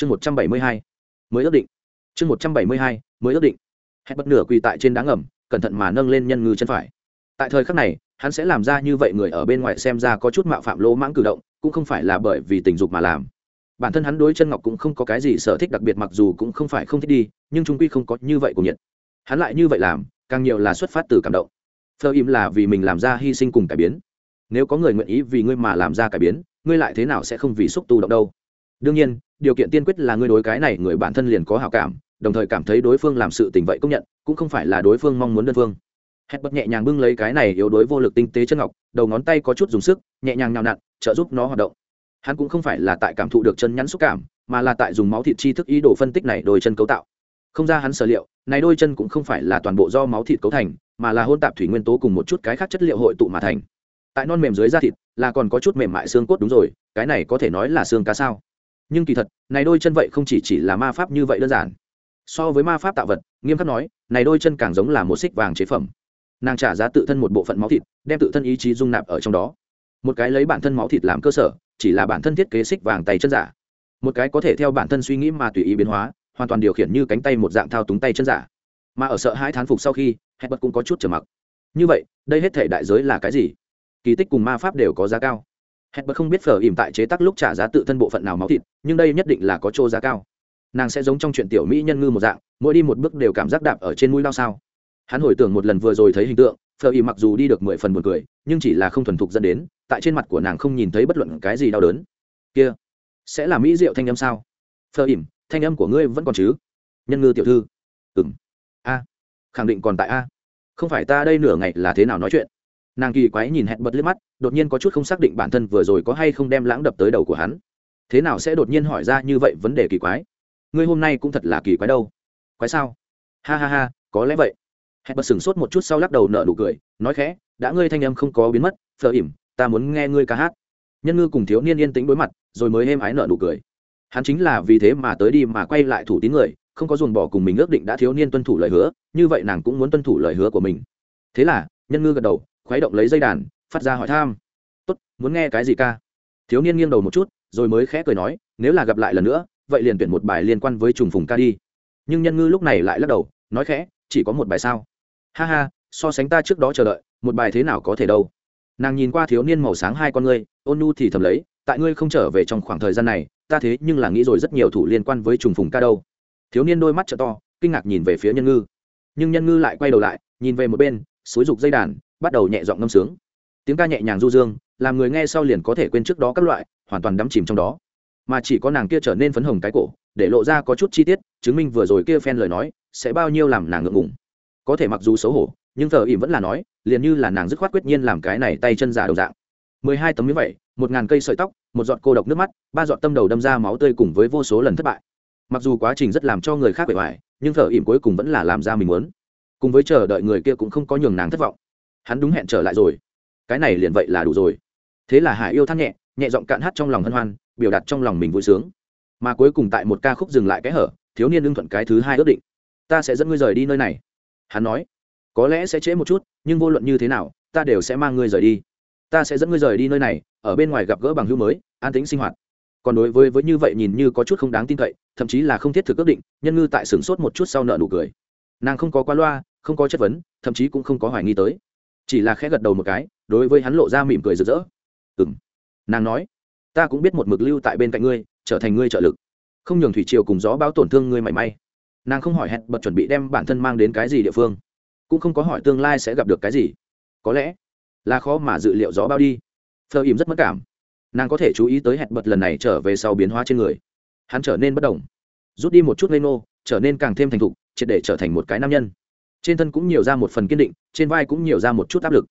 chương một trăm bảy mươi hai, mới ước định. Chương một trăm bảy mươi hai, mới ước định. Hẹn bất nửa quỳ tại trên đá ngầm, cẩn thận mà nâng lên nhân ngư chân phải. Tại thời khắc này, hắn sẽ làm ra như vậy người ở bên ngoài xem ra có chút mạo phạm lỗ mãng cử động, cũng không phải là bởi vì tình dục mà làm. Bản thân hắn đối chân ngọc cũng không có cái gì sở thích đặc biệt mặc dù cũng không phải không thích đi, nhưng trung quy không có như vậy của nhiệt. Hắn lại như vậy làm, càng nhiều là xuất phát từ cảm động. Phơ im là vì mình làm ra hy sinh cùng cải biến. Nếu có người nguyện ý vì ngươi mà làm ra cải biến, ngươi lại thế nào sẽ không vì xúc tu động đâu? Đương nhiên, điều kiện tiên quyết là ngươi đối cái này người bản thân liền có hào cảm, đồng thời cảm thấy đối phương làm sự tình vậy công nhận, cũng không phải là đối phương mong muốn đơn phương. Hét bật nhẹ nhàng bưng lấy cái này yếu đối vô lực tinh tế chân ngọc, đầu ngón tay có chút dùng sức, nhẹ nhàng nhào nặn, trợ giúp nó hoạt động. Hắn cũng không phải là tại cảm thụ được chân nhắn xúc cảm, mà là tại dùng máu thịt chi thức ý đồ phân tích này đôi chân cấu tạo. Không ra hắn sở liệu, này đôi chân cũng không phải là toàn bộ do máu thịt cấu thành, mà là hôn tạp thủy nguyên tố cùng một chút cái khác chất liệu hội tụ mà thành. Tại non mềm dưới da thịt là còn có chút mềm mại xương cốt đúng rồi, cái này có thể nói là xương cá sao? Nhưng kỳ thật, này đôi chân vậy không chỉ chỉ là ma pháp như vậy đơn giản. So với ma pháp tạo vật, nghiêm khắc nói, này đôi chân càng giống là một xích vàng chế phẩm. Nàng trả giá tự thân một bộ phận máu thịt, đem tự thân ý chí dung nạp ở trong đó. Một cái lấy bản thân máu thịt làm cơ sở, chỉ là bản thân thiết kế xích vàng tay chân giả. Một cái có thể theo bản thân suy nghĩ mà tùy ý biến hóa, hoàn toàn điều khiển như cánh tay một dạng thao túng tay chân giả. Mà ở sợ hãi thán phục sau khi hẹn bật cũng có chút trở mặc. Như vậy, đây hết thể đại giới là cái gì? Kỳ tích cùng ma pháp đều có giá cao hẹn bật không biết phở ìm tại chế tác lúc trả giá tự thân bộ phận nào máu thịt, nhưng đây nhất định là có chỗ giá cao. Nàng sẽ giống trong chuyện tiểu mỹ nhân ngư một dạng, mỗi đi một bước đều cảm giác đạp ở trên mũi lao sao. Hắn hồi tưởng một lần vừa rồi thấy hình tượng, phở ìm mặc dù đi được mười phần một cười, nhưng chỉ là không thuần thục dẫn đến, tại trên mặt của nàng không nhìn thấy bất luận cái gì đau đớn. Kia, sẽ là mỹ diệu thanh âm sao? Phở ìm thanh âm của ngươi vẫn còn chứ? Nhân ngư tiểu thư. Ừng a, khẳng định còn tại a. Không phải ta đây nửa ngày là thế nào nói chuyện nàng kỳ quái nhìn hẹn bật liếc mắt, đột nhiên có chút không xác định bản thân vừa rồi có hay không đem lãng đập tới đầu của hắn. Thế nào sẽ đột nhiên hỏi ra như vậy vấn đề kỳ quái? Ngươi hôm nay cũng thật là kỳ quái đâu. Quái sao? Ha ha ha, có lẽ vậy. Hẹn bật sửng sốt một chút sau lắc đầu nở nụ cười, nói khẽ, đã ngươi thanh âm không có biến mất phờ ỉm, ta muốn nghe ngươi ca hát. Nhân ngư cùng thiếu niên yên tĩnh đối mặt, rồi mới êm ái nở nụ cười. Hắn chính là vì thế mà tới đi mà quay lại thủ tín người, không có dồn bỏ cùng mình ước định đã thiếu niên tuân thủ lời hứa, như vậy nàng cũng muốn tuân thủ lời hứa của mình. Thế là, nhân ngư gật đầu khuấy động lấy dây đàn, phát ra hỏi tham tốt, muốn nghe cái gì ca? Thiếu niên nghiêng đầu một chút, rồi mới khẽ cười nói, nếu là gặp lại lần nữa, vậy liền tuyển một bài liên quan với trùng phùng ca đi. Nhưng nhân ngư lúc này lại lắc đầu, nói khẽ, chỉ có một bài sao? Ha ha, so sánh ta trước đó chờ đợi, một bài thế nào có thể đâu? Nàng nhìn qua thiếu niên màu sáng hai con ngươi, ôn nu thì thầm lấy, tại ngươi không trở về trong khoảng thời gian này, ta thế nhưng là nghĩ rồi rất nhiều thủ liên quan với trùng phùng ca đâu. Thiếu niên đôi mắt t to, kinh ngạc nhìn về phía nhân ngư. Nhưng nhân ngư lại quay đầu lại, nhìn về một bên suối rục dây đàn bắt đầu nhẹ giọng ngâm sướng. Tiếng ca nhẹ nhàng du dương, làm người nghe sau liền có thể quên trước đó các loại, hoàn toàn đắm chìm trong đó. Mà chỉ có nàng kia trở nên phấn hồng cái cổ, để lộ ra có chút chi tiết, chứng minh vừa rồi kia phen lời nói, sẽ bao nhiêu làm nàng ngượng ngùng. Có thể mặc dù xấu hổ, nhưng thờ ỉm vẫn là nói, liền như là nàng dứt khoát quyết nhiên làm cái này tay chân giả đầu dạng. Mười hai tấm miếng vậy, một ngàn cây sợi tóc, một giọt cô độc nước mắt, ba giọt tâm đầu đâm ra máu tươi cùng với vô số lần thất bại. Mặc dù quá trình rất làm cho người khác bề ngoài nhưng thợ ỉm cuối cùng vẫn là làm ra mình muốn. Cùng với chờ đợi người kia cũng không có nhường nàng thất vọng hắn đúng hẹn trở lại rồi. Cái này liền vậy là đủ rồi. Thế là hải yêu thắt nhẹ nhẹ giọng cạn hát trong lòng hân hoan, biểu đạt trong lòng mình vui sướng. Mà cuối cùng tại một ca khúc dừng lại cái hở, thiếu niên ưng thuận cái thứ hai ước định. Ta sẽ dẫn ngươi rời đi nơi này. Hắn nói, có lẽ sẽ trễ một chút, nhưng vô luận như thế nào, ta đều sẽ mang ngươi rời đi. Ta sẽ dẫn ngươi rời đi nơi này, ở bên ngoài gặp gỡ bằng hữu mới, an tính sinh hoạt. Còn đối với với như vậy nhìn như có chút không đáng tin cậy, thậm chí là không thiết thực ước định, nhân ngư tại sửng sốt một chút sau nợ nụ cười. Nàng không có qua loa, không có chất vấn, thậm chí cũng không có hoài nghi tới chỉ là khẽ gật đầu một cái, đối với hắn lộ ra mỉm cười rực rỡ. Ừng nàng nói, ta cũng biết một mực lưu tại bên cạnh ngươi, trở thành ngươi trợ lực. Không nhường thủy triều cùng gió báo tổn thương ngươi mảy may. Nàng không hỏi hẹn, bật chuẩn bị đem bản thân mang đến cái gì địa phương. Cũng không có hỏi tương lai sẽ gặp được cái gì. Có lẽ là khó mà dự liệu gió bao đi. Phờ ìm rất mất cảm. Nàng có thể chú ý tới hẹn, bật lần này trở về sau biến hóa trên người. Hắn trở nên bất đồng. Rút đi một chút lê nô, trở nên càng thêm thành thục, triệt để trở thành một cái nam nhân trên thân cũng nhiều ra một phần kiên định, trên vai cũng nhiều ra một chút áp lực.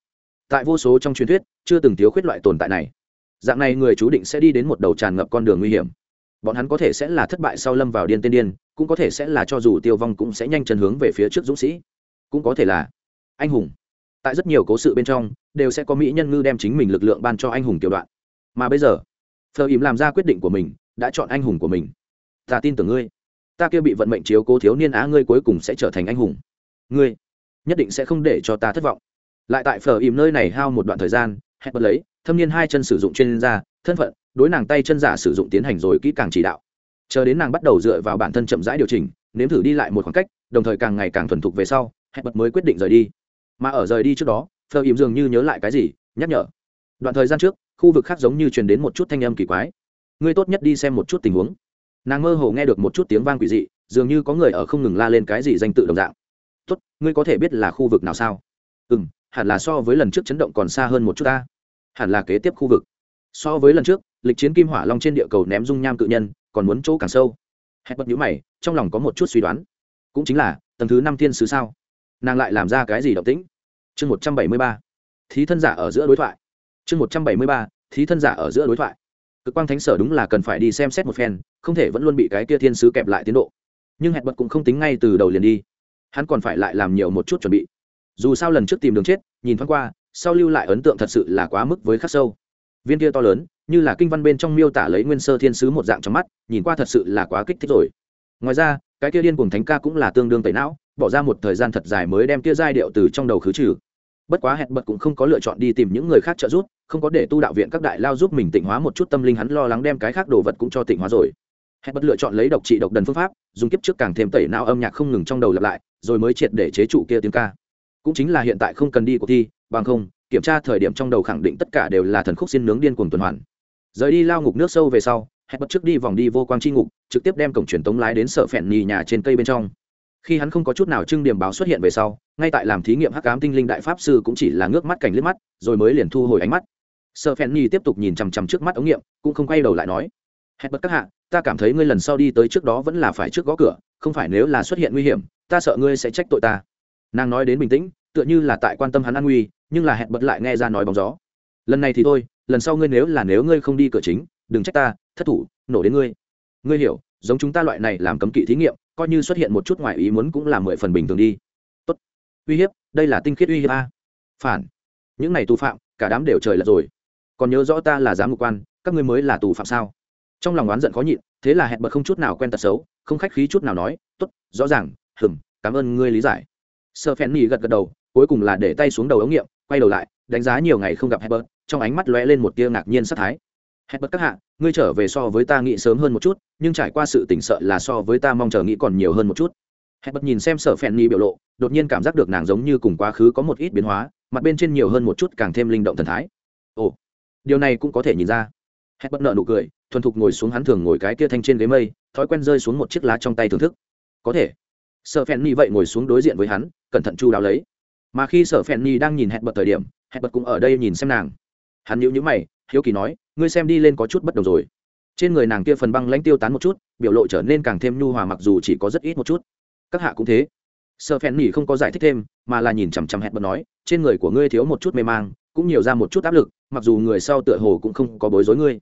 Tại vô số trong truyền thuyết, chưa từng thiếu khuyết loại tồn tại này. Dạng này người chú định sẽ đi đến một đầu tràn ngập con đường nguy hiểm. Bọn hắn có thể sẽ là thất bại sau lâm vào điên tên điên, cũng có thể sẽ là cho dù tiêu vong cũng sẽ nhanh chân hướng về phía trước dũng sĩ. Cũng có thể là anh hùng. Tại rất nhiều cố sự bên trong, đều sẽ có mỹ nhân ngư đem chính mình lực lượng ban cho anh hùng tiểu đoạn. Mà bây giờ, phờ ìm làm ra quyết định của mình, đã chọn anh hùng của mình. Ta tin tưởng ngươi. Ta kia bị vận mệnh chiếu cố thiếu niên á ngươi cuối cùng sẽ trở thành anh hùng ngươi nhất định sẽ không để cho ta thất vọng. Lại tại phở ìm nơi này hao một đoạn thời gian, hẹn bật lấy, thâm niên hai chân sử dụng chuyên gia, thân phận, đối nàng tay chân giả sử dụng tiến hành rồi kỹ càng chỉ đạo. Chờ đến nàng bắt đầu dựa vào bản thân chậm rãi điều chỉnh, nếm thử đi lại một khoảng cách, đồng thời càng ngày càng thuần thục về sau, hẹn bật mới quyết định rời đi. Mà ở rời đi trước đó phờ ìm dường như nhớ lại cái gì, nhắc nhở. Đoạn thời gian trước, khu vực khác giống như truyền đến một chút thanh âm kỳ quái. Ngươi tốt nhất đi xem một chút tình huống. Nàng mơ hồ nghe được một chút tiếng vang quỷ dị, dường như có người ở không ngừng la lên cái gì danh tự đồng dạng tốt, ngươi có thể biết là khu vực nào sao? Ừ m hẳn là so với lần trước chấn động còn xa hơn một chút ta. Hẳn là kế tiếp khu vực. So với lần trước, lịch chiến kim hỏa long trên địa cầu ném dung nham cự nhân, còn muốn chỗ càng sâu. Hẹn bật nhũ mày, trong lòng có một chút suy đoán. Cũng chính là, tầng thứ năm thiên sứ sao? Nàng lại làm ra cái gì động tĩnh? Chương một trăm bảy mươi ba. Thí thân giả ở giữa đối thoại. Chương một trăm bảy mươi ba, thí thân giả ở giữa đối thoại. Cực quang thánh sở đúng là cần phải đi xem xét một phen, không thể vẫn luôn bị cái kia thiên sứ kẹp lại tiến độ. Nhưng hẹn bật cũng không tính ngay từ đầu liền đi hắn còn phải lại làm nhiều một chút chuẩn bị. Dù sao lần trước tìm đường chết, nhìn thoáng qua, sau lưu lại ấn tượng thật sự là quá mức với khắc sâu. Viên kia to lớn, như là kinh văn bên trong miêu tả lấy nguyên sơ thiên sứ một dạng trong mắt, nhìn qua thật sự là quá kích thích rồi. Ngoài ra, cái kia điên cùng thánh ca cũng là tương đương tẩy não, bỏ ra một thời gian thật dài mới đem kia giai điệu từ trong đầu khứ trừ. Bất quá hẹn bật cũng không có lựa chọn đi tìm những người khác trợ giúp, không có để tu đạo viện các đại lao giúp mình tịnh hóa một chút tâm linh hắn lo lắng đem cái khác đồ vật cũng cho tịnh hóa rồi. Hẹn bật lựa chọn lấy độc trị độc đần phương pháp, dùng kiếp trước càng thêm tẩy não âm nhạc không ngừng trong đầu lặp lại rồi mới triệt để chế trụ kia tiếng ca. Cũng chính là hiện tại không cần đi cuộc thi, bằng không, kiểm tra thời điểm trong đầu khẳng định tất cả đều là thần khúc xin nướng điên cuồng tuần hoàn. Rời đi lao ngục nước sâu về sau, hẹn bật trước đi vòng đi vô quang chi ngục, trực tiếp đem cổng truyền tống lái đến sợ phèn nhì nhà trên cây bên trong. Khi hắn không có chút nào trưng điểm báo xuất hiện về sau, ngay tại làm thí nghiệm hắc ám tinh linh đại pháp sư cũng chỉ là ngước mắt cảnh liếc mắt, rồi mới liền thu hồi ánh mắt. Sợ phèn nhì tiếp tục nhìn chằm chằm trước mắt ống nghiệm, cũng không quay đầu lại nói, hẹn bật các hạ ta cảm thấy ngươi lần sau đi tới trước đó vẫn là phải trước gõ cửa, không phải nếu là xuất hiện nguy hiểm, ta sợ ngươi sẽ trách tội ta. Nàng nói đến bình tĩnh, tựa như là tại quan tâm hắn an nguy, nhưng là hẹn bật lại nghe ra nói bóng gió. Lần này thì thôi, lần sau ngươi nếu là nếu ngươi không đi cửa chính, đừng trách ta, thất thủ, nổ đến ngươi. Ngươi hiểu, giống chúng ta loại này làm cấm kỵ thí nghiệm, coi như xuất hiện một chút ngoài ý muốn cũng là mười phần bình thường đi. Tốt. Uy hiếp, đây là tinh khiết uy hiếp a. Phản. Những này tù phạm, cả đám đều trời lật rồi. Còn nhớ rõ ta là giám mục quan, các ngươi mới là tù phạm sao? Trong lòng oán giận khó nhịn thế là hẹn bật không chút nào quen tật xấu không khách khí chút nào nói tốt rõ ràng hừm cảm ơn ngươi lý giải sợ phèn nhì gật gật đầu cuối cùng là để tay xuống đầu ống nghiệm quay đầu lại đánh giá nhiều ngày không gặp hẹn Herbert, trong ánh mắt lóe lên một tia ngạc nhiên sát thái. hẹn Herbert các hạ, ngươi trở về so với ta nghĩ sớm hơn một chút, nhưng trải qua sự tỉnh sợ là so với ta mong chờ nghĩ còn nhiều hơn một chút. hẹn Herbert nhìn xem Sở Phèn Nhi biểu lộ, đột nhiên cảm giác được nàng giống như cùng quá khứ có một ít biến hóa, mặt bên trên nhiều hơn một chút càng thêm linh động thần thái. Ồ, điều này cũng có thể nhìn ra. Herbert nở nụ cười, thuần thục ngồi xuống hắn thường ngồi cái kia thanh trên ghế mây, thói quen rơi xuống một chiếc lá trong tay thưởng thức. Có thể. Sở Phèn Nhi vậy ngồi xuống đối diện với hắn, cẩn thận chu đáo lấy. Mà khi sở phèn nhi đang nhìn hẹn bật thời điểm hẹn bật cũng ở đây nhìn xem nàng. Hắn nhíu nhíu mày hiếu kỳ nói ngươi xem đi lên có chút bất đồng rồi. Trên người nàng kia phần băng lãnh tiêu tán một chút biểu lộ trở nên càng thêm nhu hòa mặc dù chỉ có rất ít một chút. Các hạ cũng thế. Sợ phèn nỉ không có giải thích thêm mà là nhìn chằm chằm hẹn bật nói trên người của ngươi thiếu một chút mê mang cũng nhiều ra một chút áp lực, mặc dù người sau tựa hồ cũng không có bối rối ngươi.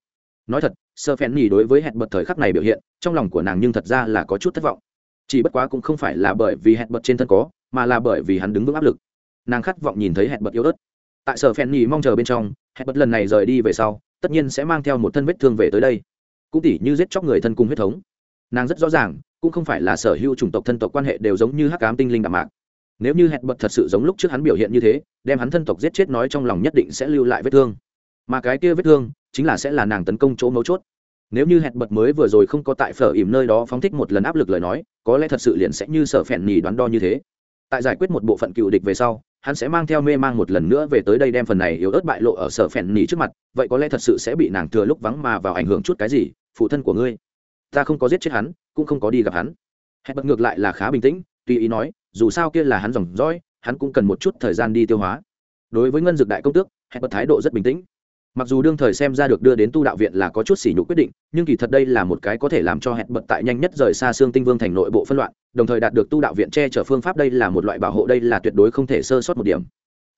Nói thật sơ phèn nhì đối với hẹn bật thời khắc này biểu hiện, trong lòng của nàng nhưng thật ra là có chút thất vọng. Chỉ bất quá cũng không phải là bởi vì hẹn bật trên thân có, mà là bởi vì hắn đứng vững áp lực. Nàng khát vọng nhìn thấy hẹn bật yếu ớt. Tại sở phèn nhì mong chờ bên trong, hẹn bật lần này rời đi về sau, tất nhiên sẽ mang theo một thân vết thương về tới đây. Cũng tỉ như giết chóc người thân cùng huyết thống. Nàng rất rõ ràng, cũng không phải là sở hữu chủng tộc thân tộc quan hệ đều giống như hắc cám tinh linh đạm mạc nếu như hẹn bật thật sự giống lúc trước hắn biểu hiện như thế, đem hắn thân tộc giết chết nói trong lòng nhất định sẽ lưu lại vết thương. Mà cái kia vết thương, chính là sẽ là nàng tấn công chỗ mấu chốt. Nếu như hẹn bật mới vừa rồi không có tại phở ỉm nơi đó phóng thích một lần áp lực lời nói, có lẽ thật sự liền sẽ như sở phèn nhì đoán đo như thế. Tại giải quyết một bộ phận cựu địch về sau, hắn sẽ mang theo mê mang một lần nữa về tới đây đem phần này yếu ớt bại lộ ở sở phèn nỉ trước mặt, vậy có lẽ thật sự sẽ bị nàng thừa lúc vắng mà vào ảnh hưởng chút cái gì, phụ thân của ngươi. Ta không có giết chết hắn, cũng không có đi gặp hắn. Hẹn bật ngược lại là khá bình tĩnh, tùy ý nói dù sao kia là hắn dòng dõi, hắn cũng cần một chút thời gian đi tiêu hóa. Đối với ngân dược đại công tước, hẹn bật thái độ rất bình tĩnh. Mặc dù đương thời xem ra được đưa đến tu đạo viện là có chút sỉ nhục quyết định, nhưng kỳ thật đây là một cái có thể làm cho hẹn bật tại nhanh nhất rời xa xương tinh vương thành nội bộ phân loạn, đồng thời đạt được tu đạo viện che chở phương pháp đây là một loại bảo hộ, đây là tuyệt đối không thể sơ sót một điểm.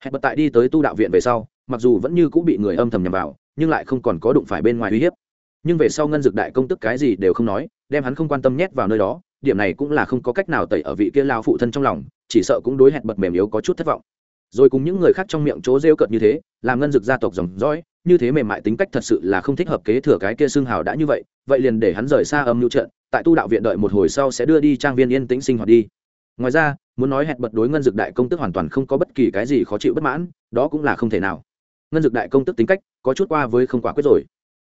Hẹn bật tại đi tới tu đạo viện về sau, mặc dù vẫn như cũng bị người âm thầm nhầm vào, nhưng lại không còn có đụng phải bên ngoài uy hiếp. Nhưng về sau ngân dược đại công tức cái gì đều không nói, đem hắn không quan tâm nhét vào nơi đó điểm này cũng là không có cách nào tẩy ở vị kia lao phụ thân trong lòng, chỉ sợ cũng đối hẹn bật mềm yếu có chút thất vọng. Rồi cùng những người khác trong miệng chỗ rêu cợt như thế, làm ngân dược gia tộc dòng dõi, như thế mềm mại tính cách thật sự là không thích hợp kế thừa cái kia xương hào đã như vậy vậy liền để hắn rời xa âm nhu trận, tại tu đạo viện đợi một hồi sau sẽ đưa đi trang viên yên tĩnh sinh hoạt đi. Ngoài ra, muốn nói hẹn bật đối ngân dược đại công tức hoàn toàn không có bất kỳ cái gì khó chịu bất mãn, đó cũng là không thể nào. Ngân dược đại công tức tính cách có chút qua với không quả quyết rồi.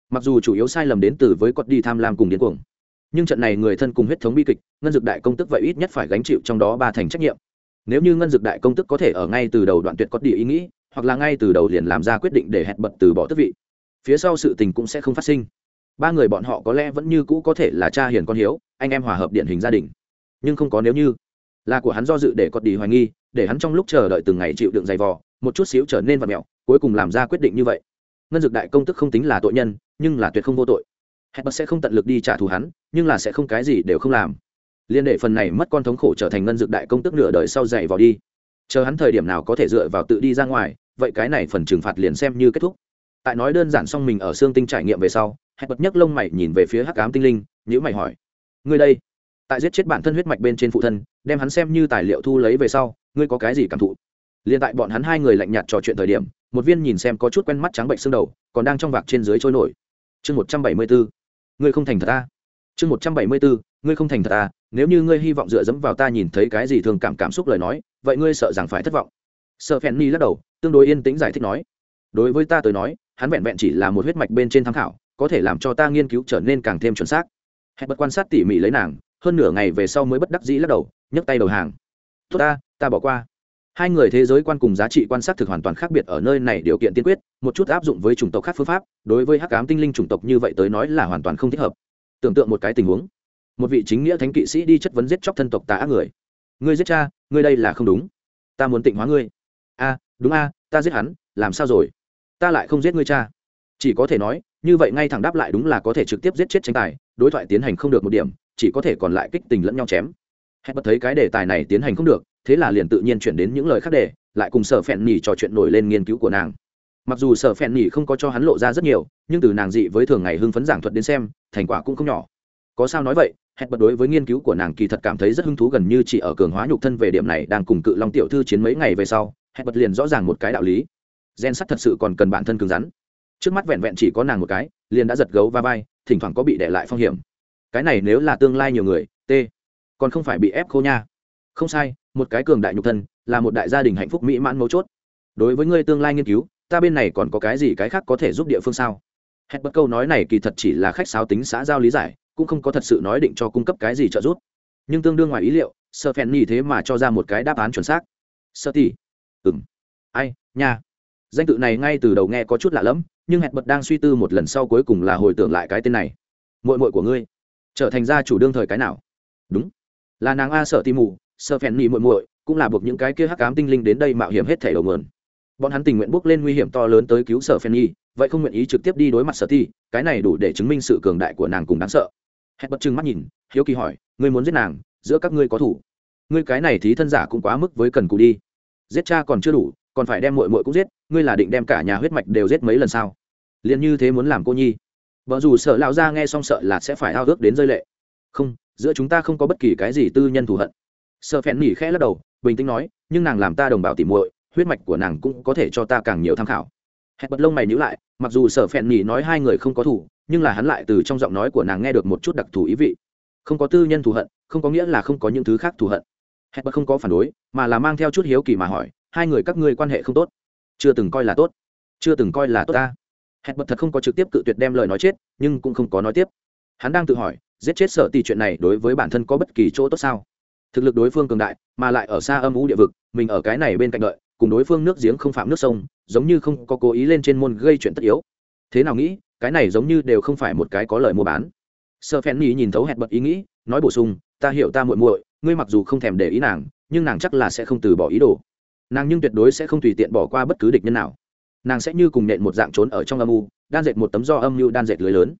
Mặc dù chủ yếu sai lầm đến từ với quật đi tham lam cùng điên cuồng nhưng trận này người thân cùng huyết thống bi kịch, ngân dược đại công tức vậy ít nhất phải gánh chịu trong đó ba thành trách nhiệm. Nếu như ngân dược đại công tức có thể ở ngay từ đầu đoạn tuyệt có địa ý nghĩ, hoặc là ngay từ đầu liền làm ra quyết định để hẹn bật từ bỏ tước vị, phía sau sự tình cũng sẽ không phát sinh. Ba người bọn họ có lẽ vẫn như cũ có thể là cha hiền con hiếu, anh em hòa hợp điển hình gia đình. Nhưng không có nếu như. Là của hắn do dự để có đi hoài nghi, để hắn trong lúc chờ đợi từng ngày chịu đựng dày vò, một chút xíu trở nên vật mẹo, cuối cùng làm ra quyết định như vậy. Ngân dược đại công tức không tính là tội nhân, nhưng là tuyệt không vô tội hết bật sẽ không tận lực đi trả thù hắn, nhưng là sẽ không cái gì đều không làm. Liên đệ phần này mất con thống khổ trở thành ngân dược đại công tức nửa đời sau dạy vào đi. Chờ hắn thời điểm nào có thể dựa vào tự đi ra ngoài, vậy cái này phần trừng phạt liền xem như kết thúc. Tại nói đơn giản xong mình ở xương tinh trải nghiệm về sau hẹn bật nhấc lông mày nhìn về phía hắc ám tinh linh nhữ mày hỏi, ngươi đây, tại giết chết bản thân huyết mạch bên trên phụ thân, đem hắn xem như tài liệu thu lấy về sau, ngươi có cái gì cảm thụ? Liền tại bọn hắn hai người lạnh nhạt trò chuyện thời điểm, một viên nhìn xem có chút quen mắt trắng bệnh xương đầu, còn đang trong vạc trên dưới trôi nổi. Chương một trăm bảy mươi bốn ngươi không thành thật ta. Chương một trăm bảy mươi bốn ngươi không thành thật ta, nếu như ngươi hy vọng dựa dẫm vào ta nhìn thấy cái gì thường cảm cảm xúc lời nói, vậy ngươi sợ rằng phải thất vọng. Sợ phen ni lắc đầu, tương đối yên tĩnh giải thích nói. Đối với ta tới nói, hắn vẹn vẹn chỉ là một huyết mạch bên trên tham khảo, có thể làm cho ta nghiên cứu trở nên càng thêm chuẩn xác. Hẹn bật quan sát tỉ mỉ lấy nàng, hơn nửa ngày về sau mới bất đắc dĩ lắc đầu, nhấc tay đầu hàng. Tốt ta ta bỏ qua hai người thế giới quan cùng giá trị quan sát thực hoàn toàn khác biệt ở nơi này điều kiện tiên quyết, một chút áp dụng với chủng tộc khác phương pháp, đối với hắc ám tinh linh chủng tộc như vậy tới nói là hoàn toàn không thích hợp. Tưởng tượng một cái tình huống, một vị chính nghĩa thánh kỵ sĩ đi chất vấn giết chóc thân tộc tà ác người. Ngươi giết cha, ngươi đây là không đúng. Ta muốn tịnh hóa ngươi. A, đúng a, ta giết hắn, làm sao rồi? Ta lại không giết ngươi cha. Chỉ có thể nói, như vậy ngay thẳng đáp lại đúng là có thể trực tiếp giết chết tranh tài, đối thoại tiến hành không được một điểm, chỉ có thể còn lại kích tình lẫn nhau chém. Hẹn bật thấy cái đề tài này tiến hành không được thế là liền tự nhiên chuyển đến những lời khác để, lại cùng sở phèn nhì trò chuyện nổi lên nghiên cứu của nàng. Mặc dù sở phèn nhì không có cho hắn lộ ra rất nhiều, nhưng từ nàng dị với thường ngày hưng phấn giảng thuật đến xem, thành quả cũng không nhỏ. Có sao nói vậy, hẹn bật đối với nghiên cứu của nàng kỳ thật cảm thấy rất hứng thú gần như chỉ ở cường hóa nhục thân về điểm này đang cùng cự long tiểu thư chiến mấy ngày về sau, hẹn bật liền rõ ràng một cái đạo lý. Gen sắt thật sự còn cần bản thân cứng rắn. Trước mắt vẹn vẹn chỉ có nàng một cái, liền đã giật gấu va vai, thỉnh thoảng có bị để lại phong hiểm. Cái này nếu là tương lai nhiều người, t, còn không phải bị ép khô nha không sai, một cái cường đại nhục thân, là một đại gia đình hạnh phúc mỹ mãn mấu chốt. Đối với ngươi tương lai nghiên cứu, ta bên này còn có cái gì cái khác có thể giúp địa phương sao? Hết bất câu nói này kỳ thật chỉ là khách sáo tính xã giao lý giải, cũng không có thật sự nói định cho cung cấp cái gì trợ giúp. Nhưng tương đương ngoài ý liệu sơ phèn nhì thế mà cho ra một cái đáp án chuẩn xác. Sơ tỷ. Ừng ai, nha. Danh tự này ngay từ đầu nghe có chút lạ lẫm, nhưng hẹn bật đang suy tư một lần sau cuối cùng là hồi tưởng lại cái tên này. Mội mội của ngươi. Trở thành gia chủ đương thời cái nào? Đúng. Là nàng a sợ tì mù sơ phèn nhì muội muội cũng là buộc những cái kia hắc ám tinh linh đến đây mạo hiểm hết thể đầu mượn bọn hắn tình nguyện bước lên nguy hiểm to lớn tới cứu sở phen nhi vậy không nguyện ý trực tiếp đi đối mặt sở Thi, cái này đủ để chứng minh sự cường đại của nàng cùng đáng sợ. Hẹn bất chừng mắt nhìn hiếu kỳ hỏi ngươi muốn giết nàng giữa các ngươi có thủ? Ngươi cái này thí thân giả cũng quá mức với cần cụ đi. Giết cha còn chưa đủ còn phải đem muội muội cũng giết ngươi là định đem cả nhà huyết mạch đều giết mấy lần sao? Liền như thế muốn làm cô nhi. Vợ dù sợ lão gia nghe xong sợ là sẽ phải ao ước đến rơi lệ. Không giữa chúng ta không có bất kỳ cái gì tư nhân thù hận sợ phèn nỉ khẽ lắc đầu, bình tĩnh nói, nhưng nàng làm ta đồng bào tỉ muội, huyết mạch của nàng cũng có thể cho ta càng nhiều tham khảo. Hẹn bật lông mày nhữ lại, mặc dù sở phèn nỉ nói hai người không có thủ nhưng là hắn lại từ trong giọng nói của nàng nghe được một chút đặc thù ý vị. Không có tư nhân thù hận, không có nghĩa là không có những thứ khác thù hận. Hẹn bật không có phản đối, mà là mang theo chút hiếu kỳ mà hỏi, hai người các ngươi quan hệ không tốt? Chưa từng coi là tốt. Chưa từng coi là tốt ta. Hẹn bật thật không có trực tiếp cự tuyệt đem lời nói chết, nhưng cũng không có nói tiếp. Hắn đang tự hỏi, giết chết sợ tỷ chuyện này đối với bản thân có bất kỳ chỗ tốt sao? Thực lực đối phương cường đại, mà lại ở xa âm u địa vực, mình ở cái này bên cạnh đợi, cùng đối phương nước giếng không phạm nước sông, giống như không có cố ý lên trên môn gây chuyện tất yếu. Thế nào nghĩ, cái này giống như đều không phải một cái có lời mua bán. Sơ phen nhì nhìn thấu hẹn bật ý nghĩ, nói bổ sung, ta hiểu ta muội muội, ngươi mặc dù không thèm để ý nàng, nhưng nàng chắc là sẽ không từ bỏ ý đồ. Nàng nhưng tuyệt đối sẽ không tùy tiện bỏ qua bất cứ địch nhân nào. Nàng sẽ như cùng nện một dạng trốn ở trong âm u, đan dệt một tấm do âm mưu đan dệt lưới lớn.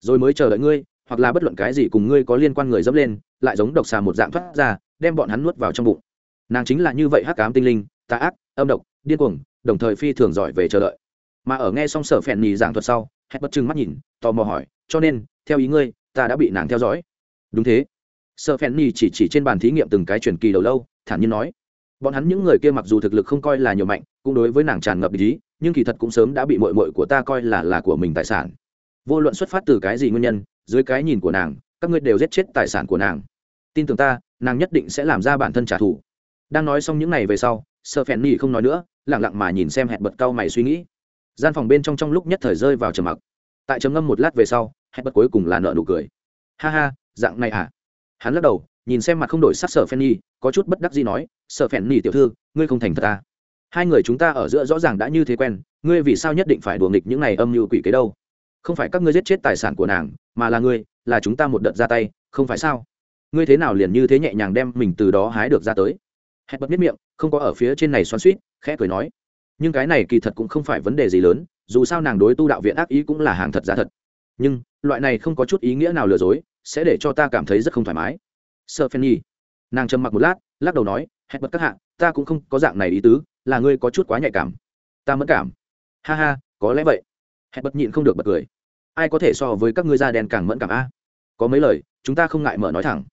Rồi mới chờ đợi ngươi hoặc là bất luận cái gì cùng ngươi có liên quan người dẫm lên, lại giống độc xà một dạng thoát ra, đem bọn hắn nuốt vào trong bụng. Nàng chính là như vậy hắc cám tinh linh, tà ác, âm độc, điên cuồng, đồng thời phi thường giỏi về chờ đợi. Mà ở nghe xong sở phèn nhì giảng thuật sau, hét bất chừng mắt nhìn, tò mò hỏi, cho nên, theo ý ngươi, ta đã bị nàng theo dõi? Đúng thế. Sở phèn nhì chỉ chỉ trên bàn thí nghiệm từng cái truyền kỳ đầu lâu, thản nhiên nói, bọn hắn những người kia mặc dù thực lực không coi là nhiều mạnh, cũng đối với nàng tràn ngập ý, nhưng kỳ thật cũng sớm đã bị mội mội của ta coi là là của mình tài sản. Vô luận xuất phát từ cái gì nguyên nhân dưới cái nhìn của nàng, các ngươi đều giết chết tài sản của nàng. Tin tưởng ta, nàng nhất định sẽ làm ra bản thân trả thù. Đang nói xong những n à y về sau sợ phèn nỉ không nói nữa lẳng lặng mà nhìn xem hẹn bật cau mày suy nghĩ. Gian phòng bên trong trong lúc nhất thời rơi vào trầm mặc. Tại trầm ngâm một lát về sau, hẹn bật cuối cùng là nợ nụ cười. Ha ha, dạng này à? Hắn lắc đầu, nhìn xem mặt không đổi sắc sở phen nhi có chút bất đắc gì nói sở phen nhi tiểu thư, ngươi không thành thật ta. Hai người chúng ta ở giữa rõ ràng đã như thế quen, ngươi vì sao nhất định phải đùa nghịch những này âm mưu quỷ kế đâu? Không phải các ngươi giết chết tài sản của nàng mà là ngươi, là chúng ta một đợt ra tay, không phải sao? Ngươi thế nào liền như thế nhẹ nhàng đem mình từ đó hái được ra tới? Hẹn bật biết miệng, không có ở phía trên này xoắn suýt, khẽ cười nói. Nhưng cái này kỳ thật cũng không phải vấn đề gì lớn, dù sao nàng đối tu đạo viện ác ý cũng là hàng thật giá thật. Nhưng, loại này không có chút ý nghĩa nào lừa dối, sẽ để cho ta cảm thấy rất không thoải mái. Sợ phen nhi. Nàng trầm mặc một lát, lắc đầu nói, hẹn bật các hạ, ta cũng không có dạng này ý tứ, là ngươi có chút quá nhạy cảm. Ta mẫn cảm. Ha ha, có lẽ vậy. Hẹn bật nhịn không được bật cười ai có thể so với các ngươi da đen càng mẫn cảm a? Có mấy lời, chúng ta không ngại mở nói thẳng.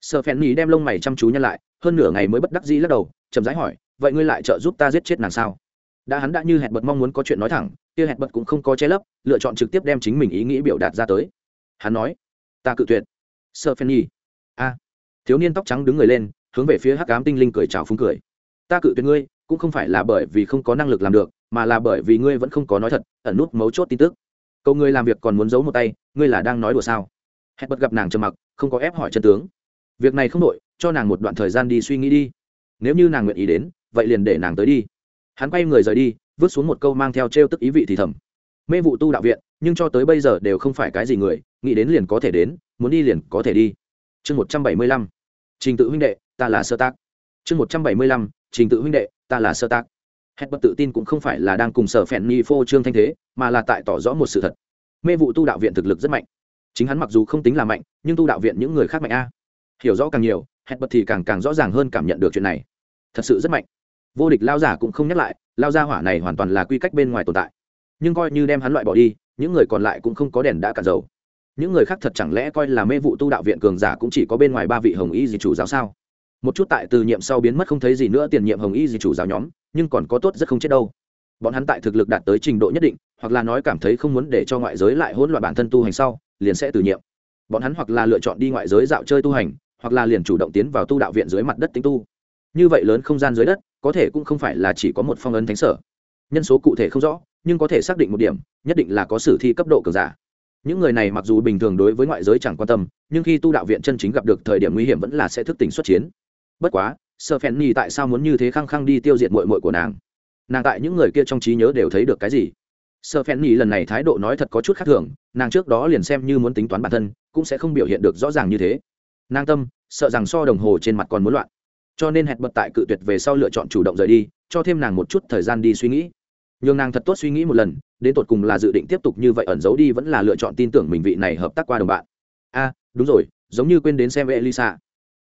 Sợ phèn nhi đem lông mày chăm chú nhăn lại, hơn nửa ngày mới bất đắc dĩ lắc đầu, chậm rãi hỏi, vậy ngươi lại trợ giúp ta giết chết nàng sao? Đã hắn đã như hẹn bật mong muốn có chuyện nói thẳng, kia hẹn bật cũng không có che lấp, lựa chọn trực tiếp đem chính mình ý nghĩ biểu đạt ra tới. Hắn nói, ta cự tuyệt. Sợ phèn nhi a. Thiếu niên tóc trắng đứng người lên, hướng về phía hắc ám tinh linh cười chào phúng cười. Ta cự tuyệt ngươi, cũng không phải là bởi vì không có năng lực làm được, mà là bởi vì ngươi vẫn không có nói thật, ẩn nút mấu chốt tin tức câu ngươi làm việc còn muốn giấu một tay, ngươi là đang nói đùa sao? Hẹn bật gặp nàng trầm mặc, không có ép hỏi chân tướng. Việc này không đội cho nàng một đoạn thời gian đi suy nghĩ đi. Nếu như nàng nguyện ý đến, vậy liền để nàng tới đi. Hắn quay người rời đi, vứt xuống một câu mang theo t r e o tức ý vị thì thầm. Mê vụ tu đạo viện, nhưng cho tới bây giờ đều không phải cái gì người, nghĩ đến liền có thể đến, muốn đi liền có thể đi. Chương một trăm bảy mươi lăm. Trình tự huynh đệ, ta là sơ tác. Chương một trăm bảy mươi lăm. Trình tự huynh đệ, ta là sơ tác hẹn bất tự tin cũng không phải là đang cùng sở phèn ni phô trương thanh thế, mà là tại tỏ rõ một sự thật. Mê vụ tu đạo viện thực lực rất mạnh. Chính hắn mặc dù không tính là mạnh, nhưng tu đạo viện những người khác mạnh a. Hiểu rõ càng nhiều hẹn bật thì càng càng rõ ràng hơn cảm nhận được chuyện này. Thật sự rất mạnh. Vô địch lao giả cũng không nhắc lại, lao gia hỏa này hoàn toàn là quy cách bên ngoài tồn tại. Nhưng coi như đem hắn loại bỏ đi, những người còn lại cũng không có đèn đã cạn dầu. Những người khác thật chẳng lẽ coi là mê vụ tu đạo viện cường giả cũng chỉ có bên ngoài ba vị hồng y gì chủ giáo sao? Một chút tại từ nhiệm sau biến mất không thấy gì nữa tiền nhiệm hồng y gì chủ giáo nhóm, nhưng còn có tốt rất không chết đâu. Bọn hắn tại thực lực đạt tới trình độ nhất định, hoặc là nói cảm thấy không muốn để cho ngoại giới lại hỗn loạn bản thân tu hành sau, liền sẽ từ nhiệm. Bọn hắn hoặc là lựa chọn đi ngoại giới dạo chơi tu hành, hoặc là liền chủ động tiến vào tu đạo viện dưới mặt đất tính tu. Như vậy lớn không gian dưới đất, có thể cũng không phải là chỉ có một phong ấn thánh sở. Nhân số cụ thể không rõ, nhưng có thể xác định một điểm, nhất định là có sử thi cấp độ cường giả. Những người này mặc dù bình thường đối với ngoại giới chẳng quan tâm, nhưng khi tu đạo viện chân chính gặp được thời điểm nguy hiểm vẫn là sẽ thức tỉnh xuất chiến bất quá sợ phèn nhi tại sao muốn như thế khăng khăng đi tiêu diệt mội mội của nàng? Nàng tại những người kia trong trí nhớ đều thấy được cái gì? Sợ phèn nhi lần này thái độ nói thật có chút khác thường, nàng trước đó liền xem như muốn tính toán bản thân, cũng sẽ không biểu hiện được rõ ràng như thế. Nàng tâm, sợ rằng so đồng hồ trên mặt còn muốn loạn. Cho nên hẹn bật tại cự tuyệt về sau lựa chọn chủ động rời đi, cho thêm nàng một chút thời gian đi suy nghĩ. Nhường nàng thật tốt suy nghĩ một lần, đến tột cùng là dự định tiếp tục như vậy ẩn giấu đi vẫn là lựa chọn tin tưởng mình vị này hợp tác qua đồng bạn. A, đúng rồi, giống như quên đến xem với elisa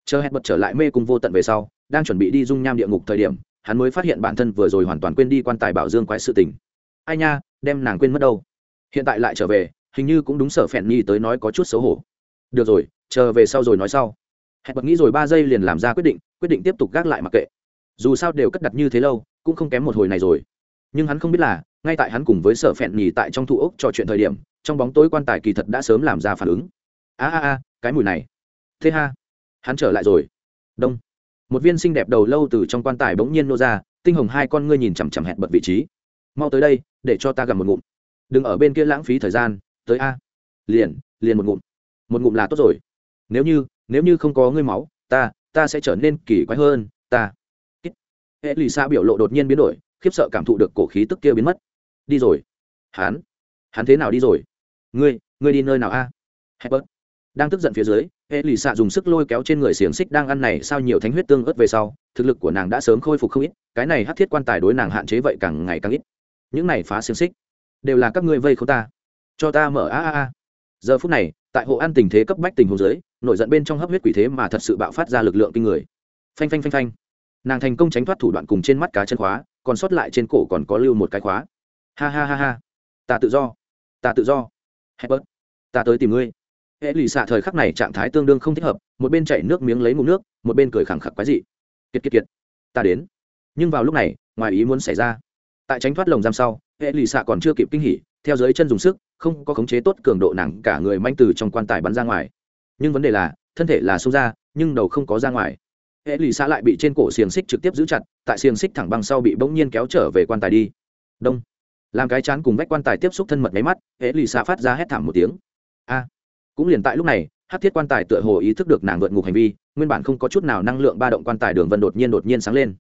chờ hẹn bật trở lại mê cung vô tận về sau, đang chuẩn bị đi dung nham địa ngục thời điểm, hắn mới phát hiện bản thân vừa rồi hoàn toàn quên đi quan tài bảo dương quái sự tình. Ai nha, đem nàng quên mất đâu. Hiện tại lại trở về, hình như cũng đúng sở phèn nhi tới nói có chút xấu hổ. Được rồi, chờ về sau rồi nói sau. Hẹn bật nghĩ rồi ba giây liền làm ra quyết định quyết định tiếp tục gác lại mặc kệ. Dù sao đều cất đặt như thế lâu, cũng không kém một hồi này rồi. Nhưng hắn không biết là, ngay tại hắn cùng với sở phèn nhì tại trong thụ ốc trò chuyện thời điểm, trong bóng tối quan tài kỳ thật đã sớm làm ra phản ứng. A a a, cái mùi này. Thế ha hắn trở lại rồi. Đông. Một viên xinh đẹp đầu lâu từ trong quan tài bỗng nhiên nô ra, tinh hồng hai con ngươi nhìn chằm chằm hẹn bật vị trí. Mau tới đây, để cho ta gặp một ngụm. Đừng ở bên kia lãng phí thời gian, tới a. Liền liền một ngụm. Một ngụm là tốt rồi. Nếu như nếu như không có ngươi máu, ta ta sẽ trở nên kỳ quái hơn, ta. Hệ lì xa biểu lộ đột nhiên biến đổi, khiếp sợ cảm thụ được cổ khí tức kia biến mất. Đi rồi. Hắn. Hắn thế nào đi rồi? Ngươi ngươi đi nơi nào a? À? Hebert. đang tức giận phía dưới hệ lì xạ dùng sức lôi kéo trên người xiềng xích đang ăn này sao nhiều thánh huyết tương ớt về sau thực lực của nàng đã sớm khôi phục không ít cái này hát thiết quan tài đối nàng hạn chế vậy càng ngày càng ít. Những này phá xiềng xích đều là các ngươi vây không ta. Cho ta mở a a a. Giờ phút này tại hộ an tình thế cấp bách tình hồ dưới nổi giận bên trong hấp huyết quỷ thế mà thật sự bạo phát ra lực lượng kinh người. Phanh phanh phanh phanh. Nàng thành công tránh thoát thủ đoạn cùng trên mắt cá chân khóa còn sót lại trên cổ còn có lưu một cái khóa. Ha ha ha ha. Ta tự do. Ta tự do. Hebert, ta tới tìm ngươi hệ lì xạ thời khắc này trạng thái tương đương không thích hợp, một bên chảy nước miếng lấy ngụm nước, một bên cười khẳng khặc quái dị. Kiệt kiệt kiệt, ta đến. Nhưng vào lúc này, ngoài ý muốn xảy ra. Tại tránh thoát lồng giam sau, hệ lì xạ còn chưa kịp kinh hỉ, theo dưới chân dùng sức, không có khống chế tốt cường độ nặng cả người manh từ trong quan tài bắn ra ngoài. Nhưng vấn đề là, thân thể là xông ra, nhưng đầu không có ra ngoài. Hệ lì xạ lại bị trên cổ xiềng xích trực tiếp giữ chặt, tại xiềng xích thẳng băng sau bị bỗng nhiên kéo trở về quan tài đi. Đông. Làm cái chán cùng vách quan tài tiếp xúc thân mật máy mắt, hệ lì xạ phát ra hét thảm một tiếng. A cũng liền tại lúc này hát thiết quan tài tựa hồ ý thức được nàng vượt ngục hành vi, nguyên bản không có chút nào năng lượng ba động quan tài đường vân đột nhiên đột nhiên sáng lên.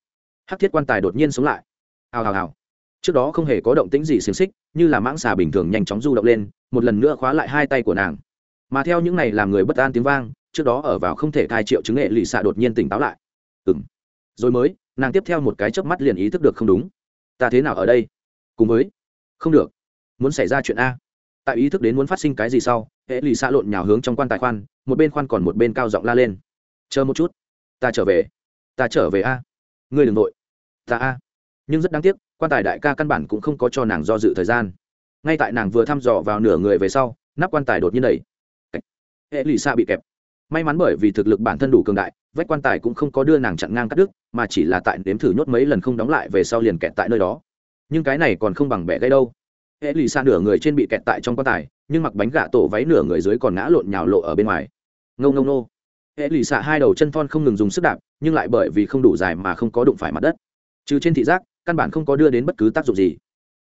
Hát thiết quan tài đột nhiên sống lại. Hào hào hào. Trước đó không hề có động tĩnh gì xiềng xích, như là mãng xà bình thường nhanh chóng du động lên, một lần nữa khóa lại hai tay của nàng. Mà theo những này làm người bất an tiếng vang, trước đó ở vào không thể thai triệu chứng nghệ lì xạ đột nhiên tỉnh táo lại. Ừng rồi mới, nàng tiếp theo một cái chớp mắt liền ý thức được không đúng. Ta thế nào ở đây? Cùng với? Không được. Muốn xảy ra chuyện a tại ý thức đến muốn phát sinh cái gì sau, hệ lì xạ lộn nhào hướng trong quan tài khoan, một bên khoan còn một bên cao giọng la lên. Chờ một chút, ta trở về, ta trở về a, ngươi đ ừ n g nội ta a. Nhưng rất đáng tiếc, quan tài đại ca căn bản cũng không có cho nàng do dự thời gian. Ngay tại nàng vừa thăm dò vào nửa người về sau, nắp quan tài đột nhiên đẩy. Hệ lì xa bị kẹp. May mắn bởi vì thực lực bản thân đủ cường đại, vách quan tài cũng không có đưa nàng chặn ngang cắt đứt, mà chỉ là tại nếm thử nhốt mấy lần không đóng lại về sau liền kẹt tại nơi đó. Nhưng cái này còn không bằng bẻ gây đâu hệ lì xa nửa người trên bị kẹt tại trong quan tài, nhưng mặc bánh gà tổ váy nửa người dưới còn ngã lộn nhào lộ ở bên ngoài. Ngâu ngâu nô. Hệ lì xạ hai đầu chân thon không ngừng dùng sức đạp, nhưng lại bởi vì không đủ dài mà không có đụng phải mặt đất. Trừ trên thị giác, căn bản không có đưa đến bất cứ tác dụng gì.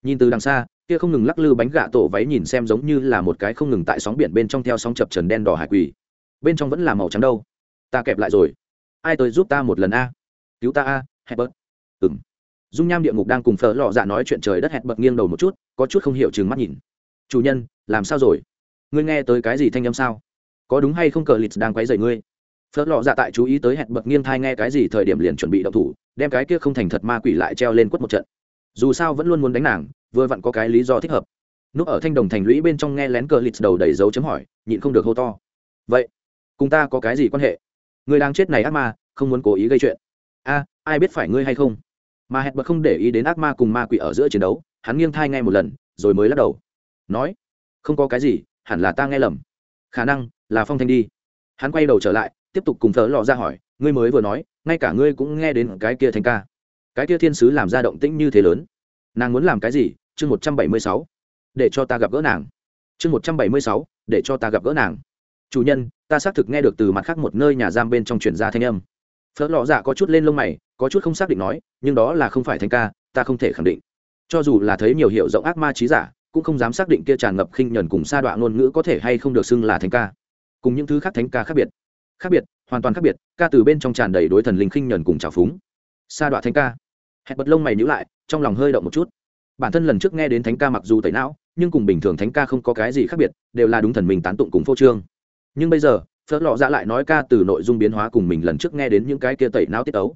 Nhìn từ đằng xa, kia không ngừng lắc lư bánh gà tổ váy nhìn xem giống như là một cái không ngừng tại sóng biển bên trong theo sóng chập trần đen đỏ hải quỳ. Bên trong vẫn là màu trắng đâu. Ta kẹp lại rồi. Ai tới giúp ta một lần a? Cứu ta a hẹp bớt ừng dung nham địa ngục đang cùng phở lọ dạ nói chuyện trời đất hẹn bật nghiêng đầu một chút, có chút không hiểu chừng mắt nhìn. Chủ nhân, làm sao rồi? Ngươi nghe tới cái gì thanh âm sao? Có đúng hay không cờ lịt đang quấy rầy ngươi? Phớt lọ dạ tại chú ý tới hẹn bật nghiêng thai nghe cái gì thời điểm liền chuẩn bị động thủ, đem cái kia không thành thật ma quỷ lại treo lên quất một trận. Dù sao vẫn luôn muốn đánh nàng, vừa vặn có cái lý do thích hợp. Núp ở thanh đồng thành lũy bên trong nghe lén cờ lịt đầu đầy dấu chấm hỏi, nhịn không được hô to. Vậy, cùng ta có cái gì quan hệ? Người đang chết này ác ma, không muốn cố ý gây chuyện. A, ai biết phải ngươi hay không? Mà hẹn bật không để ý đến ác ma cùng ma quỷ ở giữa chiến đấu, hắn nghiêng thai nghe một lần, rồi mới lắc đầu. Nói, không có cái gì, hẳn là ta nghe lầm. Khả năng là phong thanh đi. Hắn quay đầu trở lại, tiếp tục cùng thợ lò ra hỏi, ngươi mới vừa nói, ngay cả ngươi cũng nghe đến cái kia thanh ca. Cái kia thiên sứ làm ra động tĩnh như thế lớn. Nàng muốn làm cái gì? Chương một trăm bảy mươi sáu, để cho ta gặp gỡ nàng. Chương một trăm bảy mươi sáu, để cho ta gặp gỡ nàng. Chủ nhân, ta xác thực nghe được từ mặt khác một nơi nhà giam bên trong chuyển ra thanh âm phớt lò dạ có chút lên lông mày, có chút không xác định nói, nhưng đó là không phải thanh ca, ta không thể khẳng định. Cho dù là thấy nhiều hiệu rộng ác ma trí giả, cũng không dám xác định kia tràn ngập khinh nhuần cùng sa đoạn ngôn ngữ có thể hay không được xưng là thánh ca. Cùng những thứ khác thánh ca khác biệt. Khác biệt, hoàn toàn khác biệt, ca từ bên trong tràn đầy đối thần linh khinh nhuần cùng trào phúng. Sa đoạn thánh ca. Hẹn bật lông mày nhữ lại, trong lòng hơi động một chút. Bản thân lần trước nghe đến thánh ca mặc dù tẩy não, nhưng cùng bình thường thánh ca không có cái gì khác biệt, đều là đúng thần mình tán tụng cùng phô trương. Nhưng bây giờ phớt lọ ra dạ lại nói ca từ nội dung biến hóa cùng mình lần trước nghe đến những cái kia tẩy não tiết ấu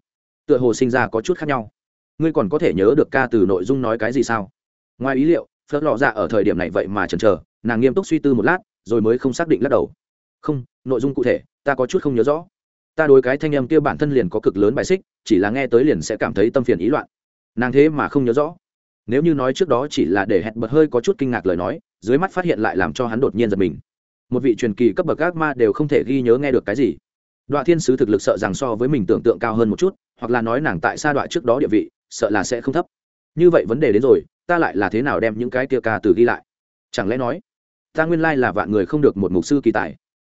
tựa hồ sinh ra có chút khác nhau. Ngươi còn có thể nhớ được ca từ nội dung nói cái gì sao? Ngoài ý liệu, phớt lọ ra dạ ở thời điểm này vậy mà chần chờ, nàng nghiêm túc suy tư một lát, rồi mới không xác định lắc đầu. Không, nội dung cụ thể, ta có chút không nhớ rõ. Ta đối cái thanh âm kia bản thân liền có cực lớn bài xích, chỉ là nghe tới liền sẽ cảm thấy tâm phiền ý loạn. Nàng thế mà không nhớ rõ. Nếu như nói trước đó chỉ là để hẹn bật hơi có chút kinh ngạc lời nói, dưới mắt phát hiện lại làm cho hắn đột nhiên giật mình một vị truyền kỳ cấp bậc ác ma đều không thể ghi nhớ nghe được cái gì. Đoạn thiên sứ thực lực sợ rằng so với mình tưởng tượng cao hơn một chút, hoặc là nói nàng tại sa đoạn trước đó địa vị, sợ là sẽ không thấp. Như vậy vấn đề đến rồi, ta lại là thế nào đem những cái kia ca từ ghi lại? Chẳng lẽ nói, ta nguyên lai là vạn người không được một mục sư kỳ tài?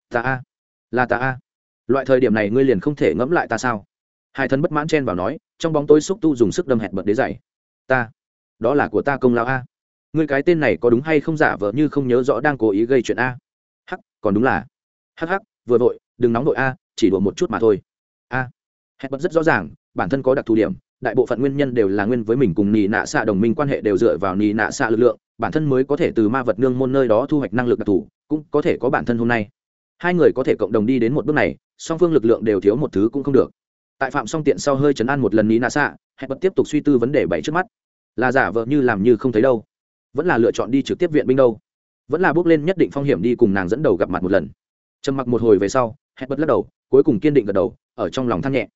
Ta a, là ta a. Loại thời điểm này ngươi liền không thể ngẫm lại ta sao? Hai thân bất mãn chen vào nói, trong bóng tối xúc tu dùng sức đâm hẹn bật đế dày. Ta, đó là của ta công lao a. Ngươi cái tên này có đúng hay không giả vờ như không nhớ rõ đang cố ý gây chuyện a? Còn đúng là. Hắc hắc, vừa vội, đừng nóng vội a, chỉ đùa một chút mà thôi. A. Hẹn bật rất rõ ràng, bản thân có đặc thù điểm, đại bộ phận nguyên nhân đều là nguyên với mình cùng nì nạ xạ đồng minh quan hệ đều dựa vào nì nạ xạ lực lượng, bản thân mới có thể từ ma vật nương môn nơi đó thu hoạch năng lực đặc thù, cũng có thể có bản thân hôm nay. Hai người có thể cộng đồng đi đến một bước này, song phương lực lượng đều thiếu một thứ cũng không được. Tại phạm song tiện sau hơi chấn an một lần nì nạ xạ hẹn bật tiếp tục suy tư vấn đề bảy trước mắt. Là giả vợ như làm như không thấy đâu. Vẫn là lựa chọn đi trực tiếp viện binh đâu vẫn là bước lên nhất định phong hiểm đi cùng nàng dẫn đầu gặp mặt một lần. Trầm mặc một hồi về sau, hẹn bật lắc đầu, cuối cùng kiên định gật đầu, ở trong lòng than nhẹ.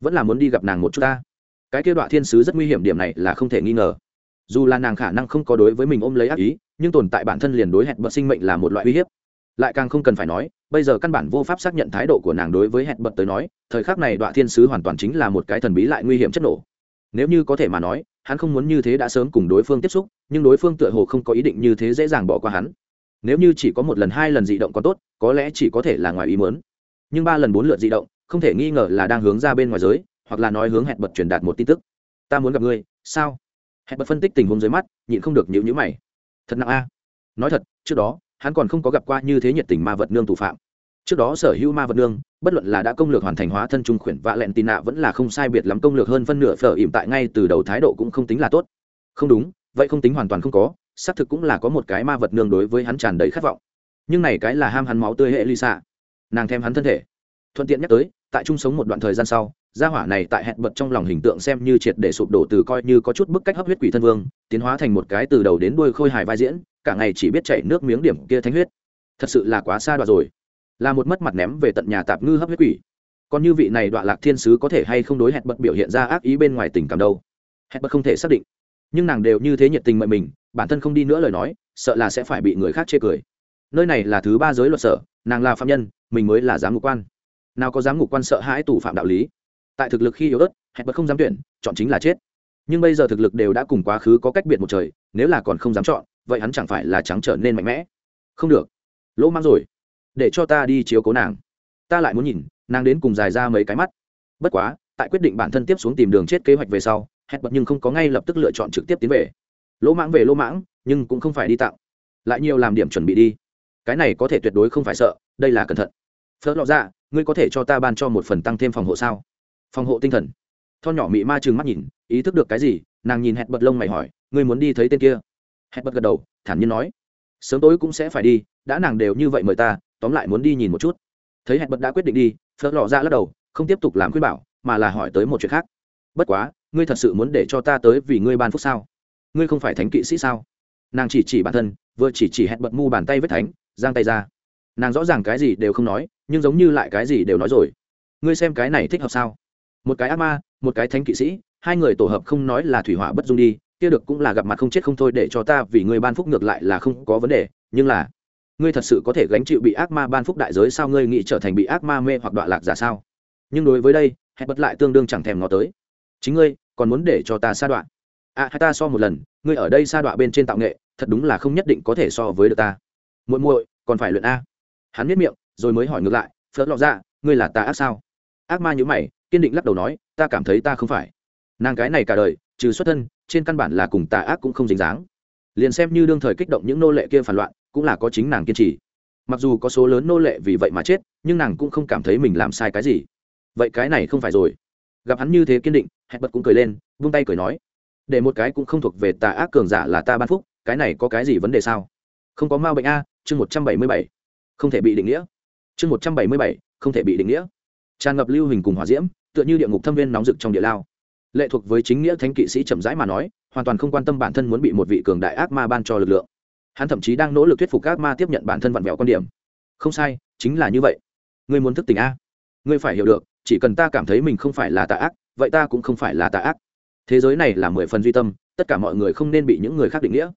Vẫn là muốn đi gặp nàng một chút ta. Cái kia đoạn thiên sứ rất nguy hiểm, điểm này là không thể nghi ngờ. Dù là nàng khả năng không có đối với mình ôm lấy ác ý, nhưng tồn tại bản thân liền đối hẹn bật sinh mệnh là một loại uy hiếp. Lại càng không cần phải nói, bây giờ căn bản vô pháp xác nhận thái độ của nàng đối với hẹn bật tới nói, thời khắc này đoạn thiên sứ hoàn toàn chính là một cái thần bí lại nguy hiểm chất nổ. Nếu như có thể mà nói hắn không muốn như thế đã sớm cùng đối phương tiếp xúc, nhưng đối phương tựa hồ không có ý định như thế dễ dàng bỏ qua hắn. Nếu như chỉ có một lần, hai lần dị động còn tốt, có lẽ chỉ có thể là ngoài ý mớn nhưng ba lần, bốn lượt dị động, không thể nghi ngờ là đang hướng ra bên ngoài giới, hoặc là nói hướng hẹn bật truyền đạt một tin tức. Ta muốn gặp ngươi, sao? Hẹn bật phân tích tình huống dưới mắt, nhịn không được nhịu nhữ mày. Thật nặng a. Nói thật, trước đó, hắn còn không có gặp qua như thế nhiệt tình ma vật nương thủ phạm trước đó sở hữu ma vật nương, bất luận là đã công lược hoàn thành hóa thân trung khuyển vạ lẹn tì nạ vẫn là không sai biệt lắm công lược hơn phân nửa phở ỉm tại ngay từ đầu thái độ cũng không tính là tốt. Không đúng, vậy không tính hoàn toàn không có, xác thực cũng là có một cái ma vật nương đối với hắn tràn đầy khát vọng. Nhưng này cái là ham hắn máu tươi hệ lisa. Nàng thêm hắn thân thể. Thuận tiện nhắc tới, tại chung sống một đoạn thời gian sau, gia hỏa này tại hẹn bật trong lòng hình tượng xem như triệt để sụp đổ từ coi như có chút bức cách hấp huyết quỷ thân vương, tiến hóa thành một cái từ đầu đến đuôi khôi hài vai diễn, cả ngày chỉ biết chảy nước miếng điểm kia thánh huyết. Thật sự là quá xa đoạn rồi là một mất mặt ném về tận nhà tạp ngư hấp huyết quỷ. Còn như vị này đoạn lạc thiên sứ có thể hay không đối hẹn bật biểu hiện ra ác ý bên ngoài tình cảm đâu? Hẹn bật không thể xác định. Nhưng nàng đều như thế nhiệt tình mời mình, bản thân không đi nữa lời nói, sợ là sẽ phải bị người khác chê cười. Nơi này là thứ ba giới luật sở, nàng là phạm nhân, mình mới là giám ngục quan. Nào có giám ngục quan sợ hãi tù phạm đạo lý. Tại thực lực khi yếu ớt, hẹn bật không dám tuyển, chọn chính là chết. Nhưng bây giờ thực lực đều đã cùng quá khứ có cách biệt một trời, nếu là còn không dám chọn, vậy hắn chẳng phải là trắng trở nên mạnh mẽ. Không được. Lỗ mang rồi để cho ta đi chiếu cố nàng. Ta lại muốn nhìn, nàng đến cùng dài ra mấy cái mắt. Bất quá, tại quyết định bản thân tiếp xuống tìm đường chết kế hoạch về sau, hẹn bật nhưng không có ngay lập tức lựa chọn trực tiếp tiến về. Lỗ mãng về lỗ mãng, nhưng cũng không phải đi tạo lại nhiều làm điểm chuẩn bị đi. Cái này có thể tuyệt đối không phải sợ, đây là cẩn thận. Phớt lọ ra dạ, ngươi có thể cho ta ban cho một phần tăng thêm phòng hộ sao? Phòng hộ tinh thần. Thon nhỏ mị ma chừng mắt nhìn, ý thức được cái gì, nàng nhìn hẹn bật lông mày hỏi, ngươi muốn đi thấy tên kia? Hẹn bật gật đầu, thản nhiên nói, sớm tối cũng sẽ phải đi, đã nàng đều như vậy mời ta tóm lại muốn đi nhìn một chút. Thấy hẹn bật đã quyết định đi phớt lò ra lắc đầu, không tiếp tục làm khuyên bảo, mà là hỏi tới một chuyện khác. Bất quá, ngươi thật sự muốn để cho ta tới vì ngươi ban phúc sao? Ngươi không phải thánh kỵ sĩ sao? Nàng chỉ chỉ bản thân, vừa chỉ chỉ hẹn bật mu bàn tay vết thánh, giang tay ra. Nàng rõ ràng cái gì đều không nói, nhưng giống như lại cái gì đều nói rồi. Ngươi xem cái này thích hợp sao? Một cái ác ma, một cái thánh kỵ sĩ, hai người tổ hợp không nói là thủy hỏa bất dung đi, kia được cũng là gặp mặt không chết không thôi để cho ta vì ngươi ban phúc ngược lại là không có vấn đề, nhưng là ngươi thật sự có thể gánh chịu bị ác ma ban phúc đại giới sao? Ngươi nghĩ trở thành bị ác ma mê hoặc đọa lạc giả sao? Nhưng đối với đây hẹn bật lại tương đương chẳng thèm ngó tới. Chính ngươi, còn muốn để cho ta sa đoạn à hay ta so một lần, ngươi ở đây sa đoạn bên trên tạo nghệ, thật đúng là không nhất định có thể so với được ta. Muội muội, còn phải luyện a. Hắn biết miệng, rồi mới hỏi ngược lại, phớt lọt ra dạ, ngươi là ta ác sao? Ác ma nhữ mày, kiên định lắc đầu nói, ta cảm thấy ta không phải. Nàng cái này cả đời, trừ xuất thân, trên căn bản là cùng tà ác cũng không dính dáng. Liền xem như đương thời kích động những nô lệ kia phản loạn cũng là có chính nàng kiên trì. Mặc dù có số lớn nô lệ vì vậy mà chết, nhưng nàng cũng không cảm thấy mình làm sai cái gì. Vậy cái này không phải rồi. Gặp hắn như thế kiên định, hẹn bật cũng cười lên vung tay cười nói, để một cái cũng không thuộc về tà ác cường giả là ta ban phúc, cái này có cái gì vấn đề sao? Không có ma bệnh a, chương một trăm bảy mươi bảy, không thể bị định nghĩa. Chương một trăm bảy mươi bảy, không thể bị định nghĩa. Tràn ngập lưu hình cùng hòa diễm, tựa như địa ngục thâm viên nóng rực trong địa lao. Lệ thuộc với chính nghĩa thánh kỵ sĩ chậm rãi mà nói, hoàn toàn không quan tâm bản thân muốn bị một vị cường đại ác ma ban cho lực lượng hắn thậm chí đang nỗ lực thuyết phục các ma tiếp nhận bản thân vặn vẹo quan điểm. Không sai, chính là như vậy. Ngươi muốn thức tỉnh a. Ngươi phải hiểu được, chỉ cần ta cảm thấy mình không phải là tà ác, vậy ta cũng không phải là tà ác. Thế giới này là mười phần duy tâm, tất cả mọi người không nên bị những người khác định nghĩa.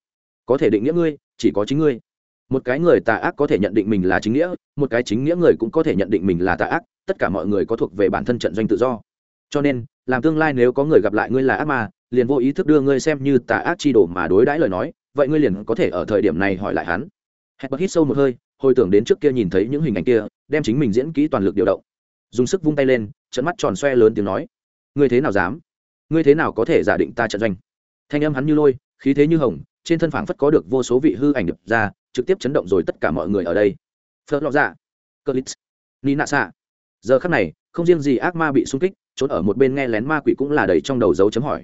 Có thể định nghĩa ngươi, chỉ có chính ngươi. Một cái người tà ác có thể nhận định mình là chính nghĩa, một cái chính nghĩa người cũng có thể nhận định mình là tà ác, tất cả mọi người có thuộc về bản thân trận doanh tự do. Cho nên, làm tương lai nếu có người gặp lại ngươi là ác ma, liền vô ý thức đưa ngươi xem như tà ác chi đổ mà đối đãi lời nói vậy ngươi liền có thể ở thời điểm này hỏi lại hắn. Hẹn bật hít sâu một hơi, hồi tưởng đến trước kia nhìn thấy những hình ảnh kia, đem chính mình diễn kỹ toàn lực điều động. Dùng sức vung tay lên trận mắt tròn xoe lớn tiếng nói, ngươi thế nào dám? Ngươi thế nào có thể giả định ta trận doanh? Thanh âm hắn như lôi, khí thế như hồng, trên thân phảng phất có được vô số vị hư ảnh đập ra, trực tiếp chấn động rồi tất cả mọi người ở đây. Phớt lọ dạ cơ lít ni nạ xạ giờ khắc này, không riêng gì ác ma bị xung kích, trốn ở một bên nghe lén ma quỷ cũng là đầy trong đầu dấu chấm hỏi.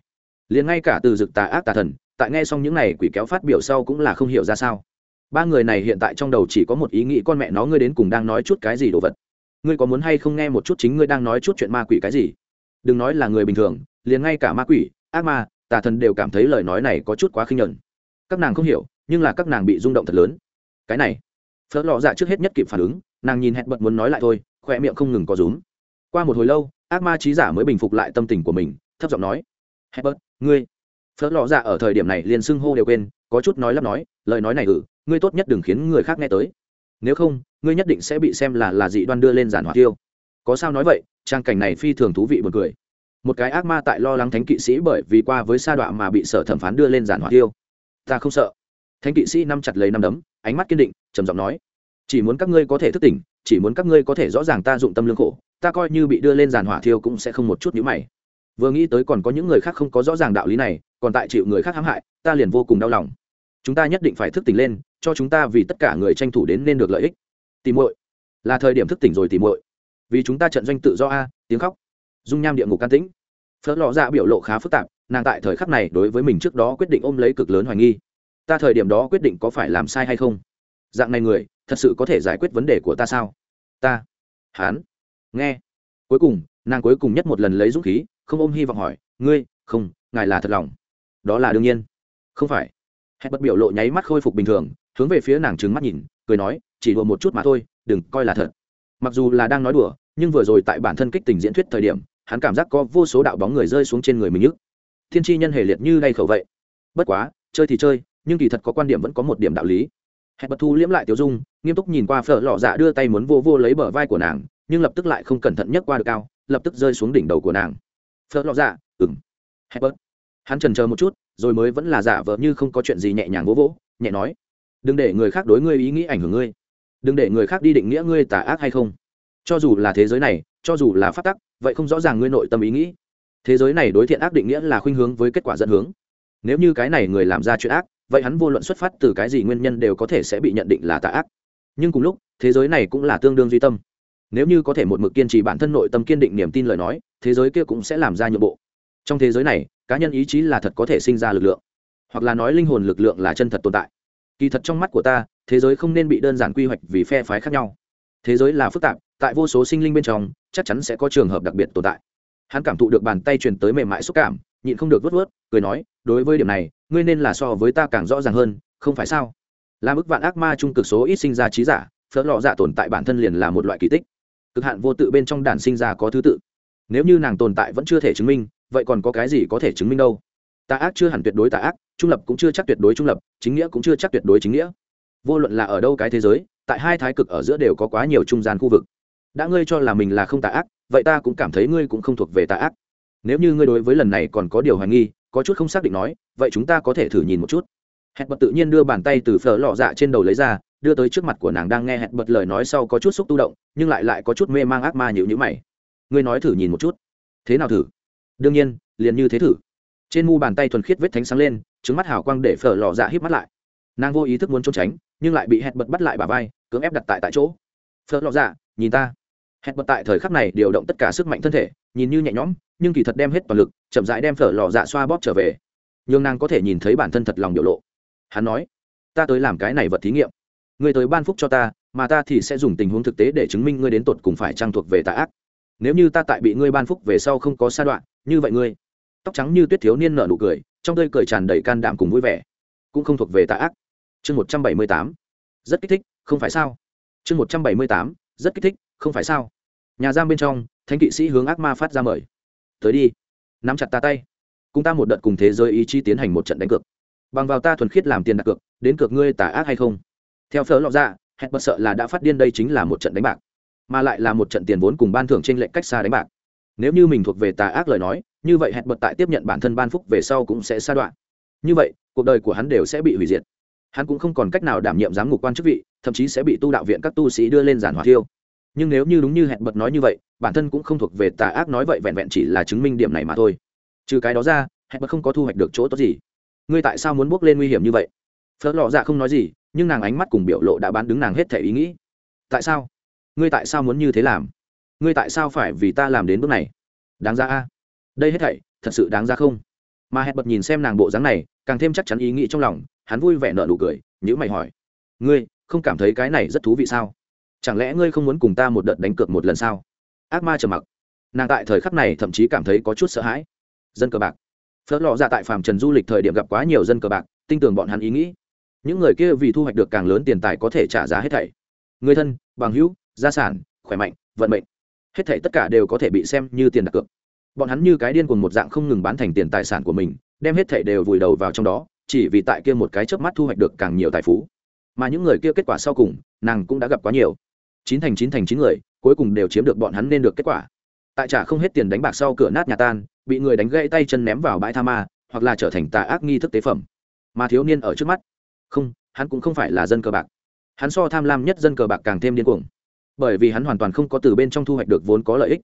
Liền ngay cả từ dực tà ác tà thần tại nghe xong những này quỷ kéo phát biểu sau cũng là không hiểu ra sao. Ba người này hiện tại trong đầu chỉ có một ý nghĩ, con mẹ nó ngươi đến cùng đang nói chút cái gì đồ vật? Ngươi có muốn hay không nghe một chút chính ngươi đang nói chút chuyện ma quỷ cái gì? Đừng nói là người bình thường, liền ngay cả ma quỷ, ác ma, tà thần đều cảm thấy lời nói này có chút quá khinh nhẫn. Các nàng không hiểu, nhưng là các nàng bị rung động thật lớn. Cái này, phớt lọ dạ trước hết nhất kịp phản ứng, nàng nhìn hẹn bật muốn nói lại thôi khoe miệng không ngừng có rúm. Qua một hồi lâu, ác ma trí giả mới bình phục lại tâm tình của mình, thấp giọng nói, hẹn bật, ngươi phớt lọ dạ ở thời điểm này liền xưng hô đều quên, có chút nói lắp nói, lời nói này ừ ngươi tốt nhất đừng khiến người khác nghe tới. Nếu không, ngươi nhất định sẽ bị xem là là dị đoan đưa lên giản hỏa tiêu. Có sao nói vậy, trang cảnh này phi thường thú vị buồn cười. Một cái ác ma tại lo lắng thánh kỵ sĩ bởi vì qua với sa đọa mà bị sở thẩm phán đưa lên giản hỏa tiêu. Ta không sợ. Thánh kỵ sĩ nắm chặt lấy nắm đấm, ánh mắt kiên định, trầm giọng nói, chỉ muốn các ngươi có thể thức tỉnh, chỉ muốn các ngươi có thể rõ ràng ta dụng tâm lương khổ, ta coi như bị đưa lên giàn hỏa thiêu cũng sẽ không một chút nhữ mày vừa nghĩ tới còn có những người khác không có rõ ràng đạo lý này, còn tại chịu người khác hãm hại, ta liền vô cùng đau lòng. Chúng ta nhất định phải thức tỉnh lên, cho chúng ta vì tất cả người tranh thủ đến nên được lợi ích. Tìm muội. Là thời điểm thức tỉnh rồi tìm muội. Vì chúng ta trận doanh tự do a, tiếng khóc. Dung nham địa ngục can tĩnh. Phớt lọ dạ biểu lộ khá phức tạp, nàng tại thời khắc này đối với mình trước đó quyết định ôm lấy cực lớn hoài nghi. Ta thời điểm đó quyết định có phải làm sai hay không? Dạng này người, thật sự có thể giải quyết vấn đề của ta sao? Ta. Hán. Nghe. Cuối cùng nàng cuối cùng nhất một lần lấy dũng khí, không ôm hy vọng hỏi, ngươi, không, ngài là thật lòng? Đó là đương nhiên. Không phải. Hẹn bất biểu lộ nháy mắt khôi phục bình thường, hướng về phía nàng trừng mắt nhìn, cười nói, chỉ đùa một chút mà thôi, đừng coi là thật. Mặc dù là đang nói đùa, nhưng vừa rồi tại bản thân kích tình diễn thuyết thời điểm, hắn cảm giác có vô số đạo bóng người rơi xuống trên người mình nhức. Thiên tri nhân hề liệt như đay khẩu vậy. Bất quá, chơi thì chơi, nhưng kỳ thật có quan điểm vẫn có một điểm đạo lý. Hẹn bật thu liễm lại tiểu dung, nghiêm túc nhìn qua phở lọ dạ đưa tay muốn vô vô lấy bờ vai của nàng, nhưng lập tức lại không cẩn thận nhất qua được cao lập tức rơi xuống đỉnh đầu của nàng. Phớt lọ dạ ừng Hebert, hắn trần chờ một chút rồi mới vẫn là giả vờ như không có chuyện gì nhẹ nhàng vỗ vỗ nhẹ nói. Đừng để người khác đối ngươi ý nghĩ ảnh hưởng ngươi. Đừng để người khác đi định nghĩa ngươi tà ác hay không. Cho dù là thế giới này cho dù là phát tắc vậy không rõ ràng ngươi nội tâm ý nghĩ. Thế giới này đối thiện ác định nghĩa là khuynh hướng với kết quả dẫn hướng. Nếu như cái này người làm ra chuyện ác vậy hắn vô luận xuất phát từ cái gì nguyên nhân đều có thể sẽ bị nhận định là tà ác. Nhưng cùng lúc thế giới này cũng là tương đương duy tâm nếu như có thể một mực kiên trì bản thân nội tâm kiên định niềm tin lời nói, thế giới kia cũng sẽ làm ra nhượng bộ. Trong thế giới này, cá nhân ý chí là thật có thể sinh ra lực lượng, hoặc là nói linh hồn lực lượng là chân thật tồn tại. Kỳ thật trong mắt của ta, thế giới không nên bị đơn giản quy hoạch vì phe phái khác nhau. Thế giới là phức tạp, tại vô số sinh linh bên trong, chắc chắn sẽ có trường hợp đặc biệt tồn tại. Hắn cảm thụ được bàn tay truyền tới mềm mại xúc cảm, nhịn không được vớt vớt cười nói, đối với điểm này, ngươi nên là so với ta càng rõ ràng hơn, không phải sao? Làm ức vạn ác ma trung cực số ít sinh ra trí giả, phớt lọ dạ tồn tại bản thân liền là một loại kỳ tích cực hạn vô tự bên trong đàn sinh ra có thứ tự. Nếu như nàng tồn tại vẫn chưa thể chứng minh, vậy còn có cái gì có thể chứng minh đâu? Tà ác chưa hẳn tuyệt đối tà ác, trung lập cũng chưa chắc tuyệt đối trung lập, chính nghĩa cũng chưa chắc tuyệt đối chính nghĩa. Vô luận là ở đâu cái thế giới, tại hai thái cực ở giữa đều có quá nhiều trung gian khu vực. Đã ngươi cho là mình là không tà ác, vậy ta cũng cảm thấy ngươi cũng không thuộc về tà ác. Nếu như ngươi đối với lần này còn có điều hoài nghi, có chút không xác định nói, vậy chúng ta có thể thử nhìn một chút hẹn bật tự nhiên đưa bàn tay từ phở lọ dạ trên đầu lấy ra, đưa tới trước mặt của nàng đang nghe hẹn bật lời nói sau có chút xúc tu động, nhưng lại lại có chút mê mang ác ma nhịu nhữ mày. Ngươi nói thử nhìn một chút. Thế nào thử? Đương nhiên, liền như thế thử. Trên mu bàn tay thuần khiết vết thánh sáng lên, trứng mắt hào quang để phở lọ dạ híp mắt lại. Nàng vô ý thức muốn trốn tránh, nhưng lại bị hẹn bật bắt lại bà vai, cưỡng ép đặt tại tại chỗ. Phở lọ dạ nhìn ta. Hẹn bật tại thời khắc này điều động tất cả sức mạnh thân thể, nhìn như nhẹ nhõm, nhưng kỳ thật đem hết toàn lực, chậm rãi đem phở lò dạ xoa bóp trở về. Nhưng nàng có thể nhìn thấy bản thân thật lòng biểu lộ hắn nói, ta tới làm cái này vật thí nghiệm. Ngươi tới ban phúc cho ta, mà ta thì sẽ dùng tình huống thực tế để chứng minh ngươi đến tột cùng phải trang thuộc về tà ác. Nếu như ta tại bị ngươi ban phúc về sau không có sa đoạn, như vậy ngươi. Tóc trắng như tuyết thiếu niên nở nụ cười, trong tơi cười tràn đầy can đảm cùng vui vẻ. Cũng không thuộc về tà ác. Chương một trăm bảy mươi tám. Rất kích thích, không phải sao? Chương một trăm bảy mươi tám. Rất kích thích, không phải sao? Nhà giam bên trong, thánh kỵ sĩ hướng ác ma phát ra mời. Tới đi, nắm chặt ta tay. Cùng ta một đợt cùng thế giới ý chí tiến hành một trận đánh cược bằng vào ta thuần khiết làm tiền đặt cược, đến cược ngươi tà ác hay không? Theo phớ lọ ra hẹn bật sợ là đã phát điên đây chính là một trận đánh bạc, mà lại là một trận tiền vốn cùng ban thưởng trên lệnh cách xa đánh bạc. Nếu như mình thuộc về tà ác lời nói, như vậy hẹn bật tại tiếp nhận bản thân ban phúc về sau cũng sẽ sa đoạn. Như vậy, cuộc đời của hắn đều sẽ bị hủy diệt. Hắn cũng không còn cách nào đảm nhiệm giám ngục quan chức vị, thậm chí sẽ bị tu đạo viện các tu sĩ đưa lên giàn hỏa thiêu. Nhưng nếu như đúng như hẹn bật nói như vậy, bản thân cũng không thuộc về tà ác nói vậy vẹn vẹn chỉ là chứng minh điểm này mà thôi. Trừ cái đó ra, hẹn bật không có thu hoạch được chỗ tốt gì ngươi tại sao muốn bước lên nguy hiểm như vậy? Phớt lọ dạ không nói gì, nhưng nàng ánh mắt cùng biểu lộ đã bán đứng nàng hết thể ý nghĩ. Tại sao? Ngươi tại sao muốn như thế làm? Ngươi tại sao phải vì ta làm đến bước này? Đáng ra a. Đây hết thảy, thật sự đáng ra không? Mà hẹn bật nhìn xem nàng bộ dáng này, càng thêm chắc chắn ý nghĩ trong lòng, hắn vui vẻ nợ nụ cười nhữ mày hỏi. Ngươi, không cảm thấy cái này rất thú vị sao? Chẳng lẽ ngươi không muốn cùng ta một đợt đánh cược một lần sao? Ác ma trầm mặc. Nàng tại thời khắc này thậm chí cảm thấy có chút sợ hãi. Dân cờ bạc phớt lọ ra tại phàm trần du lịch thời điểm gặp quá nhiều dân cờ bạc, tin tưởng bọn hắn ý nghĩ. Những người kia vì thu hoạch được càng lớn tiền tài có thể trả giá hết thảy. Người thân, bằng hữu, gia sản, khỏe mạnh, vận mệnh, hết thảy tất cả đều có thể bị xem như tiền đặt cược. Bọn hắn như cái điên cùng một dạng không ngừng bán thành tiền tài sản của mình, đem hết thảy đều vùi đầu vào trong đó, chỉ vì tại kia một cái chớp mắt thu hoạch được càng nhiều tài phú. Mà những người kia kết quả sau cùng, nàng cũng đã gặp quá nhiều. Chín thành chín thành chín người, cuối cùng đều chiếm được bọn hắn nên được kết quả. Tại trả không hết tiền đánh bạc sau cửa nát nhà tan bị người đánh gãy tay chân ném vào bãi tha ma, hoặc là trở thành tà ác nghi thức tế phẩm. Mà thiếu niên ở trước mắt, không, hắn cũng không phải là dân cờ bạc. Hắn so tham lam nhất dân cờ bạc càng thêm điên cuồng. Bởi vì hắn hoàn toàn không có từ bên trong thu hoạch được vốn có lợi ích.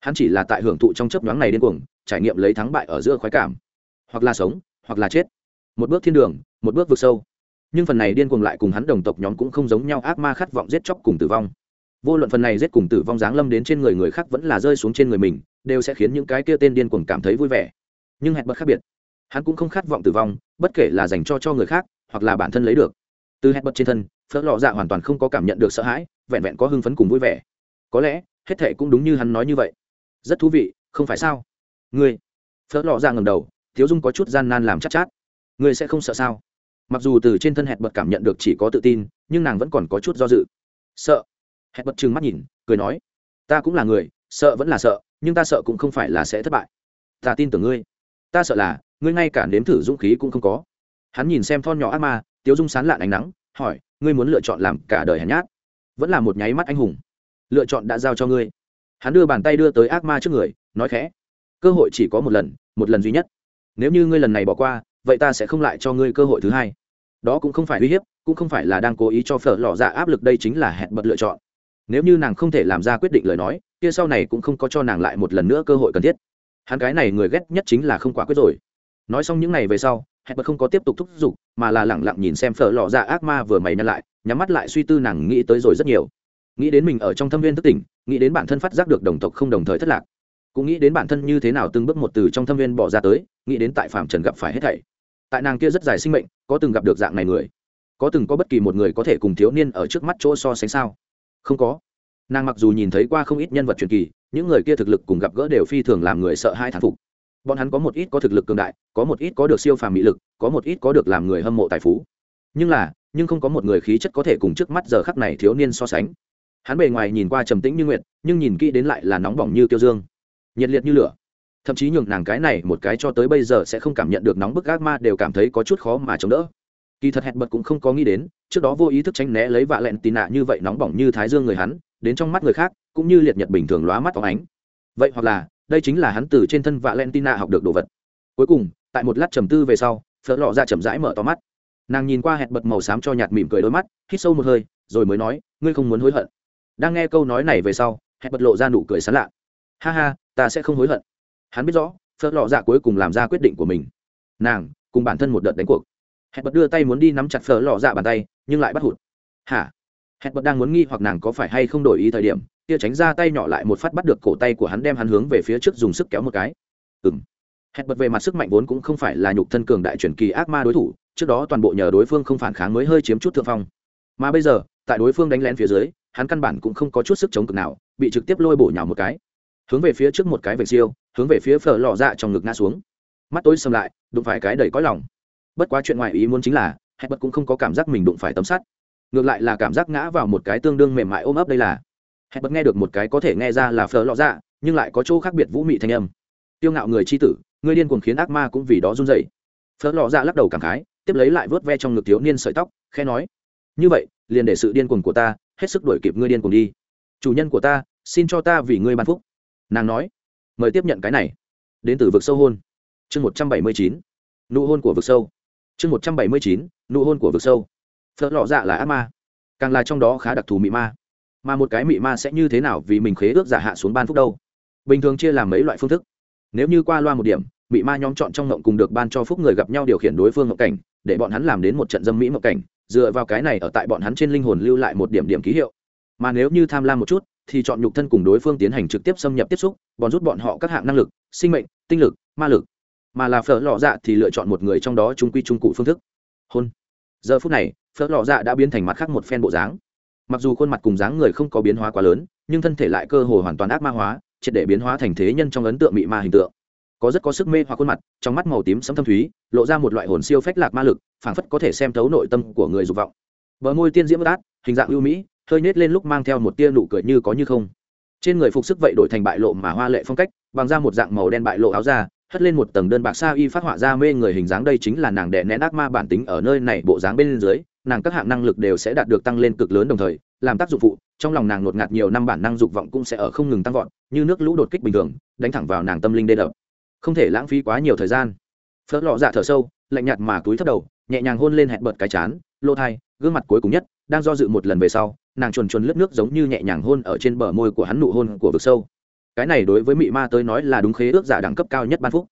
Hắn chỉ là tại hưởng thụ trong chấp nhoáng này điên cuồng, trải nghiệm lấy thắng bại ở giữa khoái cảm. Hoặc là sống, hoặc là chết. Một bước thiên đường, một bước vực sâu. Nhưng phần này điên cuồng lại cùng hắn đồng tộc nhóm cũng không giống nhau, ác ma khát vọng giết chóc cùng tử vong. Vô luận phần này giết cùng tử vong giáng lâm đến trên người người khác vẫn là rơi xuống trên người mình đều sẽ khiến những cái kia tên điên cuồng cảm thấy vui vẻ. Nhưng hẹn bật khác biệt hắn cũng không khát vọng tử vong bất kể là dành cho cho người khác hoặc là bản thân lấy được. Từ hẹn bật trên thân phớt lọ dạ hoàn toàn không có cảm nhận được sợ hãi vẹn vẹn có hưng phấn cùng vui vẻ. Có lẽ hết thệ cũng đúng như hắn nói như vậy. Rất thú vị không phải sao? Ngươi. Phớt lọ dạ ngầm đầu thiếu dung có chút gian nan làm chắc chát, chát. Ngươi sẽ không sợ sao? Mặc dù từ trên thân hẹn bật cảm nhận được chỉ có tự tin nhưng nàng vẫn còn có chút do dự. Sợ. Hẹn bật trừng mắt nhìn cười nói ta cũng là người sợ vẫn là sợ nhưng ta sợ cũng không phải là sẽ thất bại. Ta tin tưởng ngươi. Ta sợ là, ngươi ngay cả nếm thử dũng khí cũng không có. Hắn nhìn xem thon nhỏ ác ma, tiếu dung sán lạn ánh nắng, hỏi, ngươi muốn lựa chọn làm cả đời hèn nhát? Vẫn là một nháy mắt anh hùng. Lựa chọn đã giao cho ngươi. Hắn đưa bàn tay đưa tới ác ma trước người, nói khẽ, cơ hội chỉ có một lần một lần duy nhất. Nếu như ngươi lần này bỏ qua, vậy ta sẽ không lại cho ngươi cơ hội thứ hai. Đó cũng không phải uy hiếp, cũng không phải là đang cố ý cho phở lò dạ áp lực, đây chính là hẹn bật lựa chọn. Nếu như nàng không thể làm ra quyết định lời nói kia sau này cũng không có cho nàng lại một lần nữa cơ hội cần thiết. Hắn cái này người ghét nhất chính là không quả quyết rồi. Nói xong những ngày về sau, hẹn bật không có tiếp tục thúc giục, mà là lẳng lặng nhìn xem phở lò ra dạ ác ma vừa mày nhăn lại, nhắm mắt lại suy tư nàng nghĩ tới rồi rất nhiều. Nghĩ đến mình ở trong thâm viên thất tỉnh, nghĩ đến bản thân phát giác được đồng tộc không đồng thời thất lạc, cũng nghĩ đến bản thân như thế nào từng bước một từ trong thâm viên bỏ ra tới, nghĩ đến tại phạm trần gặp phải hết thảy. Tại nàng kia rất dài sinh mệnh, có từng gặp được dạng này người, có từng có bất kỳ một người có thể cùng thiếu niên ở trước mắt chỗ so sánh sao? Không có nàng mặc dù nhìn thấy qua không ít nhân vật truyền kỳ, những người kia thực lực cùng gặp gỡ đều phi thường làm người sợ hai thán phục. Bọn hắn có một ít có thực lực cường đại, có một ít có được siêu phàm mỹ lực, có một ít có được làm người hâm mộ tài phú. Nhưng là, nhưng không có một người khí chất có thể cùng trước mắt giờ khắc này thiếu niên so sánh. Hắn bề ngoài nhìn qua trầm tĩnh như nguyệt, nhưng nhìn kỹ đến lại là nóng bỏng như tiêu dương. Nhiệt liệt như lửa. Thậm chí nhường nàng cái này một cái cho tới bây giờ sẽ không cảm nhận được nóng bức ác ma đều cảm thấy có chút khó mà chống đỡ. Kỳ thật hẹn bật cũng không có nghĩ đến, trước đó vô ý thức tránh né lấy vạ lẹn tì nạ như vậy nóng bỏng như thái dương người hắn đến trong mắt người khác, cũng như liệt nhật bình thường lóa mắt phóng ánh. Vậy hoặc là, đây chính là hắn từ trên thân vạ Lentina học được đồ vật. Cuối cùng, tại một lát trầm tư về sau phớt lọ ra chậm rãi mở to mắt. Nàng nhìn qua hẹn bật màu xám cho nhạt mỉm cười đôi mắt, hít sâu một hơi, rồi mới nói, ngươi không muốn hối hận. Đang nghe câu nói này về sau, hẹn bật lộ ra nụ cười sán lạ. Ha ha, ta sẽ không hối hận. Hắn biết rõ phớt lọ dạ cuối cùng làm ra quyết định của mình. Nàng, cùng bản thân một đợt đánh cuộc. Hẹn bật đưa tay muốn đi nắm chặt phở lọ dạ bàn tay, nhưng lại bắt hụt. Hả? Hẹn bật đang muốn nghi hoặc nàng có phải hay không đổi ý thời điểm kia tránh ra tay nhỏ lại một phát bắt được cổ tay của hắn đem hắn hướng về phía trước dùng sức kéo một cái. Ừ m hẹn bật về mặt sức mạnh vốn cũng không phải là nhục thân cường đại truyền kỳ ác ma đối thủ, trước đó toàn bộ nhờ đối phương không phản kháng mới hơi chiếm chút thượng phong. Mà bây giờ, tại đối phương đánh lén phía dưới, hắn căn bản cũng không có chút sức chống cực nào, bị trực tiếp lôi bổ nhào một cái. Hướng về phía trước một cái về siêu, hướng về phía phở lò dạ trong ngực ngã xuống. Mắt tối xâm lại, đụng phải cái đầy cõi lòng. Bất quá chuyện ngoài ý muốn chính là, hẹn bật cũng không có cảm giác mình đụng phải tấm sắt ngược lại là cảm giác ngã vào một cái tương đương mềm mại ôm ấp đây là. Hẹn bật nghe được một cái có thể nghe ra là phở lọ dạ nhưng lại có chỗ khác biệt vũ mị thanh âm. Tiêu ngạo người c h i tử, người điên cuồng khiến ác ma cũng vì đó run dậy phở lọ dạ lắc đầu cảm khái, tiếp lấy lại vớt ve trong ngực thiếu niên sợi tóc khe nói, như vậy, liền để sự điên cuồng của ta hết sức đuổi kịp ngươi điên cuồng đi. Chủ nhân của ta, xin cho ta vì ngươi ban phúc. Nàng nói, mời tiếp nhận cái này. Đến từ vực sâu hôn. Chương một trăm bảy mươi chín, nụ hôn của vực sâu. Chương một trăm bảy mươi chín, nụ hôn của vực sâu phở lọ dạ là ác ma. Càng là trong đó khá đặc thù mị ma. Mà một cái mị ma sẽ như thế nào vì mình khế ước giả hạ xuống ban phúc đâu? Bình thường chia làm mấy loại phương thức. Nếu như qua loa một điểm, mị ma nhóm chọn trong ngộng cùng được ban cho phúc người gặp nhau điều khiển đối phương ngộng cảnh, để bọn hắn làm đến một trận dâm mỹ ngộng cảnh, dựa vào cái này ở tại bọn hắn trên linh hồn lưu lại một điểm điểm ký hiệu. Mà nếu như tham lam một chút, thì chọn nhục thân cùng đối phương tiến hành trực tiếp xâm nhập tiếp xúc, bọn rút bọn họ các hạng năng lực, sinh mệnh, tinh lực, ma lực. Mà là phở lọ dạ thì lựa chọn một người trong đó trung quy trung cụ phương thức. Hôn giờ phút này, phớt lọ dạ đã biến thành mặt khác một phen bộ dáng. Mặc dù khuôn mặt cùng dáng người không có biến hóa quá lớn, nhưng thân thể lại cơ hồ hoàn toàn ác ma hóa, triệt để biến hóa thành thế nhân trong ấn tượng mị ma hình tượng. Có rất có sức mê hoặc khuôn mặt, trong mắt màu tím sẫm thâm thúy, lộ ra một loại hồn siêu phách lạc ma lực, phảng phất có thể xem thấu nội tâm của người dục vọng. Bờ môi tiên diễm át, hình dạng ưu mỹ, hơi nết lên lúc mang theo một tia nụ cười như có như không. Trên người phục sức vậy đổi thành bại lộ mà hoa lệ phong cách, bằng ra một dạng màu đen bại lộ áo da hất lên một tầng đơn bạc sa y phát họa ra mê người hình dáng. Đây chính là nàng đẻ nén ác ma bản tính ở nơi này bộ dáng bên dưới, nàng các hạng năng lực đều sẽ đạt được tăng lên cực lớn đồng thời, làm tác dụng phụ, trong lòng nàng ngột ngạt nhiều năm bản năng dục vọng cũng sẽ ở không ngừng tăng vọt, như nước lũ đột kích bình thường, đánh thẳng vào nàng tâm linh đê đập. Không thể lãng phí quá nhiều thời gian. Phớt lọ dạ thở sâu, lạnh nhạt mà túi thấp đầu, nhẹ nhàng hôn lên hẹn bật cái chán lô thai, gương mặt cuối cùng nhất, đang do dự một lần về sau, nàng chuồn chuồn lướt nước giống như nhẹ nhàng hôn ở trên bờ môi của hắn nụ hôn của vực sâu cái này đối với mị ma tới nói là đúng khế ước giả đẳng cấp cao nhất ban phúc.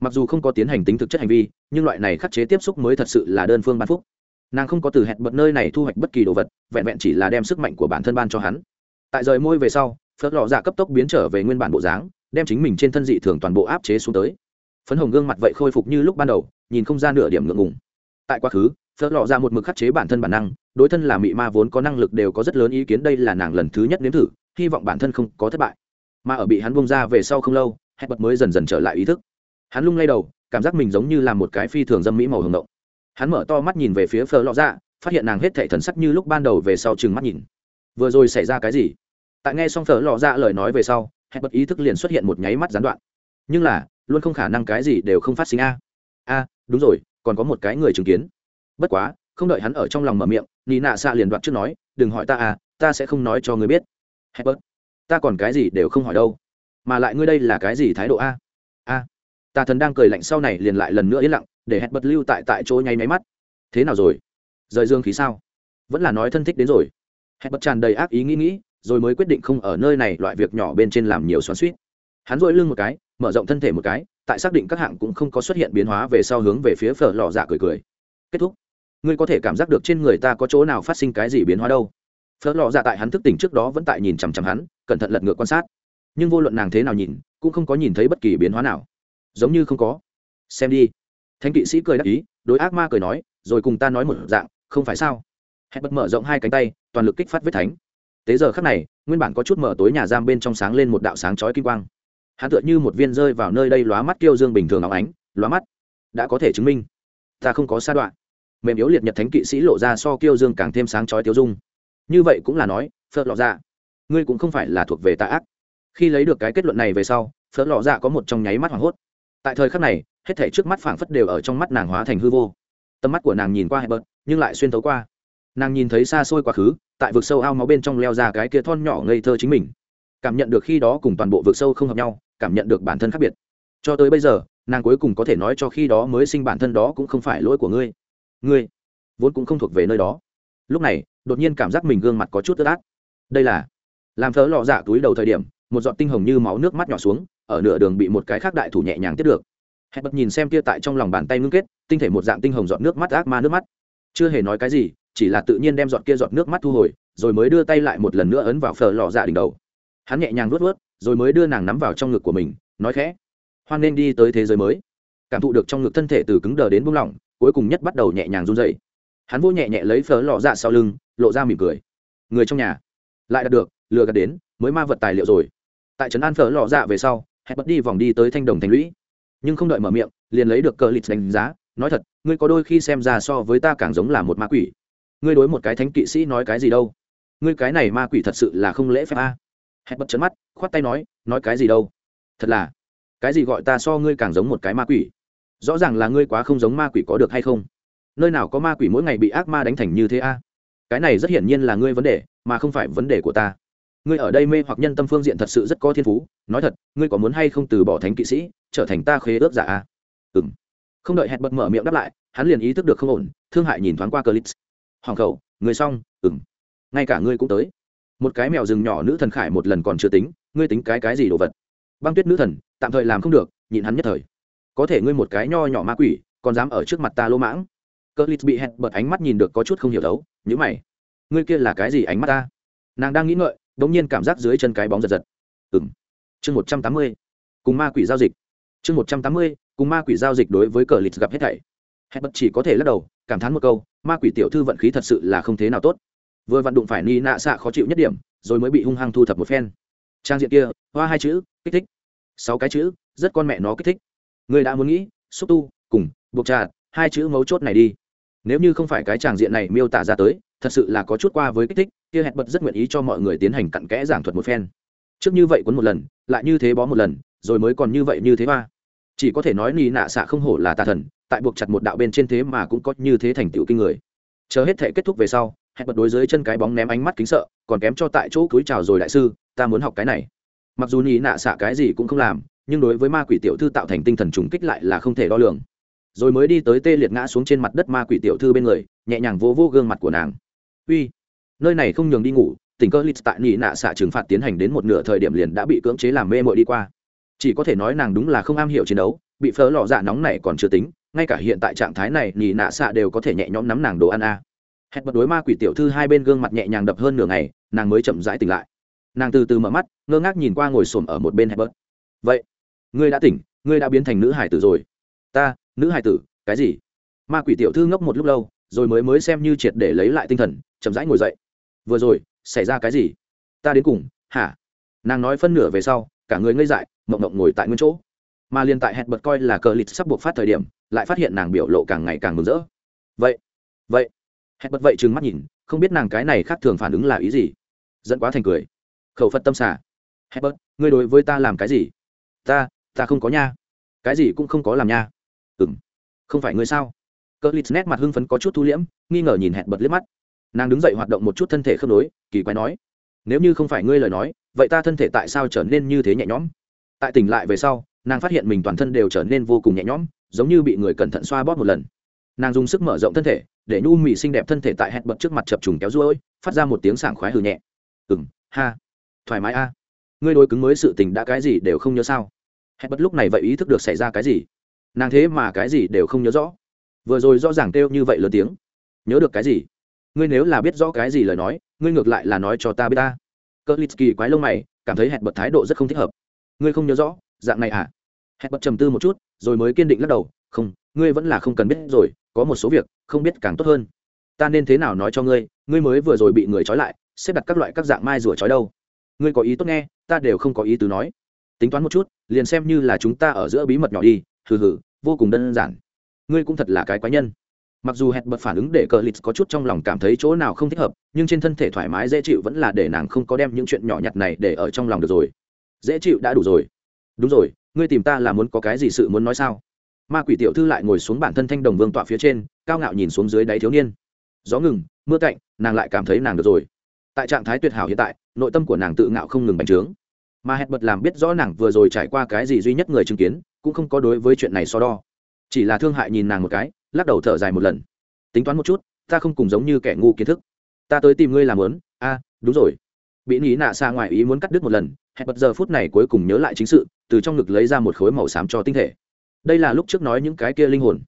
Mặc dù không có tiến hành tính thực chất hành vi, nhưng loại này khắc chế tiếp xúc mới thật sự là đơn phương ban phúc. Nàng không có từ hẹn bật nơi này thu hoạch bất kỳ đồ vật, vẹn vẹn chỉ là đem sức mạnh của bản thân ban cho hắn. Tại rời môi về sau, phớt lò dạ cấp tốc biến trở về nguyên bản bộ dáng, đem chính mình trên thân dị thường toàn bộ áp chế xuống tới. Phấn hồng gương mặt vậy khôi phục như lúc ban đầu, nhìn không ra nửa điểm ngượng ngùng. Tại quá khứ, phớt lò dạ một mực khắc chế bản thân bản năng, đối thân là mị ma vốn có năng lực đều có rất lớn ý kiến đây là nàng lần thứ nhất nếm thử, hy vọng bản thân không có thất bại mà ở bị hắn bông ra về sau không lâu hẹn bật mới dần dần trở lại ý thức. Hắn lung lay đầu, cảm giác mình giống như là một cái phi thường dâm mỹ màu hồng động hắn mở to mắt nhìn về phía phở lọ dạ phát hiện nàng hết thảy thần sắc như lúc ban đầu về sau chừng mắt nhìn. Vừa rồi xảy ra cái gì? Tại nghe xong phở lọ dạ lời nói về sau hẹn bật ý thức liền xuất hiện một nháy mắt gián đoạn. Nhưng là, luôn không khả năng cái gì đều không phát sinh a. A, đúng rồi, còn có một cái người chứng kiến. Bất quá, không đợi hắn ở trong lòng mở miệng nị nạ xạ liền đoạn trước nói, đừng hỏi ta à ta sẽ không nói cho người biết. Hẹn bật ta còn cái gì đều không hỏi đâu. Mà lại ngươi đây là cái gì thái độ a? A. Tà thần đang cười lạnh sau này liền lại lần nữa yên lặng, để hẹn bật lưu tại tại chỗ nháy máy mắt. Thế nào rồi? Rời dương khí sao? Vẫn là nói thân thích đến rồi. Hẹn bật tràn đầy ác ý nghĩ nghĩ, rồi mới quyết định không ở nơi này loại việc nhỏ bên trên làm nhiều xoắn suýt hắn dội lưng một cái, mở rộng thân thể một cái, tại xác định các hạng cũng không có xuất hiện biến hóa về sau hướng về phía phở lò dạ cười cười. Kết thúc. Ngươi có thể cảm giác được trên người ta có chỗ nào phát sinh cái gì biến hóa đâu. Phở lò dạ tại hắn thức tỉnh trước đó vẫn tại nhìn chằm chằm hắn cẩn thận lật ngược quan sát. Nhưng vô luận nàng thế nào nhìn, cũng không có nhìn thấy bất kỳ biến hóa nào. Giống như không có. Xem đi. Thánh kỵ sĩ cười đáp ý, đối ác ma cười nói, rồi cùng ta nói một dạng, không phải sao? Hẹn bật mở rộng hai cánh tay, toàn lực kích phát vết thánh. Tế giờ khắc này, nguyên bản có chút mở tối nhà giam bên trong sáng lên một đạo sáng chói kim quang. Hắn tựa như một viên rơi vào nơi đây lóa mắt kiêu dương bình thường óng ánh, lóa mắt. Đã có thể chứng minh, ta không có sa đoạn. Mềm yếu liệt nhật thánh kỵ sĩ lộ ra so kiêu dương càng thêm sáng chói tiêu dung. Như vậy cũng là nói phật lọt ra dạ ngươi cũng không phải là thuộc về tà ác. Khi lấy được cái kết luận này về sau phớt lọ dạ có một trong nháy mắt hoảng hốt. Tại thời khắc này, hết thể trước mắt phảng phất đều ở trong mắt nàng hóa thành hư vô. Tầm mắt của nàng nhìn qua hẹp bớt nhưng lại xuyên thấu qua. Nàng nhìn thấy xa xôi quá khứ, tại vực sâu ao máu bên trong leo ra cái kia thon nhỏ ngây thơ chính mình. Cảm nhận được khi đó cùng toàn bộ vực sâu không hợp nhau, cảm nhận được bản thân khác biệt. Cho tới bây giờ, nàng cuối cùng có thể nói cho khi đó mới sinh bản thân đó cũng không phải lỗi của ngươi. Ngươi vốn cũng không thuộc về nơi đó. Lúc này, đột nhiên cảm giác mình gương mặt có chút ướt át. Đây là làm thớ lọ dạ túi đầu thời điểm, một giọt tinh hồng như máu nước mắt nhỏ xuống, ở nửa đường bị một cái khác đại thủ nhẹ nhàng tiếp được. Hẹn bật nhìn xem kia tại trong lòng bàn tay ngưng kết, tinh thể một dạng tinh hồng giọt nước mắt ác ma nước mắt. Chưa hề nói cái gì, chỉ là tự nhiên đem giọt kia giọt nước mắt thu hồi, rồi mới đưa tay lại một lần nữa ấn vào phở lò dạ đỉnh đầu. Hắn nhẹ nhàng vuốt vuốt, rồi mới đưa nàng nắm vào trong ngực của mình, nói khẽ, hoan nên đi tới thế giới mới. Cảm thụ được trong ngực thân thể từ cứng đờ đến buông lỏng, cuối cùng nhất bắt đầu nhẹ nhàng run dậy hắn vô nhẹ nhẹ lấy phở lò dạ sau lưng, lộ ra mỉm cười. Người trong nhà, lại đạt được lừa gạt đến, mới ma vật tài liệu rồi. Tại trấn an phở lò dạ về sau hẹn bật đi vòng đi tới thanh đồng thành lũy. Nhưng không đợi mở miệng, liền lấy được cờ lịch đánh giá, nói thật, ngươi có đôi khi xem ra so với ta càng giống là một ma quỷ. Ngươi đối một cái thánh kỵ sĩ nói cái gì đâu? Ngươi cái này ma quỷ thật sự là không lễ phép a. À. hẹn bật chấn mắt, khoát tay nói nói cái gì đâu? Thật là, cái gì gọi ta so ngươi càng giống một cái ma quỷ? Rõ ràng là ngươi quá không giống ma quỷ có được hay không? Nơi nào có ma quỷ mỗi ngày bị ác ma đánh thành như thế a? Cái này rất hiển nhiên là ngươi vấn đề, mà không phải vấn đề của ta ngươi ở đây mê hoặc nhân tâm phương diện thật sự rất có thiên phú, nói thật, ngươi có muốn hay không từ bỏ thánh kỵ sĩ, trở thành ta khế ước giả à? ừng không đợi hẹn bật mở miệng đáp lại, hắn liền ý thức được không ổn, thương hại nhìn thoáng qua clip hoàng khẩu, người xong ừng ngay cả ngươi cũng tới. Một cái mèo rừng nhỏ nữ thần khải một lần còn chưa tính, ngươi tính cái cái gì đồ vật? Băng tuyết nữ thần, tạm thời làm không được, nhịn hắn nhất thời. Có thể ngươi một cái nho nhỏ ma quỷ, còn dám ở trước mặt ta lô mãng? Cơ lít bị hẹn bật ánh mắt nhìn được có chút không hiểu đấu nhữ mày. Ngươi kia là cái gì ánh mắt ta? Nàng đang nghĩ ngợi đ ỗ n g nhiên cảm giác dưới chân cái bóng giật giật. Ừng chương một trăm tám mươi, cùng ma quỷ giao dịch. Chương một trăm tám mươi, cùng ma quỷ giao dịch đối với cờ lịch gặp hết thảy. Hết bất chỉ có thể lắc đầu, cảm thán một câu, ma quỷ tiểu thư vận khí thật sự là không thế nào tốt. Vừa vặn đụng phải ni nạ xạ khó chịu nhất điểm, rồi mới bị hung hăng thu thập một phen. Trang diện kia, hoa hai chữ, kích thích. Sáu cái chữ, rất con mẹ nó kích thích. Người đã muốn nghĩ, xúc tu, cùng, buộc trà, hai chữ mấu chốt này đi nếu như không phải cái tràng diện này miêu tả ra tới, thật sự là có chút qua với kích thích, kia hẹn bật rất nguyện ý cho mọi người tiến hành cặn kẽ giảng thuật một phen. Trước như vậy cuốn một lần, lại như thế bó một lần, rồi mới còn như vậy như thế ba chỉ có thể nói nì nạ xạ không hổ là tà thần, tại buộc chặt một đạo bên trên thế mà cũng có như thế thành tựu kinh người. Chờ hết thể kết thúc về sau, hẹn bật đối dưới chân cái bóng ném ánh mắt kính sợ, còn kém cho tại chỗ cúi chào rồi đại sư, ta muốn học cái này. Mặc dù nì nạ xạ cái gì cũng không làm, nhưng đối với ma quỷ tiểu thư tạo thành tinh thần trùng kích lại là không thể đo lường rồi mới đi tới tê liệt ngã xuống trên mặt đất ma quỷ tiểu thư bên người, nhẹ nhàng vô vô gương mặt của nàng. Uy, nơi này không nhường đi ngủ, tình cơ lịch tại nhị nạ xạ trừng phạt tiến hành đến một nửa thời điểm liền đã bị cưỡng chế làm mê mội đi qua. Chỉ có thể nói nàng đúng là không am hiểu chiến đấu, bị phớ lọ dạ nóng này còn chưa tính, ngay cả hiện tại trạng thái này nhị nạ xạ đều có thể nhẹ nhõm nắm nàng đồ ăn a. À. hẹn bật đối ma quỷ tiểu thư hai bên gương mặt nhẹ nhàng đập hơn nửa ngày, nàng mới chậm rãi tỉnh lại. Nàng từ từ mở mắt, ngơ ngác nhìn qua ngồi xổm ở một bên hẹn bật. Vậy, ngươi đã tỉnh, ngươi đã biến thành nữ hải tử rồi. Ta nữ hài tử, cái gì? Ma quỷ tiểu thư ngốc một lúc lâu, rồi mới mới xem như triệt để lấy lại tinh thần, chậm rãi ngồi dậy. Vừa rồi, xảy ra cái gì? Ta đến cùng, hả? Nàng nói phân nửa về sau, cả người ngây dại, mộng mộng ngồi tại nguyên chỗ. Mà liền tại hẹn bật coi là cờ lịch sắp buộc phát thời điểm, lại phát hiện nàng biểu lộ càng ngày càng mừng rỡ. Vậy vậy. Hẹn bật vậy trừng mắt nhìn, không biết nàng cái này khác thường phản ứng là ý gì. Dẫn quá thành cười. Khẩu phật tâm xả. Hẹn bật, ngươi đối với ta làm cái gì? Ta ta không có nha. Cái gì cũng không có làm nha ừ m không phải ngươi sao? Cờ lịch nét mặt hưng phấn có chút thu liễm, nghi ngờ nhìn hẹn bật liếc mắt. Nàng đứng dậy hoạt động một chút thân thể khớp nối, kỳ quái nói, nếu như không phải ngươi lời nói, vậy ta thân thể tại sao trở nên như thế nhẹ nhõm? Tại tỉnh lại về sau, nàng phát hiện mình toàn thân đều trở nên vô cùng nhẹ nhõm, giống như bị người cẩn thận xoa bóp một lần. Nàng dùng sức mở rộng thân thể, để nhu mị xinh đẹp thân thể tại hẹn bật trước mặt chập trùng kéo ruôi, phát ra một tiếng sảng khoái hừ nhẹ. Ừ m ha, thoải mái a. Ngươi đối cứng mới sự tình đã cái gì đều không nhớ sao? Hẹn bật lúc này vậy ý thức được xảy ra cái gì? Nàng thế mà cái gì đều không nhớ rõ. Vừa rồi rõ ràng kêu như vậy lớn tiếng. Nhớ được cái gì? Ngươi nếu là biết rõ cái gì lời nói, ngươi ngược lại là nói cho ta biết ta. Cỡ lít kỳ quái lông mày, cảm thấy hẹn bật thái độ rất không thích hợp. Ngươi không nhớ rõ, dạng này à? Hẹn bật trầm tư một chút, rồi mới kiên định lắc đầu, không, ngươi vẫn là không cần biết rồi, có một số việc, không biết càng tốt hơn. Ta nên thế nào nói cho ngươi ngươi mới vừa rồi bị người trói lại, xếp đặt các loại các dạng mai rủa trói đâu. Ngươi có ý tốt nghe, ta đều không có ý tứ nói. Tính toán một chút, liền xem như là chúng ta ở giữa bí mật nhỏ đi hừ hừ, vô cùng đơn giản. Ngươi cũng thật là cái quái nhân. Mặc dù hẹn bật phản ứng để cờ lịch có chút trong lòng cảm thấy chỗ nào không thích hợp, nhưng trên thân thể thoải mái dễ chịu vẫn là để nàng không có đem những chuyện nhỏ nhặt này để ở trong lòng được rồi. Dễ chịu đã đủ rồi. Đúng rồi, ngươi tìm ta là muốn có cái gì sự muốn nói sao? Ma quỷ tiểu thư lại ngồi xuống bản thân thanh đồng vương tọa phía trên, cao ngạo nhìn xuống dưới đáy thiếu niên. Gió ngừng, mưa cạnh nàng lại cảm thấy nàng được rồi. Tại trạng thái tuyệt hảo hiện tại, nội tâm của nàng tự ngạo không ngừng bành trướng. Mà hẹn bật làm biết rõ nàng vừa rồi trải qua cái gì duy nhất người chứng kiến cũng không có đối với chuyện này so đo. Chỉ là thương hại nhìn nàng một cái, lắc đầu thở dài một lần. Tính toán một chút, ta không cùng giống như kẻ ngu kiến thức. Ta tới tìm ngươi làm lớn, a, đúng rồi. Bị nghĩ nạ xa ngoài ý muốn cắt đứt một lần, hẹn bật giờ phút này cuối cùng nhớ lại chính sự, từ trong ngực lấy ra một khối màu xám cho tinh thể. Đây là lúc trước nói những cái kia linh hồn.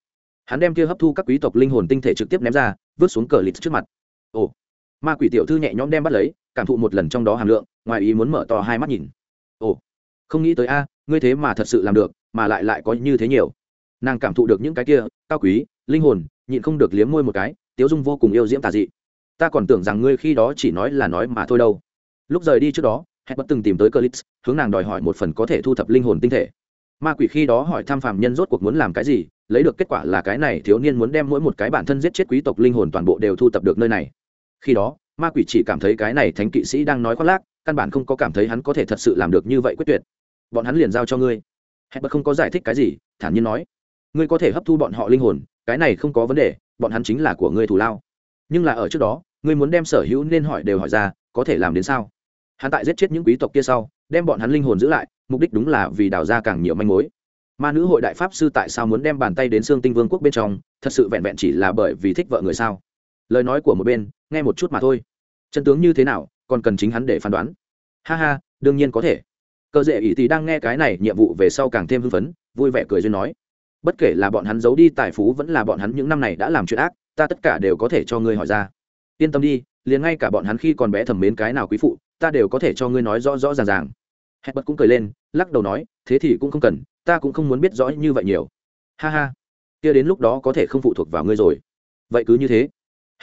Hắn đem kia hấp thu các quý tộc linh hồn tinh thể trực tiếp ném ra, vứt xuống cờ lịt trước mặt. Ồ. Ma quỷ tiểu thư nhẹ nhõm đem bắt lấy, cảm thụ một lần trong đó hàm lượng ngoài ý muốn mở to hai mắt nhìn. Ồ. Không nghĩ tới a, ngươi thế mà thật sự làm được mà lại lại có như thế nhiều. Nàng cảm thụ được những cái kia cao quý linh hồn nhịn không được liếm môi một cái tiếu dung vô cùng yêu diễm tà dị. Ta còn tưởng rằng ngươi khi đó chỉ nói là nói mà thôi đâu. Lúc rời đi trước đó hẹn bất từng tìm tới Clips, hướng nàng đòi hỏi một phần có thể thu thập linh hồn tinh thể. Ma quỷ khi đó hỏi tham phàm nhân rốt cuộc muốn làm cái gì lấy được kết quả là cái này thiếu niên muốn đem mỗi một cái bản thân giết chết quý tộc linh hồn toàn bộ đều thu thập được nơi này. Khi đó ma quỷ chỉ cảm thấy cái này thánh kỵ sĩ đang nói khoác lác căn bản không có cảm thấy hắn có thể thật sự làm được như vậy quyết tuyệt. Bọn hắn liền giao cho ngươi hẹn bất không có giải thích cái gì, thản nhiên nói, ngươi có thể hấp thu bọn họ linh hồn, cái này không có vấn đề, bọn hắn chính là của ngươi thù lao. Nhưng là ở trước đó, ngươi muốn đem sở hữu nên hỏi đều hỏi ra, có thể làm đến sao? Hắn tại giết chết những quý tộc kia sau, đem bọn hắn linh hồn giữ lại, mục đích đúng là vì đào ra càng nhiều manh mối. Ma nữ hội đại pháp sư tại sao muốn đem bàn tay đến xương tinh vương quốc bên trong, thật sự vẹn vẹn chỉ là bởi vì thích vợ người sao? Lời nói của một bên, nghe một chút mà thôi. Chân tướng như thế nào, còn cần chính hắn để phán đoán. Ha ha, đương nhiên có thể cơ dễ ý thì đang nghe cái này nhiệm vụ về sau càng thêm hưng phấn, vui vẻ cười duyên nói. Bất kể là bọn hắn giấu đi tài phú vẫn là bọn hắn những năm này đã làm chuyện ác, ta tất cả đều có thể cho ngươi hỏi ra. Yên tâm đi, liền ngay cả bọn hắn khi còn bé thầm mến cái nào quý phụ, ta đều có thể cho ngươi nói rõ rõ ràng ràng. Hẹn bật cũng cười lên, lắc đầu nói, thế thì cũng không cần, ta cũng không muốn biết rõ như vậy nhiều. Ha ha, kia đến lúc đó có thể không phụ thuộc vào ngươi rồi. Vậy cứ như thế.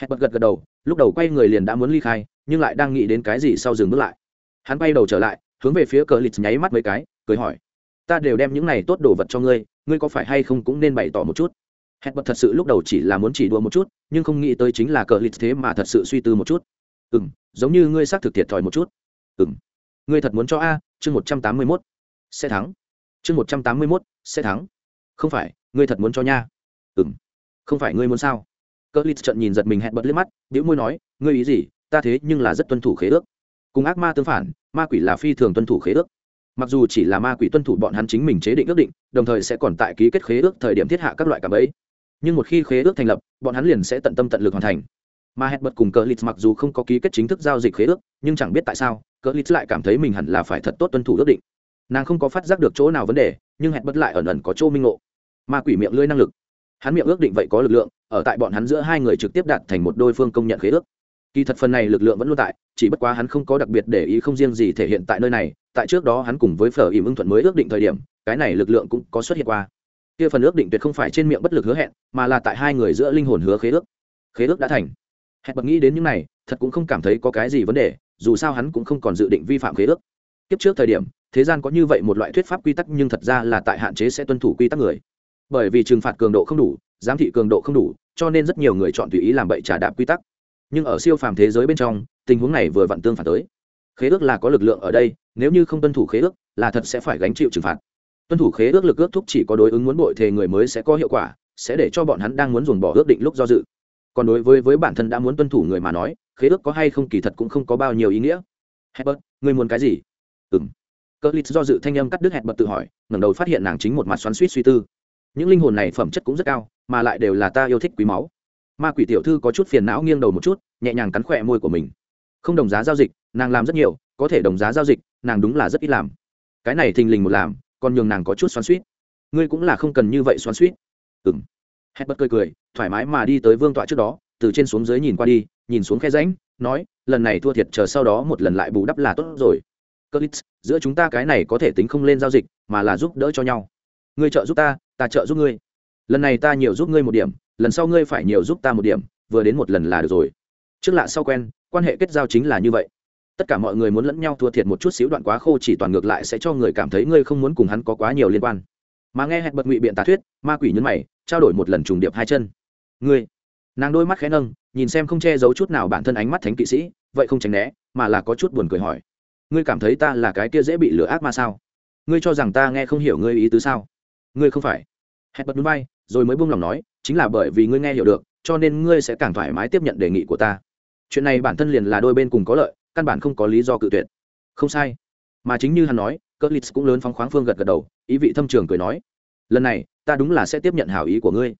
Hẹn bật gật gật đầu, lúc đầu quay người liền đã muốn ly khai, nhưng lại đang nghĩ đến cái gì sau dừng bước lại. Hắn bay đầu trở lại hướng về phía cờ lịch nháy mắt mấy cái, cười hỏi, ta đều đem những này tốt đồ vật cho ngươi ngươi có phải hay không cũng nên bày tỏ một chút? Hẹn bật thật sự lúc đầu chỉ là muốn chỉ đùa một chút, nhưng không nghĩ tới chính là cờ lịch thế mà thật sự suy tư một chút. Ừ m giống như ngươi xác thực thiệt thòi một chút. Ừ m ngươi thật muốn cho a, chương một trăm tám mươi mốt, sẽ thắng. Chương một trăm tám mươi mốt, sẽ thắng. Không phải, ngươi thật muốn cho nha. Ừ m không phải ngươi muốn sao? Cờ lịch trận nhìn giật mình hẹn bật lên mắt đĩu môi nói, ngươi ý gì? Ta thế nhưng là rất tuân thủ khế ước cùng ác ma tương phản, ma quỷ là phi thường tuân thủ khế ước. Mặc dù chỉ là ma quỷ tuân thủ bọn hắn chính mình chế định ước định, đồng thời sẽ còn tại ký kết khế ước thời điểm thiết hạ các loại cảm ấy. Nhưng một khi khế ước thành lập, bọn hắn liền sẽ tận tâm tận lực hoàn thành. Mà hẹn bật cùng cờ lít mặc dù không có ký kết chính thức giao dịch khế ước, nhưng chẳng biết tại sao, cờ lít lại cảm thấy mình hẳn là phải thật tốt tuân thủ ước định. Nàng không có phát giác được chỗ nào vấn đề, nhưng hẹn bật lại ẩn ẩn có chỗ minh ngộ. Ma quỷ miệng lưỡi năng lực. Hắn miệng ước định vậy có lực lượng, ở tại bọn hắn giữa hai người trực tiếp đạt thành một đôi phương công nhận khế ước kỳ thật phần này lực lượng vẫn luôn tại, chỉ bất quá hắn không có đặc biệt để ý không riêng gì thể hiện tại nơi này, tại trước đó hắn cùng với phở ỉm ưng thuận mới ước định thời điểm, cái này lực lượng cũng có xuất hiện qua. Kia phần ước định tuyệt không phải trên miệng bất lực hứa hẹn, mà là tại hai người giữa linh hồn hứa khế ước. Khế ước đã thành. Hẹn bật nghĩ đến những này, thật cũng không cảm thấy có cái gì vấn đề, dù sao hắn cũng không còn dự định vi phạm khế ước. Kiếp trước thời điểm, thế gian có như vậy một loại thuyết pháp quy tắc nhưng thật ra là tại hạn chế sẽ tuân thủ quy tắc người. Bởi vì trừng phạt cường độ không đủ, giám thị cường độ không đủ, cho nên rất nhiều người chọn tùy ý làm bậy trả đạp quy tắc nhưng ở siêu phàm thế giới bên trong, tình huống này vừa vặn tương phản tới. Khế ước là có lực lượng ở đây, nếu như không tuân thủ khế ước, là thật sẽ phải gánh chịu trừng phạt. Tuân thủ khế ước lực ước thúc chỉ có đối ứng muốn bội thề người mới sẽ có hiệu quả, sẽ để cho bọn hắn đang muốn dồn bỏ ước định lúc do dự. Còn đối với với bản thân đã muốn tuân thủ người mà nói, khế ước có hay không kỳ thật cũng không có bao nhiêu ý nghĩa. Hebert người muốn cái gì? Ừng cỡ lít do dự thanh âm cắt đứt hẹn bật tự hỏi, ngẩng đầu phát hiện nàng chính một mặt xoắn suýt suy tư. Những linh hồn này phẩm chất cũng rất cao, mà lại đều là ta yêu thích quý máu ma quỷ tiểu thư có chút phiền não nghiêng đầu một chút nhẹ nhàng cắn khỏe môi của mình. Không đồng giá giao dịch nàng làm rất nhiều có thể đồng giá giao dịch nàng đúng là rất ít làm. Cái này thình lình một làm còn nhường nàng có chút xoắn suýt ngươi cũng là không cần như vậy xoắn suýt ừng hét bất cười cười thoải mái mà đi tới vương tọa trước đó từ trên xuống dưới nhìn qua đi nhìn xuống khe ránh nói lần này thua thiệt chờ sau đó một lần lại bù đắp là tốt rồi. Curtis, giữa chúng ta cái này có thể tính không lên giao dịch mà là giúp đỡ cho nhau. Ngươi trợ giúp ta ta trợ giúp ngươi. Lần này ta nhiều giúp ngươi một điểm lần sau ngươi phải nhiều giúp ta một điểm, vừa đến một lần là được rồi. Trước lạ sau quen, quan hệ kết giao chính là như vậy. Tất cả mọi người muốn lẫn nhau thua thiệt một chút xíu đoạn quá khô chỉ toàn ngược lại sẽ cho người cảm thấy ngươi không muốn cùng hắn có quá nhiều liên quan. Mà nghe hẹn bật ngụy biện tà thuyết, ma quỷ nhấn mày, trao đổi một lần trùng điệp hai chân. Ngươi? Nàng đôi mắt khẽ nâng, nhìn xem không che giấu chút nào bản thân ánh mắt thánh kỵ sĩ, vậy không tránh né, mà là có chút buồn cười hỏi. Ngươi cảm thấy ta là cái kia dễ bị lửa ác ma sao? Ngươi cho rằng ta nghe không hiểu ngươi ý tứ sao? Ngươi không phải. Hẹn bật núi bay rồi mới buông lòng nói chính là bởi vì ngươi nghe hiểu được, cho nên ngươi sẽ càng thoải mái tiếp nhận đề nghị của ta. Chuyện này bản thân liền là đôi bên cùng có lợi, căn bản không có lý do cự tuyệt. Không sai. Mà chính như hắn nói cỡ lít cũng lớn phóng khoáng phương gật gật đầu, ý vị thâm trường cười nói, lần này, ta đúng là sẽ tiếp nhận hảo ý của ngươi.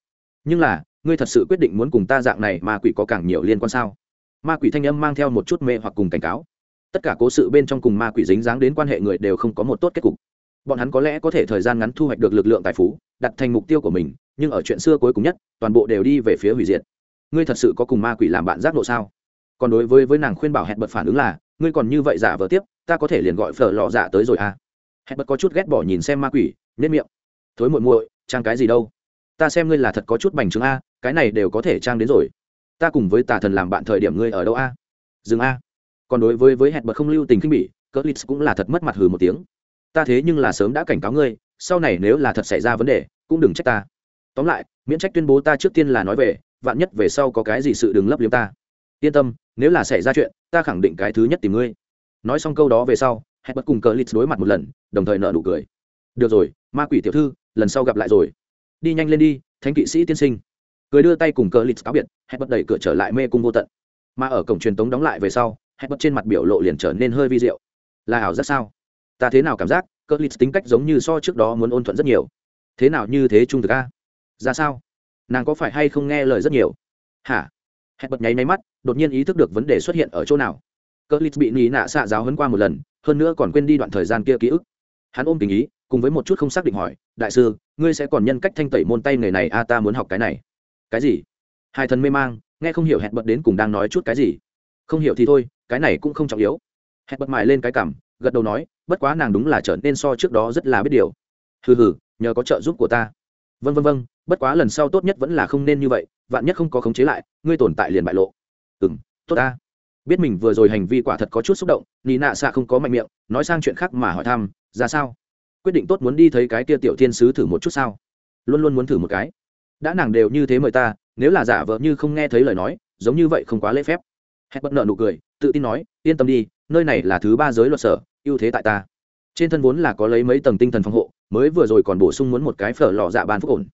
Nhưng là, ngươi thật sự quyết định muốn cùng ta dạng này mà quỷ có càng nhiều liên quan sao? Ma quỷ thanh âm mang theo một chút mê hoặc cùng cảnh cáo. Tất cả cố sự bên trong cùng ma quỷ dính dáng đến quan hệ người đều không có một tốt kết cục bọn hắn có lẽ có thể thời gian ngắn thu hoạch được lực lượng tài phú, đặt thành mục tiêu của mình, nhưng ở chuyện xưa cuối cùng nhất, toàn bộ đều đi về phía hủy diệt. Ngươi thật sự có cùng ma quỷ làm bạn giác nộ sao? Còn đối với với nàng khuyên bảo hẹn bật phản ứng là, ngươi còn như vậy giả vờ tiếp, ta có thể liền gọi phở lọ dạ tới rồi à? Hẹn bật có chút ghét bỏ nhìn xem ma quỷ nếp miệng. Thối muội muội, trang cái gì đâu? Ta xem ngươi là thật có chút bành trướng a, cái này đều có thể trang đến rồi. Ta cùng với tà thần làm bạn thời điểm ngươi ở đâu a? Dừng a. Còn đối với với hẹn bật không lưu tình khinh bỉ, cỡ lít cũng là thật mất mặt hừ một tiếng ta thế nhưng là sớm đã cảnh cáo ngươi, sau này nếu là thật xảy ra vấn đề, cũng đừng trách ta. Tóm lại, miễn trách tuyên bố ta trước tiên là nói về, vạn nhất về sau có cái gì sự đừng lấp liếm ta. Yên tâm, nếu là xảy ra chuyện, ta khẳng định cái thứ nhất tìm ngươi. Nói xong câu đó về sau, hẹn bật cùng cờ lít đối mặt một lần, đồng thời nợ nụ cười. Được rồi, ma quỷ tiểu thư, lần sau gặp lại rồi. Đi nhanh lên đi, thánh kỵ sĩ tiên sinh. Cười đưa tay cùng cờ lít cáo biệt, hẹn bật đẩy cửa trở lại mê cung vô tận. Mà ở cổng truyền tống đóng lại về sau, hẹn bật trên mặt biểu lộ liền trở nên hơi vi diệu. Là ảo rất sao? Ta thế nào cảm giác cờ lít tính cách giống như so trước đó muốn ôn thuận rất nhiều. Thế nào như thế trung thực a? Ra sao? Nàng có phải hay không nghe lời rất nhiều? Hả? Hẹn bật nháy máy mắt đột nhiên ý thức được vấn đề xuất hiện ở chỗ nào. Cờ lít bị ní nạ xạ giáo hấn qua một lần hơn nữa còn quên đi đoạn thời gian kia ký ức. Hắn ôm tình ý cùng với một chút không xác định hỏi đại sư ngươi sẽ còn nhân cách thanh tẩy môn tay nghề này a à, ta muốn học cái này. Cái gì? Hai thần mê mang nghe không hiểu hẹn bật đến cùng đang nói chút cái gì. Không hiểu thì thôi cái này cũng không trọng yếu. Hẹn bật mài lên cái cảm gật đầu nói, bất quá nàng đúng là trở nên so trước đó rất là biết điều. Hừ hừ, nhờ có trợ giúp của ta. Vân vân vân bất quá lần sau tốt nhất vẫn là không nên như vậy, vạn nhất không có khống chế lại, ngươi tồn tại liền bại lộ. Ừ m tốt ta. Biết mình vừa rồi hành vi quả thật có chút xúc động, nị nạ xạ không có mạnh miệng, nói sang chuyện khác mà hỏi thăm, ra sao? Quyết định tốt muốn đi thấy cái kia tiểu thiên sứ thử một chút sao? Luôn luôn muốn thử một cái. Đã nàng đều như thế mời ta, nếu là giả vợ như không nghe thấy lời nói, giống như vậy không quá lễ phép. Hét bất nợ nụ cười, tự tin nói, yên tâm đi, nơi này là thứ ba giới luật sở ưu thế tại ta. Trên thân vốn là có lấy mấy tầng tinh thần phòng hộ mới vừa rồi còn bổ sung muốn một cái phở lò dạ ban phúc ổn.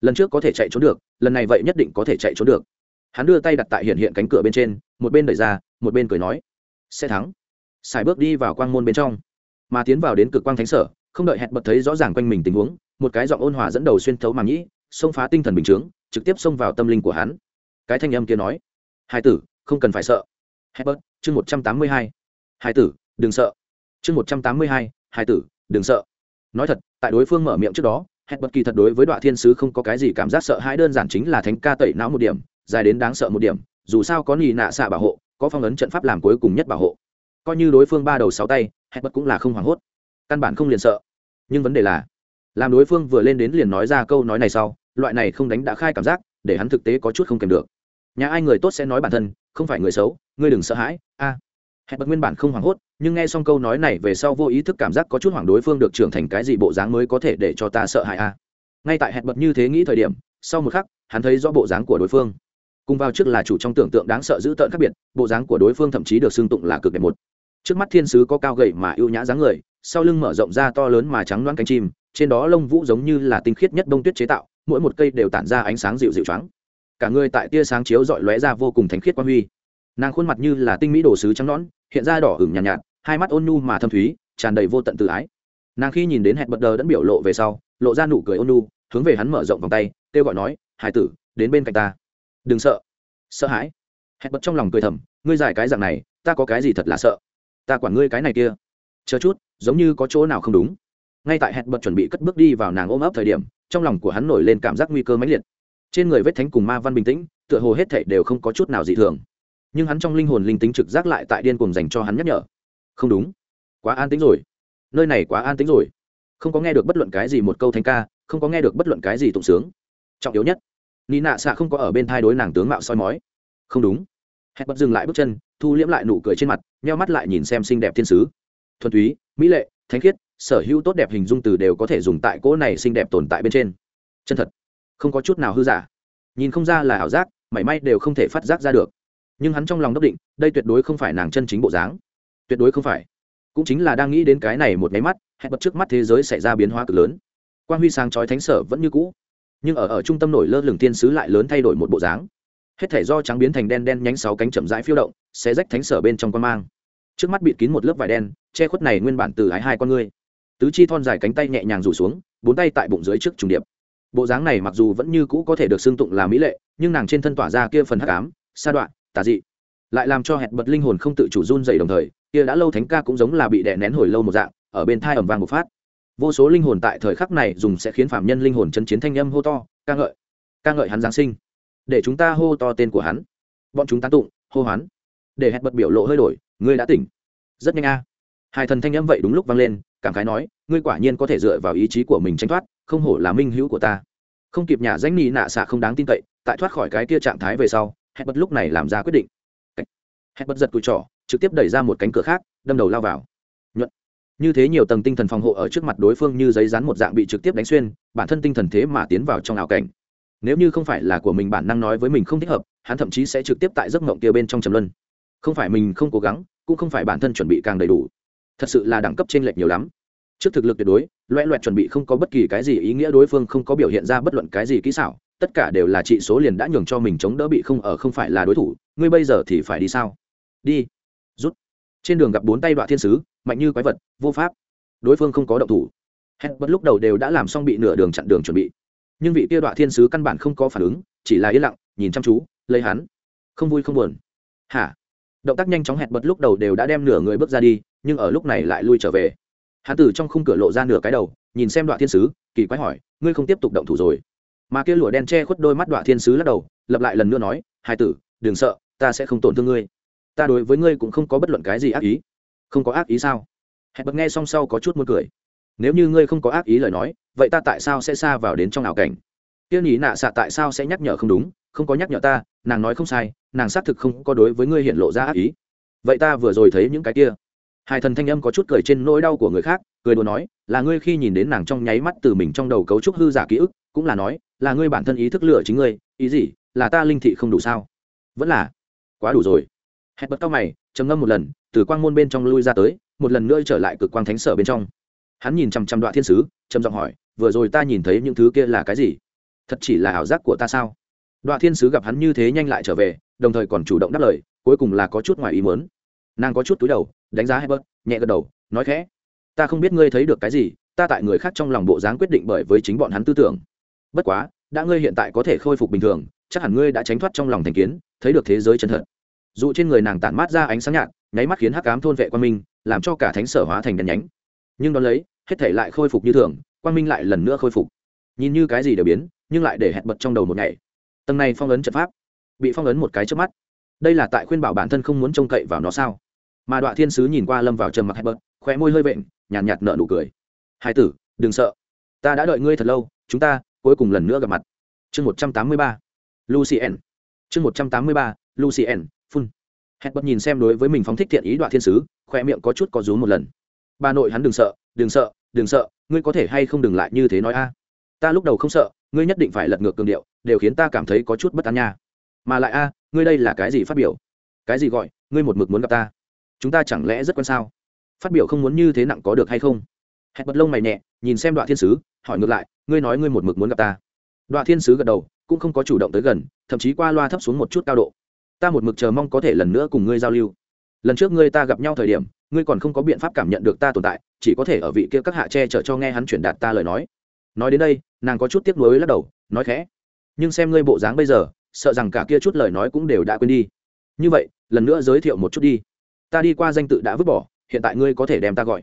Lần trước có thể chạy trốn được lần này vậy nhất định có thể chạy trốn được. Hắn đưa tay đặt tại hiện hiện cánh cửa bên trên một bên đẩy ra một bên cười nói sẽ thắng. Sài bước đi vào quang môn bên trong mà tiến vào đến cực quang thánh sở không đợi hẹn bật thấy rõ ràng quanh mình tình huống một cái giọng ôn hòa dẫn đầu xuyên thấu màng nhĩ xông phá tinh thần bình chướng trực tiếp xông vào tâm linh của hắn. Cái thanh âm kia nói hai tử không cần phải sợ. Herbert, chương một trăm tám mươi hai. Hai tử đừng sợ chương một trăm tám mươi hai hai tử, đừng sợ. Nói thật, tại đối phương mở miệng trước đó Herbert kỳ thật đối với đoạn thiên sứ không có cái gì cảm giác sợ hãi, đơn giản chính là thánh ca tẩy não một điểm, dài đến đáng sợ một điểm, dù sao có nì nạ xạ bảo hộ, có phong ấn trận pháp làm cuối cùng nhất bảo hộ. Coi như đối phương ba đầu sáu tay hẹn bất cũng là không hoảng hốt. Căn bản không liền sợ. Nhưng vấn đề là, làm đối phương vừa lên đến liền nói ra câu nói này sau, loại này không đánh đã khai cảm giác, để hắn thực tế có chút không kèm được. Nhà ai người tốt sẽ nói bản thân, không phải người xấu, ngươi đừng sợ hãi, a. À. hẹn bật nguyên bản không hoảng hốt nhưng nghe xong câu nói này về sau vô ý thức cảm giác có chút hoảng đối phương được trưởng thành cái gì bộ dáng mới có thể để cho ta sợ hãi a ngay tại hẹn bật như thế nghĩ thời điểm, sau một khắc, hắn thấy rõ bộ dáng của đối phương. Cùng vào trước là chủ trong tưởng tượng đáng sợ dữ tợn khác biệt, bộ dáng của đối phương thậm chí được xưng tụng là cực đẹp một. Trước mắt thiên sứ có cao gậy mà ưu nhã dáng người, sau lưng mở rộng ra to lớn mà trắng loáng cánh chim, trên đó lông vũ giống như là tinh khiết nhất đông tuyết chế tạo, mỗi một cây đều tản ra ánh sáng dịu dịu trắng cả người tại tia sáng chiếu dọi lóe ra vô cùng thánh khiết quan huy nàng khuôn mặt như là tinh mỹ đồ sứ trắng nõn hiện ra đỏ ửng nhàn nhạt, nhạt hai mắt ôn nhu mà thâm thúy tràn đầy vô tận tự ái. Nàng khi nhìn đến hẹn bật đờ đẫn biểu lộ về sau lộ ra nụ cười ôn nhu hướng về hắn mở rộng vòng tay kêu gọi nói hải tử đến bên cạnh ta. Đừng sợ. Sợ hãi. Hẹn bật trong lòng cười thầm ngươi giải cái dạng này ta có cái gì thật là sợ? Ta quản ngươi cái này kia. Chờ chút giống như có chỗ nào không đúng. Ngay tại hẹn bật chuẩn bị cất bước đi vào nàng ôm ấp thời điểm trong lòng của hắn nổi lên cảm giác nguy cơ mãnh liệt. Trên người vết thánh cùng ma văn bình tĩnh tựa hồ hết thảy đều không có chút nào dị thường nhưng hắn trong linh hồn linh tính trực giác lại tại điên cuồng dành cho hắn nhắc nhở. Không đúng. Quá an tĩnh rồi. Nơi này quá an tĩnh rồi. Không có nghe được bất luận cái gì một câu thánh ca, không có nghe được bất luận cái gì tụng sướng. Trọng yếu nhất, nị nạ xạ không có ở bên thai đối nàng tướng mạo soi mói. Không đúng. Hẹn bật dừng lại bước chân, thu liễm lại nụ cười trên mặt, nheo mắt lại nhìn xem xinh đẹp thiên sứ. Thuần túy, mỹ lệ, thánh khiết, sở hữu tốt đẹp hình dung từ đều có thể dùng tại cỗ này xinh đẹp tồn tại bên trên. Chân thật. Không có chút nào hư giả. Nhìn không ra là ảo giác, mảy may đều không thể phát giác ra được nhưng hắn trong lòng đốc định, đây tuyệt đối không phải nàng chân chính bộ dáng. Tuyệt đối không phải. Cũng chính là đang nghĩ đến cái này một nháy mắt, hẹn bật trước mắt thế giới xảy ra biến hóa cực lớn. Quan huy sáng chói thánh sở vẫn như cũ, nhưng ở ở trung tâm nổi lơ lửng tiên sứ lại lớn thay đổi một bộ dáng. Hết thể do trắng biến thành đen đen nhánh sáu cánh chậm rãi phiêu động sẽ rách thánh sở bên trong quan mang. Trước mắt bịt kín một lớp vải đen, che khuất này nguyên bản từ ái hai con ngươi. Tứ chi thon dài cánh tay nhẹ nhàng rủ xuống, bốn tay tại bụng dưới trước trùng điệp. Bộ dáng này mặc dù vẫn như cũ có thể được xưng tụng là mỹ lệ, nhưng nàng trên thân tỏa ra kia phần hắc ám, sa đoạn tà dị. Lại làm cho hẹn bật linh hồn không tự chủ run dày đồng thời, kia đã lâu thánh ca cũng giống là bị đè nén hồi lâu một dạng, ở bên thai ẩm vàng một phát. Vô số linh hồn tại thời khắc này dùng sẽ khiến phạm nhân linh hồn chân chiến thanh âm hô to, ca ngợi ca ngợi hắn giáng sinh. Để chúng ta hô to tên của hắn. Bọn chúng tán tụng, hô hoán. Để hẹn bật biểu lộ hơi đổi, ngươi đã tỉnh. Rất nhanh a. Hai thần thanh âm vậy đúng lúc vang lên, cảm khái nói, ngươi quả nhiên có thể dựa vào ý chí của mình tranh thoát, không hổ là minh hữu của ta. Không kịp nhà danh nị nạ xạ không đáng tin cậy, tại thoát khỏi cái kia trạng thái về sau hẹn bật lúc này làm ra quyết định. Hẹn bật giật cùi trỏ, trực tiếp đẩy ra một cánh cửa khác, đâm đầu lao vào. Nhuận. Như thế nhiều tầng tinh thần phòng hộ ở trước mặt đối phương như giấy rán một dạng bị trực tiếp đánh xuyên, bản thân tinh thần thế mà tiến vào trong ảo cảnh. Nếu như không phải là của mình bản năng nói với mình không thích hợp, hắn thậm chí sẽ trực tiếp tại giấc mộng kia bên trong trầm luân. Không phải mình không cố gắng, cũng không phải bản thân chuẩn bị càng đầy đủ. Thật sự là đẳng cấp trên lệch nhiều lắm. Trước thực lực tuyệt đối loẹ loẹt chuẩn bị không có bất kỳ cái gì ý nghĩa đối phương không có biểu hiện ra bất luận cái gì kỹ xảo tất cả đều là trị số liền đã nhường cho mình chống đỡ bị không ở không phải là đối thủ, ngươi bây giờ thì phải đi sao? Đi. Rút. Trên đường gặp bốn tay đoạn thiên sứ, mạnh như quái vật, vô pháp. Đối phương không có động thủ. Hết bất lúc đầu đều đã làm xong bị nửa đường chặn đường chuẩn bị. Nhưng vị kia đoạn thiên sứ căn bản không có phản ứng, chỉ là yên lặng, nhìn chăm chú, lấy hắn. Không vui không buồn. Hả? Động tác nhanh chóng hẹn bật lúc đầu đều đã đem nửa người bước ra đi, nhưng ở lúc này lại lui trở về. Hắn từ trong khung cửa lộ ra nửa cái đầu, nhìn xem đoạn thiên sứ, kỳ quái hỏi, ngươi không tiếp tục động thủ rồi? Mà kia lụa đen che khuất đôi mắt đoạ thiên sứ lắc đầu lập lại lần nữa nói hai tử, đừng sợ, ta sẽ không tổn thương ngươi. Ta đối với ngươi cũng không có bất luận cái gì ác ý. Không có ác ý sao? Hẹn bật nghe xong sau có chút muốn cười. Nếu như ngươi không có ác ý lời nói, vậy ta tại sao sẽ xa vào đến trong ảo cảnh? Kia nhí nạ xạ tại sao sẽ nhắc nhở không đúng? Không có nhắc nhở ta, nàng nói không sai, nàng xác thực không có đối với ngươi hiện lộ ra ác ý. Vậy ta vừa rồi thấy những cái kia. Hai thần thanh âm có chút cười trên nỗi đau của người khác, cười đùa nói, là ngươi khi nhìn đến nàng trong nháy mắt từ mình trong đầu cấu trúc hư giả ký ức cũng là nói, là ngươi bản thân ý thức lựa chính ngươi, ý gì, là ta linh thị không đủ sao? Vẫn là, quá đủ rồi. Hẹn bật cao mày, trầm ngâm một lần, từ quang môn bên trong lui ra tới, một lần nữa trở lại cực quang thánh sở bên trong. Hắn nhìn chằm chằm đoạn thiên sứ, trầm giọng hỏi, vừa rồi ta nhìn thấy những thứ kia là cái gì? Thật chỉ là ảo giác của ta sao? Đoạn thiên sứ gặp hắn như thế nhanh lại trở về, đồng thời còn chủ động đáp lời, cuối cùng là có chút ngoài ý muốn. Nàng có chút túi đầu, đánh giá hebert nhẹ gật đầu, nói khẽ, ta không biết ngươi thấy được cái gì, ta tại người khác trong lòng bộ dáng quyết định bởi với chính bọn hắn tư tưởng bất quá đã ngươi hiện tại có thể khôi phục bình thường chắc hẳn ngươi đã tránh thoát trong lòng thành kiến thấy được thế giới chân thật. Dù trên người nàng tản mát ra ánh sáng nhạt nháy mắt khiến hắc ám thôn vệ quan minh làm cho cả thánh sở hóa thành đèn nhánh. Nhưng đón lấy hết thể lại khôi phục như thường quan minh lại lần nữa khôi phục. Nhìn như cái gì đều biến nhưng lại để hẹn bật trong đầu một ngày. Tầng này phong ấn trận pháp bị phong ấn một cái trước mắt. Đây là tại khuyên bảo bản thân không muốn trông cậy vào nó sao? Mà đoạn thiên sứ nhìn qua lâm vào trầm mặc hẹn bật khóe môi hơi vện nhàn nhạt, nhạt nợ nụ cười. Hai tử đừng sợ. Ta đã đợi ngươi thật lâu chúng ta cuối cùng lần nữa gặp mặt. Chương một trăm tám mươi ba, lucien. Chương một trăm tám mươi ba, lucien, phun. Hẹn bật nhìn xem đối với mình phóng thích thiện ý đoạn thiên sứ khoe miệng có chút có rú một lần. Bà nội hắn đừng sợ đừng sợ đừng sợ, ngươi có thể hay không đừng lại như thế nói a? Ta lúc đầu không sợ, ngươi nhất định phải lật ngược cường điệu, đều khiến ta cảm thấy có chút bất an nha. Mà lại a, ngươi đây là cái gì phát biểu? Cái gì gọi, ngươi một mực muốn gặp ta? Chúng ta chẳng lẽ rất quan sao? Phát biểu không muốn như thế nặng có được hay không? Hẹn bật lông mày nhẹ, nhìn xem đoạn thiên sứ, hỏi ngược lại, ngươi nói ngươi một mực muốn gặp ta? Đoạn thiên sứ gật đầu, cũng không có chủ động tới gần, thậm chí qua loa thấp xuống một chút cao độ. Ta một mực chờ mong có thể lần nữa cùng ngươi giao lưu. Lần trước ngươi ta gặp nhau thời điểm, ngươi còn không có biện pháp cảm nhận được ta tồn tại, chỉ có thể ở vị kia các hạ che chở cho nghe hắn truyền đạt ta lời nói. Nói đến đây, nàng có chút tiếc nuối lắc đầu, nói khẽ, nhưng xem ngươi bộ dáng bây giờ, sợ rằng cả kia chút lời nói cũng đều đã quên đi. Như vậy, lần nữa giới thiệu một chút đi. Ta đi qua danh tự đã vứt bỏ, hiện tại ngươi có thể đem ta gọi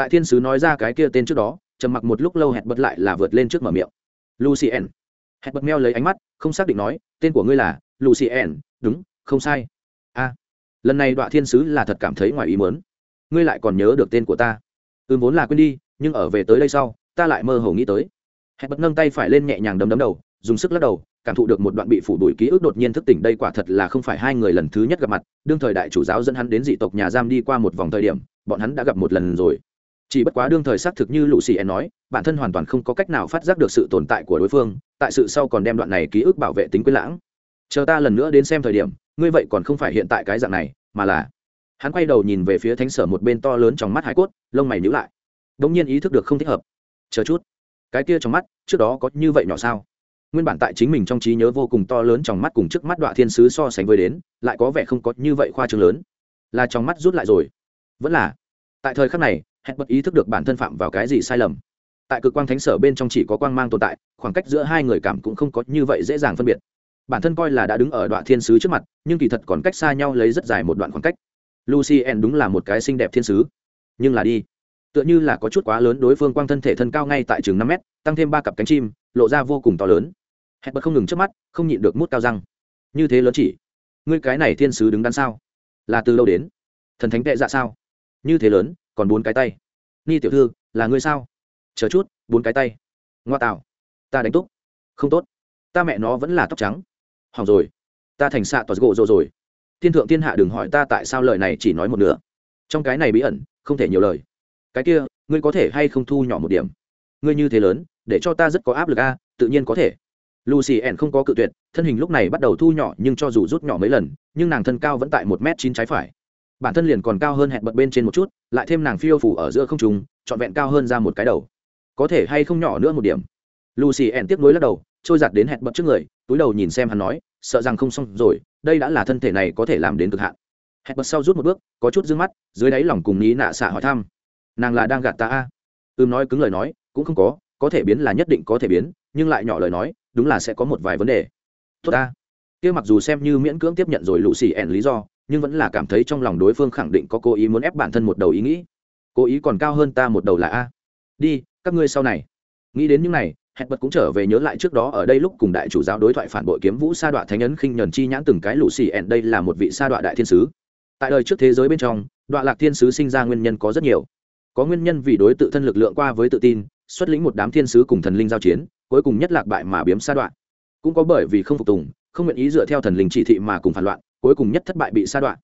tại thiên sứ nói ra cái kia tên trước đó, trầm mặc một lúc lâu hẹn bật lại là vượt lên trước mở miệng. Lucien. Hẹn bật meo lấy ánh mắt, không xác định nói, tên của ngươi là lucien? Đúng, không sai. A, lần này đoạn thiên sứ là thật cảm thấy ngoài ý mớn ngươi lại còn nhớ được tên của ta? Ừ vốn là quên đi, nhưng ở về tới đây sau, ta lại mơ hồ nghĩ tới. Hẹn bật nâng tay phải lên nhẹ nhàng đấm đấm đầu, dùng sức lắc đầu, cảm thụ được một đoạn bị phủ đuổi ký ức đột nhiên thức tỉnh đây quả thật là không phải hai người lần thứ nhất gặp mặt, đương thời đại chủ giáo dẫn hắn đến dị tộc nhà giam đi qua một vòng thời điểm, bọn hắn đã gặp một lần rồi chỉ bất quá đương thời xác thực như lũ xì en nói, bản thân hoàn toàn không có cách nào phát giác được sự tồn tại của đối phương, tại sự sau còn đem đoạn này ký ức bảo vệ tính quyết lãng. Chờ ta lần nữa đến xem thời điểm, ngươi vậy còn không phải hiện tại cái dạng này, mà là hắn quay đầu nhìn về phía thánh sở một bên to lớn trong mắt hải cốt, lông mày nhữ lại. Đ ỗ n g nhiên ý thức được không thích hợp. Chờ chút. Cái kia trong mắt, trước đó có như vậy nhỏ sao? Nguyên bản tại chính mình trong trí nhớ vô cùng to lớn trong mắt cùng trước mắt đoạn thiên sứ so sánh với đến, lại có vẻ không có như vậy khoa trương lớn. Là trong mắt rút lại rồi. Vẫn là. Tại thời khắc này hẹn bật ý thức được bản thân phạm vào cái gì sai lầm. Tại cực quang thánh sở bên trong chỉ có quang mang tồn tại, khoảng cách giữa hai người cảm cũng không có như vậy dễ dàng phân biệt. Bản thân coi là đã đứng ở đoạn thiên sứ trước mặt, nhưng kỳ thật còn cách xa nhau lấy rất dài một đoạn khoảng cách. Lucien đúng là một cái xinh đẹp thiên sứ. Nhưng là đi. Tựa như là có chút quá lớn đối phương quang thân thể thân cao ngay tại trường năm mét, tăng thêm ba cặp cánh chim, lộ ra vô cùng to lớn. Hẹn bật không ngừng trước mắt, không nhịn được mút cao răng. Như thế lớn chỉ. Ngươi cái này thiên sứ đứng đắn sao? Là từ lâu đến? Thần thánh tệ dạ sao? Như thế lớn còn bốn cái tay. Ni tiểu thư, là ngươi sao? Chờ chút, bốn cái tay. Ngoa tạo. Ta đánh túc. Không tốt. Ta mẹ nó vẫn là tóc trắng. Hỏng rồi. Ta thành xạ tòa gỗ rồi rồi. Thiên thượng thiên hạ đừng hỏi ta tại sao lời này chỉ nói một nửa. Trong cái này bí ẩn, không thể nhiều lời. Cái kia, ngươi có thể hay không thu nhỏ một điểm? Ngươi như thế lớn, để cho ta rất có áp lực a, tự nhiên có thể. Lucy ẻn không có cự tuyệt, thân hình lúc này bắt đầu thu nhỏ nhưng cho dù rút nhỏ mấy lần, nhưng nàng thân cao vẫn tại một m chín trái phải bản thân liền còn cao hơn hẹn bật bên trên một chút, lại thêm nàng phiêu phủ ở giữa không trùng trọn vẹn cao hơn ra một cái đầu. Có thể hay không nhỏ nữa một điểm. Lucy ẻn tiếp nối lắc đầu, trôi giặt đến hẹn bật trước người, túi đầu nhìn xem hắn nói, sợ rằng không xong rồi, đây đã là thân thể này có thể làm đến cực hạn. Hẹn bật sau rút một bước, có chút d ư ơ n g mắt, dưới đáy lòng cùng ní nạ xạ hỏi thăm. Nàng là đang gạt ta a? Ưm nói cứng lời nói, cũng không có có thể biến là nhất định có thể biến, nhưng lại nhỏ lời nói, đúng là sẽ có một vài vấn đề. Tốt ta. Kia mặc dù xem như miễn cưỡng tiếp nhận rồi lũ xì ẻn lý do nhưng vẫn là cảm thấy trong lòng đối phương khẳng định có cố ý muốn ép bản thân một đầu ý nghĩ. Cố ý còn cao hơn ta một đầu là a. Đi, các ngươi sau này. Nghĩ đến những này hẹn bật cũng trở về nhớ lại trước đó ở đây lúc cùng đại chủ giáo đối thoại phản bội kiếm vũ sa đọa thánh ấn khinh nhẫn chi nhãn từng cái lũ xì ẹn đây là một vị sa đọa đại thiên sứ. Tại đời trước thế giới bên trong, đọa lạc thiên sứ sinh ra nguyên nhân có rất nhiều. Có nguyên nhân vì đối tự thân lực lượng qua với tự tin, xuất lĩnh một đám thiên sứ cùng thần linh giao chiến, cuối cùng nhất lạc bại mà biếm sa đoạn cũng có bởi vì không phục tùng, không nguyện ý dựa theo thần linh chỉ thị mà cùng phản loạn cuối cùng nhất thất bại bị sa đoạn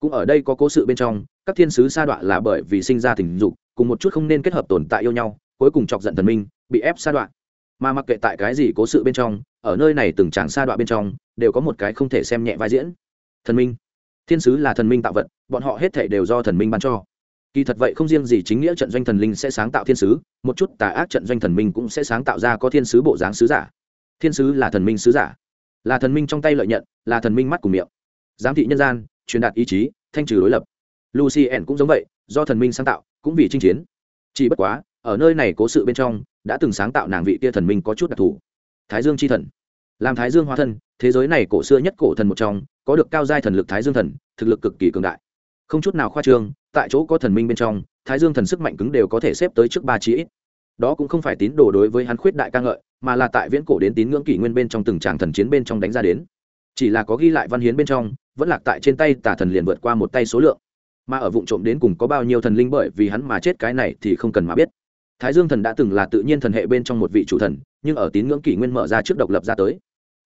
cũng ở đây có cố sự bên trong, các thiên sứ sa đoạn là bởi vì sinh ra tình dục, cùng một chút không nên kết hợp tồn tại yêu nhau, cuối cùng chọc giận thần minh, bị ép sa đoạn mà mặc kệ tại cái gì cố sự bên trong, ở nơi này từng tràng sa đoạn bên trong, đều có một cái không thể xem nhẹ vai diễn. Thần minh. Thiên sứ là thần minh tạo vật, bọn họ hết thể đều do thần minh ban cho. Kỳ thật vậy không riêng gì chính nghĩa trận doanh thần linh sẽ sáng tạo thiên sứ, một chút tà ác trận doanh thần minh cũng sẽ sáng tạo ra có thiên sứ bộ dáng sứ giả. Thiên sứ là thần minh sứ giả. Là thần minh trong tay lợi nhận, là thần minh mắt cùng miệng giám thị nhân gian, truyền đạt ý chí, thanh trừ đối lập. Lucy ẩn cũng giống vậy, do thần minh sáng tạo, cũng vì chinh chiến. Chỉ bất quá, ở nơi này cố sự bên trong, đã từng sáng tạo nàng vị tia thần minh có chút đặc thù. Thái dương c h i thần. Làm thái dương hóa thân, thế giới này cổ xưa nhất cổ thần một trong, có được cao giai thần lực thái dương thần, thực lực cực kỳ cường đại. Không chút nào khoa trương, tại chỗ có thần minh bên trong, thái dương thần sức mạnh cứng đều có thể xếp tới trước ba chí ít. Đó cũng không phải tín đồ đối với hắn khuyết đại ca ngợi, mà là tại viễn cổ đến tín ngưỡng kỷ nguyên bên trong từng tràng thần chiến bên trong đánh ra đến. Chỉ là có ghi lại văn hiến bên trong vẫn lạc tại trên tay tà thần liền vượt qua một tay số lượng. Mà ở vụ trộm đến cùng có bao nhiêu thần linh bởi vì hắn mà chết cái này thì không cần mà biết. Thái dương thần đã từng là tự nhiên thần hệ bên trong một vị chủ thần, nhưng ở tín ngưỡng kỷ nguyên mở ra trước độc lập ra tới.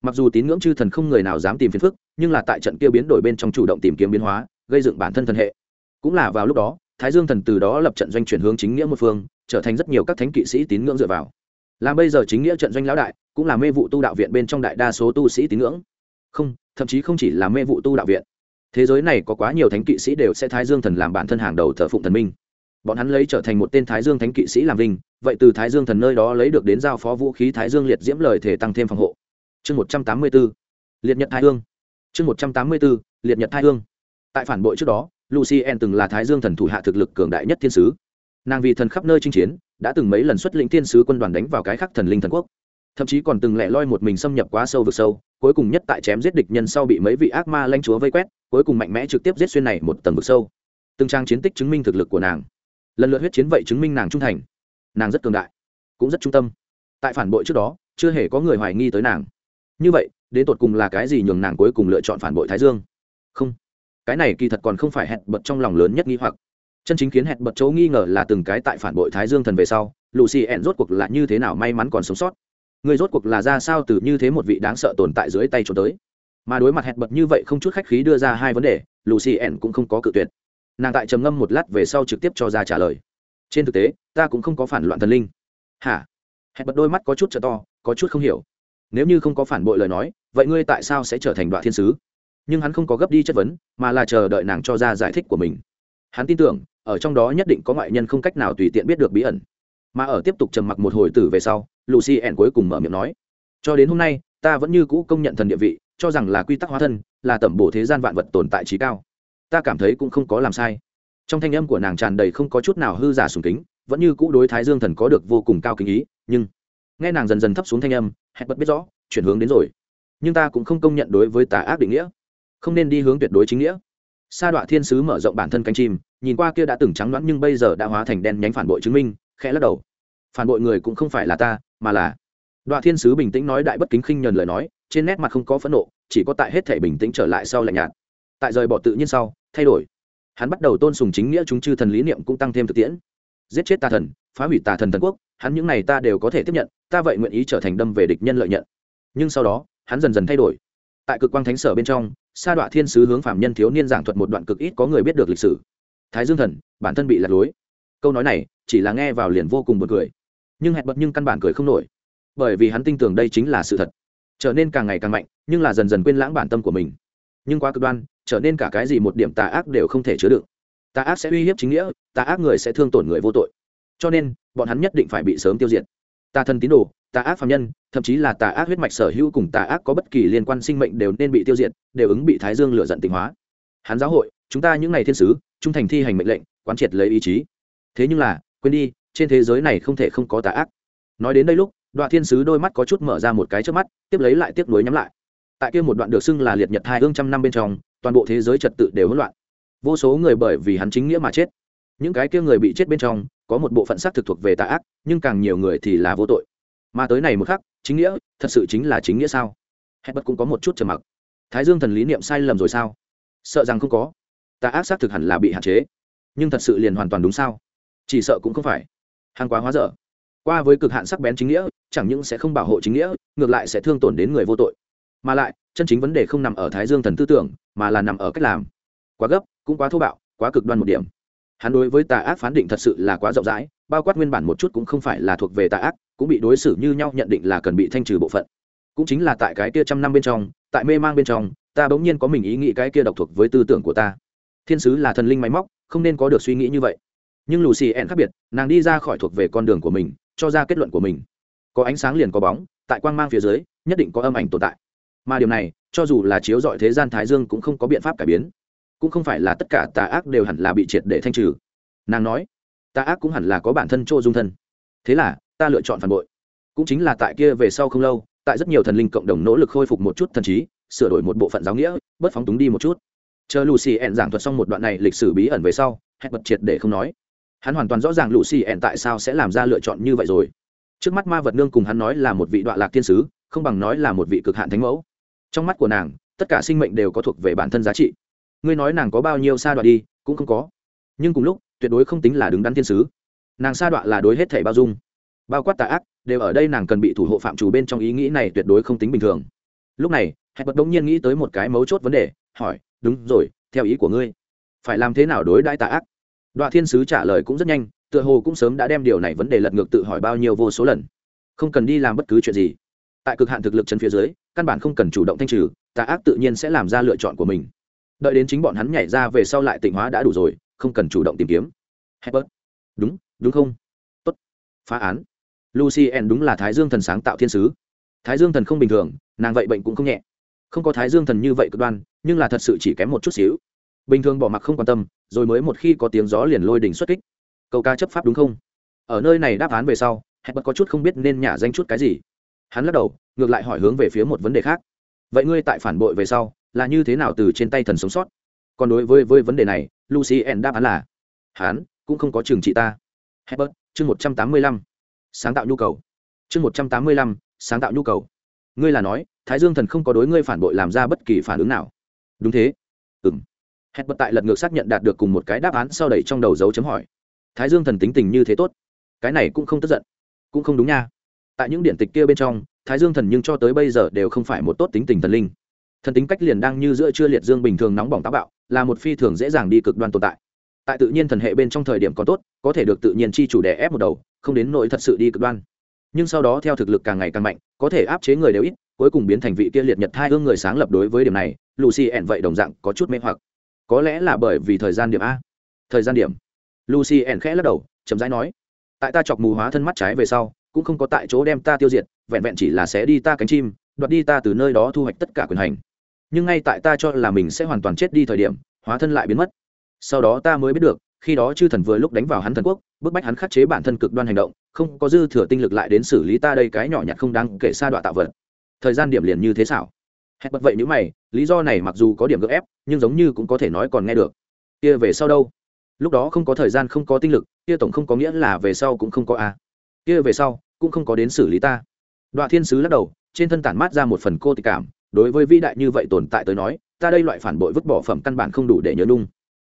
Mặc dù tín ngưỡng chư thần không người nào dám tìm phiền phức, nhưng là tại trận kia biến đổi bên trong chủ động tìm kiếm biến hóa, gây dựng bản thân thần hệ. Cũng là vào lúc đó, thái dương thần từ đó lập trận doanh chuyển hướng chính nghĩa một phương, trở thành rất nhiều các thánh kỵ sĩ tín ngưỡng dựa vào. Làm bây giờ chính nghĩa trận doanh lão đại, cũng là mê vụ tu đạo viện bên trong đại đa số tu sĩ tín ngưỡng. Không thậm chí không chỉ là mê vụ tu đạo viện. Thế giới này có quá nhiều thánh kỵ sĩ đều sẽ thái dương thần làm bản thân hàng đầu thờ phụng thần minh. Bọn hắn lấy trở thành một tên thái dương thánh kỵ sĩ làm linh vậy từ thái dương thần nơi đó lấy được đến giao phó vũ khí thái dương liệt diễm lời thể tăng thêm phòng hộ. Chương một trăm tám mươi b ố liệt nhật thái hương. Chương một trăm tám mươi b ố liệt nhật thái hương. Tại phản bội trước đó lucien từng là thái dương thần thủ hạ thực lực cường đại nhất thiên sứ. Nàng vì thần khắp nơi chinh chiến, đã từng mấy lần xuất lĩnh thiên sứ quân đoàn đánh vào cái khắc thần linh thần quốc. Thậm chí còn từng lẻ loi một mình xâm nhập quá sâu vực sâu cuối cùng nhất tại chém giết địch nhân sau bị mấy vị ác ma lanh chúa vây quét, cuối cùng mạnh mẽ trực tiếp giết xuyên này một tầng vực sâu. Từng trang chiến tích chứng minh thực lực của nàng. Lần lượt huyết chiến vậy chứng minh nàng trung thành. Nàng rất cường đại, cũng rất trung tâm. Tại phản bội trước đó, chưa hề có người hoài nghi tới nàng. Như vậy, đến tột cùng là cái gì nhường nàng cuối cùng lựa chọn phản bội thái dương? Không. Cái này kỳ thật còn không phải hẹn bật trong lòng lớn nhất nghi hoặc. Chân chính khiến hẹn bật chỗ nghi ngờ là từng cái tại phản bội thái dương thần về sau, lucy ẹn rốt cuộc là như thế nào may mắn còn sống sót. Ngươi rốt cuộc là ra sao từ như thế một vị đáng sợ tồn tại dưới tay trốn tới? Mà đối mặt hẹn bật như vậy không chút khách khí đưa ra hai vấn đề, lucy ẹn cũng không có cự tuyệt. Nàng tại trầm ngâm một lát về sau trực tiếp cho ra trả lời. Trên thực tế, ta cũng không có phản loạn thần linh. Hả? Hẹn bật đôi mắt có chút trở to, có chút không hiểu. Nếu như không có phản bội lời nói, vậy ngươi tại sao sẽ trở thành đoạn thiên sứ? Nhưng hắn không có gấp đi chất vấn, mà là chờ đợi nàng cho ra giải thích của mình. Hắn tin tưởng, ở trong đó nhất định có ngoại nhân không cách nào tùy tiện biết được bí ẩn. Mà ở tiếp tục trầm mặc một hồi tử về sau lucy ẻn cuối cùng mở miệng nói, cho đến hôm nay, ta vẫn như cũ công nhận thần địa vị, cho rằng là quy tắc hóa thân, là tẩm bổ thế gian vạn vật tồn tại trí cao. Ta cảm thấy cũng không có làm sai. Trong thanh âm của nàng tràn đầy không có chút nào hư giả sùng kính, vẫn như cũ đối thái dương thần có được vô cùng cao kính ý, nhưng nghe nàng dần dần thấp xuống thanh âm, hẹn bất biết rõ, chuyển hướng đến rồi. Nhưng ta cũng không công nhận đối với tà ác định nghĩa, không nên đi hướng tuyệt đối chính nghĩa. Sa đọa thiên sứ mở rộng bản thân cánh chim, nhìn qua kia đã từng trắng đoán nhưng bây giờ đã hóa thành đen nhánh phản bội chứng minh, khẽ lắc đầu. Phản bội người cũng không phải là ta mà là đoạn thiên sứ bình tĩnh nói đại bất kính khinh nhờn lời nói, trên nét mặt không có phẫn nộ, chỉ có tại hết thể bình tĩnh trở lại sau lạnh nhạt. Tại rời bỏ tự nhiên sau, thay đổi. Hắn bắt đầu tôn sùng chính nghĩa chúng chư thần lý niệm cũng tăng thêm thực tiễn. Giết chết tà thần, phá hủy tà thần thần quốc, hắn những này ta đều có thể tiếp nhận, ta vậy nguyện ý trở thành đâm về địch nhân lợi nhận. Nhưng sau đó, hắn dần dần thay đổi. Tại cực quang thánh sở bên trong, sa đọa thiên sứ hướng phạm nhân thiếu niên giảng thuật một đoạn cực ít có người biết được lịch sử. Thái dương thần, bản thân bị lạc lối. Câu nói này chỉ là nghe vào liền vô cùng bật cười nhưng hẹn bật nhưng căn bản cười không nổi. Bởi vì hắn tin tưởng đây chính là sự thật. Trở nên càng ngày càng mạnh, nhưng là dần dần quên lãng bản tâm của mình. Nhưng quá cực đoan, trở nên cả cái gì một điểm tà ác đều không thể chứa đựng. Tà ác sẽ uy hiếp chính nghĩa, tà ác người sẽ thương tổn người vô tội. Cho nên, bọn hắn nhất định phải bị sớm tiêu diệt. Tà thần tín đồ, tà ác phạm nhân, thậm chí là tà ác huyết mạch sở hữu cùng tà ác có bất kỳ liên quan sinh mệnh đều nên bị tiêu diệt, đều ứng bị thái dương lựa giận tịnh hóa. Hắn giáo hội, chúng ta những ngày thiên sứ, trung thành thi hành mệnh lệnh, quán triệt lấy ý chí. Thế nhưng là, quên đi trên thế giới này không thể không có tà ác. Nói đến đây lúc đoạn thiên sứ đôi mắt có chút mở ra một cái trước mắt, tiếp lấy lại tiếp nối nhắm lại. Tại kia một đoạn được xưng là liệt nhật hai hương trăm năm bên trong, toàn bộ thế giới trật tự đều hỗn loạn. Vô số người bởi vì hắn chính nghĩa mà chết. Những cái kia người bị chết bên trong, có một bộ phận xác thực thuộc về tà ác, nhưng càng nhiều người thì là vô tội. Mà tới này một khắc, chính nghĩa, thật sự chính là chính nghĩa sao? Hết bất cũng có một chút trầm mặc. Thái dương thần lý niệm sai lầm rồi sao? Sợ rằng không có. Tà ác xác thực hẳn là bị hạn chế. Nhưng thật sự liền hoàn toàn đúng sao? Chỉ sợ cũng không phải hàng quá hóa dở. Qua với cực hạn sắc bén chính nghĩa, chẳng những sẽ không bảo hộ chính nghĩa, ngược lại sẽ thương tổn đến người vô tội. Mà lại, chân chính vấn đề không nằm ở thái dương thần tư tưởng, mà là nằm ở cách làm. Quá gấp, cũng quá thô bạo, quá cực đoan một điểm. Hắn đối với tà ác phán định thật sự là quá rộng rãi, bao quát nguyên bản một chút cũng không phải là thuộc về tà ác, cũng bị đối xử như nhau nhận định là cần bị thanh trừ bộ phận. Cũng chính là tại cái kia trăm năm bên trong, tại mê mang bên trong, ta bỗng nhiên có mình ý nghĩ cái kia độc thuộc với tư tưởng của ta. Thiên sứ là thần linh máy móc, không nên có được suy nghĩ như vậy nhưng lù xì ẹn khác biệt, nàng đi ra khỏi thuộc về con đường của mình, cho ra kết luận của mình. Có ánh sáng liền có bóng, tại quang mang phía dưới, nhất định có âm ảnh tồn tại. Mà điều này, cho dù là chiếu dọi thế gian thái dương cũng không có biện pháp cải biến. Cũng không phải là tất cả tà ác đều hẳn là bị triệt để thanh trừ. Nàng nói, tà ác cũng hẳn là có bản thân chỗ dung thân. Thế là, ta lựa chọn phản bội. Cũng chính là tại kia về sau không lâu, tại rất nhiều thần linh cộng đồng nỗ lực khôi phục một chút thần trí, sửa đổi một bộ phận giáo nghĩa, bớt phóng túng đi một chút. Chờ lucy ẹn giảng thuật xong một đoạn này lịch sử bí ẩn về sau hẹn bật triệt để không nói hắn hoàn toàn rõ ràng lucy ẹn tại sao sẽ làm ra lựa chọn như vậy rồi. Trước mắt ma vật nương cùng hắn nói là một vị đoạn lạc thiên sứ, không bằng nói là một vị cực hạn thánh mẫu. Trong mắt của nàng, tất cả sinh mệnh đều có thuộc về bản thân giá trị. Ngươi nói nàng có bao nhiêu sa đoạn đi, cũng không có. Nhưng cùng lúc, tuyệt đối không tính là đứng đắn thiên sứ. Nàng sa đoạn là đối hết thể bao dung. Bao quát tà ác, đều ở đây nàng cần bị thủ hộ phạm chủ bên trong ý nghĩ này tuyệt đối không tính bình thường. Lúc này hẹn bật đống nhiên nghĩ tới một cái mấu chốt vấn đề, hỏi, đúng rồi, theo ý của ngươi, phải làm thế nào đối đãi tà ác? Đoạn thiên sứ trả lời cũng rất nhanh, tựa hồ cũng sớm đã đem điều này vấn đề lật ngược tự hỏi bao nhiêu vô số lần. Không cần đi làm bất cứ chuyện gì. Tại cực hạn thực lực chân phía dưới, căn bản không cần chủ động thanh trừ, tà ác tự nhiên sẽ làm ra lựa chọn của mình. Đợi đến chính bọn hắn nhảy ra về sau lại tịnh hóa đã đủ rồi, không cần chủ động tìm kiếm. Hebert. đúng đúng không? Tốt. Phá án. Lucien đúng là thái dương thần sáng tạo thiên sứ. Thái dương thần không bình thường, nàng vậy bệnh cũng không nhẹ. Không có thái dương thần như vậy cực đoan, nhưng là thật sự chỉ kém một chút xíu bình thường bỏ mặc không quan tâm, rồi mới một khi có tiếng gió liền lôi đỉnh xuất kích. Câu ca chấp pháp đúng không? Ở nơi này đáp án về sau, hẹn bật có chút không biết nên nhả danh chút cái gì. Hắn lắc đầu, ngược lại hỏi hướng về phía một vấn đề khác. Vậy ngươi tại phản bội về sau, là như thế nào từ trên tay thần sống sót? Còn đối với với vấn đề này, lucy n đáp án là, hắn cũng không có trường trị ta. Hebert chương một trăm tám mươi lăm, sáng tạo nhu cầu. Chương một trăm tám mươi lăm, sáng tạo nhu cầu. Ngươi là nói, thái dương thần không có đối ngươi phản bội làm ra bất kỳ phản ứng nào. Đúng thế. Ừ m hẹn bật tại lật ngược xác nhận đạt được cùng một cái đáp án sau đẩy trong đầu dấu chấm hỏi. Thái dương thần tính tình như thế tốt. Cái này cũng không tức giận. Cũng không đúng nha. Tại những điện tịch kia bên trong, thái dương thần nhưng cho tới bây giờ đều không phải một tốt tính tình thần linh. Thần tính cách liền đang như giữa chưa liệt dương bình thường nóng bỏng táo bạo, là một phi thường dễ dàng đi cực đoan tồn tại. Tại tự nhiên thần hệ bên trong thời điểm còn tốt, có thể được tự nhiên chi chủ đè ép một đầu, không đến nỗi thật sự đi cực đoan. Nhưng sau đó theo thực lực càng ngày càng mạnh, có thể áp chế người đều ít, cuối cùng biến thành vị kia liệt nhật hai hương người sáng lập đối với điểm này, lucy ẻn vậy đồng dạng có chút mê hoặc có lẽ là bởi vì thời gian điểm a. Thời gian điểm. Lucy ẻn khẽ lắc đầu, chậm rãi nói, tại ta chọc mù hóa thân mắt trái về sau, cũng không có tại chỗ đem ta tiêu diệt, vẹn vẹn chỉ là sẽ đi ta cánh chim, đoạt đi ta từ nơi đó thu hoạch tất cả quyền hành. Nhưng ngay tại ta cho là mình sẽ hoàn toàn chết đi thời điểm, hóa thân lại biến mất. Sau đó ta mới biết được, khi đó chư thần vừa lúc đánh vào hắn thần quốc, bức bách hắn khắc chế bản thân cực đoan hành động, không có dư thừa tinh lực lại đến xử lý ta đây cái nhỏ nhặt không đáng kể xa đoạn tạo vật. Thời gian điểm liền như thế xảo hẹn bật vậy n mày, lý do này mặc dù có điểm gỡ ép, nhưng giống như cũng có thể nói còn nghe được. Kia về sau đâu? Lúc đó không có thời gian, không có tinh lực, kia tổng không có nghĩa là về sau cũng không có a kia về sau, cũng không có đến xử lý ta. Đoạn thiên sứ lắc đầu, trên thân tản mát ra một phần cô tịch cảm, đối với vĩ đại như vậy tồn tại tới nói, ta đây loại phản bội vứt bỏ phẩm căn bản không đủ để nhớ nung.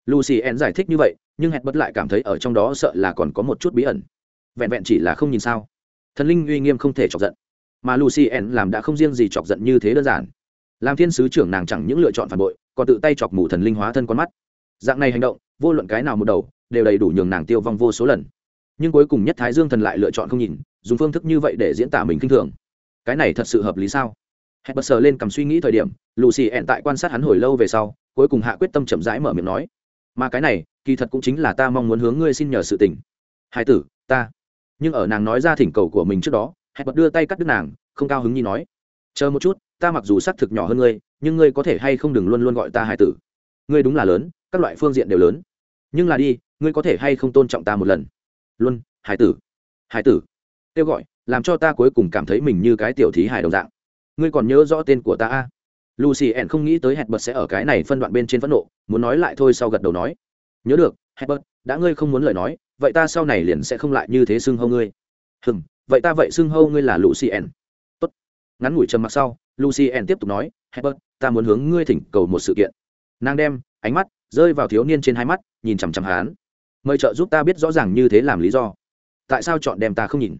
Lucy en giải thích như vậy, nhưng hẹn bất lại cảm thấy ở trong đó sợ là còn có một chút bí ẩn. Vẹn vẹn chỉ là không nhìn sao. Thần linh uy nghiêm không thể chọc giận. Mà lucy en làm đã không riêng gì chọc giận như thế đơn giản làm thiên sứ trưởng nàng chẳng những lựa chọn phản bội, còn tự tay chọc mù thần linh hóa thân con mắt. Dạng này hành động, vô luận cái nào một đầu, đều đầy đủ nhường nàng tiêu vong vô số lần. Nhưng cuối cùng nhất thái dương thần lại lựa chọn không nhìn, dùng phương thức như vậy để diễn tả mình k i n h thường. Cái này thật sự hợp lý sao? Hẹn bật sờ lên cầm suy nghĩ thời điểm lù xì ẹn tại quan sát hắn hồi lâu về sau, cuối cùng hạ quyết tâm chậm rãi mở miệng nói, mà cái này, kỳ thật cũng chính là ta mong muốn hướng ngươi xin nhờ sự tình. Hai tử, ta. Nhưng ở nàng nói ra thỉnh cầu của mình trước đó, hẹn bật đưa tay cắt đứt nàng, không cao hứng như nói, chờ một chút ta mặc dù xác thực nhỏ hơn ngươi, nhưng ngươi có thể hay không đừng luôn luôn gọi ta hải tử. Ngươi đúng là lớn, các loại phương diện đều lớn. Nhưng là đi, ngươi có thể hay không tôn trọng ta một lần? Luôn hải tử. Hải tử. Kêu gọi, làm cho ta cuối cùng cảm thấy mình như cái tiểu thí hải đồng dạng. Ngươi còn nhớ rõ tên của ta a lucy ẻn không nghĩ tới hẹn bật sẽ ở cái này phân đoạn bên trên phẫn nộ, muốn nói lại thôi sau gật đầu nói. Nhớ được hẹn bật đã ngươi không muốn lời nói, vậy ta sau này liền sẽ không lại như thế xưng hâu ngươi. Hừm, vậy ta vậy xưng hâu ngươi là lucy ẻn. Tốt. Ngắn ngủi trầm mặc sau lucy tiếp tục nói Herbert, ta muốn hướng ngươi thỉnh cầu một sự kiện. Nàng đem ánh mắt rơi vào thiếu niên trên hai mắt nhìn chằm chằm hắn. Mời trợ giúp ta biết rõ ràng như thế làm lý do. Tại sao chọn đem ta không nhìn?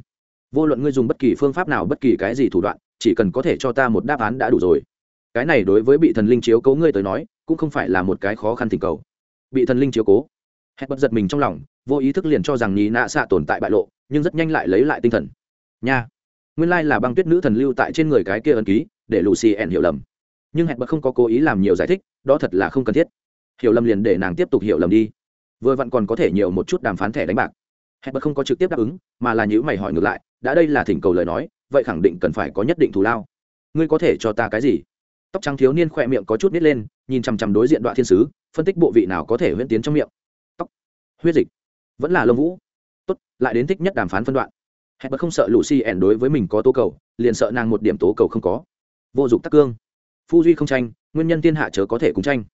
Vô luận ngươi dùng bất kỳ phương pháp nào bất kỳ cái gì thủ đoạn chỉ cần có thể cho ta một đáp án đã đủ rồi. Cái này đối với bị thần linh chiếu cố ngươi tới nói cũng không phải là một cái khó khăn tình cầu. Bị thần linh chiếu cố. Herbert bất giật mình trong lòng vô ý thức liền cho rằng nhì nạ xạ tồn tại bại lộ nhưng rất nhanh lại lấy lại tinh thần. Nha nguyên lai là băng tuyết nữ thần lưu tại trên người cái kia ân ký để lucy ẻn hiểu lầm. Nhưng hẹn bật không có cố ý làm nhiều giải thích, đó thật là không cần thiết. Hiểu lầm liền để nàng tiếp tục hiểu lầm đi. Vừa vặn còn có thể nhiều một chút đàm phán thẻ đánh bạc. Hẹn bật không có trực tiếp đáp ứng, mà là nhữ mày hỏi ngược lại, đã đây là thỉnh cầu lời nói, vậy khẳng định cần phải có nhất định thù lao. Ngươi có thể cho ta cái gì? Tóc trắng thiếu niên khỏe miệng có chút nít lên, nhìn chằm chằm đối diện đoạn thiên sứ, phân tích bộ vị nào có thể huyễn tiến trong miệng. Tóc, huyết dịch, vẫn là lông vũ. Tốt, lại đến thích nhất đàm phán phân đoạn. Hẹn bật không sợ Lucy si ẻn đối với mình có tố cầu, liền sợ nàng một điểm tố cầu không có vô dụng tắc cương. Phu duy không tranh, nguyên nhân thiên hạ chớ có thể cùng tranh.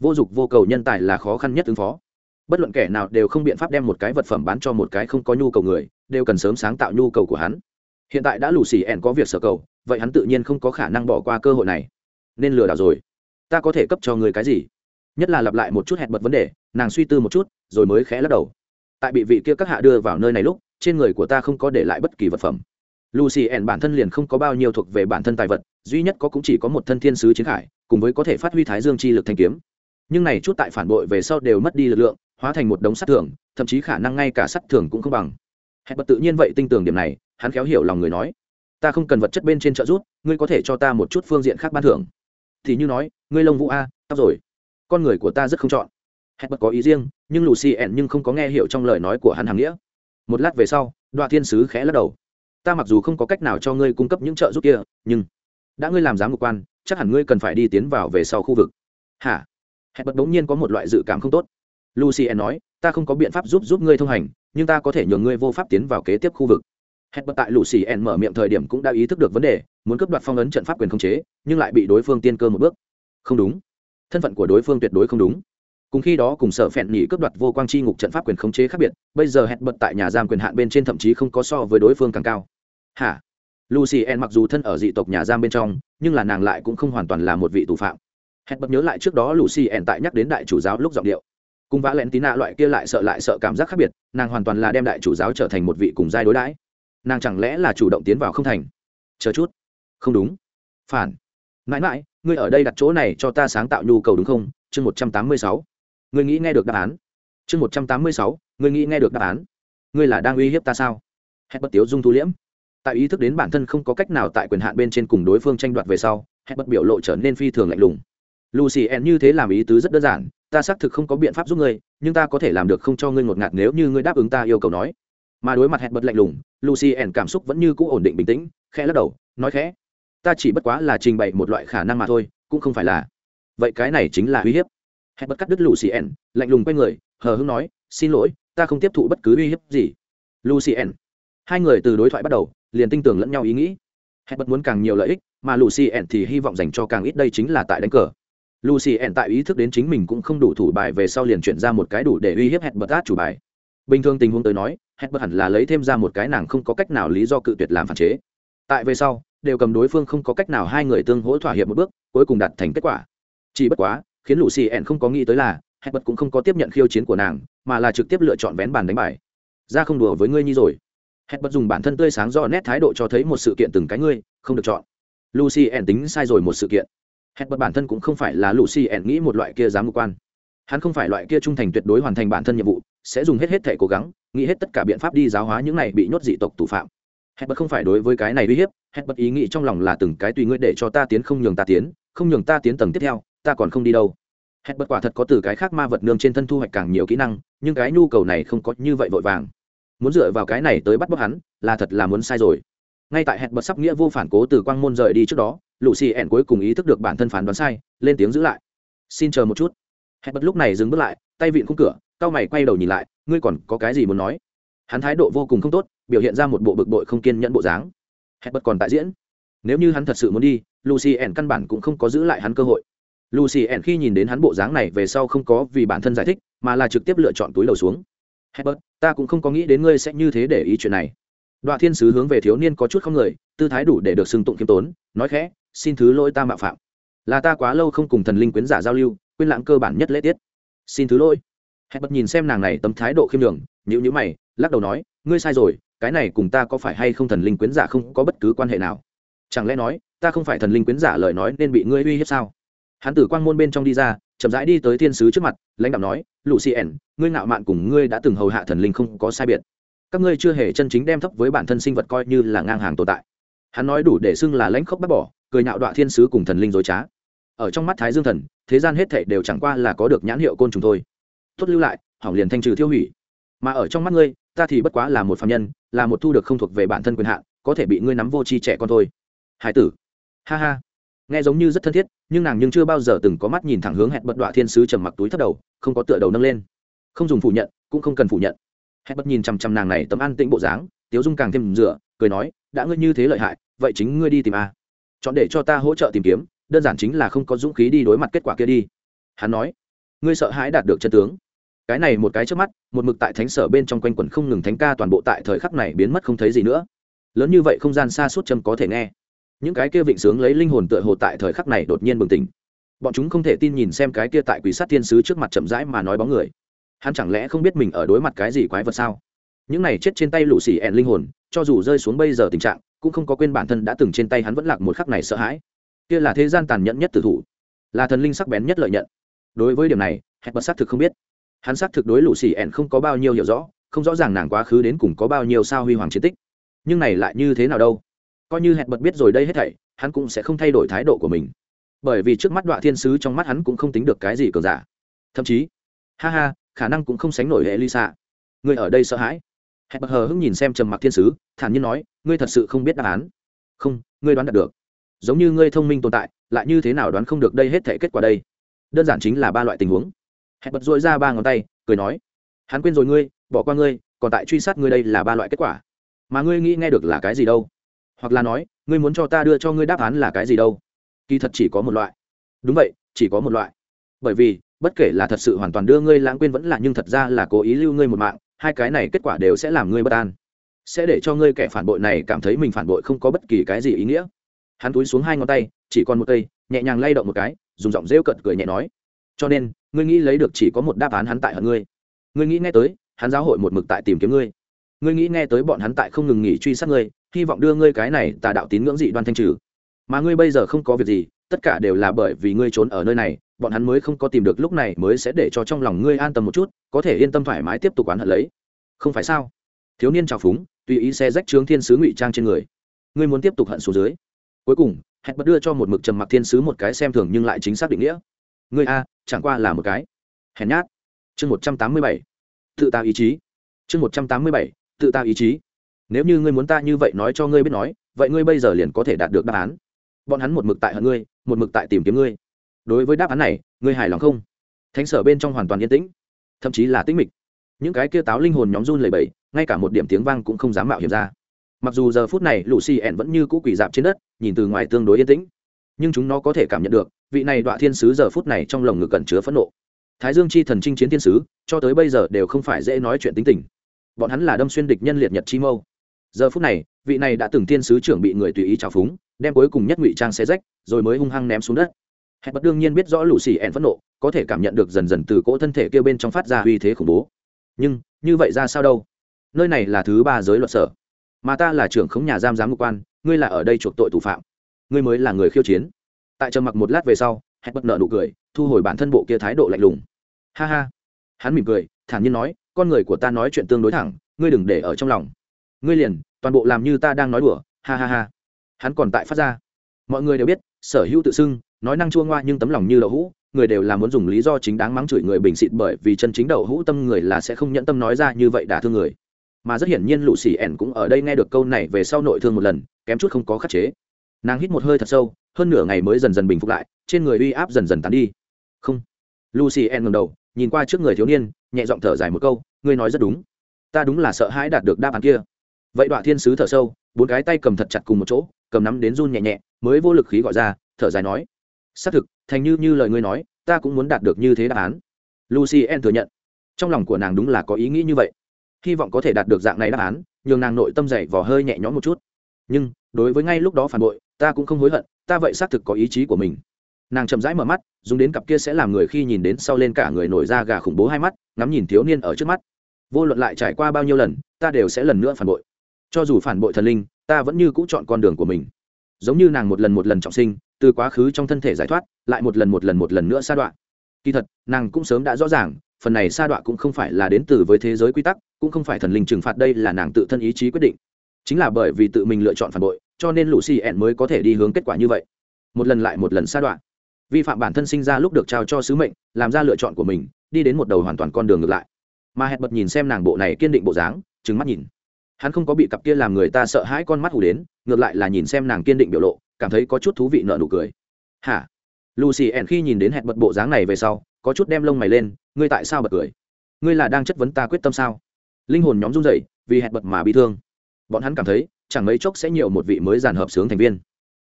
Vô dụng vô cầu nhân tài là khó khăn nhất ứng phó. Bất luận kẻ nào đều không biện pháp đem một cái vật phẩm bán cho một cái không có nhu cầu người, đều cần sớm sáng tạo nhu cầu của hắn. Hiện tại đã lù xì ẻn có việc sở cầu, vậy hắn tự nhiên không có khả năng bỏ qua cơ hội này. Nên lừa đảo rồi. Ta có thể cấp cho người cái gì? Nhất là lặp lại một chút hẹn bật vấn đề, nàng suy tư một chút, rồi mới khẽ lắc đầu. Tại bị vị kia các hạ đưa vào nơi này lúc, trên người của ta không có để lại bất kỳ vật phẩm lucy ẻn bản thân liền không có bao nhiêu thuộc về bản thân tài vật, duy nhất có cũng chỉ có một thân thiên sứ chiến khải, cùng với có thể phát huy thái dương chi lực thanh kiếm. Nhưng này chút tại phản bội về sau đều mất đi lực lượng, hóa thành một đống sắt thường, thậm chí khả năng ngay cả sắt thường cũng không bằng. Hẹn bật tự nhiên vậy tin tưởng điểm này, hắn khéo hiểu lòng người nói, ta không cần vật chất bên trên trợ giúp, ngươi có thể cho ta một chút phương diện khác ban thưởng. Thì như nói, ngươi lông vũ a, tóc rồi. Con người của ta rất không chọn. Hẹn bật có ý riêng, nhưng lucy ẻn nhưng không có nghe hiểu trong lời nói của hắn hàng nghĩa. Một lát về sau đoạn thiên sứ khẽ lắc đầu ta mặc dù không có cách nào cho ngươi cung cấp những trợ giúp kia, nhưng đã ngươi làm giám mục quan, chắc hẳn ngươi cần phải đi tiến vào về sau khu vực. Hả? Hẹn bật đ ố n g nhiên có một loại dự cảm không tốt. Lucy ẻn nói, ta không có biện pháp giúp giúp ngươi thông hành, nhưng ta có thể nhường ngươi vô pháp tiến vào kế tiếp khu vực. Hẹn bật tại lucy ẻn mở miệng thời điểm cũng đã ý thức được vấn đề, muốn cướp đoạt phong ấn trận pháp quyền không chế, nhưng lại bị đối phương tiên cơ một bước. Không đúng. Thân phận của đối phương tuyệt đối không đúng. Cùng khi đó cùng sở phèn nhị cướp đoạt vô quang chi ngục trận pháp quyền khống chế khác biệt, bây giờ hẹn bật tại nhà giam quyền hạn bên trên thậm chí không có so với đối phương càng cao hả? Lucy en mặc dù thân ở dị tộc nhà giam bên trong, nhưng là nàng lại cũng không hoàn toàn là một vị tù phạm. Hẹn bật nhớ lại trước đó lucy en tại nhắc đến đại chủ giáo lúc giọng điệu. Cùng vã lén tí nạ loại kia lại sợ lại sợ cảm giác khác biệt, nàng hoàn toàn là đem đại chủ giáo trở thành một vị cùng giai đối đãi. Nàng chẳng lẽ là chủ động tiến vào không thành? Chờ chút. Không đúng. Phản. Mãi mãi, ngươi ở đây đặt chỗ này cho ta sáng tạo nhu cầu đúng không? Chương một trăm tám mươi sáu. Ngươi nghĩ nghe được đáp án. Chương một trăm tám mươi sáu, ngươi nghĩ nghe được đáp án. Ngươi là đang uy hiếp ta sao? Hết bất tiếu dung thu liễm tại ý thức đến bản thân không có cách nào tại quyền hạn bên trên cùng đối phương tranh đoạt về sau, hẹn bất biểu lộ trở nên phi thường lạnh lùng. Lucy, en như thế làm ý tứ rất đơn giản, ta xác thực không có biện pháp giúp ngươi, nhưng ta có thể làm được không cho ngươi ngột ngạt nếu như ngươi đáp ứng ta yêu cầu nói. Mà đối mặt hẹn bật lạnh lùng, lucy, en cảm xúc vẫn như cũ ổn định bình tĩnh, khẽ lắc đầu, nói khẽ. Ta chỉ bất quá là trình bày một loại khả năng mà thôi, cũng không phải là. Vậy cái này chính là uy hiếp. Hẹn bật cắt đứt lucy, en, lạnh lùng quay người, hờ hưng nói, xin lỗi, ta không tiếp thụ bất cứ uy hiếp gì. Lucy, en. Hai người từ đối thoại bắt đầu liền tin tưởng lẫn nhau ý nghĩ. Hẹn bật muốn càng nhiều lợi ích, mà lucy en thì hy vọng dành cho càng ít đây chính là tại đánh cờ. Lucy en tại ý thức đến chính mình cũng không đủ thủ bài về sau liền chuyển ra một cái đủ để uy hiếp hẹn bật át chủ bài. Bình thường tình huống tới nói hẹn bật hẳn là lấy thêm ra một cái nàng không có cách nào lý do cự tuyệt làm phản chế. Tại về sau, đều cầm đối phương không có cách nào hai người tương hỗ thỏa hiệp một bước, cuối cùng đạt thành kết quả. Chỉ bất quá, khiến Lucy xì ẻn không có nghĩ tới là hẹn bật cũng không có tiếp nhận khiêu chiến của nàng, mà là trực tiếp lựa chọn vén bàn đánh bài. Ra không đùa với ngươi nhi rồi hẹn bật dùng bản thân tươi sáng do nét thái độ cho thấy một sự kiện từng cái ngươi không được chọn. Lucy ẻn tính sai rồi một sự kiện. Hẹn bật bản thân cũng không phải là lucy ẻn nghĩ một loại kia dám mục quan. Hắn không phải loại kia trung thành tuyệt đối hoàn thành bản thân nhiệm vụ, sẽ dùng hết hết thể cố gắng, nghĩ hết tất cả biện pháp đi giáo hóa những này bị nhốt dị tộc tù phạm. Hẹn bật không phải đối với cái này uy hiếp hẹn bật ý nghĩ trong lòng là từng cái tùy ngươi để cho ta tiến không nhường ta tiến, không nhường ta tiến tầng tiếp theo, ta còn không đi đâu. Hẹn bật quả thật có từ cái khác ma vật nương trên thân thu hoạch càng nhiều kỹ năng, nhưng cái nhu cầu này không có như vậy vội vàng muốn dựa vào cái này tới bắt bóc hắn, là thật là muốn sai rồi. Ngay tại hẹn bật sắp nghĩa vô phản cố từ quang môn rời đi trước đó lũ xì ẻn cuối cùng ý thức được bản thân phán đoán sai, lên tiếng giữ lại. Xin chờ một chút. Hẹn bật lúc này dừng bước lại, tay vịn khung cửa, cao mày quay đầu nhìn lại, ngươi còn có cái gì muốn nói? Hắn thái độ vô cùng không tốt, biểu hiện ra một bộ bực bội không kiên nhẫn bộ dáng. Hẹn bật còn tại diễn. Nếu như hắn thật sự muốn đi, lucy ẻn căn bản cũng không có giữ lại hắn cơ hội. Lucy ẻn khi nhìn đến hắn bộ dáng này về sau không có vì bản thân giải thích, mà là trực tiếp lựa chọn túi đầu xuống. Herbert, ta cũng không có nghĩ đến ngươi sẽ như thế để ý chuyện này. Đoạn Thiên sứ hướng về thiếu niên có chút không người, tư thái đủ để được xưng tụng kiêm tốn, nói khẽ, xin thứ lỗi ta mạo phạm. Là ta quá lâu không cùng thần linh quyến giả giao lưu, quên lãng cơ bản nhất lễ tiết. Xin thứ lỗi. Herbert nhìn xem nàng này tấm thái độ khiêm nhường, nhíu nhíu mày, lắc đầu nói, ngươi sai rồi, cái này cùng ta có phải hay không thần linh quyến giả không có bất cứ quan hệ nào. Chẳng lẽ nói, ta không phải thần linh quyến giả lời nói nên bị ngươi uy hiếp sao? Hắn tử quang môn bên trong đi ra, chậm rãi đi tới thiên sứ trước mặt, lãnh đạo nói lucien ngươi ngạo mạn cùng ngươi đã từng hầu hạ thần linh không có sai biệt. Các ngươi chưa hề chân chính đem thấp với bản thân sinh vật coi như là ngang hàng tồn tại. Hắn nói đủ để xưng là lãnh khốc bắt bỏ, cười nhạo đọa thiên sứ cùng thần linh dối trá. Ở trong mắt thái dương thần, thế gian hết thảy đều chẳng qua là có được nhãn hiệu côn trùng thôi. Tốt lưu lại, hỏng liền thanh trừ thiêu hủy. Mà ở trong mắt ngươi, ta thì bất quá là một phạm nhân, là một thu được không thuộc về bản thân quyền hạn, có thể bị ngươi nắm vô tri trẻ con thôi. Hải tử. Ha ha nghe giống như rất thân thiết, nhưng nàng nhưng chưa bao giờ từng có mắt nhìn thẳng hướng hẹn bật đọa thiên sứ trầm mặc túi thấp đầu, không có tựa đầu nâng lên. Không dùng phủ nhận, cũng không cần phủ nhận. Hẹn bật nhìn chằm chằm nàng này tấm an tĩnh bộ dáng, tiếu dung càng thêm rửa cười nói, đã ngươi như thế lợi hại, vậy chính ngươi đi tìm a. Chọn để cho ta hỗ trợ tìm kiếm, đơn giản chính là không có dũng khí đi đối mặt kết quả kia đi. Hắn nói, ngươi sợ hãi đạt được chân tướng. Cái này một cái trước mắt, một mực tại thánh sở bên trong quanh quẩn không ngừng thánh ca toàn bộ tại thời khắc này biến mất không thấy gì nữa. Lớn như vậy không gian xa suốt châm có thể nghe những cái kia vịnh sướng lấy linh hồn tựa hồ tại thời khắc này đột nhiên bừng tỉnh. Bọn chúng không thể tin nhìn xem cái kia tại quỷ sát thiên sứ trước mặt chậm rãi mà nói bóng người. Hắn chẳng lẽ không biết mình ở đối mặt cái gì quái vật sao? Những này chết trên tay lũ xì ẹn linh hồn, cho dù rơi xuống bây giờ tình trạng, cũng không có quên bản thân đã từng trên tay hắn vẫn lạc một khắc này sợ hãi. Kia là thế gian tàn nhẫn nhất tử thủ, là thần linh sắc bén nhất lợi nhận. Đối với điểm này hẹn bật xác thực không biết. Hắn xác thực đối lũ xì ẹn không có bao nhiêu hiểu rõ, không rõ ràng nàng quá khứ đến cùng có bao nhiêu sao huy hoàng chiến tích. Nhưng này lại như thế nào đâu? Coi như hẹn bật biết rồi đây hết thảy, hắn cũng sẽ không thay đổi thái độ của mình. Bởi vì trước mắt đoạn thiên sứ trong mắt hắn cũng không tính được cái gì cờ giả. Thậm chí, ha ha, khả năng cũng không sánh nổi hệ lisa người ở đây sợ hãi. Hẹn bật hờ hững nhìn xem trầm mặc thiên sứ, thản nhiên nói, ngươi thật sự không biết đáp án. Không, ngươi đoán đạt được. Giống như ngươi thông minh tồn tại, lại như thế nào đoán không được đây hết thể kết quả đây? Đơn giản chính là ba loại tình huống. Hẹn bật dội ra ba ngón tay, cười nói, hắn quên rồi ngươi, bỏ qua ngươi, còn tại truy sát ngươi đây là ba loại kết quả. Mà ngươi nghĩ nghe được là cái gì đâu? Hoặc là nói ngươi muốn cho ta đưa cho ngươi đáp án là cái gì đâu? Kỳ thật chỉ có một loại. Đúng vậy chỉ có một loại. Bởi vì bất kể là thật sự hoàn toàn đưa ngươi lãng quên vẫn là nhưng thật ra là cố ý lưu ngươi một mạng hai cái này kết quả đều sẽ làm ngươi bất an. Sẽ để cho ngươi kẻ phản bội này cảm thấy mình phản bội không có bất kỳ cái gì ý nghĩa. Hắn túi xuống hai ngón tay chỉ còn một tay, nhẹ nhàng lay động một cái dùng giọng rêu cận cười nhẹ nói. Cho nên ngươi nghĩ lấy được chỉ có một đáp án hắn tại hận ngươi. Ngươi nghĩ nghe tới hắn giáo hội một mực tại tìm kiếm ngươi. Ngươi nghĩ nghe tới bọn hắn tại không ngừng nghỉ truy sát ngươi hy vọng đưa ngươi cái này tà đạo tín ngưỡng dị đoan thanh trừ. Mà ngươi bây giờ không có việc gì, tất cả đều là bởi vì ngươi trốn ở nơi này, bọn hắn mới không có tìm được lúc này mới sẽ để cho trong lòng ngươi an tâm một chút, có thể yên tâm thoải mái tiếp tục oán hận lấy. Không phải sao? Thiếu niên trào phúng, tùy ý xe rách trướng thiên sứ ngụy trang trên người. Ngươi muốn tiếp tục hận xuống dưới. Cuối cùng, hẹn bật đưa cho một mực trầm mặc thiên sứ một cái xem thường nhưng lại chính xác định nghĩa. Ngươi a, chẳng qua là một cái. Hèn nhát. Chương một trăm tám mươi bảy. Tự ta ý chí. Chương một trăm tám mươi bảy. Tự ta ý chí nếu như ngươi muốn ta như vậy nói cho ngươi biết nói, vậy ngươi bây giờ liền có thể đạt được đáp án. Bọn hắn một mực tại hận ngươi, một mực tại tìm kiếm ngươi. Đối với đáp án này, ngươi hài lòng không? Thánh sở bên trong hoàn toàn yên tĩnh, thậm chí là tĩnh mịch. Những cái kia táo linh hồn nhóm run lầy bẫy ngay cả một điểm tiếng vang cũng không dám mạo hiểm ra. Mặc dù giờ phút này lũ xì ẻn vẫn như cũ quỷ dạp trên đất, nhìn từ ngoài tương đối yên tĩnh, nhưng chúng nó có thể cảm nhận được, vị này đọa thiên sứ giờ phút này trong lồng ngực cẩn chứa phẫn nộ. Thái dương chi thần chinh chiến thiên sứ, cho tới bây giờ đều không phải dễ nói chuyện tính tình. Bọn hắn là đâm xuyên địch nhân liệt nhật chi mâu giờ phút này, vị này đã từng thiên sứ trưởng bị người tùy ý trào phúng, đem cuối cùng nhất ngụy trang xé rách, rồi mới hung hăng ném xuống đất. Hẹn bật đương nhiên biết rõ lũ xì ẹn phẫn nộ, có thể cảm nhận được dần dần từ cỗ thân thể kêu bên trong phát ra uy thế khủng bố. Nhưng, như vậy ra sao đâu? Nơi này là thứ ba giới luật sở. Mà ta là trưởng khống nhà giam giám mục quan, ngươi là ở đây chuộc tội thủ phạm. Ngươi mới là người khiêu chiến. Tại trầm mặc một lát về sau, hẹn bật nợ nụ cười, thu hồi bản thân bộ kia thái độ lạnh lùng. Ha ha. Hắn mỉm cười, thản nhiên nói, con người của ta nói chuyện tương đối thẳng, ngươi đừng để ở trong lòng ngươi liền, toàn bộ làm như ta đang nói đùa, ha ha ha. Hắn còn tại phát ra. Mọi người đều biết, sở hữu tự xưng, nói năng chua ngoa nhưng tấm lòng như đậu hũ, người đều là muốn dùng lý do chính đáng mắng chửi người bình xịt bởi vì chân chính đậu hũ tâm người là sẽ không nhẫn tâm nói ra như vậy đả thương người. Mà rất hiển nhiên lũ xỉ ẻn cũng ở đây nghe được câu này về sau nội thương một lần, kém chút không có khắc chế. Nàng hít một hơi thật sâu, hơn nửa ngày mới dần dần bình phục lại, trên người uy áp dần dần tán đi. Không. Lucy en ngầm đầu, nhìn qua trước người thiếu niên, nhẹ giọng thở dài một câu, ngươi nói rất đúng. Ta đúng là sợ hãi đạt được đáp án kia vậy đoạn thiên sứ thở sâu, bốn cái tay cầm thật chặt cùng một chỗ, cầm nắm đến run nhẹ nhẹ, mới vô lực khí gọi ra, thở dài nói, xác thực, thành như như lời ngươi nói, ta cũng muốn đạt được như thế đáp án. Lucy en thừa nhận. Trong lòng của nàng đúng là có ý nghĩ như vậy. Hy vọng có thể đạt được dạng này đáp án, nhường nàng nội tâm dậy vò hơi nhẹ nhõm một chút. Nhưng, đối với ngay lúc đó phản bội, ta cũng không hối hận, ta vậy xác thực có ý chí của mình. Nàng chậm rãi mở mắt, dùng đến cặp kia sẽ làm người khi nhìn đến sau lên cả người nổi ra gà khủng bố hai mắt, ngắm nhìn thiếu niên ở trước mắt. Vô luận lại trải qua bao nhiêu lần, ta đều sẽ lần nữa phản bội cho dù phản bội thần linh, ta vẫn như cũ chọn con đường của mình. Giống như nàng một lần một lần trọng sinh, từ quá khứ trong thân thể giải thoát, lại một lần một lần một lần nữa sa đoạn kỳ thật, nàng cũng sớm đã rõ ràng, phần này sa đoạn cũng không phải là đến từ với thế giới quy tắc, cũng không phải thần linh trừng phạt đây là nàng tự thân ý chí quyết định. Chính là bởi vì tự mình lựa chọn phản bội, cho nên lũ xì ẹn mới có thể đi hướng kết quả như vậy. Một lần lại một lần sa đoạn vi phạm bản thân sinh ra lúc được trao cho sứ mệnh, làm ra lựa chọn của mình, đi đến một đầu hoàn toàn con đường ngược lại. Mà hẹn bật nhìn xem nàng bộ này kiên định bộ dáng trứng mắt nhìn hắn không có bị cặp kia làm người ta sợ hãi con mắt hù đến, ngược lại là nhìn xem nàng kiên định biểu lộ, cảm thấy có chút thú vị nợ nụ cười. Hả? Lucy ẻn khi nhìn đến hẹn bật bộ dáng này về sau, có chút đem lông mày lên, ngươi tại sao bật cười? Ngươi là đang chất vấn ta quyết tâm sao? Linh hồn nhóm run rẩy, vì hẹn bật mà bị thương. Bọn hắn cảm thấy, chẳng mấy chốc sẽ nhiều một vị mới giàn hợp sướng thành viên.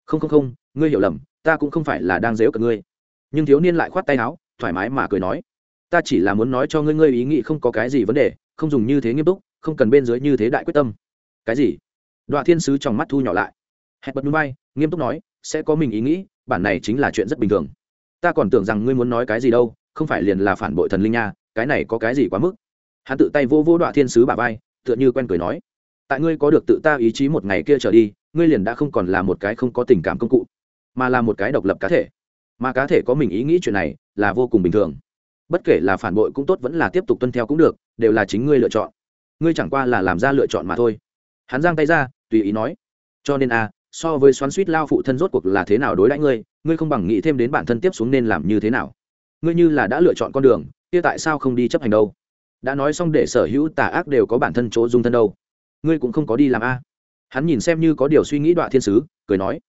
Không không không, ngươi hiểu lầm, ta cũng không phải là đang dếu cận ngươi. Nhưng thiếu niên lại khoát tay áo, thoải mái mà cười nói, ta chỉ là muốn nói cho ngươi ngươi ý nghĩ không có cái gì vấn đề, không dùng như thế nghiêm túc không cần bên dưới như thế đại quyết tâm. Cái gì? Đoạn thiên sứ trong mắt thu nhỏ lại. Hẹn bật núi bay, nghiêm túc nói, sẽ có mình ý nghĩ, bản này chính là chuyện rất bình thường. Ta còn tưởng rằng ngươi muốn nói cái gì đâu, không phải liền là phản bội thần linh nha, cái này có cái gì quá mức? Hắn tự tay vô vô đoạn thiên sứ bà vai, tựa như quen cười nói, tại ngươi có được tự ta ý chí một ngày kia trở đi, ngươi liền đã không còn là một cái không có tình cảm công cụ, mà là một cái độc lập cá thể. Mà cá thể có mình ý nghĩ chuyện này là vô cùng bình thường. Bất kể là phản bội cũng tốt, vẫn là tiếp tục tuân theo cũng được, đều là chính ngươi lựa chọn ngươi chẳng qua là làm ra lựa chọn mà thôi. Hắn giang tay ra, tùy ý nói, cho nên a so với xoắn suýt lao phụ thân rốt cuộc là thế nào đối đãi ngươi ngươi không bằng nghĩ thêm đến bản thân tiếp xuống nên làm như thế nào. Ngươi như là đã lựa chọn con đường, kia tại sao không đi chấp hành đâu? Đã nói xong để sở hữu tà ác đều có bản thân chỗ dung thân đâu. Ngươi cũng không có đi làm a. Hắn nhìn xem như có điều suy nghĩ đoạn thiên sứ, cười nói,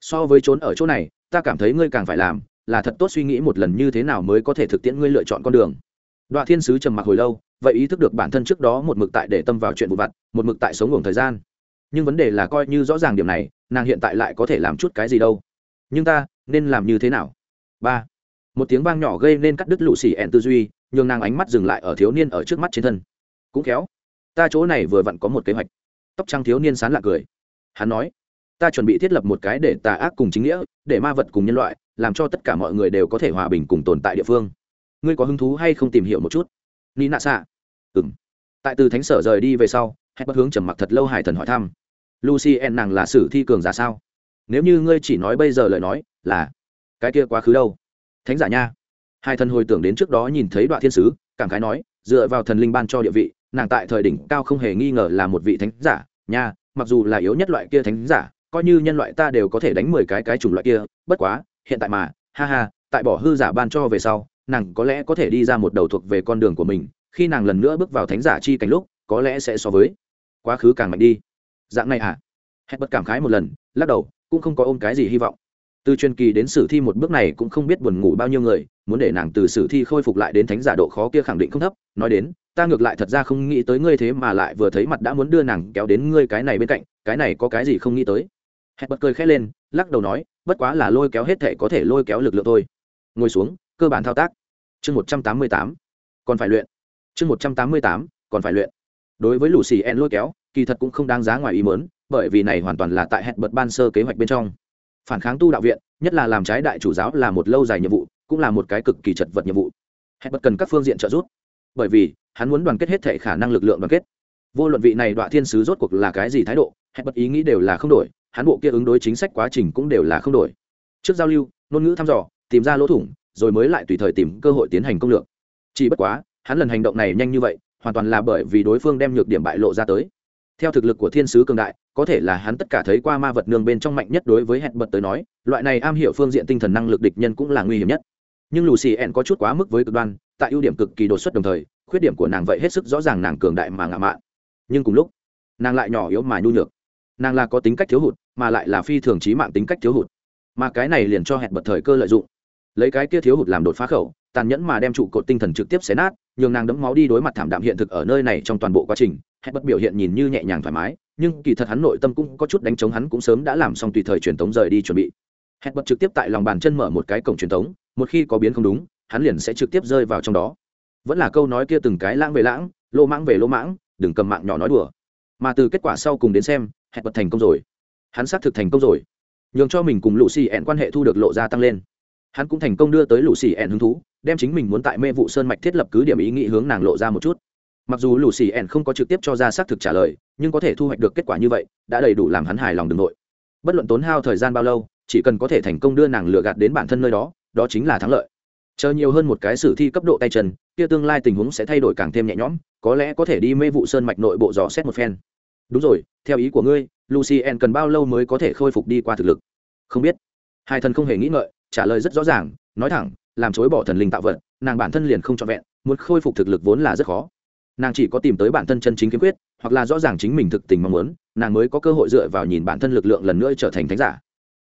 so với trốn ở chỗ này, ta cảm thấy ngươi càng phải làm, là thật tốt suy nghĩ một lần như thế nào mới có thể thực tiễn ngươi lựa chọn con đường. Đoạn thiên sứ trầm mặc hồi lâu vậy ý thức được bản thân trước đó một mực tại để tâm vào chuyện vụ vặt, một mực tại sống ngủ thời gian. Nhưng vấn đề là coi như rõ ràng điểm này, nàng hiện tại lại có thể làm chút cái gì đâu. Nhưng ta, nên làm như thế nào? Ba. Một tiếng vang nhỏ gây nên cắt đứt lũ xì ẹn tư duy, nhường nàng ánh mắt dừng lại ở thiếu niên ở trước mắt trên thân. Cũng khéo. Ta chỗ này vừa vặn có một kế hoạch. Tóc trăng thiếu niên sán lạc cười. Hắn nói, ta chuẩn bị thiết lập một cái để tà ác cùng chính nghĩa, để ma vật cùng nhân loại, làm cho tất cả mọi người đều có thể hòa bình cùng tồn tại địa phương. Ngươi có hứng thú hay không tìm hiểu một chút? Ni nạ xạ ừ m tại từ thánh sở rời đi về sau hãy bất hướng trầm mặc thật lâu hải thần hỏi thăm. Lucy en nàng là sử thi cường giả sao? Nếu như ngươi chỉ nói bây giờ lời nói, là cái kia quá khứ đâu? Thánh giả nha. Hai thần hồi tưởng đến trước đó nhìn thấy đoạn thiên sứ, cảm khái nói, dựa vào thần linh ban cho địa vị, nàng tại thời đỉnh cao không hề nghi ngờ là một vị thánh giả. Nha, mặc dù là yếu nhất loại kia thánh giả, coi như nhân loại ta đều có thể đánh mười cái cái chủng loại kia, bất quá, hiện tại mà, ha ha, tại bỏ hư giả ban cho về sau, nàng có lẽ có thể đi ra một đầu thuộc về con đường của mình khi nàng lần nữa bước vào thánh giả chi cảnh lúc, có lẽ sẽ so với quá khứ càng mạnh đi. Dạng này à? Hẹn bất cảm khái một lần, lắc đầu, cũng không có ôm cái gì hy vọng. Từ truyền kỳ đến sử thi một bước này cũng không biết buồn ngủ bao nhiêu người, muốn để nàng từ sử thi khôi phục lại đến thánh giả độ khó kia khẳng định không thấp. Nói đến, ta ngược lại thật ra không nghĩ tới ngươi thế mà lại vừa thấy mặt đã muốn đưa nàng kéo đến ngươi cái này bên cạnh, cái này có cái gì không nghĩ tới? Hẹn bật cười khẽ lên, lắc đầu nói, bất quá là lôi kéo hết thể có thể lôi kéo lực lượng thôi. Ngồi xuống, cơ bản thao tác. Chương một trăm tám mươi tám. Còn phải luyện chương một trăm tám mươi tám, còn phải luyện. Đối với lù xì en lôi kéo, kỳ thật cũng không đáng giá ngoài ý mớn bởi vì này hoàn toàn là tại hẹn bật ban sơ kế hoạch bên trong. Phản kháng tu đạo viện, nhất là làm trái đại chủ giáo là một lâu dài nhiệm vụ, cũng là một cái cực kỳ chật vật nhiệm vụ. Hẹn bật cần các phương diện trợ giúp, bởi vì hắn muốn đoàn kết hết thể khả năng lực lượng đoàn kết. Vô luận vị này đọa thiên sứ rốt cuộc là cái gì thái độ, hẹn bật ý nghĩ đều là không đổi, hắn bộ kia ứng đối chính sách quá trình cũng đều là không đổi. Trước giao lưu, ngôn ngữ thăm dò, tìm ra lỗ thủng, rồi mới lại tùy thời tìm cơ hội tiến hành công lược. Chỉ bất quá hắn lần hành động này nhanh như vậy, hoàn toàn là bởi vì đối phương đem nhược điểm bại lộ ra tới. Theo thực lực của thiên sứ cường đại, có thể là hắn tất cả thấy qua ma vật nương bên trong mạnh nhất đối với hẹn bật tới nói, loại này am hiểu phương diện tinh thần năng lực địch nhân cũng là nguy hiểm nhất. Nhưng lù xì ẹn có chút quá mức với cực đoan, tại ưu điểm cực kỳ đột xuất đồng thời, khuyết điểm của nàng vậy hết sức rõ ràng nàng cường đại mà ngạo mạn. Nhưng cùng lúc, nàng lại nhỏ yếu mà nhu nhược. Nàng là có tính cách thiếu hụt, mà lại là phi thường trí mạng tính cách thiếu hụt. Mà cái này liền cho hẹn bật thời cơ lợi dụng. Lấy cái kia thiếu hụt làm đột phá khẩu, tàn nhẫn mà đem trụ cột tinh thần trực tiếp xé nát nhường nàng đẫm máu đi đối mặt thảm đạm hiện thực ở nơi này trong toàn bộ quá trình. Hết bật biểu hiện nhìn như nhẹ nhàng thoải mái, nhưng kỳ thật hắn nội tâm cũng có chút đánh chống, hắn cũng sớm đã làm xong tùy thời truyền tống rời đi chuẩn bị. Hết bật trực tiếp tại lòng bàn chân mở một cái cổng truyền tống, một khi có biến không đúng, hắn liền sẽ trực tiếp rơi vào trong đó. Vẫn là câu nói kia từng cái lãng về lãng, lô mãng về lô mãng, đừng cầm mạng nhỏ nói đùa. Mà từ kết quả sau cùng đến xem hẹn bật thành công rồi. Hắn xác thực thành công rồi. Nhường cho mình cùng lũ xì ẹn quan hệ thu được lộ ra tăng lên hắn cũng thành công đưa tới lũ xì ẹn hứng thú, đem chính mình muốn tại mê vụ sơn mạch thiết lập cứ điểm ý nghĩ hướng nàng lộ ra một chút. Mặc dù lũ xì ẹn không có trực tiếp cho ra xác thực trả lời, nhưng có thể thu hoạch được kết quả như vậy, đã đầy đủ làm hắn hài lòng đường nội. Bất luận tốn hao thời gian bao lâu, chỉ cần có thể thành công đưa nàng lừa gạt đến bản thân nơi đó đó chính là thắng lợi. Chờ nhiều hơn một cái sử thi cấp độ tay chân, kia tương lai tình huống sẽ thay đổi càng thêm nhẹ nhõm, có lẽ có thể đi mê vụ sơn mạch nội bộ dò xét một phen. Đúng rồi, theo ý của ngươi lucien cần bao lâu mới có thể khôi phục đi qua thực lực? Không biết. Hai thần không hề nghĩ ngợi trả lời rất rõ ràng, nói thẳng, làm chối bỏ thần linh tạo vật, nàng bản thân liền không trọn vẹn, muốn khôi phục thực lực vốn là rất khó. Nàng chỉ có tìm tới bản thân chân chính kiếm quyết, hoặc là rõ ràng chính mình thực tình mong muốn, nàng mới có cơ hội dựa vào nhìn bản thân lực lượng lần nữa trở thành thánh giả.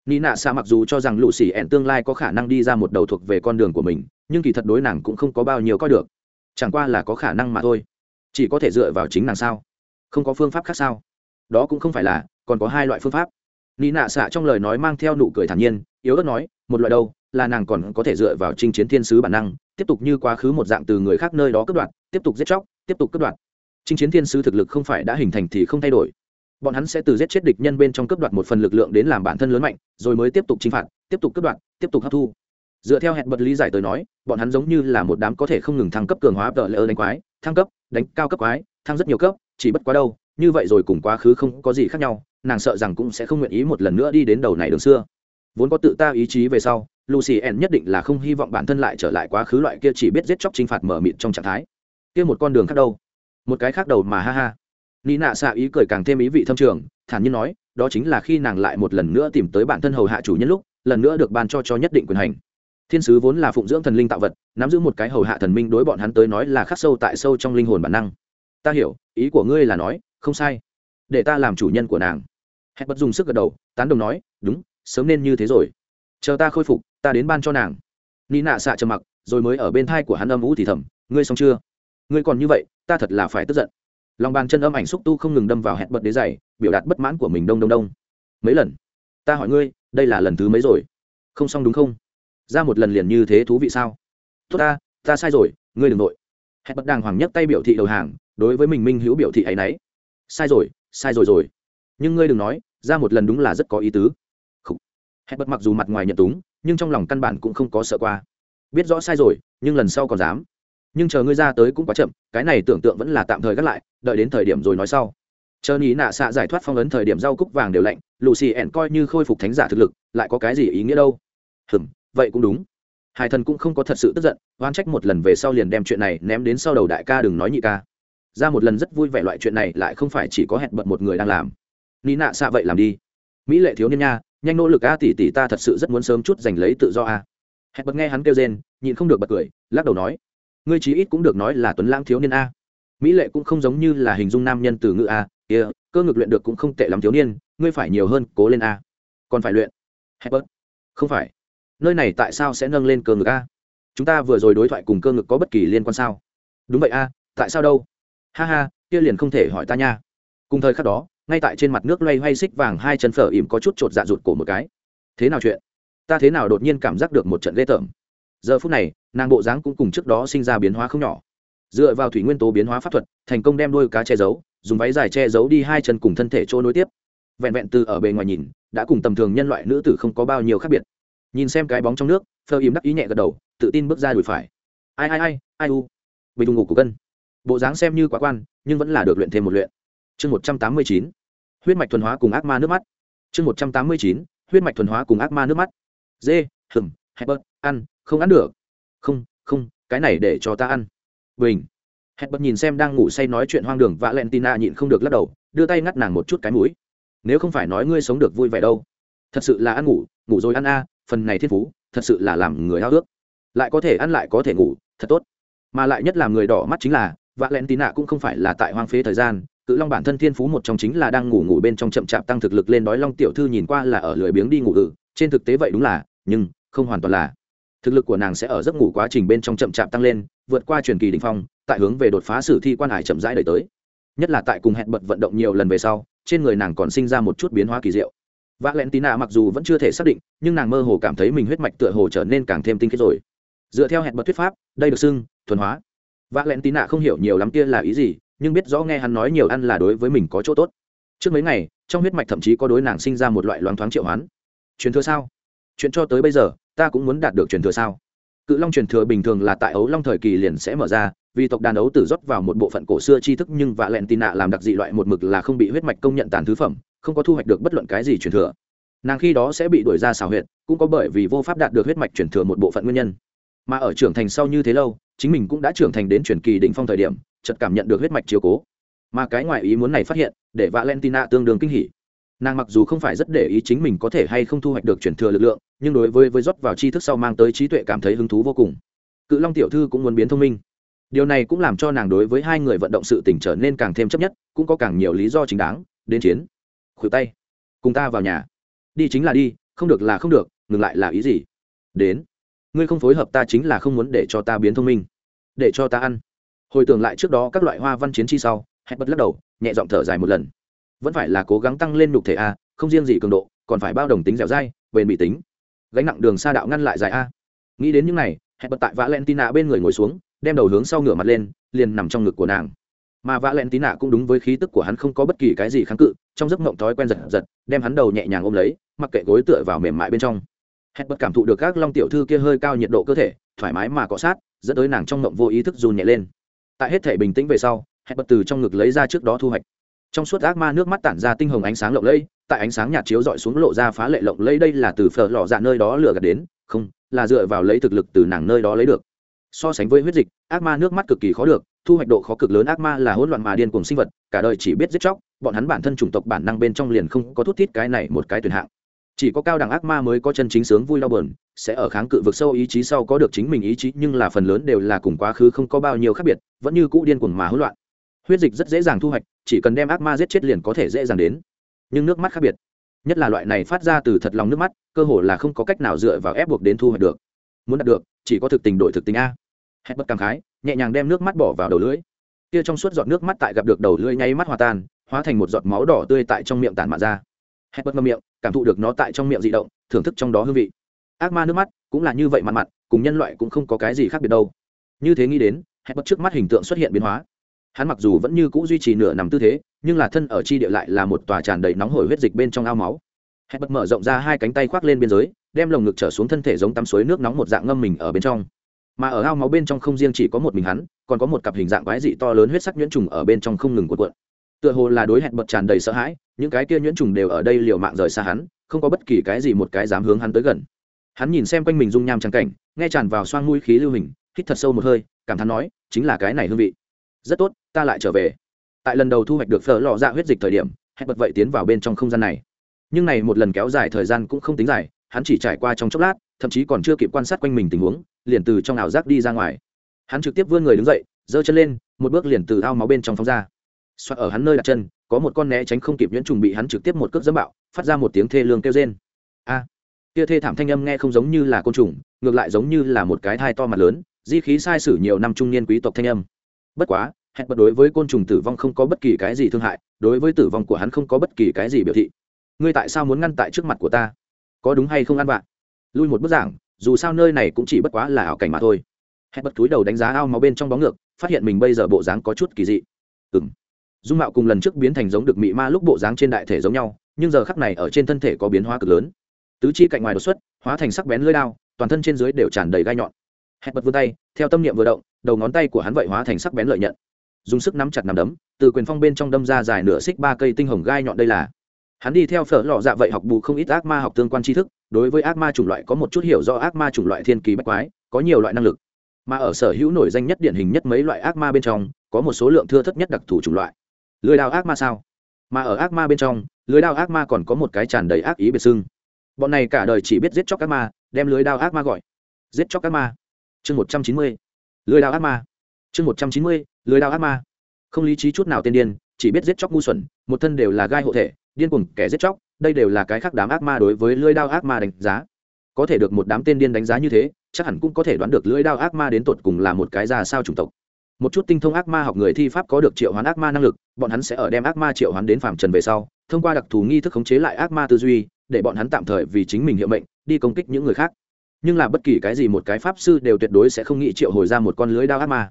Ni nạ xa mặc dù cho rằng lũ xì ẹn tương lai có khả năng đi ra một đầu thuộc về con đường của mình, nhưng kỳ thật đối nàng cũng không có bao nhiêu coi được. Chẳng qua là có khả năng mà thôi. Chỉ có thể dựa vào chính nàng sao? Không có phương pháp khác sao? Đó cũng không phải là, còn có hai loại phương pháp. Ni nạ xạ trong lời nói mang theo nụ cười thản nhiên yếu ớt nói, một loại đâu, là nàng còn có thể dựa vào chinh chiến thiên sứ bản năng, tiếp tục như quá khứ một dạng từ người khác nơi đó cướp đoạt, tiếp tục giết chóc, tiếp tục cướp đoạt. Chinh chiến thiên sứ thực lực không phải đã hình thành thì không thay đổi. Bọn hắn sẽ từ giết chết địch nhân bên trong cướp đoạt một phần lực lượng đến làm bản thân lớn mạnh, rồi mới tiếp tục chinh phạt, tiếp tục cướp đoạt, tiếp tục hấp thu. Dựa theo hẹn bật lý giải tới nói, bọn hắn giống như là một đám có thể không ngừng thăng cấp cường hóa tờ lỡ đánh quái, thăng cấp, đánh cao cấp quái, thăng rất nhiều cấp, chỉ bất quá đâu, như vậy rồi cùng quá khứ không có gì khác nhau, nàng sợ rằng cũng sẽ không nguyện ý một lần nữa đi đến đầu này đường xưa vốn có tự ta ý chí về sau, lucy n nhất định là không hy vọng bản thân lại trở lại quá khứ loại kia chỉ biết giết chóc t r i n h phạt mở mịt trong trạng thái. Kia một con đường khác đâu? Một cái khác đầu mà ha ha. Ni nạ xạ ý cười càng thêm ý vị thâm trường, thản nhiên nói, đó chính là khi nàng lại một lần nữa tìm tới bản thân hầu hạ chủ nhân lúc, lần nữa được ban cho cho nhất định quyền hành. Thiên sứ vốn là phụng dưỡng thần linh tạo vật, nắm giữ một cái hầu hạ thần minh đối bọn hắn tới nói là khắc sâu tại sâu trong linh hồn bản năng. Ta hiểu, ý của ngươi là nói, không sai. Để ta làm chủ nhân của nàng. Hẹn bất dùng sức gật đầu, tán đồng nói, đúng sớm nên như thế rồi. Chờ ta khôi phục, ta đến ban cho nàng. Ni nạ xạ trầm mặc, rồi mới ở bên thai của hắn âm vũ thì thầm, ngươi xong chưa? Ngươi còn như vậy, ta thật là phải tức giận. Lòng bàn chân âm ảnh xúc tu không ngừng đâm vào hẹn bật đế dày, biểu đạt bất mãn của mình đông đông đông. Mấy lần? Ta hỏi ngươi, đây là lần thứ mấy rồi? Không xong đúng không? Ra một lần liền như thế thú vị sao? Tốt ta ta sai rồi, ngươi đừng nội. Hẹn bật đàng hoàng nhất tay biểu thị đầu hàng, đối với mình minh hữu biểu thị ấ y n ấ y sai rồi sai rồi rồi. Nhưng ngươi đừng nói, ra một lần đúng là rất có ý tứ hẹn bật mặc dù mặt ngoài nhận túng, nhưng trong lòng căn bản cũng không có sợ qua. Biết rõ sai rồi, nhưng lần sau còn dám. Nhưng chờ ngươi ra tới cũng quá chậm, cái này tưởng tượng vẫn là tạm thời gác lại, đợi đến thời điểm rồi nói sau. Chờ ý nạ xạ giải thoát phong ấn thời điểm rau cúc vàng đều lạnh lù xì ẻn coi như khôi phục thánh giả thực lực, lại có cái gì ý nghĩa đâu? Hừm, vậy cũng đúng. Hai thần cũng không có thật sự tức giận oan trách một lần về sau liền đem chuyện này ném đến sau đầu đại ca đừng nói nhị ca. Ra một lần rất vui vẻ loại chuyện này lại không phải chỉ có hẹn bận một người đang làm. Ni nạ xạ vậy làm đi. Mỹ lệ thiếu niên nha nhanh nỗ lực a tỷ tỷ ta thật sự rất muốn sớm chút giành lấy tự do a. Hẹn bật nghe hắn kêu rên nhịn không được bật cười lắc đầu nói ngươi chí ít cũng được nói là tuấn lãng thiếu niên a. Mỹ lệ cũng không giống như là hình dung nam nhân từ ngữ a kia、yeah, cơ ngực luyện được cũng không tệ lắm thiếu niên ngươi phải nhiều hơn cố lên a. Còn phải luyện. Hẹn bật không phải. Nơi này tại sao sẽ nâng lên cơ ngực a? Chúng ta vừa rồi đối thoại cùng cơ ngực có bất kỳ liên quan sao? Đúng vậy a tại sao đâu? Ha ha kia liền không thể hỏi ta nha. Cùng thời khắc đó ngay tại trên mặt nước loay hoay xích vàng hai chân phở ỉm có chút chột dạ rụt cổ một cái. Thế nào chuyện? Ta thế nào đột nhiên cảm giác được một trận ghê tởm? Giờ phút này, nàng bộ dáng cũng cùng trước đó sinh ra biến hóa không nhỏ. Dựa vào thủy nguyên tố biến hóa pháp thuật, thành công đem đôi cá che giấu, dùng váy dài che giấu đi hai chân cùng thân thể chỗ nối tiếp. Vẹn vẹn từ ở bề ngoài nhìn, đã cùng tầm thường nhân loại nữ tử không có bao nhiêu khác biệt. Nhìn xem cái bóng trong nước phơ im đắc ý nhẹ gật đầu, tự tin bước ra đùi phải. Ai ai ai ai u? Bình ngủ của cân. Bộ dáng xem như quá quan, nhưng vẫn là được luyện thêm một luyện. Chương một trăm tám mươi chín huyết mạch thuần hóa cùng ác ma nước mắt. Chương một trăm tám mươi chín, huyết mạch thuần hóa cùng ác ma nước mắt. Dê hừng hẹp ăn, không ăn được. Không không, cái này để cho ta ăn. Bình. Hẹp nhìn xem đang ngủ say nói chuyện hoang đường và lentina nhịn không được lắc đầu, đưa tay ngắt nàng một chút cái mũi. Nếu không phải nói ngươi sống được vui vẻ đâu. Thật sự là ăn ngủ ngủ rồi ăn a, phần này thiên phú, thật sự là làm người hao ước lại có thể ăn lại có thể ngủ, thật tốt. Mà lại nhất là người đỏ mắt chính là vạ len tina cũng không phải là tại hoang phế thời gian cự long bản thân thiên phú một trong chính là đang ngủ ngủ bên trong chậm chạp tăng thực lực lên đói long tiểu thư nhìn qua là ở lười biếng đi ngủ ừ. trên thực tế vậy đúng là, nhưng không hoàn toàn là. Thực lực của nàng sẽ ở giấc ngủ quá trình bên trong chậm chạp tăng lên, vượt qua truyền kỳ đình phong, tại hướng về đột phá sử thi quan hải chậm rãi đời tới. Nhất là tại cùng hẹn bật vận động nhiều lần về sau, trên người nàng còn sinh ra một chút biến hóa kỳ diệu. Vác ạ tí nạ mặc dù vẫn chưa thể xác định, nhưng nàng mơ hồ cảm thấy mình huyết mạch tựa hồ trở nên càng thêm tinh khiết rồi. Dựa theo hẹn bật thuyết pháp, đây được xưng thuần hóa. Vác ạ tí nạ không hiểu nhiều lắm kia là ý gì nhưng biết rõ nghe hắn nói nhiều ăn là đối với mình có chỗ tốt. Trước mấy ngày, trong huyết mạch thậm chí có đối nàng sinh ra một loại loáng thoáng triệu hoán. Truyền thừa sao? Chuyện cho tới bây giờ, ta cũng muốn đạt được truyền thừa sao? Cự long truyền thừa bình thường là tại ấu long thời kỳ liền sẽ mở ra, vì tộc đàn ấu tử rót vào một bộ phận cổ xưa tri thức nhưng vạ lẹn tin nạ làm đặc dị loại một mực là không bị huyết mạch công nhận tàn thứ phẩm, không có thu hoạch được bất luận cái gì truyền thừa. Nàng khi đó sẽ bị đuổi ra xào huyệt, cũng có bởi vì vô pháp đạt được huyết mạch truyền thừa một bộ phận nguyên nhân. Mà ở trưởng thành sau như thế lâu, chính mình cũng đã trưởng thành đến truyền kỳ đỉnh phong thời điểm chợt cảm nhận được huyết mạch chiếu cố. Mà cái ngoại ý muốn này phát hiện, để valentina tương đương kinh hỉ. Nàng mặc dù không phải rất để ý chính mình có thể hay không thu hoạch được chuyển thừa lực lượng, nhưng đối với với rót vào tri thức sau mang tới trí tuệ cảm thấy hứng thú vô cùng. Cự long tiểu thư cũng muốn biến thông minh. Điều này cũng làm cho nàng đối với hai người vận động sự tỉnh trở nên càng thêm chấp nhất, cũng có càng nhiều lý do chính đáng, đến chiến. Khuỷu tay. Cùng ta vào nhà. Đi chính là đi, không được là không được, ngừng lại là ý gì? Đến. Ngươi không phối hợp ta chính là không muốn để cho ta biến thông minh. Để cho ta ăn hồi tưởng lại trước đó các loại hoa văn chiến chi sau, hẹn bật lắc đầu, nhẹ giọng thở dài một lần. Vẫn phải là cố gắng tăng lên nhục thể a, không riêng gì cường độ, còn phải bao đồng tính dẻo dai, bền bị tính. Gánh nặng đường xa đạo ngăn lại dài a. Nghĩ đến những này, hẹn bật tại valentina bên người ngồi xuống, đem đầu hướng sau ngửa mặt lên, liền nằm trong ngực của nàng. Mà valentina cũng đúng với khí tức của hắn không có bất kỳ cái gì kháng cự, trong giấc mộng thói quen giật giật, đem hắn đầu nhẹ nhàng ôm lấy, mặc kệ gối tựa vào mềm mại bên trong. Hẹn bật cảm thụ được các long tiểu thư kia hơi cao nhiệt độ cơ thể, thoải mái mà cọ sát, dẫn tới nàng trong mộng vô ý thức run nhẹ lên tại hết thể bình tĩnh về sau, hẹn bật từ trong ngực lấy ra trước đó thu hoạch. Trong suốt ác ma nước mắt tản ra tinh hồng ánh sáng lộng lẫy, tại ánh sáng nhạt chiếu dọi xuống lộ ra phá lệ lộng lẫy, đây là từ phở lò dạ nơi đó lừa gạt đến, không, là dựa vào lấy thực lực từ nàng nơi đó lấy được. So sánh với huyết dịch, ác ma nước mắt cực kỳ khó được, thu hoạch độ khó cực lớn ác ma là hỗn loạn mà điên cùng sinh vật, cả đời chỉ biết giết chóc, bọn hắn bản thân chủng tộc bản năng bên trong liền không có thút thít cái này một cái tuyển hạng chỉ có cao đẳng ác ma mới có chân chính sướng vui đau bờn sẽ ở kháng cự vực sâu ý chí sau có được chính mình ý chí, nhưng là phần lớn đều là cùng quá khứ không có bao nhiêu khác biệt, vẫn như cũ điên cuồng mà hỗn loạn. Huyết dịch rất dễ dàng thu hoạch, chỉ cần đem ác ma giết chết liền có thể dễ dàng đến. Nhưng nước mắt khác biệt, nhất là loại này phát ra từ thật lòng nước mắt, cơ hồ là không có cách nào dựa vào ép buộc đến thu hoạch được. Muốn đạt được, chỉ có thực tình đổi thực tình a. Hết bất cảm khái, nhẹ nhàng đem nước mắt bỏ vào đầu lưỡi. Kia trong suốt giọt nước mắt tại gặp được đầu lưỡi nháy mắt hòa tan, hóa thành một giọt máu đỏ tươi tại trong miệng tản mạn ra hẹn bất ngâm miệng, cảm thụ được nó tại trong miệng dị động, thưởng thức trong đó hương vị. Ác ma nước mắt cũng là như vậy mặn mặn, cùng nhân loại cũng không có cái gì khác biệt đâu. Như thế nghĩ đến, hẹn bất trước mắt hình tượng xuất hiện biến hóa. Hắn mặc dù vẫn như cũ duy trì nửa nằm tư thế, nhưng là thân ở chi địa lại là một tòa tràn đầy nóng hổi huyết dịch bên trong ao máu. Hẹn bật mở rộng ra hai cánh tay khoác lên biên giới, đem lồng ngực trở xuống thân thể giống tắm suối nước nóng một dạng ngâm mình ở bên trong. Mà ở ao máu bên trong không riêng chỉ có một mình hắn, còn có một cặp hình dạng quái dị to lớn huyết sắc nhuyễn trùng ở bên trong không ngừng cuộn cuộn tựa hồ là đối hẹn bật tràn đầy sợ hãi, những cái kia nhuyễn trùng đều ở đây liều mạng rời xa hắn, không có bất kỳ cái gì một cái dám hướng hắn tới gần. Hắn nhìn xem quanh mình dung nham trắng cảnh, nghe tràn vào xoang mũi khí lưu hình, hít thật sâu một hơi, cảm thán nói, chính là cái này hương vị. Rất tốt, ta lại trở về. Tại lần đầu thu hoạch được phở lò dạ huyết dịch thời điểm, hẹn bật vậy tiến vào bên trong không gian này. Nhưng này một lần kéo dài thời gian cũng không tính dài, hắn chỉ trải qua trong chốc lát, thậm chí còn chưa kịp quan sát quanh mình tình huống, liền từ trong ảo giác đi ra ngoài. Hắn trực tiếp vươn người đứng dậy, giơ chân lên, một bước liền từ ao máu bên trong phóng ra xoát ở hắn nơi đặt chân, có một con né tránh không kịp nhuyễn trùng bị hắn trực tiếp một cước dẫm bạo, phát ra một tiếng thê lương kêu rên. A! Kia thê thảm thanh âm nghe không giống như là côn trùng, ngược lại giống như là một cái thai to mặt lớn, di khí sai sử nhiều năm trung niên quý tộc thanh âm. Bất quá, hẹn bật đối với côn trùng tử vong không có bất kỳ cái gì thương hại, đối với tử vong của hắn không có bất kỳ cái gì biểu thị. Ngươi tại sao muốn ngăn tại trước mặt của ta? Có đúng hay không ăn bạn lui một bức giảng, dù sao nơi này cũng chỉ bất quá là ảo cảnh mà thôi. Hẹn bật túi đầu đánh giá ao máu bên trong bóng ngược, phát hiện mình bây giờ bộ dáng có chút kỳ dị. Ừ m dung mạo cùng lần trước biến thành giống được mị ma lúc bộ dáng trên đại thể giống nhau, nhưng giờ khắc này ở trên thân thể có biến hóa cực lớn. Tứ chi cạnh ngoài đột xuất, hóa thành sắc bén lưỡi đao, toàn thân trên dưới đều tràn đầy gai nhọn. Hẹp bật vươn tay, theo tâm niệm vừa động, đầu ngón tay của hắn vậy hóa thành sắc bén lợi nhận. Dùng sức nắm chặt nắm đấm, từ quyền phong bên trong đâm ra dài nửa xích ba cây tinh hồng gai nhọn đây là. Hắn đi theo phở lọ dạ vậy học bù không ít ác ma học tương quan tri thức, đối với ác ma chủng loại có một chút hiểu do ác ma chủng loại thiên kỳ bách quái, có nhiều loại năng lực. Mà ở sở hữu nổi danh nhất điển hình nhất mấy loại ác ma bên trong, có một số lượng thưa thất nhất đặc thù chủng loại lưới đao ác ma sao? Mà ở ác ma bên trong, lưới đao ác ma còn có một cái tràn đầy ác ý biệt xưng. Bọn này cả đời chỉ biết giết chóc ác ma, đem lưới đao ác ma gọi. Giết chóc ác ma. Chương một trăm chín mươi. Lưới đao ác ma. Chương một trăm chín mươi, lưới đao ác ma. Không lý trí chút nào tên điên, chỉ biết giết chóc ngu xuẩn, một thân đều là gai hộ thể, điên cuồng kẻ giết chóc, đây đều là cái khác đám ác ma đối với lưỡi đao ác ma đánh giá. Có thể được một đám tên điên đánh giá như thế, chắc hẳn cũng có thể đoán được lưỡi đao ác ma đến tột cùng là một cái ra sao chủng tộc một chút tinh thông ác ma học người thi pháp có được triệu hoán ác ma năng lực, bọn hắn sẽ ở đem ác ma triệu hoán đến phạm trần về sau, thông qua đặc thù nghi thức khống chế lại ác ma tư duy, để bọn hắn tạm thời vì chính mình hiệu mệnh, đi công kích những người khác. Nhưng là bất kỳ cái gì một cái pháp sư đều tuyệt đối sẽ không nghĩ triệu hồi ra một con lưới đao ác ma.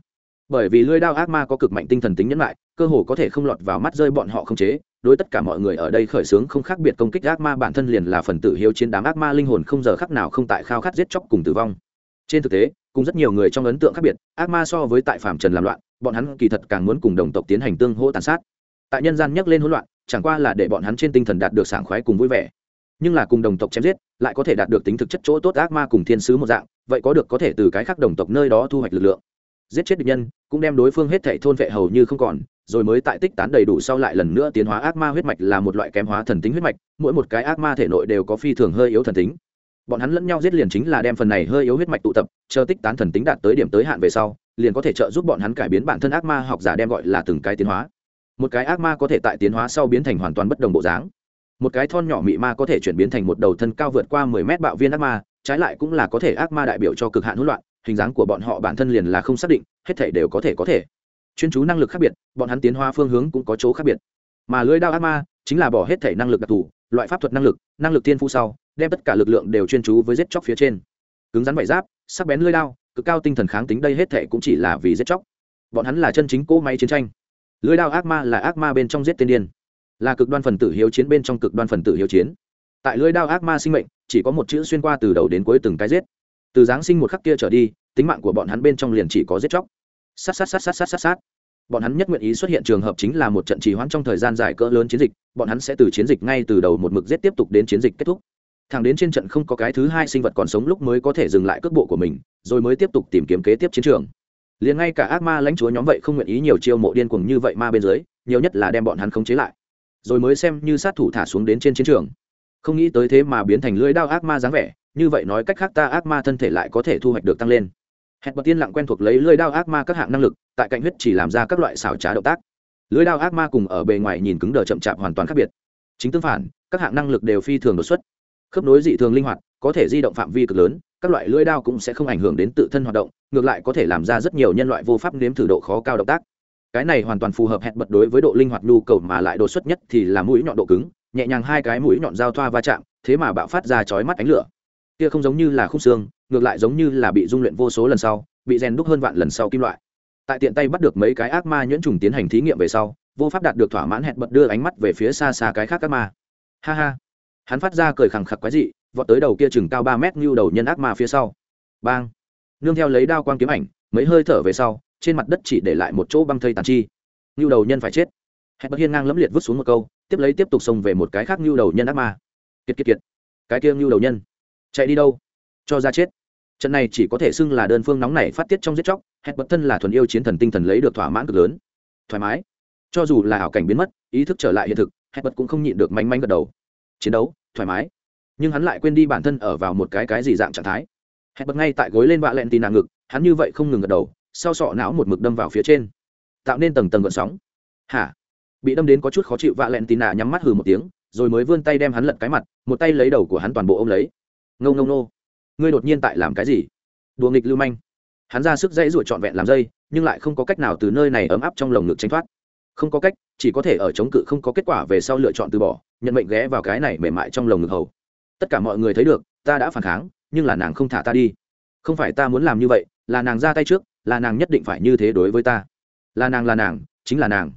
Bởi vì lưới đao ác ma có cực mạnh tinh thần tính nhẫn lại, cơ hồ có thể không lọt vào mắt rơi bọn họ không chế, đối tất cả mọi người ở đây khởi xướng không khác biệt công kích ác ma bản thân liền là phần tử hiếu chiến đám ác ma linh hồn không giờ khắc nào không tại khao khát giết chóc cùng tử vong trên thực tế, cùng rất nhiều người trong ấn tượng khác biệt, ác ma so với tại phạm trần làm loạn, bọn hắn kỳ thật càng muốn cùng đồng tộc tiến hành tương hỗ tàn sát. Tại nhân gian nhắc lên hỗn loạn, chẳng qua là để bọn hắn trên tinh thần đạt được sảng khoái cùng vui vẻ. Nhưng là cùng đồng tộc chém giết, lại có thể đạt được tính thực chất chỗ tốt ác ma cùng thiên sứ một dạng, vậy có được có thể từ cái khác đồng tộc nơi đó thu hoạch lực lượng. Giết chết địch nhân, cũng đem đối phương hết thảy thôn vệ hầu như không còn, rồi mới tại tích tán đầy đủ sau lại lần nữa tiến hóa ác ma huyết mạch là một loại kém hóa thần tính huyết mạch, mỗi một cái ác ma thể nội đều có phi thường hơi yếu thần tính bọn hắn lẫn nhau giết liền chính là đem phần này hơi yếu huyết mạch tụ tập, chờ tích tán thần tính đạt tới điểm tới hạn về sau, liền có thể trợ giúp bọn hắn cải biến bản thân ác ma học giả đem gọi là từng cái tiến hóa. Một cái ác ma có thể tại tiến hóa sau biến thành hoàn toàn bất đồng bộ dáng. Một cái thon nhỏ mị ma có thể chuyển biến thành một đầu thân cao vượt qua mười mét bạo viên ác ma, trái lại cũng là có thể ác ma đại biểu cho cực hạn hỗn loạn, hình dáng của bọn họ bản thân liền là không xác định, hết thể đều có thể có thể. Chuyên chú năng lực khác biệt, bọn hắn tiến hóa phương hướng cũng có chỗ khác biệt. Mà lưỡi đao ác ma chính là bỏ hết thể năng lực đặc thù, loại pháp thuật năng lực năng lực tiên phu sau đem tất cả lực lượng đều chuyên chú với giết chóc phía trên. Cứng rắn vải giáp, sắc bén lưỡi đao, cực cao tinh thần kháng tính đây hết thể cũng chỉ là vì giết chóc. Bọn hắn là chân chính cỗ máy chiến tranh. Lưỡi đao ác ma là ác ma bên trong giết tên điên. Là cực đoan phần tử hiếu chiến bên trong cực đoan phần tử hiếu chiến. Tại lưỡi đao ác ma sinh mệnh, chỉ có một chữ xuyên qua từ đầu đến cuối từng cái giết. Từ giáng sinh một khắc kia trở đi, tính mạng của bọn hắn bên trong liền chỉ có giết chóc. Sát sát sát sát sát sát sát. Bọn hắn nhất nguyện ý xuất hiện trường hợp chính là một trận trì hoãn trong thời gian dài cỡ lớn chiến dịch, bọn hắn sẽ từ chiến dịch ngay từ đầu một mực giết tiếp tục đến chiến dịch kết thúc thẳng đến trên trận không có cái thứ hai sinh vật còn sống lúc mới có thể dừng lại cước bộ của mình, rồi mới tiếp tục tìm kiếm kế tiếp chiến trường. Liền ngay cả ác ma lãnh chúa nhóm vậy không nguyện ý nhiều chiêu mộ điên cuồng như vậy ma bên dưới, nhiều nhất là đem bọn hắn khống chế lại. Rồi mới xem như sát thủ thả xuống đến trên chiến trường. Không nghĩ tới thế mà biến thành lưỡi đao ác ma dáng vẻ, như vậy nói cách khác ta ác ma thân thể lại có thể thu hoạch được tăng lên. Hẹn bật tiên lặng quen thuộc lấy lưỡi đao ác ma các hạng năng lực, tại cạnh huyết chỉ làm ra các loại xảo trá động tác. Lưỡi đao ác ma cùng ở bề ngoài nhìn cứng đờ chậm chạp hoàn toàn khác biệt. Chính tương phản, các hạng năng lực đều phi thường đột xuất khớp nối dị thường linh hoạt, có thể di động phạm vi cực lớn, các loại lưỡi đao cũng sẽ không ảnh hưởng đến tự thân hoạt động, ngược lại có thể làm ra rất nhiều nhân loại vô pháp nếm thử độ khó cao động tác. Cái này hoàn toàn phù hợp hẹn bật đối với độ linh hoạt nhu cầu mà lại đột xuất nhất thì là mũi nhọn độ cứng, nhẹ nhàng hai cái mũi nhọn giao thoa va chạm, thế mà bạo phát ra chói mắt ánh lửa. Kia không giống như là khung xương, ngược lại giống như là bị dung luyện vô số lần sau, bị rèn đúc hơn vạn lần sau kim loại. Tại tiện tay bắt được mấy cái ác ma nhuyễn trùng tiến hành thí nghiệm về sau, vô pháp đạt được thỏa mãn hẹn bật đưa ánh mắt về phía xa xa cái khác ác ma. Ha ha hắn phát ra cười khẳng khặc quái dị, vọt tới đầu kia chừng cao ba mét như đầu nhân ác ma phía sau. Bang! Nương theo lấy đao quang kiếm ảnh, mấy hơi thở về sau, trên mặt đất chỉ để lại một chỗ băng thây tàn chi. Như đầu nhân phải chết. Hẹn bất hiên ngang lẫm liệt vứt xuống một câu, tiếp lấy tiếp tục xông về một cái khác như đầu nhân ác ma. Kiệt kiệt kiệt. Cái kia như đầu nhân. Chạy đi đâu? Cho ra chết. Trận này chỉ có thể xưng là đơn phương nóng này phát tiết trong giết chóc, hẹn bất thân là thuần yêu chiến thần tinh thần lấy được thỏa mãn cực lớn. Thoải mái. Cho dù là ảo cảnh biến mất, ý thức trở lại hiện thực, hẹn bất cũng không nhịn được manh manh gật đầu chiến đấu, thoải mái. Nhưng hắn lại quên đi bản thân ở vào một cái cái gì dạng trạng thái. Hẹn bật ngay tại gối lên vạ lẹn tì nàng ngực, hắn như vậy không ngừng gật đầu, sau sọ não một mực đâm vào phía trên. Tạo nên tầng tầng gợn sóng. Hả? Bị đâm đến có chút khó chịu, vạ lẹn tì nà nhắm mắt hừ một tiếng, rồi mới vươn tay đem hắn lật cái mặt, một tay lấy đầu của hắn toàn bộ ô m lấy. Ngâu ngâu nô ngươi đột nhiên tại làm cái gì? Đùa nghịch lưu manh. Hắn ra sức dãy ruột trọn vẹn làm dây, nhưng lại không có cách nào từ nơi này ấm áp trong lồng ngực tránh thoát không có cách, chỉ có thể ở chống cự không có kết quả về sau lựa chọn từ bỏ, nhận mệnh ghé vào cái này mềm mại trong lồng ngực hầu. Tất cả mọi người thấy được, ta đã phản kháng, nhưng là nàng không thả ta đi. Không phải ta muốn làm như vậy, là nàng ra tay trước, là nàng nhất định phải như thế đối với ta. Là nàng là nàng, chính là nàng.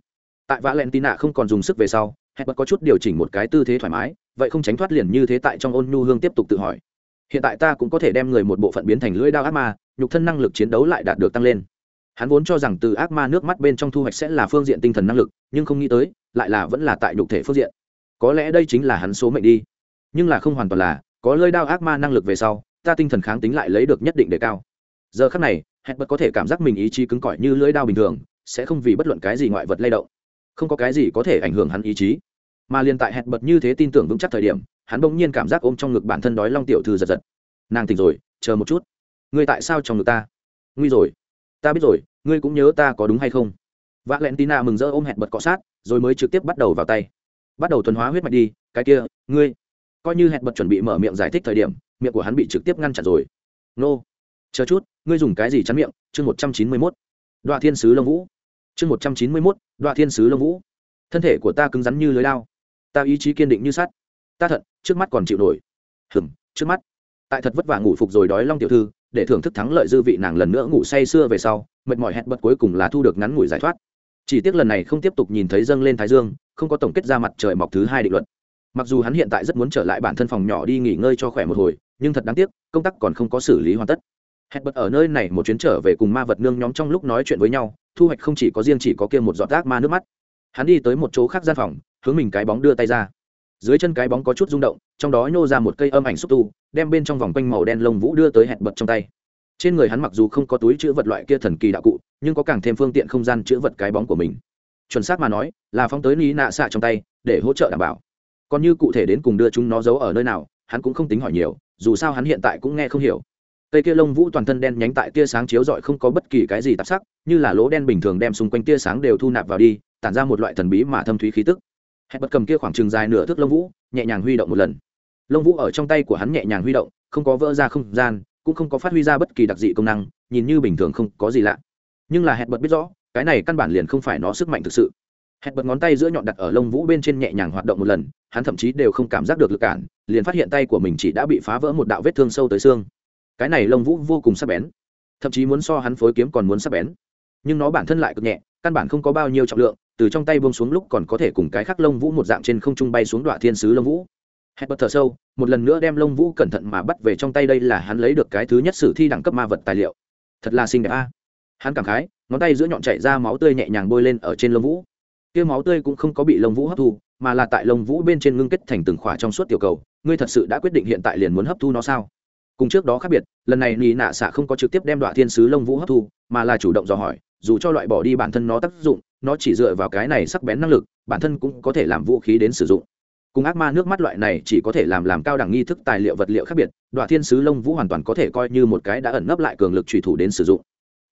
Tại vã len tin nạ không còn dùng sức về sau hẹn bật có chút điều chỉnh một cái tư thế thoải mái, vậy không tránh thoát liền như thế tại trong ôn nhu hương tiếp tục tự hỏi. Hiện tại ta cũng có thể đem người một bộ phận biến thành lưỡi đao ác ma, nhục thân năng lực chiến đấu lại đạt được tăng lên hắn vốn cho rằng từ ác ma nước mắt bên trong thu hoạch sẽ là phương diện tinh thần năng lực, nhưng không nghĩ tới, lại là vẫn là tại nhục thể phương diện. Có lẽ đây chính là hắn số mệnh đi. Nhưng là không hoàn toàn là, có lơi đao ác ma năng lực về sau, ta tinh thần kháng tính lại lấy được nhất định đề cao. Giờ khắc này hẹn bật có thể cảm giác mình ý chí cứng cỏi như lưỡi đao bình thường, sẽ không vì bất luận cái gì ngoại vật lay động. Không có cái gì có thể ảnh hưởng hắn ý chí. Mà liền tại hẹn bật như thế tin tưởng vững chắc thời điểm, hắn bỗng nhiên cảm giác ôm trong ngực bản thân đói long tiểu thư giật giật. Nàng tỉnh rồi, chờ một chút. Ngươi tại sao trong ngực ta? Nguy rồi. Ta biết rồi ngươi cũng nhớ ta có đúng hay không? V ạ l e n t i n a mừng rỡ ôm hẹn bật cọ sát, rồi mới trực tiếp bắt đầu vào tay. Bắt đầu thuần hóa huyết mạch đi, cái kia, ngươi. Coi như hẹn bật chuẩn bị mở miệng giải thích thời điểm, miệng của hắn bị trực tiếp ngăn chặn rồi. Nô. Chờ chút, ngươi dùng cái gì chắn miệng? Chương một trăm chín mươi mốt. Đoạn thiên sứ lông vũ. Chương một trăm chín mươi mốt đoạn thiên sứ lông vũ. Thân thể của ta cứng rắn như lưới lao ta ý chí kiên định như sắt. Ta thận trước mắt còn chịu nổi. Hừm, trước mắt. Tại thật vất vả ngủ phục rồi đói long tiểu thư để thưởng thức thắng lợi dư vị nàng lần nữa ngủ say sưa về sau, mệt mỏi hẹn bật cuối cùng là thu được ngắn ngủi giải thoát. Chỉ tiếc lần này không tiếp tục nhìn thấy dâng lên thái dương, không có tổng kết ra mặt trời mọc thứ hai định luật. Mặc dù hắn hiện tại rất muốn trở lại bản thân phòng nhỏ đi nghỉ ngơi cho khỏe một hồi, nhưng thật đáng tiếc, công tác còn không có xử lý hoàn tất. Hẹn bật ở nơi này một chuyến trở về cùng ma vật nương nhóm trong lúc nói chuyện với nhau, thu hoạch không chỉ có riêng chỉ có kia một giọt rác ma nước mắt. Hắn đi tới một chỗ khác gian phòng, hướng mình cái bóng đưa tay ra dưới chân cái bóng có chút rung động, trong đó nhô ra một cây âm ảnh xúc tu, đem bên trong vòng quanh màu đen lông vũ đưa tới hẹn bật trong tay. Trên người hắn mặc dù không có túi chữ vật loại kia thần kỳ đạo cụ, nhưng có càng thêm phương tiện không gian chữ vật cái bóng của mình. Chuẩn xác mà nói, là phóng tới lý nạ xạ trong tay, để hỗ trợ đảm bảo. Còn như cụ thể đến cùng đưa chúng nó giấu ở nơi nào, hắn cũng không tính hỏi nhiều, dù sao hắn hiện tại cũng nghe không hiểu. Cây kia lông vũ toàn thân đen nhánh tại tia sáng chiếu rọi không có bất kỳ cái gì tạp sắc, như là lỗ đen bình thường đem xung quanh tia sáng đều thu nạp vào đi, tản ra một loại thần bí mà thâm thúy khí tức hẹn bật cầm kia khoảng chừng dài nửa thước lông vũ, nhẹ nhàng huy động một lần. Lông vũ ở trong tay của hắn nhẹ nhàng huy động, không có vỡ ra không gian, cũng không có phát huy ra bất kỳ đặc dị công năng, nhìn như bình thường không có gì lạ. Nhưng là hẹn bật biết rõ, cái này căn bản liền không phải nó sức mạnh thực sự. Hẹn bật ngón tay giữa nhọn đặt ở lông vũ bên trên nhẹ nhàng hoạt động một lần, hắn thậm chí đều không cảm giác được lực cản, liền phát hiện tay của mình chỉ đã bị phá vỡ một đạo vết thương sâu tới xương. Cái này lông vũ vô cùng sắc bén, thậm chí muốn so hắn phối kiếm còn muốn sắc bén. Nhưng nó bản thân lại cực nhẹ, căn bản không có bao nhiêu trọng lượng từ trong tay buông xuống lúc còn có thể cùng cái khắc lông vũ một dạng trên không trung bay xuống đoạn thiên sứ lông vũ. Hẹn bật thở sâu, một lần nữa đem lông vũ cẩn thận mà bắt về trong tay đây là hắn lấy được cái thứ nhất sử thi đẳng cấp ma vật tài liệu. Thật là xinh đẹp a. Hắn cảm khái, ngón tay giữa nhọn chảy ra máu tươi nhẹ nhàng bôi lên ở trên lông vũ. Kia máu tươi cũng không có bị lông vũ hấp thu, mà là tại lông vũ bên trên ngưng kết thành từng khỏa trong suốt tiểu cầu. Ngươi thật sự đã quyết định hiện tại liền muốn hấp thu nó sao? Cùng trước đó khác biệt, lần này nì nạ xạ không có trực tiếp đem đoạn thiên sứ lông vũ hấp thu, mà là chủ động dò hỏi, dù cho loại bỏ đi bản thân nó tác dụng nó chỉ dựa vào cái này sắc bén năng lực, bản thân cũng có thể làm vũ khí đến sử dụng. Cùng ác ma nước mắt loại này chỉ có thể làm làm cao đẳng nghi thức tài liệu vật liệu khác biệt, đoạn thiên sứ lông vũ hoàn toàn có thể coi như một cái đã ẩn nấp lại cường lực trùy thủ đến sử dụng.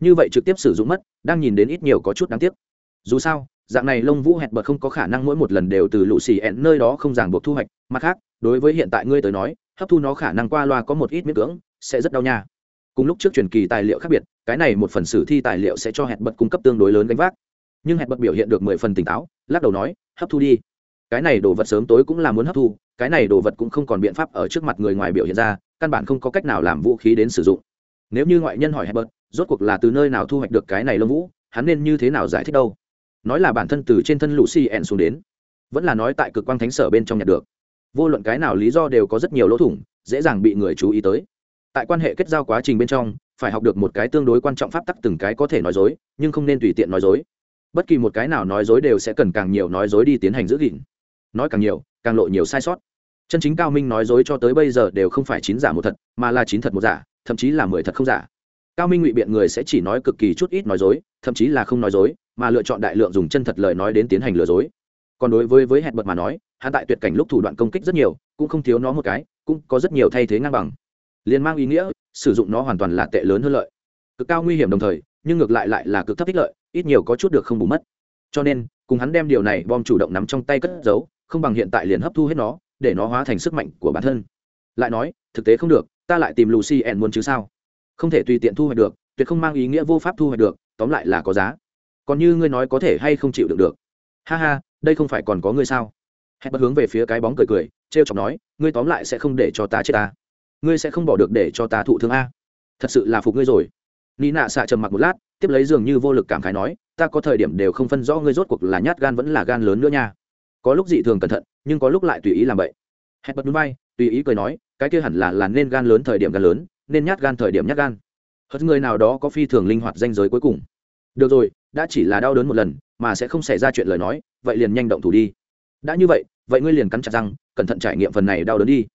Như vậy trực tiếp sử dụng mất, đang nhìn đến ít nhiều có chút đáng tiếc. Dù sao, dạng này lông vũ hẹn bật không có khả năng mỗi một lần đều từ lũ xì ẹn nơi đó không ràng buộc thu hoạch. Mặt khác, đối với hiện tại ngươi tới nói, hấp thu nó khả năng qua loa có một ít miễn cưỡng, sẽ rất đau nha. Cùng lúc trước truyền kỳ tài liệu khác biệt, cái này một phần sử thi tài liệu sẽ cho hẹn bật cung cấp tương đối lớn gánh vác nhưng hẹn bật biểu hiện được mười phần tỉnh táo, lắc đầu nói, hấp thu đi. Cái này đồ vật sớm tối cũng là muốn hấp thu, cái này đồ vật cũng không còn biện pháp ở trước mặt người ngoài biểu hiện ra, căn bản không có cách nào làm vũ khí đến sử dụng. Nếu như ngoại nhân hỏi hẹn bật, rốt cuộc là từ nơi nào thu hoạch được cái này lông vũ, hắn nên như thế nào giải thích đâu? Nói là bản thân từ trên thân lũ xì ẹn xuống đến, vẫn là nói tại cực quang thánh sở bên trong nhặt được. Vô luận cái nào lý do đều có rất nhiều lỗ thủng, dễ dàng bị người chú ý tới. Tại quan hệ kết giao quá trình bên trong, phải học được một cái tương đối quan trọng pháp tắc từng cái có thể nói dối, nhưng không nên tùy tiện nói dối bất kỳ một cái nào nói dối đều sẽ cần càng nhiều nói dối đi tiến hành giữ gìn. Nói càng nhiều, càng lộ nhiều sai sót. Chân chính cao minh nói dối cho tới bây giờ đều không phải chín giả một thật, mà là chín thật một giả, thậm chí là mười thật không giả. Cao minh ngụy biện người sẽ chỉ nói cực kỳ chút ít nói dối, thậm chí là không nói dối, mà lựa chọn đại lượng dùng chân thật lời nói đến tiến hành lừa dối. Còn đối với với hẹn bật mà nói, hắn tại tuyệt cảnh lúc thủ đoạn công kích rất nhiều, cũng không thiếu nó một cái, cũng có rất nhiều thay thế ngang bằng. Liền mang ý nghĩa, sử dụng nó hoàn toàn là tệ lớn hơn lợi. Cực cao nguy hiểm đồng thời, nhưng ngược lại lại là cực thấp ích lợi ít nhiều có chút được không bù mất. Cho nên, cùng hắn đem điều này bom chủ động nắm trong tay cất giấu, không bằng hiện tại liền hấp thu hết nó, để nó hóa thành sức mạnh của bản thân. Lại nói, thực tế không được, ta lại tìm lucy ẻn muốn chứ sao? Không thể tùy tiện thu hoạch được, tuyệt không mang ý nghĩa vô pháp thu hoạch được, tóm lại là có giá. Còn như ngươi nói có thể hay không chịu được được. Ha ha, đây không phải còn có ngươi sao? Hẹn bất hướng về phía cái bóng cười cười t r e o chọc nói, ngươi tóm lại sẽ không để cho ta chết ta. Ngươi sẽ không bỏ được để cho ta thụ thương a. Thật sự là phục ngươi rồi. Ni nạ xạ trầm mặc một lát tiếp lấy dường như vô lực cảm khái nói, ta có thời điểm đều không phân rõ ngươi rốt cuộc là nhát gan vẫn là gan lớn nữa nha. Có lúc dị thường cẩn thận, nhưng có lúc lại tùy ý làm vậy. Hẹn bật núi bay, tùy ý cười nói, cái kia hẳn là là nên gan lớn thời điểm gan lớn, nên nhát gan thời điểm nhát gan. Hất người nào đó có phi thường linh hoạt danh giới cuối cùng. Được rồi, đã chỉ là đau đớn một lần, mà sẽ không xảy ra chuyện lời nói, vậy liền nhanh động thủ đi. Đã như vậy vậy ngươi liền cắn chặt răng, cẩn thận trải nghiệm phần này đau đớn đi.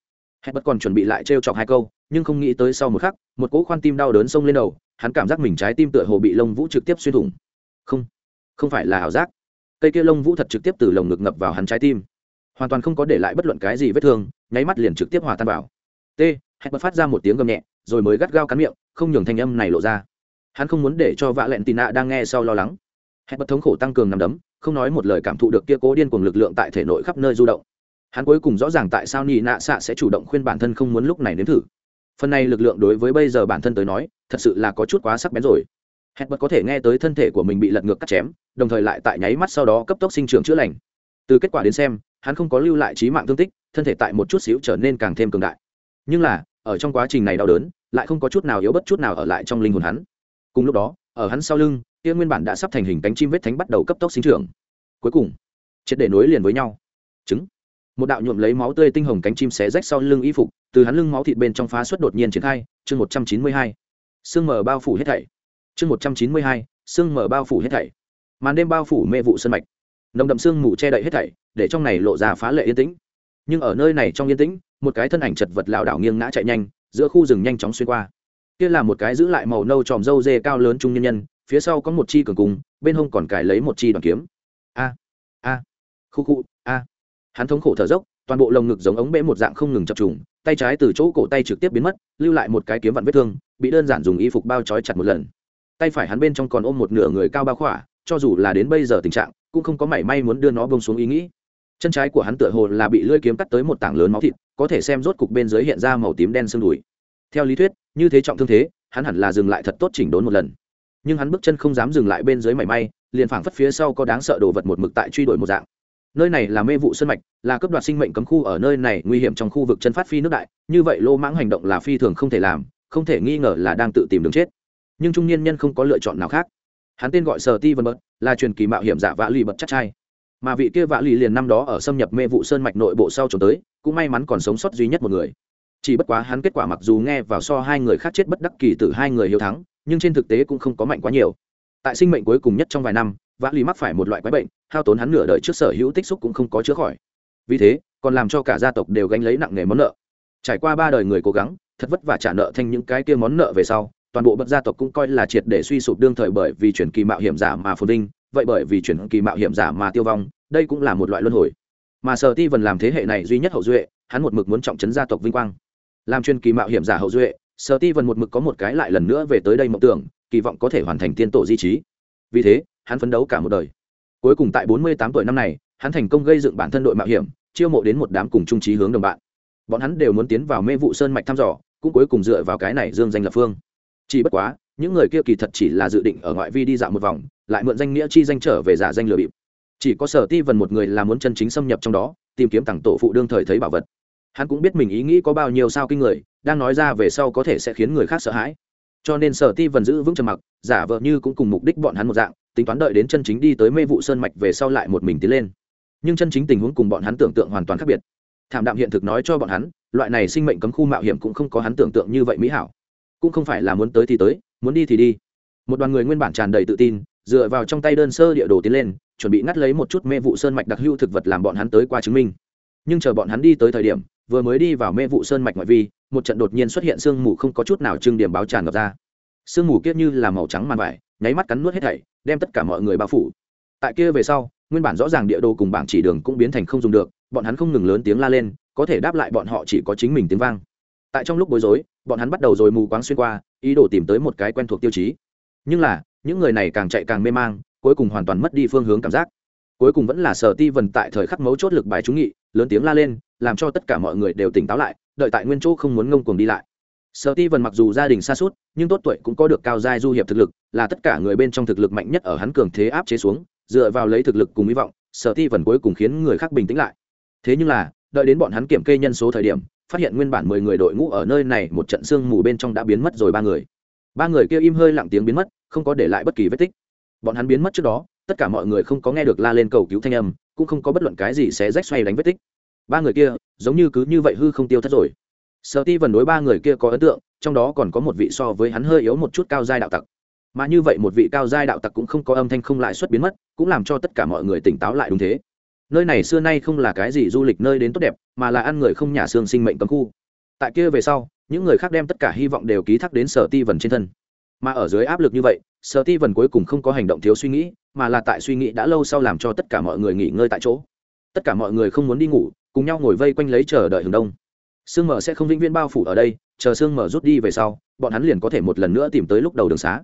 Hẹn bất còn chuẩn bị lại trêu chọc hai câu, nhưng không nghĩ tới sau một khắc, một cỗ khoan tim đau đớn xông lên đầu hắn cảm giác mình trái tim tựa hồ bị lông vũ trực tiếp xuyên thủng. Không không phải là ảo giác. Cây kia lông vũ thật trực tiếp từ lồng ngực ngập vào hắn trái tim. Hoàn toàn không có để lại bất luận cái gì vết thương, nháy mắt liền trực tiếp hòa tan vào. T hãy bật phát ra một tiếng gầm nhẹ, rồi mới gắt gao cắn miệng, không nhường thanh âm này lộ ra. Hắn không muốn để cho vạ lẹn tì nạ đang nghe sau lo lắng. Hãy bật thống khổ tăng cường nằm đấm, không nói một lời cảm thụ được kia cố điên cùng lực lượng tại thể nội khắp nơi du động. Hắn cuối cùng rõ ràng tại sao nị nạ xạ sẽ chủ động khuyên bản thân không muốn lúc này nếm thử. Phần này lực lượng đối với bây giờ bản thân tới nói thật sự là có chút quá sắc bén rồi. Hẹn bật có thể nghe tới thân thể của mình bị lật ngược cắt chém, đồng thời lại tại nháy mắt sau đó cấp tốc sinh trưởng chữa lành. Từ kết quả đến xem, hắn không có lưu lại trí mạng thương tích, thân thể tại một chút xíu trở nên càng thêm cường đại. Nhưng là, ở trong quá trình này đau đớn, lại không có chút nào yếu bất chút nào ở lại trong linh hồn hắn. Cùng lúc đó, ở hắn sau lưng, kia nguyên bản đã sắp thành hình cánh chim vết thánh bắt đầu cấp tốc sinh trưởng. Cuối cùng, triệt để nối liền với nhau. Trứng. Một đạo nhuộm lấy máu tươi tinh hồng cánh chim xé rách sau lưng y phục, từ hắn lưng máu thịt bên trong phá xuất đột nhiên triển khai, chương một trăm chín mươi hai sương mờ bao phủ hết thảy. Chương một trăm chín mươi hai, sương mờ bao phủ hết thảy. Màn đêm bao phủ mê vụ sân mạch. Nồng đậm sương mù che đậy hết thảy, để trong này lộ ra phá lệ yên tĩnh. Nhưng ở nơi này trong yên tĩnh, một cái thân ảnh chật vật lảo đảo nghiêng ngã chạy nhanh, giữa khu rừng nhanh chóng xuyên qua. Kia là một cái giữ lại màu nâu tròm râu dê cao lớn trung nhân nhân, phía sau có một chi cường cung, bên hông còn cài lấy một chi đoàn kiếm. A a, khu khu, a. Hắn thống khổ thở dốc, toàn bộ lồng ngực giống ống bể một dạng không ngừng chập trùng, tay trái từ chỗ cổ tay trực tiếp biến mất, lưu lại một cái kiếm vặn vết thương bị đơn giản dùng y phục bao trói chặt một lần. Tay phải hắn bên trong còn ôm một nửa người cao bao khỏa, cho dù là đến bây giờ tình trạng, cũng không có mảy may muốn đưa nó bông xuống ý nghĩ. Chân trái của hắn tựa hồ là bị lưỡi kiếm cắt tới một tảng lớn máu thịt, có thể xem rốt cục bên dưới hiện ra màu tím đen xương đùi. Theo lý thuyết, như thế trọng thương thế, hắn hẳn là dừng lại thật tốt chỉnh đốn một lần. Nhưng hắn bước chân không dám dừng lại bên dưới mảy may, liền phảng phất phía sau có đáng sợ đồ vật một mực tại truy đuổi một dạng. Nơi này là mê vụ sân mạch, là cấp đoạt sinh mệnh cấm khu ở nơi này, nguy hiểm trong khu vực chân phát phi nước đại, như vậy lô mãng hành động là phi thường không thể làm không thể nghi ngờ là đang tự tìm đường chết. Nhưng trung niên nhân không có lựa chọn nào khác. Hắn tên gọi sở ti vân bật, là truyền kỳ mạo hiểm giả vã lì bật chắc trai. Mà vị kia vã lì liền năm đó ở xâm nhập mê vụ sơn mạch nội bộ sau trốn tới, cũng may mắn còn sống sót duy nhất một người. Chỉ bất quá hắn kết quả mặc dù nghe vào so hai người khác chết bất đắc kỳ từ hai người hiếu thắng, nhưng trên thực tế cũng không có mạnh quá nhiều. Tại sinh mệnh cuối cùng nhất trong vài năm vã lì mắc phải một loại quái bệnh, hao tốn hắn nửa đời trước sở hữu tích xúc cũng không có chữa khỏi. Vì thế, còn làm cho cả gia tộc đều gánh lấy nặng nghề món nợ. Trải qua ba đời người cố gắng thật vất vả trả nợ thành những cái kia món nợ về sau, toàn bộ bậc gia tộc cũng coi là triệt để suy sụp đương thời bởi vì chuyển kỳ mạo hiểm giả mà phồn vinh, vậy bởi vì chuyển kỳ mạo hiểm giả mà tiêu vong, đây cũng là một loại luân hồi. Mà sở ti vần làm thế hệ này duy nhất hậu duệ, hắn một mực muốn trọng trấn gia tộc vinh quang. Làm truyền kỳ mạo hiểm giả hậu duệ, sở ti vần một mực có một cái lại lần nữa về tới đây mộng tưởng, kỳ vọng có thể hoàn thành tiên tổ di trí. Vì thế, hắn phấn đấu cả một đời. Cuối cùng tại bốn mươi tám tuổi năm này, hắn thành công gây dựng bản thân đội mạo hiểm, chiêu mộ đến một đám cùng trung trí hướng đồng bạn bọn hắn đều muốn tiến vào mê vụ sơn mạch thăm dò, cũng cuối cùng dựa vào cái này dương danh lập phương. Chỉ bất quá, những người kia kỳ thật chỉ là dự định ở ngoại vi đi dạo một vòng, lại mượn danh nghĩa chi danh trở về giả danh lừa bịp. Chỉ có sở ti vần một người là muốn chân chính xâm nhập trong đó, tìm kiếm tặng tổ phụ đương thời thấy bảo vật. Hắn cũng biết mình ý nghĩ có bao nhiêu sao kinh người, đang nói ra về sau có thể sẽ khiến người khác sợ hãi. Cho nên sở ti vần giữ vững trầm mặc, giả vờ như cũng cùng mục đích bọn hắn một dạng, tính toán đợi đến chân chính đi tới mê vụ sơn mạch về sau lại một mình tiến lên. Nhưng chân chính tình huống cùng bọn hắn tưởng tượng hoàn toàn khác biệt thảm đạm hiện thực nói cho bọn hắn, loại này sinh mệnh cấm khu mạo hiểm cũng không có hắn tưởng tượng như vậy mỹ hảo. Cũng không phải là muốn tới thì tới, muốn đi thì đi. Một đoàn người nguyên bản tràn đầy tự tin, dựa vào trong tay đơn sơ địa đồ tiến lên, chuẩn bị ngắt lấy một chút mê vụ sơn mạch đặc hữu thực vật làm bọn hắn tới qua chứng minh. Nhưng chờ bọn hắn đi tới thời điểm, vừa mới đi vào mê vụ sơn mạch ngoại vi, một trận đột nhiên xuất hiện sương mù không có chút nào trưng điểm báo tràn ngập ra. Sương mù kiết như là màu trắng màn vải, nháy mắt cắn nuốt hết thảy, đem tất cả mọi người bao phủ. Tại kia về sau, nguyên bản rõ ràng địa đồ cùng bảng chỉ đường cũng biến thành không dùng được bọn hắn không ngừng lớn tiếng la lên, có thể đáp lại bọn họ chỉ có chính mình tiếng vang. Tại trong lúc bối rối, bọn hắn bắt đầu rồi mù quáng xuyên qua, ý đồ tìm tới một cái quen thuộc tiêu chí. Nhưng là, những người này càng chạy càng mê mang, cuối cùng hoàn toàn mất đi phương hướng cảm giác. Cuối cùng vẫn là sở ti vần tại thời khắc mấu chốt lực bài trúng nghị, lớn tiếng la lên, làm cho tất cả mọi người đều tỉnh táo lại, đợi tại nguyên chỗ không muốn ngông cuồng đi lại. Sở ti vần mặc dù gia đình xa suốt, nhưng tốt tuổi cũng có được cao giai du hiệp thực lực, là tất cả người bên trong thực lực mạnh nhất ở hắn cường thế áp chế xuống, dựa vào lấy thực lực cùng hy vọng, sở ti vần cuối cùng khiến người khác bình tĩnh lại thế nhưng là, đợi đến bọn hắn kiểm kê nhân số thời điểm, phát hiện nguyên bản mười người đội ngũ ở nơi này một trận sương mù bên trong đã biến mất rồi ba người. Ba người kia im hơi lặng tiếng biến mất, không có để lại bất kỳ vết tích. Bọn hắn biến mất trước đó, tất cả mọi người không có nghe được la lên cầu cứu thanh âm, cũng không có bất luận cái gì sẽ rách xoay đánh vết tích. Ba người kia, giống như cứ như vậy hư không tiêu thất rồi. Sợ ti vần đối ba người kia có ấn tượng, trong đó còn có một vị so với hắn hơi yếu một chút cao giai đạo tặc. Mà như vậy một vị cao giai đạo tặc cũng không có âm thanh không lại xuất biến mất, cũng làm cho tất cả mọi người tỉnh táo lại đúng thế nơi này xưa nay không là cái gì du lịch nơi đến tốt đẹp, mà là ăn người không nhà xương sinh mệnh cấm khu. Tại kia về sau, những người khác đem tất cả hy vọng đều ký thác đến sở ti vần trên thân. Mà ở dưới áp lực như vậy, sở ti vần cuối cùng không có hành động thiếu suy nghĩ, mà là tại suy nghĩ đã lâu sau làm cho tất cả mọi người nghỉ ngơi tại chỗ. Tất cả mọi người không muốn đi ngủ, cùng nhau ngồi vây quanh lấy chờ đợi hướng đông. Sương mở sẽ không vĩnh viễn bao phủ ở đây, chờ sương mở rút đi về sau, bọn hắn liền có thể một lần nữa tìm tới lúc đầu đường xá.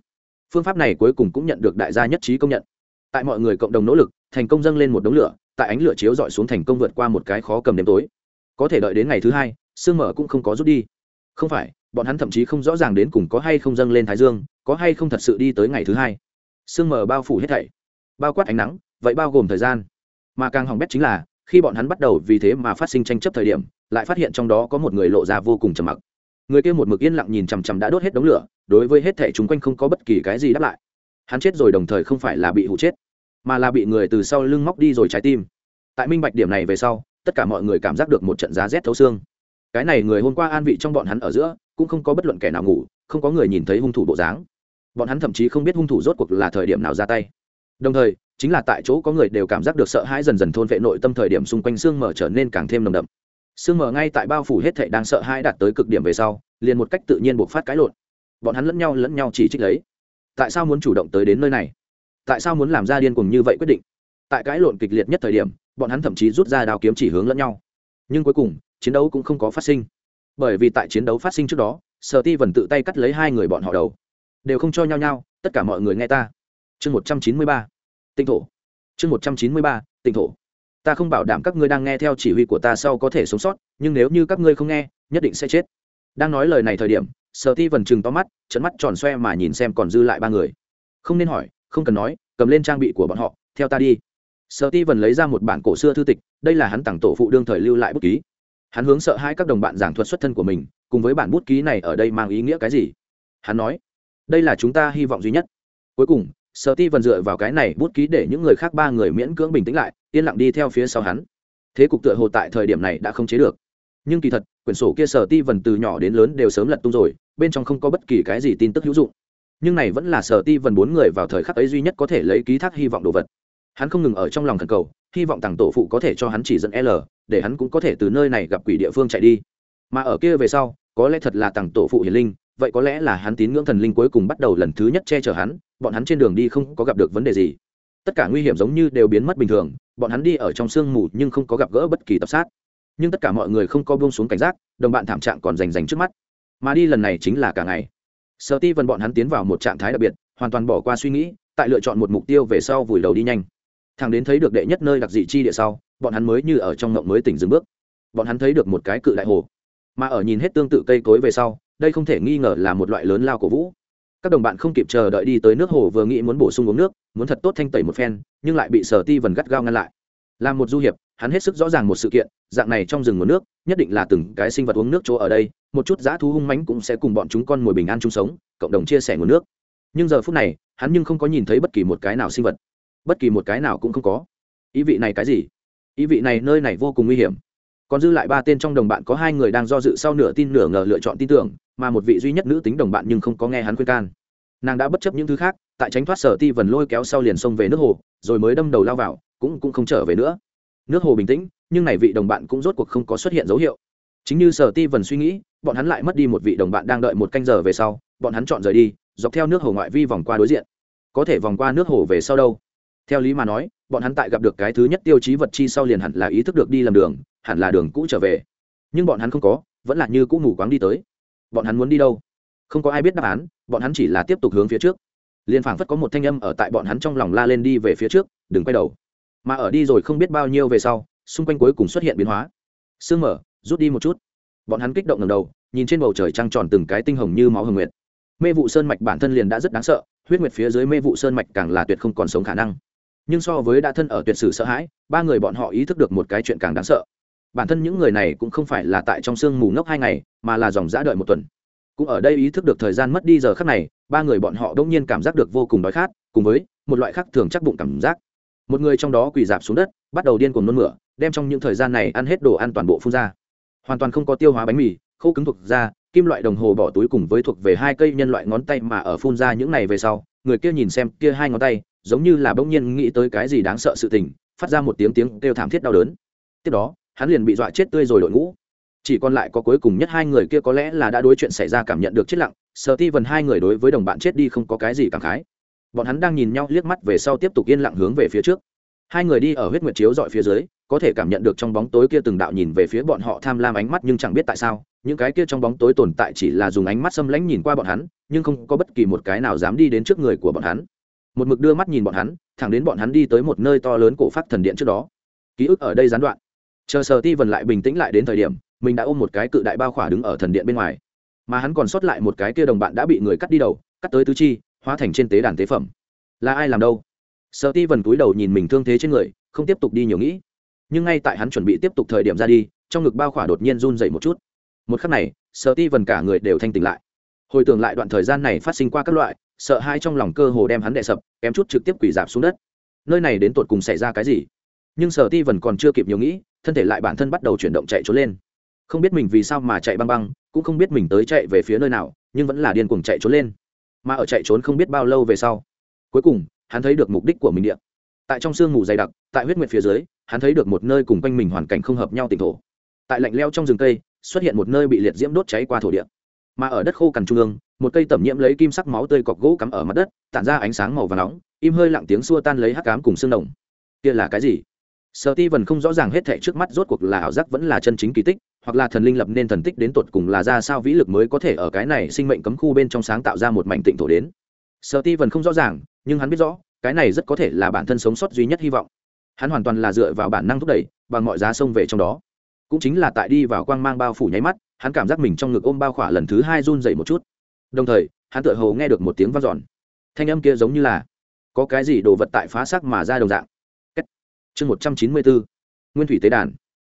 Phương pháp này cuối cùng cũng nhận được đại gia nhất trí công nhận. Tại mọi người cộng đồng nỗ lực thành công dâng lên một đống lửa, tại ánh lửa chiếu dọi xuống thành công vượt qua một cái khó cầm đêm tối. Có thể đợi đến ngày thứ hai, sương mở cũng không có rút đi. Không phải, bọn hắn thậm chí không rõ ràng đến cùng có hay không dâng lên thái dương, có hay không thật sự đi tới ngày thứ hai. Sương mở bao phủ hết thảy, bao quát ánh nắng, vậy bao gồm thời gian. Mà càng hỏng bét chính là, khi bọn hắn bắt đầu vì thế mà phát sinh tranh chấp thời điểm, lại phát hiện trong đó có một người lộ ra vô cùng trầm mặc. Người kia một mực yên lặng nhìn chằm chằm đã đốt hết đống lửa, đối với hết thẻ chúng quanh không có bất kỳ cái gì đáp lại. Hắn chết rồi đồng thời không phải là bị hụ chết mà là bị người từ sau lưng móc đi rồi trái tim. Tại minh bạch điểm này về sau, tất cả mọi người cảm giác được một trận giá rét thấu xương. Cái này người hôm qua an vị trong bọn hắn ở giữa, cũng không có bất luận kẻ nào ngủ, không có người nhìn thấy hung thủ bộ dáng. Bọn hắn thậm chí không biết hung thủ rốt cuộc là thời điểm nào ra tay. Đồng thời, chính là tại chỗ có người đều cảm giác được sợ hãi dần dần thôn vệ nội tâm thời điểm xung quanh xương mở trở nên càng thêm nồng đậm. Xương mở ngay tại bao phủ hết thệ đang sợ hãi đạt tới cực điểm về sau, liền một cách tự nhiên buộc phát cái lộn. Bọn hắn lẫn nhau lẫn nhau chỉ trích lấy. Tại sao muốn chủ động tới đến nơi này? Tại sao muốn làm ra điên cuồng như vậy quyết định? Tại cái lộn kịch liệt nhất thời điểm, bọn hắn thậm chí rút ra đao kiếm chỉ hướng lẫn nhau. Nhưng cuối cùng, chiến đấu cũng không có phát sinh. Bởi vì tại chiến đấu phát sinh trước đó, sở ti vần tự tay cắt lấy hai người bọn họ đầu. Đều không cho nhau nhau, tất cả mọi người nghe ta. Chương một trăm chín mươi ba tinh thổ. Chương một trăm chín mươi ba tinh thổ. Ta không bảo đảm các ngươi đang nghe theo chỉ huy của ta sau có thể sống sót, nhưng nếu như các ngươi không nghe, nhất định sẽ chết. Đang nói lời này thời điểm, sở ti vần chừng to mắt trận mắt tròn xoe mà nhìn xem còn dư lại ba người. Không nên hỏi không cần nói, cầm lên trang bị của bọn họ, theo ta đi. Sợ ti vần lấy ra một bản cổ xưa thư tịch, đây là hắn tặng tổ phụ đương thời lưu lại bút ký. Hắn hướng sợ hai các đồng bạn giảng thuật xuất thân của mình, cùng với bản bút ký này ở đây mang ý nghĩa cái gì? Hắn nói, đây là chúng ta hy vọng duy nhất. Cuối cùng sợ ti vần dựa vào cái này bút ký để những người khác ba người miễn cưỡng bình tĩnh lại, yên lặng đi theo phía sau hắn. Thế cục tựa hồ tại thời điểm này đã không chế được. Nhưng kỳ thật, quyển sổ kia sở ti vần từ nhỏ đến lớn đều sớm lật tung rồi, bên trong không có bất kỳ cái gì tin tức hữu dụng nhưng này vẫn là sở ti vần bốn người vào thời khắc ấy duy nhất có thể lấy ký thác hy vọng đồ vật. Hắn không ngừng ở trong lòng thần cầu, hy vọng tàng tổ phụ có thể cho hắn chỉ dẫn l, để hắn cũng có thể từ nơi này gặp quỷ địa phương chạy đi. Mà ở kia về sau, có lẽ thật là tàng tổ phụ hiền linh, vậy có lẽ là hắn tín ngưỡng thần linh cuối cùng bắt đầu lần thứ nhất che chở hắn, bọn hắn trên đường đi không có gặp được vấn đề gì. Tất cả nguy hiểm giống như đều biến mất bình thường, bọn hắn đi ở trong sương mù nhưng không có gặp gỡ bất kỳ tập sát. Nhưng tất cả mọi người không có buông xuống cảnh giác, đồng bạn thảm trạng còn rành rành trước mắt. Mà đi lần này chính là cả ngày sợ ti vần bọn hắn tiến vào một trạng thái đặc biệt, hoàn toàn bỏ qua suy nghĩ, tại lựa chọn một mục tiêu về sau vùi đầu đi nhanh. Thằng đến thấy được đệ nhất nơi đặc dị chi địa sau, bọn hắn mới như ở trong ngộng mới tỉnh dừng bước. Bọn hắn thấy được một cái cự đại hồ. Mà ở nhìn hết tương tự cây cối về sau, đây không thể nghi ngờ là một loại lớn lao cổ vũ. Các đồng bạn không kịp chờ đợi đi tới nước hồ vừa nghĩ muốn bổ sung uống nước, muốn thật tốt thanh tẩy một phen, nhưng lại bị sở ti vần gắt gao ngăn lại. Làm một du hiệp, hắn hết sức rõ ràng một sự kiện, dạng này trong rừng nguồn nước nhất định là từng cái sinh vật uống nước chỗ ở đây, một chút dã thú hung mãnh cũng sẽ cùng bọn chúng con mồi bình an chung sống, cộng đồng chia sẻ nguồn nước. Nhưng giờ phút này, hắn nhưng không có nhìn thấy bất kỳ một cái nào sinh vật. Bất kỳ một cái nào cũng không có. Ý vị này cái gì? Ý vị này nơi này vô cùng nguy hiểm. Còn dư lại ba tên trong đồng bạn có hai người đang do dự sau nửa tin nửa ngờ lựa chọn tin tưởng, mà một vị duy nhất nữ tính đồng bạn nhưng không có nghe hắn khuyên can. Nàng đã bất chấp những thứ khác, tại tránh thoát sở ti vần lôi kéo sau liền xông về nước hồ, rồi mới đâm đầu lao vào, cũng cũng không trở về nữa nước hồ bình tĩnh, nhưng này vị đồng bạn cũng rốt cuộc không có xuất hiện dấu hiệu. Chính như sở ti vần suy nghĩ, bọn hắn lại mất đi một vị đồng bạn đang đợi một canh giờ về sau, bọn hắn chọn rời đi, dọc theo nước hồ ngoại vi vòng qua đối diện. Có thể vòng qua nước hồ về sau đâu? Theo lý mà nói, bọn hắn tại gặp được cái thứ nhất tiêu chí vật chi sau liền hẳn là ý thức được đi làm đường, hẳn là đường cũ trở về. Nhưng bọn hắn không có, vẫn là như cũ mù quáng đi tới. Bọn hắn muốn đi đâu? Không có ai biết đáp án, bọn hắn chỉ là tiếp tục hướng phía trước. Liền phảng phất có một thanh âm ở tại bọn hắn trong lòng la lên đi về phía trước, đừng quay đầu mà ở đi rồi không biết bao nhiêu về sau, xung quanh cuối cùng xuất hiện biến hóa. Sương mở, rút đi một chút. Bọn hắn kích động ngầm đầu, nhìn trên bầu trời trăng tròn từng cái tinh hồng như máu hồng nguyệt. Mê vụ sơn mạch bản thân liền đã rất đáng sợ, huyết nguyệt phía dưới mê vụ sơn mạch càng là tuyệt không còn sống khả năng. Nhưng so với đã thân ở tuyệt sử sợ hãi, ba người bọn họ ý thức được một cái chuyện càng đáng sợ. Bản thân những người này cũng không phải là tại trong sương mù ngốc hai ngày, mà là dòng giã đợi một tuần. Cũng ở đây ý thức được thời gian mất đi giờ khắc này, ba người bọn họ đông nhiên cảm giác được vô cùng đói khát, cùng với một loại khác thường chắc bụng cảm giác một người trong đó quỳ dạp xuống đất, bắt đầu điên cuồng nôn mửa, đem trong những thời gian này ăn hết đồ ăn toàn bộ phun ra. Hoàn toàn không có tiêu hóa bánh mì, khô cứng thuộc ra kim loại đồng hồ bỏ túi cùng với thuộc về hai cây nhân loại ngón tay mà ở phun ra những này về sau, người kia nhìn xem kia hai ngón tay, giống như là bỗng nhiên nghĩ tới cái gì đáng sợ sự tình, phát ra một tiếng tiếng kêu thảm thiết đau đớn. Tiếp đó, hắn liền bị dọa chết tươi rồi đội ngũ. Chỉ còn lại có cuối cùng nhất hai người kia có lẽ là đã đối chuyện xảy ra cảm nhận được chết lặng sợ ti vần hai người đối với đồng bạn chết đi không có cái gì cảm khái bọn hắn đang nhìn nhau liếc mắt về sau tiếp tục yên lặng hướng về phía trước. Hai người đi ở huyết nguyệt chiếu dọi phía dưới, có thể cảm nhận được trong bóng tối kia từng đạo nhìn về phía bọn họ tham lam ánh mắt nhưng chẳng biết tại sao, những cái kia trong bóng tối tồn tại chỉ là dùng ánh mắt xâm lãnh nhìn qua bọn hắn, nhưng không có bất kỳ một cái nào dám đi đến trước người của bọn hắn. Một mực đưa mắt nhìn bọn hắn, thẳng đến bọn hắn đi tới một nơi to lớn cổ phát thần điện trước đó. Ký ức ở đây gián đoạn. Chờ sờ ti vần lại bình tĩnh lại đến thời điểm, mình đã ôm một cái cự đại bao khỏa đứng ở thần điện bên ngoài. Mà hắn còn sót lại một cái kia đồng bạn đã bị người cắt đi đầu, cắt tới tứ chi hóa thành trên tế đàn tế phẩm. Là ai làm đâu? Sợ ti vần cúi đầu nhìn mình thương thế trên người, không tiếp tục đi nhiều nghĩ. Nhưng ngay tại hắn chuẩn bị tiếp tục thời điểm ra đi, trong ngực bao khỏa đột nhiên run dậy một chút. Một khắc này sợ ti vần cả người đều thanh tỉnh lại. Hồi tưởng lại đoạn thời gian này phát sinh qua các loại, sợ hai trong lòng cơ hồ đem hắn đè sập, kém chút trực tiếp quỷ dạp xuống đất. Nơi này đến tột cùng xảy ra cái gì? Nhưng sở ti vần còn chưa kịp nhiều nghĩ, thân thể lại bản thân bắt đầu chuyển động chạy trốn lên. Không biết mình vì sao mà chạy băng băng, cũng không biết mình tới chạy về phía nơi nào, nhưng vẫn là điên cuồng chạy trốn lên mà ở chạy trốn không biết bao lâu về sau. Cuối cùng, hắn thấy được mục đích của mình điện tại trong sương mù dày đặc, tại huyết nguyệt phía dưới, hắn thấy được một nơi cùng quanh mình hoàn cảnh không hợp nhau tỉnh thổ. Tại lạnh leo trong rừng cây, xuất hiện một nơi bị liệt diễm đốt cháy qua thổ địa. Mà ở đất khô cằn trung ương, một cây tẩm nhiễm lấy kim sắc máu tươi cọc gỗ cắm ở mặt đất, tản ra ánh sáng màu và nóng, im hơi lặng tiếng xua tan lấy hắc cám cùng xương đồng. Kia là cái gì? Sợ ti vần không rõ ràng hết thệ trước mắt, rốt cuộc là ảo giác vẫn là chân chính kỳ tích hoặc là thần linh lập nên thần tích đến tột cùng là ra sao vĩ lực mới có thể ở cái này sinh mệnh cấm khu bên trong sáng tạo ra một mảnh tịnh thổ đến. Sợ ti vần không rõ ràng, nhưng hắn biết rõ, cái này rất có thể là bản thân sống sót duy nhất hy vọng. Hắn hoàn toàn là dựa vào bản năng thúc đẩy, bằng mọi giá xông về trong đó. Cũng chính là tại đi vào quang mang bao phủ nháy mắt, hắn cảm giác mình trong ngực ôm bao khỏa lần thứ hai run dậy một chút. Đồng thời, hắn tựa hồ nghe được một tiếng vang dọn. Thanh âm kia giống như là, có cái gì đồ vật tại phá sắc mà ra đồng dạng. Chương một trăm chín mươi bốn nguyên thủy tế đàn.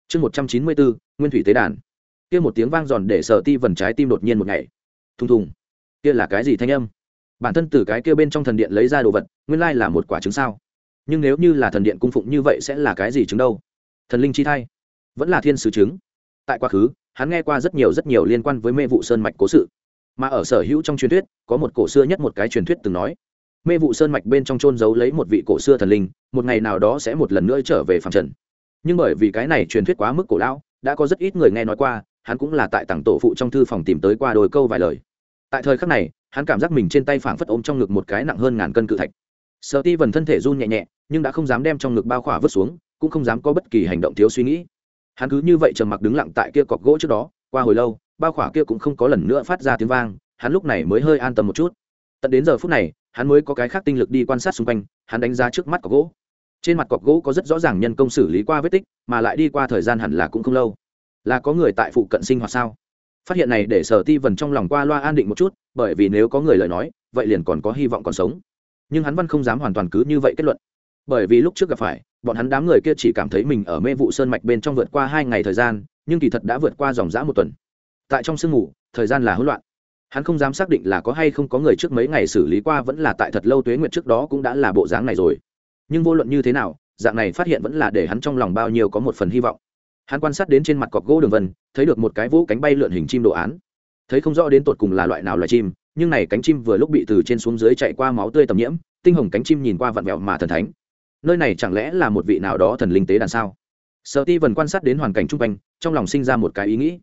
Chương một trăm chín mươi bốn nguyên thủy tế đàn. Kia một tiếng vang giòn để sợ ti vần trái tim đột nhiên một ngày thùng thùng. Kia là cái gì thanh âm? Bản thân từ cái kia bên trong thần điện lấy ra đồ vật, nguyên lai là một quả trứng sao? Nhưng nếu như là thần điện cung phụng như vậy sẽ là cái gì trứng đâu? Thần linh chi thai. Vẫn là thiên sứ trứng. Tại quá khứ, hắn nghe qua rất nhiều rất nhiều liên quan với mê vụ sơn mạch cố sự. Mà ở sở hữu trong truyền thuyết, có một cổ xưa nhất một cái truyền thuyết từng nói. Mê vụ sơn mạch bên trong trôn giấu lấy một vị cổ xưa thần linh, một ngày nào đó sẽ một lần nữa trở về phạm trần. Nhưng bởi vì cái này truyền thuyết quá mức cổ lão đã có rất ít người nghe nói qua, hắn cũng là tại tặng tổ phụ trong thư phòng tìm tới qua đôi câu vài lời. Tại thời khắc này, hắn cảm giác mình trên tay phảng phất ôm trong ngực một cái nặng hơn ngàn cân cự thạch. Sợ ti vần thân thể run nhẹ nhẹ, nhưng đã không dám đem trong ngực bao khỏa vứt xuống, cũng không dám có bất kỳ hành động thiếu suy nghĩ. Hắn cứ như vậy trầm mặc đứng lặng tại kia cọc gỗ trước đó, qua hồi lâu, bao khỏa kia cũng không có lần nữa phát ra tiếng vang, hắn lúc này mới hơi an tâm một chút. Tận đến giờ phút này, hắn mới có cái khác tinh lực đi quan sát xung quanh, hắn đánh giá trước mắt cọc gỗ trên mặt cọc gỗ có rất rõ ràng nhân công xử lý qua vết tích, mà lại đi qua thời gian hẳn là cũng không lâu. Là có người tại phụ cận sinh hoạt sao? Phát hiện này để sở ti vần trong lòng qua loa an định một chút, bởi vì nếu có người lời nói, vậy liền còn có hy vọng còn sống. Nhưng hắn văn không dám hoàn toàn cứ như vậy kết luận. Bởi vì lúc trước gặp phải, bọn hắn đám người kia chỉ cảm thấy mình ở mê vụ sơn mạch bên trong vượt qua hai ngày thời gian, nhưng kỳ thật đã vượt qua dòng dã một tuần. Tại trong sương ngủ thời gian là hỗn loạn. Hắn không dám xác định là có hay không có người trước mấy ngày xử lý qua vẫn là tại thật lâu tuế nguyệt trước đó cũng đã là bộ dáng này rồi nhưng vô luận như thế nào, dạng này phát hiện vẫn là để hắn trong lòng bao nhiêu có một phần hy vọng. Hắn quan sát đến trên mặt cọc gỗ đường vân, thấy được một cái vỗ cánh bay lượn hình chim đồ án. Thấy không rõ đến tột cùng là loại nào loài chim, nhưng này cánh chim vừa lúc bị từ trên xuống dưới chạy qua máu tươi tầm nhiễm, tinh hồng cánh chim nhìn qua vặn vẹo mà thần thánh. Nơi này chẳng lẽ là một vị nào đó thần linh tế đàn sao? Sợ ti vần quan sát đến hoàn cảnh chung quanh, trong lòng sinh ra một cái ý nghĩ.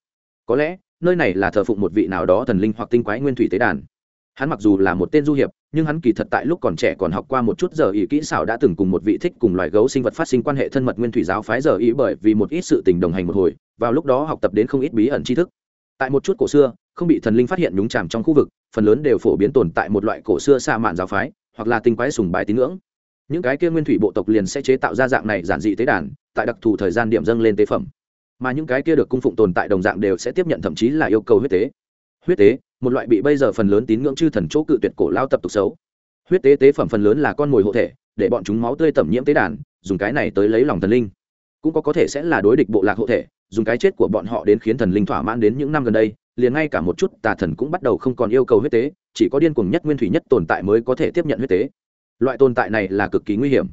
Có lẽ, nơi này là thờ phụng một vị nào đó thần linh hoặc tinh quái nguyên thủy tế đàn hắn mặc dù là một tên du hiệp, nhưng hắn kỳ thật tại lúc còn trẻ còn học qua một chút giờ ý kỹ xảo đã từng cùng một vị thích cùng loài gấu sinh vật phát sinh quan hệ thân mật nguyên thủy giáo phái giờ ý bởi vì một ít sự tình đồng hành một hồi, vào lúc đó học tập đến không ít bí ẩn tri thức. Tại một chút cổ xưa, không bị thần linh phát hiện nhúng chàm trong khu vực, phần lớn đều phổ biến tồn tại một loại cổ xưa xa mạn giáo phái, hoặc là tinh quái sùng bài tín ngưỡng. Những cái kia nguyên thủy bộ tộc liền sẽ chế tạo ra dạng này giản dị tế đàn, tại đặc thù thời gian điểm dâng lên tế phẩm. Mà những cái kia được cung phụng tồn tại đồng dạng đều sẽ tiếp nhận thậm chí là yêu cầu huyết tế. Huyết tế một loại bị bây giờ phần lớn tín ngưỡng chư thần chỗ cự tuyệt cổ lao tập tục xấu. Huyết tế tế phẩm phần lớn là con mồi hộ thể, để bọn chúng máu tươi tẩm nhiễm tế đàn, dùng cái này tới lấy lòng thần linh. Cũng có có thể sẽ là đối địch bộ lạc hộ thể, dùng cái chết của bọn họ đến khiến thần linh thỏa mãn đến những năm gần đây, liền ngay cả một chút tà thần cũng bắt đầu không còn yêu cầu huyết tế, chỉ có điên cuồng nhất nguyên thủy nhất tồn tại mới có thể tiếp nhận huyết tế. Loại tồn tại này là cực kỳ nguy hiểm.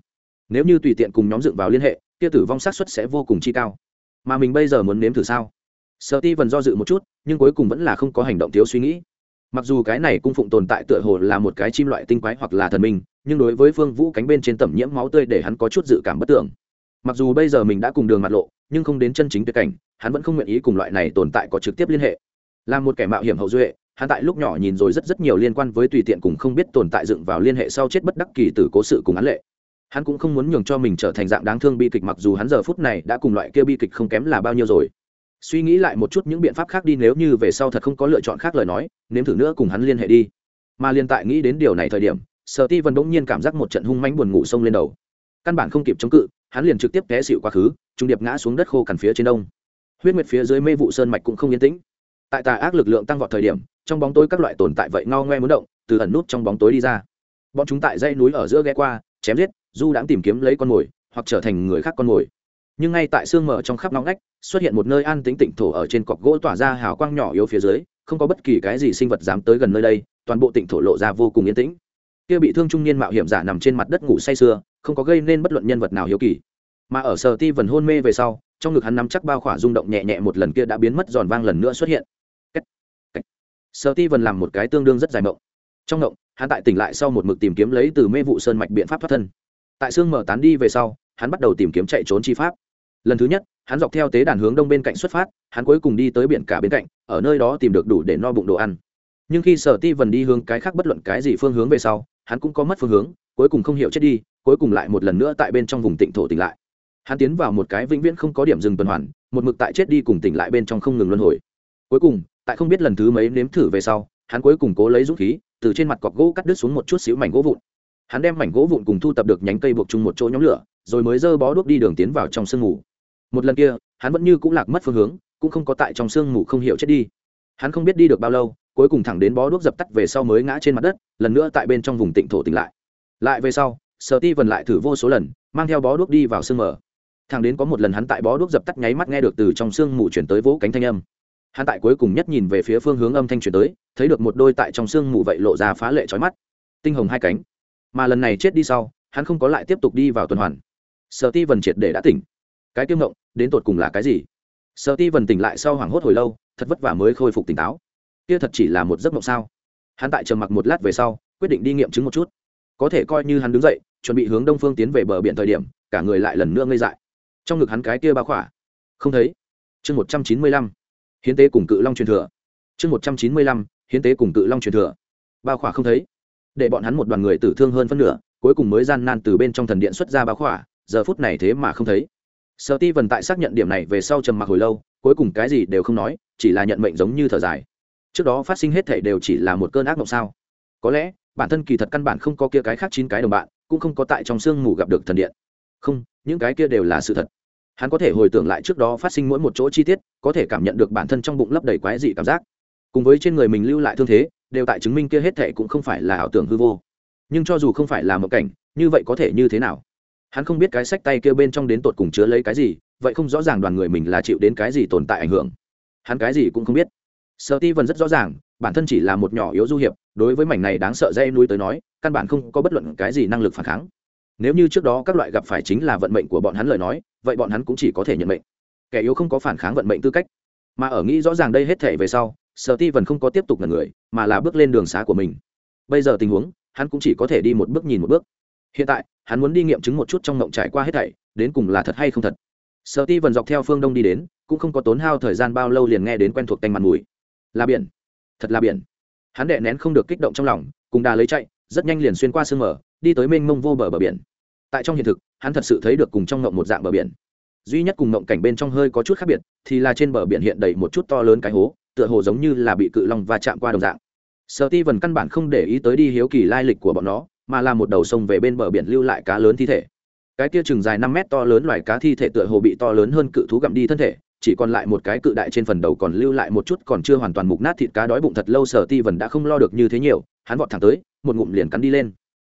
Nếu như tùy tiện cùng nhóm dựng vào liên hệ, kia tử vong xác suất sẽ vô cùng chi cao. Mà mình bây giờ muốn nếm thử sao? Sợ ti vần do dự một chút, nhưng cuối cùng vẫn là không có hành động thiếu suy nghĩ. Mặc dù cái này cung phụng tồn tại tựa hồ là một cái chim loại tinh quái hoặc là thần minh, nhưng đối với phương vũ cánh bên trên tẩm nhiễm máu tươi để hắn có chút dự cảm bất tưởng. Mặc dù bây giờ mình đã cùng đường mặt lộ, nhưng không đến chân chính tuyệt cảnh, hắn vẫn không nguyện ý cùng loại này tồn tại có trực tiếp liên hệ. Là một kẻ mạo hiểm hậu duệ, hắn tại lúc nhỏ nhìn rồi rất rất nhiều liên quan với tùy tiện cùng không biết tồn tại dựng vào liên hệ sau chết bất đắc kỳ từ cố sự cùng án lệ. Hắn cũng không muốn nhường cho mình trở thành dạng đáng thương bi kịch mặc dù hắn giờ phút này đã cùng loại kia bi kịch không kém là bao nhiêu rồi suy nghĩ lại một chút những biện pháp khác đi, nếu như về sau thật không có lựa chọn khác lời nói, nếm thử nữa cùng hắn liên hệ đi. Mà liên tại nghĩ đến điều này thời điểm sở ti vân bỗng nhiên cảm giác một trận hung mánh buồn ngủ sông lên đầu. Căn bản không kịp chống cự, hắn liền trực tiếp té xịu quá khứ, trung điệp ngã xuống đất khô cằn phía trên đông. Huyết nguyệt phía dưới mê vụ sơn mạch cũng không yên tĩnh. Tại tà ác lực lượng tăng vọt thời điểm, trong bóng tối các loại tồn tại vậy ngao ngoe muốn động, từ ẩn nút trong bóng tối đi ra. Bọn chúng tại dãy núi ở giữa ghé qua, chém giết, du đãng tìm kiếm lấy con mồi, hoặc trở thành người khác con mồi. Nhưng ngay tại xương mở trong khắp nóng ngách xuất hiện một nơi an tĩnh tịnh thổ ở trên cọc gỗ tỏa ra hào quang nhỏ yếu phía dưới, không có bất kỳ cái gì sinh vật dám tới gần nơi đây, toàn bộ tịnh thổ lộ ra vô cùng yên tĩnh. Kia bị thương trung niên mạo hiểm giả nằm trên mặt đất ngủ say sưa, không có gây nên bất luận nhân vật nào hiếu kỳ. Mà ở sở ti vần hôn mê về sau, trong ngực hắn nắm chắc bao khỏa rung động nhẹ nhẹ một lần kia đã biến mất giòn vang lần nữa xuất hiện. Sở ti vần làm một cái tương đương rất dài mộng. Trong mộng, hắn tại tỉnh lại sau một mực tìm kiếm lấy từ mê vụ sơn mạch biện pháp thoát thân. Tại xương mở tán đi về sau, hắn bắt đầu tìm kiếm chạy trốn chi pháp lần thứ nhất, hắn dọc theo tế đàn hướng đông bên cạnh xuất phát, hắn cuối cùng đi tới biển cả bên cạnh, ở nơi đó tìm được đủ để no bụng đồ ăn. Nhưng khi sở ti vần đi hướng cái khác bất luận cái gì phương hướng về sau, hắn cũng có mất phương hướng, cuối cùng không hiểu chết đi, cuối cùng lại một lần nữa tại bên trong vùng tịnh thổ tỉnh lại. Hắn tiến vào một cái vĩnh viễn không có điểm dừng tuần hoàn, một mực tại chết đi cùng tỉnh lại bên trong không ngừng luân hồi. Cuối cùng, tại không biết lần thứ mấy nếm thử về sau, hắn cuối cùng cố lấy dũng khí, từ trên mặt cọc gỗ cắt đứt xuống một chút xíu mảnh gỗ vụn. Hắn đem mảnh gỗ vụn cùng thu tập được nhánh cây buộc chung một chỗ nhóm lửa, rồi mới dơ bó đuốc đi đường tiến vào trong sương ngủ một lần kia, hắn vẫn như cũng lạc mất phương hướng, cũng không có tại trong sương mù không hiểu chết đi. Hắn không biết đi được bao lâu, cuối cùng thẳng đến bó đuốc dập tắt về sau mới ngã trên mặt đất, lần nữa tại bên trong vùng tịnh thổ tỉnh lại. Lại về sau sở ti vần lại thử vô số lần, mang theo bó đuốc đi vào sương mờ. Thẳng đến có một lần hắn tại bó đuốc dập tắt nháy mắt nghe được từ trong sương mù chuyển tới vỗ cánh thanh âm. Hắn tại cuối cùng nhất nhìn về phía phương hướng âm thanh chuyển tới, thấy được một đôi tại trong sương mù vậy lộ ra phá lệ trói mắt. Tinh hồng hai cánh. Mà lần này chết đi sau, hắn không có lại tiếp tục đi vào tuần hoàn. Sở ti vần triệt để đã tỉnh cái tiêu ngộng, đến tột cùng là cái gì? Sợ ti vần tỉnh lại sau hoảng hốt hồi lâu, thật vất vả mới khôi phục tỉnh táo. Kia thật chỉ là một giấc mộng sao? Hắn tại trầm mặc một lát về sau, quyết định đi nghiệm chứng một chút. Có thể coi như hắn đứng dậy, chuẩn bị hướng đông phương tiến về bờ biển thời điểm, cả người lại lần nữa ngây dại. Trong ngực hắn cái kia bao khỏa. Không thấy. Chương một trăm chín mươi lăm. Hiến tế cùng cự long truyền thừa. Chương một trăm chín mươi lăm. Hiến tế cùng cự long truyền thừa. Bao khỏa không thấy. Để bọn hắn một đoàn người tử thương hơn phân nửa, cuối cùng mới gian nan từ bên trong thần điện xuất ra bao khỏa, giờ phút này thế mà không thấy sợ ti vần tại xác nhận điểm này về sau trầm mặc hồi lâu, cuối cùng cái gì đều không nói, chỉ là nhận mệnh giống như thở dài. Trước đó phát sinh hết thể đều chỉ là một cơn ác mộng sao? Có lẽ, bản thân kỳ thật căn bản không có kia cái khác chín cái đồng bạn, cũng không có tại trong sương mù gặp được thần điện. Không, những cái kia đều là sự thật. Hắn có thể hồi tưởng lại trước đó phát sinh mỗi một chỗ chi tiết, có thể cảm nhận được bản thân trong bụng lấp đầy quái dị cảm giác. Cùng với trên người mình lưu lại thương thế, đều tại chứng minh kia hết thệ cũng không phải là ảo tưởng hư vô. Nhưng cho dù không phải là một cảnh, như vậy có thể như thế nào? Hắn không biết cái sách tay kia bên trong đến tột cùng chứa lấy cái gì, vậy không rõ ràng đoàn người mình là chịu đến cái gì tồn tại ảnh hưởng. Hắn cái gì cũng không biết. Sợ ti vần rất rõ ràng, bản thân chỉ là một nhỏ yếu du hiệp, đối với mảnh này đáng sợ dây núi tới nói, căn bản không có bất luận cái gì năng lực phản kháng. Nếu như trước đó các loại gặp phải chính là vận mệnh của bọn hắn lời nói, vậy bọn hắn cũng chỉ có thể nhận mệnh. Kẻ yếu không có phản kháng vận mệnh tư cách. Mà ở nghĩ rõ ràng đây hết thể về sau, sở ti vần không có tiếp tục là người, mà là bước lên đường xá của mình. Bây giờ tình huống, hắn cũng chỉ có thể đi một bước nhìn một bước hiện tại, hắn muốn đi nghiệm chứng một chút trong ngộng trải qua hết thảy, đến cùng là thật hay không thật. Sợ ti vần dọc theo phương đông đi đến, cũng không có tốn hao thời gian bao lâu liền nghe đến quen thuộc tanh mặt mùi. Là biển. Thật là biển. Hắn đệ nén không được kích động trong lòng, cùng đà lấy chạy, rất nhanh liền xuyên qua sương mở đi tới mênh mông vô bờ bờ biển. Tại trong hiện thực, hắn thật sự thấy được cùng trong ngộng một dạng bờ biển. Duy nhất cùng ngộng cảnh bên trong hơi có chút khác biệt, thì là trên bờ biển hiện đầy một chút to lớn cái hố, tựa hồ giống như là bị cự long và chạm qua đồng dạng. Sợ ti vần căn bản không để ý tới đi hiếu kỳ lai lịch của bọn nó mà là một đầu sông về bên bờ biển lưu lại cá lớn thi thể. Cái kia chừng dài năm mét to lớn loài cá thi thể tựa hồ bị to lớn hơn cự thú gặm đi thân thể, chỉ còn lại một cái cự đại trên phần đầu còn lưu lại một chút còn chưa hoàn toàn mục nát thịt cá đói bụng thật lâu, sở ti vần đã không lo được như thế nhiều, hắn vọt thẳng tới, một ngụm liền cắn đi lên.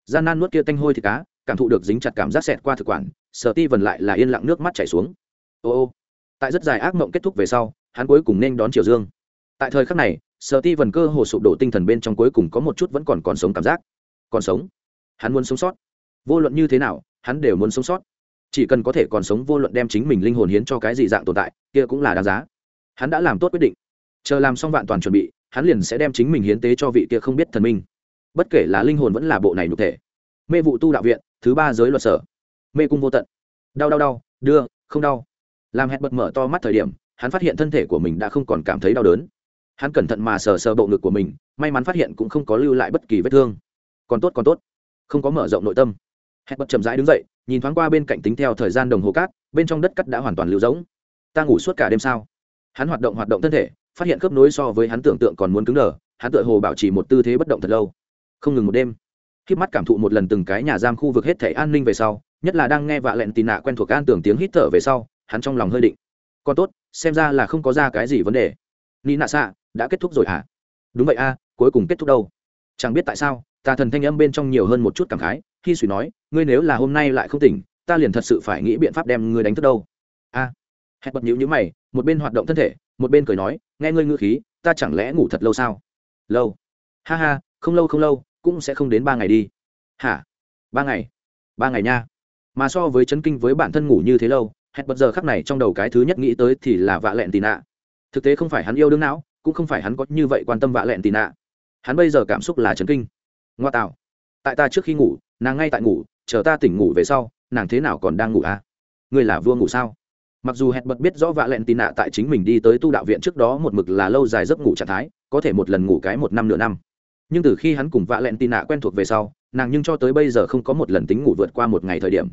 Gian nan nuốt kia tanh hôi thịt cá, cảm thụ được dính chặt cảm giác xẹt qua thực quản, sở ti vần lại là yên lặng nước mắt chảy xuống. Ô ô. Tại rất dài ác mộng kết thúc về sau, hắn cuối cùng nên đón triều dương. Tại thời khắc này, sở ti vần cơ hồ sụp đổ tinh thần bên trong cuối cùng có một chút vẫn còn còn sống cảm giác. Còn sống hắn muốn sống sót. Vô luận như thế nào, hắn đều muốn sống sót. Chỉ cần có thể còn sống vô luận đem chính mình linh hồn hiến cho cái gì dạng tồn tại, kia cũng là đáng giá. Hắn đã làm tốt quyết định. Chờ làm xong vạn toàn chuẩn bị, hắn liền sẽ đem chính mình hiến tế cho vị kia không biết thần minh. Bất kể là linh hồn vẫn là bộ này nhục thể. Mê vụ tu đạo viện, thứ ba giới luật sở. Mê cung vô tận. Đau đau đau, đưa, không đau. Làm hẹn bật mở to mắt thời điểm, hắn phát hiện thân thể của mình đã không còn cảm thấy đau đớn. Hắn cẩn thận mà sờ sờ bộ ngực của mình, may mắn phát hiện cũng không có lưu lại bất kỳ vết thương. Còn tốt còn tốt không có mở rộng nội tâm. Hẹn bật chậm rãi đứng dậy, nhìn thoáng qua bên cạnh tính theo thời gian đồng hồ cát, bên trong đất cắt đã hoàn toàn lưu giống ta ngủ suốt cả đêm sao? Hắn hoạt động hoạt động thân thể, phát hiện khớp nối so với hắn tưởng tượng còn muốn cứng đờ, hắn tựa hồ bảo trì một tư thế bất động thật lâu. Không ngừng một đêm khi mắt cảm thụ một lần từng cái nhà giam khu vực hết thể an ninh về sau, nhất là đang nghe vạ lẹn tì nạ quen thuộc an tưởng tiếng hít thở về sau, hắn trong lòng hơi định. Còn tốt, xem ra là không có ra cái gì vấn đề. Ni nạ xạ, đã kết thúc rồi hả? Đúng vậy a, cuối cùng kết thúc đâu? Chẳng biết tại sao tà thần thanh âm bên trong nhiều hơn một chút cảm khái khi suy nói ngươi nếu là hôm nay lại không tỉnh ta liền thật sự phải nghĩ biện pháp đem ngươi đánh thức đâu. A. À, hẹn bật nhữ nhữ mày một bên hoạt động thân thể một bên cười nói nghe ngươi ngữ khí ta chẳng lẽ ngủ thật lâu sao? Lâu. Ha ha không lâu không lâu cũng sẽ không đến ba ngày đi. Hả? Ba ngày? Ba ngày nha. Mà so với chấn kinh với bản thân ngủ như thế lâu hẹn bật giờ khắc này trong đầu cái thứ nhất nghĩ tới thì là vạ lẹn tì nạ. Thực tế không phải hắn yêu đương não cũng không phải hắn có như vậy quan tâm vạ lẹn tì nạ hắn bây giờ cảm xúc là chấn kinh. Ngoa tạo. Tại ta trước khi ngủ, nàng ngay tại ngủ, chờ ta tỉnh ngủ về sau, nàng thế nào còn đang ngủ à? Ngươi là vua ngủ sao? Mặc dù hẹn bật biết rõ vạ lẹn tì nạ tại chính mình đi tới tu đạo viện trước đó một mực là lâu dài giấc ngủ trạng thái, có thể một lần ngủ cái một năm nửa năm. Nhưng từ khi hắn cùng vạ lẹn tì nạ quen thuộc về sau, nàng nhưng cho tới bây giờ không có một lần tính ngủ vượt qua một ngày thời điểm.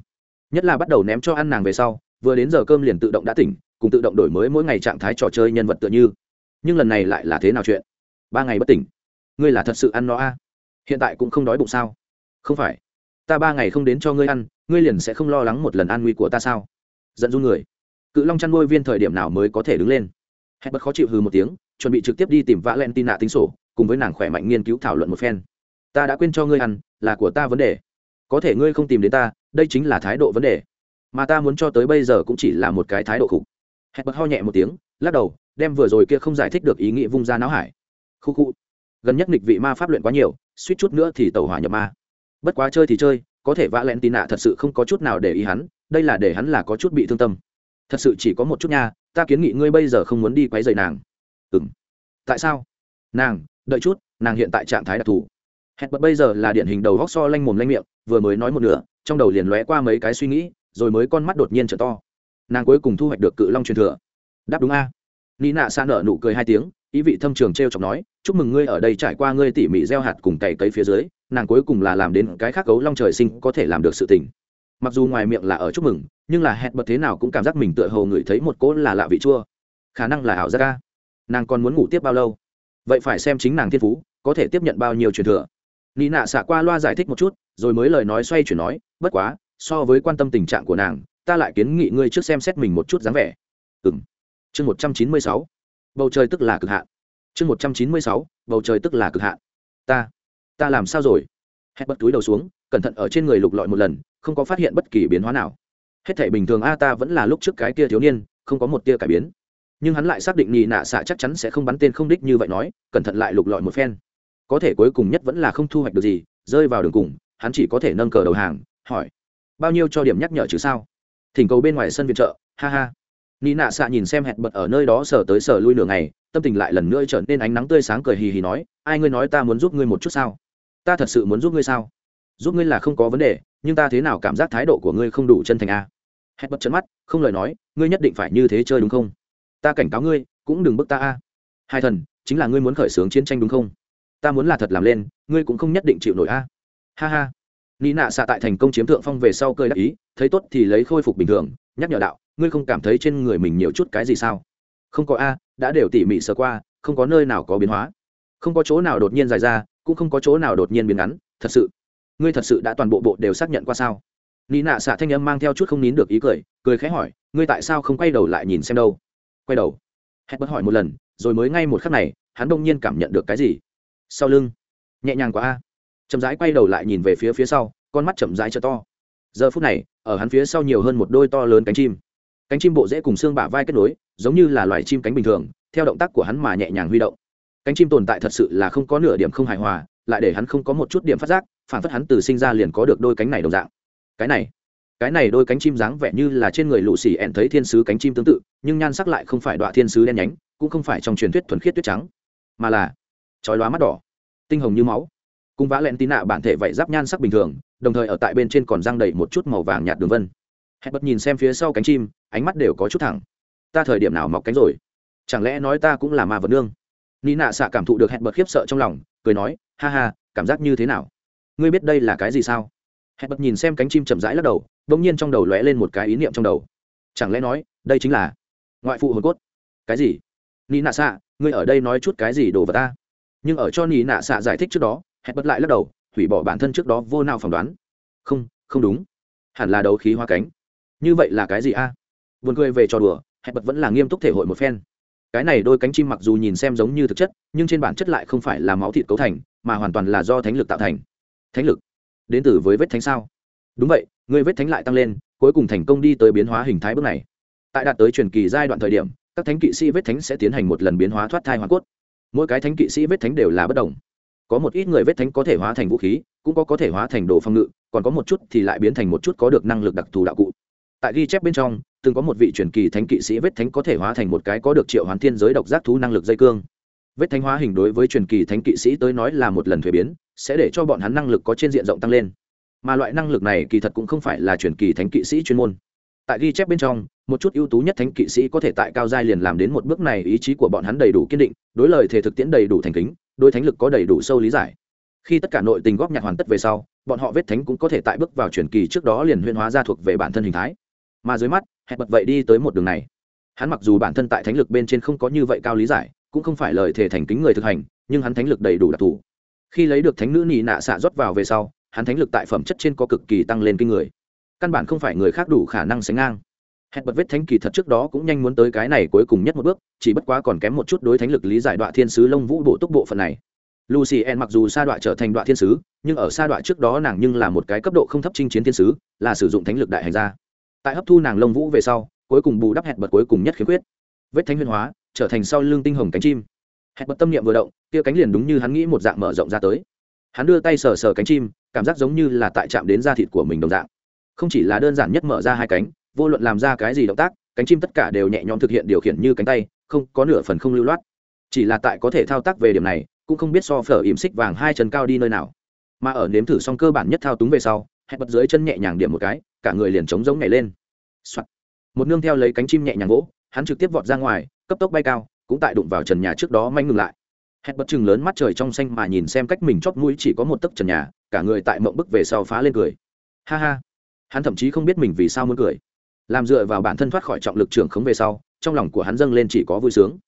Nhất là bắt đầu ném cho ăn nàng về sau, vừa đến giờ cơm liền tự động đã tỉnh, cùng tự động đổi mới mỗi ngày trạng thái trò chơi nhân vật tựa như. Nhưng lần này lại là thế nào chuyện? Ba ngày bất tỉnh ngươi là thật sự ăn nó a? À? hiện tại cũng không đói bụng sao? Không phải. Ta ba ngày không đến cho ngươi ăn, ngươi liền sẽ không lo lắng một lần an nguy của ta sao? Giận dung người. Cự long chăn nuôi viên thời điểm nào mới có thể đứng lên? Hẹn bất khó chịu hừ một tiếng, chuẩn bị trực tiếp đi tìm vã len tin nạ tính sổ, cùng với nàng khỏe mạnh nghiên cứu thảo luận một phen. Ta đã quên cho ngươi ăn, là của ta vấn đề. Có thể ngươi không tìm đến ta, đây chính là thái độ vấn đề. Mà ta muốn cho tới bây giờ cũng chỉ là một cái thái độ khục. Hẹn bật ho nhẹ một tiếng, lắc đầu, đem vừa rồi kia không giải thích được ý nghĩ vung ra não hải. Khu khu gần nhất nghịch vị ma pháp luyện quá nhiều, suýt chút nữa thì tàu hỏa nhập ma. Bất quá chơi thì chơi, có thể vạ len tì nạ thật sự không có chút nào để ý hắn, đây là để hắn là có chút bị thương tâm. Thật sự chỉ có một chút nha, ta kiến nghị ngươi bây giờ không muốn đi quấy rầy nàng. Ừ m tại sao? Nàng, đợi chút, nàng hiện tại trạng thái đặc thù. Hẹn bật bây giờ là điển hình đầu góc so lanh mồm lanh miệng, vừa mới nói một nửa, trong đầu liền lóe qua mấy cái suy nghĩ, rồi mới con mắt đột nhiên trở to. Nàng cuối cùng thu hoạch được cự long truyền thừa. Đáp đúng a. Ni nạ xa nở nụ cười hai tiếng, ý vị thâm trường t r e o chọc nói chúc mừng ngươi ở đây trải qua ngươi tỉ mỉ gieo hạt cùng cày cấy phía dưới, nàng cuối cùng là làm đến cái khác cấu long trời sinh có thể làm được sự tình. Mặc dù ngoài miệng là ở chúc mừng, nhưng là hẹn bật thế nào cũng cảm giác mình tựa hồ ngửi thấy một cỗ là lạ vị chua. Khả năng là ảo giác ca nàng còn muốn ngủ tiếp bao lâu? Vậy phải xem chính nàng thiên phú, có thể tiếp nhận bao nhiêu truyền thừa. Nị nạ xạ qua loa giải thích một chút, rồi mới lời nói xoay chuyển nói, bất quá, so với quan tâm tình trạng của nàng, ta lại kiến nghị ngươi trước xem xét mình một chút dáng vẻ. Ừng chương một trăm chín mươi sáu. Bầu trời tức là cực hạn chương một trăm chín mươi sáu, bầu trời tức là cực hạn. Ta ta làm sao rồi? Hét bất túi đầu xuống, cẩn thận ở trên người lục lọi một lần, không có phát hiện bất kỳ biến hóa nào. Hết thể bình thường a ta vẫn là lúc trước cái kia thiếu niên, không có một tia cải biến. Nhưng hắn lại xác định nhì nạ xạ chắc chắn sẽ không bắn tên không đích như vậy nói, cẩn thận lại lục lọi một phen. Có thể cuối cùng nhất vẫn là không thu hoạch được gì, rơi vào đường cùng, hắn chỉ có thể nâng cờ đầu hàng, hỏi, bao nhiêu cho điểm nhắc nhở chứ sao? Thỉnh cầu bên ngoài sân viện trợ, ha ha. Nị nạ xạ nhìn xem hẹn bật ở nơi đó sờ tới sờ lui nửa ngày tâm tình lại lần nữa trở nên ánh nắng tươi sáng cười hì hì nói, ai ngươi nói ta muốn giúp ngươi một chút sao? Ta thật sự muốn giúp ngươi sao? Giúp ngươi là không có vấn đề, nhưng ta thế nào cảm giác thái độ của ngươi không đủ chân thành a? Hết bật chân mắt, không lời nói, ngươi nhất định phải như thế chơi đúng không? Ta cảnh cáo ngươi, cũng đừng bức ta a. Hai thần, chính là ngươi muốn khởi xướng chiến tranh đúng không? Ta muốn là thật làm lên, ngươi cũng không nhất định chịu nổi a. Ha ha. Nị nạ xạ tại thành công chiếm thượng phong về sau cơi đắc ý, thấy tốt thì lấy khôi phục bình thường, nhắc nhở đạo, ngươi không cảm thấy trên người mình nhiều chút cái gì sao? Không có a, đã đều tỉ mỉ sơ qua, không có nơi nào có biến hóa. Không có chỗ nào đột nhiên dài ra, cũng không có chỗ nào đột nhiên biến ngắn, thật sự. Ngươi thật sự đã toàn bộ bộ đều xác nhận qua sao? Nị nạ xạ thanh âm mang theo chút không nín được ý cười cười khẽ hỏi, ngươi tại sao không quay đầu lại nhìn xem đâu? Quay đầu. Hét bất hỏi một lần, rồi mới ngay một khắc này, hắn đông nhiên cảm nhận được cái gì? Sau lưng. Nhẹ nhàng quá a. Chậm rãi quay đầu lại nhìn về phía phía sau, con mắt chậm rãi cho to. Giờ phút này, ở hắn phía sau nhiều hơn một đôi to lớn cánh chim. Cánh chim bộ dễ cùng xương bả vai kết nối giống như là loài chim cánh bình thường, theo động tác của hắn mà nhẹ nhàng huy động. Cánh chim tồn tại thật sự là không có nửa điểm không hài hòa, lại để hắn không có một chút điểm phát giác, phản phất hắn từ sinh ra liền có được đôi cánh này đồng dạng. Cái này cái này đôi cánh chim dáng vẻ như là trên người lũ xì ẹn thấy thiên sứ cánh chim tương tự, nhưng nhan sắc lại không phải đoạn thiên sứ đen nhánh, cũng không phải trong truyền thuyết thuần khiết tuyết trắng, mà là trói lóa mắt đỏ, tinh hồng như máu. Cùng vã len tí nạ bản thể vậy giáp nhan sắc bình thường, đồng thời ở tại bên trên còn răng đầy một chút màu vàng nhạt đường vân. Hẹn bật nhìn xem phía sau cánh chim, ánh mắt đều có chút thẳng ta thời điểm nào mọc cánh rồi? Chẳng lẽ nói ta cũng là ma vật nương? Ni nạ xạ cảm thụ được hẹn bật khiếp sợ trong lòng, cười nói, ha ha, cảm giác như thế nào? Ngươi biết đây là cái gì sao? Hẹn bật nhìn xem cánh chim chậm rãi lắc đầu đ ỗ n g nhiên trong đầu lóe lên một cái ý niệm trong đầu. Chẳng lẽ nói, đây chính là ngoại phụ hồn cốt? Cái gì? Ni nạ xạ, ngươi ở đây nói chút cái gì đồ vật ta? Nhưng ở cho ni nạ xạ giải thích trước đó, hẹn bật lại lắc đầu, hủy bỏ bản thân trước đó vô nào phỏng đoán. Không không đúng. Hẳn là đấu khí hoa cánh. Như vậy là cái gì a? À? vườn cười về trò đùa hẹn bật vẫn là nghiêm túc thể hội một phen. Cái này đôi cánh chim mặc dù nhìn xem giống như thực chất, nhưng trên bản chất lại không phải là máu thịt cấu thành, mà hoàn toàn là do thánh lực tạo thành. Thánh lực? Đến từ với vết thánh sao? Đúng vậy, người vết thánh lại tăng lên, cuối cùng thành công đi tới biến hóa hình thái bước này. Tại đạt tới truyền kỳ giai đoạn thời điểm, các thánh kỵ sĩ vết thánh sẽ tiến hành một lần biến hóa thoát thai hoa cốt. Mỗi cái thánh kỵ sĩ vết thánh đều là bất đồng. Có một ít người vết thánh có thể hóa thành vũ khí, cũng có có thể hóa thành đồ phòng ngự, còn có một chút thì lại biến thành một chút có được năng lực đặc thù đạo cụ. Tại ghi chép bên trong từng có một vị truyền kỳ thánh kỵ sĩ vết thánh có thể hóa thành một cái có được triệu hoán thiên giới độc giác thú năng lực dây cương. Vết thánh hóa hình đối với truyền kỳ thánh kỵ sĩ tới nói là một lần thuế biến, sẽ để cho bọn hắn năng lực có trên diện rộng tăng lên. Mà loại năng lực này kỳ thật cũng không phải là truyền kỳ thánh kỵ sĩ chuyên môn. Tại ghi chép bên trong, một chút ưu tú nhất thánh kỵ sĩ có thể tại cao giai liền làm đến một bước này ý chí của bọn hắn đầy đủ kiên định, đối lời thể thực tiễn đầy đủ thành kính, đối thánh lực có đầy đủ sâu lý giải. Khi tất cả nội tình góp nhặt hoàn tất về sau, bọn họ vết thánh cũng có thể tại bước vào truyền kỳ trước đó liền huyên hóa ra thuộc về bản thân hình thái. Mà dưới mắt hẹn bật vậy đi tới một đường này. Hắn mặc dù bản thân tại thánh lực bên trên không có như vậy cao lý giải, cũng không phải lời thể thành kính người thực hành, nhưng hắn thánh lực đầy đủ đặc thù. Khi lấy được thánh nữ nị nạ xạ rót vào về sau, hắn thánh lực tại phẩm chất trên có cực kỳ tăng lên kinh người. Căn bản không phải người khác đủ khả năng sánh ngang. Hẹn bật vết thánh kỳ thật trước đó cũng nhanh muốn tới cái này cuối cùng nhất một bước, chỉ bất quá còn kém một chút đối thánh lực lý giải đoạn thiên sứ lông vũ bộ túc bộ phận này. Lucy en mặc dù sa đoạn trở thành đoạn thiên sứ, nhưng ở sa đoạn trước đó nàng nhưng là một cái cấp độ không thấp chinh chiến thiên sứ, là sử dụng thánh lực đại hành gia tại hấp thu nàng lông vũ về sau, cuối cùng bù đắp hẹn bật cuối cùng nhất khiếm khuyết. Vết thánh huyền hóa, trở thành sau lưng tinh hồng cánh chim. Hẹn bật tâm niệm vừa động, kia cánh liền đúng như hắn nghĩ một dạng mở rộng ra tới. Hắn đưa tay sờ sờ cánh chim, cảm giác giống như là tại chạm đến da thịt của mình đồng dạng. Không chỉ là đơn giản nhất mở ra hai cánh, vô luận làm ra cái gì động tác, cánh chim tất cả đều nhẹ nhõm thực hiện điều khiển như cánh tay, không có nửa phần không lưu loát. Chỉ là tại có thể thao tác về điểm này, cũng không biết so phở ìm xích vàng hai chân cao đi nơi nào. Mà ở nếm thử xong cơ bản nhất thao túng về sau hẹn bật dưới chân nhẹ nhàng điểm một cái, cả người liền trống giống nhảy lên、Soạn. một nương theo lấy cánh chim nhẹ nhàng gỗ hắn trực tiếp vọt ra ngoài, cấp tốc bay cao, cũng tại đụng vào trần nhà trước đó manh ngừng lại. Hẹn bật chừng lớn mắt trời trong xanh mà nhìn xem cách mình chót mũi chỉ có một tấc trần nhà, cả người tại mộng bức về sau phá lên cười. Ha ha. Hắn thậm chí không biết mình vì sao muốn cười. Làm dựa vào bản thân thoát khỏi trọng lực trưởng khống về sau, trong lòng của hắn dâng lên chỉ có vui sướng.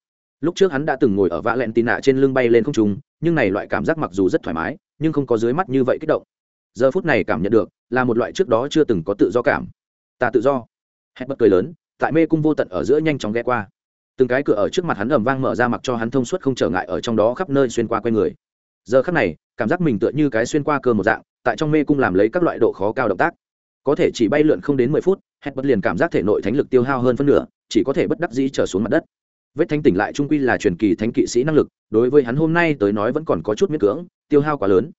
Lúc trước hắn đã từng ngồi ở vạ lẹn tì nạ trên lưng bay lên không trung, nhưng này loại cảm giác mặc dù rất thoải mái, nhưng không có dưới mắt như vậy kích động giờ phút này cảm nhận được là một loại trước đó chưa từng có tự do cảm. Ta tự do. Hết bất cười lớn, tại mê cung vô tận ở giữa nhanh chóng ghé qua. Từng cái cửa ở trước mặt hắn ầm vang mở ra mặc cho hắn thông suốt không trở ngại ở trong đó khắp nơi xuyên qua q u a n người. Giờ khắc này, cảm giác mình tựa như cái xuyên qua cơ một dạng, tại trong mê cung làm lấy các loại độ khó cao động tác. Có thể chỉ bay lượn không đến mười phút, hết bất liền cảm giác thể nội thánh lực tiêu hao hơn phân nửa, chỉ có thể bất đắc dĩ trở xuống mặt đất. Vết thanh tỉnh lại trung quy là truyền kỳ thánh kỵ sĩ năng lực, đối với hắn hôm nay tới nói vẫn còn có chút miễn cưỡng, tiêu hao quá lớn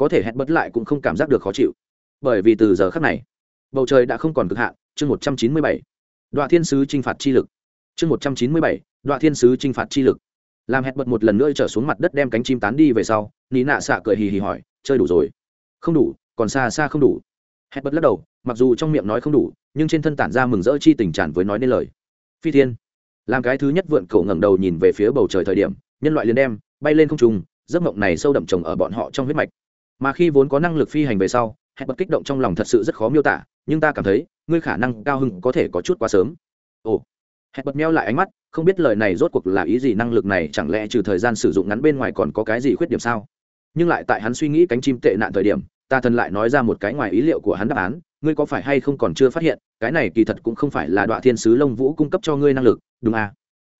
có thể hẹn bất lại cũng không cảm giác được khó chịu. Bởi vì từ giờ khắc này, bầu trời đã không còn cực hạn, chương một trăm chín mươi bảy. Đoạn thiên sứ t r i n h phạt chi lực. Chương một trăm chín mươi bảy đoạn thiên sứ t r i n h phạt chi lực. Làm hẹn bật một lần nữa trở xuống mặt đất đem cánh chim tán đi về sau ní nạ xạ cười hì hì hỏi, chơi đủ rồi. Không đủ, còn xa xa không đủ. Hẹn bật lắc đầu, mặc dù trong miệng nói không đủ, nhưng trên thân tản ra mừng rỡ chi tình tràn với nói nên lời. Phi thiên, làm cái thứ nhất vượn cổ ngẩng đầu nhìn về phía bầu trời thời điểm, nhân loại liền đem bay lên không trung, giấc mộng này sâu đậm trồng ở bọn họ trong huyết mạch mà khi vốn có năng lực phi hành về sau, hẹn bật kích động trong lòng thật sự rất khó miêu tả, nhưng ta cảm thấy, ngươi khả năng cao hưng có thể có chút quá sớm. Ồ. Hẹn bật meo lại ánh mắt, không biết lời này rốt cuộc là ý gì năng lực này, chẳng lẽ trừ thời gian sử dụng ngắn bên ngoài còn có cái gì khuyết điểm sao? Nhưng lại tại hắn suy nghĩ cánh chim tệ nạn thời điểm, ta thần lại nói ra một cái ngoài ý liệu của hắn đáp án, ngươi có phải hay không còn chưa phát hiện, cái này kỳ thật cũng không phải là đoạn thiên sứ lông vũ cung cấp cho ngươi năng lực, đúng à?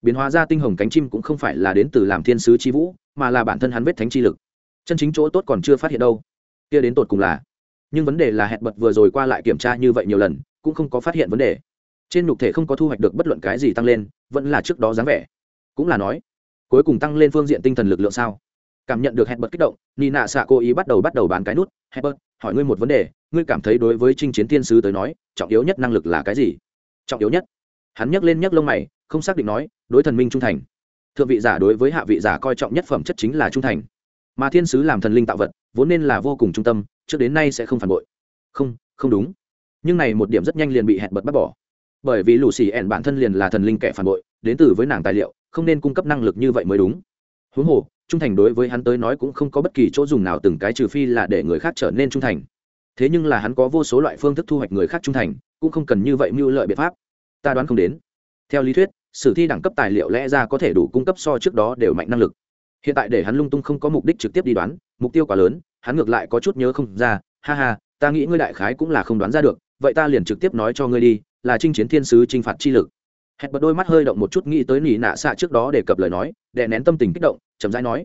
Biến hóa ra tinh hồng cánh chim cũng không phải là đến từ làm thiên sứ chi vũ, mà là bản thân hắn vết thánh chi lực chân chính chỗ tốt còn chưa phát hiện đâu. Kia đến tột cùng là, nhưng vấn đề là hẹn bật vừa rồi qua lại kiểm tra như vậy nhiều lần, cũng không có phát hiện vấn đề. Trên nhục thể không có thu hoạch được bất luận cái gì tăng lên, vẫn là trước đó dáng vẻ. Cũng là nói, cuối cùng tăng lên phương diện tinh thần lực lượng sao? Cảm nhận được hẹn bật kích động nị nạ xạ cố ý bắt đầu bắt đầu bán cái nút. Hẹn bật, hỏi ngươi một vấn đề, ngươi cảm thấy đối với trinh chiến thiên sứ tới nói, trọng yếu nhất năng lực là cái gì? Trọng yếu nhất. Hắn nhấc lên nhấc lông mày, không xác định nói, đối thần minh trung thành. Thượng vị giả đối với hạ vị giả coi trọng nhất phẩm chất chính là trung thành mà thiên sứ làm thần linh tạo vật, vốn nên là vô cùng trung tâm, trước đến nay sẽ không phản bội. Không không đúng. Nhưng này một điểm rất nhanh liền bị hẹn bật bắt bỏ. Bởi vì lù xì ẻn bản thân liền là thần linh kẻ phản bội, đến từ với nàng tài liệu, không nên cung cấp năng lực như vậy mới đúng. Huống hồ, trung thành đối với hắn tới nói cũng không có bất kỳ chỗ dùng nào từng cái trừ phi là để người khác trở nên trung thành. Thế nhưng là hắn có vô số loại phương thức thu hoạch người khác trung thành, cũng không cần như vậy mưu lợi biện pháp. Ta đoán không đến. Theo lý thuyết, sử thi đẳng cấp tài liệu lẽ ra có thể đủ cung cấp so trước đó đều mạnh năng lực hiện tại để hắn lung tung không có mục đích trực tiếp đi đoán, mục tiêu quá lớn, hắn ngược lại có chút nhớ không ra, ha ha, ta nghĩ ngươi đại khái cũng là không đoán ra được, vậy ta liền trực tiếp nói cho ngươi đi, là chinh chiến thiên sứ chinh phạt chi lực. Hẹn bật đôi mắt hơi động một chút nghĩ tới nỉ nạ xạ trước đó để cập lời nói, đè nén tâm tình kích động, chậm rãi nói,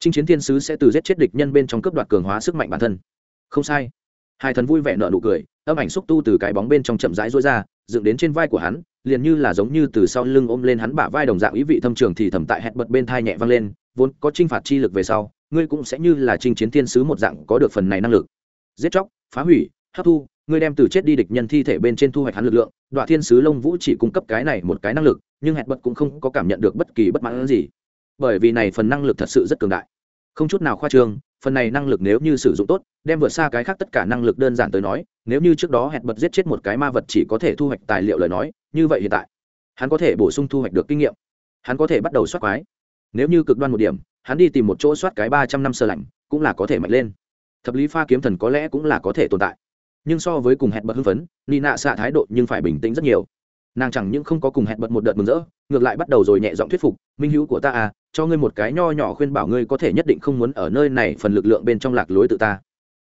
chinh chiến thiên sứ sẽ từ giết chết địch nhân bên trong cướp đoạt cường hóa sức mạnh bản thân. Không sai. Hai thần vui vẻ nợ nụ cười, âm ảnh xúc tu từ cái bóng bên trong chậm rãi rối ra, dựng đến trên vai của hắn, liền như là giống như từ sau lưng ôm lên hắn bả vai đồng dạng ý vị thâm trường thì thầm tại hẹn bật bên thai nhẹ vang lên vốn có t r i n h phạt chi lực về sau, ngươi cũng sẽ như là t r i n h chiến thiên sứ một dạng có được phần này năng lực. Giết chóc, phá hủy, hấp thu, ngươi đem từ chết đi địch nhân thi thể bên trên thu hoạch hắn lực lượng đoạn thiên sứ lông vũ chỉ cung cấp cái này một cái năng lực, nhưng hẹn bật cũng không có cảm nhận được bất kỳ bất mãn gì. Bởi vì này phần năng lực thật sự rất cường đại. Không chút nào khoa trương, phần này năng lực nếu như sử dụng tốt, đem vượt xa cái khác tất cả năng lực đơn giản tới nói, nếu như trước đó hẹn bật giết chết một cái ma vật chỉ có thể thu hoạch tài liệu lời nói, như vậy hiện tại, hắn có thể bổ sung thu hoạch được kinh nghiệm. Hắn có thể bắt đầu soát quái nếu như cực đoan một điểm, hắn đi tìm một chỗ soát cái ba trăm năm sơ lạnh, cũng là có thể mạnh lên. Thập lý pha kiếm thần có lẽ cũng là có thể tồn tại. Nhưng so với cùng hẹn bật hưng phấn ni nạ xạ thái độ nhưng phải bình tĩnh rất nhiều. Nàng chẳng những không có cùng hẹn bật một đợt mừng rỡ, ngược lại bắt đầu rồi nhẹ giọng thuyết phục, minh hữu của ta à cho ngươi một cái nho nhỏ khuyên bảo ngươi có thể nhất định không muốn ở nơi này phần lực lượng bên trong lạc lối tự ta.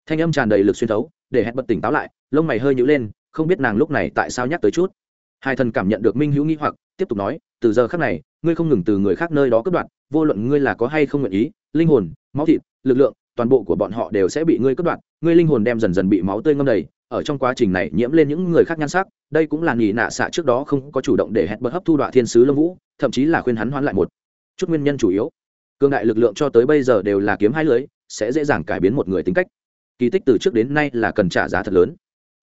Thanh âm tràn đầy lực xuyên thấu, để hẹn bật tỉnh táo lại, lông mày hơi nhữ lên, không biết nàng lúc này tại sao nhắc tới chút. Hai thần cảm nhận được minh hữu nghĩ hoặc, tiếp tục nói, từ giờ khác này, ngươi không ngừng từ người khác nơi đó cướp đoạt vô luận ngươi là có hay không nguyện ý, linh hồn, máu thịt, lực lượng, toàn bộ của bọn họ đều sẽ bị ngươi cất đoạt. Ngươi linh hồn đem dần dần bị máu tươi ngâm đầy, ở trong quá trình này nhiễm lên những người khác nhan sắc. Đây cũng là nghỉ nạ xạ trước đó không có chủ động để hẹn bật hấp thu đoạn thiên sứ lâm vũ, thậm chí là khuyên hắn hoán lại một chút nguyên nhân chủ yếu. Cương đại lực lượng cho tới bây giờ đều là kiếm hai lưới, sẽ dễ dàng cải biến một người tính cách. Kỳ tích từ trước đến nay là cần trả giá thật lớn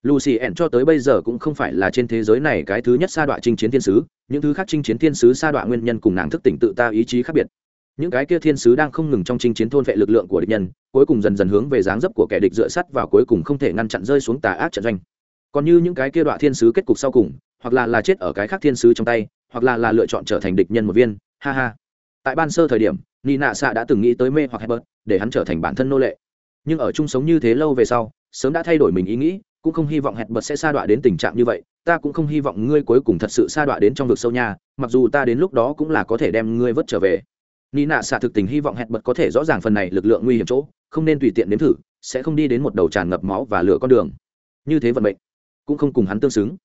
lucy ẻn cho tới bây giờ cũng không phải là trên thế giới này cái thứ nhất sa đoạ chinh chiến thiên sứ những thứ khác chinh chiến thiên sứ sa đoạ nguyên nhân cùng nàng thức tỉnh tự ta ý chí khác biệt. Những cái kia thiên sứ đang không ngừng trong chinh chiến thôn vệ lực lượng của địch nhân cuối cùng dần dần hướng về dáng dấp của kẻ địch dựa sắt và cuối cùng không thể ngăn chặn rơi xuống tà ác trận doanh. Còn như những cái kia đoạ thiên sứ kết cục sau cùng hoặc là là chết ở cái khác thiên sứ trong tay hoặc là là lựa chọn trở thành địch nhân một viên ha ha. Tại ban sơ thời điểm nị nạ đã từng nghĩ tới mê hoặc Herbert, để hắn trở thành bản thân nô lệ. Nhưng ở chung sống như thế lâu về sau sớm đã thay đổi mình ý nghĩ cũng không hy vọng hẹn bật sẽ sa đọa đến tình trạng như vậy, ta cũng không hy vọng ngươi cuối cùng thật sự sa đọa đến trong vực sâu nha, mặc dù ta đến lúc đó cũng là có thể đem ngươi vớt trở về. Ni nạ xạ thực tình hy vọng hẹn bật có thể rõ ràng phần này lực lượng nguy hiểm chỗ, không nên tùy tiện đến thử, sẽ không đi đến một đầu tràn ngập máu và lửa con đường. Như thế vận mệnh cũng không cùng hắn tương xứng.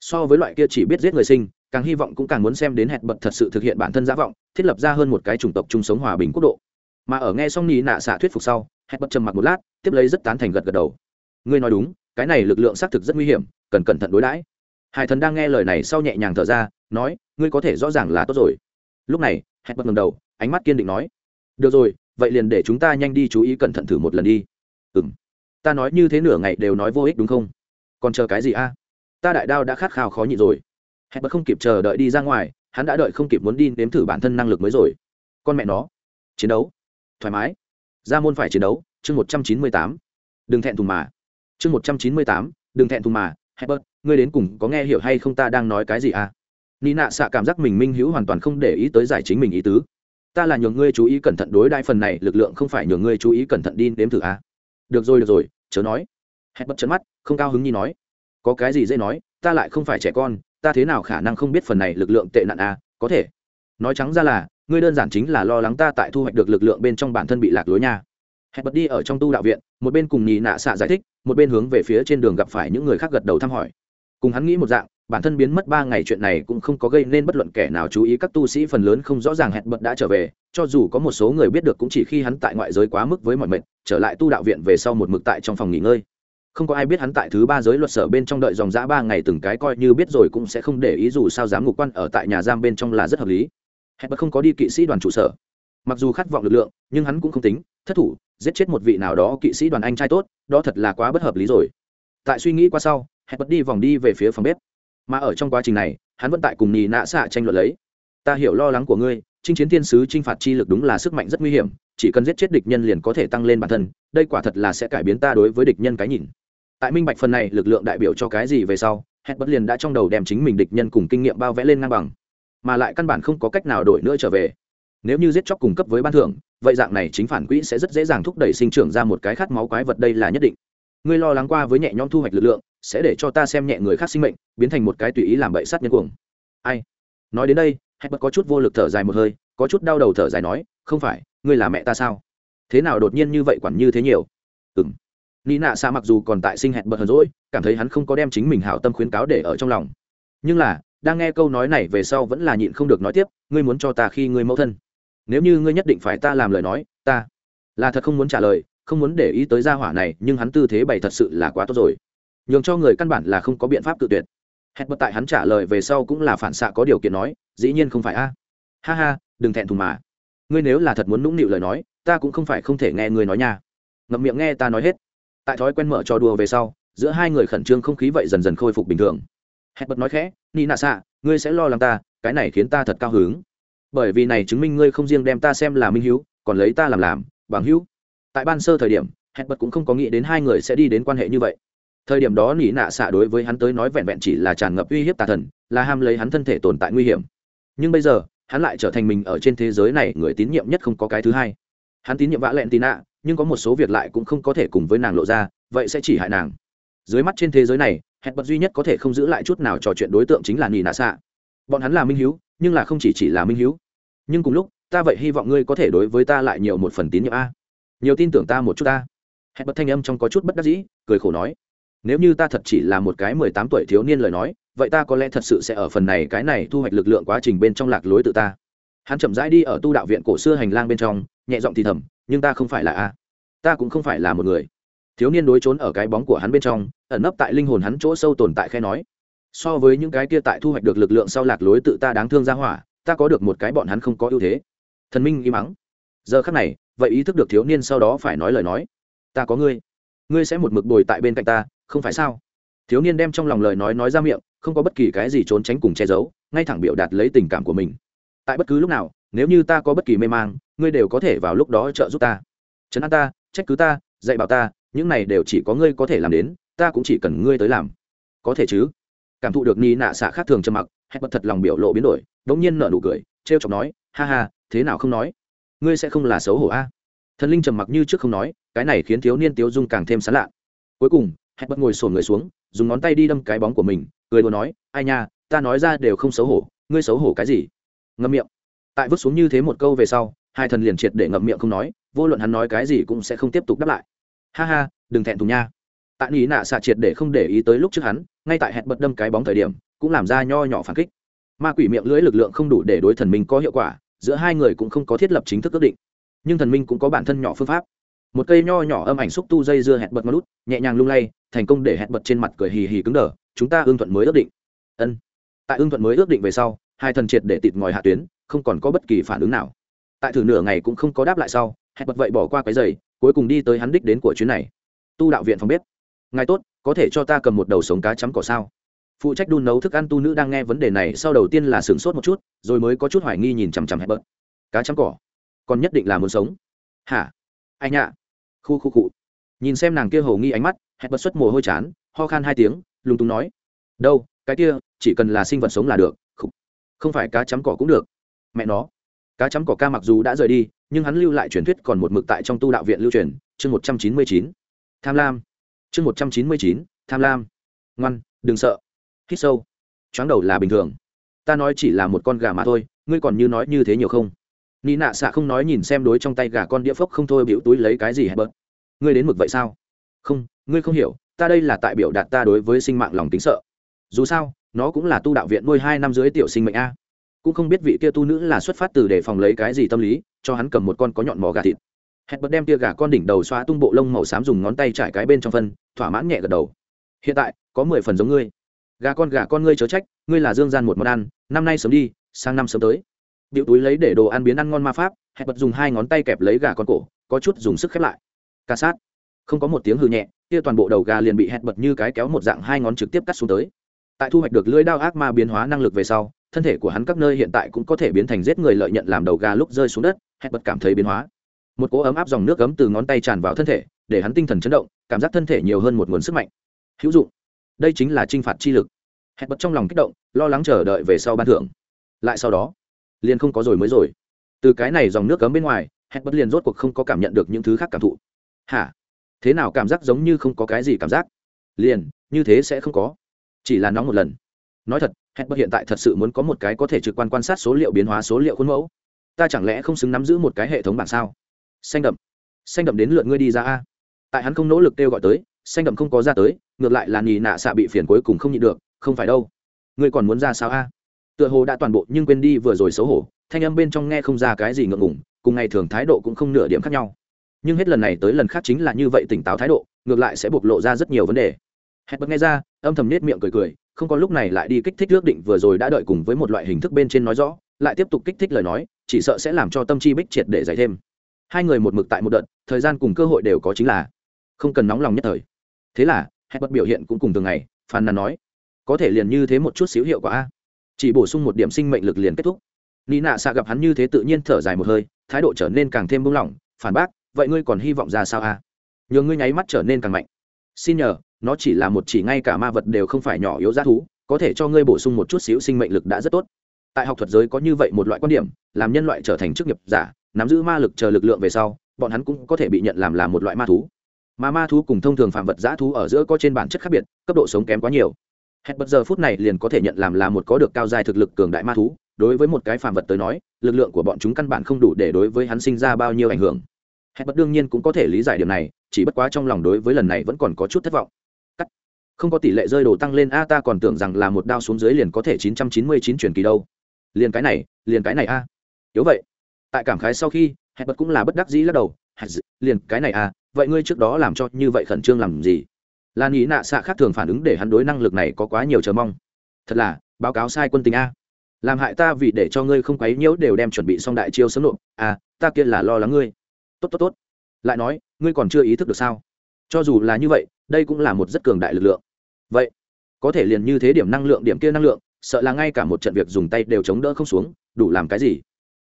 So với loại kia chỉ biết giết người sinh, càng hy vọng cũng càng muốn xem đến hẹn bật thật sự thực hiện bản thân giả vọng, thiết lập ra hơn một cái chủng tộc chung sống hòa bình quốc độ. Mà ở nghe xong ni nạ xạ thuyết phục sau, hẹn bật trầm mặc một lát, tiếp lấy rất tán thành gật gật đầu. Ngươi nói đúng cái này lực lượng xác thực rất nguy hiểm, cần cẩn thận đối đãi. Hải thần đang nghe lời này sau nhẹ nhàng thở ra, nói, ngươi có thể rõ ràng là tốt rồi. Lúc này, hẹn bật ngầm đầu, ánh mắt kiên định nói, được rồi, vậy liền để chúng ta nhanh đi chú ý cẩn thận thử một lần đi. Ừ m ta nói như thế nửa ngày đều nói vô ích đúng không? Còn chờ cái gì a? Ta đại đao đã khát khao khó nhịn rồi. Hẹn bật không kịp chờ đợi đi ra ngoài, hắn đã đợi không kịp muốn đi nếm thử bản thân năng lực mới rồi. Con mẹ nó, chiến đấu, thoải mái, ra môn phải chiến đấu, chương một trăm chín mươi tám. Đừng thẹn thùng mà chương một trăm chín mươi tám, đừng thẹn thùng mà hebert ngươi đến cùng có nghe hiểu hay không ta đang nói cái gì à? Ni nạ xạ cảm giác mình minh hữu hoàn toàn không để ý tới giải chính mình ý tứ. Ta là nhường ngươi chú ý cẩn thận đối đai phần này, lực lượng không phải nhường ngươi chú ý cẩn thận đi đếm thử à? Được rồi được rồi, chớ nói. Hebert chấn mắt, không cao hứng như nói. Có cái gì dễ nói, ta lại không phải trẻ con, ta thế nào khả năng không biết phần này lực lượng tệ nạn à? Có thể. Nói trắng ra là, ngươi đơn giản chính là lo lắng ta tại thu hoạch được lực lượng bên trong bản thân bị lạc lối nha. Hẹn bật đi ở trong tu đạo viện một bên cùng nhì nạ xạ giải thích, một bên hướng về phía trên đường gặp phải những người khác gật đầu thăm hỏi. Cùng hắn nghĩ một dạng, bản thân biến mất ba ngày chuyện này cũng không có gây nên bất luận kẻ nào chú ý, các tu sĩ phần lớn không rõ ràng hẹn bật đã trở về, cho dù có một số người biết được cũng chỉ khi hắn tại ngoại giới quá mức với mọi mệnh, trở lại tu đạo viện về sau một mực tại trong phòng nghỉ ngơi. Không có ai biết hắn tại thứ ba giới luật sở bên trong đợi dòng dã ba ngày từng cái coi như biết rồi cũng sẽ không để ý dù sao dám ngục quan ở tại nhà giam bên trong là rất hợp lý. Hẹn bật không có đi kỵ sĩ đoàn trụ sở. Mặc dù khát vọng lực lượng, nhưng hắn cũng không tính thất thủ, giết chết một vị nào đó kỵ sĩ đoàn anh trai tốt, đó thật là quá bất hợp lý rồi. Tại suy nghĩ qua sau hẹn bật đi vòng đi về phía phòng bếp. Mà ở trong quá trình này, hắn vẫn tại cùng nì nạ xạ tranh luận lấy. Ta hiểu lo lắng của ngươi, chinh chiến thiên sứ chinh phạt chi lực đúng là sức mạnh rất nguy hiểm, chỉ cần giết chết địch nhân liền có thể tăng lên bản thân, đây quả thật là sẽ cải biến ta đối với địch nhân cái nhìn. Tại minh bạch phần này, lực lượng đại biểu cho cái gì về sau hẹn bất liền đã trong đầu đem chính mình địch nhân cùng kinh nghiệm bao vẽ lên ngang bằng, mà lại căn bản không có cách nào đổi nữa trở về nếu như giết chóc cung cấp với ban thưởng, vậy dạng này chính phản quỹ sẽ rất dễ dàng thúc đẩy sinh trưởng ra một cái khát máu quái vật đây là nhất định. Ngươi lo lắng qua với nhẹ nhõm thu hoạch lực lượng, sẽ để cho ta xem nhẹ người khác sinh mệnh, biến thành một cái tùy ý làm bậy sát nhân cuồng. Ai? Nói đến đây hãy bật có chút vô lực thở dài một hơi, có chút đau đầu thở dài nói, không phải, ngươi là mẹ ta sao? Thế nào đột nhiên như vậy quản như thế nhiều? Ừ m ni nạ xa mặc dù còn tại sinh hẹn bật hờn rỗi cảm thấy hắn không có đem chính mình hảo tâm khuyến cáo để ở trong lòng. Nhưng là, đang nghe câu nói này về sau vẫn là nhịn không được nói tiếp, ngươi muốn cho ta khi ngươi mẫu thân nếu như ngươi nhất định phải ta làm lời nói, ta là thật không muốn trả lời, không muốn để ý tới gia hỏa này, nhưng hắn tư thế bày thật sự là quá tốt rồi. Nhường cho người căn bản là không có biện pháp tự tuyệt. Hẹn bật tại hắn trả lời về sau cũng là phản xạ có điều kiện nói, dĩ nhiên không phải a. Ha ha, đừng thẹn thùng mà. Ngươi nếu là thật muốn nũng nịu lời nói, ta cũng không phải không thể nghe ngươi nói nha. Ngậm miệng nghe ta nói hết. Tại thói quen mở trò đùa về sau, giữa hai người khẩn trương không khí vậy dần dần khôi phục bình thường. Hẹn bật nói khẽ ni nạ xạ, ngươi sẽ lo lắng ta, cái này khiến ta thật cao hứng bởi vì này chứng minh ngươi không riêng đem ta xem là minh hữu, còn lấy ta làm làm, bằng hữu. Tại ban sơ thời điểm hẹn bật cũng không có nghĩ đến hai người sẽ đi đến quan hệ như vậy. Thời điểm đó nỉ nạ xạ đối với hắn tới nói vẹn vẹn chỉ là tràn ngập uy hiếp tà thần, là ham lấy hắn thân thể tồn tại nguy hiểm. Nhưng bây giờ, hắn lại trở thành mình ở trên thế giới này người tín nhiệm nhất không có cái thứ hai. Hắn tín nhiệm vã lẹn tì nạ, nhưng có một số việc lại cũng không có thể cùng với nàng lộ ra, vậy sẽ chỉ hại nàng. Dưới mắt trên thế giới này hẹn bật duy nhất có thể không giữ lại chút nào trò chuyện đối tượng chính là nỉ nạ xạ. Bọn hắn là minh hiếu nhưng là không chỉ chỉ là minh hiếu. Nhưng cùng lúc, ta vậy hy vọng ngươi có thể đối với ta lại nhiều một phần tín nhiệm a. Nhiều tin tưởng ta một chút ta. Hẹn bật thanh âm trong có chút bất đắc dĩ, cười khổ nói. Nếu như ta thật chỉ là một cái mười tám tuổi thiếu niên lời nói, vậy ta có lẽ thật sự sẽ ở phần này, cái này thu hoạch lực lượng quá trình bên trong lạc lối tự ta. Hắn chậm rãi đi ở tu đạo viện cổ xưa hành lang bên trong, nhẹ giọng thì thầm, nhưng ta không phải là a. Ta cũng không phải là một người. Thiếu niên đối trốn ở cái bóng của hắn bên trong, ẩn nấp tại linh hồn hắn chỗ sâu tồn tại khe nói so với những cái kia tại thu hoạch được lực lượng sau lạc lối tự ta đáng thương ra hỏa, ta có được một cái bọn hắn không có ưu thế. Thần minh im mắng giờ khắc này, vậy ý thức được thiếu niên sau đó phải nói lời nói. Ta có ngươi. Ngươi sẽ một mực bồi tại bên cạnh ta, không phải sao? Thiếu niên đem trong lòng lời nói nói ra miệng, không có bất kỳ cái gì trốn tránh cùng che giấu, ngay thẳng biểu đạt lấy tình cảm của mình. Tại bất cứ lúc nào, nếu như ta có bất kỳ mê mang, ngươi đều có thể vào lúc đó trợ giúp ta. Chấn an ta, trách cứ ta, dạy bảo ta, những này đều chỉ có ngươi có thể làm đến, ta cũng chỉ cần ngươi tới làm. Có thể chứ? Cảm thụ được ni nạ xạ khác thường trầm mặc hét bật thật lòng biểu lộ biến đổi đ ỗ n g nhiên nở nụ cười t r e o chọc nói, ha ha, thế nào không nói? Ngươi sẽ không là xấu hổ a? Thần linh trầm mặc như trước không nói, cái này khiến thiếu niên tiếu dung càng thêm sán lạ. Cuối cùng hét bật ngồi sổn người xuống, dùng ngón tay đi đâm cái bóng của mình, cười đùa nói, ai nha, ta nói ra đều không xấu hổ, ngươi xấu hổ cái gì? Ngâm miệng. Tại vứt xuống như thế một câu về sau, hai thần liền triệt để ngậm miệng không nói, vô luận hắn nói cái gì cũng sẽ không tiếp tục đáp lại. Ha ha, đừng thẹn thùng nha tại nghĩ nạ xạ triệt để không để ý tới lúc trước hắn, ngay tại hẹn bật đâm cái bóng thời điểm, cũng làm ra nho nhỏ phản kích. Ma quỷ miệng lưỡi lực lượng không đủ để đối thần minh có hiệu quả, giữa hai người cũng không có thiết lập chính thức ước định. Nhưng thần minh cũng có bản thân nhỏ phương pháp. Một cây nho nhỏ âm ảnh xúc tu dây dưa hẹn bật ngón lút nhẹ nhàng lung lay, thành công để hẹn bật trên mặt cười hì hì cứng đờ, chúng ta ưng thuận mới ước định. Ân. Tại ưng thuận mới ước định về sau, hai thần triệt để tịt ngòi hạ tuyến, không còn có bất kỳ phản ứng nào. Tại thử nửa ngày cũng không có đáp lại sau, hẹn bật vậy bỏ qua cái giày, cuối cùng đi tới hắn đích đến của chuyến này. Tu đạo viện phòng bếp ngài tốt, có thể cho ta cầm một đầu sống cá chấm cỏ sao? Phụ trách đun nấu thức ăn tu nữ đang nghe vấn đề này sau đầu tiên là sửng sốt một chút, rồi mới có chút hoài nghi nhìn chằm chằm hẹp bớt cá chấm cỏ? Còn nhất định là muốn sống. Hả? Anh ạ khu khu cụ nhìn xem nàng kia hầu nghi ánh mắt hẹp bớt xuất mồ hôi chán, ho khan hai tiếng, lúng túng nói, đâu, cái kia, chỉ cần là sinh vật sống là được. Không phải cá chấm cỏ cũng được. Mẹ nó. Cá chấm cỏ ca mặc dù đã rời đi, nhưng hắn lưu lại truyền thuyết còn một mực tại trong tu đạo viện lưu truyền, chương một trăm chín mươi chín. Tham lam chương một trăm chín mươi chín, tham lam. Ngoan, đừng sợ. Hít sâu. Chóng đầu là bình thường. Ta nói chỉ là một con gà mà thôi, ngươi còn như nói như thế nhiều không? Ni nạ xạ không nói nhìn xem đối trong tay gà con đĩa phốc không thôi biểu túi lấy cái gì hẹp bớt. Ngươi đến mực vậy sao? Không, ngươi không hiểu, ta đây là tại biểu đạt ta đối với sinh mạng lòng tính sợ. Dù sao, nó cũng là tu đạo viện nuôi hai năm dưới tiểu sinh mệnh a. Cũng không biết vị kia tu nữ là xuất phát từ để phòng lấy cái gì tâm lý, cho hắn cầm một con có nhọn mỏ gà thịt hẹn bật đem tia gà con đỉnh đầu xóa tung bộ lông màu xám dùng ngón tay trải cái bên trong phân, thỏa mãn nhẹ gật đầu. Hiện tại, có mười phần giống ngươi. Gà con gà con ngươi chớ trách, ngươi là dương gian một món ăn, năm nay sớm đi, sang năm sớm tới. Điệu túi lấy để đồ ăn biến ăn ngon ma pháp hẹn bật dùng hai ngón tay kẹp lấy gà con cổ, có chút dùng sức khép lại. Ca sát. Không có một tiếng hư nhẹ kia toàn bộ đầu gà liền bị hẹn bật như cái kéo một dạng hai ngón trực tiếp cắt xuống tới. Tại thu hoạch được lưỡi đao ác ma biến hóa năng lực về sau, thân thể của hắn các nơi hiện tại cũng có thể biến thành giết người lợi nhận làm đầu gà lúc rơi xuống đất hẹn bật cảm thấy biến hóa một cỗ ấm áp dòng nước ấm từ ngón tay tràn vào thân thể, để hắn tinh thần chấn động, cảm giác thân thể nhiều hơn một nguồn sức mạnh. Hữu dụng. Đây chính là t r i n h phạt chi lực. Hẹn bật trong lòng kích động, lo lắng chờ đợi về sau ban thưởng. Lại sau đó, liền không có rồi mới rồi. Từ cái này dòng nước cấm bên ngoài, hẹn bật liền rốt cuộc không có cảm nhận được những thứ khác cảm thụ. Hả? Thế nào cảm giác giống như không có cái gì cảm giác? Liền, như thế sẽ không có. Chỉ là nóng một lần. Nói thật, hẹn bật hiện tại thật sự muốn có một cái có thể trực quan quan sát số liệu biến hóa số liệu khuôn mẫu. Ta chẳng lẽ không xứng nắm giữ một cái hệ thống bảng sao? Xanh đậm. Xanh đậm đến lượt ngươi đi ra a. Tại hắn không nỗ lực kêu gọi tới, xanh đậm không có ra tới, ngược lại là nhì nạ xạ bị phiền cuối cùng không nhịn được, không phải đâu. Ngươi còn muốn ra sao a? Tựa hồ đã toàn bộ nhưng quên đi vừa rồi xấu hổ, thanh âm bên trong nghe không ra cái gì ngượng ngủng cùng ngày thường thái độ cũng không nửa điểm khác nhau. Nhưng hết lần này tới lần khác chính là như vậy tỉnh táo thái độ, ngược lại sẽ bộc lộ ra rất nhiều vấn đề. Hẹn bật nghe ra, âm thầm nết miệng cười cười, không có lúc này lại đi kích thích ước định vừa rồi đã đợi cùng với một loại hình thức bên trên nói rõ, lại tiếp tục kích thích lời nói, chỉ sợ sẽ làm cho tâm chi bích triệt để giải thêm hai người một mực tại một đợt, thời gian cùng cơ hội đều có chính là không cần nóng lòng nhất thời. Thế là, hẹn bật biểu hiện cũng cùng từng ngày, phàn nàn nói, có thể liền như thế một chút xíu hiệu quả chỉ bổ sung một điểm sinh mệnh lực liền kết thúc. Nị nạ xạ gặp hắn như thế tự nhiên thở dài một hơi, thái độ trở nên càng thêm buông lỏng, phản bác, vậy ngươi còn hy vọng ra sao a? Nhờ ngươi nháy mắt trở nên càng mạnh. Xin nhờ, nó chỉ là một chỉ ngay cả ma vật đều không phải nhỏ yếu giá thú, có thể cho ngươi bổ sung một chút xíu sinh mệnh lực đã rất tốt. Tại học thuật giới có như vậy một loại quan điểm, làm nhân loại trở thành chức nghiệp giả nắm giữ ma lực chờ lực lượng về sau, bọn hắn cũng có thể bị nhận làm là một loại ma thú. Mà ma thú cùng thông thường phạm vật giã thú ở giữa có trên bản chất khác biệt, cấp độ sống kém quá nhiều. Hết bất giờ phút này liền có thể nhận làm là một có được cao dài thực lực cường đại ma thú, đối với một cái phạm vật tới nói, lực lượng của bọn chúng căn bản không đủ để đối với hắn sinh ra bao nhiêu ảnh hưởng. Hết bất đương nhiên cũng có thể lý giải điều này, chỉ bất quá trong lòng đối với lần này vẫn còn có chút thất vọng. Cắt. Không có tỷ lệ rơi đồ tăng lên, a, ta còn tưởng rằng là một đao xuống dưới liền có thể chín trăm chín mươi chín truyền kỳ đâu. Liền cái này, liền cái này, a. Yếu vậy tại cảm khái sau khi hẹn bật cũng là bất đắc dĩ lắc đầu liền cái này à, vậy ngươi trước đó làm cho như vậy khẩn trương làm gì? Là nghĩ nạ xạ khác thường phản ứng để hắn đối năng lực này có quá nhiều chờ mong. Thật là báo cáo sai quân tình a. Làm hại ta vì để cho ngươi không quấy nhiễu đều đem chuẩn bị xong đại chiêu sớm nộp à ta kia là lo lắng ngươi. Tốt tốt tốt. Lại nói ngươi còn chưa ý thức được sao? Cho dù là như vậy đây cũng là một rất cường đại lực lượng. Vậy có thể liền như thế điểm năng lượng điểm kia năng lượng sợ là ngay cả một trận việc dùng tay đều chống đỡ không xuống đủ làm cái gì?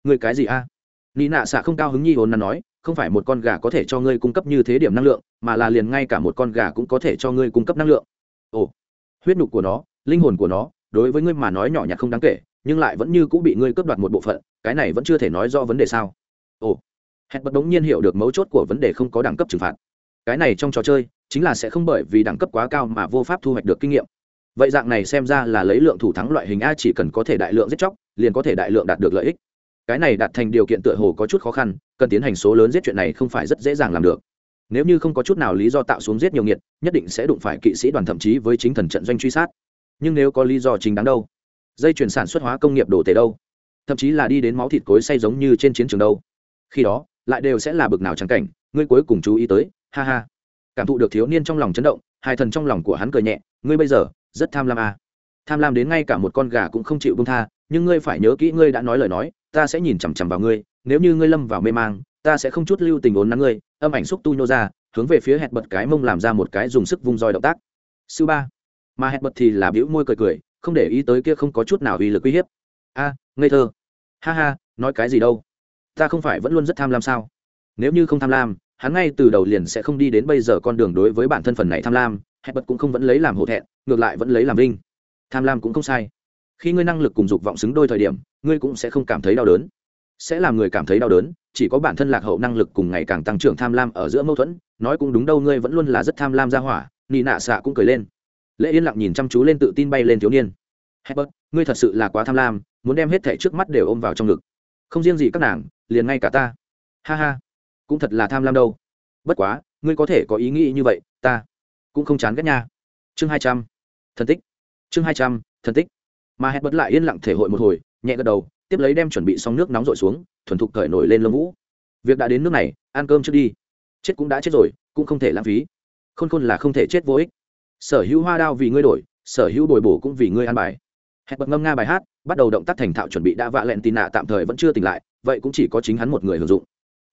Ngươi cái gì a? à? Nị nạ xạ không cao hứng nhi hồn nắn nói, không phải một con gà có thể cho ngươi cung cấp như thế điểm năng lượng, mà là liền ngay cả một con gà cũng có thể cho ngươi cung cấp năng lượng. Ồ, huyết nục của nó, linh hồn của nó, đối với ngươi mà nói nhỏ nhặt không đáng kể, nhưng lại vẫn như cũng bị ngươi cướp đoạt một bộ phận, cái này vẫn chưa thể nói do vấn đề sao. Ồ, hẹn bất đống nhiên hiểu được mấu chốt của vấn đề không có đẳng cấp trừng phạt. Cái này trong trò chơi, chính là sẽ không bởi vì đẳng cấp quá cao mà vô pháp thu hoạch được kinh nghiệm. Vậy dạng này xem ra là lấy lượng thủ thắng loại hình a chỉ cần có thể đại lượng giết chóc, liền có thể đại lượng đạt được lợi ích cái này đạt thành điều kiện tựa hồ có chút khó khăn, cần tiến hành số lớn giết chuyện này không phải rất dễ dàng làm được. Nếu như không có chút nào lý do tạo xuống giết nhiều nghiệt, nhất định sẽ đụng phải kỵ sĩ đoàn thậm chí với chính thần trận doanh truy sát. Nhưng nếu có lý do chính đáng đâu? Dây chuyển sản xuất hóa công nghiệp đổ tề đâu? Thậm chí là đi đến máu thịt cối say giống như trên chiến trường đâu? Khi đó, lại đều sẽ là bực nào trắng cảnh, ngươi cuối cùng chú ý tới, ha ha. Cảm thụ được thiếu niên trong lòng chấn động, hai thần trong lòng của hắn cười nhẹ, ngươi bây giờ, rất tham lam à. tham lam đến ngay cả một con gà cũng không chịu bông tha nhưng ngươi phải nhớ kỹ ngươi đã nói lời nói, ta sẽ nhìn chằm chằm vào ngươi, nếu như ngươi lâm vào mê mang, ta sẽ không chút lưu tình ốn nắng ngươi. Âm ảnh xúc tu nhô ra, hướng về phía hẹn bật cái mông làm ra một cái dùng sức vung roi động tác. Sư ba. Mà hẹn bật thì là bĩu môi cười cười, không để ý tới kia không có chút nào uy lực uy hiếp. A, ngây thơ. Ha ha, nói cái gì đâu? Ta không phải vẫn luôn rất tham lam sao? Nếu như không tham lam, hắn ngay từ đầu liền sẽ không đi đến bây giờ con đường đối với bản thân phần này tham lam. Hẹn bật cũng không vẫn lấy làm hổ thẹn, ngược lại vẫn lấy làm vinh. Tham lam cũng không sai khi ngươi năng lực cùng dục vọng xứng đôi thời điểm ngươi cũng sẽ không cảm thấy đau đớn. Sẽ làm người cảm thấy đau đớn chỉ có bản thân lạc hậu năng lực cùng ngày càng tăng trưởng tham lam ở giữa mâu thuẫn nói cũng đúng đâu ngươi vẫn luôn là rất tham lam ra hỏa nị nạ xạ cũng cười lên. Lễ yên lặng nhìn chăm chú lên tự tin bay lên thiếu niên. Herbert, ngươi thật sự là quá tham lam muốn đem hết thẻ trước mắt đều ôm vào trong ngực. Không riêng gì các nàng liền ngay cả ta. Ha ha cũng thật là tham lam đâu. Bất quá ngươi có thể có ý nghĩ như vậy ta cũng không chán ghét nha. Chương hai trăm thân tích. Chương hai trăm thân tích mà hẹn bật lại yên lặng thể hội một hồi, nhẹ gật đầu, tiếp lấy đem chuẩn bị xong nước nóng rội xuống, thuần thục cởi nổi lên lông vũ. Việc đã đến nước này, ăn cơm trước đi. Chết cũng đã chết rồi, cũng không thể lãng phí. Khôn khôn là không thể chết vô ích. Sở hữu hoa đao vì ngươi đổi, sở hữu bồi bổ cũng vì ngươi ăn bài. Hẹn bật ngâm nga bài hát, bắt đầu động tác thành thạo chuẩn bị đã vạ lẹn tì nạ tạm thời vẫn chưa tỉnh lại, vậy cũng chỉ có chính hắn một người hưởng dụng.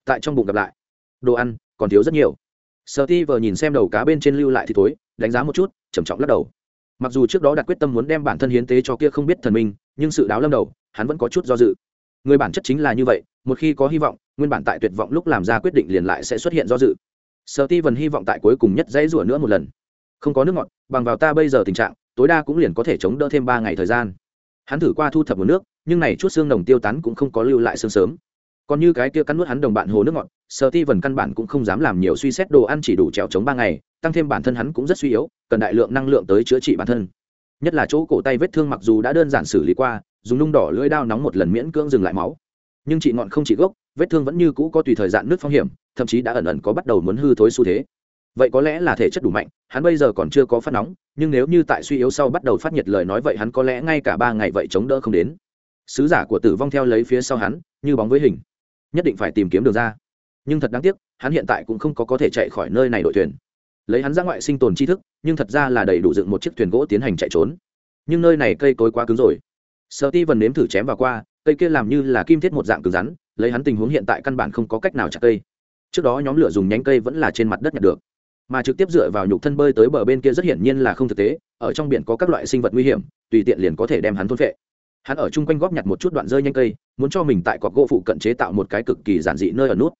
Tại trong bụng gặp lại. Đồ ăn còn thiếu rất nhiều. Sợ ti vờ nhìn xem đầu cá bên trên lưu lại thì tối đánh giá một chút, trầm trọng lắc đầu mặc dù trước đó đặt quyết tâm muốn đem bản thân hiến tế cho kia không biết thần minh, nhưng sự đáo lâm đầu, hắn vẫn có chút do dự. Người bản chất chính là như vậy, một khi có hy vọng, nguyên bản tại tuyệt vọng lúc làm ra quyết định liền lại sẽ xuất hiện do dự. Sợ ti vần hy vọng tại cuối cùng nhất dãy rủa nữa một lần. Không có nước ngọt, bằng vào ta bây giờ tình trạng, tối đa cũng liền có thể chống đỡ thêm ba ngày thời gian. Hắn thử qua thu thập nguồn nước, nhưng này chút xương nồng tiêu tán cũng không có lưu lại xương sớm còn như cái kia cắn nuốt hắn đồng bạn hồ nước ngọt sợ ti vần căn bản cũng không dám làm nhiều suy xét đồ ăn chỉ đủ trèo chống ba ngày, tăng thêm bản thân hắn cũng rất suy yếu, cần đại lượng năng lượng tới chữa trị bản thân. Nhất là chỗ cổ tay vết thương mặc dù đã đơn giản xử lý qua, dùng nung đỏ lưỡi đao nóng một lần miễn cưỡng dừng lại máu. Nhưng chị ngọn không chỉ gốc, vết thương vẫn như cũ có tùy thời gian nước phong hiểm, thậm chí đã ẩn ẩn có bắt đầu muốn hư thối xu thế. Vậy có lẽ là thể chất đủ mạnh, hắn bây giờ còn chưa có phát nóng, nhưng nếu như tại suy yếu sau bắt đầu phát nhiệt lời nói vậy hắn có lẽ ngay cả ba ngày vậy chống đỡ không đến. Sứ giả của tử vong theo lấy phía sau hắn, như bóng với hình nhất định phải tìm kiếm đường ra. Nhưng thật đáng tiếc, hắn hiện tại cũng không có có thể chạy khỏi nơi này đội thuyền. Lấy hắn ra ngoại sinh tồn tri thức, nhưng thật ra là đầy đủ dựng một chiếc thuyền gỗ tiến hành chạy trốn. Nhưng nơi này cây cối quá cứng rồi. Sợ ti vần nếm thử chém vào qua, cây kia làm như là kim thiết một dạng cứng rắn, lấy hắn tình huống hiện tại căn bản không có cách nào chặt cây. Trước đó nhóm lửa dùng nhánh cây vẫn là trên mặt đất nhặt được. Mà trực tiếp dựa vào nhục thân bơi tới bờ bên kia rất hiển nhiên là không thực tế, ở trong biển có các loại sinh vật nguy hiểm, tùy tiện liền có thể đem hắn thôn phệ hắn ở chung quanh góp nhặt một chút đoạn rơi nhanh cây, muốn cho mình tại cọc gỗ phụ cận chế tạo một cái cực kỳ giản dị nơi ở nút.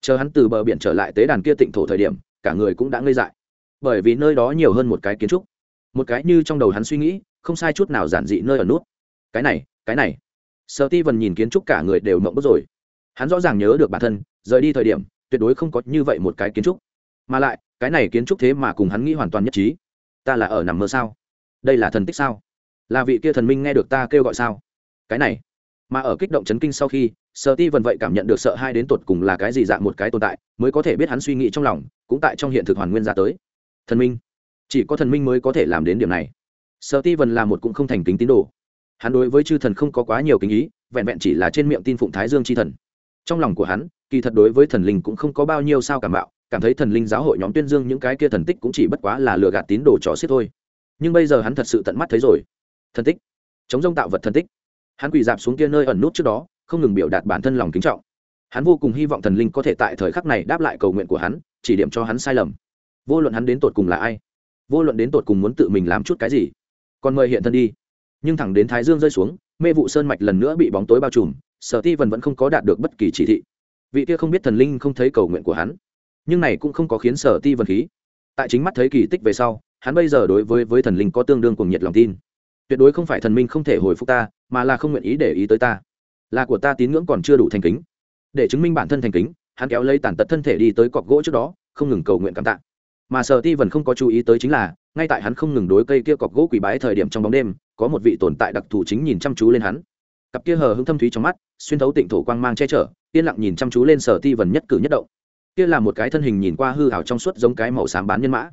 Chờ hắn từ bờ biển trở lại tế đàn kia tịnh thổ thời điểm, cả người cũng đã ngây dại. Bởi vì nơi đó nhiều hơn một cái kiến trúc. Một cái như trong đầu hắn suy nghĩ, không sai chút nào giản dị nơi ở nút. Cái này cái này. Sợ ti vần nhìn kiến trúc cả người đều mộng bức rồi. Hắn rõ ràng nhớ được bản thân, rời đi thời điểm, tuyệt đối không có như vậy một cái kiến trúc. Mà lại, cái này kiến trúc thế mà cùng hắn nghĩ hoàn toàn nhất trí. Ta là ở nằm mơ sao? Đây là thần tích sao? Là vị kia thần minh nghe được ta kêu gọi sao? Cái này, mà ở kích động chấn kinh sau khi sợ ti vần vậy cảm nhận được sợ hai đến tột cùng là cái gì dạng một cái tồn tại, mới có thể biết hắn suy nghĩ trong lòng, cũng tại trong hiện thực hoàn nguyên ra tới. Thần minh, chỉ có thần minh mới có thể làm đến điểm này. Sợ ti vần là một cũng không thành kính tín đồ. Hắn đối với chư thần không có quá nhiều kính ý, vẹn vẹn chỉ là trên miệng tin phụng thái dương chi thần. Trong lòng của hắn, kỳ thật đối với thần linh cũng không có bao nhiêu sao cảm bạo, cảm thấy thần linh giáo hội nhóm tuyên dương những cái kia thần tích cũng chỉ bất quá là lừa gạt tín đồ trò xiết thôi. Nhưng bây giờ hắn thật sự tận mắt thấy rồi thần tích. Chống rông tạo vật thần tích. Hắn quỳ dạp xuống kia nơi ẩn nút trước đó, không ngừng biểu đạt bản thân lòng kính trọng. Hắn vô cùng hy vọng thần linh có thể tại thời khắc này đáp lại cầu nguyện của hắn, chỉ điểm cho hắn sai lầm. Vô luận hắn đến tột cùng là ai, vô luận đến tột cùng muốn tự mình làm chút cái gì, còn mời hiện thân đi. Nhưng thẳng đến thái dương rơi xuống, mê vụ sơn mạch lần nữa bị bóng tối bao trùm, sở ti vần vẫn không có đạt được bất kỳ chỉ thị. Vị kia không biết thần linh không thấy cầu nguyện của hắn. Nhưng này cũng không có khiến sở ti vần khí. Tại chính mắt thấy kỳ tích về sau, hắn bây giờ đối với với thần linh có tương đương cùng nhiệt lòng tin tuyệt đối không phải thần minh không thể hồi phục ta, mà là không nguyện ý để ý tới ta. Là của ta tín ngưỡng còn chưa đủ thành kính. Để chứng minh bản thân thành kính, hắn kéo lấy tàn tật thân thể đi tới cọc gỗ trước đó, không ngừng cầu nguyện cảm tạ. Mà sở ti vần không có chú ý tới chính là, ngay tại hắn không ngừng đối cây kia cọc gỗ quỷ bái thời điểm trong bóng đêm, có một vị tồn tại đặc thù chính nhìn chăm chú lên hắn. Cặp kia hờ hững thâm thúy trong mắt, xuyên thấu tịnh thổ quang mang che chở, yên lặng nhìn chăm chú lên sở ti vần nhất cử nhất động. Kia là một cái thân hình nhìn qua hư hảo trong suốt giống cái màu xám bán nhân mã.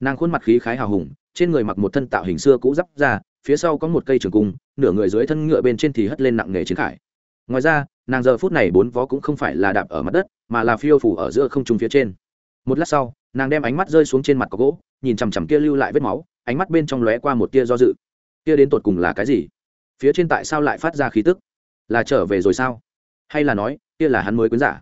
Nàng khuôn mặt khí khái hào hùng, trên người mặc một thân tạo hình xưa cũ giáp ra phía sau có một cây trường cung, nửa người dưới thân ngựa bên trên thì hất lên nặng nghề chiến khải. Ngoài ra, nàng giờ phút này bốn vó cũng không phải là đạp ở mặt đất, mà là phiêu phủ ở giữa không trung phía trên. Một lát sau, nàng đem ánh mắt rơi xuống trên mặt có gỗ, nhìn chằm chằm kia lưu lại vết máu, ánh mắt bên trong lóe qua một tia do dự. Kia đến tột cùng là cái gì? Phía trên tại sao lại phát ra khí tức? Là trở về rồi sao? Hay là nói, kia là hắn mới quyến giả?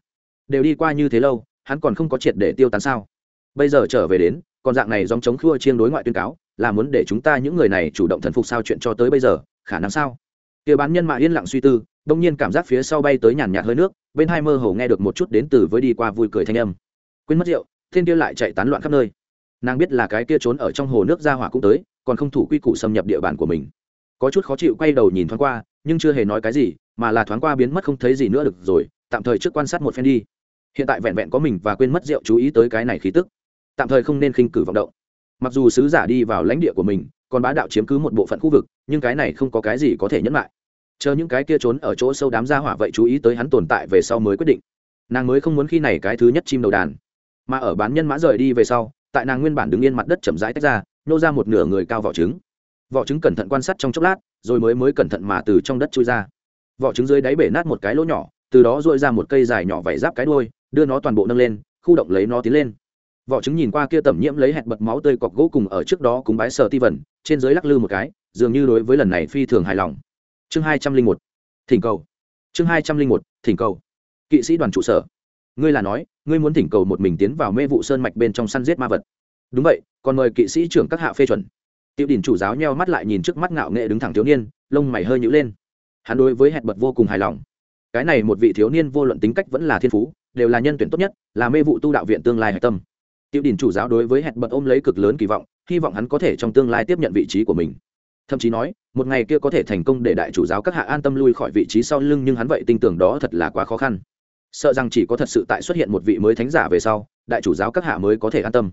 Đều đi qua như thế lâu, hắn còn không có triệt để tiêu tán sao? Bây giờ trở về đến, còn dạng này dòng chống khua chiên đối ngoại tuyên cáo là muốn để chúng ta những người này chủ động thần phục sao chuyện cho tới bây giờ, khả năng sao? Kia bán nhân mạ yên lặng suy tư, đông nhiên cảm giác phía sau bay tới nhàn nhạt hơi nước, bên hai mơ hồ nghe được một chút đến từ với đi qua vui cười thanh âm. Quên mất rượu, thiên kia lại chạy tán loạn khắp nơi. Nàng biết là cái kia trốn ở trong hồ nước ra hỏa cũng tới, còn không thủ quy củ xâm nhập địa bàn của mình. Có chút khó chịu quay đầu nhìn thoáng qua, nhưng chưa hề nói cái gì, mà là thoáng qua biến mất không thấy gì nữa được rồi, tạm thời trước quan sát một phen đi. Hiện tại vẹn vẹn có mình và quên mất rượu chú ý tới cái này khí tức. Tạm thời không nên khinh cử vọng động mặc dù sứ giả đi vào lãnh địa của mình, còn bá đạo chiếm cứ một bộ phận khu vực, nhưng cái này không có cái gì có thể nhẫn lại. Chờ những cái kia trốn ở chỗ sâu đám gia hỏa vậy chú ý tới hắn tồn tại về sau mới quyết định. Nàng mới không muốn khi này cái thứ nhất chim đầu đàn. Mà ở bán nhân mã rời đi về sau, tại nàng nguyên bản đứng yên mặt đất chậm rãi tách ra nhô ra một nửa người cao vỏ trứng. Vỏ trứng cẩn thận quan sát trong chốc lát, rồi mới mới cẩn thận mà từ trong đất chui ra. Vỏ trứng dưới đáy bể nát một cái lỗ nhỏ, từ đó dội ra một cây dài nhỏ vảy giáp cái đuôi, đưa nó toàn bộ nâng lên, khu động lấy nó tiến lên vỏ trứng nhìn qua kia tẩm nhiễm lấy hẹn bật máu tươi cọc gỗ cùng ở trước đó cùng bái sờ ti vẩn trên dưới lắc lư một cái, dường như đối với lần này phi thường hài lòng. Chương hai trăm linh một, thỉnh cầu. Chương hai trăm linh một, thỉnh cầu. Kỵ sĩ đoàn trụ sở. Ngươi là nói, ngươi muốn thỉnh cầu một mình tiến vào mê vụ sơn mạch bên trong săn giết ma vật. Đúng vậy, còn mời kỵ sĩ trưởng các hạ phê chuẩn. Tiểu đình chủ giáo nheo mắt lại nhìn trước mắt ngạo nghệ đứng thẳng thiếu niên, lông mày hơi nhữ lên. Hắn đối với hẹn bật vô cùng hài lòng. Cái này một vị thiếu niên vô luận tính cách vẫn là thiên phú, đều là nhân tuyển tốt nhất, là mê vụ tu đạo viện tương lai hạch tâm tiểu đình chủ giáo đối với hẹn bật ôm lấy cực lớn kỳ vọng, hy vọng hắn có thể trong tương lai tiếp nhận vị trí của mình. Thậm chí nói, một ngày kia có thể thành công để đại chủ giáo các hạ an tâm lui khỏi vị trí sau lưng nhưng hắn vậy tin tưởng đó thật là quá khó khăn. Sợ rằng chỉ có thật sự tại xuất hiện một vị mới thánh giả về sau, đại chủ giáo các hạ mới có thể an tâm.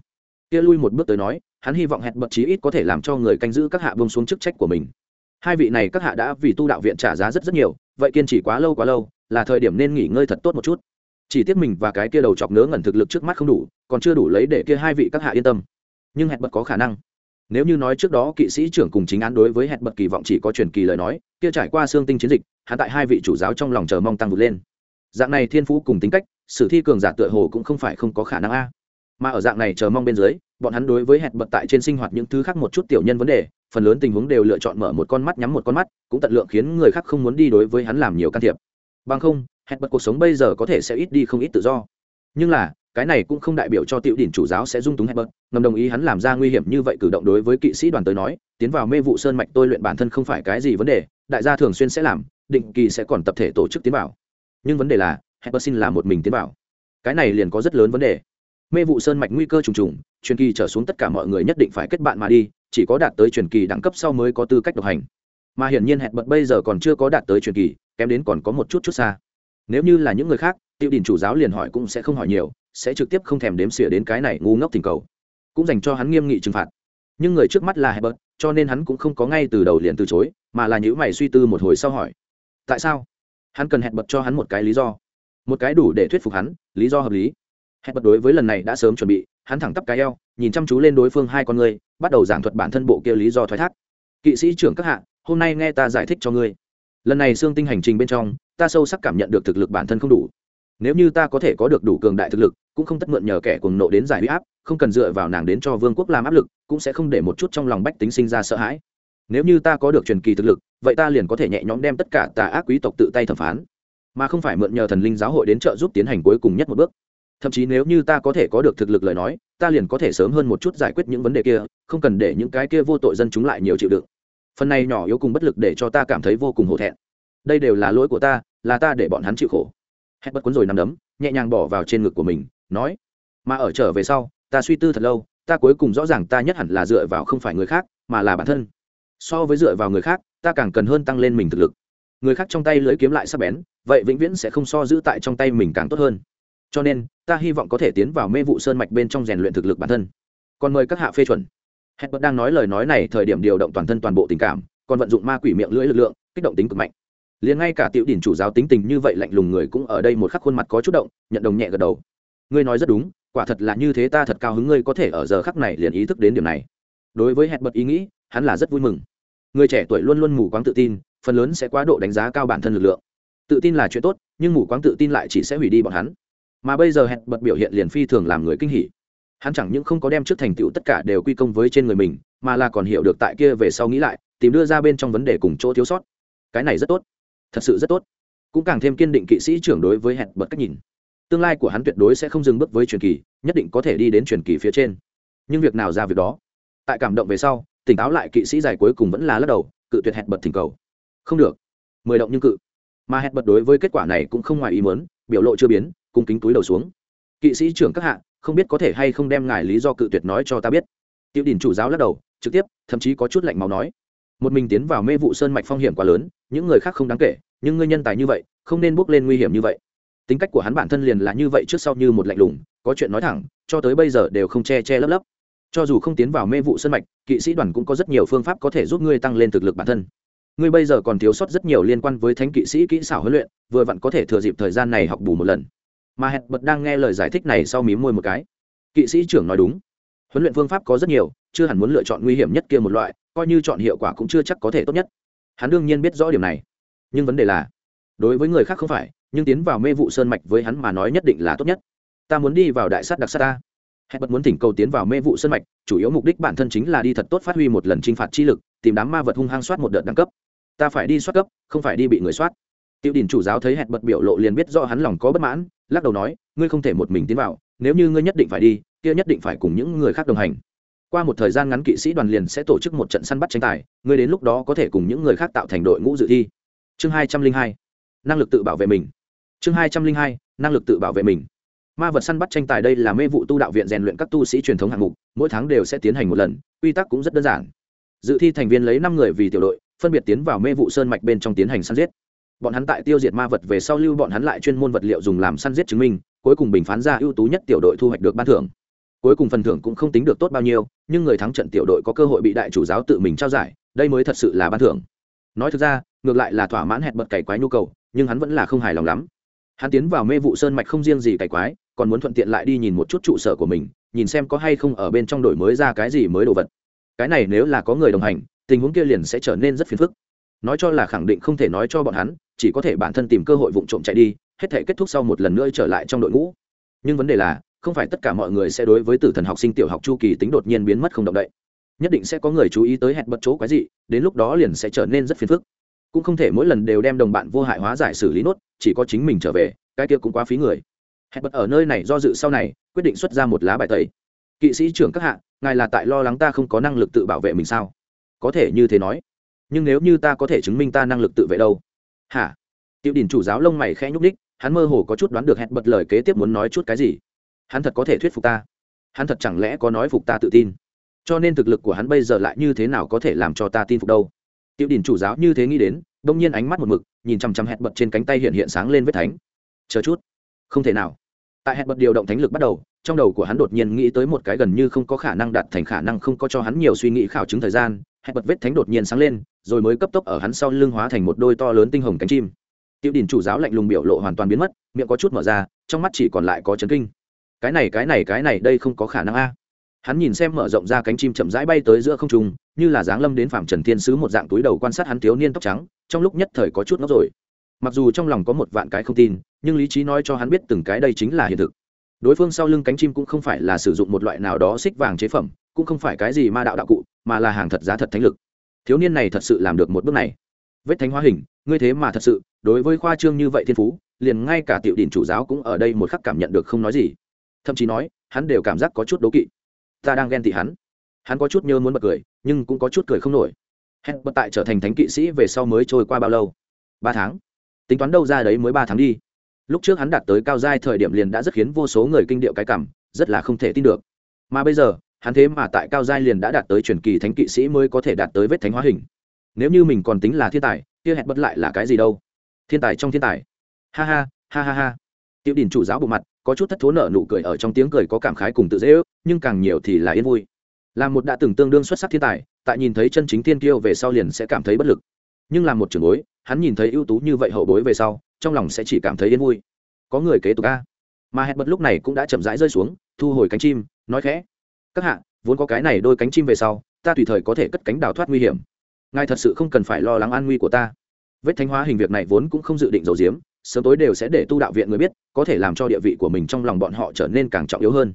Kia lui một bước tới nói, hắn hy vọng hẹn bật chí ít có thể làm cho người canh giữ các hạ bông xuống chức trách của mình. Hai vị này các hạ đã vì tu đạo viện trả giá rất rất nhiều, vậy kiên trì quá lâu quá lâu, là thời điểm nên nghỉ ngơi thật tốt một chút chỉ tiếc mình và cái kia đầu chọc nớ ngẩn thực lực trước mắt không đủ, còn chưa đủ lấy để kia hai vị các hạ yên tâm. Nhưng hẹn bật có khả năng. Nếu như nói trước đó kỵ sĩ trưởng cùng chính án đối với hẹn bật kỳ vọng chỉ có truyền kỳ lời nói, kia trải qua xương tinh chiến dịch hạ tại hai vị chủ giáo trong lòng chờ mong tăng vượt lên. Dạng này thiên phú cùng tính cách, sử thi cường giả tựa hồ cũng không phải không có khả năng a. Mà ở dạng này chờ mong bên dưới, bọn hắn đối với hẹn bật tại trên sinh hoạt những thứ khác một chút tiểu nhân vấn đề, phần lớn tình huống đều lựa chọn mở một con mắt, nhắm một con mắt, cũng tận lượng khiến người khác không muốn đi đối với hắn làm nhiều can thiệp. Bằng không hẹn bật cuộc sống bây giờ có thể sẽ ít đi không ít tự do. Nhưng là, cái này cũng không đại biểu cho tiểu đỉnh chủ giáo sẽ dung túng hẹn bật, ngầm đồng ý hắn làm ra nguy hiểm như vậy cử động đối với kỵ sĩ đoàn tới nói, tiến vào mê vụ sơn mạch tôi luyện bản thân không phải cái gì vấn đề, đại gia thường xuyên sẽ làm, định kỳ sẽ còn tập thể tổ chức tiến vào. Nhưng vấn đề là, hẹn bật xin là một mình tiến vào. Cái này liền có rất lớn vấn đề. Mê vụ sơn mạch nguy cơ trùng trùng, truyền kỳ trở xuống tất cả mọi người nhất định phải kết bạn mà đi, chỉ có đạt tới truyền kỳ đẳng cấp sau mới có tư cách độc hành. Mà hiển nhiên hẹn bật bây giờ còn chưa có đạt tới truyền kỳ, kém đến còn có một chút chút xa nếu như là những người khác tiêu đình chủ giáo liền hỏi cũng sẽ không hỏi nhiều, sẽ trực tiếp không thèm đếm xỉa đến cái này ngu ngốc tình cầu. Cũng dành cho hắn nghiêm nghị trừng phạt. Nhưng người trước mắt là hebert bật cho nên hắn cũng không có ngay từ đầu liền từ chối, mà là những mày suy tư một hồi sau hỏi. Tại sao? Hắn cần hẹn bật cho hắn một cái lý do. Một cái đủ để thuyết phục hắn, lý do hợp lý. Hẹn bật đối với lần này đã sớm chuẩn bị, hắn thẳng tắp cái eo, nhìn chăm chú lên đối phương hai con người bắt đầu giảng thuật bản thân bộ kia lý do thoái thác. Kỵ sĩ trưởng các hạ, hôm nay nghe ta giải thích cho ngươi. Lần này xương tinh hành trình bên trong ta sâu sắc cảm nhận được thực lực bản thân không đủ. Nếu như ta có thể có được đủ cường đại thực lực, cũng không tất mượn nhờ kẻ cuồng nộ đến giải huy áp, không cần dựa vào nàng đến cho vương quốc làm áp lực, cũng sẽ không để một chút trong lòng bách tính sinh ra sợ hãi. Nếu như ta có được truyền kỳ thực lực, vậy ta liền có thể nhẹ nhõm đem tất cả tà ác quý tộc tự tay thẩm phán. Mà không phải mượn nhờ thần linh giáo hội đến trợ giúp tiến hành cuối cùng nhất một bước. Thậm chí nếu như ta có thể có được thực lực lời nói, ta liền có thể sớm hơn một chút giải quyết những vấn đề kia, không cần để những cái kia vô tội dân chúng lại nhiều chịu đựng. Phần này nhỏ yếu cùng bất lực để cho ta cảm thấy vô cùng hổ thẹn đây đều là lỗi của ta, là ta để bọn hắn chịu khổ. Hết bất cuốn rồi nằm đấm, nhẹ nhàng bỏ vào trên ngực của mình, nói, mà ở trở về sau, ta suy tư thật lâu, ta cuối cùng rõ ràng ta nhất hẳn là dựa vào không phải người khác, mà là bản thân. So với dựa vào người khác, ta càng cần hơn tăng lên mình thực lực. Người khác trong tay lưới kiếm lại sắp bén, vậy vĩnh viễn sẽ không so giữ tại trong tay mình càng tốt hơn. Cho nên, ta hy vọng có thể tiến vào mê vụ sơn mạch bên trong rèn luyện thực lực bản thân. Còn mời các hạ phê chuẩn. Hết bất đang nói lời nói này, thời điểm điều động toàn thân toàn bộ tình cảm, còn vận dụng ma quỷ miệng lưỡi lực lượng, kích động tính cực mạnh liền ngay cả tiểu đỉnh chủ giáo tính tình như vậy lạnh lùng người cũng ở đây một khắc khuôn mặt có chút động, nhận đồng nhẹ gật đầu. Ngươi nói rất đúng, quả thật là như thế ta thật cao hứng ngươi có thể ở giờ khắc này liền ý thức đến điểm này. Đối với hẹn bật ý nghĩ, hắn là rất vui mừng. Người trẻ tuổi luôn luôn mù quáng tự tin, phần lớn sẽ quá độ đánh giá cao bản thân lực lượng. Tự tin là chuyện tốt, nhưng mù quáng tự tin lại chỉ sẽ hủy đi bọn hắn. Mà bây giờ hẹn bật biểu hiện liền phi thường làm người kinh hỉ. Hắn chẳng những không có đem trước thành tựu tất cả đều quy công với trên người mình, mà là còn hiểu được tại kia về sau nghĩ lại, tìm đưa ra bên trong vấn đề cùng chỗ thiếu sót. Cái này rất tốt thật sự rất tốt. Cũng càng thêm kiên định kỵ sĩ trưởng đối với hẹn bật cách nhìn. Tương lai của hắn tuyệt đối sẽ không dừng bước với truyền kỳ, nhất định có thể đi đến truyền kỳ phía trên. Nhưng việc nào ra việc đó? Tại cảm động về sau, tỉnh táo lại kỵ sĩ dài cuối cùng vẫn là lắc đầu, cự tuyệt hẹn bật thỉnh cầu. Không được. Mười động nhưng cự. Mà hẹn bật đối với kết quả này cũng không ngoài ý muốn, biểu lộ chưa biến, cung kính túi đầu xuống. Kỵ sĩ trưởng các hạ, không biết có thể hay không đem ngài lý do cự tuyệt nói cho ta biết. Tiểu đình chủ giáo lắc đầu, trực tiếp, thậm chí có chút lạnh máu nói một mình tiến vào mê vụ sơn mạch phong hiểm quá lớn, những người khác không đáng kể, nhưng ngươi nhân tài như vậy, không nên bước lên nguy hiểm như vậy. Tính cách của hắn bản thân liền là như vậy trước sau như một lạnh lùng, có chuyện nói thẳng, cho tới bây giờ đều không che che lấp lấp. Cho dù không tiến vào mê vụ sơn mạch, kỵ sĩ đoàn cũng có rất nhiều phương pháp có thể giúp ngươi tăng lên thực lực bản thân. Ngươi bây giờ còn thiếu sót rất nhiều liên quan với thánh kỵ sĩ kỹ xảo huấn luyện, vừa vặn có thể thừa dịp thời gian này học bù một lần. Mà hẹn bật đang nghe lời giải thích này sau mí môi một cái. Kỵ sĩ trưởng nói đúng huấn luyện phương pháp có rất nhiều, chưa hẳn muốn lựa chọn nguy hiểm nhất kia một loại, coi như chọn hiệu quả cũng chưa chắc có thể tốt nhất. Hắn đương nhiên biết rõ điểm này. Nhưng vấn đề là, đối với người khác không phải, nhưng tiến vào mê vụ sơn mạch với hắn mà nói nhất định là tốt nhất. Ta muốn đi vào đại sát đặc sát ta. Hẹn bật muốn thỉnh cầu tiến vào mê vụ sơn mạch, chủ yếu mục đích bản thân chính là đi thật tốt phát huy một lần t r i n h phạt chi lực, tìm đám ma vật hung hăng soát một đợt đẳng cấp. Ta phải đi soát cấp, không phải đi bị người soát. Tiểu đình chủ giáo thấy hẹn bật biểu lộ liền biết do hắn lòng có bất mãn, lắc đầu nói, ngươi không thể một mình tiến vào nếu như ngươi nhất định phải đi, kia nhất định phải cùng những người khác đồng hành. Qua một thời gian ngắn, kỵ sĩ đoàn liền sẽ tổ chức một trận săn bắt tranh tài, ngươi đến lúc đó có thể cùng những người khác tạo thành đội ngũ dự thi. Chương hai trăm linh hai, năng lực tự bảo vệ mình. Chương hai trăm linh hai, năng lực tự bảo vệ mình. Ma vật săn bắt tranh tài đây là mê vụ tu đạo viện rèn luyện các tu sĩ truyền thống hạng mục, mỗi tháng đều sẽ tiến hành một lần, quy tắc cũng rất đơn giản. Dự thi thành viên lấy năm người vì tiểu đội, phân biệt tiến vào mê vụ sơn mạch bên trong tiến hành săn giết. Bọn hắn tại tiêu diệt ma vật về sau lưu bọn hắn lại chuyên môn vật liệu dùng làm săn giết chứng minh cuối cùng bình phán ra ưu tú nhất tiểu đội thu hoạch được ban thưởng. Cuối cùng phần thưởng cũng không tính được tốt bao nhiêu, nhưng người thắng trận tiểu đội có cơ hội bị đại chủ giáo tự mình trao giải, đây mới thật sự là ban thưởng. Nói thực ra, ngược lại là thỏa mãn hẹn bật cày quái nhu cầu, nhưng hắn vẫn là không hài lòng lắm. Hắn tiến vào mê vụ sơn mạch không riêng gì cày quái, còn muốn thuận tiện lại đi nhìn một chút trụ sở của mình, nhìn xem có hay không ở bên trong đổi mới ra cái gì mới đồ vật. Cái này nếu là có người đồng hành, tình huống kia liền sẽ trở nên rất phiền phức. Nói cho là khẳng định không thể nói cho bọn hắn, chỉ có thể bản thân tìm cơ hội vụ trộm chạy đi hết thể kết thúc sau một lần nữa trở lại trong đội ngũ. Nhưng vấn đề là, không phải tất cả mọi người sẽ đối với tử thần học sinh tiểu học chu kỳ tính đột nhiên biến mất không động đậy. Nhất định sẽ có người chú ý tới hẹn bật chỗ quái dị, đến lúc đó liền sẽ trở nên rất phiền phức. Cũng không thể mỗi lần đều đem đồng bạn vô hại hóa giải xử lý nốt, chỉ có chính mình trở về, cái kia cũng quá phí người. Hẹn bật ở nơi này do dự sau này, quyết định xuất ra một lá bài tẩy. Kỵ sĩ trưởng các hạ, ngài là tại lo lắng ta không có năng lực tự bảo vệ mình sao? Có thể như thế nói. Nhưng nếu như ta có thể chứng minh ta năng lực tự vệ đâu? Hả? Tiểu đình chủ giáo lông mày khẽ nhúc ních hắn mơ hồ có chút đoán được hẹn bật lời kế tiếp muốn nói chút cái gì. Hắn thật có thể thuyết phục ta. Hắn thật chẳng lẽ có nói phục ta tự tin? Cho nên thực lực của hắn bây giờ lại như thế nào có thể làm cho ta tin phục đâu? Tiểu đình chủ giáo như thế nghĩ đến, đông nhiên ánh mắt một mực, nhìn chằm chằm hẹn bật trên cánh tay hiện hiện sáng lên vết thánh. Chờ chút. Không thể nào. Tại hẹn bật điều động thánh lực bắt đầu, trong đầu của hắn đột nhiên nghĩ tới một cái gần như không có khả năng đạt thành khả năng không có cho hắn nhiều suy nghĩ khảo chứng thời gian hẹn bật vết thánh đột nhiên sáng lên, rồi mới cấp tốc ở hắn sau lưng hóa thành một đôi to lớn tinh hồng cánh chim tiểu đình chủ giáo lạnh lùng biểu lộ hoàn toàn biến mất, miệng có chút mở ra, trong mắt chỉ còn lại có chấn kinh. Cái này cái này cái này, đây không có khả năng a. Hắn nhìn xem mở rộng ra cánh chim chậm rãi bay tới giữa không trung, như là dáng lâm đến phạm trần thiên sứ một dạng túi đầu quan sát hắn thiếu niên tóc trắng, trong lúc nhất thời có chút ngốc rồi. Mặc dù trong lòng có một vạn cái không tin, nhưng lý trí nói cho hắn biết từng cái đây chính là hiện thực. Đối phương sau lưng cánh chim cũng không phải là sử dụng một loại nào đó xích vàng chế phẩm, cũng không phải cái gì ma đạo đạo cụ, mà là hàng thật giá thật thánh lực. Thiếu niên này thật sự làm được một bước này. Vết thánh hóa hình ngươi thế mà thật sự, đối với khoa trương như vậy thiên phú, liền ngay cả tiểu đình chủ giáo cũng ở đây một khắc cảm nhận được không nói gì. Thậm chí nói, hắn đều cảm giác có chút đố kỵ. Ta đang ghen tị hắn. Hắn có chút nhớ muốn bật cười, nhưng cũng có chút cười không nổi. Hẹn bật tại trở thành thánh kỵ sĩ về sau mới trôi qua bao lâu? Ba tháng. Tính toán đâu ra đấy mới ba tháng đi. Lúc trước hắn đạt tới cao giai thời điểm liền đã rất khiến vô số người kinh điệu cái cảm, rất là không thể tin được. Mà bây giờ, hắn thế mà tại cao giai liền đã đạt tới truyền kỳ thánh kỵ sĩ mới có thể đạt tới vết thánh hóa hình. Nếu như mình còn tính là thiên tài kia hẹn bất lại là cái gì đâu? Thiên tài trong thiên tài. Ha ha ha ha ha. Tiểu đình chủ giáo bộ mặt, có chút thất thố nở nụ cười ở trong tiếng cười có cảm khái cùng tự dễ ước, nhưng càng nhiều thì là yên vui. Là một đã từng tương đương xuất sắc thiên tài, tại nhìn thấy chân chính thiên kiêu về sau liền sẽ cảm thấy bất lực. Nhưng là một trường bối, hắn nhìn thấy ưu tú như vậy hậu bối về sau, trong lòng sẽ chỉ cảm thấy yên vui. Có người kế tục a. Mà hẹn bật lúc này cũng đã chậm rãi rơi xuống, thu hồi cánh chim, nói khẽ. Các hạ, vốn có cái này đôi cánh chim về sau, ta tùy thời có thể cất cánh đào thoát nguy hiểm ngài thật sự không cần phải lo lắng an nguy của ta. Vết thanh hóa hình việc này vốn cũng không dự định dầu diếm sớm tối đều sẽ để tu đạo viện người biết, có thể làm cho địa vị của mình trong lòng bọn họ trở nên càng trọng yếu hơn.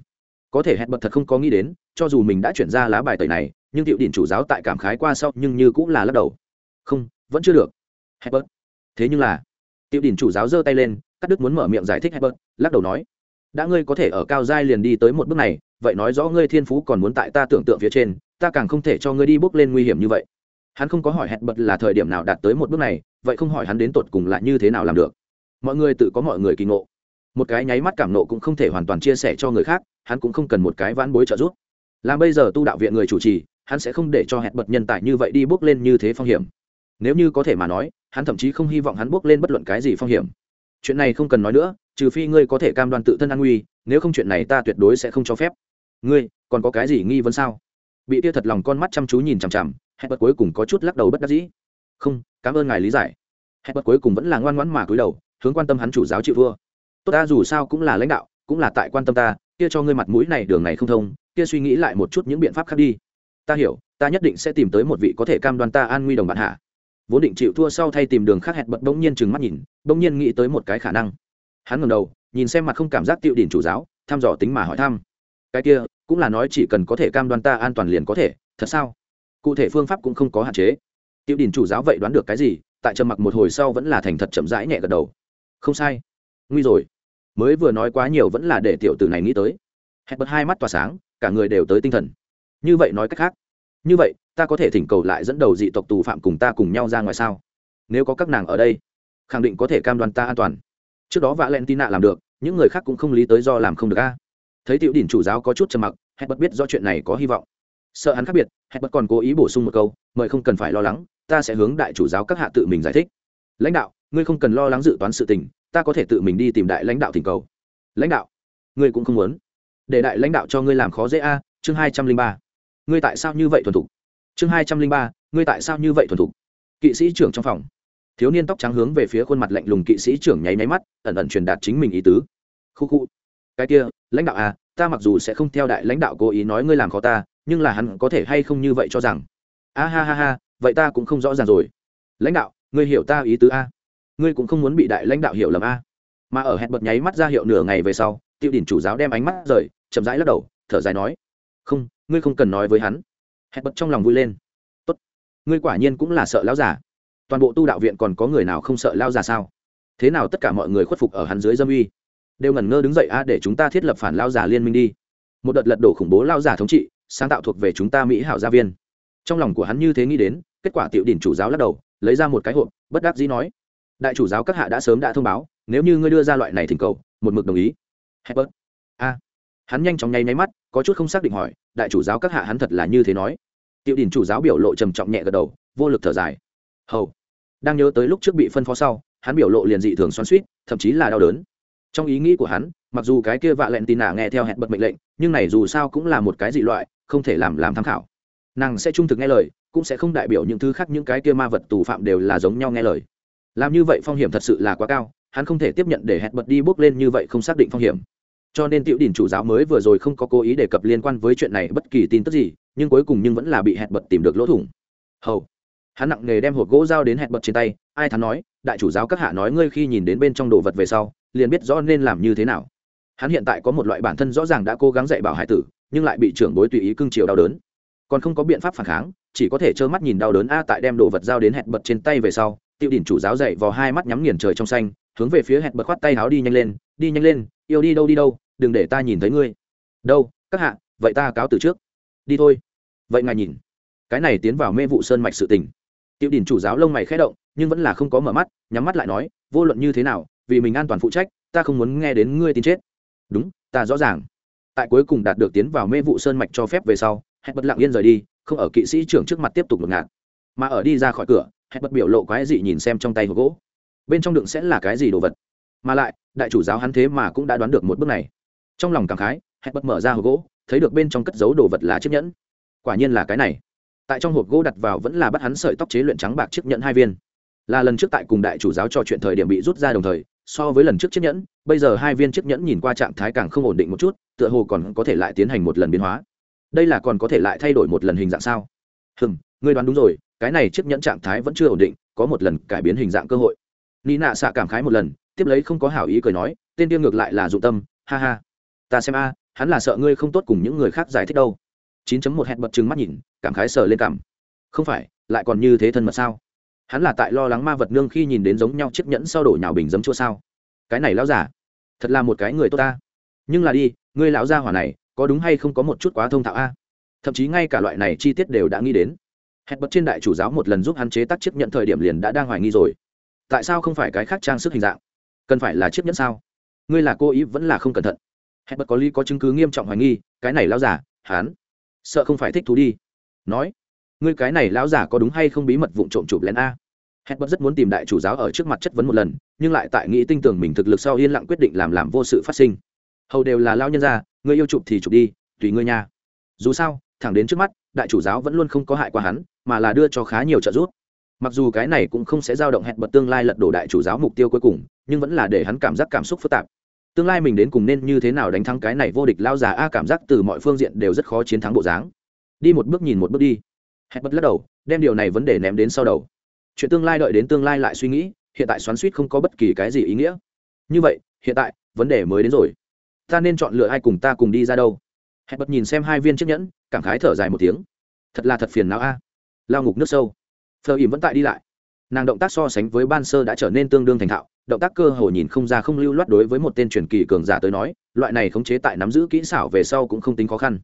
Có thể hẹn bật thật không có nghĩ đến, cho dù mình đã chuyển ra lá bài tẩy này, nhưng tiểu điện chủ giáo tại cảm khái qua sau nhưng như cũng là lắc đầu. Không, vẫn chưa được. Hẹn bật. Thế nhưng là, tiểu điện chủ giáo giơ tay lên, cắt đứt muốn mở miệng giải thích hẹn bật, lắc đầu nói, đã ngươi có thể ở cao giai liền đi tới một bước này, vậy nói rõ ngươi thiên phú còn muốn tại ta tưởng tượng phía trên, ta càng không thể cho ngươi đi bước lên nguy hiểm như vậy hắn không có hỏi hẹn bật là thời điểm nào đạt tới một bước này, vậy không hỏi hắn đến tột cùng là như thế nào làm được. Mọi người tự có mọi người kỳ ngộ. Một cái nháy mắt cảm nộ cũng không thể hoàn toàn chia sẻ cho người khác, hắn cũng không cần một cái vãn bối trợ giúp. Làm bây giờ tu đạo viện người chủ trì, hắn sẽ không để cho hẹn bật nhân tài như vậy đi bước lên như thế phong hiểm. Nếu như có thể mà nói, hắn thậm chí không hy vọng hắn bước lên bất luận cái gì phong hiểm. Chuyện này không cần nói nữa, trừ phi ngươi có thể cam đoan tự thân an nguy, nếu không chuyện này ta tuyệt đối sẽ không cho phép. Ngươi, còn có cái gì nghi vấn sao? Bị tia thật lòng con mắt chăm chú nhìn chằm chằm hẹn bật cuối cùng có chút lắc đầu bất đắc dĩ. Không, cảm ơn ngài lý giải. Hẹn bật cuối cùng vẫn là ngoan ngoãn mà cúi đầu, hướng quan tâm hắn chủ giáo chịu vua. Tốt ta dù sao cũng là lãnh đạo, cũng là tại quan tâm ta, kia cho ngươi mặt mũi này đường này không thông, kia suy nghĩ lại một chút những biện pháp khác đi. Ta hiểu, ta nhất định sẽ tìm tới một vị có thể cam đoan ta an nguy đồng bạn hạ. Vốn định chịu thua sau thay tìm đường khác hẹn bật bỗng nhiên trừng mắt nhìn, bỗng nhiên nghĩ tới một cái khả năng. Hắn ngầm đầu, nhìn xem mặt không cảm giác tiêu đỉnh chủ giáo, thăm dò tính mà hỏi thăm. Cái kia, cũng là nói chỉ cần có thể cam đoan ta an toàn liền có thể, thật sao? Cụ thể phương pháp cũng không có hạn chế. Tiểu đình chủ giáo vậy đoán được cái gì, tại trầm mặc một hồi sau vẫn là thành thật chậm rãi nhẹ gật đầu. Không sai. Nguy rồi. Mới vừa nói quá nhiều vẫn là để tiểu tử này nghĩ tới. Hẹn bật hai mắt tỏa sáng, cả người đều tới tinh thần. Như vậy nói cách khác. Như vậy, ta có thể thỉnh cầu lại dẫn đầu dị tộc tù phạm cùng ta cùng nhau ra ngoài sao? Nếu có các nàng ở đây, khẳng định có thể cam đoan ta an toàn. Trước đó vạ len tin làm được, những người khác cũng không lý tới do làm không được a. Thấy tiểu đình chủ giáo có chút trầm mặc, hẹn bật biết do chuyện này có hy vọng sợ hắn khác biệt, hẹn bật còn cố ý bổ sung một câu, mời không cần phải lo lắng, ta sẽ hướng đại chủ giáo các hạ tự mình giải thích. Lãnh đạo, ngươi không cần lo lắng dự toán sự tình, ta có thể tự mình đi tìm đại lãnh đạo thỉnh cầu. Lãnh đạo, ngươi cũng không muốn. Để đại lãnh đạo cho ngươi làm khó dễ a, chương hai trăm linh ba. Ngươi tại sao như vậy thuần thục? Chương hai trăm linh ba, ngươi tại sao như vậy thuần thục? Kỵ sĩ trưởng trong phòng. Thiếu niên tóc trắng hướng về phía khuôn mặt lạnh lùng kỵ sĩ trưởng nháy máy mắt, ẩn ẩn truyền đạt chính mình ý tứ. Khu khu, cái kia, lãnh đạo à ta mặc dù sẽ không theo đại lãnh đạo cố ý nói ngươi làm khó ta nhưng là hắn có thể hay không như vậy cho rằng? A ha ha ha, vậy ta cũng không rõ ràng rồi. Lãnh đạo, ngươi hiểu ta ý tứ a. Ngươi cũng không muốn bị đại lãnh đạo hiểu lầm a. Mà ở hẹn bật nháy mắt ra hiệu nửa ngày về sau tiêu đỉnh chủ giáo đem ánh mắt rời, chậm rãi lắc đầu, thở dài nói, không, ngươi không cần nói với hắn. Hẹn bật trong lòng vui lên. Tốt, ngươi quả nhiên cũng là sợ lão già. Toàn bộ tu đạo viện còn có người nào không sợ lao già sao? Thế nào tất cả mọi người khuất phục ở hắn dưới dâm uy? Đều ngẩn ngơ đứng dậy a để chúng ta thiết lập phản lao giả liên minh đi. Một đợt lật đổ khủng bố lao giả thống trị sáng tạo thuộc về chúng ta mỹ hảo gia viên. Trong lòng của hắn như thế nghĩ đến, kết quả tiểu đỉnh chủ giáo lắc đầu, lấy ra một cái hộp, bất đắc dĩ nói, đại chủ giáo các hạ đã sớm đã thông báo, nếu như ngươi đưa ra loại này thỉnh cầu, một mực đồng ý. Hebert. a. Hắn nhanh chóng nháy nháy mắt, có chút không xác định hỏi, đại chủ giáo các hạ hắn thật là như thế nói? Tiểu đỉnh chủ giáo biểu lộ trầm trọng nhẹ gật đầu, vô lực thở dài. Hầu. Đang nhớ tới lúc trước bị phân phó sau, hắn biểu lộ liền dị thường xoắn suýt thậm chí là đau đớn. Trong ý nghĩ của hắn, mặc dù cái kia vạ lẹn tin nả nghe theo hẹn bật mệnh lệnh, nhưng này dù sao cũng là một cái dị loại không thể làm làm tham khảo. Nàng sẽ trung thực nghe lời, cũng sẽ không đại biểu những thứ khác, những cái kia ma vật tù phạm đều là giống nhau nghe lời. Làm như vậy phong hiểm thật sự là quá cao, hắn không thể tiếp nhận để hẹn bật đi bước lên như vậy không xác định phong hiểm. Cho nên tiểu đình chủ giáo mới vừa rồi không có cố ý đề cập liên quan với chuyện này bất kỳ tin tức gì, nhưng cuối cùng nhưng vẫn là bị hẹn bật tìm được lỗ thủng. Hầu. Hắn nặng nghề đem hộp gỗ dao đến hẹn bật trên tay, ai thắn nói, đại chủ giáo các hạ nói ngươi khi nhìn đến bên trong đồ vật về sau, liền biết rõ nên làm như thế nào. Hắn hiện tại có một loại bản thân rõ ràng đã cố gắng dạy bảo hải tử nhưng lại bị trưởng bối tùy ý cưng chiều đau đớn. Còn không có biện pháp phản kháng, chỉ có thể trơ mắt nhìn đau đớn a tại đem đồ vật giao đến hẹn bật trên tay về sau tiêu đỉnh chủ giáo dậy vào hai mắt nhắm nghiền trời trong xanh, hướng về phía hẹn bật khoát tay háo đi nhanh lên, đi nhanh lên, yêu đi đâu đi đâu, đừng để ta nhìn thấy ngươi. Đâu, các hạ, vậy ta cáo từ trước. Đi thôi. Vậy ngài nhìn. Cái này tiến vào mê vụ sơn mạch sự tình. Tiểu đỉnh chủ giáo lông mày khẽ động, nhưng vẫn là không có mở mắt, nhắm mắt lại nói, vô luận như thế nào, vì mình an toàn phụ trách, ta không muốn nghe đến ngươi tin chết. Đúng, ta rõ ràng tại cuối cùng đạt được tiến vào mê vụ sơn mạch cho phép về sau hẹn bật lặng yên rời đi, không ở kỵ sĩ trưởng trước mặt tiếp tục ngột ngạt, mà ở đi ra khỏi cửa hẹn bật biểu lộ quái dị nhìn xem trong tay hộp gỗ. Bên trong đựng sẽ là cái gì đồ vật? Mà lại, đại chủ giáo hắn thế mà cũng đã đoán được một bước này. Trong lòng cảm khái hẹn bật mở ra hộp gỗ, thấy được bên trong cất dấu đồ vật là chiếc nhẫn. Quả nhiên là cái này. Tại trong hộp gỗ đặt vào vẫn là bắt hắn sợi tóc chế luyện trắng bạc chiếc nhẫn hai viên. Là lần trước tại cùng đại chủ giáo trò chuyện thời điểm bị rút ra đồng thời so với lần trước chiếc nhẫn, bây giờ hai viên chiếc nhẫn nhìn qua trạng thái càng không ổn định một chút, tựa hồ còn có thể lại tiến hành một lần biến hóa. Đây là còn có thể lại thay đổi một lần hình dạng sao? Hừm, ngươi đoán đúng rồi, cái này chiếc nhẫn trạng thái vẫn chưa ổn định, có một lần cải biến hình dạng cơ hội. Ni nạ xạ cảm khái một lần, tiếp lấy không có hảo ý cười nói, tên tiêu ngược lại là dụng tâm, ha ha. Ta xem a, hắn là sợ ngươi không tốt cùng những người khác giải thích đâu. 9.1 hẹn bật trừng mắt nhìn, cảm khái sờ lên cảm. Không phải, lại còn như thế thân mật sao? Hắn là tại lo lắng ma vật nương khi nhìn đến giống nhau chiếc nhẫn sau đổ nhào bình giấm chua sao? Cái này lão giả thật là một cái người tốt ta. Nhưng là đi, ngươi lão gia hỏa này, có đúng hay không có một chút quá thông thạo a? Thậm chí ngay cả loại này chi tiết đều đã nghĩ đến. Hẹn bật trên đại chủ giáo một lần giúp hắn chế tác chiếc nhẫn thời điểm liền đã đang hoài nghi rồi. Tại sao không phải cái khác trang sức hình dạng? Cần phải là chiếc nhẫn sao? Ngươi là cô ý vẫn là không cẩn thận? Hẹn bật có lý có chứng cứ nghiêm trọng hoài nghi, cái này lão giả hắn sợ không phải thích thú đi. Nói ngươi cái này lão giả có đúng hay không bí mật vụng trộm chụp lén a? Hẹn bật rất muốn tìm đại chủ giáo ở trước mặt chất vấn một lần nhưng lại tại nghĩ tinh tưởng mình thực lực sau yên lặng quyết định làm làm vô sự phát sinh. Hầu đều là lao nhân ra, ngươi yêu chụp thì chụp đi tùy ngươi nha. Dù sao thẳng đến trước mắt đại chủ giáo vẫn luôn không có hại qua hắn mà là đưa cho khá nhiều trợ giúp. Mặc dù cái này cũng không sẽ dao động hẹn bật tương lai lật đổ đại chủ giáo mục tiêu cuối cùng nhưng vẫn là để hắn cảm giác cảm xúc phức tạp. Tương lai mình đến cùng nên như thế nào đánh thắng cái này vô địch lao già a cảm giác từ mọi phương diện đều rất khó chiến thắng bộ dáng. Đi một bước nhìn một bước đi hẹn bật lắc đầu, đem điều này vấn đề ném đến sau đầu. Chuyện tương lai đợi đến tương lai lại suy nghĩ, hiện tại xoắn suýt không có bất kỳ cái gì ý nghĩa. Như vậy, hiện tại, vấn đề mới đến rồi. Ta nên chọn lựa ai cùng ta cùng đi ra đâu? Hẹn bật nhìn xem hai viên chiếc nhẫn, cảm khái thở dài một tiếng. Thật là thật phiền não a. Lao ngục nước sâu. Phờ ỉm vẫn tại đi lại. Nàng động tác so sánh với ban sơ đã trở nên tương đương thành thạo, động tác cơ hồ nhìn không ra không lưu loát đối với một tên truyền kỳ cường giả tới nói, loại này khống chế tại nắm giữ kỹ xảo về sau cũng không tính khó khăn.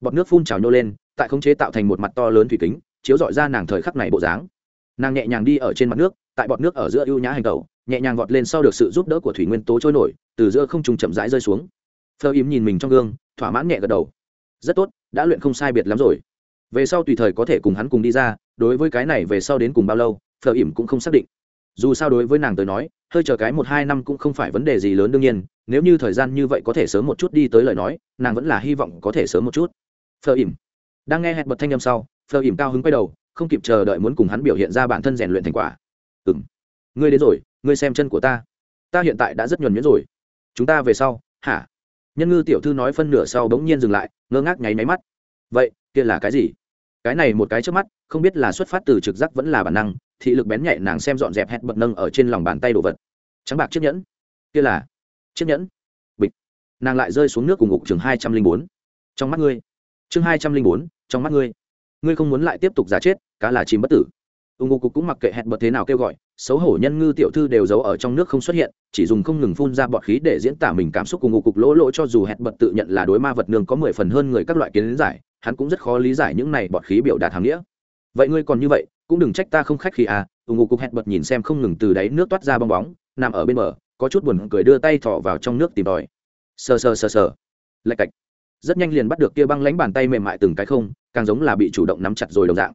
Bọt nước phun trào nhô lên tại khống chế tạo thành một mặt to lớn thủy kính, chiếu dọi ra nàng thời khắc này bộ dáng. Nàng nhẹ nhàng đi ở trên mặt nước, tại bọt nước ở giữa ưu nhã hành tẩu, nhẹ nhàng vọt lên sau được sự giúp đỡ của thủy nguyên tố trôi nổi, từ giữa không trùng chậm rãi rơi xuống. Phơ im nhìn mình trong gương, thỏa mãn nhẹ gật đầu. Rất tốt, đã luyện không sai biệt lắm rồi. Về sau tùy thời có thể cùng hắn cùng đi ra, đối với cái này về sau đến cùng bao lâu, phờ ỉm cũng không xác định. Dù sao đối với nàng tới nói, hơi chờ cái một hai năm cũng không phải vấn đề gì lớn đương nhiên, nếu như thời gian như vậy có thể sớm một chút đi tới lời nói, nàng vẫn là hy vọng có thể sớm một chút. Phờ ỉm đang nghe hẹn bật thanh â m sau, phờ ỉm cao hứng quay đầu, không kịp chờ đợi muốn cùng hắn biểu hiện ra bản thân rèn luyện thành quả. Ừ m ngươi đến rồi, ngươi xem chân của ta. Ta hiện tại đã rất nhuẩn nhuyễn rồi. Chúng ta về sau, hả? Nhân ngư tiểu thư nói phân nửa sau bỗng nhiên dừng lại, ngơ ngác nháy máy mắt. Vậy, kia là cái gì? Cái này một cái trước mắt, không biết là xuất phát từ trực giác vẫn là bản năng, thị lực bén nhạy nàng xem dọn dẹp hẹn bật nâng ở trên lòng bàn tay đồ vật. Trắng bạc chiếc nhẫn. Kia là chiếc nhẫn. Bịch. Nàng lại rơi xuống nước cùng ngục chừng hai trăm linh bốn. Trong mắt ngươi. Chương hai trăm linh bốn trong mắt ngươi. Ngươi không muốn lại tiếp tục giả chết, cá là chìm bất tử. Ưng cục cũng mặc kệ hẹn bật thế nào kêu gọi, xấu hổ nhân ngư tiểu thư đều giấu ở trong nước không xuất hiện, chỉ dùng không ngừng phun ra bọt khí để diễn tả mình cảm xúc. Cùng ngô cục lỗ lỗ cho dù hẹn bật tự nhận là đối ma vật nương có mười phần hơn người các loại kiến giải, hắn cũng rất khó lý giải những này bọt khí biểu đạt hàng nghĩa. Vậy ngươi còn như vậy, cũng đừng trách ta không khách khi à. Ưng ngô cục hẹn bật nhìn xem không ngừng từ đáy nước toát ra bong bóng, nằm ở bên bờ, có chút buồn cười đưa tay thọ vào trong nước tìm tòi. Sờ sờ sờ sờ. Lạch cạch. Rất nhanh liền bắt được kia băng lánh bàn tay mềm mại từng cái không càng giống là bị chủ động nắm chặt rồi đồng dạng.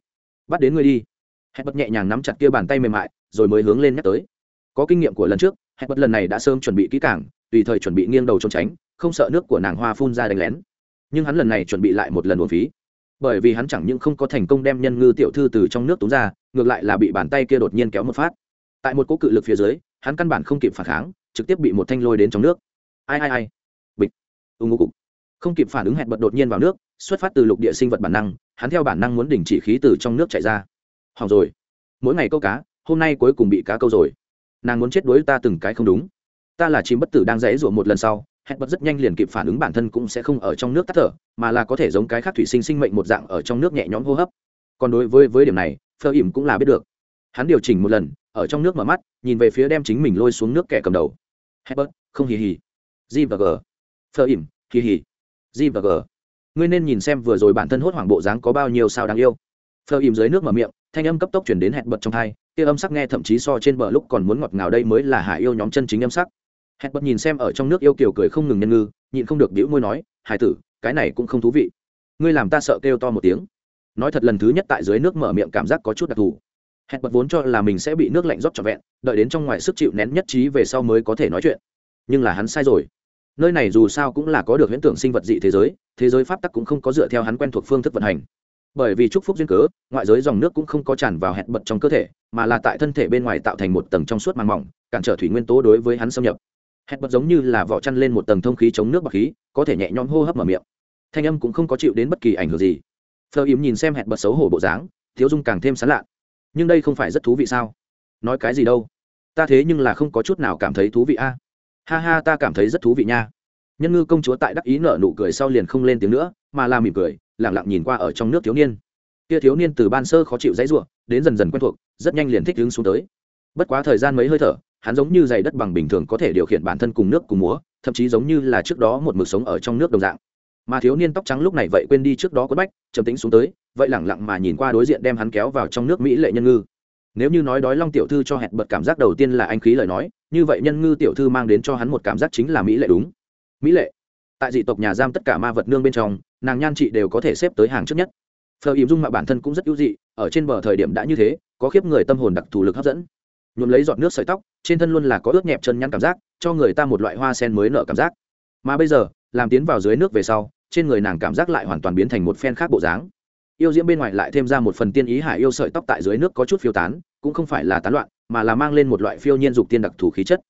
Bắt đến ngươi đi. Hẹn bật nhẹ nhàng nắm chặt kia bàn tay mềm mại, rồi mới hướng lên nhắc tới. Có kinh nghiệm của lần trước, hẹn bật lần này đã sớm chuẩn bị kỹ càng, tùy thời chuẩn bị nghiêng đầu trốn tránh, không sợ nước của nàng hoa phun ra đánh lén. Nhưng hắn lần này chuẩn bị lại một lần uổng phí. Bởi vì hắn chẳng những không có thành công đem nhân ngư tiểu thư từ trong nước tốn ra, ngược lại là bị bàn tay kia đột nhiên kéo một phát. Tại một cỗ cự lực phía dưới, hắn căn bản không kịp phản kháng, trực tiếp bị một thanh lôi đến trong nước. Ai ai ai. Bịch. Ưng ngô cục không kịp phản ứng hẹn bật đột nhiên vào nước, xuất phát từ lục địa sinh vật bản năng, hắn theo bản năng muốn đình chỉ khí từ trong nước chạy ra. Hỏng rồi. Mỗi ngày câu cá, hôm nay cuối cùng bị cá câu rồi. Nàng muốn chết đuối ta từng cái không đúng. Ta là chim bất tử đang dãy rủa một lần sau, hẹn bật rất nhanh liền kịp phản ứng bản thân cũng sẽ không ở trong nước tắt thở, mà là có thể giống cái khác thủy sinh sinh mệnh một dạng ở trong nước nhẹ nhõm hô hấp. Còn đối với với điểm này, phơ ỉm cũng là biết được. Hắn điều chỉnh một lần, ở trong nước mở mắt, nhìn về phía đem chính mình lôi xuống nước kẻ cầm đầu. Hẹn bật, không hì hì. G và g. Phơ ỉm, hì hì g và g. Ngươi nên nhìn xem vừa rồi bản thân hốt hoảng bộ dáng có bao nhiêu sao đáng yêu. Phờ im dưới nước mở miệng, thanh âm cấp tốc chuyển đến hẹn bật trong thai kia âm sắc nghe thậm chí so trên bờ lúc còn muốn ngọt ngào đây mới là hải yêu nhóm chân chính âm sắc. Hẹn bật nhìn xem ở trong nước yêu kiều cười không ngừng nhân ngư, nhịn không được đĩu môi nói, hải tử, cái này cũng không thú vị. Ngươi làm ta sợ kêu to một tiếng. Nói thật lần thứ nhất tại dưới nước mở miệng cảm giác có chút đặc thù. Hẹn bật vốn cho là mình sẽ bị nước lạnh rót trọn vẹn, đợi đến trong ngoài sức chịu nén nhất trí về sau mới có thể nói chuyện. Nhưng là hắn sai rồi nơi này dù sao cũng là có được huyễn tưởng sinh vật dị thế giới thế giới pháp tắc cũng không có dựa theo hắn quen thuộc phương thức vận hành. Bởi vì chúc phúc duyên cớ, ngoại giới dòng nước cũng không có tràn vào hẹn bật trong cơ thể, mà là tại thân thể bên ngoài tạo thành một tầng trong suốt màng mỏng, cản trở thủy nguyên tố đối với hắn xâm nhập. Hẹn bật giống như là vỏ chăn lên một tầng thông khí chống nước bạc khí, có thể nhẹ nhõm hô hấp mở miệng. Thanh âm cũng không có chịu đến bất kỳ ảnh hưởng gì. Phờ yếm nhìn xem hẹn bật xấu hổ bộ dáng, thiếu dung càng thêm sán lạ. Nhưng đây không phải rất thú vị sao? Nói cái gì đâu? Ta thế nhưng là không có chút nào cảm thấy thú vị a ha ha, ta cảm thấy rất thú vị nha. Nhân ngư công chúa tại đắc ý nở nụ cười sau liền không lên tiếng nữa, mà là mỉm cười lẳng lặng nhìn qua ở trong nước thiếu niên. Kia thiếu niên từ ban sơ khó chịu dãy ruộng, đến dần dần quen thuộc, rất nhanh liền thích đứng xuống tới. Bất quá thời gian mấy hơi thở, hắn giống như giày đất bằng bình thường có thể điều khiển bản thân cùng nước cùng múa, thậm chí giống như là trước đó một mực sống ở trong nước đồng dạng. Mà thiếu niên tóc trắng lúc này vậy quên đi trước đó quất bách, trầm tĩnh xuống tới, vậy lẳng lặng mà nhìn qua đối diện đem hắn kéo vào trong nước mỹ lệ nhân ngư nếu như nói đói long tiểu thư cho hẹn bật cảm giác đầu tiên là anh khí lời nói, như vậy nhân ngư tiểu thư mang đến cho hắn một cảm giác chính là mỹ lệ đúng. Mỹ lệ. Tại dị tộc nhà giam tất cả ma vật nương bên trong, nàng nhan chị đều có thể xếp tới hàng trước nhất. Phờ ìm dung mạo bản thân cũng rất ưu dị, ở trên bờ thời điểm đã như thế, có khiếp người tâm hồn đặc thù lực hấp dẫn. Nhuộm lấy giọt nước sợi tóc, trên thân luôn là có ướt nhẹp chân nhăn cảm giác, cho người ta một loại hoa sen mới nợ cảm giác. Mà bây giờ, làm tiến vào dưới nước về sau, trên người nàng cảm giác lại hoàn toàn biến thành một phen khác bộ dáng yêu diễm bên ngoài lại thêm ra một phần tiên ý hải yêu sợi tóc tại dưới nước có chút phiêu tán, cũng không phải là tán loạn, mà là mang lên một loại phiêu nhiên dục tiên đặc thù khí chất.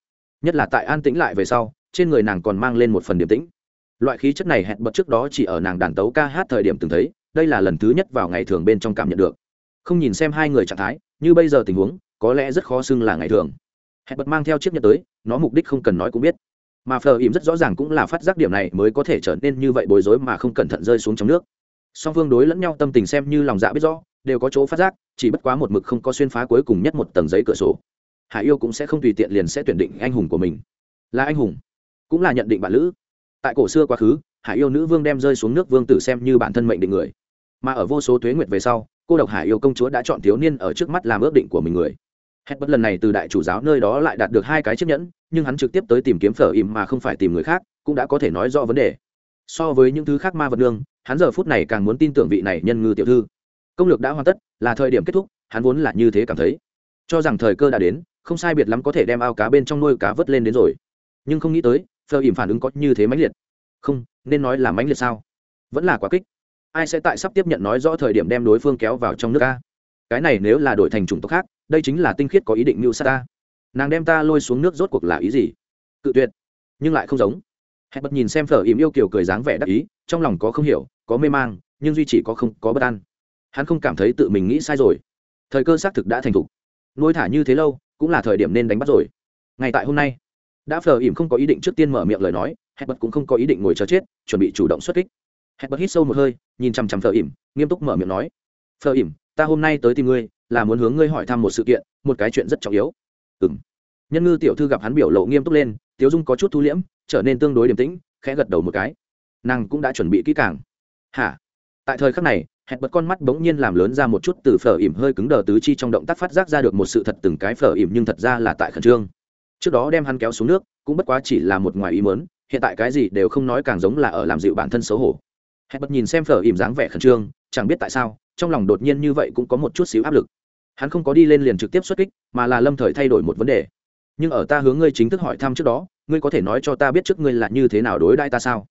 Nhất là tại an tĩnh lại về sau, trên người nàng còn mang lên một phần điềm tĩnh. Loại khí chất này hẹn bật trước đó chỉ ở nàng đàn tấu ca hát thời điểm từng thấy, đây là lần thứ nhất vào ngày thường bên trong cảm nhận được. Không nhìn xem hai người trạng thái, như bây giờ tình huống, có lẽ rất khó xưng là ngày thường. Hẹn bật mang theo chiếc nhẫn tới, nó mục đích không cần nói cũng biết. Mà phờ ìm rất rõ ràng cũng là phát giác điểm này mới có thể trở nên như vậy bối rối mà không cẩn thận rơi xuống trong nước song phương đối lẫn nhau tâm tình xem như lòng dạ biết rõ, đều có chỗ phát giác, chỉ bất quá một mực không có xuyên phá cuối cùng nhất một tầng giấy cửa sổ. Hạ yêu cũng sẽ không tùy tiện liền sẽ tuyển định anh hùng của mình. Là anh hùng, cũng là nhận định bạn lữ. Tại cổ xưa quá khứ hạ yêu nữ vương đem rơi xuống nước vương tử xem như bản thân mệnh định người. Mà ở vô số thuế nguyệt về sau, cô độc hạ yêu công chúa đã chọn thiếu niên ở trước mắt làm ước định của mình người. Hết bất lần này từ đại chủ giáo nơi đó lại đạt được hai cái chiếc nhẫn, nhưng hắn trực tiếp tới tìm kiếm phở im mà không phải tìm người khác, cũng đã có thể nói rõ vấn đề. So với những thứ khác ma vật nương hắn giờ phút này càng muốn tin tưởng vị này nhân ngư tiểu thư. Công lược đã hoàn tất, là thời điểm kết thúc, hắn vốn là như thế cảm thấy. Cho rằng thời cơ đã đến, không sai biệt lắm có thể đem ao cá bên trong nuôi cá vớt lên đến rồi. Nhưng không nghĩ tới phờ ỉm phản ứng có như thế mãnh liệt. Không, nên nói là mãnh liệt sao? Vẫn là quá kích. Ai sẽ tại sắp tiếp nhận nói rõ thời điểm đem đối phương kéo vào trong nước ta cái này nếu là đổi thành chủng tộc khác, đây chính là tinh khiết có ý định mưu sát ta. Nàng đem ta lôi xuống nước rốt cuộc là ý gì? Cự tuyệt. Nhưng lại không giống hẹn bật nhìn xem phở ỉm yêu kiều cười dáng vẻ đắc ý trong lòng có không hiểu có mê mang nhưng duy chỉ có không có bất an. Hắn không cảm thấy tự mình nghĩ sai rồi. Thời cơ xác thực đã thành thục. Nuôi thả như thế lâu cũng là thời điểm nên đánh bắt rồi. Ngay tại hôm nay đã phờ ỉm không có ý định trước tiên mở miệng lời nói hẹn bật cũng không có ý định ngồi chờ chết chuẩn bị chủ động xuất kích. Hẹn bật hít sâu một hơi nhìn chằm chằm phờ ỉm, nghiêm túc mở miệng nói phờ ỉm, ta hôm nay tới tìm ngươi là muốn hướng ngươi hỏi thăm một sự kiện một cái chuyện rất trọng yếu. Ừ m nhân ngư tiểu thư gặp hắn biểu lộ nghiêm túc lên tiếu dung có chút thu liễm trở nên tương đối điềm tĩnh, khẽ gật đầu một cái. Nàng cũng đã chuẩn bị kỹ càng. Hả? Tại thời khắc này, hẹn bật con mắt bỗng nhiên làm lớn ra một chút từ phở ỉm hơi cứng đờ tứ chi trong động tác phát giác ra được một sự thật từng cái phở ỉm nhưng thật ra là tại khẩn trương. Trước đó đem hắn kéo xuống nước, cũng bất quá chỉ là một ngoài ý mớn hiện tại cái gì đều không nói càng giống là ở làm dịu bản thân xấu hổ. Hẹn bật nhìn xem phở ỉm dáng vẻ khẩn trương, chẳng biết tại sao, trong lòng đột nhiên như vậy cũng có một chút xíu áp lực. Hắn không có đi lên liền trực tiếp xuất kích, mà là lâm thời thay đổi một vấn đề. Nhưng ở ta hướng ngươi chính thức hỏi thăm trước đó ngươi có thể nói cho ta biết trước ngươi là như thế nào đối đãi ta sao?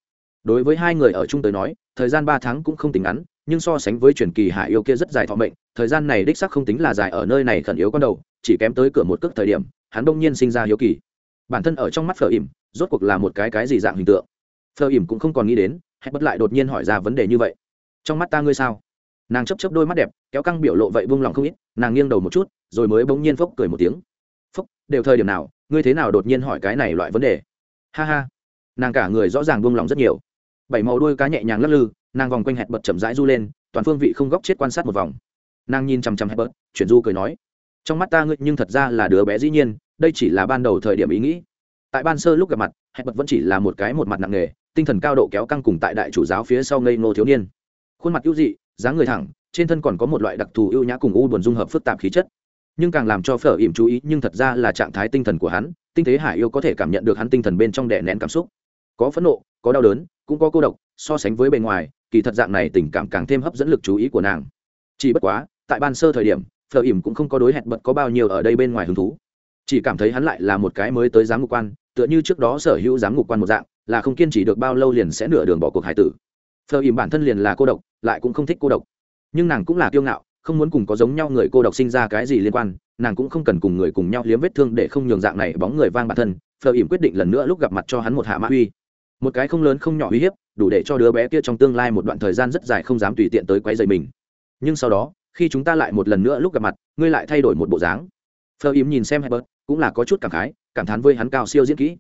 Đối với hai người ở chung tới nói, thời gian ba tháng cũng không tính ngắn, nhưng so sánh với truyền kỳ hạ yêu kia rất dài thọ mệnh, thời gian này đích sắc không tính là dài ở nơi này khẩn yếu con đầu, chỉ kém tới cửa một cước thời điểm, hắn đông nhiên sinh ra hiếu kỳ. Bản thân ở trong mắt phở ỉm, rốt cuộc là một cái cái gì dạng hình tượng? Phở ỉm cũng không còn nghĩ đến hãy bất lại đột nhiên hỏi ra vấn đề như vậy. Trong mắt ta ngươi sao? Nàng chấp chấp đôi mắt đẹp, kéo căng biểu lộ vậy vung lòng không ít, nàng nghiêng đầu một chút, rồi mới bỗng nhiên phốc cười một tiếng đều thời điểm nào, ngươi thế nào đột nhiên hỏi cái này loại vấn đề? Ha ha. Nàng cả người rõ ràng buông lòng rất nhiều. Bảy màu đuôi cá nhẹ nhàng lắc lư, nàng vòng quanh hẹn bật chậm rãi du lên, toàn phương vị không góc chết quan sát một vòng. Nàng nhìn chằm chằm hẹn bật, chuyển du cười nói, trong mắt ta ngươi nhưng thật ra là đứa bé dĩ nhiên, đây chỉ là ban đầu thời điểm ý nghĩ. Tại ban sơ lúc gặp mặt, hẹn bật vẫn chỉ là một cái một mặt nặng nề, tinh thần cao độ kéo căng cùng tại đại chủ giáo phía sau ngây ngô thiếu niên. Khuôn mặt ưu dị, dáng người thẳng, trên thân còn có một loại đặc thù ưu nhã cùng u buồn dung hợp phức tạp khí chất nhưng càng làm cho phở ỉm chú ý, nhưng thật ra là trạng thái tinh thần của hắn, tinh tế hải yêu có thể cảm nhận được hắn tinh thần bên trong đè nén cảm xúc. Có phẫn nộ, có đau đớn, cũng có cô độc, so sánh với bề ngoài, kỳ thật dạng này tình cảm càng thêm hấp dẫn lực chú ý của nàng. Chỉ bất quá, tại ban sơ thời điểm, phở ỉm cũng không có đối hẹn bật có bao nhiêu ở đây bên ngoài hứng thú. Chỉ cảm thấy hắn lại là một cái mới tới giám ngục quan, tựa như trước đó sở hữu giám ngục quan một dạng, là không kiên trì được bao lâu liền sẽ nửa đường bỏ cuộc hải tử. Phở ỉm bản thân liền là cô độc, lại cũng không thích cô độc. Nhưng nàng cũng là kiêu ngạo không muốn cùng có giống nhau người cô độc sinh ra cái gì liên quan, nàng cũng không cần cùng người cùng nhau liếm vết thương để không nhường dạng này bóng người vang bản thân, phờ ỉm quyết định lần nữa lúc gặp mặt cho hắn một hạ mã uy. Một cái không lớn không nhỏ uy hiếp, đủ để cho đứa bé kia trong tương lai một đoạn thời gian rất dài không dám tùy tiện tới quấy dày mình. Nhưng sau đó, khi chúng ta lại một lần nữa lúc gặp mặt, ngươi lại thay đổi một bộ dáng. Phờ ỉm nhìn xem hebert cũng là có chút cảm khái, cảm thán với hắn cao siêu diễn kỹ.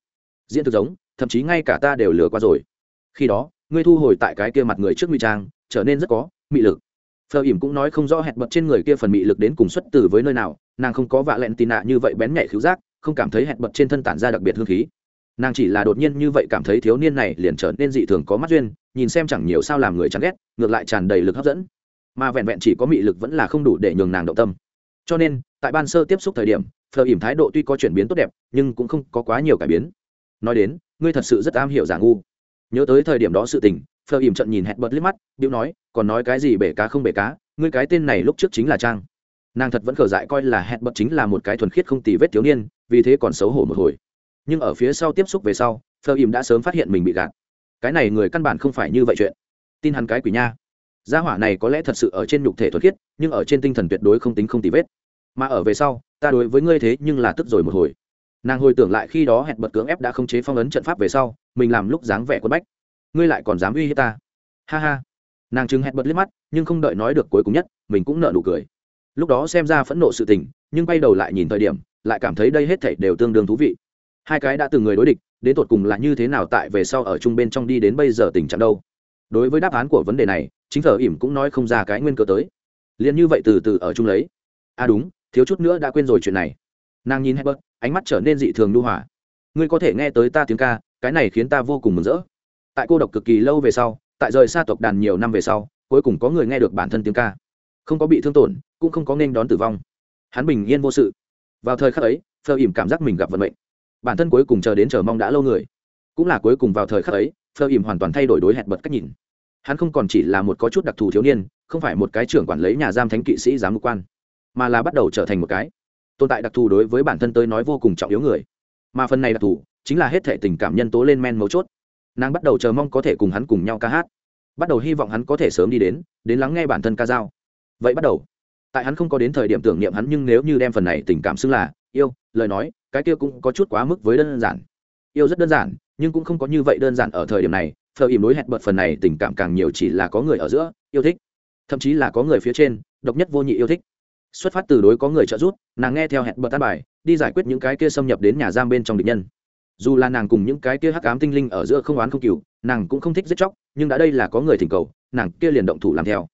Diễn thực giống, thậm chí ngay cả ta đều lừa qua rồi. Khi đó, ngươi thu hồi tại cái kia mặt người trước nguy trang, trở nên rất có mị lực phờ ỉm cũng nói không rõ hẹn bật trên người kia phần mị lực đến cùng xuất từ với nơi nào, nàng không có vạ lẹn tì nạ như vậy bén nhạy khứu giác, không cảm thấy hẹn bật trên thân tản ra đặc biệt hương khí. Nàng chỉ là đột nhiên như vậy cảm thấy thiếu niên này liền trở nên dị thường có mắt duyên, nhìn xem chẳng nhiều sao làm người chán ghét, ngược lại tràn đầy lực hấp dẫn. Mà vẹn vẹn chỉ có mị lực vẫn là không đủ để nhường nàng động tâm. Cho nên, tại ban sơ tiếp xúc thời điểm, phờ ỉm thái độ tuy có chuyển biến tốt đẹp, nhưng cũng không có quá nhiều cải biến. Nói đến, ngươi thật sự rất am hiểu giả ngu nhớ tới thời điểm đó sự tình, phờ ìm trận nhìn hẹn bật liếc mắt điệu nói, còn nói cái gì bể cá không bể cá, ngươi cái tên này lúc trước chính là trang. Nàng thật vẫn khở dại coi là hẹn bật chính là một cái thuần khiết không tì vết thiếu niên, vì thế còn xấu hổ một hồi. Nhưng ở phía sau tiếp xúc về sau, phờ ìm đã sớm phát hiện mình bị gạt. Cái này người căn bản không phải như vậy chuyện. Tin hắn cái quỷ nha. Gia hỏa này có lẽ thật sự ở trên nhục thể thuần khiết, nhưng ở trên tinh thần tuyệt đối không tính không tì vết. Mà ở về sau, ta đối với ngươi thế nhưng là tức rồi một hồi nàng hồi tưởng lại khi đó hẹn bật cưỡng ép đã không chế phong ấn trận pháp về sau, mình làm lúc dáng vẻ quân bách. Ngươi lại còn dám uy hiếp ta. Ha ha. Nàng chứng hẹn bật liếc mắt, nhưng không đợi nói được cuối cùng nhất, mình cũng nợ nụ cười. Lúc đó xem ra phẫn nộ sự tình, nhưng bay đầu lại nhìn thời điểm, lại cảm thấy đây hết thảy đều tương đương thú vị. Hai cái đã từng người đối địch, đến tột cùng là như thế nào tại về sau ở chung bên trong đi đến bây giờ tình trạng đâu? Đối với đáp án của vấn đề này, chính thờ ỉm cũng nói không ra cái nguyên cơ tới. Liền như vậy từ từ ở chung lấy. À đúng, thiếu chút nữa đã quên rồi chuyện này. Nàng nhìn hebert ánh mắt trở nên dị thường lưu hòa. Ngươi có thể nghe tới ta tiếng ca, cái này khiến ta vô cùng mừng rỡ. Tại cô độc cực kỳ lâu về sau, tại rời xa tộc đàn nhiều năm về sau, cuối cùng có người nghe được bản thân tiếng ca. Không có bị thương tổn, cũng không có nên đón tử vong. Hắn bình yên vô sự. Vào thời khắc ấy, phờ ỉm cảm giác mình gặp vận mệnh. Bản thân cuối cùng chờ đến chờ mong đã lâu người. Cũng là cuối cùng vào thời khắc ấy, phờ ỉm hoàn toàn thay đổi đối hẹn bật cách nhìn. Hắn không còn chỉ là một có chút đặc thù thiếu niên, không phải một cái trưởng quản lý nhà giam thánh kỵ sĩ giám mục quan, mà là bắt đầu trở thành một cái tồn tại đặc thù đối với bản thân tới nói vô cùng trọng yếu người. Mà phần này đặc thù chính là hết thể tình cảm nhân tố lên men mấu chốt. Nàng bắt đầu chờ mong có thể cùng hắn cùng nhau ca hát. Bắt đầu hy vọng hắn có thể sớm đi đến đến lắng nghe bản thân ca dao. Vậy bắt đầu. Tại hắn không có đến thời điểm tưởng niệm hắn nhưng nếu như đem phần này tình cảm xưng là yêu, lời nói, cái kia cũng có chút quá mức với đơn giản. Yêu rất đơn giản, nhưng cũng không có như vậy đơn giản ở thời điểm này. Phờ ìm đối hẹn bật phần này tình cảm càng nhiều chỉ là có người ở giữa, yêu thích. Thậm chí là có người phía trên, độc nhất vô nhị yêu thích xuất phát từ đối có người trợ giúp, nàng nghe theo hẹn bật tan bài, đi giải quyết những cái kia xâm nhập đến nhà giam bên trong địch nhân. Dù là nàng cùng những cái kia hắc ám tinh linh ở giữa không oán không cừu, nàng cũng không thích giết chóc, nhưng đã đây là có người thỉnh cầu, nàng kia liền động thủ làm theo.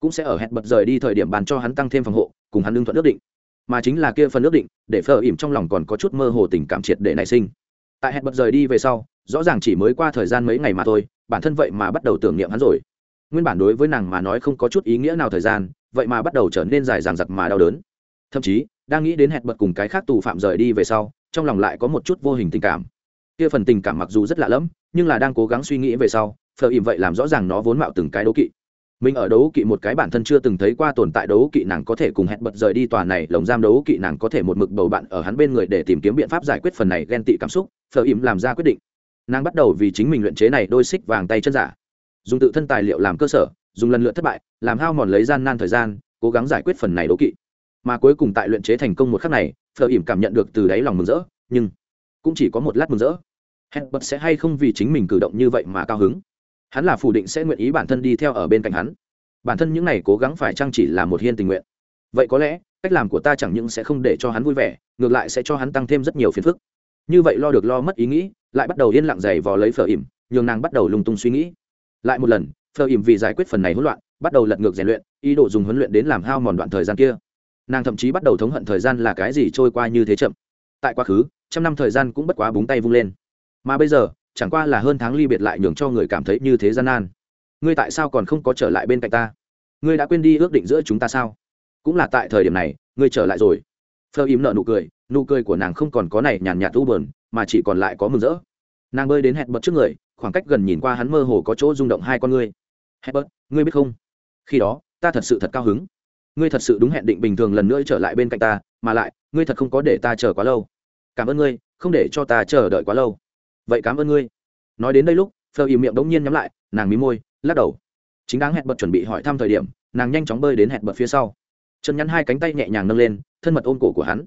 Cũng sẽ ở hẹn bật rời đi thời điểm bàn cho hắn tăng thêm phòng hộ, cùng hắn lương thuận ước định. Mà chính là kia phần ước định, để phờ ỉm trong lòng còn có chút mơ hồ tình cảm triệt để nảy sinh. Tại hẹn bật rời đi về sau, rõ ràng chỉ mới qua thời gian mấy ngày mà thôi, bản thân vậy mà bắt đầu tưởng niệm hắn rồi. Nguyên bản đối với nàng mà nói không có chút ý nghĩa nào thời gian vậy mà bắt đầu trở nên dài dằng dặc mà đau đớn. Thậm chí, đang nghĩ đến hẹn bật cùng cái khác tù phạm rời đi về sau, trong lòng lại có một chút vô hình tình cảm. Kia phần tình cảm mặc dù rất lạ lẫm, nhưng là đang cố gắng suy nghĩ về sau, phờ ìm vậy làm rõ ràng nó vốn mạo từng cái đấu kỵ. Mình ở đấu kỵ một cái bản thân chưa từng thấy qua tồn tại đấu kỵ nàng có thể cùng hẹn bật rời đi tòa này, lồng giam đấu kỵ nàng có thể một mực bầu bạn ở hắn bên người để tìm kiếm biện pháp giải quyết phần này ghen tị cảm xúc, phờ ìm làm ra quyết định. Nàng bắt đầu vì chính mình luyện chế này đôi xích vàng tay chân giả, dùng tự thân tài liệu làm cơ sở dùng lần lượt thất bại, làm hao mòn lấy gian nan thời gian, cố gắng giải quyết phần này đấu kỵ. Mà cuối cùng tại luyện chế thành công một khắc này phờ ỉm cảm nhận được từ đáy lòng mừng rỡ, nhưng cũng chỉ có một lát mừng rỡ. Hẹn bật sẽ hay không vì chính mình cử động như vậy mà cao hứng? Hắn là phủ định sẽ nguyện ý bản thân đi theo ở bên cạnh hắn. Bản thân những này cố gắng phải chăng chỉ là một hiên tình nguyện? Vậy có lẽ, cách làm của ta chẳng những sẽ không để cho hắn vui vẻ, ngược lại sẽ cho hắn tăng thêm rất nhiều phiền phức. Như vậy lo được lo mất ý nghĩ, lại bắt đầu yên lặng giày vò lấy phở ỉm, nhường nàng bắt đầu lung tung suy nghĩ. Lại một lần phở ỉm vì giải quyết phần này hỗn loạn, bắt đầu lật ngược rèn luyện, ý đồ dùng huấn luyện đến làm hao mòn đoạn thời gian kia. Nàng thậm chí bắt đầu thống hận thời gian là cái gì trôi qua như thế chậm. Tại quá khứ, trăm năm thời gian cũng bất quá búng tay vung lên. Mà bây giờ, chẳng qua là hơn tháng ly biệt lại nhường cho người cảm thấy như thế gian nan. Ngươi tại sao còn không có trở lại bên cạnh ta? Ngươi đã quên đi ước định giữa chúng ta sao? Cũng là tại thời điểm này, ngươi trở lại rồi. Phơ im nợ nụ cười nụ cười của nàng không còn có này nhàn nhạt u bờn mà chỉ còn lại có mừng rỡ. Nàng bơi đến hẹn bật trước người, khoảng cách gần nhìn qua hắn mơ hồ có chỗ rung động hai con ngươi hẹn ngươi biết không? Khi đó, ta thật sự thật cao hứng. Ngươi thật sự đúng hẹn định bình thường lần nữa trở lại bên cạnh ta, mà lại, ngươi thật không có để ta chờ quá lâu. Cảm ơn ngươi, không để cho ta chờ đợi quá lâu. Vậy cảm ơn ngươi. Nói đến đây lúc, phờ ìm miệng đống nhiên nhắm lại, nàng mí môi, lắc đầu. Chính đáng hẹn bật chuẩn bị hỏi thăm thời điểm, nàng nhanh chóng bơi đến hẹn bật phía sau. Chân nhắn hai cánh tay nhẹ nhàng nâng lên, thân mật ôm cổ của hắn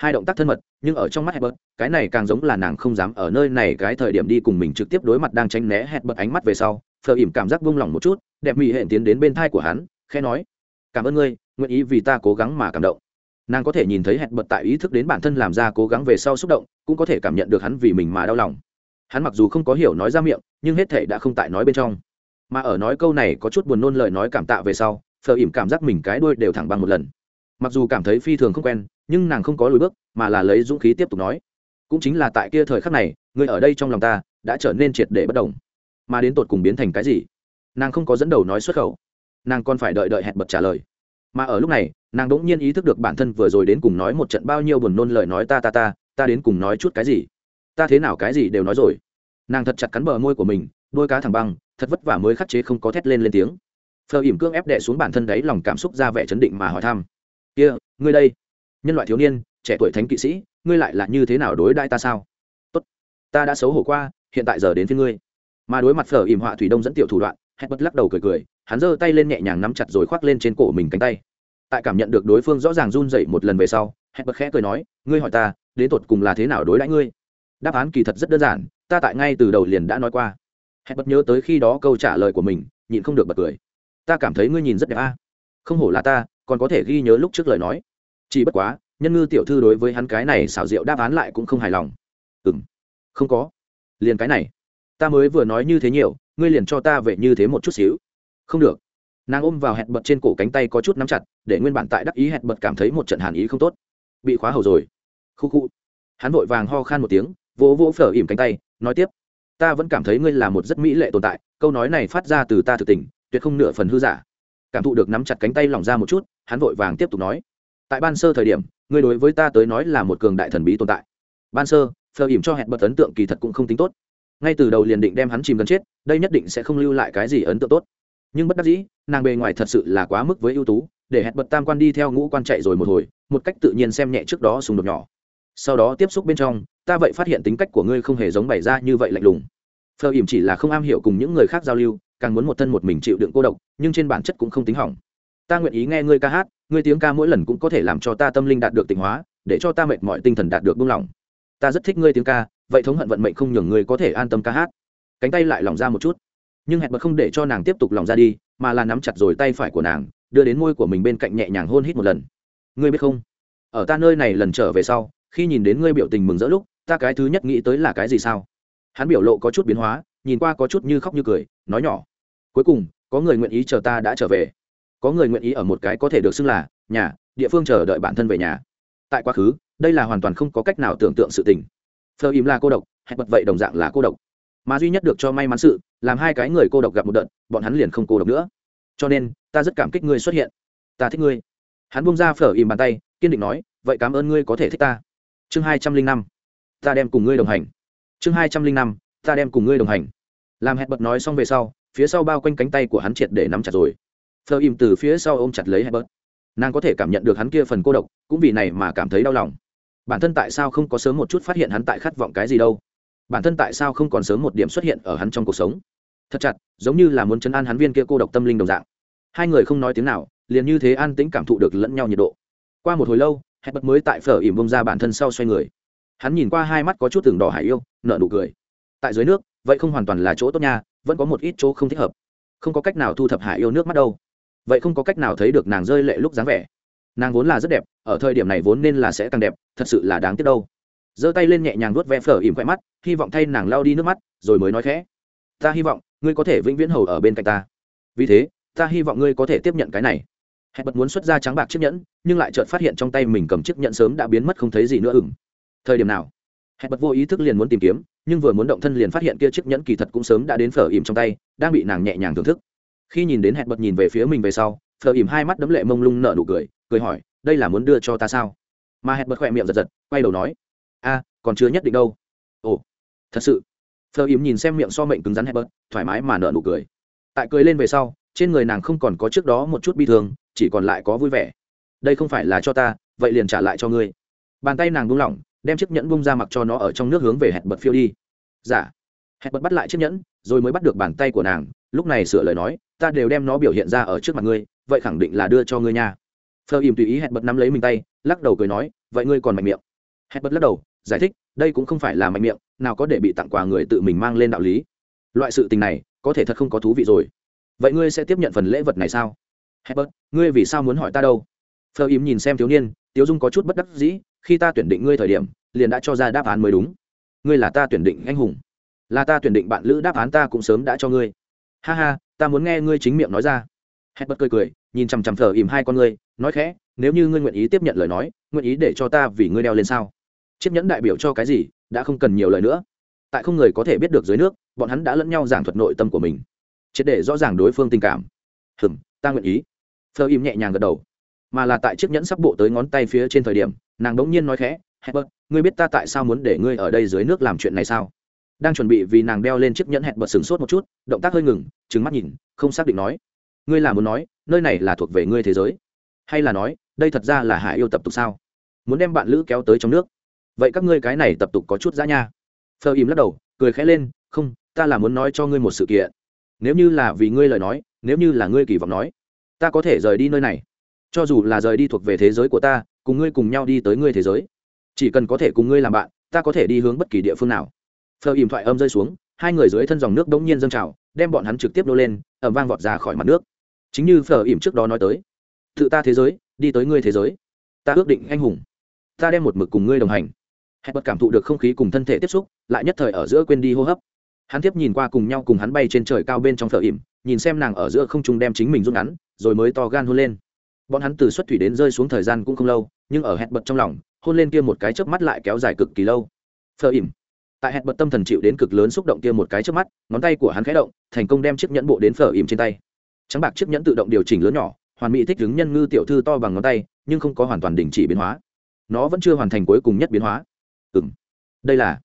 hai động tác thân mật, nhưng ở trong mắt hẹn bật cái này càng giống là nàng không dám ở nơi này cái thời điểm đi cùng mình trực tiếp đối mặt đang tránh né hẹn bật ánh mắt về sau phờ ỉm cảm giác vung lòng một chút, đẹp mỹ hẹn tiến đến bên thai của hắn, khẽ nói, cảm ơn ngươi, nguyện ý vì ta cố gắng mà cảm động. Nàng có thể nhìn thấy hẹn bật tại ý thức đến bản thân làm ra cố gắng về sau xúc động, cũng có thể cảm nhận được hắn vì mình mà đau lòng. Hắn mặc dù không có hiểu nói ra miệng, nhưng hết thể đã không tại nói bên trong. Mà ở nói câu này có chút buồn nôn lời nói cảm tạ về sau phờ ỉm cảm giác mình cái đuôi đều thẳng bằng một lần. Mặc dù cảm thấy phi thường không quen nhưng nàng không có lùi bước, mà là lấy dũng khí tiếp tục nói. Cũng chính là tại kia thời khắc này người ở đây trong lòng ta, đã trở nên triệt để bất đồng. Mà đến tột cùng biến thành cái gì? Nàng không có dẫn đầu nói xuất khẩu. Nàng còn phải đợi đợi hẹn bật trả lời. Mà ở lúc này, nàng đ ỗ n g nhiên ý thức được bản thân vừa rồi đến cùng nói một trận bao nhiêu buồn nôn lời nói ta ta ta ta đến cùng nói chút cái gì? Ta thế nào cái gì đều nói rồi. Nàng thật chặt cắn bờ môi của mình, đôi cá thẳng băng, thật vất vả mới khắc chế không có thét lên lên tiếng. Phờ ỉm cương ép đệ xuống bản thân đấy lòng cảm xúc ra vẻ chấn định mà hỏi thăm. Kia, ngươi đây nhân loại thiếu niên, trẻ tuổi thánh kỵ sĩ, ngươi lại là như thế nào đối đãi ta sao? Tốt, ta đã xấu hổ qua, hiện tại giờ đến phía ngươi. Mà đối mặt phở ỉm họa thủy đông dẫn tiểu thủ đoạn hét bất lắc đầu cười cười, hắn giơ tay lên nhẹ nhàng nắm chặt rồi khoác lên trên cổ mình cánh tay. Tại cảm nhận được đối phương rõ ràng run dậy một lần về sau hét bất khẽ cười nói, ngươi hỏi ta, đến tột cùng là thế nào đối đãi ngươi? Đáp án kỳ thật rất đơn giản, ta tại ngay từ đầu liền đã nói qua. Hét bất nhớ tới khi đó câu trả lời của mình, nhịn không được bật cười. Ta cảm thấy ngươi nhìn rất đẹp a. Không hổ là ta, còn có thể ghi nhớ lúc trước lời nói chỉ bất quá, nhân ngư tiểu thư đối với hắn cái này xảo diệu đáp án lại cũng không hài lòng. Ừ m không có. Liền cái này. Ta mới vừa nói như thế nhiều, ngươi liền cho ta về như thế một chút xíu. Không được. Nàng ôm vào hẹn bật trên cổ cánh tay có chút nắm chặt, để nguyên bản tại đắc ý hẹn bật cảm thấy một trận hàn ý không tốt. Bị khóa hầu rồi. Khu khu. Hắn vội vàng ho khan một tiếng, vỗ vỗ phở ỉm cánh tay, nói tiếp. Ta vẫn cảm thấy ngươi là một rất mỹ lệ tồn tại, câu nói này phát ra từ ta thực tình, tuyệt không nửa phần hư giả. Cảm thụ được nắm chặt cánh tay lỏng ra một chút, hắn vội vàng tiếp tục nói tại ban sơ thời điểm, ngươi đối với ta tới nói là một cường đại thần bí tồn tại. Ban sơ, phờ ỉm cho hẹn bật ấn tượng kỳ thật cũng không tính tốt. Ngay từ đầu liền định đem hắn chìm gần chết, đây nhất định sẽ không lưu lại cái gì ấn tượng tốt. Nhưng bất đắc dĩ, nàng bề ngoài thật sự là quá mức với ưu tú, để hẹn bật tam quan đi theo ngũ quan chạy rồi một hồi, một cách tự nhiên xem nhẹ trước đó xung đột nhỏ. Sau đó tiếp xúc bên trong, ta vậy phát hiện tính cách của ngươi không hề giống bày ra như vậy lạnh lùng. Phờ ỉm chỉ là không am hiểu cùng những người khác giao lưu, càng muốn một thân một mình chịu đựng cô độc, nhưng trên bản chất cũng không tính hỏng. Ta nguyện ý nghe ngươi ca hát ngươi tiếng ca mỗi lần cũng có thể làm cho ta tâm linh đạt được tịnh hóa, để cho ta mệt mọi tinh thần đạt được buông lỏng. Ta rất thích ngươi tiếng ca, vậy thống hận vận mệnh không nhường ngươi có thể an tâm ca hát. Cánh tay lại lỏng ra một chút. Nhưng hẹn bật không để cho nàng tiếp tục lỏng ra đi, mà là nắm chặt rồi tay phải của nàng, đưa đến môi của mình bên cạnh nhẹ nhàng hôn hít một lần. Ngươi biết không? Ở ta nơi này lần trở về sau, khi nhìn đến ngươi biểu tình mừng rỡ lúc, ta cái thứ nhất nghĩ tới là cái gì sao? Hắn biểu lộ có chút biến hóa, nhìn qua có chút như khóc như cười, nói nhỏ. Cuối cùng, có người nguyện ý chờ ta đã trở về có người nguyện ý ở một cái có thể được xưng là nhà, địa phương chờ đợi bản thân về nhà. Tại quá khứ, đây là hoàn toàn không có cách nào tưởng tượng sự tình. Phờ im là cô độc, hẹn bật vậy đồng dạng là cô độc. Mà duy nhất được cho may mắn sự, làm hai cái người cô độc gặp một đợt, bọn hắn liền không cô độc nữa. Cho nên, ta rất cảm kích ngươi xuất hiện. Ta thích ngươi. Hắn bung ra phở im bàn tay, kiên định nói, vậy cảm ơn ngươi có thể thích ta. Chương hai trăm linh năm. Ta đem cùng ngươi đồng hành. Chương hai trăm linh năm. Ta đem cùng ngươi đồng hành. Làm hẹn bật nói xong về sau, phía sau bao quanh cánh tay của hắn triệt để nắm chặt rồi phờ im từ phía sau ôm chặt lấy Herbert, nàng có thể cảm nhận được hắn kia phần cô độc cũng vì này mà cảm thấy đau lòng. Bản thân tại sao không có sớm một chút phát hiện hắn tại khát vọng cái gì đâu? Bản thân tại sao không còn sớm một điểm xuất hiện ở hắn trong cuộc sống? Thật chặt giống như là muốn chấn an hắn viên kia cô độc tâm linh đồng dạng. Hai người không nói tiếng nào liền như thế an tĩnh cảm thụ được lẫn nhau nhiệt độ. Qua một hồi lâu Herbert bật mới tại phở ỉm bông ra bản thân sau xoay người. Hắn nhìn qua hai mắt có chút tưởng đỏ hải yêu nợ nụ cười. Tại dưới nước vậy không hoàn toàn là chỗ tốt nha vẫn có một ít chỗ không thích hợp. Không có cách nào thu thập hải yêu nước mắt đâu vậy không có cách nào thấy được nàng rơi lệ lúc dáng vẻ. Nàng vốn là rất đẹp, ở thời điểm này vốn nên là sẽ càng đẹp, thật sự là đáng tiếc đâu. Giơ tay lên nhẹ nhàng nuốt ve phở ỉm khoe mắt, hy vọng thay nàng lao đi nước mắt, rồi mới nói khẽ. Ta hy vọng ngươi có thể vĩnh viễn hầu ở bên cạnh ta. Vì thế, ta hy vọng ngươi có thể tiếp nhận cái này. Hẹn bật muốn xuất ra trắng bạc chiếc nhẫn, nhưng lại chợt phát hiện trong tay mình cầm chiếc nhẫn sớm đã biến mất không thấy gì nữa ửng. Thời điểm nào? Hẹn bật vô ý thức liền muốn tìm kiếm, nhưng vừa muốn động thân liền phát hiện kia chiếc nhẫn kỳ thật cũng sớm đã đến phở ỉm trong tay, đang bị nàng nhẹ nhàng thưởng thức khi nhìn đến hẹn bật nhìn về phía mình về sau phở ìm hai mắt đấm lệ mông lung nở nụ cười cười hỏi, đây là muốn đưa cho ta sao? Mà hẹn bật khỏe miệng giật giật, quay đầu nói, a, còn chưa nhất định đâu. Ồ, thật sự? Phở ìm nhìn xem miệng so mệnh cứng rắn hẹn bật, thoải mái mà nở nụ cười. Tại cười lên về sau, trên người nàng không còn có trước đó một chút bi thương, chỉ còn lại có vui vẻ. Đây không phải là cho ta, vậy liền trả lại cho ngươi. Bàn tay nàng buông lỏng, đem chiếc nhẫn bung ra mặc cho nó ở trong nước hướng về hẹn bật phiêu đi. Giả dạ hẹn bật bắt lại chiếc nhẫn rồi mới bắt được bàn tay của nàng. Lúc này sửa lời nói ta đều đem nó biểu hiện ra ở trước mặt ngươi vậy khẳng định là đưa cho ngươi nha. Phờ ìm tùy ý hẹn bật nắm lấy mình tay lắc đầu cười nói vậy ngươi còn mạnh miệng. Hẹn bật lắc đầu giải thích đây cũng không phải là mạnh miệng nào có để bị tặng quà người tự mình mang lên đạo lý. Loại sự tình này có thể thật không có thú vị rồi. Vậy ngươi sẽ tiếp nhận phần lễ vật này sao? Hẹn bật ngươi vì sao muốn hỏi ta đâu? Phờ Im nhìn xem thiếu niên, Tiếu Dung có chút bất đắc dĩ, khi ta tuyển định ngươi thời điểm, liền đã cho ra đáp án mới đúng. Ngươi là ta tuyển định anh hùng, là ta tuyển định bạn lữ đáp án ta cũng sớm đã cho ngươi. Ha ha, ta muốn nghe ngươi chính miệng nói ra. Hết bất cười cười, nhìn chằm chằm thở Im hai con ngươi, nói khẽ, nếu như ngươi nguyện ý tiếp nhận lời nói, nguyện ý để cho ta vì ngươi đeo lên sao? Chiếc nhẫn đại biểu cho cái gì, đã không cần nhiều lời nữa. Tại không người có thể biết được dưới nước, bọn hắn đã lẫn nhau giảng thuật nội tâm của mình, triệt để rõ ràng đối phương tình cảm. Hừm, ta nguyện ý phờ im nhẹ nhàng gật đầu mà là tại chiếc nhẫn sắp bộ tới ngón tay phía trên thời điểm nàng đ ố n g nhiên nói khẽ hết hebert ngươi biết ta tại sao muốn để ngươi ở đây dưới nước làm chuyện này sao đang chuẩn bị vì nàng đeo lên chiếc nhẫn hẹn bật sừng sốt một chút, động tác hơi ngừng trứng mắt nhìn, không xác định nói, ngươi là muốn nói, nơi này là thuộc về ngươi thế giới? Hay là nói, đây thật ra là hạ yêu tập tục sao? Muốn đem bạn lữ kéo tới trong nước? Vậy các ngươi cái này tập tục có chút ra nha. Phờ im lắc đầu, cười khẽ lên, không, ta là muốn nói cho ngươi một sự kiện. Nếu như là vì ngươi lời nói, nếu như là ngươi kỳ vọng nói, ta có thể rời đi nơi này. Cho dù là rời đi thuộc về thế giới của ta, cùng ngươi cùng nhau đi tới ngươi thế giới. Chỉ cần có thể cùng ngươi làm bạn, ta có thể đi hướng bất kỳ địa phương nào phờ ìm thoại âm rơi xuống, hai người dưới thân dòng nước đống nhiên dâng trào, đem bọn hắn trực tiếp nô lên ẩm vang vọt ra khỏi mặt nước. Chính như phờ ìm trước đó nói tới, tự ta thế giới, đi tới ngươi thế giới. Ta ước định anh hùng. Ta đem một mực cùng ngươi đồng hành. Hẹn bật cảm thụ được không khí cùng thân thể tiếp xúc, lại nhất thời ở giữa quên đi hô hấp. Hắn tiếp nhìn qua cùng nhau cùng hắn bay trên trời cao bên trong phở ỉm, nhìn xem nàng ở giữa không trung đem chính mình rút ngắn, rồi mới to gan hôn lên. Bọn hắn từ xuất thủy đến rơi xuống thời gian cũng không lâu, nhưng ở hẹn bật trong lòng, hôn lên kia một cái chớp mắt lại kéo dài cực kỳ lâu. Phở ỉm tại hẹn bật tâm thần chịu đến cực lớn xúc động kia một cái chớp mắt, ngón tay của hắn khẽ động, thành công đem chiếc nhẫn bộ đến phở ìm trên tay. Trắng bạc chiếc nhẫn tự động điều chỉnh lớn nhỏ, hoàn mỹ thích ứng nhân ngư tiểu thư to bằng ngón tay, nhưng không có hoàn toàn đình chỉ biến hóa. Nó vẫn chưa hoàn thành cuối cùng nhất biến hóa. Ừ m đây là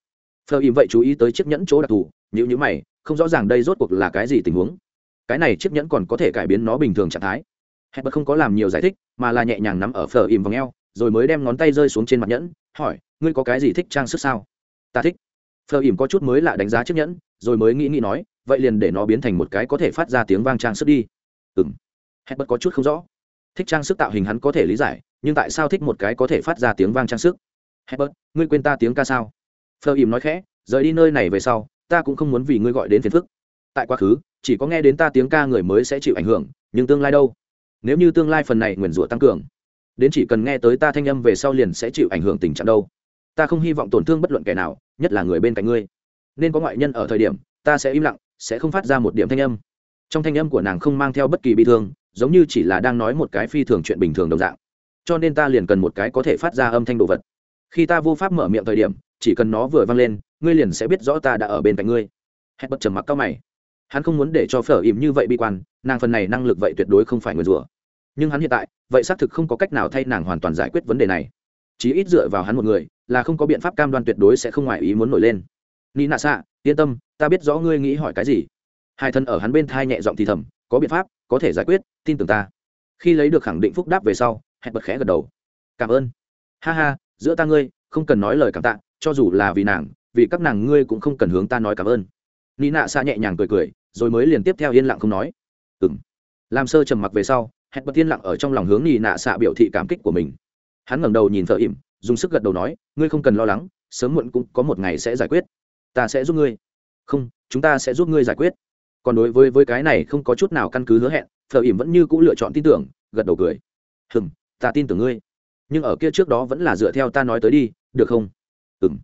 phở ìm vậy chú ý tới chiếc nhẫn chỗ đặc thù nhữ nhữ mày, không rõ ràng đây rốt cuộc là cái gì tình huống. Cái này chiếc nhẫn còn có thể cải biến nó bình thường trạng thái. Hẹn bật không có làm nhiều giải thích, mà là nhẹ nhàng nắm ở phở ìm v ò rồi mới đem ngón tay rơi xuống trên mặt nhẫn, hỏi, ngươi có cái gì thích trang sức sao? Ta thích phờ ỉm có chút mới lạ đánh giá chiếc nhẫn, rồi mới nghĩ nghĩ nói, vậy liền để nó biến thành một cái có thể phát ra tiếng vang trang sức đi. Ừ Hết bất có chút không rõ. Thích trang sức tạo hình hắn có thể lý giải, nhưng tại sao thích một cái có thể phát ra tiếng vang trang sức? Hết bật ngươi quên ta tiếng ca sao? Phờ ỉm nói khẽ, rời đi nơi này về sau, ta cũng không muốn vì ngươi gọi đến phiền phức. Tại quá khứ, chỉ có nghe đến ta tiếng ca người mới sẽ chịu ảnh hưởng, nhưng tương lai đâu? Nếu như tương lai phần này nguyền rủa tăng cường, đến chỉ cần nghe tới ta thanh âm về sau liền sẽ chịu ảnh hưởng tình trạng đâu? Ta không hy vọng tổn thương bất luận kẻ nào, nhất là người bên cạnh ngươi. Nên có ngoại nhân ở thời điểm, ta sẽ im lặng, sẽ không phát ra một điểm thanh âm. Trong thanh âm của nàng không mang theo bất kỳ bi thương, giống như chỉ là đang nói một cái phi thường chuyện bình thường đồng dạng. Cho nên ta liền cần một cái có thể phát ra âm thanh đồ vật. Khi ta vô pháp mở miệng thời điểm, chỉ cần nó vừa vang lên, ngươi liền sẽ biết rõ ta đã ở bên cạnh ngươi. Hết bất trầm mặc cao mày. Hắn không muốn để cho phở ìm như vậy bi quan, nàng phần này năng lực vậy tuyệt đối không phải người rùa nhưng hắn hiện tại, vậy xác thực không có cách nào thay nàng hoàn toàn giải quyết vấn đề này chí ít dựa vào hắn một người, là không có biện pháp cam đoan tuyệt đối sẽ không ngoài ý muốn nổi lên. Ni nạ xạ, yên tâm, ta biết rõ ngươi nghĩ hỏi cái gì. Hai thân ở hắn bên thai nhẹ giọng thì thầm, có biện pháp, có thể giải quyết, tin tưởng ta. Khi lấy được khẳng định phúc đáp về sau, hẹn bật khẽ gật đầu. Cảm ơn. Ha ha, giữa ta ngươi, không cần nói lời cảm tạ, cho dù là vì nàng, vì các nàng ngươi cũng không cần hướng ta nói cảm ơn. Ni nạ xa nhẹ nhàng cười cười, rồi mới liền tiếp theo yên lặng không nói. Ừ m làm sơ trầm mặc về sau, hẹn bật yên lặng ở trong lòng hướng ni nạ xạ biểu thị cảm kích của mình hắn ngẩng đầu nhìn thợ ỉm, dùng sức gật đầu nói, ngươi không cần lo lắng, sớm muộn cũng có một ngày sẽ giải quyết. Ta sẽ giúp ngươi. Không, chúng ta sẽ giúp ngươi giải quyết. Còn đối với với cái này không có chút nào căn cứ hứa hẹn thợ ỉm vẫn như c ũ lựa chọn tin tưởng, gật đầu cười. Hừng ta tin tưởng ngươi. Nhưng ở kia trước đó vẫn là dựa theo ta nói tới đi, được không? Ừ m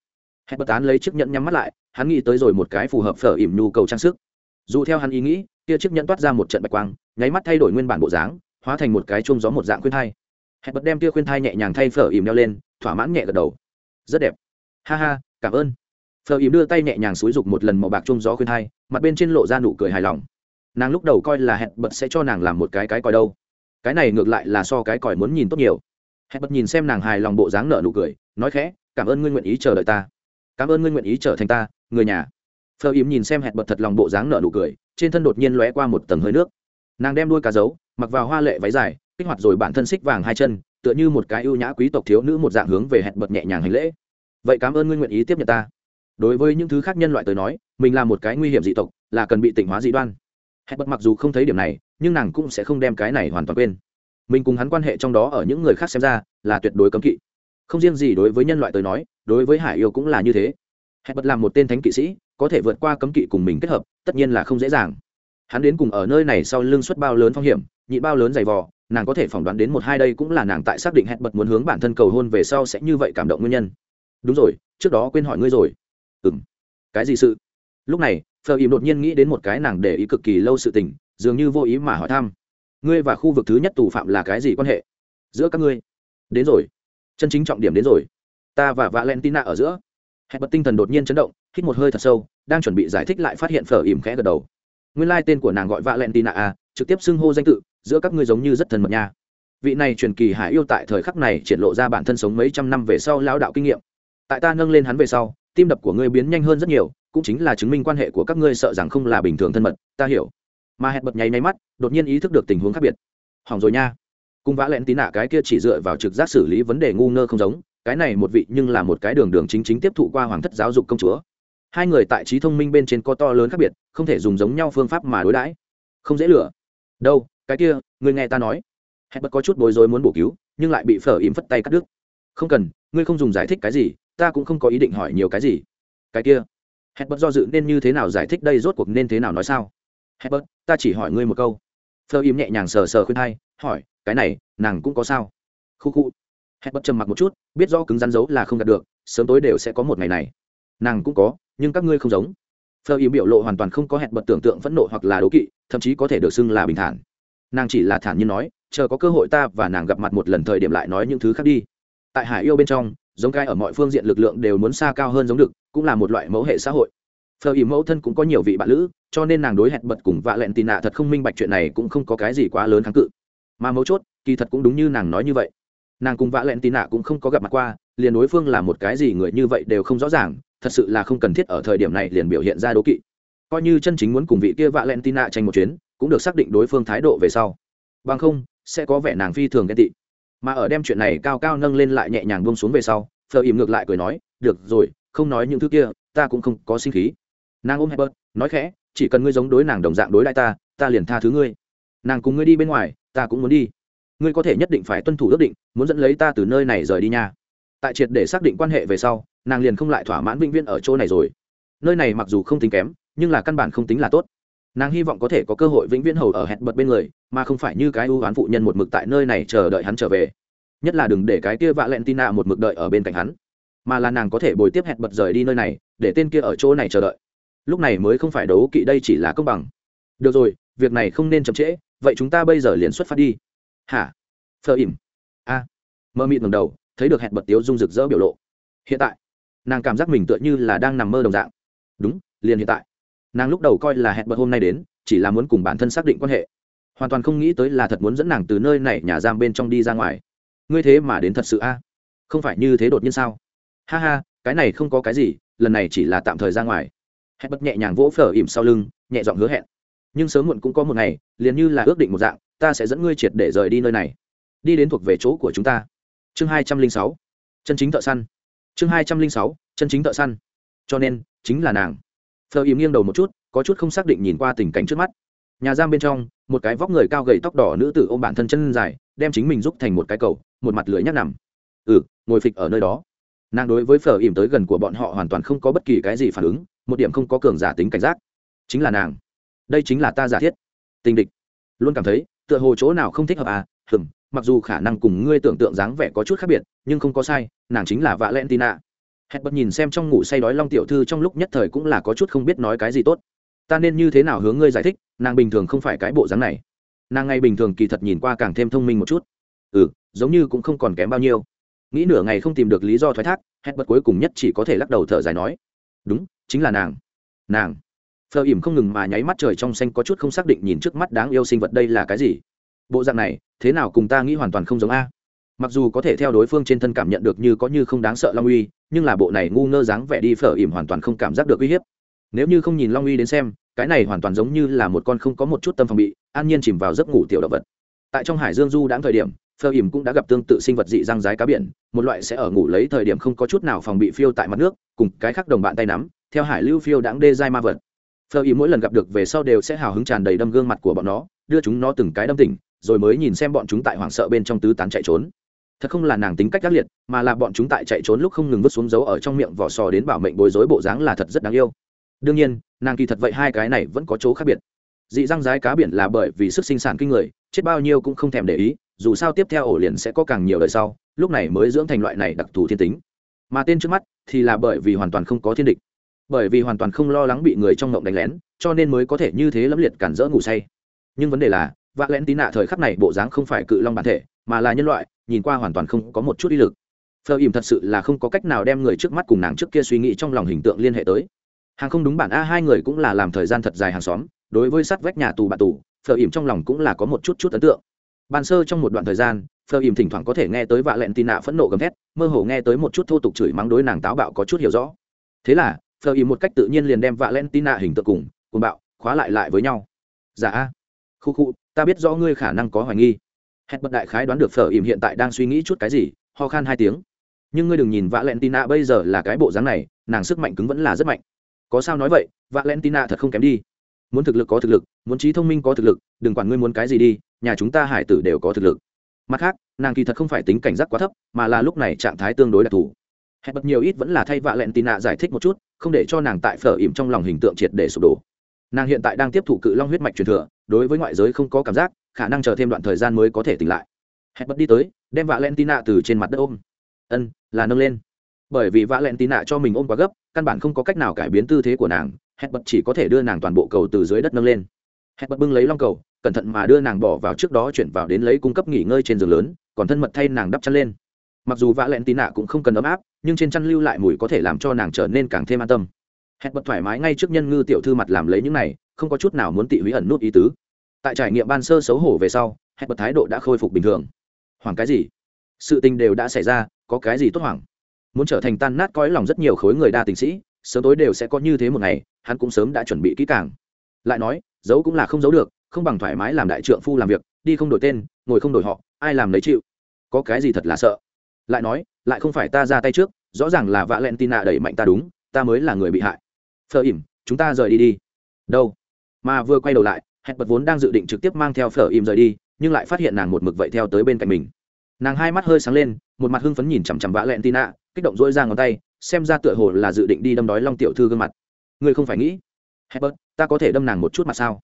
hẹn bật tán lấy chiếc nhẫn nhắm mắt lại, hắn nghĩ tới rồi một cái phù hợp phở ỉm nhu cầu trang sức. Dù theo hắn ý nghĩ, kia chiếc nhẫn toát ra một trận bạch quang, nháy mắt thay đổi nguyên bản bộ dáng, hóa thành một cái chôm gió một dạng khuyên thai hẹn bật đem tia khuyên thai nhẹ nhàng thay phở ìm đeo lên thỏa mãn nhẹ gật đầu. Rất đẹp. Ha ha cảm ơn. Phở ìm đưa tay nhẹ nhàng xúi rục một lần màu bạc chung gió khuyên thai mặt bên trên lộ ra nụ cười hài lòng. Nàng lúc đầu coi là hẹn bật sẽ cho nàng làm một cái cái còi đâu. Cái này ngược lại là so cái còi muốn nhìn tốt nhiều. Hẹn bật nhìn xem nàng hài lòng bộ dáng nở nụ cười nói khẽ cảm ơn ngươi nguyện ý chờ đợi ta. Cảm ơn ngươi nguyện ý trở thành ta người nhà. Phờ ìm nhìn xem hẹn bật thật lòng bộ dáng nở nụ cười trên thân đột nhiên lóe qua một tầng hơi nước. Nàng đem đuôi cá giấu, mặc vào hoa lệ váy dài kích hoạt rồi bản thân xích vàng hai chân, tựa như một cái ưu nhã quý tộc thiếu nữ một dạng hướng về hẹn bật nhẹ nhàng hành lễ. Vậy cảm ơn ngươi nguyện ý tiếp nhận ta. Đối với những thứ khác nhân loại tới nói, mình là một cái nguy hiểm dị tộc, là cần bị tỉnh hóa dị đoan. Hẹn bật mặc dù không thấy điểm này, nhưng nàng cũng sẽ không đem cái này hoàn toàn quên. Mình cùng hắn quan hệ trong đó ở những người khác xem ra, là tuyệt đối cấm kỵ. Không riêng gì đối với nhân loại tới nói, đối với hải yêu cũng là như thế. Hẹn bật làm một tên thánh kỵ sĩ, có thể vượt qua cấm kỵ cùng mình kết hợp, tất nhiên là không dễ dàng. Hắn đến cùng ở nơi này sau lưng suất bao lớn phong hiểm, nhị bao lớn dày vò nàng có thể phỏng đoán đến một hai đây cũng là nàng tại xác định hẹn bật muốn hướng bản thân cầu hôn về sau sẽ như vậy cảm động nguyên nhân. Đúng rồi, trước đó quên hỏi ngươi rồi. Ừ m cái gì sự? Lúc này, phờ ìm đột nhiên nghĩ đến một cái nàng để ý cực kỳ lâu sự tình, dường như vô ý mà hỏi thăm. Ngươi và khu vực thứ nhất tù phạm là cái gì quan hệ? Giữa các ngươi. Đến rồi. Chân chính trọng điểm đến rồi. Ta và valentina ở giữa. Hẹn bật tinh thần đột nhiên chấn động, hít một hơi thật sâu, đang chuẩn bị giải thích lại phát hiện phở ìm khẽ gật đầu. Nguyên lai、like、tên của nàng gọi valentina a trực tiếp xưng hô danh tự giữa các ngươi giống như rất thân mật nha. Vị này truyền kỳ hải yêu tại thời khắc này triển lộ ra bản thân sống mấy trăm năm về sau lao đạo kinh nghiệm. Tại ta nâng lên hắn về sau, tim đập của ngươi biến nhanh hơn rất nhiều, cũng chính là chứng minh quan hệ của các ngươi sợ rằng không là bình thường thân mật, ta hiểu. Mà hẹn bật nháy máy mắt, đột nhiên ý thức được tình huống khác biệt. Hỏng rồi nha. Cung vã lẹn tí nạ cái kia chỉ dựa vào trực giác xử lý vấn đề ngu ngơ không giống, cái này một vị nhưng là một cái đường đường chính chính tiếp thụ qua hoàng thất giáo dục công chúa. Hai người tại trí thông minh bên trên có to lớn khác biệt, không thể dùng giống nhau phương pháp mà đối đãi. Không dễ lửa đâu? Cái kia, ngươi nghe ta nói. Hẹn bật có chút bối rối muốn bổ cứu, nhưng lại bị phở ìm phất tay cắt đứt. Không cần, ngươi không dùng giải thích cái gì, ta cũng không có ý định hỏi nhiều cái gì. Cái kia. Hẹn bật do dự nên như thế nào giải thích đây rốt cuộc nên thế nào nói sao? Hẹn bật ta chỉ hỏi ngươi một câu. Phở ìm nhẹ nhàng sờ sờ khuyên hai, hỏi, cái này, nàng cũng có sao? Khu khu. Hẹn bật trầm mặc một chút, biết do cứng rắn giấu là không đạt được, sớm tối đều sẽ có một ngày này. Nàng cũng có, nhưng các ngươi không giống. Phờ ý biểu lộ hoàn toàn không có hẹn bật tưởng tượng phẫn nộ hoặc là đố kỵ, thậm chí có thể được xưng là bình thản nàng chỉ là thản nhiên nói, chờ có cơ hội ta và nàng gặp mặt một lần thời điểm lại nói những thứ khác đi. Tại hải yêu bên trong, giống cái ở mọi phương diện lực lượng đều muốn xa cao hơn giống được cũng là một loại mẫu hệ xã hội. Phờ ý mẫu thân cũng có nhiều vị bạn lữ, cho nên nàng đối hẹn bật cùng vạ lẹn tì nạ thật không minh bạch chuyện này cũng không có cái gì quá lớn kháng cự. Mà mấu chốt, kỳ thật cũng đúng như nàng nói như vậy. Nàng cùng vạ lẹn tì nạ cũng không có gặp mặt qua, liền đối phương là một cái gì người như vậy đều không rõ ràng, thật sự là không cần thiết ở thời điểm này liền biểu hiện ra đố kỵ. Coi như chân chính muốn cùng vị kia vạ len tina tranh một chuyến cũng được xác định đối phương thái độ về sau. Bằng không, sẽ có vẻ nàng phi thường ghen tị. Mà ở đem chuyện này cao cao nâng lên lại nhẹ nhàng bông xuống về sau phờ im ngược lại cười nói, được rồi, không nói những thứ kia, ta cũng không có sinh khí. Nàng ôm hebert nói khẽ, chỉ cần ngươi giống đối nàng đồng dạng đối lại ta ta liền tha thứ ngươi. Nàng cùng ngươi đi bên ngoài, ta cũng muốn đi. Ngươi có thể nhất định phải tuân thủ ước định, muốn dẫn lấy ta từ nơi này rời đi nha. Tại triệt để xác định quan hệ về sau, nàng liền không lại thỏa mãn vĩnh viễn ở chỗ này rồi. Nơi này mặc dù không tính kém, nhưng là căn bản không tính là tốt nàng hy vọng có thể có cơ hội vĩnh viễn hầu ở hẹn bật bên người, mà không phải như cái ưu oán phụ nhân một mực tại nơi này chờ đợi hắn trở về. Nhất là đừng để cái kia vạ lẹn tina một mực đợi ở bên cạnh hắn, mà là nàng có thể bồi tiếp hẹn bật rời đi nơi này, để tên kia ở chỗ này chờ đợi. Lúc này mới không phải đấu kỵ đây chỉ là công bằng. Được rồi, việc này không nên chậm trễ, vậy chúng ta bây giờ liền xuất phát đi. Hả? Phờ ỉm. A. Mơ mịt ngầm đầu, thấy được hẹn bật tiếu dung rực rỡ biểu lộ. Hiện tại, nàng cảm giác mình tựa như là đang nằm mơ đồng dạng. Đúng, liền hiện tại nàng lúc đầu coi là hẹn bật hôm nay đến, chỉ là muốn cùng bản thân xác định quan hệ. Hoàn toàn không nghĩ tới là thật muốn dẫn nàng từ nơi này nhà giam bên trong đi ra ngoài. Ngươi thế mà đến thật sự a? Không phải như thế đột nhiên sao? Ha ha, cái này không có cái gì, lần này chỉ là tạm thời ra ngoài. Hẹn bật nhẹ nhàng vỗ phở ỉm sau lưng, nhẹ giọng hứa hẹn. Nhưng sớm muộn cũng có một ngày, liền như là ước định một dạng, ta sẽ dẫn ngươi triệt để rời đi nơi này. Đi đến thuộc về chỗ của chúng ta. Chương hai trăm linh sáu. Chân chính thợ săn. Chương hai trăm linh sáu. Chân chính thợ săn. Cho nên, chính là nàng phờ ìm nghiêng đầu một chút, có chút không xác định nhìn qua tình cảnh trước mắt. Nhà giam bên trong, một cái vóc người cao gầy tóc đỏ nữ tử ôm bản thân chân dài, đem chính mình giúp thành một cái cầu, một mặt lưỡi nhắc nằm. Ừ ngồi phịch ở nơi đó. Nàng đối với phở ìm tới gần của bọn họ hoàn toàn không có bất kỳ cái gì phản ứng, một điểm không có cường giả tính cảnh giác. Chính là nàng. Đây chính là ta giả thiết. Tình địch. Luôn cảm thấy, tựa hồ chỗ nào không thích hợp à hừng mặc dù khả năng cùng ngươi tưởng tượng dáng vẻ có chút khác biệt, nhưng không có sai, nàng chính là vạ len tina hẹn bật nhìn xem trong ngủ say đói long tiểu thư trong lúc nhất thời cũng là có chút không biết nói cái gì tốt. Ta nên như thế nào hướng ngươi giải thích, nàng bình thường không phải cái bộ dáng này. Nàng ngay bình thường kỳ thật nhìn qua càng thêm thông minh một chút. Ừ giống như cũng không còn kém bao nhiêu. Nghĩ nửa ngày không tìm được lý do thoái thác, hẹn bật cuối cùng nhất chỉ có thể lắc đầu thở dài nói. Đúng, chính là nàng. Nàng. Phờ ỉm không ngừng mà nháy mắt trời trong xanh có chút không xác định nhìn trước mắt đáng yêu sinh vật đây là cái gì. Bộ dạng này, thế nào cùng ta nghĩ hoàn toàn không giống a? Mặc dù có thể theo đối phương trên thân cảm nhận được như có như không đáng sợ long uy, nhưng là bộ này ngu ngơ dáng vẻ đi phở ỉm hoàn toàn không cảm giác được uy hiếp. Nếu như không nhìn long uy đến xem, cái này hoàn toàn giống như là một con không có một chút tâm phòng bị, an nhiên chìm vào giấc ngủ tiểu động vật. Tại trong hải dương du đáng thời điểm, phở ỉm cũng đã gặp tương tự sinh vật dị răng rái cá biển, một loại sẽ ở ngủ lấy thời điểm không có chút nào phòng bị phiêu tại mặt nước, cùng cái khác đồng bạn tay nắm, theo hải lưu phiêu đáng đê dai ma vật. Phở ỉm mỗi lần gặp được về sau đều sẽ hào hứng tràn đầy đâm gương mặt của bọn nó, đưa chúng nó từng cái đâm tỉnh, rồi mới nhìn xem bọn chúng tại hoảng sợ bên trong tứ tán chạy trốn thật không là nàng tính cách ác liệt, mà là bọn chúng tại chạy trốn lúc không ngừng vứt xuống dấu ở trong miệng vỏ sò đến bảo mệnh bối rối bộ dáng là thật rất đáng yêu. Đương nhiên, nàng kỳ thật vậy hai cái này vẫn có chỗ khác biệt. Dị răng rái cá biển là bởi vì sức sinh sản kinh người, chết bao nhiêu cũng không thèm để ý, dù sao tiếp theo ổ liền sẽ có càng nhiều đời sau, lúc này mới dưỡng thành loại này đặc thù thiên tính. Mà tên trước mắt thì là bởi vì hoàn toàn không có thiên địch, bởi vì hoàn toàn không lo lắng bị người trong ngộng đánh lén, cho nên mới có thể như thế lẫm liệt cản rỡ ngủ say. Nhưng vấn đề là, vạ lén tí nạ thời khắc này bộ dáng không phải cự long bản thể, mà là nhân loại nhìn qua hoàn toàn không có một chút ý lực. Phờ ìm thật sự là không có cách nào đem người trước mắt cùng nàng trước kia suy nghĩ trong lòng hình tượng liên hệ tới. Hàng không đúng bản a, hai người cũng là làm thời gian thật dài hàng xóm, đối với sát vách nhà tù bạn tù, phờ ìm trong lòng cũng là có một chút chút ấn tượng. Ban sơ trong một đoạn thời gian, phờ ìm thỉnh thoảng có thể nghe tới vạ lẹn tì nạ phẫn nộ gầm thét, mơ hồ nghe tới một chút thô tục chửi mắng đối nàng táo bạo có chút hiểu rõ. Thế là, phờ ìm một cách tự nhiên liền đem vạ lẹn tì nạ hình tượng cùng cùng bạo, khóa lại lại với nhau. Dạ a. Khu khu, ta biết rõ ngươi khả năng có hoài nghi hẹn bật đại khái đoán được phở ỉm hiện tại đang suy nghĩ chút cái gì, ho khan hai tiếng. Nhưng ngươi đừng nhìn vạ lẹn Tina bây giờ là cái bộ dáng này, nàng sức mạnh cứng vẫn là rất mạnh. Có sao nói vậy vạ len tina thật không kém đi. Muốn thực lực có thực lực, muốn trí thông minh có thực lực, đừng quản ngươi muốn cái gì đi, nhà chúng ta hải tử đều có thực lực. Mặt khác, nàng kỳ thật không phải tính cảnh giác quá thấp, mà là lúc này trạng thái tương đối đặc thù. Hẹn bật nhiều ít vẫn là thay vạ lẹn Tina giải thích một chút, không để cho nàng tại phở ỉm trong lòng hình tượng triệt để sụp đổ. Nàng hiện tại đang tiếp thụ cự long huyết mạch truyền thừa, đối với ngoại giới không có cảm giác khả năng chờ thêm đoạn thời gian mới có thể tỉnh lại. Hẹn bật đi tới, đem vạ lẹn tì nạ từ trên mặt đất ôm. Ân, là nâng lên. Bởi vì vạ lẹn tì nạ cho mình ôm quá gấp, căn bản không có cách nào cải biến tư thế của nàng hẹn bật chỉ có thể đưa nàng toàn bộ cầu từ dưới đất nâng lên. Hẹn bật bưng lấy long cầu, cẩn thận mà đưa nàng bỏ vào trước đó chuyển vào đến lấy cung cấp nghỉ ngơi trên giường lớn, còn thân mật thay nàng đắp chăn lên. Mặc dù vạ lẹn tì nạ cũng không cần ấm áp, nhưng trên chăn lưu lại mùi có thể làm cho nàng trở nên càng thêm an tâm. Hẹn bật thoải mái ngay trước nhân ngư tiểu thư mặt làm lấy những này, không có chút nào muốn tị húy ẩn nút ý tứ tại trải nghiệm ban sơ xấu hổ về sau hẹn bật thái độ đã khôi phục bình thường. Hoảng cái gì? Sự tình đều đã xảy ra, có cái gì tốt hoảng? Muốn trở thành tan nát cõi lòng rất nhiều khối người đa tình sĩ, sớm tối đều sẽ có như thế một ngày, hắn cũng sớm đã chuẩn bị kỹ càng. Lại nói, giấu cũng là không giấu được, không bằng thoải mái làm đại trượng phu làm việc, đi không đổi tên, ngồi không đổi họ, ai làm lấy chịu. Có cái gì thật là sợ? Lại nói, lại không phải ta ra tay trước, rõ ràng là vạ len tin nạ đẩy mạnh ta đúng, ta mới là người bị hại. Phờ ỉm, chúng ta rời đi đi. Đâu? Mà vừa quay đầu lại hẹn bật vốn đang dự định trực tiếp mang theo phở im rời đi nhưng lại phát hiện nàng một mực vậy theo tới bên cạnh mình. Nàng hai mắt hơi sáng lên một mặt hưng phấn nhìn chằm chằm vã lẹn tin ạ kích động dỗi ra ngón tay xem ra tựa hồ là dự định đi đâm đói long tiểu thư gương mặt. Ngươi không phải nghĩ. Hẹn bật, ta có thể đâm nàng một chút mặt sao?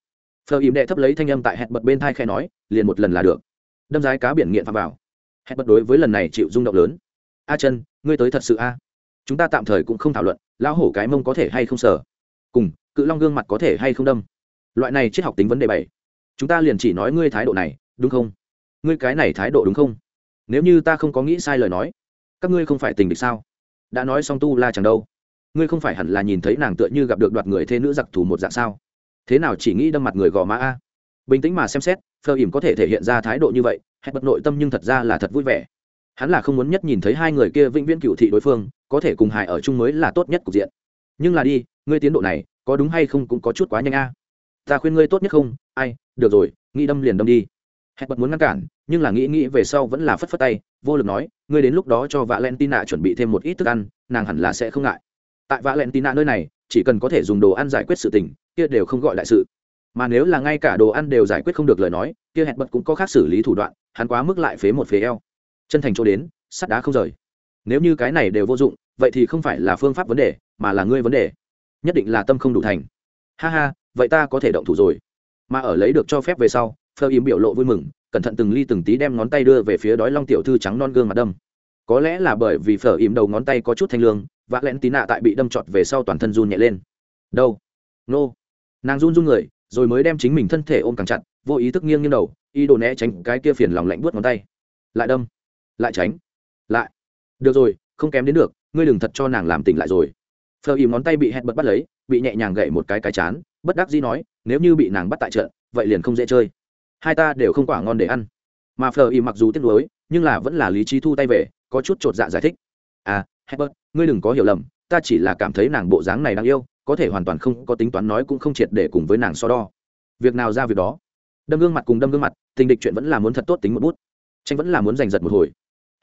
Phở im đệ thấp lấy thanh âm tại hẹn bật bên thai khe nói liền một lần là được. Đâm rái cá biển nghiện phạm vào. Hẹn bật đối với lần này chịu rung động lớn. A chân ngươi tới thật sự a? Chúng ta tạm thời cũng không thảo luận lão hổ cái mông có thể hay không sở cùng cự long gương mặt có thể hay không đâm? Loại này triết học tính vấn đề bảy. Chúng ta liền chỉ nói ngươi thái độ này, đúng không? Ngươi cái này thái độ đúng không? Nếu như ta không có nghĩ sai lời nói, các ngươi không phải tình địch sao? Đã nói xong tu la chẳng đâu. Ngươi không phải hẳn là nhìn thấy nàng tựa như gặp được đoạt người thê nữ giặc thù một dạng sao? Thế nào chỉ nghĩ đâm mặt người gò má a? Bình tĩnh mà xem xét, phờ ỉm có thể thể hiện ra thái độ như vậy, hết bật nội tâm nhưng thật ra là thật vui vẻ. Hắn là không muốn nhất nhìn thấy hai người kia vĩnh viễn cựu thị đối phương, có thể cùng hài ở chung mới là tốt nhất cục diện. Nhưng là đi, ngươi tiến độ này, có đúng hay không cũng có chút quá nhanh a ta khuyên ngươi tốt nhất không, ai, được rồi, nghĩ đâm liền đâm đi. Hẹn bật muốn ngăn cản, nhưng là nghĩ nghĩ về sau vẫn là phất phất tay, vô lực nói, ngươi đến lúc đó cho vạ len tin nạ chuẩn bị thêm một ít thức ăn, nàng hẳn là sẽ không ngại. Tại vạ len tin nạ nơi này, chỉ cần có thể dùng đồ ăn giải quyết sự tình, kia đều không gọi đại sự. Mà nếu là ngay cả đồ ăn đều giải quyết không được lời nói, kia hẹn bật cũng có khác xử lý thủ đoạn, hắn quá mức lại phế một phế eo. Chân thành chỗ đến, sắt đá không rời. Nếu như cái này đều vô dụng, vậy thì không phải là phương pháp vấn đề, mà là ngươi vấn đề. Nhất định là tâm không đủ thành. Ha ha vậy ta có thể động thủ rồi. Mà ở lấy được cho phép về sau, phơ im biểu lộ vui mừng, cẩn thận từng ly từng tí đem ngón tay đưa về phía đói long tiểu thư trắng non gương mặt đâm. Có lẽ là bởi vì phở im đầu ngón tay có chút thanh lương và lén tí nạ tại bị đâm trọt về sau toàn thân run nhẹ lên. Đâu? Nô. Nàng run run người, rồi mới đem chính mình thân thể ôm càng chặt, vô ý thức nghiêng nghiêng đầu y đồ né tránh cái kia phiền lòng lạnh buốt ngón tay. Lại đâm. Lại tránh. Lại. Được rồi, không kém đến được, ngươi đừng thật cho nàng làm tỉnh lại rồi. Phờ ìm ngón tay bị hẹn bật bắt lấy, bị nhẹ nhàng gậy một cái cái chán bất đắc dĩ nói, nếu như bị nàng bắt tại trận, vậy liền không dễ chơi. Hai ta đều không quả ngon để ăn. Mà phờ y mặc dù tiếc nuối, nhưng là vẫn là lý trí thu tay về, có chút chột dạ giải thích. À hebert ngươi đừng có hiểu lầm, ta chỉ là cảm thấy nàng bộ dáng này đáng yêu, có thể hoàn toàn không có tính toán nói cũng không triệt để cùng với nàng so đo. Việc nào ra việc đó? Đâm gương mặt cùng đâm gương mặt, tình địch chuyện vẫn là muốn thật tốt tính một bút. Tranh vẫn là muốn giành giật một hồi.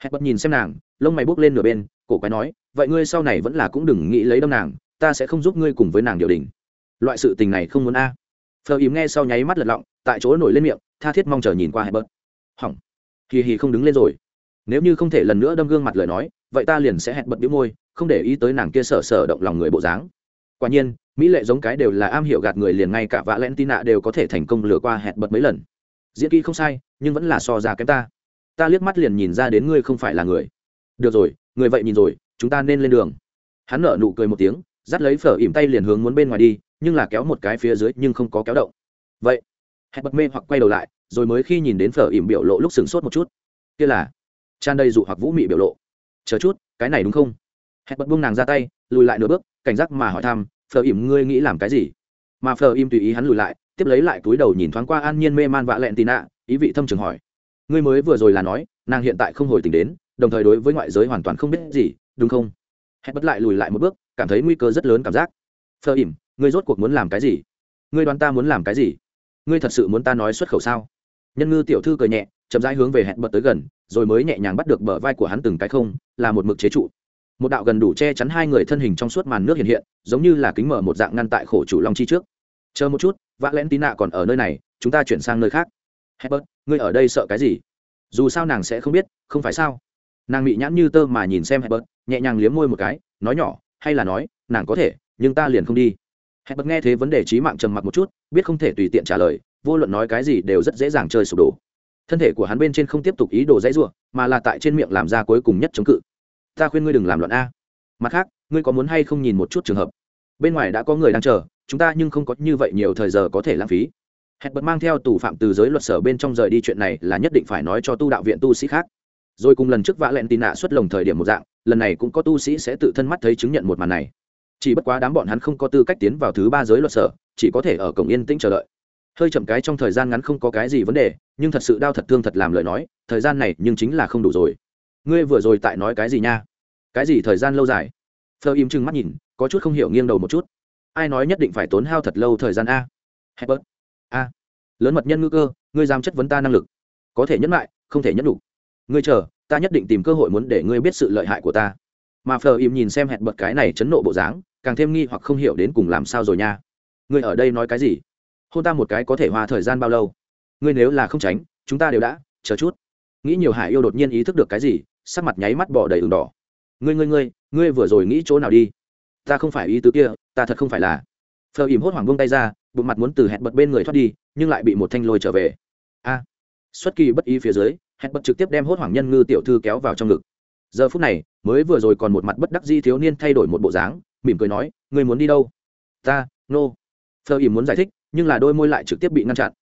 Hebert nhìn xem nàng, lông mày bốc lên nửa bên, cổ quái nói, vậy ngươi sau này vẫn là cũng đừng nghĩ lấy đâm nàng, ta sẽ không giúp ngươi cùng với nàng điều đình loại sự tình này không muốn a. À. phờ ìm nghe sau nháy mắt lật lọng, tại chỗ nổi lên miệng, tha thiết mong chờ nhìn qua Herbert. hỏng. Kỳ hì không đứng lên rồi. Nếu như không thể lần nữa đâm gương mặt lời nói, vậy ta liền sẽ hẹn bật biếu môi, không để ý tới nàng kia sở sở động lòng người bộ dáng. Quả nhiên, mỹ lệ giống cái đều là am hiểu gạt người liền ngay cả vạ len tin nạ đều có thể thành công lừa qua hẹn bật mấy lần. Diễn kỹ không sai, nhưng vẫn là so ra kém ta. Ta liếc mắt liền nhìn ra đến ngươi không phải là người. Được rồi, người vậy nhìn rồi, chúng ta nên lên đường. Hắn nở nụ cười một tiếng dắt lấy phở ỉm tay liền hướng muốn bên ngoài đi, nhưng là kéo một cái phía dưới nhưng không có kéo động. Vậy, hẹn bật mê hoặc quay đầu lại, rồi mới khi nhìn đến phở ỉm biểu lộ lúc sửng sốt một chút. Kia là, tràn đầy dụ hoặc vũ mị biểu lộ. Chờ chút, cái này đúng không? Hẹn bật buông nàng ra tay, lùi lại nửa bước, cảnh giác mà hỏi thăm, phở ỉm ngươi nghĩ làm cái gì? Mà phở im tùy ý hắn lùi lại, tiếp lấy lại túi đầu nhìn thoáng qua an nhiên mê man vạ lẹn tì nạ, ý vị thâm trường hỏi, ngươi mới vừa rồi là nói, nàng hiện tại không hồi tình đến, đồng thời đối với ngoại giới hoàn toàn không biết gì, đúng không? Hẹn bật lại lùi lại một bước cảm thấy nguy cơ rất lớn cảm giác. Phờ ỉm, ngươi rốt cuộc muốn làm cái gì? Ngươi đoán ta muốn làm cái gì? Ngươi thật sự muốn ta nói xuất khẩu sao? Nhân ngư tiểu thư cười nhẹ, chậm rãi hướng về hẹn bật tới gần, rồi mới nhẹ nhàng bắt được bờ vai của hắn từng cái không, là một mực chế trụ. Một đạo gần đủ che chắn hai người thân hình trong suốt màn nước hiện hiện, giống như là kính mở một dạng ngăn tại khổ chủ long chi trước. Chờ một chút vã lén tí nạ còn ở nơi này, chúng ta chuyển sang nơi khác. Hebert ngươi ở đây sợ cái gì? Dù sao nàng sẽ không biết, không phải sao? Nàng bị nhãn như tơ mà nhìn xem hebert nhẹ nhàng liếm môi một cái, nói nhỏ hay là nói, nàng có thể, nhưng ta liền không đi. Hebert nghe thế vấn đề trí mạng trầm mặc một chút, biết không thể tùy tiện trả lời, vô luận nói cái gì đều rất dễ dàng chơi sụp đổ. Thân thể của hắn bên trên không tiếp tục ý đồ dãy ruộng mà là tại trên miệng làm ra cuối cùng nhất chống cự. Ta khuyên ngươi đừng làm loạn a. Mặt khác, ngươi có muốn hay không nhìn một chút trường hợp? Bên ngoài đã có người đang chờ, chúng ta nhưng không có như vậy nhiều thời giờ có thể lãng phí. Hẹn bật mang theo tù phạm từ giới luật sở bên trong rời đi chuyện này là nhất định phải nói cho tu đạo viện tu sĩ khác. Rồi cùng lần trước vã lẹn tì nạ xuất lồng thời điểm một dạng lần này cũng có tu sĩ sẽ tự thân mắt thấy chứng nhận một màn này. Chỉ bất quá đám bọn hắn không có tư cách tiến vào thứ ba giới luật sở, chỉ có thể ở cổng yên tĩnh chờ đợi. Hơi chậm cái trong thời gian ngắn không có cái gì vấn đề, nhưng thật sự đau thật thương thật làm lời nói, thời gian này nhưng chính là không đủ rồi. Ngươi vừa rồi tại nói cái gì nha? Cái gì thời gian lâu dài? Phơ im chừng mắt nhìn, có chút không hiểu nghiêng đầu một chút. Ai nói nhất định phải tốn hao thật lâu thời gian a? Hebert a. Lớn mật nhân ngữ cơ, ngươi dám chất vấn ta năng lực. Có thể nhẫn lại, không thể nhẫn đủ. Ngươi chờ ta nhất định tìm cơ hội muốn để ngươi biết sự lợi hại của ta. Mà phờ im nhìn xem hẹn bật cái này chấn nộ bộ dáng, càng thêm nghi hoặc không hiểu đến cùng làm sao rồi nha. Ngươi ở đây nói cái gì? Hôn ta một cái có thể hòa thời gian bao lâu? Ngươi nếu là không tránh, chúng ta đều đã, chờ chút. Nghĩ nhiều hải yêu đột nhiên ý thức được cái gì, sắc mặt nháy mắt bỏ đầy đường đỏ. Ngươi ngươi ngươi ngươi vừa rồi nghĩ chỗ nào đi? Ta không phải ý tứ kia, ta thật không phải là. Phờ ìm hốt hoảng buông tay ra, bụng mặt muốn từ hẹn bật bên người thoát đi, nhưng lại bị một thanh lôi trở về. A. Xuất kỳ bất ý phía dưới hẹn bật trực tiếp đem hốt hoảng nhân ngư tiểu thư kéo vào trong ngực. Giờ phút này, mới vừa rồi còn một mặt bất đắc di thiếu niên thay đổi một bộ dáng, mỉm cười nói người muốn đi đâu? Ta, nô、no. phờ ỉ muốn giải thích, nhưng là đôi môi lại trực tiếp bị ngăn chặn.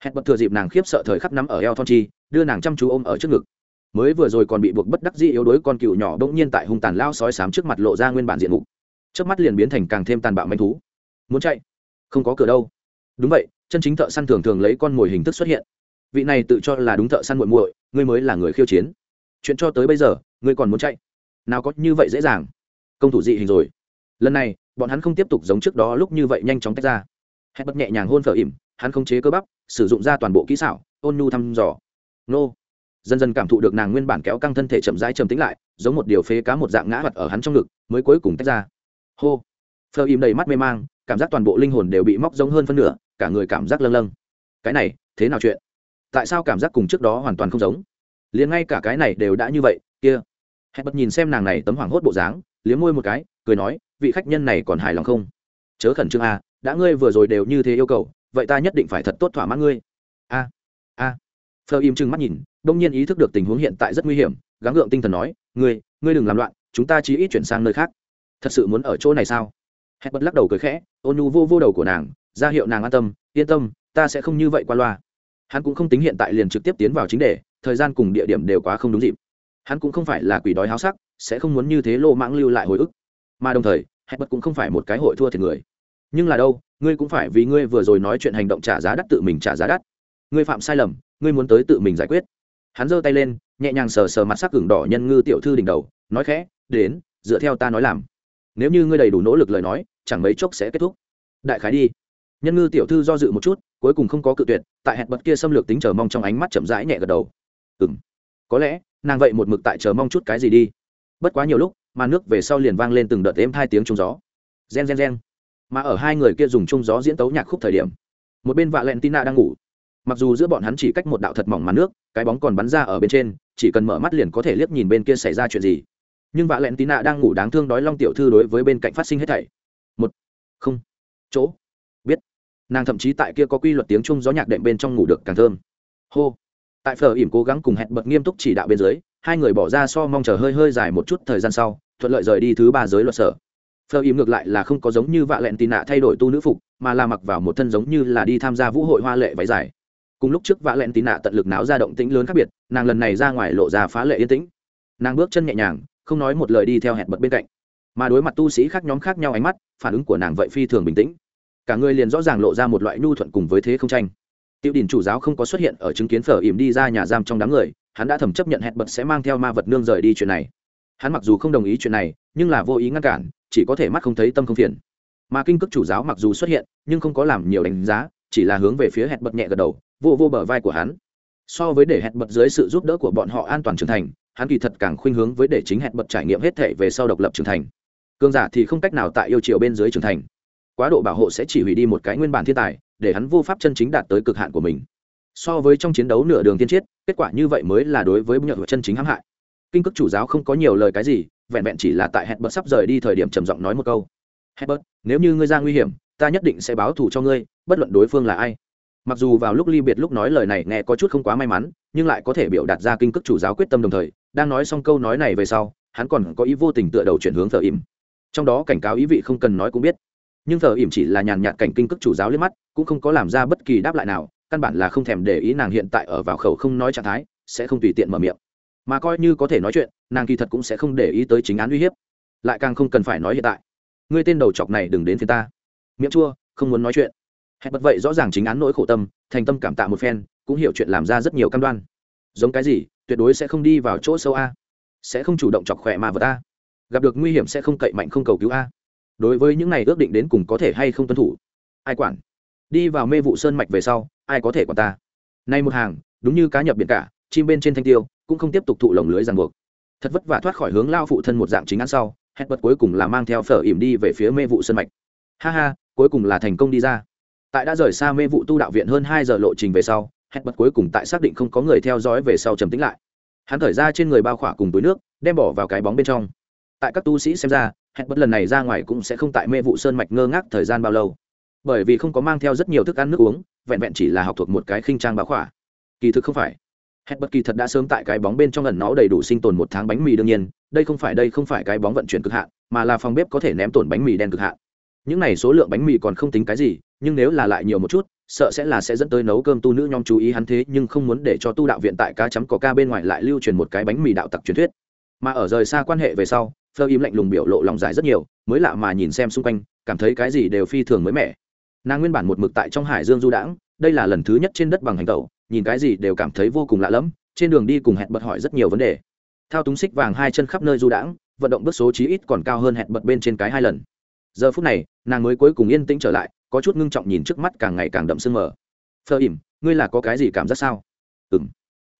Hẹn bật thừa dịp nàng khiếp sợ thời khắc nắm ở eo thon chi, đưa nàng chăm chú ôm ở trước ngực. Mới vừa rồi còn bị buộc bất đắc dĩ yếu đuối con cựu nhỏ bỗng nhiên tại hung tàn lao sói sám trước mặt lộ ra nguyên bản diện mục. Trước mắt liền biến thành càng thêm tàn bạo manh thú. Muốn chạy? Không có cửa đâu. Đúng vậy, chân chính thợ săn thường thường lấy con mồi hình thức xuất hiện vị này tự cho là đúng thợ săn muội muội, ngươi mới là người khiêu chiến. Chuyện cho tới bây giờ, ngươi còn muốn chạy? Nào có như vậy dễ dàng. Công thủ dị hình rồi. Lần này, bọn hắn không tiếp tục giống trước đó lúc như vậy nhanh chóng tách ra. Hẹn bất nhẹ nhàng hôn phở ỉm, hắn không chế cơ bắp, sử dụng ra toàn bộ kỹ xảo, ôn nhu thăm dò. Nô. Dần dần cảm thụ được nàng nguyên bản kéo căng thân thể chậm rãi trầm tĩnh lại, giống một điều phế cá một dạng ngã vật ở hắn trong ngực, mới cuối cùng tách ra. Hô. Phở im đầy mắt mê mang, cảm giác toàn bộ linh hồn đều bị móc giống hơn phân nửa, cả người cảm giác lâng lâng. Cái này, thế nào chuyện? Tại sao cảm giác cùng trước đó hoàn toàn không giống? Liền ngay cả cái này đều đã như vậy, kia. Hẹn bật nhìn xem nàng này tấm hoảng hốt bộ dáng, liếm môi một cái, cười nói, vị khách nhân này còn hài lòng không? Chớ khẩn trương a, đã ngươi vừa rồi đều như thế yêu cầu, vậy ta nhất định phải thật tốt thỏa mãn ngươi. A a. Phờ im chừng mắt nhìn, đông nhiên ý thức được tình huống hiện tại rất nguy hiểm, gắng gượng tinh thần nói, ngươi ngươi đừng làm loạn, chúng ta chỉ ít chuyển sang nơi khác. Thật sự muốn ở chỗ này sao? Hẹn bật lắc đầu cười khẽ, ôn nhu vô vô đầu của nàng, ra hiệu nàng an tâm, yên tâm, ta sẽ không như vậy qua loa hắn cũng không tính hiện tại liền trực tiếp tiến vào chính đề, thời gian cùng địa điểm đều quá không đúng dịp. Hắn cũng không phải là quỷ đói háo sắc, sẽ không muốn như thế lô mãng lưu lại hồi ức. Mà đồng thời hẹn bật cũng không phải một cái hội thua thiệt người. Nhưng là đâu, ngươi cũng phải vì ngươi vừa rồi nói chuyện hành động trả giá đắt tự mình trả giá đắt. Ngươi phạm sai lầm, ngươi muốn tới tự mình giải quyết. Hắn giơ tay lên, nhẹ nhàng sờ sờ mặt sắc gừng đỏ nhân ngư tiểu thư đỉnh đầu, nói khẽ, đến, dựa theo ta nói làm. Nếu như ngươi đầy đủ nỗ lực lời nói, chẳng mấy chốc sẽ kết thúc. Đại khái đi. Nhân ngư tiểu thư do dự một chút cuối cùng không có cự tuyệt, tại hẹn bật kia xâm lược tính chờ mong trong ánh mắt chậm rãi nhẹ gật đầu. Ừ m có lẽ, nàng vậy một mực tại chờ mong chút cái gì đi. Bất quá nhiều lúc, mà nước về sau liền vang lên từng đợt êm hai tiếng trúng gió. Gen gen gen mà ở hai người kia dùng trông gió diễn tấu nhạc khúc thời điểm, một bên vạ len tina đang ngủ. Mặc dù giữa bọn hắn chỉ cách một đạo thật mỏng màn nước, cái bóng còn bắn ra ở bên trên, chỉ cần mở mắt liền có thể liếc nhìn bên kia xảy ra chuyện gì. Nhưng vạ lẹn tina đang ngủ đáng thương đói long tiểu thư đối với bên cạnh phát sinh hết thảy. Một, không. Chỗ nàng thậm chí tại kia có quy luật tiếng chung gió nhạc đệm bên trong ngủ được càng thơm. Hô. Tại phở ỉm cố gắng cùng hẹn bật nghiêm túc chỉ đạo bên dưới, hai người bỏ ra so mong chờ hơi hơi dài một chút thời gian sau, thuận lợi rời đi thứ ba giới luật sở. Phở ỉm ngược lại là không có giống như vạ lẹn tì nạ thay đổi tu nữ phục, mà là mặc vào một thân giống như là đi tham gia vũ hội hoa lệ váy dài. Cùng lúc trước vạ lẹn tì nạ tận lực náo ra động tĩnh lớn khác biệt, nàng lần này ra ngoài lộ ra phá lệ yên tĩnh. Nàng bước chân nhẹ nhàng, không nói một lời đi theo hẹn bật bên cạnh. Mà đối mặt tu sĩ khác nhóm khác nhau ánh mắt, phản ứng của nàng vậy phi thường bình tĩnh cả người liền rõ ràng lộ ra một loại nhu thuận cùng với thế không tranh. Tiêu đình chủ giáo không có xuất hiện ở chứng kiến phở ỉm đi ra nhà giam trong đám người, hắn đã thầm chấp nhận hẹn bật sẽ mang theo ma vật nương rời đi chuyện này. Hắn mặc dù không đồng ý chuyện này, nhưng là vô ý ngăn cản, chỉ có thể mắt không thấy tâm không phiền. Mà kinh cước chủ giáo mặc dù xuất hiện, nhưng không có làm nhiều đánh giá, chỉ là hướng về phía hẹn bật nhẹ gật đầu, vô vô bờ vai của hắn. So với để hẹn bật dưới sự giúp đỡ của bọn họ an toàn trưởng thành, hắn kỳ thật càng khuynh hướng với để chính hẹn bật trải nghiệm hết thể về sau độc lập trưởng thành. Cương giả thì không cách nào tại yêu chiều bên dưới trưởng thành quá độ bảo hộ sẽ chỉ hủy đi một cái nguyên bản thiên tài, để hắn vô pháp chân chính đạt tới cực hạn của mình. So với trong chiến đấu nửa đường tiên chiết kết quả như vậy mới là đối với nhật chân chính hãm hại. Kinh cước chủ giáo không có nhiều lời cái gì, vẹn vẹn chỉ là tại hẹn bớt sắp rời đi thời điểm trầm giọng nói một câu. Hẹn bớt nếu như ngươi ra nguy hiểm, ta nhất định sẽ báo thù cho ngươi, bất luận đối phương là ai. Mặc dù vào lúc ly biệt lúc nói lời này nghe có chút không quá may mắn, nhưng lại có thể biểu đạt ra kinh cước chủ giáo quyết tâm đồng thời, đang nói xong câu nói này về sau, hắn còn có ý vô tình tựa đầu chuyển hướng thờ im. trong đó cảnh cáo ý vị không cần nói cũng biết nhưng thờ ỉm chỉ là nhàn nhạt cảnh kinh cước chủ giáo liếc mắt, cũng không có làm ra bất kỳ đáp lại nào, căn bản là không thèm để ý nàng hiện tại ở vào khẩu không nói trạng thái, sẽ không tùy tiện mở miệng. Mà coi như có thể nói chuyện, nàng kỳ thật cũng sẽ không để ý tới chính án uy hiếp, lại càng không cần phải nói hiện tại. Ngươi tên đầu chọc này đừng đến phía ta. Miệng chua, không muốn nói chuyện. Hẹn bật vậy rõ ràng chính án nỗi khổ tâm, thành tâm cảm tạ một phen, cũng hiểu chuyện làm ra rất nhiều cam đoan. Giống cái gì, tuyệt đối sẽ không đi vào chỗ sâu a. Sẽ không chủ động chọc khỏe mà vật a gặp được nguy hiểm sẽ không cậy mạnh không cầu cứu a đối với những này ước định đến cùng có thể hay không tuân thủ. Ai quản? Đi vào mê vụ sơn mạch về sau, ai có thể quản ta? Nay một hàng, đúng như cá nhập biển cả, chim bên trên thanh tiêu, cũng không tiếp tục thụ lồng lưới ràng buộc. Thật vất vả thoát khỏi hướng lao phụ thân một dạng chính án sau hẹn bật cuối cùng là mang theo phở ỉm đi về phía mê vụ sơn mạch. Ha ha, cuối cùng là thành công đi ra. Tại đã rời xa mê vụ tu đạo viện hơn hai giờ lộ trình về sau hẹn bật cuối cùng tại xác định không có người theo dõi về sau trầm tính lại. Hắn thở ra trên người bao khỏa cùng túi nước, đem bỏ vào cái bóng bên trong. Tại các tu sĩ xem ra hẹn bất lần này ra ngoài cũng sẽ không tại mê vụ sơn mạch ngơ ngác thời gian bao lâu. Bởi vì không có mang theo rất nhiều thức ăn nước uống, vẹn vẹn chỉ là học thuộc một cái khinh trang báo khỏa. Kỳ thực không phải. Hẹn bất kỳ thật đã sớm tại cái bóng bên trong lần nó đầy đủ sinh tồn một tháng bánh mì đương nhiên, đây không phải đây không phải cái bóng vận chuyển cực hạn, mà là phòng bếp có thể ném tổn bánh mì đen cực hạn. Những này số lượng bánh mì còn không tính cái gì, nhưng nếu là lại nhiều một chút, sợ sẽ là sẽ dẫn tới nấu cơm tu nữ nhóm chú ý hắn thế, nhưng không muốn để cho tu đạo viện tại cá chấm có ca bên ngoài lại lưu truyền một cái bánh mì đạo tặc truyền thuyết. Mà ở rời xa quan hệ về sau phơ im lạnh lùng biểu lộ lòng dài rất nhiều, mới lạ mà nhìn xem xung quanh, cảm thấy cái gì đều phi thường mới mẻ. Nàng nguyên bản một mực tại trong hải dương du đãng, đây là lần thứ nhất trên đất bằng hành tẩu, nhìn cái gì đều cảm thấy vô cùng lạ lẫm, trên đường đi cùng hẹn bật hỏi rất nhiều vấn đề. Thao túng xích vàng hai chân khắp nơi du đãng, vận động bước số chí ít còn cao hơn hẹn bật bên trên cái hai lần. Giờ phút này, nàng mới cuối cùng yên tĩnh trở lại, có chút ngưng trọng nhìn trước mắt càng ngày càng đậm sưng mờ. Phơ ỉm ngươi là có cái gì cảm giác sao? Ừ m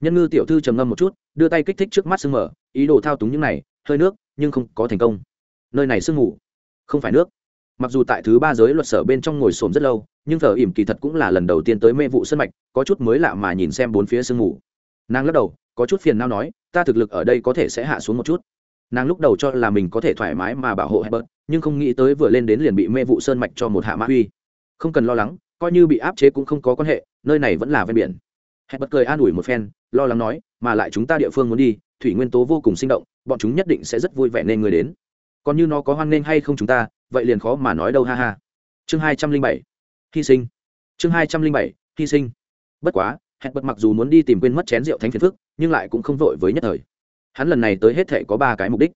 nhân ngư tiểu thư trầm ngâm một chút, đưa tay kích thích trước mắt sưng mờ, ý đồ thao túng những này, hơi nước nhưng không có thành công. Nơi này sương mù, không phải nước. Mặc dù tại thứ ba giới luật sở bên trong ngồi xổm rất lâu, nhưng thờ ỉm kỳ thật cũng là lần đầu tiên tới mê vụ sân mạch, có chút mới lạ mà nhìn xem bốn phía sương mù. Nàng lắc đầu, có chút phiền nào nói, ta thực lực ở đây có thể sẽ hạ xuống một chút. Nàng lúc đầu cho là mình có thể thoải mái mà bảo hộ hebert nhưng không nghĩ tới vừa lên đến liền bị mê vụ sơn mạch cho một hạ mã uy. Không cần lo lắng, coi như bị áp chế cũng không có quan hệ, nơi này vẫn là ven biển hẹn bật cười an ủi một phen, lo lắng nói, mà lại chúng ta địa phương muốn đi, thủy nguyên tố vô cùng sinh động, bọn chúng nhất định sẽ rất vui vẻ nên người đến. Còn như nó có hoan nghênh hay không chúng ta, vậy liền khó mà nói đâu, ha ha. Chương hai trăm linh bảy, hy sinh. Chương hai trăm linh bảy, hy sinh. Bất quá, hẹn bật mặc dù muốn đi tìm quên mất chén rượu thánh phiền phức, nhưng lại cũng không vội với nhất thời. Hắn lần này tới hết thể có ba cái mục đích.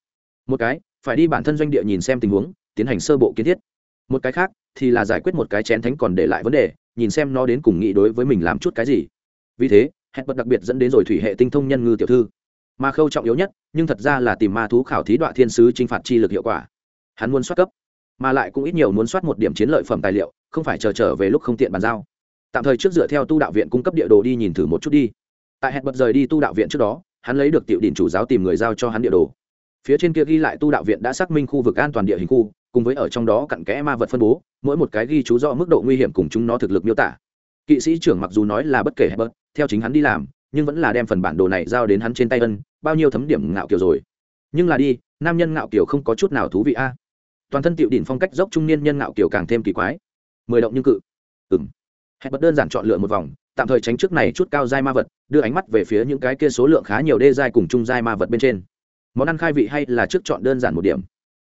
Một cái, phải đi bản thân doanh địa nhìn xem tình huống, tiến hành sơ bộ kiến thiết. Một cái khác, thì là giải quyết một cái chén thánh còn để lại vấn đề, nhìn xem nó đến cùng nghĩ đối với mình làm chút cái gì vì thế, hẹn bật đặc biệt dẫn đến rồi thủy hệ tinh thông nhân ngư tiểu thư. Mà khâu trọng yếu nhất, nhưng thật ra là tìm ma thú khảo thí đoạn thiên sứ t r i n h phạt chi lực hiệu quả. Hắn muốn soát cấp, mà lại cũng ít nhiều muốn soát một điểm chiến lợi phẩm tài liệu, không phải chờ trở về lúc không tiện bàn giao. Tạm thời trước dựa theo tu đạo viện cung cấp địa đồ đi nhìn thử một chút đi. Tại hẹn bật rời đi tu đạo viện trước đó, hắn lấy được tiểu đình chủ giáo tìm người giao cho hắn địa đồ. Phía trên kia ghi lại tu đạo viện đã xác minh khu vực an toàn địa hình khu, cùng với ở trong đó cặn kẽ ma vật phân bố, mỗi một cái ghi chú rõ mức độ nguy hiểm cùng chúng nó thực lực miêu tả. Kỵ sĩ trưởng mặc dù nói là bất kể hẹn bật theo chính hắn đi làm, nhưng vẫn là đem phần bản đồ này giao đến hắn trên tay ân, bao nhiêu thấm điểm ngạo kiểu rồi. Nhưng là đi, nam nhân ngạo kiểu không có chút nào thú vị a. Toàn thân tiểu đỉnh phong cách dốc trung niên nhân ngạo kiểu càng thêm kỳ quái. Mười động nhưng cự. Ừng hẹn bật đơn giản chọn lựa một vòng, tạm thời tránh trước này chút cao dai ma vật, đưa ánh mắt về phía những cái kia số lượng khá nhiều đê dai cùng trung dai ma vật bên trên. Món ăn khai vị hay là trước chọn đơn giản một điểm,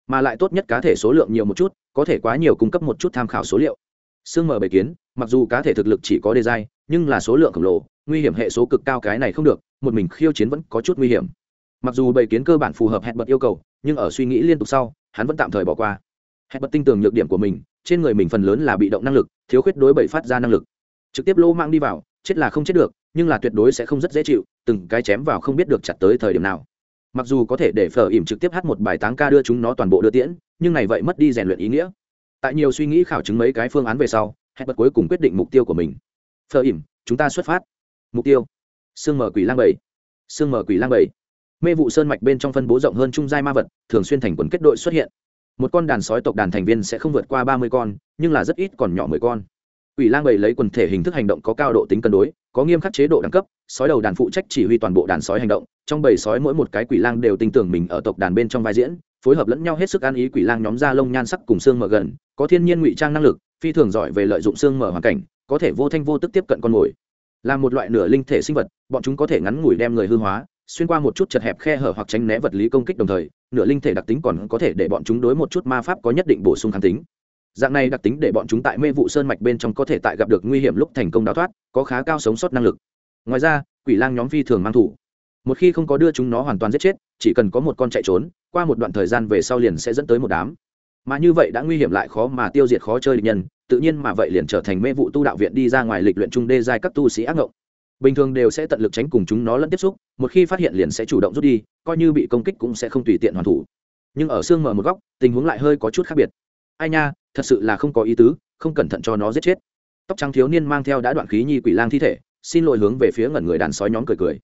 mà lại tốt nhất cá thể số lượng nhiều một chút, có thể quá nhiều cung cấp một chút tham khảo số liệu. Xương mở bầy kiến, mặc dù cá thể thực lực chỉ có đê dai nhưng là số lượng khổng lồ, nguy hiểm hệ số cực cao cái này không được, một mình khiêu chiến vẫn có chút nguy hiểm. Mặc dù bầy kiến cơ bản phù hợp hẹn bật yêu cầu, nhưng ở suy nghĩ liên tục sau, hắn vẫn tạm thời bỏ qua. Hẹn bật tin tưởng nhược điểm của mình, trên người mình phần lớn là bị động năng lực, thiếu khuyết đối bậy phát ra năng lực. Trực tiếp lô mang đi vào, chết là không chết được, nhưng là tuyệt đối sẽ không rất dễ chịu, từng cái chém vào không biết được chặt tới thời điểm nào. Mặc dù có thể để phở ỉm trực tiếp hát một bài táng ca đưa chúng nó toàn bộ đưa tiễn, nhưng này vậy mất đi rèn luyện ý nghĩa. Tại nhiều suy nghĩ khảo chứng mấy cái phương án về sau hẹn bật cuối cùng quyết định mục tiêu của mình phở ỉm, chúng ta xuất phát. Mục tiêu. Sương mở quỷ lang bảy. Sương mở quỷ lang bảy. Mê vụ sơn mạch bên trong phân bố rộng hơn trung giai ma vật, thường xuyên thành quần kết đội xuất hiện. Một con đàn sói tộc đàn thành viên sẽ không vượt qua ba mươi con, nhưng là rất ít còn nhỏ mười con. Quỷ lang bảy lấy quần thể hình thức hành động có cao độ tính cân đối, có nghiêm khắc chế độ đẳng cấp, sói đầu đàn phụ trách chỉ huy toàn bộ đàn sói hành động. Trong bầy sói mỗi một cái quỷ lang đều tin tưởng mình ở tộc đàn bên trong vai diễn, phối hợp lẫn nhau hết sức ăn ý quỷ lang nhóm da lông nhan sắc cùng xương mở gần, có thiên nhiên ngụy trang năng lực, phi thường giỏi về lợi dụng xương mở hoàn cảnh có thể vô thanh vô tức tiếp cận con mồi. Là một loại nửa linh thể sinh vật, bọn chúng có thể ngắn ngủi đem người hư hóa, xuyên qua một chút chật hẹp khe hở hoặc tránh né vật lý công kích đồng thời, nửa linh thể đặc tính còn có thể để bọn chúng đối một chút ma pháp có nhất định bổ sung kháng tính. Dạng này đặc tính để bọn chúng tại mê vụ sơn mạch bên trong có thể tại gặp được nguy hiểm lúc thành công đào thoát, có khá cao sống sót năng lực. Ngoài ra, quỷ lang nhóm phi thường mang thủ. Một khi không có đưa chúng nó hoàn toàn giết chết, chỉ cần có một con chạy trốn, qua một đoạn thời gian về sau liền sẽ dẫn tới một đám mà như vậy đã nguy hiểm lại khó mà tiêu diệt khó chơi địch nhân, tự nhiên mà vậy liền trở thành mê vụ tu đạo viện đi ra ngoài lịch luyện trung đê giai các tu sĩ ác ngộng. Bình thường đều sẽ tận lực tránh cùng chúng nó lẫn tiếp xúc, một khi phát hiện liền sẽ chủ động rút đi, coi như bị công kích cũng sẽ không tùy tiện hoàn thủ. Nhưng ở xương mở một góc, tình huống lại hơi có chút khác biệt. Ai nha, thật sự là không có ý tứ, không cẩn thận cho nó giết chết. Tóc trắng thiếu niên mang theo đã đoạn khí nhi quỷ lang thi thể, xin lỗi hướng về phía ngẩn người đàn sói nhóm cười cười.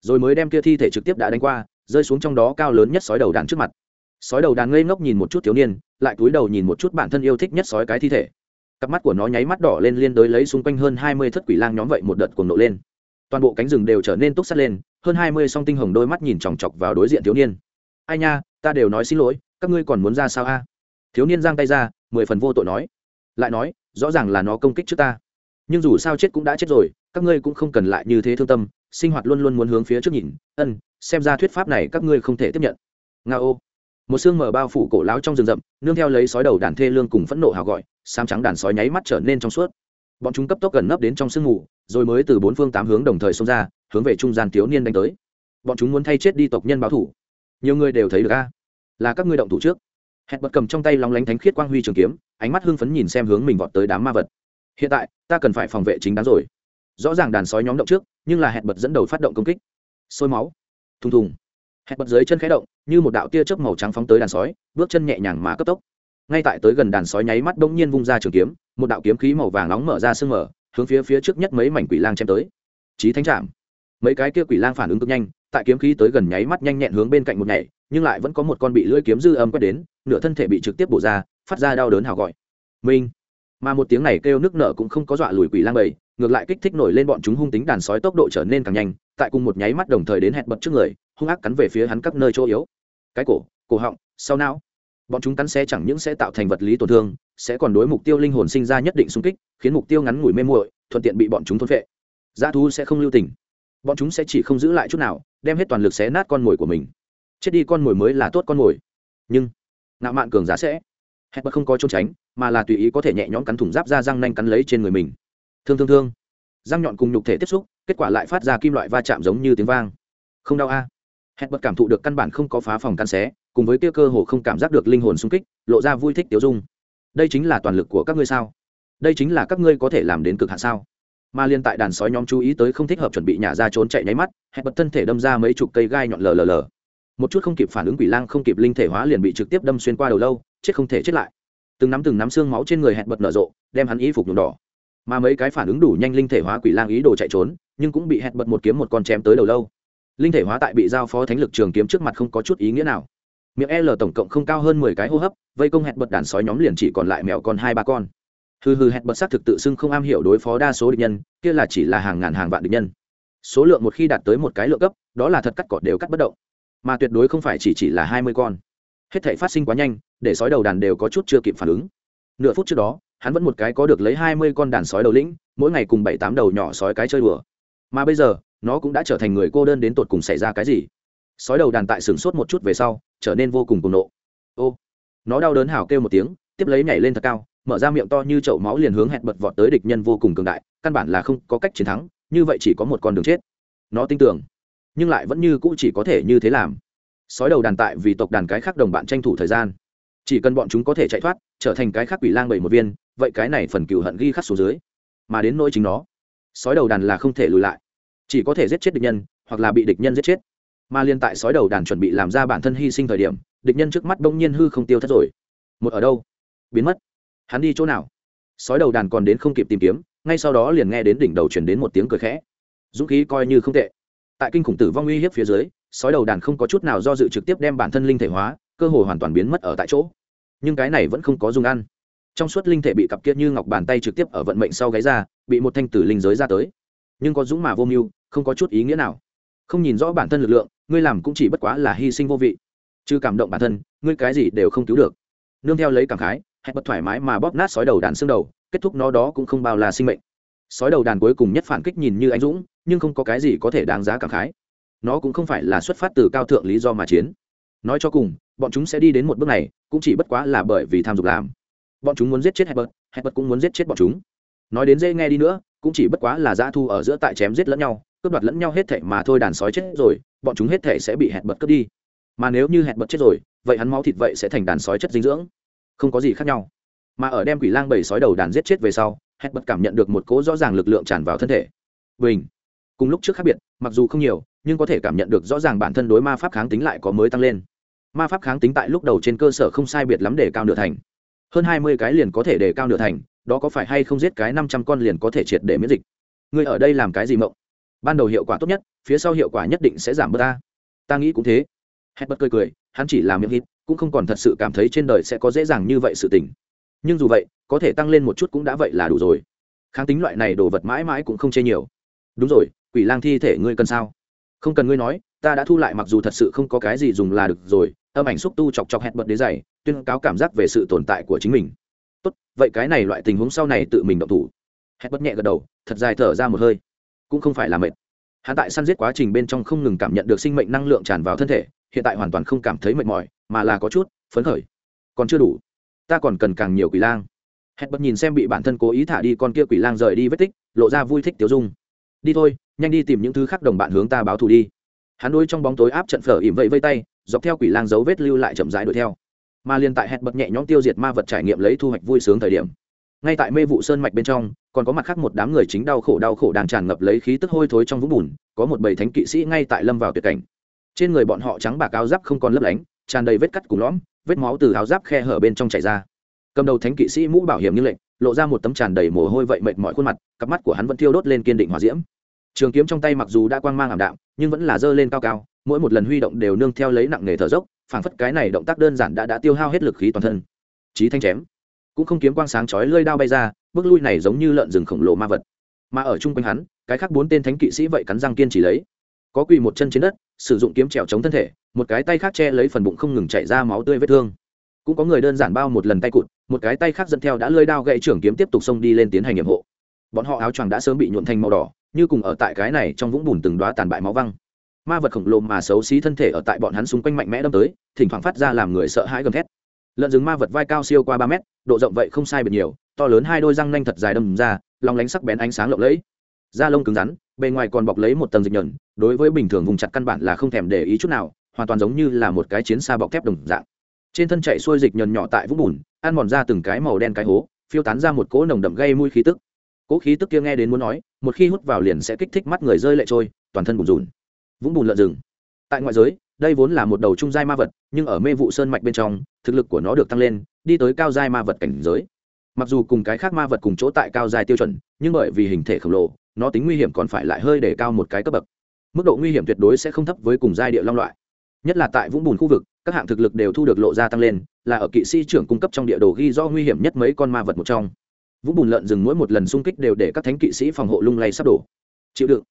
Rồi mới đem kia thi thể trực tiếp đã đánh qua, rơi xuống trong đó cao lớn nhất sói đầu đàn trước mặt sói đầu đàn ngây ngốc nhìn một chút thiếu niên, lại cúi đầu nhìn một chút bản thân yêu thích nhất sói cái thi thể. Cặp mắt của nó nháy mắt đỏ lên liên đối lấy xung quanh hơn hai mươi thất quỷ lang nhóm vậy một đợt cuồng nộ lên. Toàn bộ cánh rừng đều trở nên túc sắt lên, hơn hai mươi song tinh hồng đôi mắt nhìn chòng chọc vào đối diện thiếu niên. Ai nha, ta đều nói xin lỗi, các ngươi còn muốn ra sao a? Thiếu niên giang tay ra, mười phần vô tội nói. Lại nói, rõ ràng là nó công kích trước ta. Nhưng dù sao chết cũng đã chết rồi, các ngươi cũng không cần lại như thế thương tâm, sinh hoạt luôn luôn muốn hướng phía trước nhìn. Ân, xem ra thuyết pháp này các ngươi không thể tiếp nhận. Nga ô một xương mở bao phủ cổ láo trong rừng rậm, nương theo lấy sói đầu đàn thê lương cùng phẫn nộ hào gọi sam trắng đàn sói nháy mắt trở nên trong suốt. Bọn chúng cấp tốc gần nấp đến trong sương mù, rồi mới từ bốn phương tám hướng đồng thời xông ra, hướng về trung gian thiếu niên đánh tới. Bọn chúng muốn thay chết đi tộc nhân báo thủ. Nhiều người đều thấy được a. Là các ngươi động thủ trước. Hẹn bật cầm trong tay lóng lánh thánh khiết quang huy trường kiếm, ánh mắt hưng phấn nhìn xem hướng mình vọt tới đám ma vật. Hiện tại, ta cần phải phòng vệ chính đáng rồi. Rõ ràng đàn sói nhóm động trước, nhưng là hẹn bật dẫn đầu phát động công kích. Sôi máu. Thùng thùng hẹn bật dưới chân khẽ động, như một đạo tia chớp màu trắng phóng tới đàn sói, bước chân nhẹ nhàng mà cấp tốc. Ngay tại tới gần đàn sói nháy mắt đông nhiên vung ra trường kiếm, một đạo kiếm khí màu vàng nóng mở ra sương mở hướng phía phía trước nhất mấy mảnh quỷ lang chém tới. Chí thánh trạm mấy cái kia quỷ lang phản ứng cực nhanh, tại kiếm khí tới gần nháy mắt nhanh nhẹn hướng bên cạnh một nhảy, nhưng lại vẫn có một con bị lưỡi kiếm dư âm quét đến, nửa thân thể bị trực tiếp bổ ra, phát ra đau đớn hào gọi. Minh. Mà một tiếng này kêu nước nở cũng không có dọa lùi quỷ lang bầy, ngược lại kích thích nổi lên bọn chúng hung tính đàn sói tốc độ trở nên càng nhanh, tại cùng một nháy mắt đồng thời đến hẹn bật trước người hung ác cắn về phía hắn các nơi chỗ yếu. Cái cổ cổ họng, sau não. Bọn chúng cắn xe chẳng những sẽ tạo thành vật lý tổn thương, sẽ còn đối mục tiêu linh hồn sinh ra nhất định xung kích, khiến mục tiêu ngắn ngủi mê muội, thuận tiện bị bọn chúng thôn phệ. Dã thú sẽ không lưu tình. Bọn chúng sẽ chỉ không giữ lại chút nào, đem hết toàn lực xé nát con mồi của mình. Chết đi con mồi mới là tốt con mồi. Nhưng, ngạo mạn cường giả sẽ. Hẹn bật không có trốn tránh, mà là tùy ý có thể nhẹ nhõm cắn thủng giáp ra răng nanh cắn lấy trên người mình. Thương thương thương. Răng nhọn cùng nhục thể tiếp xúc, kết quả lại phát ra kim loại va chạm giống như tiếng vang. Không đau a. à hẹn bật cảm thụ được căn bản không có phá phòng căn xé, cùng với kia cơ hồ không cảm giác được linh hồn sung kích, lộ ra vui thích tiêu dung. Đây chính là toàn lực của các ngươi sao? Đây chính là các ngươi có thể làm đến cực hạn sao? Mà liên tại đàn sói nhóm chú ý tới không thích hợp chuẩn bị nhả ra trốn chạy nháy mắt hẹn bật thân thể đâm ra mấy chục cây gai nhọn lờ lờ lờ. Một chút không kịp phản ứng quỷ lang không kịp linh thể hóa liền bị trực tiếp đâm xuyên qua đầu lâu, chết không thể chết lại. Từng nắm từng nắm xương máu trên người hẹn bật nở rộ, đem hắn y phục nhuộm đỏ. Mà mấy cái phản ứng đủ nhanh linh thể hóa quỷ lang ý đồ chạy trốn, nhưng cũng bị hẹn bật một kiếm một con chém tới đầu lâu linh thể hóa tại bị giao phó thánh lực trường kiếm trước mặt không có chút ý nghĩa nào. Miệng l tổng cộng không cao hơn mười cái hô hấp, vây công hẹn bật đàn sói nhóm liền chỉ còn lại mèo con hai ba con. Hừ hừ, hẹn bật xác thực tự xưng không am hiểu đối phó đa số địch nhân, kia là chỉ là hàng ngàn hàng vạn địch nhân. Số lượng một khi đạt tới một cái lượng cấp đó là thật cắt cọt đều cắt bất động. Mà tuyệt đối không phải chỉ chỉ là hai mươi con. Hết thể phát sinh quá nhanh, để sói đầu đàn đều có chút chưa kịp phản ứng. Nửa phút trước đó, hắn vẫn một cái có được lấy hai mươi con đàn sói đầu lĩnh, mỗi ngày cùng bảy tám đầu nhỏ sói cái chơi đùa. Mà bây giờ nó cũng đã trở thành người cô đơn đến tột cùng xảy ra cái gì. Sói đầu đàn tại sửng sốt một chút về sau, trở nên vô cùng cùng nộ. Ô, nó đau đớn hào kêu một tiếng, tiếp lấy nhảy lên thật cao, mở ra miệng to như chậu máu liền hướng hẹn bật vọt tới địch nhân vô cùng cường đại, căn bản là không có cách chiến thắng, như vậy chỉ có một con đường chết. Nó tin tưởng, nhưng lại vẫn như cũ chỉ có thể như thế làm. Sói đầu đàn tại vì tộc đàn cái khác đồng bạn tranh thủ thời gian. Chỉ cần bọn chúng có thể chạy thoát, trở thành cái khác quỷ lang bảy một viên, vậy cái này phần cựu hận ghi khắc xuống dưới, mà đến nỗi chính nó. Sói đầu đàn là không thể lùi lại chỉ có thể giết chết địch nhân, hoặc là bị địch nhân giết chết. Mà liên tại sói đầu đàn chuẩn bị làm ra bản thân hy sinh thời điểm, địch nhân trước mắt bỗng nhiên hư không tiêu thất rồi. Một ở đâu? Biến mất. Hắn đi chỗ nào? Sói đầu đàn còn đến không kịp tìm kiếm, ngay sau đó liền nghe đến đỉnh đầu chuyển đến một tiếng cười khẽ. Dũng khí coi như không tệ. Tại kinh khủng tử vong uy hiếp phía dưới, sói đầu đàn không có chút nào do dự trực tiếp đem bản thân linh thể hóa, cơ hội hoàn toàn biến mất ở tại chỗ. Nhưng cái này vẫn không có dùng ăn. Trong suốt linh thể bị cặp kiết như ngọc bàn tay trực tiếp ở vận mệnh sau gáy ra, bị một thanh tử linh giới ra tới. Nhưng có dũng mà vô mưu không có chút ý nghĩa nào. Không nhìn rõ bản thân lực lượng ngươi làm cũng chỉ bất quá là hy sinh vô vị. Chứ cảm động bản thân ngươi cái gì đều không cứu được. Nương theo lấy cảm khái hãy bất thoải mái mà bóp nát sói đầu đàn xương đầu kết thúc nó đó cũng không bao là sinh mệnh. Sói đầu đàn cuối cùng nhất phản kích nhìn như anh dũng nhưng không có cái gì có thể đáng giá cảm khái. Nó cũng không phải là xuất phát từ cao thượng lý do mà chiến. Nói cho cùng bọn chúng sẽ đi đến một bước này cũng chỉ bất quá là bởi vì tham dục làm. Bọn chúng muốn giết chết Hebert, Hebert cũng muốn giết chết bọn chúng. Nói đến dễ nghe đi nữa, cũng chỉ bất quá là dã thu ở giữa tại chém giết lẫn nhau, cướp đoạt lẫn nhau hết thảy mà thôi đàn sói chết rồi, bọn chúng hết thảy sẽ bị hẹn bật cướp đi. Mà nếu như hẹn bật chết rồi, vậy hắn máu thịt vậy sẽ thành đàn sói chất dinh dưỡng. Không có gì khác nhau. Mà ở đem quỷ lang bảy sói đầu đàn giết chết về sau, hẹn bật cảm nhận được một cỗ rõ ràng lực lượng tràn vào thân thể. Bình. Cùng lúc trước khác biệt, mặc dù không nhiều, nhưng có thể cảm nhận được rõ ràng bản thân đối ma pháp kháng tính lại có mới tăng lên. Ma pháp kháng tính tại lúc đầu trên cơ sở không sai biệt lắm để cao nửa thành hơn hai mươi cái liền có thể để cao nửa thành đó có phải hay không giết cái năm trăm con liền có thể triệt để miễn dịch ngươi ở đây làm cái gì mộng ban đầu hiệu quả tốt nhất, phía sau hiệu quả nhất định sẽ giảm bớt ta. Ta nghĩ cũng thế. Hết bất cười cười, hắn chỉ làm miệng hít, cũng không còn thật sự cảm thấy trên đời sẽ có dễ dàng như vậy sự tình. Nhưng dù vậy, có thể tăng lên một chút cũng đã vậy là đủ rồi. Kháng tính loại này đồ vật mãi mãi cũng không chê nhiều. Đúng rồi, quỷ lang thi thể ngươi cần sao? Không cần ngươi nói, ta đã thu lại mặc dù thật sự không có cái gì dùng là được rồi, âm ảnh xúc tu chọc chọc hẹn bật đế dày, tuyên cáo cảm giác về sự tồn tại của chính mình. Tốt, vậy cái này loại tình huống sau này tự mình động thủ. Hẹn bật nhẹ gật đầu, thật dài thở ra một hơi cũng không phải là mệt. Hắn tại săn giết quá trình bên trong không ngừng cảm nhận được sinh mệnh năng lượng tràn vào thân thể, hiện tại hoàn toàn không cảm thấy mệt mỏi, mà là có chút phấn khởi. Còn chưa đủ. Ta còn cần càng nhiều quỷ lang. Hẹn bật nhìn xem bị bản thân cố ý thả đi con kia quỷ lang rời đi vết tích, lộ ra vui thích tiêu dung. Đi thôi, nhanh đi tìm những thứ khác đồng bạn hướng ta báo thù đi. Hắn đuôi trong bóng tối áp trận phở ỉm vẫy vây tay, dọc theo quỷ lang dấu vết lưu lại chậm rãi đuổi theo. Mà liên tại hẹn bật nhẹ nhõm tiêu diệt ma vật trải nghiệm lấy thu hoạch vui sướng thời điểm ngay tại mê vụ sơn mạch bên trong, còn có mặt khác một đám người chính đau khổ đau khổ đang tràn ngập lấy khí tức hôi thối trong vũng bùn, có một bầy thánh kỵ sĩ ngay tại lâm vào tuyệt cảnh. Trên người bọn họ trắng bạc áo giáp không còn lấp lánh, tràn đầy vết cắt cùng lõm, vết máu từ áo giáp khe hở bên trong chảy ra. Cầm đầu thánh kỵ sĩ mũ bảo hiểm như lệnh, lộ ra một tấm tràn đầy mồ hôi vậy mệt mỏi khuôn mặt, cặp mắt của hắn vẫn thiêu đốt lên kiên định hòa diễm. Trường kiếm trong tay mặc dù đã quang mang ảm đạm, nhưng vẫn là dơ lên cao cao, mỗi một lần huy động đều nương theo lấy nặng nghề thở dốc, phảng phất cái này động tác đơn giản đã đã tiêu hao hết lực khí toàn thân. Chí thanh chém cũng không kiếm quang sáng chói lơi đao bay ra, bước lui này giống như lợn rừng khổng lồ ma vật. Mà ở chung quanh hắn, cái khác bốn tên thánh kỵ sĩ vậy cắn răng kiên trì lấy. Có quỳ một chân trên đất, sử dụng kiếm trèo chống thân thể, một cái tay khác che lấy phần bụng không ngừng chảy ra máu tươi vết thương. Cũng có người đơn giản bao một lần tay cụt, một cái tay khác dẫn theo đã lơi đao gậy trưởng kiếm tiếp tục xông đi lên tiến hành nhiệm hộ. Bọn họ áo choàng đã sớm bị nhuộn thành màu đỏ, như cùng ở tại cái này trong vũng bùn từng đóa tàn bại máu văng. Ma vật khổng lồ mà xấu xí thân thể ở tại bọn hắn xung quanh mạnh mẽ đâm tới, thỉnh thoảng phát ra làm người sợ hãi gầm thét lợn rừng ma vật vai cao siêu qua ba mét, độ rộng vậy không sai biệt nhiều, to lớn hai đôi răng nanh thật dài đâm ra, lòng lánh sắc bén ánh sáng lộng lẫy. Da lông cứng rắn, bề ngoài còn bọc lấy một tầng dịch nhờn, đối với bình thường vùng chặt căn bản là không thèm để ý chút nào, hoàn toàn giống như là một cái chiến xa bọc thép đồng dạng. Trên thân chạy xuôi dịch nhẩn nhỏ tại vũng bùn, ăn mòn ra từng cái màu đen cái hố, phiêu tán ra một cỗ nồng đậm gây mùi khí tức. Cỗ khí tức kia nghe đến muốn nói, một khi hút vào liền sẽ kích thích mắt người rơi lệ trôi, toàn thân bùn rùn. Vũng bùn lợn rừng. Tại ngoại giới đây vốn là một đầu trung giai ma vật, nhưng ở mê vụ sơn mạch bên trong, thực lực của nó được tăng lên, đi tới cao giai ma vật cảnh giới. Mặc dù cùng cái khác ma vật cùng chỗ tại cao giai tiêu chuẩn, nhưng bởi vì hình thể khổng lồ, nó tính nguy hiểm còn phải lại hơi để cao một cái cấp bậc. Mức độ nguy hiểm tuyệt đối sẽ không thấp với cùng giai địa long loại. Nhất là tại vũng bùn khu vực, các hạng thực lực đều thu được lộ ra tăng lên, là ở kỵ sĩ trưởng cung cấp trong địa đồ ghi do nguy hiểm nhất mấy con ma vật một trong. Vũng bùn lợn rừng mỗi một lần xung kích đều để các thánh kỵ sĩ phòng hộ lung lay sắp đổ. Chịu đựng.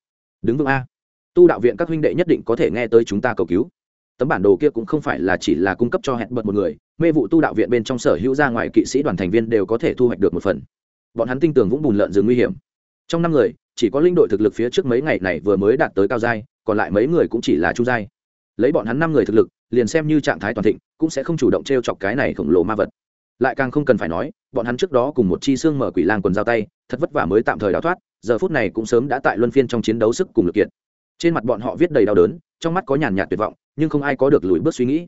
Đứng vững a. Tu đạo viện các huynh đệ nhất định có thể nghe tới chúng ta cầu cứu tấm bản đồ kia cũng không phải là chỉ là cung cấp cho hẹn bật một người, mê vụ tu đạo viện bên trong sở hữu ra ngoài kỵ sĩ đoàn thành viên đều có thể thu hoạch được một phần. Bọn hắn tin tưởng vũng bùn lợn rừng nguy hiểm. Trong năm người, chỉ có linh đội thực lực phía trước mấy ngày này vừa mới đạt tới cao giai, còn lại mấy người cũng chỉ là trung giai. Lấy bọn hắn năm người thực lực, liền xem như trạng thái toàn thịnh, cũng sẽ không chủ động t r e o chọc cái này khổng lồ ma vật. Lại càng không cần phải nói, bọn hắn trước đó cùng một chi xương mở quỷ lang quần giao tay, thật vất vả mới tạm thời đào thoát, giờ phút này cũng sớm đã tại luân phiên trong chiến đấu sức cùng lực kiệt. Trên mặt bọn họ viết đầy đau đớn, trong mắt có nhàn nhạt tuyệt vọng nhưng không ai có được lùi bước suy nghĩ.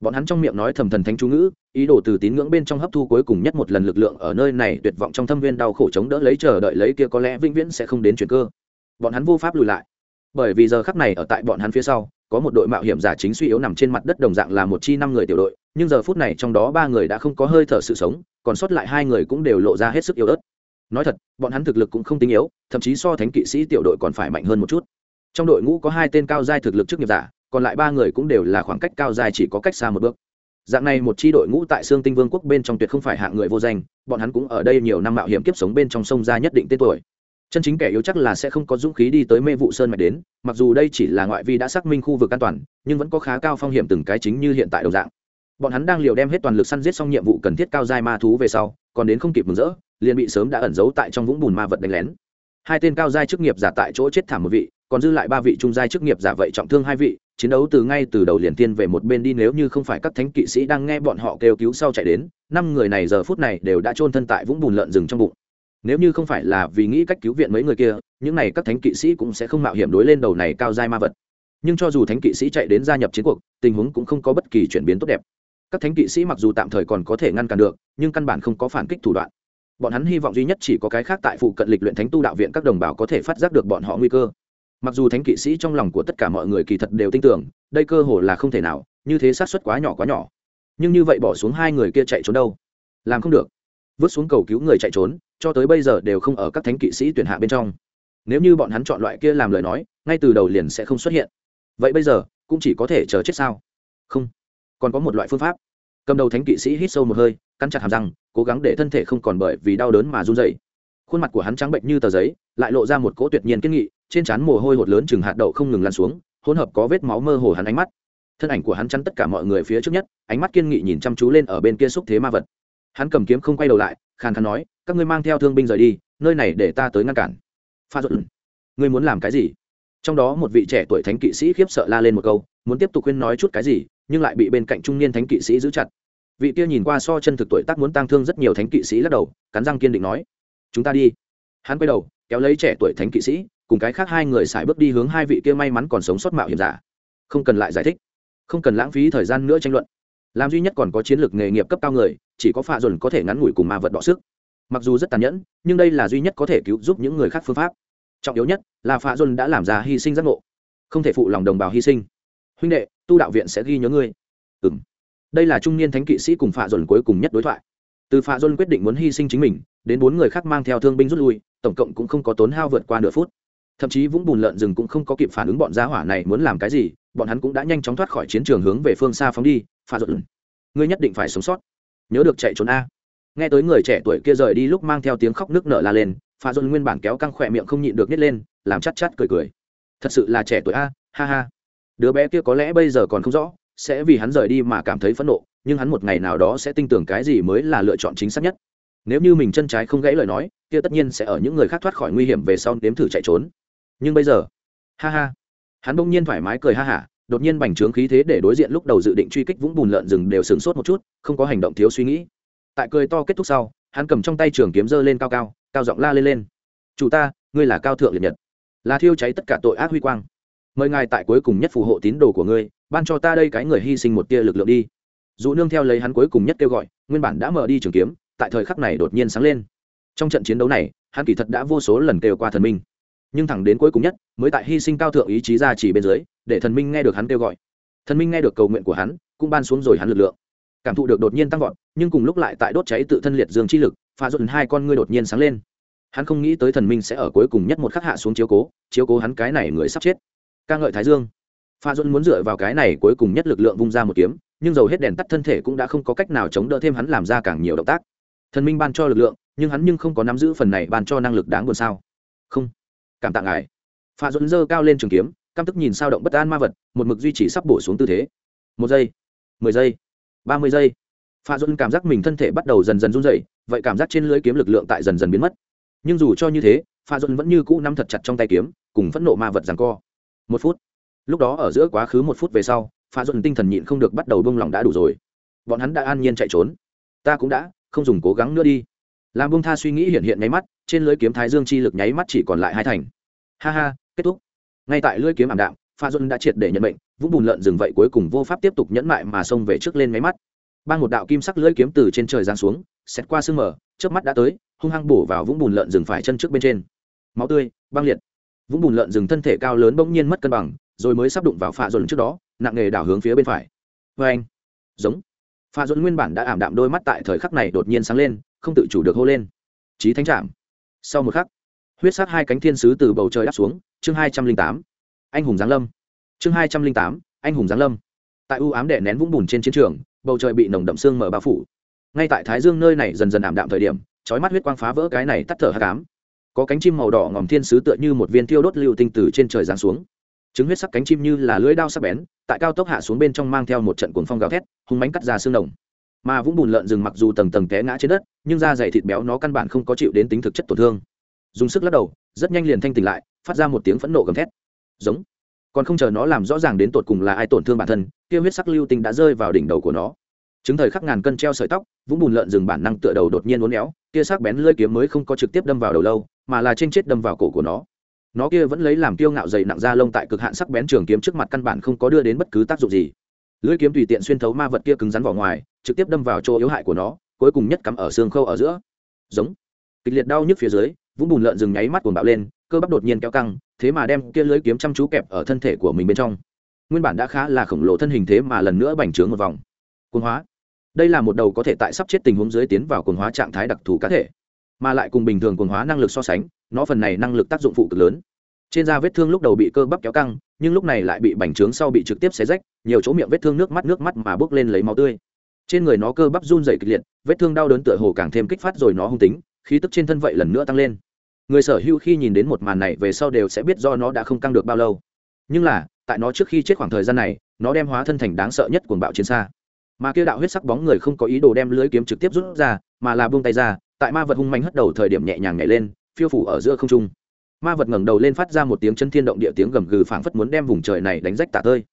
Bọn hắn trong miệng nói thầm thần thánh chú ngữ, ý đồ từ tín ngưỡng bên trong hấp thu cuối cùng nhất một lần lực lượng ở nơi này, tuyệt vọng trong thâm viên đau khổ chống đỡ lấy chờ đợi lấy kia có lẽ vĩnh viễn sẽ không đến chuyện cơ. Bọn hắn vô pháp lùi lại. Bởi vì giờ khắc này ở tại bọn hắn phía sau, có một đội mạo hiểm giả chính suy yếu nằm trên mặt đất đồng dạng là một chi năm người tiểu đội, nhưng giờ phút này trong đó ba người đã không có hơi thở sự sống, còn sót lại hai người cũng đều lộ ra hết sức yếu ớt. Nói thật, bọn hắn thực lực cũng không tinh yếu, thậm chí so thánh kỵ sĩ tiểu đội còn phải mạnh hơn một chút. Trong đội ngũ có hai tên cao giai thực lực chức nghiệp giả còn lại ba người cũng đều là khoảng cách cao dài chỉ có cách xa một bước. Dạng này một chi đội ngũ tại xương tinh vương quốc bên trong tuyệt không phải hạng người vô danh, bọn hắn cũng ở đây nhiều năm mạo hiểm kiếp sống bên trong sông ra nhất định tên tuổi. Chân chính kẻ yếu chắc là sẽ không có dũng khí đi tới mê vụ sơn mạch đến, mặc dù đây chỉ là ngoại vi đã xác minh khu vực an toàn, nhưng vẫn có khá cao phong hiểm từng cái chính như hiện tại đầu dạng. Bọn hắn đang liều đem hết toàn lực săn giết xong nhiệm vụ cần thiết cao giai ma thú về sau, còn đến không kịp mừng rỡ, liền bị sớm đã ẩn giấu tại trong vũng bùn ma vật đánh lén. Hai tên cao giai chức nghiệp giả tại chỗ chết thảm một vị, còn dư lại ba vị trung giai chức nghiệp giả vậy trọng thương hai vị chiến đấu từ ngay từ đầu liền tiên về một bên đi, nếu như không phải các thánh kỵ sĩ đang nghe bọn họ kêu cứu sau chạy đến, năm người này giờ phút này đều đã chôn thân tại vũng bùn lợn rừng trong bụng. Nếu như không phải là vì nghĩ cách cứu viện mấy người kia, những này các thánh kỵ sĩ cũng sẽ không mạo hiểm đối lên đầu này cao giai ma vật. Nhưng cho dù thánh kỵ sĩ chạy đến gia nhập chiến cuộc, tình huống cũng không có bất kỳ chuyển biến tốt đẹp. Các thánh kỵ sĩ mặc dù tạm thời còn có thể ngăn cản được, nhưng căn bản không có phản kích thủ đoạn. Bọn hắn hy vọng duy nhất chỉ có cái khác tại phụ cận lịch luyện thánh tu đạo viện các đồng bào có thể phát giác được bọn họ nguy cơ mặc dù thánh kỵ sĩ trong lòng của tất cả mọi người kỳ thật đều tin tưởng, đây cơ hồ là không thể nào, như thế sát xuất quá nhỏ quá nhỏ. Nhưng như vậy bỏ xuống hai người kia chạy trốn đâu? Làm không được. Vứt xuống cầu cứu người chạy trốn, cho tới bây giờ đều không ở các thánh kỵ sĩ tuyển hạ bên trong. Nếu như bọn hắn chọn loại kia làm lời nói, ngay từ đầu liền sẽ không xuất hiện. Vậy bây giờ, cũng chỉ có thể chờ chết sao? Không. Còn có một loại phương pháp. Cầm đầu thánh kỵ sĩ hít sâu một hơi, cắn chặt hàm răng, cố gắng để thân thể không còn bởi vì đau đớn mà run dày khuôn mặt của hắn trắng bệnh như tờ giấy, lại lộ ra một cỗ tuyệt nhiên kiên nghị trên trán mồ hôi hột lớn chừng hạt đậu không ngừng lan xuống, hỗn hợp có vết máu mơ hồ hắn ánh mắt. Thân ảnh của hắn chắn tất cả mọi người phía trước nhất, ánh mắt kiên nghị nhìn chăm chú lên ở bên kia xúc thế ma vật. Hắn cầm kiếm không quay đầu lại, khàn khàn nói, các ngươi mang theo thương binh rời đi, nơi này để ta tới ngăn cản. Pha dội ngươi muốn làm cái gì? Trong đó một vị trẻ tuổi thánh kỵ sĩ khiếp sợ la lên một câu, muốn tiếp tục khuyên nói chút cái gì, nhưng lại bị bên cạnh trung niên thánh kỵ sĩ giữ chặt. Vị kia nhìn qua so chân thực tuổi tác muốn tăng thương rất nhiều thánh kỵ sĩ lắc đầu, cắn răng kiên định nói, chúng ta đi. Hắn quay đầu, kéo lấy trẻ tuổi thánh kỵ sĩ cùng cái khác hai người xài bước đi hướng hai vị kia may mắn còn sống sót mạo hiểm giả. Không cần lại giải thích, không cần lãng phí thời gian nữa tranh luận. Làm duy nhất còn có chiến lược nghề nghiệp cấp cao người, chỉ có pha dồn có thể ngắn ngủi cùng ma vật đọ sức. Mặc dù rất tàn nhẫn, nhưng đây là duy nhất có thể cứu giúp những người khác phương pháp. Trọng yếu nhất là pha dồn đã làm ra hy sinh giác ngộ. Không thể phụ lòng đồng bào hy sinh. Huynh đệ, tu đạo viện sẽ ghi nhớ ngươi. Ừ m đây là trung niên thánh kỵ sĩ cùng pha dồn cuối cùng nhất đối thoại. Từ pha dồn quyết định muốn hy sinh chính mình, đến bốn người khác mang theo thương binh rút lui, tổng cộng cũng không có tốn hao vượt qua nửa phút thậm chí vũng bùn lợn rừng cũng không có kịp phản ứng bọn gia hỏa này muốn làm cái gì, bọn hắn cũng đã nhanh chóng thoát khỏi chiến trường hướng về phương xa phóng đi pha dọn ngươi nhất định phải sống sót. Nhớ được chạy trốn a. Nghe tới người trẻ tuổi kia rời đi lúc mang theo tiếng khóc nước nở la lên pha dọn nguyên bản kéo căng khỏe miệng không nhịn được nhét lên, làm chắt chắt cười cười. Thật sự là trẻ tuổi a, ha ha. Đứa bé kia có lẽ bây giờ còn không rõ, sẽ vì hắn rời đi mà cảm thấy phẫn nộ, nhưng hắn một ngày nào đó sẽ tin tưởng cái gì mới là lựa chọn chính xác nhất. Nếu như mình chân trái không gãy lời nói, kia tất nhiên sẽ ở những người khác thoát khỏi nguy hiểm về sau nếm thử chạy trốn nhưng bây giờ, ha ha. Hắn bỗng nhiên thoải mái cười ha hả đột nhiên bành trướng khí thế để đối diện lúc đầu dự định truy kích vũng bùn lợn rừng đều sửng sốt một chút, không có hành động thiếu suy nghĩ. Tại cười to kết thúc sau, hắn cầm trong tay trường kiếm dơ lên cao cao cao giọng la lên lên. Chủ ta, ngươi là cao thượng liệt nhật. Là thiêu cháy tất cả tội ác huy quang. Mời ngài tại cuối cùng nhất phù hộ tín đồ của ngươi, ban cho ta đây cái người hy sinh một tia lực lượng đi. Dù nương theo lấy hắn cuối cùng nhất kêu gọi, nguyên bản đã mở đi trường kiếm, tại thời khắc này đột nhiên sáng lên. Trong trận chiến đấu này, hắn kỳ thật đã vô số lần kêu qua thần minh nhưng thẳng đến cuối cùng nhất, mới tại hy sinh cao thượng ý chí ra chỉ bên dưới, để thần minh nghe được hắn kêu gọi. Thần minh nghe được cầu nguyện của hắn, cũng ban xuống rồi hắn lực lượng. Cảm thụ được đột nhiên tăng vọt, nhưng cùng lúc lại tại đốt cháy tự thân liệt dương chi lực pha dồn hai con ngươi đột nhiên sáng lên. Hắn không nghĩ tới thần minh sẽ ở cuối cùng nhất một khắc hạ xuống chiếu cố chiếu cố hắn cái này người sắp chết. Ca ngợi thái dương. Pha dồn muốn dựa vào cái này cuối cùng nhất lực lượng vung ra một kiếm, nhưng dầu hết đèn tắt thân thể cũng đã không có cách nào chống đỡ thêm hắn làm ra càng nhiều động tác. Thần minh ban cho lực lượng, nhưng hắn nhưng không có nắm giữ phần này ban cho năng lực đáng buồn sao? Không cảm tạ ngài. Pha dồn dơ cao lên trường kiếm, căm tức nhìn sao động bất an ma vật, một mực duy trì sắp bổ xuống tư thế. Một giây, mười giây, ba mươi giây. Pha dồn cảm giác mình thân thể bắt đầu dần dần run dậy vậy cảm giác trên lưới kiếm lực lượng tại dần dần biến mất. Nhưng dù cho như thế pha dồn vẫn như cũ nắm thật chặt trong tay kiếm, cùng phẫn nộ ma vật rằng co. Một phút. Lúc đó ở giữa quá khứ một phút về sau pha dồn tinh thần nhịn không được bắt đầu bông lỏng đã đủ rồi. Bọn hắn đã an nhiên chạy trốn. Ta cũng đã, không dùng cố gắng nữa đi. Làm bông tha suy nghĩ hiện hiện nháy mắt, trên lưới kiếm thái dương chi lực nháy mắt chỉ còn lại hai thành ha ha, kết thúc. Ngay tại lưỡi kiếm ảm đạm, pha dồn đã triệt để nhận bệnh vũng bùn lợn rừng vậy cuối cùng vô pháp tiếp tục nhẫn mại mà xông về trước lên máy mắt. Ban một đạo kim sắc lưỡi kiếm từ trên trời giáng xuống xét qua sương mờ trước mắt đã tới, hung hăng bổ vào vũng bùn lợn rừng phải chân trước bên trên. Máu tươi, băng liệt. Vũng bùn lợn rừng thân thể cao lớn bỗng nhiên mất cân bằng, rồi mới sắp đụng vào pha dồn trước đó, nặng nghề đảo hướng phía bên phải. Vê anh, giống. Pha dồn nguyên bản đã ảm đạm đôi mắt tại thời khắc này đột nhiên sáng lên, không tự chủ được hô lên. Trí thánh trạm sau một khắc huyết sát hai cánh thiên sứ từ bầu trời đáp xuống, chương hai trăm linh tám. Anh hùng giáng lâm. Chương hai trăm linh tám, anh hùng giáng lâm. Tại ưu ám đè nén vũng bùn trên chiến trường, bầu trời bị nồng đậm sương mở bao phủ. Ngay tại thái dương nơi này dần dần ảm đạm thời điểm, chói mắt huyết quang phá vỡ cái này tắt thở hạ cám có cánh chim màu đỏ ngòm thiên sứ tựa như một viên tiêu đốt lưu tinh từ trên trời giáng xuống. Trứng huyết sắc cánh chim như là lưỡi đao sắc bén, tại cao tốc hạ xuống bên trong mang theo một trận cuồng phong gào thét, hung mánh cắt ra xương đồng. Mà vũng bùn lợn rừng mặc dù tầng tầng té ngã trên đất, nhưng da dày thịt béo nó căn bản không có chịu đến tính thực chất tổn thương dùng sức lắc đầu, rất nhanh liền thanh tỉnh lại, phát ra một tiếng phẫn nộ gầm thét. Giống. Còn không chờ nó làm rõ ràng đến tột cùng là ai tổn thương bản thân, kia huyết sắc lưu tinh đã rơi vào đỉnh đầu của nó. Chứng thời khắc ngàn cân treo sợi tóc, vũng bùn lợn rừng bản năng tựa đầu đột nhiên uốn éo, kia sắc bén lưỡi kiếm mới không có trực tiếp đâm vào đầu lâu, mà là trên chết đâm vào cổ của nó. Nó kia vẫn lấy làm kiêu ngạo dày nặng da lông tại cực hạn sắc bén trường kiếm trước mặt căn bản không có đưa đến bất cứ tác dụng gì. Lưỡi kiếm tùy tiện xuyên thấu ma vật kia cứng rắn vào ngoài, trực tiếp đâm vào chỗ yếu hại của nó, cuối cùng nhất cắm ở xương khâu ở giữa. Giống. Kịch liệt đau nhức phía dưới vũng bùn lợn rừng nháy mắt cuồng bạo lên, cơ bắp đột nhiên kéo căng, thế mà đem kia lưỡi kiếm chăm chú kẹp ở thân thể của mình bên trong. Nguyên bản đã khá là khổng lồ thân hình thế mà lần nữa bành trướng một vòng. Cuồng hóa. Đây là một đầu có thể tại sắp chết tình huống dưới tiến vào cuồng hóa trạng thái đặc thù cá thể, mà lại cùng bình thường cuồng hóa năng lực so sánh, nó phần này năng lực tác dụng phụ cực lớn. Trên da vết thương lúc đầu bị cơ bắp kéo căng, nhưng lúc này lại bị bành trướng sau bị trực tiếp xé rách, nhiều chỗ miệng vết thương nước mắt nước mắt mà bước lên lấy máu tươi. Trên người nó cơ bắp run dày kịch liệt, vết thương đau đớn tựa hồ càng thêm kích phát rồi nó hung tính khí tức trên thân vậy lần nữa tăng lên. Người sở hữu khi nhìn đến một màn này về sau đều sẽ biết do nó đã không căng được bao lâu. Nhưng là, tại nó trước khi chết khoảng thời gian này, nó đem hóa thân thành đáng sợ nhất cuồng bạo chiến xa. Mà kia đạo huyết sắc bóng người không có ý đồ đem lưới kiếm trực tiếp rút ra, mà là buông tay ra, tại ma vật hung manh hất đầu thời điểm nhẹ nhàng nhảy lên, phiêu phủ ở giữa không trung. Ma vật ngẩng đầu lên phát ra một tiếng chân thiên động địa tiếng gầm gừ phảng phất muốn đem vùng trời này đánh rách tả tơi.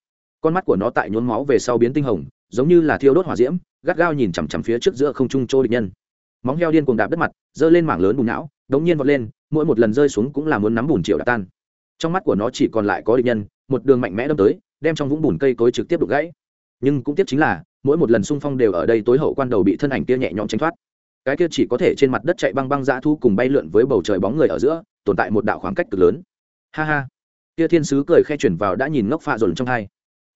Con mắt của nó tại nhốn máu về sau biến tinh hồng, giống như là thiêu đốt hỏa diễm, gắt gao nhìn chằm chằm phía trước giữa không trung chỗ địch nhân móng heo điên cuồng đạp đất mặt, giơ lên mảng lớn bùn não, đống nhiên vọt lên, mỗi một lần rơi xuống cũng là muốn nắm bùn triệu đạp tan. Trong mắt của nó chỉ còn lại có địch nhân, một đường mạnh mẽ đâm tới, đem trong vũng bùn cây cối trực tiếp đục gãy. Nhưng cũng tiếp chính là, mỗi một lần xung phong đều ở đây tối hậu quan đầu bị thân ảnh kia nhẹ nhõm tránh thoát. Cái kia chỉ có thể trên mặt đất chạy băng băng dã thu cùng bay lượn với bầu trời bóng người ở giữa, tồn tại một đạo khoảng cách cực lớn. Ha ha. Kia thiên sứ cười khe chuyển vào đã nhìn ngốc pha dồn trong hai.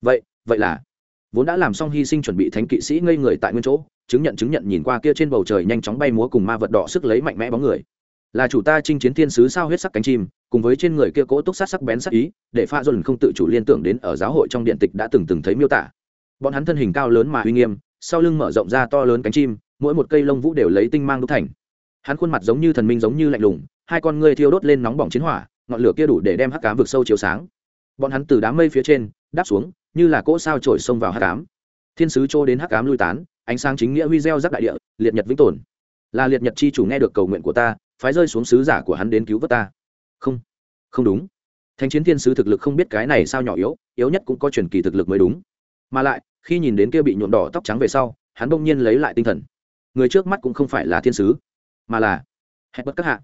Vậy vậy là, vốn đã làm xong hy sinh chuẩn bị thánh kỵ sĩ ngây người tại nguyên chỗ chứng nhận chứng nhận nhìn qua kia trên bầu trời nhanh chóng bay múa cùng ma vật đỏ sức lấy mạnh mẽ bóng người. Là chủ ta chinh chiến thiên sứ sao huyết sắc cánh chim, cùng với trên người kia cỗ túc sát sắc bén sắc ý, để pha dồn không tự chủ liên tưởng đến ở giáo hội trong điện tịch đã từng từng thấy miêu tả. Bọn hắn thân hình cao lớn mà uy nghiêm, sau lưng mở rộng ra to lớn cánh chim, mỗi một cây lông vũ đều lấy tinh mang đúc thành. Hắn khuôn mặt giống như thần minh giống như lạnh lùng, hai con ngươi thiêu đốt lên nóng bỏng chiến hỏa, ngọn lửa kia đủ để đem hắc cám vực sâu chiếu sáng. Bọn hắn từ đám mây phía trên, đáp xuống, như là cỗ sao trổi xông vào hắc cám thiên sứ trô đến hắc cám lui tán ánh sáng chính nghĩa huy gieo rắc đại địa, liệt nhật vĩnh tồn. Là liệt nhật chi chủ nghe được cầu nguyện của ta, phái rơi xuống sứ giả của hắn đến cứu vớt ta. Không không đúng. Thánh chiến thiên sứ thực lực không biết cái này sao nhỏ yếu yếu nhất cũng có truyền kỳ thực lực mới đúng. Mà lại, khi nhìn đến kia bị nhuộm đỏ tóc trắng về sau, hắn bỗng nhiên lấy lại tinh thần. Người trước mắt cũng không phải là thiên sứ, mà là hẹn bất các hạ.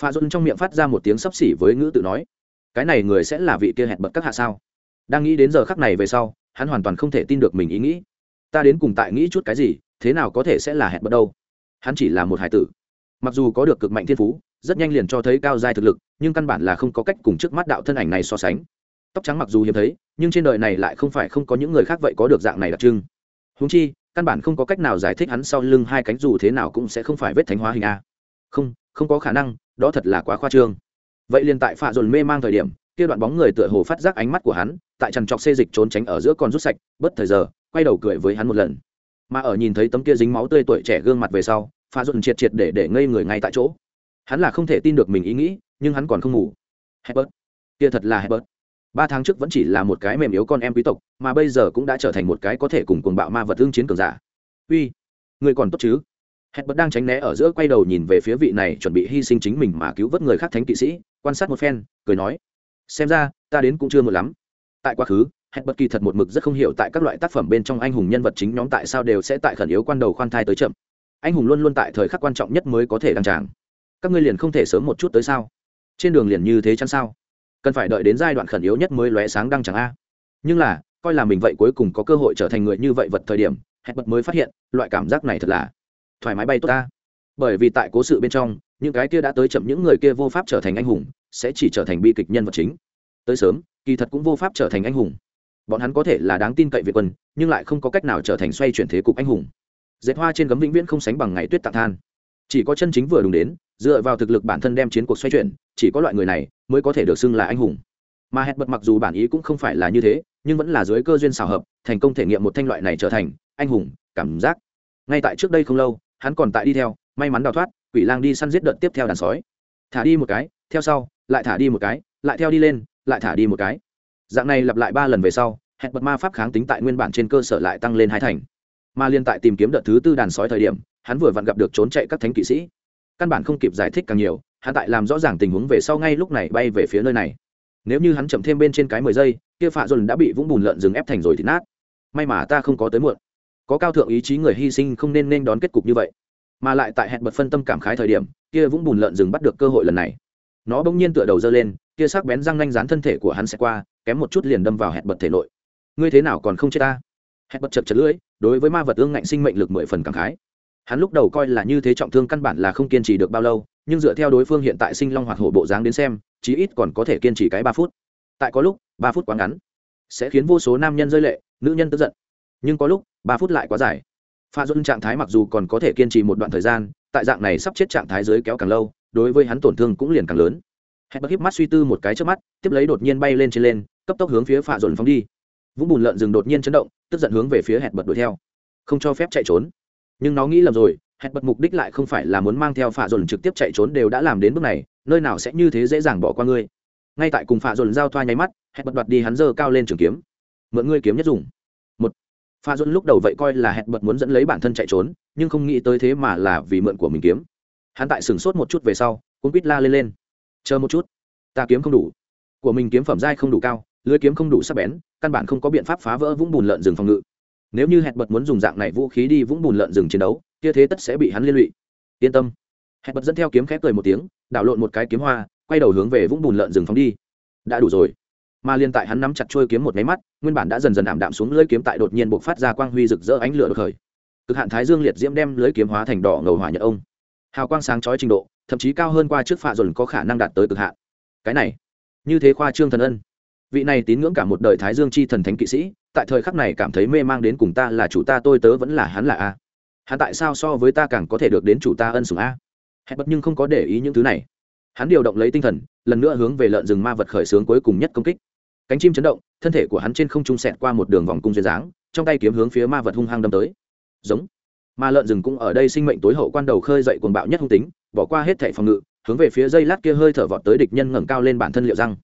Pha dôn trong miệng phát ra một tiếng sấp xỉ với ngữ tự nói, cái này người sẽ là vị kia hẹn bật các hạ sao? Đang nghĩ đến giờ khắc này về sau, hắn hoàn toàn không thể tin được mình ý nghĩ ta đến cùng tại nghĩ chút cái gì, thế nào có thể sẽ là hẹn bật đâu? Hắn chỉ là một hải tử. Mặc dù có được cực mạnh thiên phú, rất nhanh liền cho thấy cao giai thực lực, nhưng căn bản là không có cách cùng trước mắt đạo thân ảnh này so sánh. Tóc trắng mặc dù hiếm thấy, nhưng trên đời này lại không phải không có những người khác vậy có được dạng này đặc trưng. Húng chi, căn bản không có cách nào giải thích hắn sau lưng hai cánh dù thế nào cũng sẽ không phải vết thánh hóa hình a. Không không có khả năng, đó thật là quá khoa trương. Vậy liền tại phạ dồn mê mang thời điểm, kia đoạn bóng người tựa hồ phát giác ánh mắt của hắn, tại trằn trọc xê dịch trốn tránh ở giữa con rút sạch, bất thời giờ quay đầu cười với hắn một lần. Mà ở nhìn thấy tấm kia dính máu tươi tuổi trẻ gương mặt về sau, pha dồn triệt triệt để để ngây người ngay tại chỗ. Hắn là không thể tin được mình ý nghĩ, nhưng hắn còn không ngủ. Hebert kia thật là hebert ba tháng trước vẫn chỉ là một cái mềm yếu con em quý tộc, mà bây giờ cũng đã trở thành một cái có thể cùng cuồng bạo ma vật tương chiến cường giả. Uy, người còn tốt chứ? Hebert đang tránh né ở giữa quay đầu nhìn về phía vị này chuẩn bị hy sinh chính mình mà cứu vớt người khác thánh kỵ sĩ, quan sát một phen, cười nói, xem ra, ta đến cũng chưa một lắm. Tại quá khứ hẹn bất kỳ thật một mực rất không hiểu tại các loại tác phẩm bên trong anh hùng nhân vật chính nhóm tại sao đều sẽ tại khẩn yếu quan đầu khoan thai tới chậm. Anh hùng luôn luôn tại thời khắc quan trọng nhất mới có thể đăng tràng. Các ngươi liền không thể sớm một chút tới sao? Trên đường liền như thế chăng sao? Cần phải đợi đến giai đoạn khẩn yếu nhất mới lóe sáng đăng tràng a. Nhưng là, coi là mình vậy cuối cùng có cơ hội trở thành người như vậy vật thời điểm hẹn bật mới phát hiện, loại cảm giác này thật là thoải mái bay tốt ta. Bởi vì tại cố sự bên trong, những cái kia đã tới chậm những người kia vô pháp trở thành anh hùng, sẽ chỉ trở thành bi kịch nhân vật chính. Tới sớm, kỳ thật cũng vô pháp trở thành anh hùng bọn hắn có thể là đáng tin cậy việt quân, nhưng lại không có cách nào trở thành xoay chuyển thế cục anh hùng. Dệt hoa trên gấm vĩnh viễn không sánh bằng ngày tuyết tạng than. Chỉ có chân chính vừa đúng đến, dựa vào thực lực bản thân đem chiến cuộc xoay chuyển, chỉ có loại người này mới có thể được xưng là anh hùng. Mà hẹn bật mặc dù bản ý cũng không phải là như thế, nhưng vẫn là dưới cơ duyên xào hợp, thành công thể nghiệm một thanh loại này trở thành anh hùng, cảm giác. Ngay tại trước đây không lâu, hắn còn tại đi theo, may mắn đào thoát, quỷ lang đi săn giết đợt tiếp theo đàn sói. Thả đi một cái, theo sau, lại thả đi một cái, lại theo đi lên, lại thả đi một cái dạng này lặp lại ba lần về sau hẹn bật ma pháp kháng tính tại nguyên bản trên cơ sở lại tăng lên hai thành. Ma liên tại tìm kiếm đợt thứ tư đàn sói thời điểm, hắn vừa vặn gặp được trốn chạy các thánh kỵ sĩ. Căn bản không kịp giải thích càng nhiều, hắn tại làm rõ ràng tình huống về sau ngay lúc này bay về phía nơi này. Nếu như hắn chậm thêm bên trên cái mười giây, kia phạ dồn đã bị vũng bùn lợn rừng ép thành rồi thì nát. May mà ta không có tới muộn. Có cao thượng ý chí người hy sinh không nên nên đón kết cục như vậy. Mà lại tại hẹn bật phân tâm cảm khái thời điểm, kia vũng bùn lợn rừng bắt được cơ hội lần này. Nó bỗng nhiên tựa đầu dơ lên kia sắc bén răng nanh dán thân thể của hắn sẽ qua, kém một chút liền đâm vào hẹn bật thể nội. Ngươi thế nào còn không chết ta? Hẹn bật chật chật lưỡi, đối với ma vật ương ngạnh sinh mệnh lực mười phần cảm khái. Hắn lúc đầu coi là như thế trọng thương căn bản là không kiên trì được bao lâu, nhưng dựa theo đối phương hiện tại sinh long hoạt hổ bộ dáng đến xem, chí ít còn có thể kiên trì cái ba phút. Tại có lúc, ba phút quá ngắn, sẽ khiến vô số nam nhân rơi lệ, nữ nhân tức giận. Nhưng có lúc, ba phút lại quá dài. Pha dôn trạng thái mặc dù còn có thể kiên trì một đoạn thời gian, tại dạng này sắp chết trạng thái dưới kéo càng lâu, đối với hắn tổn thương cũng liền càng lớn hẹn bật híp mắt suy tư một cái trước mắt, tiếp lấy đột nhiên bay lên trên lên, cấp tốc hướng phía phạ dồn phóng đi. Vũng bùn lợn rừng đột nhiên chấn động, tức giận hướng về phía hẹn bật đuổi theo. Không cho phép chạy trốn. Nhưng nó nghĩ lầm rồi hẹn bật mục đích lại không phải là muốn mang theo phạ dồn trực tiếp chạy trốn đều đã làm đến bước này, nơi nào sẽ như thế dễ dàng bỏ qua ngươi. Ngay tại cùng phạ dồn giao thoa nháy mắt hẹn bật đoạt đi hắn dơ cao lên trường kiếm. Mượn ngươi kiếm nhất dùng. Một. Pha dồn lúc đầu vậy coi là hẹn bật muốn dẫn lấy bản thân chạy trốn, nhưng không nghĩ tới thế mà là vì mượn của mình kiếm. Hắn tại sửng sốt một chút về sau cũng quýt la lên lên chờ một chút. Ta kiếm không đủ. Của mình kiếm phẩm dai không đủ cao, lưới kiếm không đủ sắc bén, căn bản không có biện pháp phá vỡ vũng bùn lợn rừng phòng ngự. Nếu như hẹn bật muốn dùng dạng này vũ khí đi vũng bùn lợn rừng chiến đấu, kia thế tất sẽ bị hắn liên lụy. Yên tâm. Hẹn bật dẫn theo kiếm khép cười một tiếng, đảo lộn một cái kiếm hoa, quay đầu hướng về vũng bùn lợn rừng phóng đi. Đã đủ rồi. Mà liên tại hắn nắm chặt trôi kiếm một máy mắt, nguyên bản đã dần dần ảm đạm xuống lưỡi kiếm tại đột nhiên buộc phát ra quang huy rực rỡ ánh lửa được khởi. Cực hạn thái dương liệt diễm đem lưỡi kiếm hóa thành đỏ ngầu hỏa nhật ông. Hào quang sáng chói trình độ thậm chí cao hơn qua trước phạ dồn có khả năng đạt tới cực hạn. Cái này, như thế khoa trương thần ân. Vị này tín ngưỡng cả một đời thái dương chi thần thánh kỵ sĩ, tại thời khắc này cảm thấy mê mang đến cùng ta là chủ ta, tôi tớ vẫn là hắn là a. Hắn tại sao so với ta càng có thể được đến chủ ta ân sủng a? Hẹn bất nhưng không có để ý những thứ này. Hắn điều động lấy tinh thần, lần nữa hướng về lợn rừng ma vật khởi xướng cuối cùng nhất công kích. Cánh chim chấn động, thân thể của hắn trên không trung sẹt qua một đường vòng cung duyên dáng, trong tay kiếm hướng phía ma vật hung hăng đâm tới. Giống. Ma lợn rừng cũng ở đây sinh mệnh tối hậu quan đầu khơi dậy cuồng bạo nhất hung tính bỏ qua hết thẻ phòng ngự, hướng về phía dây lát kia hơi thở vọt tới địch nhân ngẩng cao lên bản thân liệu răng.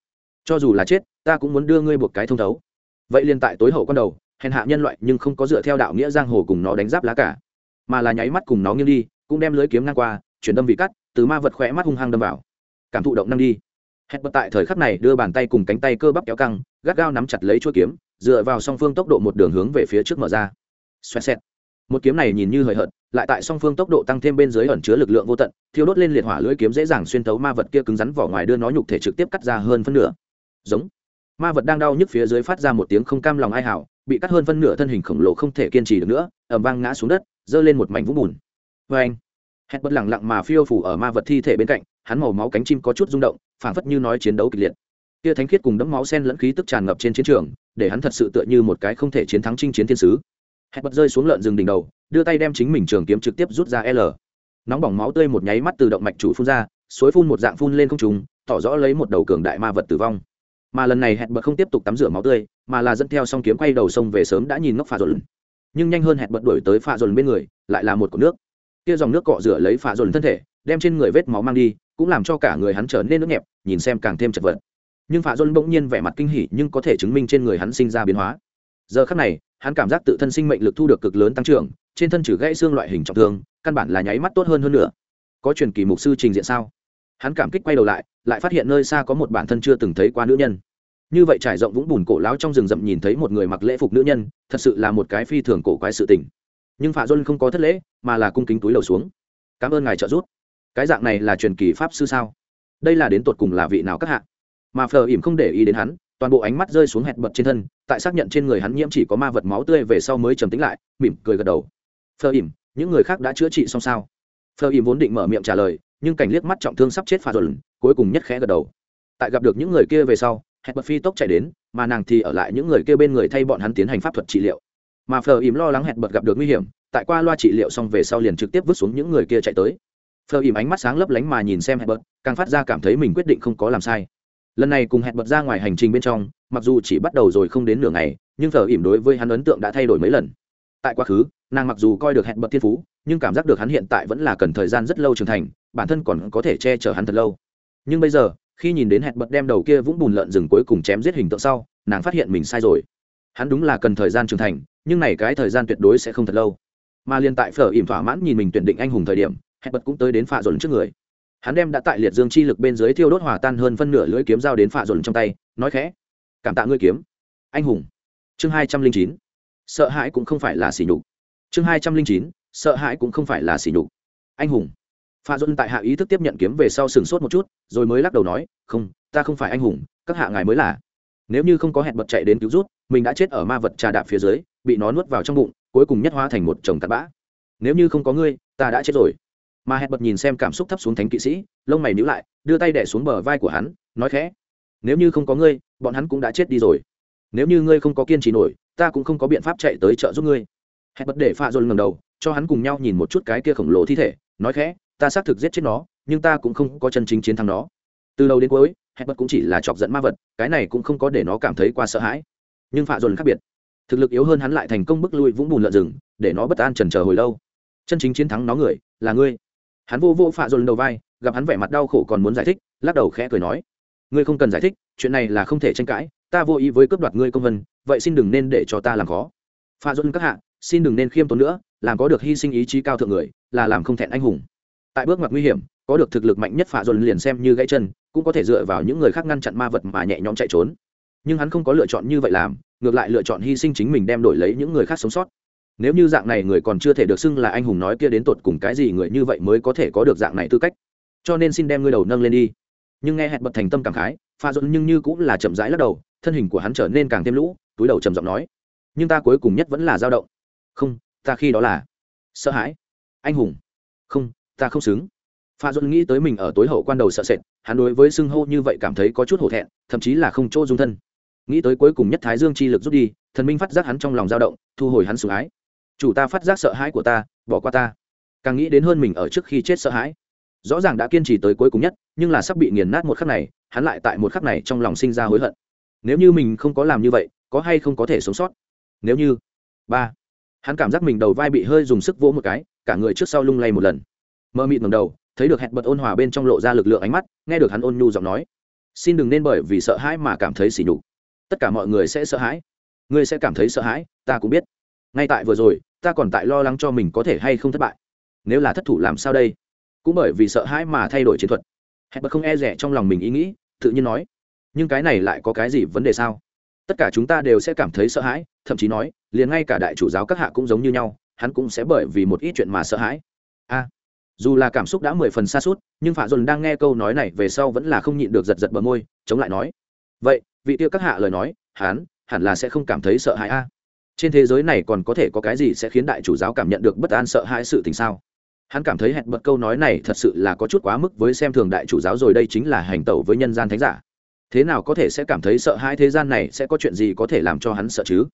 Cho dù là chết, ta cũng muốn đưa ngươi buộc cái thông thấu. Vậy liền tại tối hậu quan đầu, hèn hạ nhân loại nhưng không có dựa theo đạo nghĩa giang hồ cùng nó đánh giáp lá cả, mà là nháy mắt cùng nó nghiêng đi, cũng đem lưới kiếm ngang qua, chuyển đâm vị cắt, từ ma vật khỏe mắt hung hăng đâm vào. Cảm thụ động năng đi. Hẹn bật tại thời khắc này đưa bàn tay cùng cánh tay cơ bắp kéo căng, gắt gao nắm chặt lấy chuôi kiếm, dựa vào song phương tốc độ một đường hướng về phía trước mở ra. Xoẹt xẹt một kiếm này nhìn như hời hợt, lại tại song phương tốc độ tăng thêm bên dưới ẩn chứa lực lượng vô tận, thiêu đốt lên liệt hỏa lưỡi kiếm dễ dàng xuyên tấu ma vật kia cứng rắn vỏ ngoài đưa nó nhục thể trực tiếp cắt ra hơn phân nửa. Giống. Ma vật đang đau nhức phía dưới phát ra một tiếng không cam lòng ai hảo, bị cắt hơn phân nửa thân hình khổng lồ không thể kiên trì được nữa ẩm vang ngã xuống đất, giơ lên một mảnh vũng bùn. Vê anh, hét bất lẳng lặng mà phiêu phủ ở ma vật thi thể bên cạnh, hắn màu máu cánh chim có chút rung động, phảng phất như nói chiến đấu kịch liệt. Kia thánh khiết cùng đẫm máu sen lẫn khí tức tràn ngập trên chiến trường, để hắn thật sự tựa như một cái không thể chiến thắng chinh chiến thiên sứ. Hẹn bật rơi xuống lợn rừng đỉnh đầu, đưa tay đem chính mình trường kiếm trực tiếp rút ra l. Nóng bỏng máu tươi một nháy mắt từ động mạch chủ phun ra, suối phun một dạng phun lên không trùng tỏ rõ lấy một đầu cường đại ma vật tử vong. Mà lần này hẹn bật không tiếp tục tắm rửa máu tươi, mà là dẫn theo song kiếm quay đầu sông về sớm đã nhìn ngốc pha dồn. Nhưng nhanh hơn hẹn bật đuổi tới pha dồn bên người, lại là một cột nước. Kia dòng nước cọ rửa lấy pha dồn thân thể, đem trên người vết máu mang đi, cũng làm cho cả người hắn trở nên nước nhẹp, nhìn xem càng thêm chật vật. Nhưng pha dồn bỗng nhiên vẻ mặt kinh hỉ, nhưng có thể chứng minh trên người hắn sinh ra biến hóa. Giờ khắc này hắn cảm giác tự thân sinh mệnh lực thu được cực lớn tăng trưởng, trên thân trừ gãy xương loại hình trọng thương, căn bản là nháy mắt tốt hơn hơn nữa. Có truyền kỳ mục sư trình diện sao? Hắn cảm kích quay đầu lại lại phát hiện nơi xa có một bản thân chưa từng thấy qua nữ nhân. Như vậy trải rộng vũng bùn cổ láo trong rừng rậm nhìn thấy một người mặc lễ phục nữ nhân, thật sự là một cái phi thường cổ quái sự tình. Nhưng phạm Quân không có thất lễ, mà là cung kính túi lầu xuống. Cảm ơn ngài trợ giúp. Cái dạng này là truyền kỳ pháp sư sao? Đây là đến tột cùng là vị nào các hạ? Mà phờ ỉm không để ý đến hắn toàn bộ ánh mắt rơi xuống hẹn bật trên thân, tại xác nhận trên người hắn nhiễm chỉ có ma vật máu tươi về sau mới trầm tính lại, mỉm cười gật đầu. Phờ ỉm, những người khác đã chữa trị xong sao? Phờ ỉm vốn định mở miệng trả lời, nhưng cảnh liếc mắt trọng thương sắp chết pha dồn cuối cùng nhất khẽ gật đầu. Tại gặp được những người kia về sau, hẹn bật phi tốc chạy đến, mà nàng thì ở lại những người kia bên người thay bọn hắn tiến hành pháp thuật trị liệu. Mà phờ ỉm lo lắng hẹn bật gặp được nguy hiểm, tại qua loa trị liệu xong về sau liền trực tiếp vứt xuống những người kia chạy tới. Phờ ỉm ánh mắt sáng lấp lánh mà nhìn xem hẹn bật, càng phát ra cảm thấy mình quyết định không có làm sai lần này cùng hẹn bật ra ngoài hành trình bên trong, mặc dù chỉ bắt đầu rồi không đến nửa ngày, nhưng thờ ỉm đối với hắn ấn tượng đã thay đổi mấy lần. Tại quá khứ, nàng mặc dù coi được hẹn bật thiên phú, nhưng cảm giác được hắn hiện tại vẫn là cần thời gian rất lâu trưởng thành, bản thân còn có thể che chở hắn thật lâu. Nhưng bây giờ, khi nhìn đến hẹn bật đem đầu kia vũng bùn lợn rừng cuối cùng chém giết hình tượng sau, nàng phát hiện mình sai rồi. Hắn đúng là cần thời gian trưởng thành, nhưng này cái thời gian tuyệt đối sẽ không thật lâu. Mà liên tại phở ỉm thỏa mãn nhìn mình tuyển định anh hùng thời điểm, hẹn bật cũng tới đến phạ dồn trước người hắn đem đã tại liệt dương chi lực bên dưới thiêu đốt hòa tan hơn phân nửa lưỡi kiếm dao đến phạ dồn trong tay, nói khẽ, cảm tạ ngươi kiếm. Anh hùng. Chương hai trăm linh chín. Sợ hãi cũng không phải là sỉ nhục. Chương hai trăm linh chín. Sợ hãi cũng không phải là sỉ nhục. Anh hùng. Pha dôn tại hạ ý thức tiếp nhận kiếm về sau sừng sốt một chút, rồi mới lắc đầu nói, không, ta không phải anh hùng, các hạ ngài mới là. Nếu như không có hẹn bật chạy đến cứu rút, mình đã chết ở ma vật trà đạp phía dưới, bị nó nuốt vào trong bụng, cuối cùng nhất hóa thành một chồng tạt bã. Nếu như không có ngươi, ta đã chết rồi mà hẹn bật nhìn xem cảm xúc thấp xuống thánh kỵ sĩ, lông mày nhữ lại, đưa tay đẻ xuống bờ vai của hắn, nói khẽ, nếu như không có ngươi, bọn hắn cũng đã chết đi rồi. Nếu như ngươi không có kiên trì nổi, ta cũng không có biện pháp chạy tới trợ giúp ngươi. Hẹn bật để pha Dồn ngầm đầu, cho hắn cùng nhau nhìn một chút cái kia khổng lồ thi thể, nói khẽ, ta xác thực giết chết nó, nhưng ta cũng không có chân chính chiến thắng nó. Từ đầu đến cuối, hẹn bật cũng chỉ là chọc giận ma vật, cái này cũng không có để nó cảm thấy qua sợ hãi. Nhưng pha dồn khác biệt, thực lực yếu hơn hắn lại thành công bức lui vũng bùn lợn rừng, để nó bất an trần chờ hồi lâu. Chân chính chiến thắng nó người, là ngươi hắn vô vô phạ dồn đầu vai, gặp hắn vẻ mặt đau khổ còn muốn giải thích, lắc đầu khẽ cười nói, ngươi không cần giải thích, chuyện này là không thể tranh cãi, ta vô ý với cướp đoạt ngươi công vân, vậy xin đừng nên để cho ta làm khó. Pha dôn các hạ, xin đừng nên khiêm tốn nữa, làm có được hy sinh ý chí cao thượng người, là làm không thẹn anh hùng. Tại bước ngoặt nguy hiểm, có được thực lực mạnh nhất phạ dồn liền xem như gãy chân, cũng có thể dựa vào những người khác ngăn chặn ma vật mà nhẹ nhõm chạy trốn. Nhưng hắn không có lựa chọn như vậy làm, ngược lại lựa chọn hy sinh chính mình đem đổi lấy những người khác sống sót nếu như dạng này người còn chưa thể được xưng là anh hùng nói kia đến tột cùng cái gì người như vậy mới có thể có được dạng này tư cách. Cho nên xin đem ngươi đầu nâng lên đi. Nhưng nghe hẹn bật thành tâm cảm khái, pha dọn nhưng như cũng là chậm rãi lắc đầu, thân hình của hắn trở nên càng thêm lũ, túi đầu trầm giọng nói, nhưng ta cuối cùng nhất vẫn là dao động. Không, ta khi đó là sợ hãi. Anh hùng. Không, ta không xứng. Pha dọn nghĩ tới mình ở tối hậu quan đầu sợ sệt, hắn đối với xưng hô như vậy cảm thấy có chút hổ thẹn, thậm chí là không chỗ dung thân. Nghĩ tới cuối cùng nhất thái dương chi lực rút đi, thần minh phát giác hắn trong lòng dao động, thu hồi hắn sủng ái chủ ta phát giác sợ hãi của ta, bỏ qua ta. Càng nghĩ đến hơn mình ở trước khi chết sợ hãi. Rõ ràng đã kiên trì tới cuối cùng nhất, nhưng là sắp bị nghiền nát một khắc này, hắn lại tại một khắc này trong lòng sinh ra hối hận. Nếu như mình không có làm như vậy, có hay không có thể sống sót? Nếu như, ba, hắn cảm giác mình đầu vai bị hơi dùng sức vỗ một cái, cả người trước sau lung lay một lần. Mơ mịt ngầm đầu, thấy được hẹn bật ôn hòa bên trong lộ ra lực lượng ánh mắt, nghe được hắn ôn nhu giọng nói. Xin đừng nên bởi vì sợ hãi mà cảm thấy sỉ nhục. Tất cả mọi người sẽ sợ hãi. Ngươi sẽ cảm thấy sợ hãi, ta cũng biết ngay tại vừa rồi, ta còn tại lo lắng cho mình có thể hay không thất bại. Nếu là thất thủ làm sao đây? Cũng bởi vì sợ hãi mà thay đổi chiến thuật. Hẹn bật không e rẻ trong lòng mình ý nghĩ, tự nhiên nói. Nhưng cái này lại có cái gì vấn đề sao? Tất cả chúng ta đều sẽ cảm thấy sợ hãi, thậm chí nói, liền ngay cả đại chủ giáo các hạ cũng giống như nhau, hắn cũng sẽ bởi vì một ít chuyện mà sợ hãi. A, dù là cảm xúc đã mười phần xa suốt, nhưng phạ dồn đang nghe câu nói này về sau vẫn là không nhịn được giật giật bờ môi, chống lại nói. Vậy, vị tiêu các hạ lời nói, hắn, hẳn là sẽ không cảm thấy sợ hãi a trên thế giới này còn có thể có cái gì sẽ khiến đại chủ giáo cảm nhận được bất an sợ hãi sự tình sao? Hắn cảm thấy hẹn bật câu nói này thật sự là có chút quá mức với xem thường đại chủ giáo rồi đây chính là hành tẩu với nhân gian thánh giả. Thế nào có thể sẽ cảm thấy sợ hãi thế gian này sẽ có chuyện gì có thể làm cho hắn sợ chứ?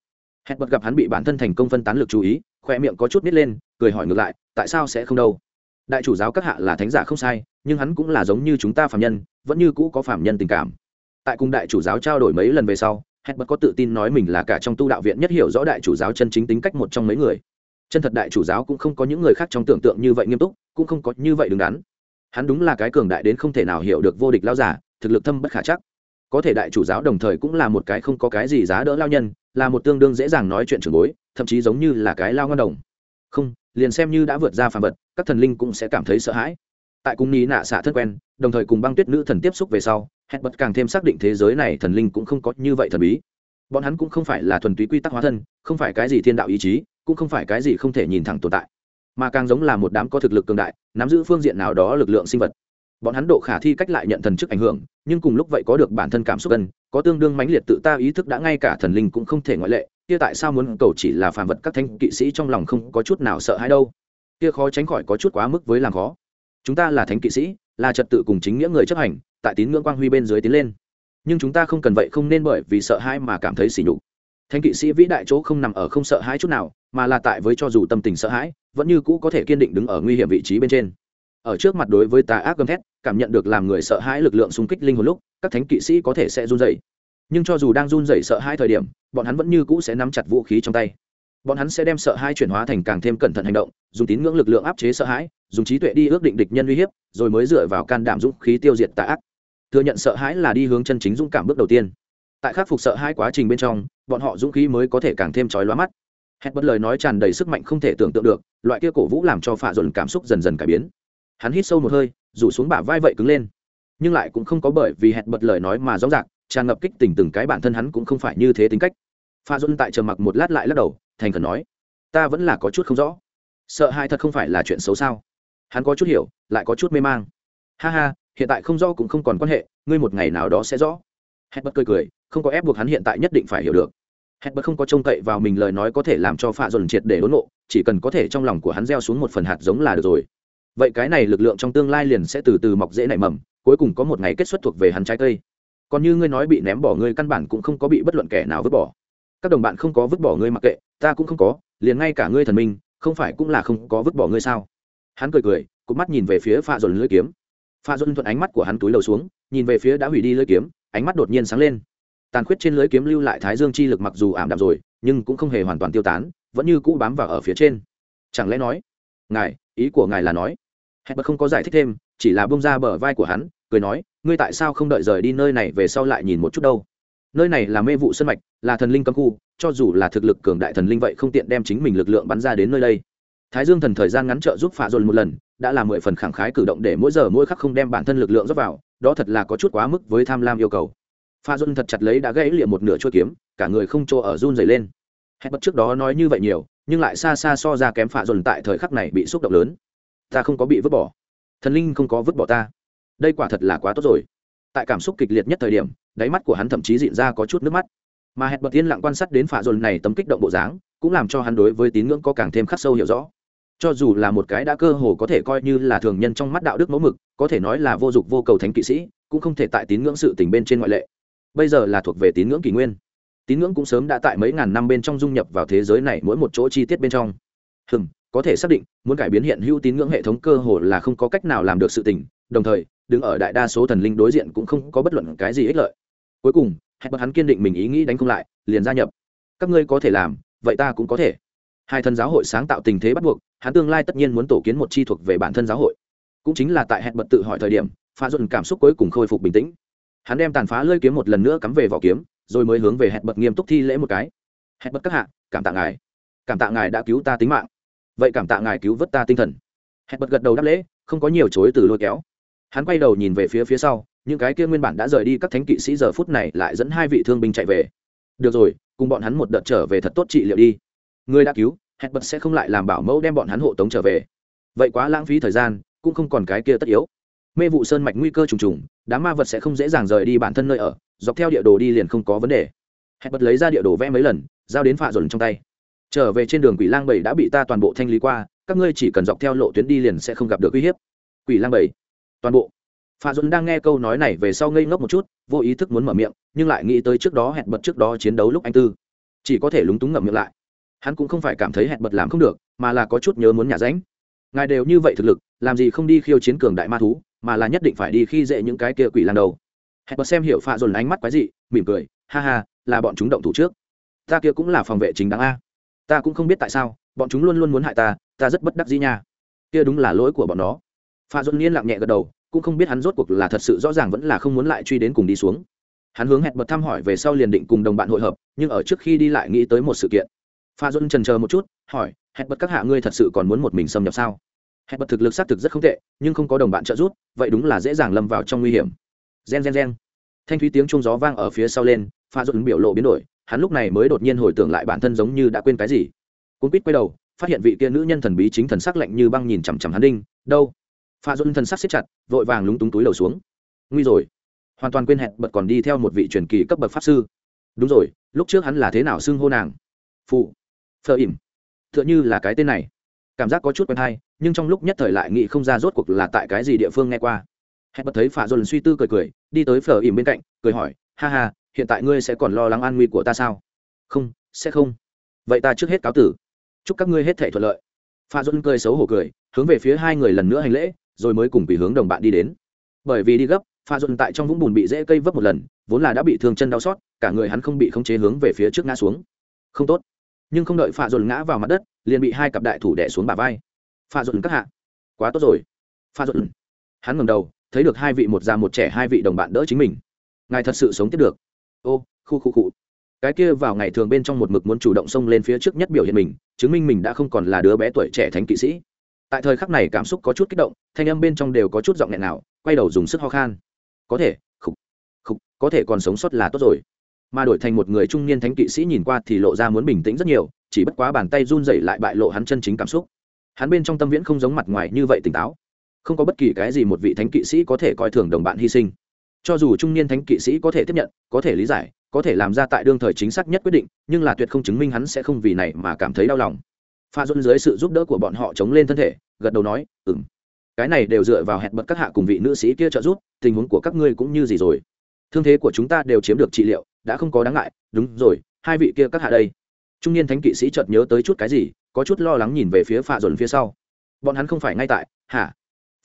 Hẹn bật gặp hắn bị bản thân thành công phân tán lực chú ý khoe miệng có chút nít lên, cười hỏi ngược lại, tại sao sẽ không đâu? Đại chủ giáo các hạ là thánh giả không sai, nhưng hắn cũng là giống như chúng ta phạm nhân, vẫn như cũ có phạm nhân tình cảm. Tại cùng đại chủ giáo trao đổi mấy lần về sau Hết bất có tự tin nói mình là cả trong tu đạo viện nhất hiểu rõ đại chủ giáo chân chính tính cách một trong mấy người. Chân thật đại chủ giáo cũng không có những người khác trong tưởng tượng như vậy nghiêm túc, cũng không có như vậy đứng đắn. Hắn đúng là cái cường đại đến không thể nào hiểu được vô địch lao giả, thực lực thâm bất khả chắc. Có thể đại chủ giáo đồng thời cũng là một cái không có cái gì giá đỡ lao nhân, là một tương đương dễ dàng nói chuyện trường bối, thậm chí giống như là cái lao ngon đồng. Không, liền xem như đã vượt ra phàm vật, các thần linh cũng sẽ cảm thấy sợ hãi. Tại cung ní nạ xạ thân quen, đồng thời cùng băng tuyết nữ thần tiếp xúc về sau hẹn bật càng thêm xác định thế giới này thần linh cũng không có như vậy thần bí. Bọn hắn cũng không phải là thuần túy quy tắc hóa thân, không phải cái gì thiên đạo ý chí, cũng không phải cái gì không thể nhìn thẳng tồn tại, mà càng giống là một đám có thực lực cường đại, nắm giữ phương diện nào đó lực lượng sinh vật. Bọn hắn độ khả thi cách lại nhận thần chức ảnh hưởng, nhưng cùng lúc vậy có được bản thân cảm xúc gần, có tương đương mãnh liệt tự ta ý thức đã ngay cả thần linh cũng không thể ngoại lệ, kia tại sao muốn cầu chỉ là phàm vật các thanh kỵ sĩ trong lòng không có chút nào sợ hãi đâu? Kia khó tránh khỏi có chút quá mức với làm khó. Chúng ta là thánh kỵ sĩ, là trật tự cùng chính nghĩa người chấp hành tại tín ngưỡng quang huy bên dưới tiến lên. Nhưng chúng ta không cần vậy không nên bởi vì sợ hãi mà cảm thấy sỉ nhục. Thánh kỵ sĩ vĩ đại chỗ không nằm ở không sợ hãi chút nào, mà là tại với cho dù tâm tình sợ hãi, vẫn như cũ có thể kiên định đứng ở nguy hiểm vị trí bên trên. Ở trước mặt đối với tà ác gầm thét, cảm nhận được làm người sợ hãi lực lượng xung kích linh hồn lúc, các thánh kỵ sĩ có thể sẽ run dậy nhưng cho dù đang run dậy sợ hãi thời điểm, bọn hắn vẫn như cũ sẽ nắm chặt vũ khí trong tay. Bọn hắn sẽ đem sợ hãi chuyển hóa thành càng thêm cẩn thận hành động, dùng tín ngưỡng lực lượng áp chế sợ hãi, dùng trí tuệ đi ước định địch nhân uy hiếp, rồi mới dựa vào can đảm dũng khí tiêu diệt tà ác thừa nhận sợ hãi là đi hướng chân chính dũng cảm bước đầu tiên. Tại khắc phục sợ hãi quá trình bên trong, bọn họ dũng khí mới có thể càng thêm trói lóa mắt. Hét bất lời nói tràn đầy sức mạnh không thể tưởng tượng được, loại kia cổ vũ làm cho phạ dồn cảm xúc dần dần cải biến. Hắn hít sâu một hơi, rủ xuống bả vai vậy cứng lên. Nhưng lại cũng không có bởi vì hẹn bật lời nói mà rõ ràng, tràn ngập kích tình từng cái bản thân hắn cũng không phải như thế tính cách. Pha dôn tại trầm mặc một lát lại lắc đầu, thành khẩn nói, ta vẫn là có chút không rõ. Sợ hai thật không phải là chuyện xấu sao? Hắn có chút hiểu, lại có chút mê mang. Ha ha hiện tại không rõ cũng không còn quan hệ, ngươi một ngày nào đó sẽ rõ. Hẹn bật cười cười, không có ép buộc hắn hiện tại nhất định phải hiểu được. Hẹn bật không có trông cậy vào mình lời nói có thể làm cho pha dồn triệt để đốn nộ chỉ cần có thể trong lòng của hắn gieo xuống một phần hạt giống là được rồi. Vậy cái này lực lượng trong tương lai liền sẽ từ từ mọc dễ nảy mầm, cuối cùng có một ngày kết xuất thuộc về hắn trái cây. Còn như ngươi nói bị ném bỏ ngươi căn bản cũng không có bị bất luận kẻ nào vứt bỏ. Các đồng bạn không có vứt bỏ ngươi mặc kệ, ta cũng không có, liền ngay cả ngươi thần minh, không phải cũng là không có vứt bỏ ngươi sao? Hắn cười cười, cụp mắt nhìn về phía pha dồn lưỡi kiếm pha dồn thuận ánh mắt của hắn túi đầu xuống, nhìn về phía đã hủy đi lưỡi kiếm, ánh mắt đột nhiên sáng lên. Tàn khuyết trên lưỡi kiếm lưu lại thái dương chi lực mặc dù ảm đạm rồi, nhưng cũng không hề hoàn toàn tiêu tán, vẫn như cũ bám vào ở phía trên. Chẳng lẽ nói, ngài, ý của ngài là nói? Hẹn bật không có giải thích thêm, chỉ là bông ra bờ vai của hắn, cười nói, ngươi tại sao không đợi rời đi nơi này về sau lại nhìn một chút đâu? Nơi này là mê vụ sân mạch, là thần linh cấm khu, cho dù là thực lực cường đại thần linh vậy không tiện đem chính mình lực lượng bắn ra đến nơi đây. Thái dương thần thời gian ngắn trợ giúp phạ dồn một lần đã là mười phần khẳng khái cử động để mỗi giờ mỗi khắc không đem bản thân lực lượng dốc vào, đó thật là có chút quá mức với tham lam yêu cầu. Pha dồn thật chặt lấy đã gãy liệm một nửa chuôi kiếm, cả người không chỗ ở run dày lên. Hết bất trước đó nói như vậy nhiều, nhưng lại xa xa so ra kém pha dồn tại thời khắc này bị xúc động lớn. Ta không có bị vứt bỏ. Thần linh không có vứt bỏ ta. Đây quả thật là quá tốt rồi. Tại cảm xúc kịch liệt nhất thời điểm, đáy mắt của hắn thậm chí dịn ra có chút nước mắt. Mà hẹn bật yên lặng quan sát đến phạ dồn này tấm kích động bộ dáng, cũng làm cho hắn đối với tín ngưỡng có càng thêm khắc sâu hiểu rõ cho dù là một cái đã cơ hồ có thể coi như là thường nhân trong mắt đạo đức mẫu mực, có thể nói là vô dụng vô cầu thánh kỵ sĩ, cũng không thể tại tín ngưỡng sự tình bên trên ngoại lệ. Bây giờ là thuộc về tín ngưỡng kỷ nguyên. Tín ngưỡng cũng sớm đã tại mấy ngàn năm bên trong dung nhập vào thế giới này mỗi một chỗ chi tiết bên trong. Hừng có thể xác định, muốn cải biến hiện hữu tín ngưỡng hệ thống cơ hồ là không có cách nào làm được sự tình, đồng thời, đứng ở đại đa số thần linh đối diện cũng không có bất luận cái gì ích lợi. Cuối cùng hãy bật hắn kiên định mình ý nghĩ đánh không lại, liền gia nhập. Các ngươi có thể làm, vậy ta cũng có thể. Hai thần giáo hội sáng tạo tình thế bắt buộc hắn tương lai tất nhiên muốn tổ kiến một chi thuộc về bản thân giáo hội. Cũng chính là tại hẹn bật tự hỏi thời điểm pha dồn cảm xúc cuối cùng khôi phục bình tĩnh. Hắn đem tàn phá lơi kiếm một lần nữa cắm về vỏ kiếm, rồi mới hướng về hẹn bật nghiêm túc thi lễ một cái. Hẹn bật các hạ, cảm tạ ngài. Cảm tạ ngài đã cứu ta tính mạng. Vậy cảm tạ ngài cứu vớt ta tinh thần. Hẹn bật gật đầu đáp lễ, không có nhiều chối từ lôi kéo. Hắn quay đầu nhìn về phía phía sau, những cái kia nguyên bản đã rời đi các thánh kỵ sĩ giờ phút này lại dẫn hai vị thương binh chạy về. Được rồi, cùng bọn hắn một đợt trở về thật tốt trị liệu đi. Người đã cứu hẹn bật sẽ không lại làm bảo mẫu đem bọn hắn hộ tống trở về. Vậy quá lãng phí thời gian, cũng không còn cái kia tất yếu. Mê vụ sơn mạch nguy cơ trùng trùng, đám ma vật sẽ không dễ dàng rời đi bản thân nơi ở, dọc theo địa đồ đi liền không có vấn đề. Hẹn bật lấy ra địa đồ vẽ mấy lần, giao đến phạ dồn trong tay. Trở về trên đường quỷ lang bảy đã bị ta toàn bộ thanh lý qua, các ngươi chỉ cần dọc theo lộ tuyến đi liền sẽ không gặp được uy hiếp. Quỷ lang bảy. Toàn bộ. Phạ dồn đang nghe câu nói này về sau ngây ngốc một chút, vô ý thức muốn mở miệng, nhưng lại nghĩ tới trước đó hẹn bật trước đó chiến đấu lúc anh tư. Chỉ có thể lúng túng ngậm miệng lại hắn cũng không phải cảm thấy hẹn bật làm không được, mà là có chút nhớ muốn nhả ránh. Ngài đều như vậy thực lực, làm gì không đi khiêu chiến cường đại ma thú, mà là nhất định phải đi khi dễ những cái kia quỷ lan đầu. Hẹn bật xem hiểu phạ dồn ánh mắt quái dị, mỉm cười, ha ha, là bọn chúng động thủ trước. Ta kia cũng là phòng vệ chính đáng a. Ta cũng không biết tại sao, bọn chúng luôn luôn muốn hại ta ta rất bất đắc dĩ nha. Kia đúng là lỗi của bọn nó. Pha dồn yên lặng nhẹ gật đầu, cũng không biết hắn rốt cuộc là thật sự rõ ràng vẫn là không muốn lại truy đến cùng đi xuống. Hắn hướng hẹn bật thăm hỏi về sau liền định cùng đồng bạn hội hợp, nhưng ở trước khi đi lại nghĩ tới một sự kiện pha dôn trần chờ một chút, hỏi, hẹn bật các hạ ngươi thật sự còn muốn một mình xâm nhập sao? Hẹn bật thực lực xác thực rất không tệ, nhưng không có đồng bạn trợ giúp, vậy đúng là dễ dàng lâm vào trong nguy hiểm. Gen gen gen. Thanh thúy tiếng trung gió vang ở phía sau lên, pha dôn biểu lộ biến đổi, hắn lúc này mới đột nhiên hồi tưởng lại bản thân giống như đã quên cái gì. Cuốn quýt quay đầu, phát hiện vị kia nữ nhân thần bí chính thần sắc lạnh như băng nhìn chằm chằm hắn đinh, đâu? Pha dôn thần sắc xếp chặt, vội vàng lúng túng túi đầu xuống. Nguy rồi. Hoàn toàn quên hẹn bật còn đi theo một vị truyền kỳ cấp bậc pháp sư. Đúng rồi, lúc trước hắn là thế nào xưng hô nàng? Phụ phờ ỉm. T h ư ợ n h ư là cái tên này. Cảm giác có chút quen hay nhưng trong lúc nhất thời lại nghĩ không ra rốt cuộc là tại cái gì địa phương nghe qua. Hẹn bật thấy phà dồn suy tư cười cười, đi tới phờ ỉm bên cạnh, cười hỏi, ha ha, hiện tại ngươi sẽ còn lo lắng an nguy của ta sao? Không, sẽ không. Vậy ta trước hết cáo tử. Chúc các ngươi hết thể thuận lợi. Pha dôn cười xấu hổ cười, hướng về phía hai người lần nữa hành lễ, rồi mới cùng vì hướng đồng bạn đi đến. Bởi vì đi gấp pha dôn tại trong vũng bùn bị dễ cây vấp một lần, vốn là đã bị thương chân đau xót, cả người hắn không bị khống chế hướng về phía trước ngã xuống. Không tốt nhưng không đợi pha dồn ngã vào mặt đất liền bị hai cặp đại thủ đẻ xuống bà vai. Pha dồn các hạ quá tốt rồi. Pha dồn hắn ngầm đầu thấy được hai vị một già một trẻ hai vị đồng bạn đỡ chính mình. Ngài thật sự sống tiếp được. Ô khu khu khu, cái kia vào ngày thường bên trong một mực muốn chủ động xông lên phía trước nhất biểu hiện mình chứng minh mình đã không còn là đứa bé tuổi trẻ thánh kỵ sĩ. Tại thời khắc này cảm xúc có chút kích động thanh âm bên trong đều có chút giọng nghẹn nào quay đầu dùng sức ho khan. Có thể khục khục có thể còn sống sót là tốt rồi mà đổi thành một người trung niên thánh kỵ sĩ nhìn qua thì lộ ra muốn bình tĩnh rất nhiều, chỉ bất quá bàn tay run rẩy lại bại lộ hắn chân chính cảm xúc. Hắn bên trong tâm viễn không giống mặt ngoài như vậy tỉnh táo. Không có bất kỳ cái gì một vị thánh kỵ sĩ có thể coi thường đồng bạn hy sinh. Cho dù trung niên thánh kỵ sĩ có thể tiếp nhận, có thể lý giải, có thể làm ra tại đương thời chính xác nhất quyết định, nhưng là tuyệt không chứng minh hắn sẽ không vì này mà cảm thấy đau lòng. Pha dôn dưới sự giúp đỡ của bọn họ chống lên thân thể, gật đầu nói ừng cái này đều dựa vào hẹn bật các hạ cùng vị nữ sĩ kia trợ giúp, tình huống của các ngươi cũng như gì rồi thương thế của chúng ta đều chiếm được trị liệu, đã không có đáng ngại. Đúng rồi, hai vị kia các hạ đây. Trung niên thánh kỵ sĩ chợt nhớ tới chút cái gì, có chút lo lắng nhìn về phía pha dồn phía sau. Bọn hắn không phải ngay tại, hả?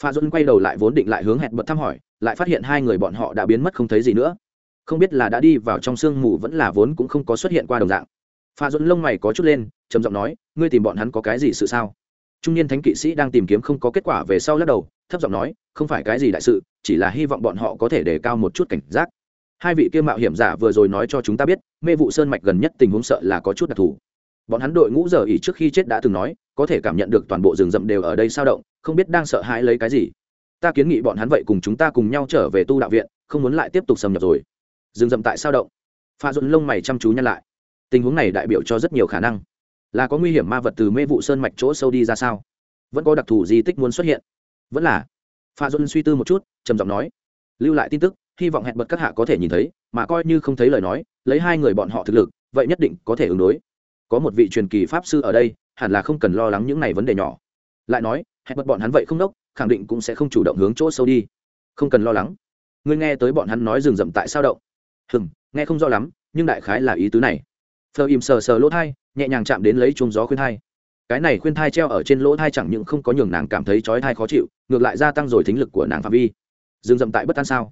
Pha dồn quay đầu lại vốn định lại hướng hẹn bật thăm hỏi, lại phát hiện hai người bọn họ đã biến mất không thấy gì nữa. Không biết là đã đi vào trong sương mù vẫn là vốn cũng không có xuất hiện qua đồng dạng. Pha dồn lông mày có chút lên, trầm giọng nói, ngươi tìm bọn hắn có cái gì sự sao? Trung niên thánh kỵ sĩ đang tìm kiếm không có kết quả về sau lắc đầu, thấp giọng nói, không phải cái gì đại sự, chỉ là hy vọng bọn họ có thể đề cao một chút cảnh giác. Hai vị kia mạo hiểm giả vừa rồi nói cho chúng ta biết, mê vụ sơn mạch gần nhất tình huống sợ là có chút đặc thù. Bọn hắn đội ngũ giờ ỉ trước khi chết đã từng nói, có thể cảm nhận được toàn bộ rừng rậm đều ở đây sao động, không biết đang sợ hãi lấy cái gì. Ta kiến nghị bọn hắn vậy cùng chúng ta cùng nhau trở về tu đạo viện, không muốn lại tiếp tục xâm nhập rồi. Rừng rậm tại sao động? Pha dồn lông mày chăm chú nhăn lại. Tình huống này đại biểu cho rất nhiều khả năng là có nguy hiểm ma vật từ mê vụ sơn mạch chỗ sâu đi ra sao? Vẫn có đặc thù di tích muốn xuất hiện? Vẫn là. Pha dôn suy tư một chút, trầm giọng nói. Lưu lại tin tức, hy vọng hẹn bật các hạ có thể nhìn thấy, mà coi như không thấy lời nói, lấy hai người bọn họ thực lực, vậy nhất định có thể ứng đối. Có một vị truyền kỳ pháp sư ở đây, hẳn là không cần lo lắng những này vấn đề nhỏ. Lại nói, hẹn bật bọn hắn vậy không đốc, khẳng định cũng sẽ không chủ động hướng chỗ sâu đi. Không cần lo lắng. Ngươi nghe tới bọn hắn nói rừng rậm tại sao động? Hừm, nghe không rõ lắm, nhưng đại khái là ý tứ này. Phờ im sờ sờ lỗ thai nhẹ nhàng chạm đến lấy chuông gió khuyên thai. Cái này khuyên thai treo ở trên lỗ thai chẳng những không có nhường nàng cảm thấy chói thai khó chịu, ngược lại gia tăng rồi thính lực của nàng phạm vi. Dừng dậm tại bất an sao?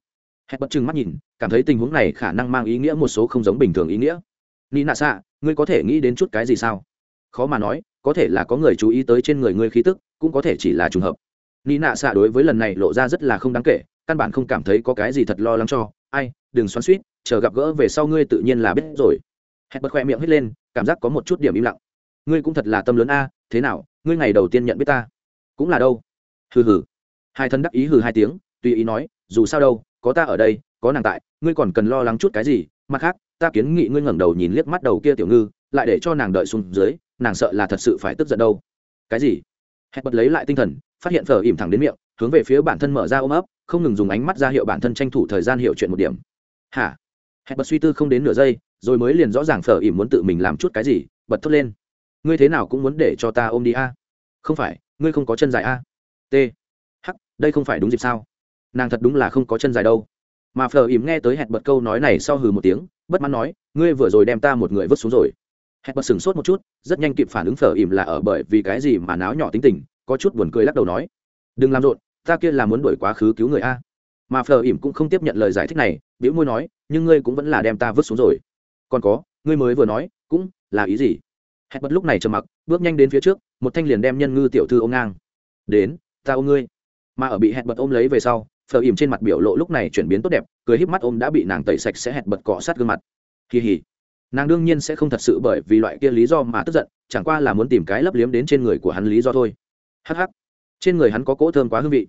Hẹn bất chừng mắt nhìn, cảm thấy tình huống này khả năng mang ý nghĩa một số không giống bình thường ý nghĩa. Ni nạ xạ, ngươi có thể nghĩ đến chút cái gì sao? Khó mà nói, có thể là có người chú ý tới trên người ngươi khí tức, cũng có thể chỉ là trùng hợp. Ni nạ xạ đối với lần này lộ ra rất là không đáng kể, căn bản không cảm thấy có cái gì thật lo lắng cho. Ai, đừng xoắn suýt chờ gặp gỡ về sau ngươi tự nhiên là biết rồi. Hẹn bật khoe miệng hết lên cảm giác có một chút điểm im lặng. Ngươi cũng thật là tâm lớn a, thế nào, ngươi ngày đầu tiên nhận biết ta? Cũng là đâu? Hừ hừ. Hai thân đắc ý hừ hai tiếng, tùy ý nói, dù sao đâu, có ta ở đây, có nàng tại, ngươi còn cần lo lắng chút cái gì? Mặt khác, ta kiến nghị ngươi ngẩng đầu nhìn liếc mắt đầu kia tiểu ngư, lại để cho nàng đợi xuống dưới, nàng sợ là thật sự phải tức giận đâu. Cái gì? Hẹn bật lấy lại tinh thần, phát hiện phở ỉm thẳng đến miệng, hướng về phía bản thân mở ra ôm ấp, không ngừng dùng ánh mắt ra hiệu bản thân tranh thủ thời gian hiệu chuyện một điểm. Hả? Hẹn bật suy tư không đến nửa giây rồi mới liền rõ ràng phở ỉm muốn tự mình làm chút cái gì, bật thốt lên. Ngươi thế nào cũng muốn để cho ta ôm đi a? Không phải, ngươi không có chân dài a? T. H, đây không phải đúng dịp sao? Nàng thật đúng là không có chân dài đâu. Mà phờ ỉm nghe tới hẹn bật câu nói này sau hừ một tiếng, bất mãn nói, ngươi vừa rồi đem ta một người vứt xuống rồi. Hẹn bật sửng sốt một chút, rất nhanh kịp phản ứng phờ ỉm là ở bởi vì cái gì mà náo nhỏ tính tình, có chút buồn cười lắc đầu nói, đừng làm rộn, ta kia là muốn đuổi quá khứ cứu người a. Mà phờ ỉm cũng không tiếp nhận lời giải thích này biểu môi nói, nhưng ngươi cũng vẫn là đem ta vứt xuống rồi còn có, ngươi mới vừa nói, cũng là ý gì? Hẹn bật lúc này trầm mặc, bước nhanh đến phía trước, một thanh liền đem nhân ngư tiểu thư ôm ngang. Đến, ta ôm ngươi. Mà ở bị hẹn bật ôm lấy về sau phờ ìm trên mặt biểu lộ lúc này chuyển biến tốt đẹp, cười híp mắt ôm đã bị nàng tẩy sạch sẽ hẹn bật cọ sát gương mặt. Kỳ hỉ. Nàng đương nhiên sẽ không thật sự bởi vì loại kia lý do mà tức giận, chẳng qua là muốn tìm cái lấp liếm đến trên người của hắn lý do thôi. Hh trên người hắn có cỗ thơm quá hương vị.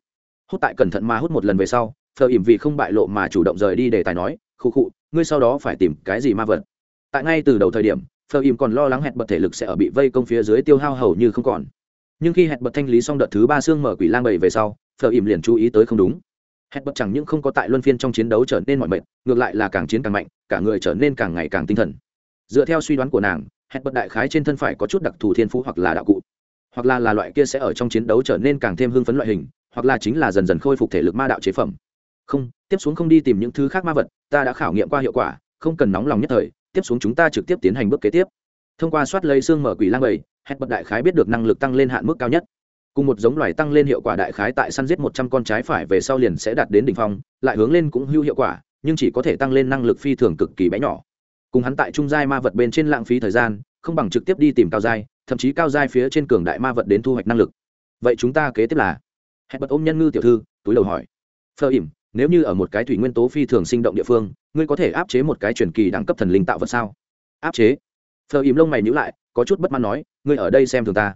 Hút tại cẩn thận mà hút một lần về sau phờ ìm vì không bại lộ mà chủ động rời đi để tài nói, khụ khụ ngươi sau đó phải tìm cái gì ma vật? Tại ngay từ đầu thời điểm, phờ im còn lo lắng hẹn bật thể lực sẽ ở bị vây công phía dưới tiêu hao hầu như không còn. Nhưng khi hẹn bật thanh lý xong đợt thứ ba xương mở quỷ lang bầy về sau, phờ im liền chú ý tới không đúng. Hẹn bật chẳng những không có tại luân phiên trong chiến đấu trở nên mọi mệt, ngược lại là càng chiến càng mạnh, cả người trở nên càng ngày càng tinh thần. Dựa theo suy đoán của nàng, hẹn bật đại khái trên thân phải có chút đặc thù thiên phú hoặc là đạo cụ. Hoặc là là loại kia sẽ ở trong chiến đấu trở nên càng thêm hưng phấn loại hình, hoặc là chính là dần dần khôi phục thể lực ma đạo chế phẩm không, tiếp xuống không đi tìm những thứ khác ma vật, ta đã khảo nghiệm qua hiệu quả, không cần nóng lòng nhất thời, tiếp xuống chúng ta trực tiếp tiến hành bước kế tiếp. Thông qua soát lấy xương mở quỷ lang bầy hẹn bật đại khái biết được năng lực tăng lên hạn mức cao nhất. Cùng một giống loài tăng lên hiệu quả đại khái tại săn giết một trăm con trái phải về sau liền sẽ đạt đến đ ỉ n h phong, lại hướng lên cũng hưu hiệu quả, nhưng chỉ có thể tăng lên năng lực phi thường cực kỳ bé nhỏ. Cùng hắn tại trung giai ma vật bên trên lãng phí thời gian, không bằng trực tiếp đi tìm cao giai, thậm chí cao giai phía trên cường đại ma vật đến thu hoạch năng lực. Vậy chúng ta kế tiếp là? Hẹn bật ôm nhân ngư tiểu thư, túi đầu hỏi. Phờ ỉm nếu như ở một cái thủy nguyên tố phi thường sinh động địa phương, ngươi có thể áp chế một cái truyền kỳ đẳng cấp thần linh tạo vật sao? Áp chế? Phờ ìm lông mày nhữ lại, có chút bất mãn nói, ngươi ở đây xem thường ta.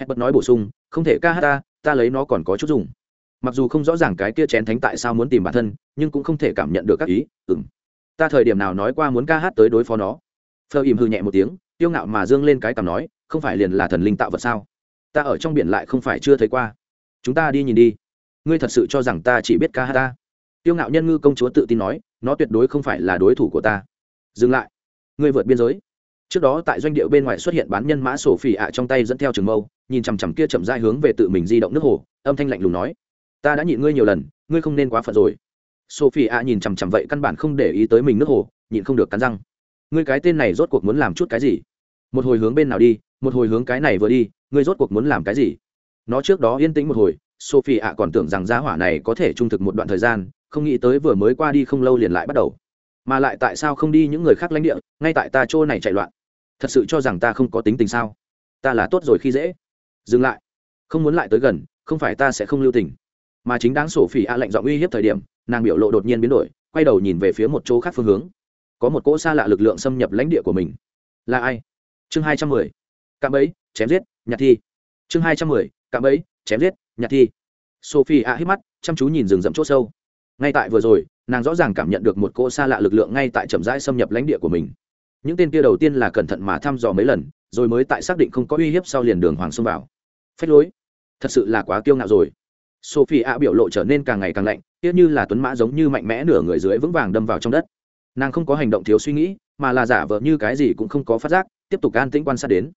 Hẹn bật nói bổ sung, không thể ca hát ta ta lấy nó còn có chút dùng. Mặc dù không rõ ràng cái kia chén thánh tại sao muốn tìm bản thân, nhưng cũng không thể cảm nhận được các ý ừng ta thời điểm nào nói qua muốn ca hát tới đối phó nó? Phờ ìm hư nhẹ một tiếng, tiêu ngạo mà dương lên cái cảm nói, không phải liền là thần linh tạo vật sao? Ta ở trong biển lại không phải chưa thấy qua. Chúng ta đi nhìn đi. Ngươi thật sự cho rằng ta chỉ biết ca hát ta? Tiêu ngạo nhân ngư công chúa tự tin nói, nó tuyệt đối không phải là đối thủ của ta. Dừng lại. Ngươi vượt biên giới. Trước đó tại doanh điệu bên ngoài xuất hiện bán nhân mã sổ phỉ ạ trong tay dẫn theo trường mâu, nhìn chằm chằm kia chậm dai hướng về tự mình di động nước hồ, âm thanh lạnh lùng nói, ta đã nhịn ngươi nhiều lần, ngươi không nên quá phận rồi. Sophie ạ nhìn chằm chằm vậy căn bản không để ý tới mình nước hồ, nhịn không được cắn răng. Ngươi cái tên này rốt cuộc muốn làm chút cái gì? Một hồi hướng bên nào đi, một hồi hướng cái này vừa đi, ngươi rốt cuộc muốn làm cái gì? Nó trước đó yên tĩnh một hồi sophie ạ còn tưởng rằng giá hỏa này có thể trung thực một đoạn thời gian không nghĩ tới vừa mới qua đi không lâu liền lại bắt đầu. Mà lại tại sao không đi những người khác lãnh địa, ngay tại ta chỗ này chạy loạn? Thật sự cho rằng ta không có tính tình sao? Ta là tốt rồi khi dễ. Dừng lại. Không muốn lại tới gần, không phải ta sẽ không lưu tình. Mà chính đáng sổ phỉ a lệnh dọn uy hiếp thời điểm, nàng biểu lộ đột nhiên biến đổi, quay đầu nhìn về phía một chỗ khác phương hướng. Có một cỗ xa lạ lực lượng xâm nhập lãnh địa của mình. Là ai? Chương hai trăm mười. Cạm ấy chém giết nhạc thi. Chương hai trăm mười. Cạm ấy chém giết nhạc thi. Sophie a hít mắt, chăm chú nhìn rừng rậm c h ỗ sâu ngay tại vừa rồi, nàng rõ ràng cảm nhận được một cỗ xa lạ lực lượng ngay tại chậm rãi xâm nhập lãnh địa của mình. Những tên kia đầu tiên là cẩn thận mà thăm dò mấy lần, rồi mới tại xác định không có uy hiếp sau liền đường hoàng xông vào. Phách lối! Thật sự là quá kiêu ngạo rồi. Sophie a biểu lộ trở nên càng ngày càng lạnh tiếc như là tuấn mã giống như mạnh mẽ nửa người dưới vững vàng đâm vào trong đất. Nàng không có hành động thiếu suy nghĩ, mà là giả vờ như cái gì cũng không có phát giác, tiếp tục an tĩnh quan sát đến.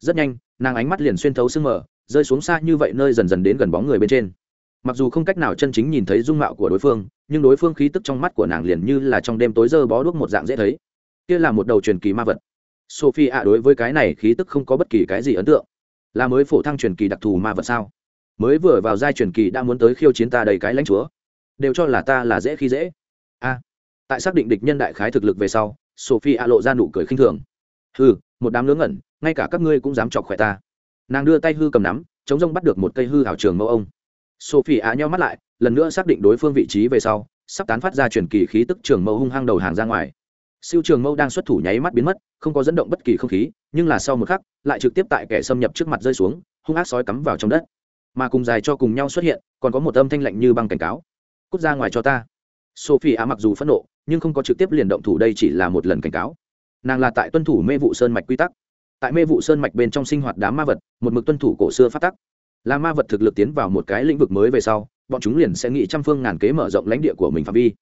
Rất nhanh, nàng ánh mắt liền xuyên thấu sưng mờ, rơi xuống xa như vậy nơi dần dần đến gần bóng người bên trên mặc dù không cách nào chân chính nhìn thấy dung mạo của đối phương, nhưng đối phương khí tức trong mắt của nàng liền như là trong đêm tối dơ bó đuốc một dạng dễ thấy. Kia là một đầu truyền kỳ ma vật. Sophie ạ đối với cái này khí tức không có bất kỳ cái gì ấn tượng. Là mới phổ thăng truyền kỳ đặc thù ma vật sao? Mới vừa vào giai truyền kỳ đã muốn tới khiêu chiến ta đầy cái lãnh chúa. Đều cho là ta là dễ khi dễ. A. Tại xác định địch nhân đại khái thực lực về sau sophie ạ lộ ra nụ cười khinh thường. Hư một đám ngớ ngẩn, ngay cả các ngươi cũng dám chọc khỏe ta. Nàng đưa tay hư cầm nắm, chống rông bắt được một cây hư hảo trường mẫu ông sophie á nhau mắt lại, lần nữa xác định đối phương vị trí về sau, sắp tán phát ra truyền kỳ khí tức trường mâu hung hăng đầu hàng ra ngoài. Siêu trường mâu đang xuất thủ nháy mắt biến mất, không có dẫn động bất kỳ không khí, nhưng là sau một khắc, lại trực tiếp tại kẻ xâm nhập trước mặt rơi xuống, hung ác sói cắm vào trong đất. Mà cùng dài cho cùng nhau xuất hiện, còn có một âm thanh lạnh như băng cảnh cáo. Cút ra ngoài cho ta. Sophie á mặc dù phẫn nộ, nhưng không có trực tiếp liền động thủ đây chỉ là một lần cảnh cáo. Nàng là tại tuân thủ mê vụ sơn mạch quy tắc. Tại mê vụ sơn mạch bên trong sinh hoạt đám ma vật, một mực tuân thủ cổ xưa phát tắc là ma vật thực lực tiến vào một cái lĩnh vực mới về sau, bọn chúng liền sẽ nghĩ trăm phương ngàn kế mở rộng lãnh địa của mình phạm vi.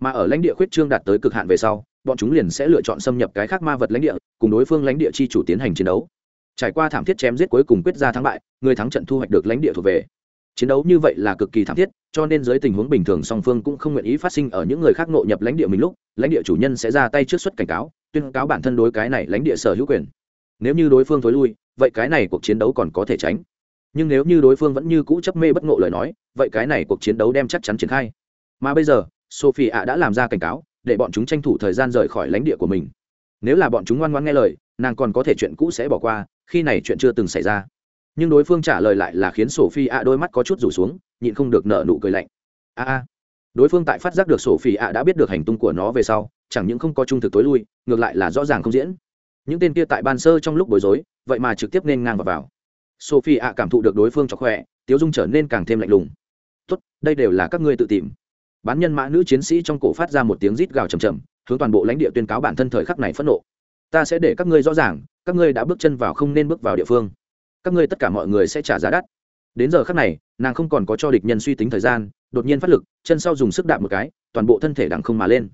Mà ở lãnh địa khuyết trương đạt tới cực hạn về sau, bọn chúng liền sẽ lựa chọn xâm nhập cái khác ma vật lãnh địa, cùng đối phương lãnh địa chi chủ tiến hành chiến đấu. Trải qua thảm thiết chém giết cuối cùng quyết ra thắng bại, người thắng trận thu hoạch được lãnh địa thuộc về. Chiến đấu như vậy là cực kỳ thảm thiết, cho nên dưới tình huống bình thường song phương cũng không nguyện ý phát sinh ở những người khác nội nhập lãnh địa mình lúc, lãnh địa chủ nhân sẽ ra tay trước suất cảnh cáo, tuyên cáo bản thân đối cái này lãnh địa sở hữu quyền. Nếu như đối phương thối lui, vậy cái này cuộc chiến đấu còn có thể tránh nhưng nếu như đối phương vẫn như cũ chấp mê bất ngộ lời nói vậy cái này cuộc chiến đấu đem chắc chắn triển khai. Mà bây giờ sophie ạ đã làm ra cảnh cáo để bọn chúng tranh thủ thời gian rời khỏi lãnh địa của mình. Nếu là bọn chúng ngoan ngoan nghe lời nàng còn có thể chuyện cũ sẽ bỏ qua khi này chuyện chưa từng xảy ra. Nhưng đối phương trả lời lại là khiến sophie ạ đôi mắt có chút rủ xuống nhịn không được nợ nụ cười lạnh. A a. Đối phương tại phát giác được sophie ạ đã biết được hành tung của nó về sau chẳng những không có trung thực tối lui ngược lại là rõ ràng không diễn. Những tên kia tại ban sơ trong lúc bối rối vậy mà trực tiếp nên ngang vào, vào sophie ạ cảm thụ được đối phương cho khỏe, tiếu dung trở nên càng thêm lạnh lùng. Tốt, đây đều là các ngươi tự tìm. Bán nhân mã nữ chiến sĩ trong cổ phát ra một tiếng rít gào trầm trầm hướng toàn bộ lãnh địa tuyên cáo bản thân thời khắc này phẫn nộ. Ta sẽ để các ngươi rõ ràng, các ngươi đã bước chân vào không nên bước vào địa phương. Các ngươi tất cả mọi người sẽ trả giá đắt. Đến giờ khắc này, nàng không còn có cho địch nhân suy tính thời gian, đột nhiên phát lực, chân sau dùng sức đạp một cái, toàn bộ thân thể đằng không mà lên.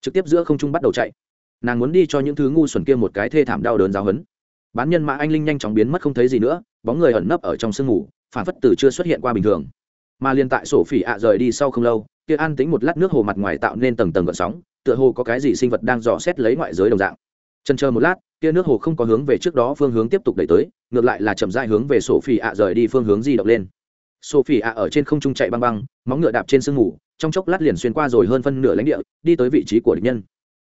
Trực tiếp giữa không trung bắt đầu chạy. Nàng muốn đi cho những thứ ngu xuẩn kia một cái thê thảm đau đớn giáo hấn bán nhân mã anh linh nhanh chóng biến mất không thấy gì nữa, bóng người ẩn nấp ở trong sương ngủ phản phất từ chưa xuất hiện qua bình thường. Mà liên tại sổ phỉ ạ rời đi sau không lâu, kia an tính một lát nước hồ mặt ngoài tạo nên tầng tầng gợn sóng, tựa hồ có cái gì sinh vật đang dò xét lấy ngoại giới đồng dạng. Chân chờ một lát, kia nước hồ không có hướng về trước đó phương hướng tiếp tục đẩy tới, ngược lại là chậm rãi hướng về sổ phỉ ạ rời đi phương hướng di động lên. Sổ phỉ ạ ở trên không trung chạy băng băng, móng ngựa đạp trên sương mù, trong chốc lát liền xuyên qua rồi hơn phân nửa lãnh địa, đi tới vị trí của địch nhân.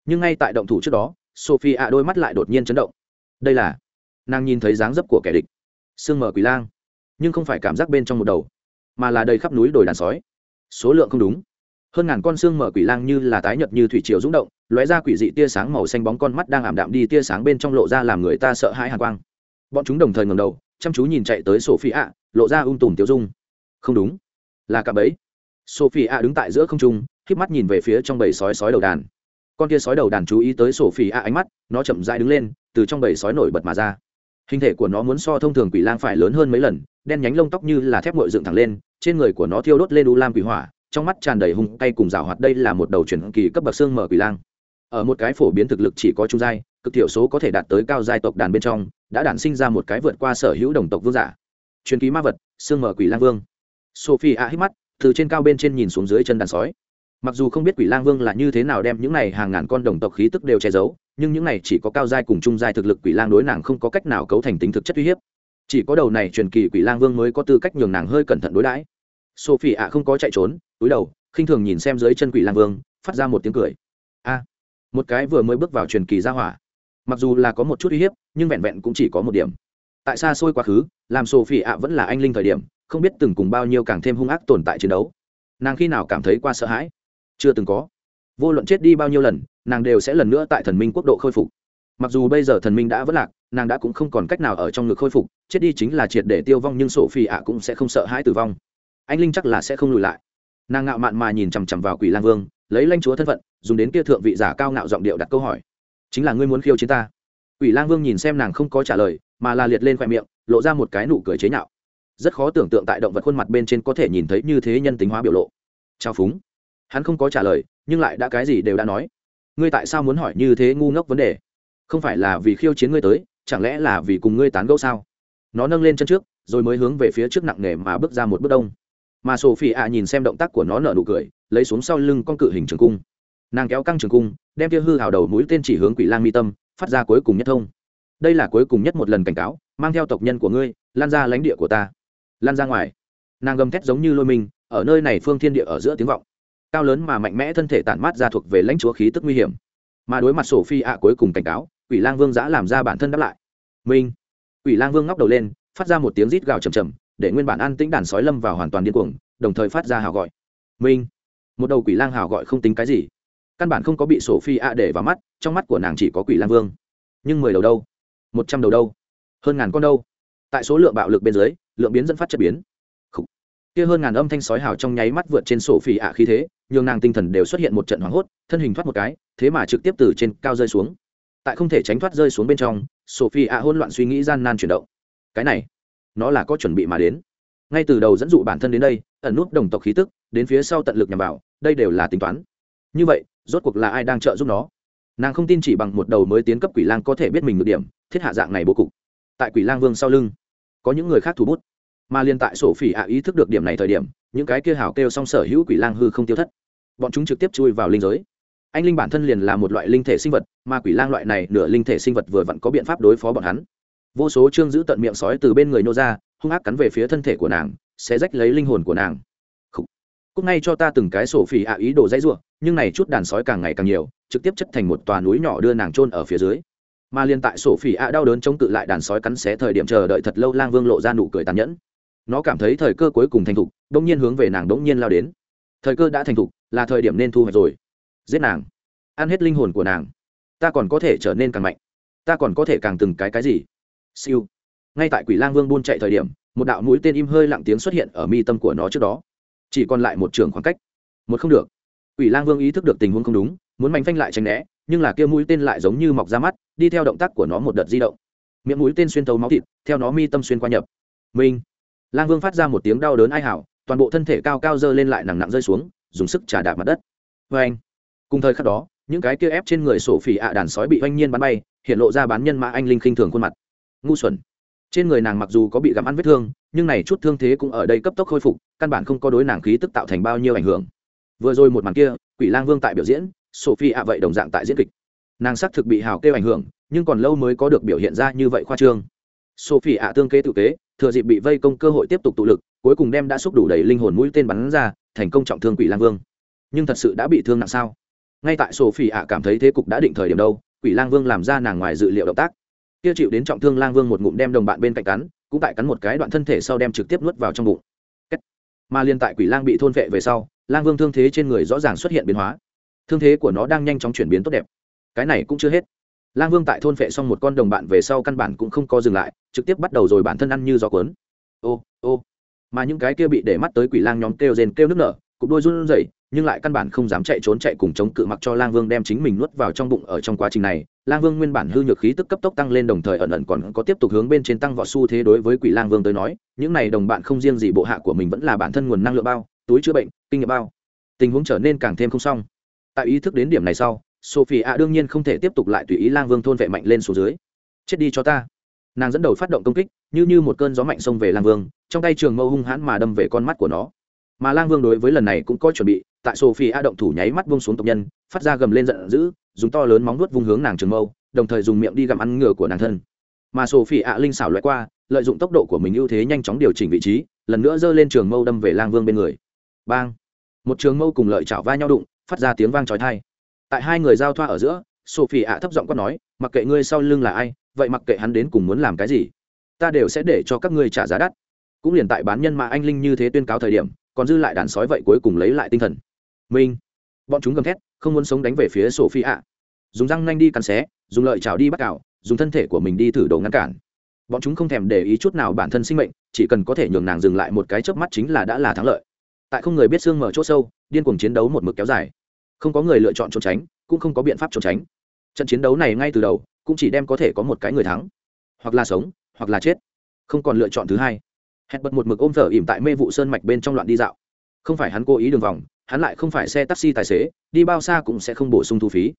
Nhưng ngay tại động thủ trước đó sophie ạ đôi mắt lại đột nhiên chấn động. Đây là nàng nhìn thấy dáng dấp của kẻ địch. Sương mờ quỷ lang. Nhưng không phải cảm giác bên trong một đầu, mà là đầy khắp núi đồi đàn sói. Số lượng không đúng. Hơn ngàn con xương mở quỷ lang như là tái nhật như thủy triều rung động, lóe ra quỷ dị tia sáng màu xanh bóng con mắt đang ảm đạm đi, tia sáng bên trong lộ ra làm người ta sợ hãi hàn quang. Bọn chúng đồng thời ngầm đầu, chăm chú nhìn chạy tới sophie ạ lộ ra ung tùm tiêu dung. Không đúng. Là cạm ấy sophie ạ đứng tại giữa không trung k mắt nhìn về phía trong bầy sói sói đầu đàn. Con tia sói đầu đàn chú ý tới sophie ạ ánh mắt, nó chậm dãi đứng lên, từ trong bầy sói nổi bật mà ra hình thể của nó muốn so thông thường quỷ lang phải lớn hơn mấy lần, đen nhánh lông tóc như là thép ngội dựng thẳng lên, trên người của nó thiêu đốt lên u lam quỷ hỏa, trong mắt tràn đầy hung tay cùng rào hoạt đây là một đầu chuyển kỳ cấp bậc xương mở quỷ lang. Ở một cái phổ biến thực lực chỉ có trung giai, cực thiểu số có thể đạt tới cao giai tộc đàn bên trong, đã đản sinh ra một cái vượt qua sở hữu đồng tộc vương giả. Truyền ký ma vật, xương mở quỷ lang vương. Sophie a hít mắt, từ trên cao bên trên nhìn xuống dưới chân đàn sói. Mặc dù không biết quỷ lang vương là như thế nào đem những này hàng ngàn con đồng tộc khí tức đều che giấu nhưng những này chỉ có cao giai cùng trung giai thực lực quỷ lang đối nàng không có cách nào cấu thành tính thực chất uy hiếp. Chỉ có đầu này truyền kỳ quỷ lang vương mới có tư cách nhường nàng hơi cẩn thận đối đãi. Sophie ạ không có chạy trốn, túi đầu, khinh thường nhìn xem dưới chân quỷ lang vương, phát ra một tiếng cười. A, một cái vừa mới bước vào truyền kỳ gia hỏa. Mặc dù là có một chút uy hiếp, nhưng vẹn vẹn cũng chỉ có một điểm. Tại xa xôi quá khứ, làm sophie ạ vẫn là anh linh thời điểm, không biết từng cùng bao nhiêu càng thêm hung ác tồn tại chiến đấu. Nàng khi nào cảm thấy qua sợ hãi? Chưa từng có. Vô luận chết đi bao nhiêu lần nàng đều sẽ lần nữa tại thần minh quốc độ khôi phục. Mặc dù bây giờ thần minh đã vất lạc, nàng đã cũng không còn cách nào ở trong ngực khôi phục, chết đi chính là triệt để tiêu vong nhưng sổ phi ạ cũng sẽ không sợ hãi tử vong. Anh linh chắc là sẽ không lùi lại. Nàng ngạo mạn mà nhìn chằm chằm vào quỷ lang vương, lấy lanh chúa thân phận, dùng đến kia thượng vị giả cao ngạo giọng điệu đặt câu hỏi. Chính là ngươi muốn khiêu chiến ta? Quỷ lang vương nhìn xem nàng không có trả lời, mà là liệt lên khoe miệng, lộ ra một cái nụ cười chế nhạo. Rất khó tưởng tượng tại động vật khuôn mặt bên trên có thể nhìn thấy như thế nhân tính hóa biểu lộ. Trao phúng. Hắn không có trả lời, nhưng lại đã cái gì đều đã nói ngươi tại sao muốn hỏi như thế ngu ngốc vấn đề? Không phải là vì khiêu chiến ngươi tới, chẳng lẽ là vì cùng ngươi tán gẫu sao? Nó nâng lên chân trước, rồi mới hướng về phía trước nặng nề mà bước ra một bước đông. Mà sophie ạ nhìn xem động tác của nó nở nụ cười, lấy xuống sau lưng con cự hình trường cung. Nàng kéo căng trường cung, đem tia hư hào đầu mũi tên chỉ hướng quỷ lang mi tâm, phát ra cuối cùng nhất thông. Đây là cuối cùng nhất một lần cảnh cáo, mang theo tộc nhân của ngươi, lan ra lãnh địa của ta. Lan ra ngoài. Nàng gầm thét giống như lôi mình, ở nơi này phương thiên địa ở giữa tiếng vọng cao lớn mà mạnh mẽ thân thể tản mát ra thuộc về lãnh chúa khí tức nguy hiểm. Mà đối mặt sổ phi ạ cuối cùng cảnh cáo, quỷ lang vương giã làm ra bản thân đáp lại. Minh. Quỷ lang vương ngóc đầu lên, phát ra một tiếng rít gào chầm chầm để nguyên bản an tĩnh đàn sói lâm vào hoàn toàn điên cuồng, đồng thời phát ra hào gọi. Minh. Một đầu quỷ lang hào gọi không tính cái gì. Căn bản không có bị sổ phi ạ để vào mắt, trong mắt của nàng chỉ có quỷ lang vương. Nhưng mười đầu đâu? Một trăm đầu đâu? Hơn ngàn con đâu? Tại số lượng bạo lực bên dưới, lượng biến dẫn phát chất biến. Kia hơn ngàn âm thanh sói hào trong nháy mắt vượt trên sổ phi ạ khí thế nhường nàng tinh thần đều xuất hiện một trận hoảng hốt, thân hình thoát một cái, thế mà trực tiếp từ trên cao rơi xuống. Tại không thể tránh thoát rơi xuống bên trong sophie ạ hôn loạn suy nghĩ gian nan chuyển động. Cái này, nó là có chuẩn bị mà đến. Ngay từ đầu dẫn dụ bản thân đến đây, ẩn nút đồng tộc khí tức, đến phía sau tận lực nhằm vào, đây đều là tính toán. Như vậy, rốt cuộc là ai đang trợ giúp nó? Nàng không tin chỉ bằng một đầu mới tiến cấp quỷ lang có thể biết mình được điểm, thiết hạ dạng này bố cục. Tại quỷ lang vương sau lưng, có những người khác thủ bút. Mà liên tại sổ phỉ ạ ý thức được điểm này thời điểm, những cái kia hảo kêu song sở hữu quỷ lang hư không tiêu thất bọn chúng trực tiếp chui vào linh giới. Anh linh bản thân liền là một loại linh thể sinh vật, mà quỷ lang loại này nửa linh thể sinh vật vừa vặn có biện pháp đối phó bọn hắn. Vô số chương giữ tận miệng sói từ bên người nô ra, hung ác cắn về phía thân thể của nàng, sẽ rách lấy linh hồn của nàng. Cúc ngay cho ta từng cái sổ phỉ ạ ý đồ dãy ruộng nhưng này chút đàn sói càng ngày càng nhiều, trực tiếp chất thành một tòa núi nhỏ đưa nàng trôn ở phía dưới. Mà liên tại sổ phỉ ạ đau đớn chống cự lại đàn sói cắn xé thời điểm chờ đợi thật lâu lang vương lộ ra nụ cười tàn nhẫn. Nó cảm thấy thời cơ cuối cùng thành thục đông nhiên hướng về nàng đông nhiên lao đến. Thời cơ đã thành thục là thời điểm nên thu hoạch rồi. Giết nàng. Ăn hết linh hồn của nàng. Ta còn có thể trở nên càng mạnh. Ta còn có thể càng từng cái cái gì? Siêu. Ngay tại quỷ lang vương buôn chạy thời điểm, một đạo mũi tên im hơi lặng tiếng xuất hiện ở mi tâm của nó trước đó. Chỉ còn lại một trường khoảng cách. Một không được. Quỷ lang vương ý thức được tình huống không đúng, muốn mạnh phanh lại tránh né, nhưng là kia mũi tên lại giống như mọc ra mắt, đi theo động tác của nó một đợt di động. Miệng mũi tên xuyên thấu máu thịt, theo nó mi tâm xuyên qua nhập. Minh. Lang vương phát ra một tiếng đau đớn ai hảo, toàn bộ thân thể cao cao dơ lên lại nặng nặng rơi xuống dùng sức trả đạp mặt đất. Vê anh, cùng thời khắc đó, những cái kia ép trên người sổ phỉ ạ đàn sói bị oanh nhiên bắn bay, hiện lộ ra bán nhân mã anh linh khinh thường khuôn mặt. Ngu xuẩn. Trên người nàng mặc dù có bị gặm ăn vết thương, nhưng này chút thương thế cũng ở đây cấp tốc khôi phục, căn bản không có đối nàng khí tức tạo thành bao nhiêu ảnh hưởng. Vừa rồi một màn kia, quỷ lang vương tại biểu diễn sophie ạ vậy đồng dạng tại diễn kịch. Nàng xác thực bị hào kêu ảnh hưởng, nhưng còn lâu mới có được biểu hiện ra như vậy khoa trương. Sophie ạ tương kế tự kế, thừa dịp bị vây công cơ hội tiếp tục tụ lực, cuối cùng đem đã xúc đủ đầy linh hồn mũi tên bắn ra thành công trọng thương quỷ lang vương. Nhưng thật sự đã bị thương nặng sao? Ngay tại sophie ạ cảm thấy thế cục đã định thời điểm đâu, quỷ lang vương làm ra nàng ngoài dự liệu động tác. Kia chịu đến trọng thương lang vương một ngụm đem đồng bạn bên cạnh cắn, cũng tại cắn một cái đoạn thân thể sau đem trực tiếp nuốt vào trong bụng. Mà liên tại quỷ lang bị thôn vệ về sau, lang vương thương thế trên người rõ ràng xuất hiện biến hóa. Thương thế của nó đang nhanh chóng chuyển biến tốt đẹp. Cái này cũng chưa hết. Lang vương tại thôn vệ xong một con đồng bạn về sau căn bản cũng không có dừng lại, trực tiếp bắt đầu rồi bản thân ăn như gió cuốn. Ô ô mà những cái kia bị để mắt tới quỷ lang nhóm kêu rền kêu nước nở, cục đôi run rẩy, nhưng lại căn bản không dám chạy trốn chạy cùng chống cự mặc cho lang vương đem chính mình nuốt vào trong bụng ở trong quá trình này. Lang vương nguyên bản hư nhược khí tức cấp tốc tăng lên đồng thời ẩn ẩn còn có tiếp tục hướng bên trên tăng võ xu thế đối với quỷ lang vương tới nói, những này đồng bạn không riêng gì bộ hạ của mình vẫn là bản thân nguồn năng lượng bao, túi chữa bệnh, kinh nghiệm bao. Tình huống trở nên càng thêm không xong. Tại ý thức đến điểm này sau sophie ạ à đương nhiên không thể tiếp tục lại tùy ý lang vương thôn vệ mạnh lên số dưới. Chết đi cho ta. Nàng dẫn đầu phát động công kích như như một cơn gió mạnh xông về lang vương, trong tay trường mâu hung hãn mà đâm về con mắt của nó. Mà lang vương đối với lần này cũng có chuẩn bị, tại sophie a động thủ nháy mắt vung xuống tộc nhân, phát ra gầm lên giận dữ, dùng to lớn móng nuốt vung hướng nàng trường mâu, đồng thời dùng miệng đi gặm ăn ngựa của nàng thân. Mà sophie a linh xảo loại qua, lợi dụng tốc độ của mình ưu thế nhanh chóng điều chỉnh vị trí, lần nữa giơ lên trường mâu đâm về lang vương bên người. Bang! Một trường mâu cùng lợi chảo va nhau đụng, phát ra tiếng vang trói thai tại hai người giao thoa ở giữa sophie a thấp giọng quát nói, mặc kệ ngươi sau lưng là ai, vậy mặc kệ hắn đến cùng muốn làm cái gì ta đều sẽ để cho các ngươi trả giá đắt. Cũng liền tại bán nhân mà anh linh như thế tuyên cáo thời điểm, còn dư lại đàn sói vậy cuối cùng lấy lại tinh thần. Minh, bọn chúng gầm thét, không muốn sống đánh về phía sophie ạ dùng răng nanh đi cắn xé, dùng lợi chảo đi bắt cào, dùng thân thể của mình đi thử đồ ngăn cản. Bọn chúng không thèm để ý chút nào bản thân sinh mệnh, chỉ cần có thể nhường nàng dừng lại một cái chớp mắt chính là đã là thắng lợi. Tại không người biết xương mở chỗ sâu, điên cuồng chiến đấu một mực kéo dài. Không có người lựa chọn trốn tránh, cũng không có biện pháp trốn tránh. Trận chiến đấu này ngay từ đầu, cũng chỉ đem có thể có một cái người thắng, hoặc là sống hoặc là chết. Không còn lựa chọn thứ hai. Hẹn bật một mực ôm thở ỉm tại mê vụ sơn mạch bên trong loạn đi dạo. Không phải hắn cố ý đường vòng, hắn lại không phải xe taxi tài xế, đi bao xa cũng sẽ không bổ sung thu phí.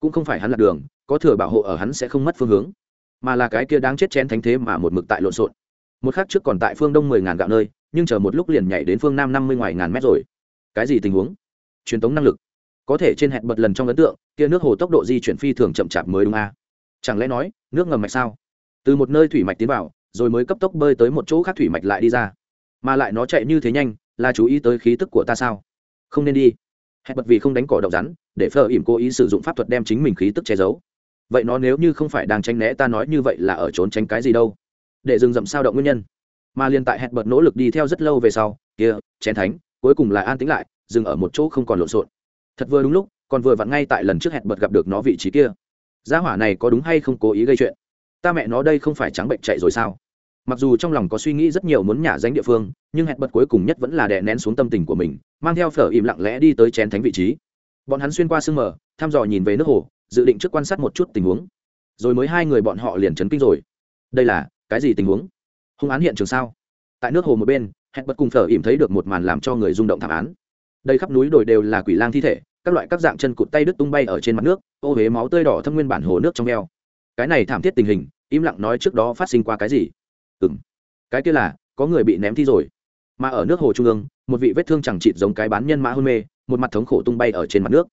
Cũng không phải hắn lạc đường, có thừa bảo hộ ở hắn sẽ không mất phương hướng. Mà là cái kia đáng chết chén thánh thế mà một mực tại lộn xộn. Một khắc trước còn tại phương đông mười ngàn gạo nơi, nhưng chờ một lúc liền nhảy đến phương nam năm mươi ngoài ngàn mét rồi. Cái gì tình huống? Truyền tống năng lực. Có thể trên hẹn bật lần trong ấn tượng, kia nước hồ tốc độ di chuyển phi thường chậm chạp mới đúng a. À? chẳng lẽ nói, nước ngầm mạch sao? Từ một nơi thủy mạch tiến vào, rồi mới cấp tốc bơi tới một chỗ khác thủy mạch lại đi ra. Mà lại nó chạy như thế nhanh, là chú ý tới khí tức của ta sao? Không nên đi. Hẹn bật vì không đánh cỏ độc rắn, để phờ ỉm cố ý sử dụng pháp thuật đem chính mình khí tức che giấu. Vậy nó nếu như không phải đang tranh né ta nói như vậy là ở trốn tránh cái gì đâu? Để dừng dậm sao động nguyên nhân. Mà liên tại hẹn bật nỗ lực đi theo rất lâu về sau, kia, chén thánh, cuối cùng là an tĩnh lại, dừng ở một chỗ không còn lộn xộn. Thật vừa đúng lúc, còn vừa vặn ngay tại lần trước hẹn bật gặp được nó vị trí kia. Gia hỏa này có đúng hay không cố ý gây chuyện? Ta mẹ nó đây không phải trắng bệnh chạy rồi sao? Mặc dù trong lòng có suy nghĩ rất nhiều muốn nhả danh địa phương, nhưng hẹn bật cuối cùng nhất vẫn là đè nén xuống tâm tình của mình, mang theo phở im lặng lẽ đi tới chén thánh vị trí. Bọn hắn xuyên qua sương mờ, thăm dò nhìn về nước hồ, dự định trước quan sát một chút tình huống. Rồi mới hai người bọn họ liền chấn kinh rồi. Đây là, cái gì tình huống? Hung án hiện trường sao? Tại nước hồ một bên, hẹn bật cùng phở im thấy được một màn làm cho người rung động thảm án. Đây khắp núi đồi đều là quỷ lang thi thể, các loại các dạng chân cụt tay đứt tung bay ở trên mặt nước, ô huế máu tươi đỏ thâm nguyên bản hồ nước trong veo cái này thảm thiết tình hình, im lặng nói trước đó phát sinh qua cái gì? Ừ m cái kia là, có người bị ném thi rồi. Mà ở nước hồ trung ương, một vị vết thương chẳng chịt giống cái bán nhân mã hôn mê, một mặt thống khổ tung bay ở trên mặt nước.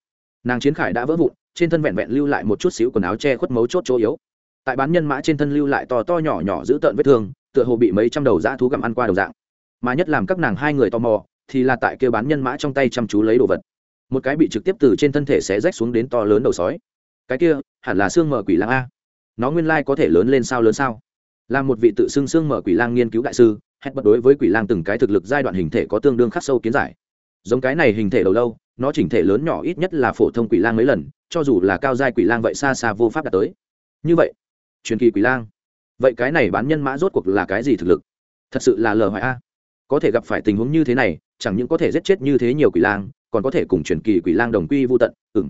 Nàng chiến khải đã vỡ vụn, trên thân vẹn vẹn lưu lại một chút xíu quần áo che khuất mấu chốt chỗ yếu. Tại bán nhân mã trên thân lưu lại to to nhỏ nhỏ giữ tợn vết thương, tựa hồ bị mấy trăm đầu dã thú gặm ăn qua đầu dạng. Mà nhất làm các nàng hai người tò mò, thì là tại kêu bán nhân mã trong tay chăm chú lấy đồ vật. Một cái bị trực tiếp từ trên thân thể xé rách xuống đến to lớn đầu sói. Cái kia, hẳn là xương mờ quỷ lang a nó nguyên lai có thể lớn lên sao lớn sao? Là một vị tự xưng xương mở quỷ lang nghiên cứu đại sư hét bật đối với quỷ lang từng cái thực lực giai đoạn hình thể có tương đương khắc sâu kiến giải. Giống cái này hình thể đầu lâu, nó chỉnh thể lớn nhỏ ít nhất là phổ thông quỷ lang mấy lần, cho dù là cao giai quỷ lang vậy xa xa vô pháp đạt tới. Như vậy, truyền kỳ quỷ lang, vậy cái này bán nhân mã rốt cuộc là cái gì thực lực? Thật sự là lờ hoại a. Có thể gặp phải tình huống như thế này, chẳng những có thể giết chết như thế nhiều quỷ lang, còn có thể cùng truyền kỳ quỷ lang đồng quy vô tận ừng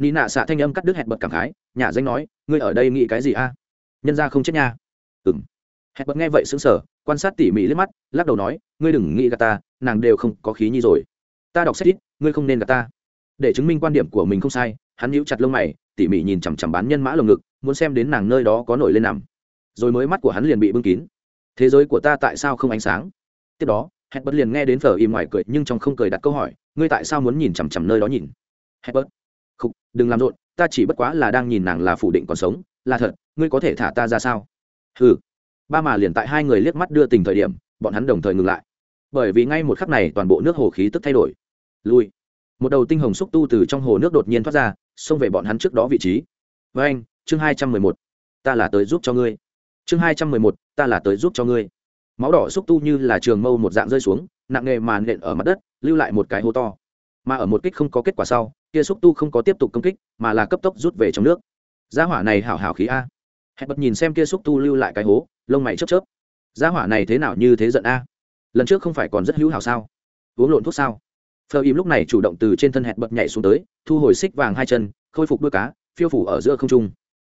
nị nạ xạ thanh âm cắt đứt hẹn bật cảm khái, nhà danh nói, ngươi ở đây nghĩ cái gì a? Nhân ra không chết nha. Ừng hẹn bật nghe vậy xứng sở quan sát tỉ mỉ liếc mắt, lắc đầu nói, ngươi đừng nghĩ gà ta, nàng đều không có khí nhi rồi. Ta đọc sách ít, ngươi không nên gà ta. Để chứng minh quan điểm của mình không sai, hắn nhíu chặt lông mày, tỉ mỉ nhìn chằm chằm bán nhân mã lồng ngực, muốn xem đến nàng nơi đó có nổi lên nằm. Rồi mới mắt của hắn liền bị bưng kín. Thế giới của ta tại sao không ánh sáng? Tiếp đó, hẹn bật liền nghe đến phở im ngoài cười, nhưng trong không cười đặt câu hỏi, ngươi tại sao muốn nhìn chằm chằm nơi đó nhìn? Hẹn bật Khục, đừng làm rộn ta chỉ bất quá là đang nhìn nàng là phủ định còn sống là thật ngươi có thể thả ta ra sao? Ừ ba mà liền tại hai người liếc mắt đưa tình thời điểm bọn hắn đồng thời ngừng lại. Bởi vì ngay một khắc này toàn bộ nước hồ khí tức thay đổi. Lui. Một đầu tinh hồng xúc tu từ trong hồ nước đột nhiên thoát ra xông về bọn hắn trước đó vị trí. Với anh chương hai trăm mười một. Ta là tới giúp cho ngươi. Chương hai trăm mười một ta là tới giúp cho ngươi. Máu đỏ xúc tu như là trường mâu một dạng rơi xuống nặng nề màn nện ở mặt đất lưu lại một cái hố to. Mà ở một kích không có kết quả sau kia xúc tu không có tiếp tục công kích, mà là cấp tốc rút về trong nước. Gia hỏa này hảo hảo khí a. Hẹn bật nhìn xem kia xúc tu lưu lại cái hố, lông mày chớp chớp. Gia hỏa này thế nào như thế giận a? Lần trước không phải còn rất hữu hảo sao? Uống lộn thuốc sao? Phờ im lúc này chủ động từ trên thân hẹn bật nhảy xuống tới, thu hồi xích vàng hai chân, khôi phục đuôi cá, phiêu phủ ở giữa không trung.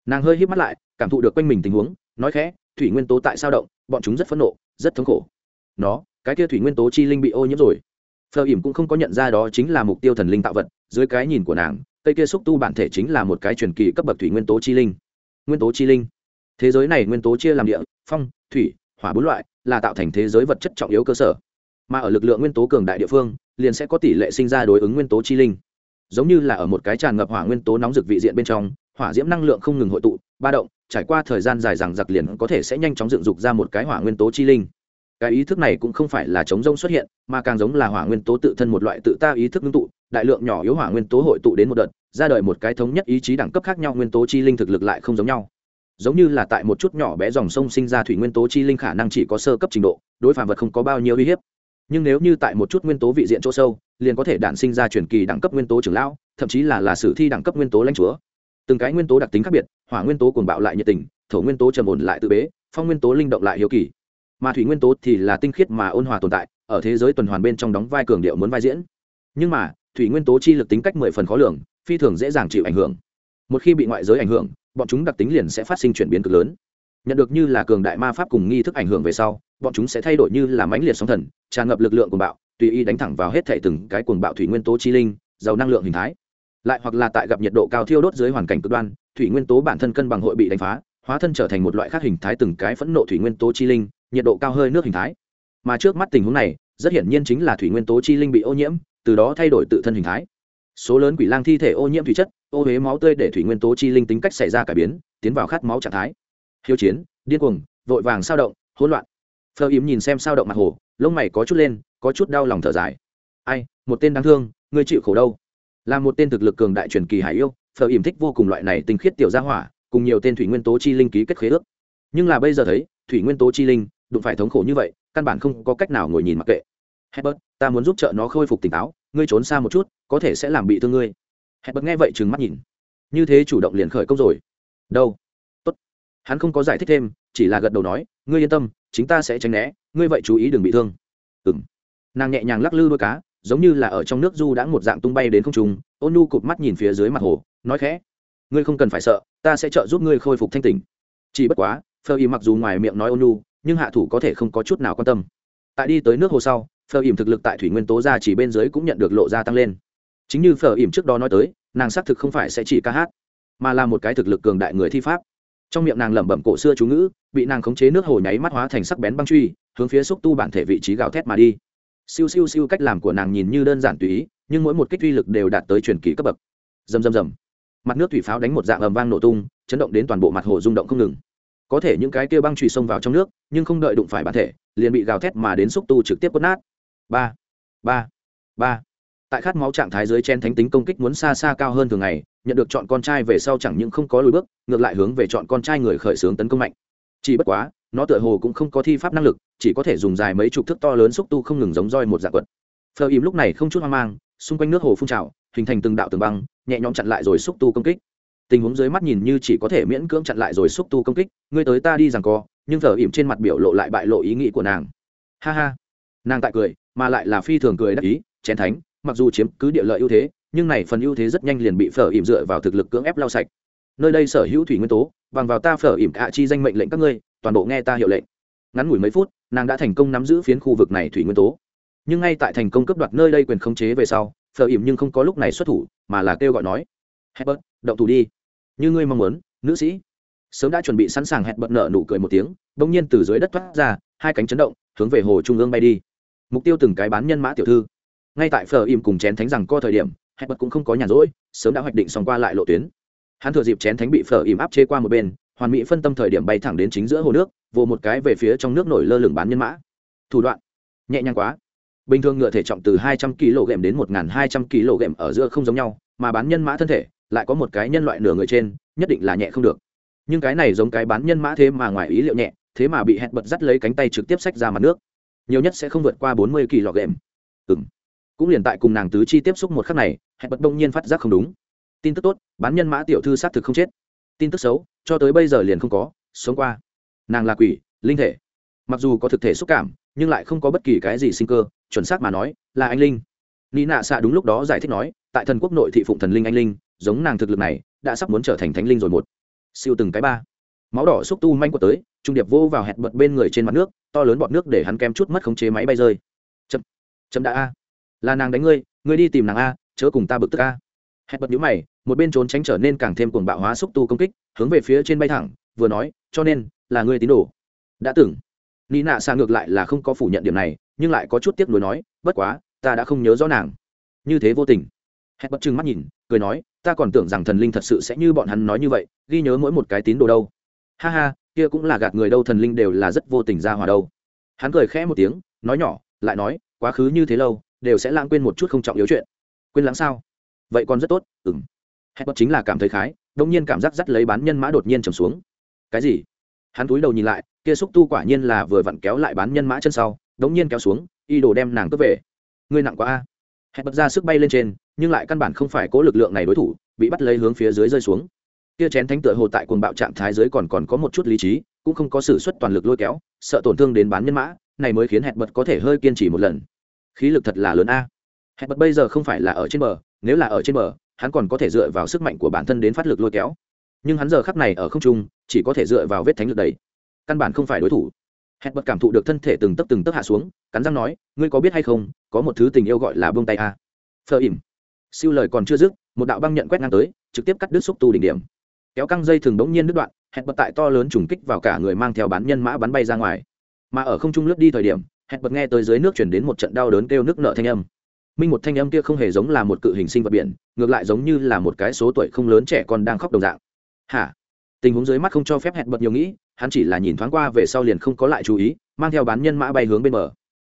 Nàng hơi hít mắt lại, cảm thụ được quanh mình tình huống, nói khẽ, thủy nguyên tố tại sao động? Bọn chúng rất phẫn nộ, rất thống khổ. Nó, cái kia thủy nguyên tố chi linh bị ô nhiễm rồi phờ ỉm cũng không có nhận ra đó chính là mục tiêu thần linh tạo vật, dưới cái nhìn của nàng, cây kia xúc tu bản thể chính là một cái truyền kỳ cấp bậc thủy nguyên tố chi linh. Nguyên tố chi linh. Thế giới này nguyên tố chia làm địa, phong, thủy, hỏa bốn loại, là tạo thành thế giới vật chất trọng yếu cơ sở. Mà ở lực lượng nguyên tố cường đại địa phương, liền sẽ có tỷ lệ sinh ra đối ứng nguyên tố chi linh. Giống như là ở một cái tràn ngập hỏa nguyên tố nóng rực vị diện bên trong, hỏa diễm năng lượng không ngừng hội tụ, ba động, trải qua thời gian dài rằng giặc liền có thể sẽ nhanh chóng dựng dục ra một cái hỏa nguyên tố chi linh cái ý thức này cũng không phải là chống rông xuất hiện mà càng giống là hỏa nguyên tố tự thân một loại tự ta ý thức ngưng tụ đại lượng nhỏ yếu hỏa nguyên tố hội tụ đến một đợt ra đời một cái thống nhất ý chí đẳng cấp khác nhau nguyên tố chi linh thực lực lại không giống nhau giống như là tại một chút nhỏ bé dòng sông sinh ra thủy nguyên tố chi linh khả năng chỉ có sơ cấp trình độ đối phản vật không có bao nhiêu uy hiếp nhưng nếu như tại một chút nguyên tố vị diện chỗ sâu liền có thể đản sinh ra truyền kỳ đẳng cấp nguyên tố trưởng lão thậm chí là là sử thi đẳng cấp nguyên tố lãnh chúa từng cái nguyên tố đặc tính khác biệt hỏa nguyên tố cuồng bạo lại nhiệt tình thổ nguyên tố trầm ổn lại tự bế phong nguyên tố linh động lại hiếu kỳ mà thủy nguyên tố thì là tinh khiết mà ôn hòa tồn tại, ở thế giới tuần hoàn bên trong đóng vai cường điệu muốn vai diễn. Nhưng mà, thủy nguyên tố chi lực tính cách mười phần khó lường, phi thường dễ dàng chịu ảnh hưởng. Một khi bị ngoại giới ảnh hưởng, bọn chúng đặc tính liền sẽ phát sinh chuyển biến cực lớn. Nhận được như là cường đại ma pháp cùng nghi thức ảnh hưởng về sau, bọn chúng sẽ thay đổi như là mãnh liệt sóng thần, tràn ngập lực lượng cuồng bạo, tùy ý đánh thẳng vào hết thể từng cái cuồng bạo thủy nguyên tố chi linh, giàu năng lượng hình thái. Lại hoặc là tại gặp nhiệt độ cao thiêu đốt dưới hoàn cảnh cực đoan, thủy nguyên tố bản thân cân bằng hội bị đánh phá, hóa thân trở thành một loại khác hình thái từng cái phẫn nộ thủy nguyên tố chi linh nhiệt độ cao hơi nước hình thái. Mà trước mắt tình huống này, rất hiển nhiên chính là thủy nguyên tố chi linh bị ô nhiễm, từ đó thay đổi tự thân hình thái. Số lớn quỷ lang thi thể ô nhiễm thủy chất, ô huế máu tươi để thủy nguyên tố chi linh tính cách xảy ra cải biến, tiến vào khát máu trạng thái. Hiếu chiến, điên cuồng, vội vàng sao động, hỗn loạn. Phơ yếm nhìn xem sao động mặt hồ, lông mày có chút lên, có chút đau lòng thở dài. Ai, một tên đáng thương, ngươi chịu khổ đâu? Là một tên thực lực cường đại truyền kỳ hải yêu, phờ ỉm thích vô cùng loại này tinh khiết tiểu gia hỏa, cùng nhiều tên thủy nguyên tố chi linh ký kết khế ước. Nhưng là bây giờ thấy, thủy nguyên tố chi linh đụng phải thống khổ như vậy căn bản không có cách nào ngồi nhìn mặc kệ. Herbert, ta muốn giúp trợ nó khôi phục tỉnh táo ngươi trốn xa một chút có thể sẽ làm bị thương ngươi. Herbert nghe vậy trừng mắt nhìn. Như thế chủ động liền khởi công rồi. Đâu? Tốt. Hắn không có giải thích thêm chỉ là gật đầu nói ngươi yên tâm chính ta sẽ tránh né ngươi vậy chú ý đừng bị thương. Ừng nàng nhẹ nhàng lắc lư đôi cá giống như là ở trong nước du đã một dạng tung bay đến không trung ôn nu cụp mắt nhìn phía dưới mặt hồ nói khẽ. Ngươi không cần phải sợ ta sẽ trợ giúp ngươi khôi phục thanh tỉnh. Chỉ bất quá phơ y mặc dù ngoài miệng nói ôn nu nhưng hạ thủ có thể không có chút nào quan tâm. Tại đi tới nước hồ sau, phở ỉm thực lực tại thủy nguyên tố ra chỉ bên dưới cũng nhận được lộ ra tăng lên. Chính như phở ỉm trước đó nói tới, nàng xác thực không phải sẽ chỉ ca hát, mà là một cái thực lực cường đại người thi pháp. Trong miệng nàng lẩm bẩm cổ xưa chú ngữ, bị nàng khống chế nước hồ nháy mắt hóa thành sắc bén băng truy, hướng phía xúc tu bản thể vị trí gào thét mà đi. Siêu siêu siêu cách làm của nàng nhìn như đơn giản tùy ý, nhưng mỗi một kích uy lực đều đạt tới truyền kỳ cấp bậc. Rầm rầm rầm. Mặt nước thủy pháo đánh một dạng ầm vang nổ tung, chấn động đến toàn bộ mặt hồ rung động không ngừng có thể những cái kia băng trụy xông vào trong nước, nhưng không đợi đụng phải bản thể, liền bị gào thét mà đến xúc tu trực tiếp quất nát. Ba ba ba. Tại khát máu trạng thái dưới chen thánh tính công kích muốn xa xa cao hơn thường ngày, nhận được chọn con trai về sau chẳng những không có lùi bước, ngược lại hướng về chọn con trai người khởi xướng tấn công mạnh. Chỉ bất quá, nó tựa hồ cũng không có thi pháp năng lực, chỉ có thể dùng dài mấy chục thước to lớn xúc tu không ngừng giống roi một dạng quật. Phờ im lúc này không chút hoang mang, xung quanh nước hồ phun trào, hình thành từng đạo tường băng, nhẹ nhõm chặn lại rồi xúc tu công kích tình huống dưới mắt nhìn như chỉ có thể miễn cưỡng chặn lại rồi xúc tu công kích, ngươi tới ta đi rằng co, nhưng thở ỉm trên mặt biểu lộ lại bại lộ ý nghĩ của nàng. Ha ha. Nàng tại cười, mà lại là phi thường cười đắc ý, chén thánh, mặc dù chiếm cứ địa lợi ưu thế, nhưng này phần ưu thế rất nhanh liền bị phở ỉm dựa vào thực lực cưỡng ép lau sạch. Nơi đây sở hữu thủy nguyên tố, bằng vào ta phở ỉm ạ chi danh mệnh lệnh các ngươi, toàn bộ nghe ta hiệu lệnh. Ngắn ngủi mấy phút, nàng đã thành công nắm giữ phiến khu vực này thủy nguyên tố. Nhưng ngay tại thành công cấp đoạt nơi đây quyền khống chế về sau, phở ỉm nhưng không có lúc này xuất thủ, mà là kêu gọi nói hebert động thủ đi. Như ngươi mong muốn, nữ sĩ. Sớm đã chuẩn bị sẵn sàng hẹn bật nợ nụ cười một tiếng, bỗng nhiên từ dưới đất thoát ra, hai cánh chấn động, hướng về hồ trung ương bay đi. Mục tiêu từng cái bán nhân mã tiểu thư. Ngay tại phở im cùng chén thánh rằng co thời điểm, hẹn bật cũng không có nhàn rỗi, sớm đã hoạch định xong qua lại lộ tuyến. Hắn thừa dịp chén thánh bị phở im áp chế qua một bên, hoàn mỹ phân tâm thời điểm bay thẳng đến chính giữa hồ nước, vồ một cái về phía trong nước nổi lơ lửng bán nhân mã. Thủ đoạn. Nhẹ nhàng quá. Bình thường ngựa thể trọng từ hai trăm kg đến một hai trăm kg ở giữa không giống nhau, mà bán nhân mã thân thể lại có một cái nhân loại nửa người trên, nhất định là nhẹ không được. Nhưng cái này giống cái bán nhân mã thế mà ngoài ý liệu nhẹ, thế mà bị hẹn bật dắt lấy cánh tay trực tiếp xách ra mặt nước. Nhiều nhất sẽ không vượt qua bốn mươi kỳ lọt ừ m cũng liền tại cùng nàng tứ chi tiếp xúc một khắc này, hẹn bật đông nhiên phát giác không đúng. Tin tức tốt, bán nhân mã tiểu thư xác thực không chết. Tin tức xấu, cho tới bây giờ liền không có, sống qua. Nàng là quỷ, linh thể. Mặc dù có thực thể xúc cảm, nhưng lại không có bất kỳ cái gì sinh cơ, chuẩn xác mà nói, là anh linh. Ni nạ xạ đúng lúc đó giải thích nói, tại thần quốc nội thị phụng thần linh anh linh giống nàng thực lực này, đã sắp muốn trở thành thánh linh rồi một. Siêu từng cái ba. Máu đỏ xúc tu manh của tới, trung điệp vô vào hẹn bật bên người trên mặt nước, to lớn bọt nước để hắn kem chút mất khống chế máy bay rơi. Chậm chậm đã a. Là nàng đánh ngươi ngươi đi tìm nàng a, chớ cùng ta bực tức a. Hẹn bật nhíu mày, một bên trốn tránh trở nên càng thêm cuồng bạo hóa xúc tu công kích, hướng về phía trên bay thẳng, vừa nói, cho nên, là ngươi tín đồ. Đã tưởng ni nạ xa ngược lại là không có phủ nhận điểm này, nhưng lại có chút tiếc nuối nói, bất quá, ta đã không nhớ rõ nàng. Như thế vô tình hẹn bật trừng mắt nhìn, cười nói, ta còn tưởng rằng thần linh thật sự sẽ như bọn hắn nói như vậy, ghi nhớ mỗi một cái tín đồ đâu. Ha ha, kia cũng là gạt người đâu, thần linh đều là rất vô tình ra hòa đâu. Hắn cười khẽ một tiếng, nói nhỏ, lại nói, quá khứ như thế lâu, đều sẽ lãng quên một chút không trọng yếu chuyện. Quên lãng sao? Vậy còn rất tốt ừng hẹn bật chính là cảm thấy khái đông nhiên cảm giác dắt lấy bán nhân mã đột nhiên trầm xuống. Cái gì? Hắn túi đầu nhìn lại, kia xúc tu quả nhiên là vừa vặn kéo lại bán nhân mã chân sau đống nhiên kéo xuống, y đồ đem nàng cướp về. Ngươi nặng quá a. Hẹn bật ra sức bay lên trên nhưng lại căn bản không phải cố lực lượng này đối thủ, bị bắt lấy hướng phía dưới rơi xuống. Kia chén thánh tựa hồ tại cuồng bạo trạng thái dưới còn còn có một chút lý trí, cũng không có sự xuất toàn lực lôi kéo, sợ tổn thương đến bán nhân mã, này mới khiến hẹn bật có thể hơi kiên trì một lần. Khí lực thật là lớn a. Hẹn bật bây giờ không phải là ở trên bờ, nếu là ở trên bờ, hắn còn có thể dựa vào sức mạnh của bản thân đến phát lực lôi kéo. Nhưng hắn giờ khắc này ở không trung, chỉ có thể dựa vào vết thánh lực đầy căn bản không phải đối thủ. Hẹn bật cảm thụ được thân thể từng tấc từng tấc hạ xuống, cắn răng nói, ngươi có biết hay không, có một thứ tình yêu gọi là buông tay a. Phờ ỉm siêu lời còn chưa dứt, một đạo băng nhận quét ngang tới, trực tiếp cắt đứt xúc tu đỉnh điểm. Kéo căng dây thường đống nhiên đứt đoạn, hẹn bật tại to lớn trùng kích vào cả người mang theo bán nhân mã bắn bay ra ngoài. Mà ở không trung lướt đi thời điểm, hẹn bật nghe tới dưới nước chuyển đến một trận đau đớn kêu nước nợ thanh âm. Minh một thanh âm kia không hề giống là một cự hình sinh vật biển, ngược lại giống như là một cái số tuổi không lớn trẻ con đang khóc đồng dạng. Hả? Tình huống dưới mắt không cho phép hẹn bật nhiều nghĩ, hắn chỉ là nhìn thoáng qua về sau liền không có lại chú ý, mang theo bán nhân mã bay hướng bên bờ.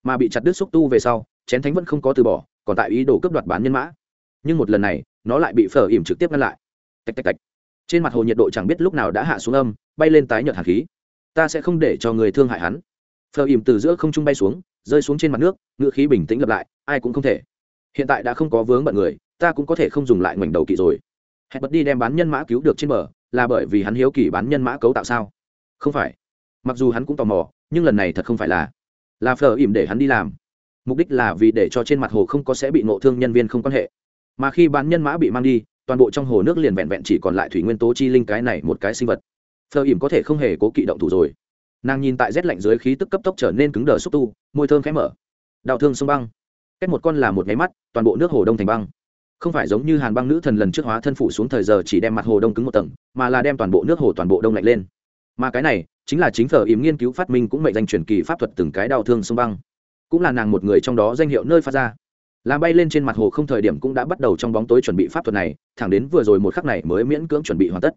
Mà bị chặt đứt xúc tu về sau, chén thánh vẫn không có từ bỏ, còn tại ý đồ cướp đoạt bán nhân mã nhưng một lần này, nó lại bị phở ỉm trực tiếp ngăn lại. Tạch tạch tạch. Trên mặt hồ nhiệt độ chẳng biết lúc nào đã hạ xuống âm, bay lên tái nhợt hạt khí. Ta sẽ không để cho người thương hại hắn. Phở ỉm từ giữa không trung bay xuống, rơi xuống trên mặt nước, ngựa khí bình tĩnh lập lại, ai cũng không thể. Hiện tại đã không có vướng bận người, ta cũng có thể không dùng lại ngoảnh đầu kỵ rồi. Hẹn bật đi đem bán nhân mã cứu được trên bờ, là bởi vì hắn hiếu kỳ bán nhân mã cấu tạo sao? Không phải. Mặc dù hắn cũng tò mò, nhưng lần này thật không phải là là phở ỉm để hắn đi làm. Mục đích là vì để cho trên mặt hồ không có sẽ bị ngộ thương nhân viên không quan hệ mà khi bán nhân mã bị mang đi, toàn bộ trong hồ nước liền vẹn vẹn chỉ còn lại thủy nguyên tố chi linh cái này một cái sinh vật. Phờ ỉm có thể không hề cố kỵ động thủ rồi. Nàng nhìn tại rét lạnh dưới khí tức cấp tốc trở nên cứng đờ xúc tu, môi thơm khẽ mở. Đào thương sông băng. Cách một con là một máy mắt, toàn bộ nước hồ đông thành băng. Không phải giống như hàn băng nữ thần lần trước hóa thân phủ xuống thời giờ chỉ đem mặt hồ đông cứng một tầng, mà là đem toàn bộ nước hồ toàn bộ đông lạnh lên. Mà cái này, chính là chính phở ìm nghiên cứu phát minh cũng mệnh danh truyền kỳ pháp thuật từng cái đau thương sông băng. Cũng là nàng một người trong đó danh hiệu nơi phát ra làm bay lên trên mặt hồ không thời điểm cũng đã bắt đầu trong bóng tối chuẩn bị pháp thuật này, thẳng đến vừa rồi một khắc này mới miễn cưỡng chuẩn bị hoàn tất.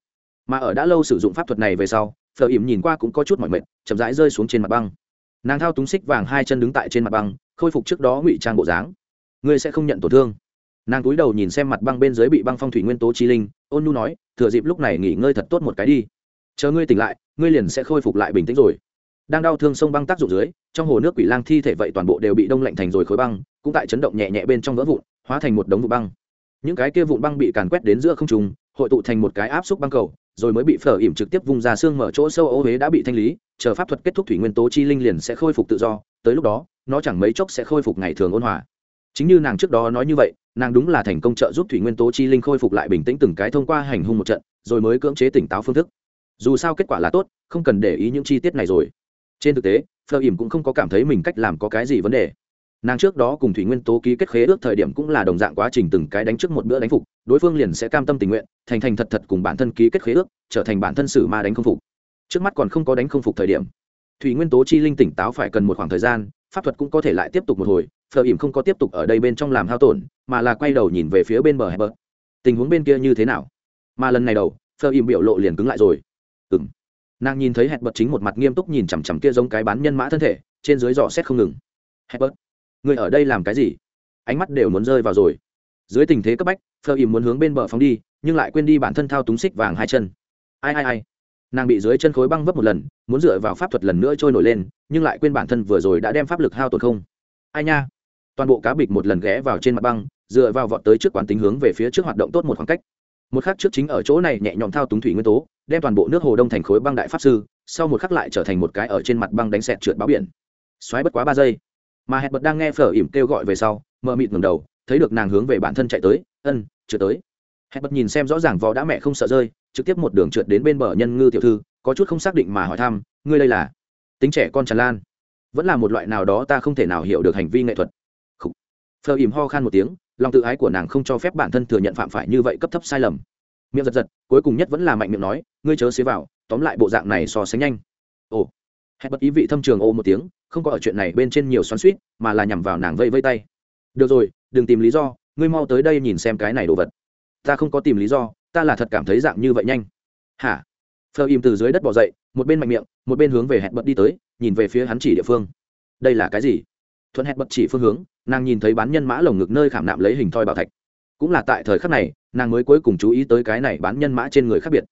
Mà ở đã lâu sử dụng pháp thuật này về sau, phở ỉm nhìn qua cũng có chút mỏi mệt, chậm rãi rơi xuống trên mặt băng. Nàng thao túng xích vàng hai chân đứng tại trên mặt băng, khôi phục trước đó ngụy trang bộ dáng. Ngươi sẽ không nhận tổn thương. Nàng cúi đầu nhìn xem mặt băng bên dưới bị băng phong thủy nguyên tố chi linh, ôn nhu nói, thừa dịp lúc này nghỉ ngơi thật tốt một cái đi. Chờ ngươi tỉnh lại, ngươi liền sẽ khôi phục lại bình tĩnh rồi. Đang đau thương sông băng tác dụng dưới, trong hồ nước quỷ lang thi thể vậy toàn bộ đều bị đông lạnh thành rồi khối băng cũng tại chấn động nhẹ nhẹ bên trong vỡ vụn, hóa thành một đống vụ băng. Những cái kia vụn băng bị càn quét đến giữa không trùng hội tụ thành một cái áp xúc băng cầu, rồi mới bị phở ỉm trực tiếp vung ra xương mở chỗ sâu ô huế đã bị thanh lý, chờ pháp thuật kết thúc thủy nguyên tố chi linh liền sẽ khôi phục tự do, tới lúc đó, nó chẳng mấy chốc sẽ khôi phục ngày thường ôn hòa. Chính như nàng trước đó nói như vậy, nàng đúng là thành công trợ giúp thủy nguyên tố chi linh khôi phục lại bình tĩnh từng cái thông qua hành hung một trận, rồi mới cưỡng chế tỉnh táo phương thức. Dù sao kết quả là tốt, không cần để ý những chi tiết này rồi. Trên thực tế phờ ỉm cũng không có cảm thấy mình cách làm có cái gì vấn đề nàng trước đó cùng thủy nguyên tố ký kết khế ước thời điểm cũng là đồng dạng quá trình từng cái đánh trước một bữa đánh phục, đối phương liền sẽ cam tâm tình nguyện, thành thành thật thật cùng bản thân ký kết khế ước, trở thành bản thân sử ma đánh không phục. Trước mắt còn không có đánh không phục thời điểm. Thủy nguyên tố chi linh tỉnh táo phải cần một khoảng thời gian, pháp thuật cũng có thể lại tiếp tục một hồi phờ ỉm không có tiếp tục ở đây bên trong làm hao tổn, mà là quay đầu nhìn về phía bên bờ hẹp bờ. Tình huống bên kia như thế nào? Mà lần này đầu phờ ỉm biểu lộ liền cứng lại rồi. Ừ m nàng nhìn thấy hẹp bật chính một mặt nghiêm túc nhìn chằm chằm kia giống cái bán nhân mã thân thể, trên dưới dò xét không ngừng. Hẹp bật người ở đây làm cái gì? Ánh mắt đều muốn rơi vào rồi. Dưới tình thế cấp bách phờ ìm muốn hướng bên bờ phóng đi, nhưng lại quên đi bản thân thao túng xích vàng hai chân. Ai ai ai? Nàng bị dưới chân khối băng vấp một lần, muốn dựa vào pháp thuật lần nữa trôi nổi lên, nhưng lại quên bản thân vừa rồi đã đem pháp lực hao tổn không. Ai nha? Toàn bộ cá bịch một lần ghé vào trên mặt băng, dựa vào vọt tới trước quán tính hướng về phía trước hoạt động tốt một khoảng cách. Một khắc trước chính ở chỗ này nhẹ nhõm thao túng thủy nguyên tố, đem toàn bộ nước hồ đông thành khối băng đại pháp sư, sau một khắc lại trở thành một cái ở trên mặt băng đánh xẹt trượt báo biển. Xoáy bất quá ba giây mà hẹn bật đang nghe phở ỉm kêu gọi về sau mờ mịt ngầm đầu, thấy được nàng hướng về bản thân chạy tới, ân chưa tới. Hẹn bật nhìn xem rõ ràng vò đã mẹ không sợ rơi, trực tiếp một đường trượt đến bên bờ nhân ngư tiểu thư, có chút không xác định mà hỏi thăm, ngươi đây là? Tính trẻ con tràn lan. Vẫn là một loại nào đó ta không thể nào hiểu được hành vi nghệ thuật. Phờ ìm ho khan một tiếng, lòng tự ái của nàng không cho phép bản thân thừa nhận phạm phải như vậy cấp thấp sai lầm. Miệng giật giật, cuối cùng nhất vẫn là mạnh miệng nói, ngươi chớ xế vào, tóm lại bộ dạng này so sánh nhanh. Ồ hẹn bất ý vị thâm trường ô một tiếng, không có ở chuyện này bên trên nhiều xoắn suýt mà là nhằm vào nàng vây vây tay. Được rồi, đừng tìm lý do, ngươi mau tới đây nhìn xem cái này đồ vật. Ta không có tìm lý do, ta là thật cảm thấy dạng như vậy nhanh. Hả? Phờ im từ dưới đất bỏ dậy, một bên mạnh miệng, một bên hướng về hẹn bật đi tới, nhìn về phía hắn chỉ địa phương. Đây là cái gì? Thuận hẹn bật chỉ phương hướng, nàng nhìn thấy bán nhân mã lồng ngực nơi khảm nạm lấy hình thoi bảo thạch. Cũng là tại thời khắc này, nàng mới cuối cùng chú ý tới cái này bán nhân mã trên người khác biệt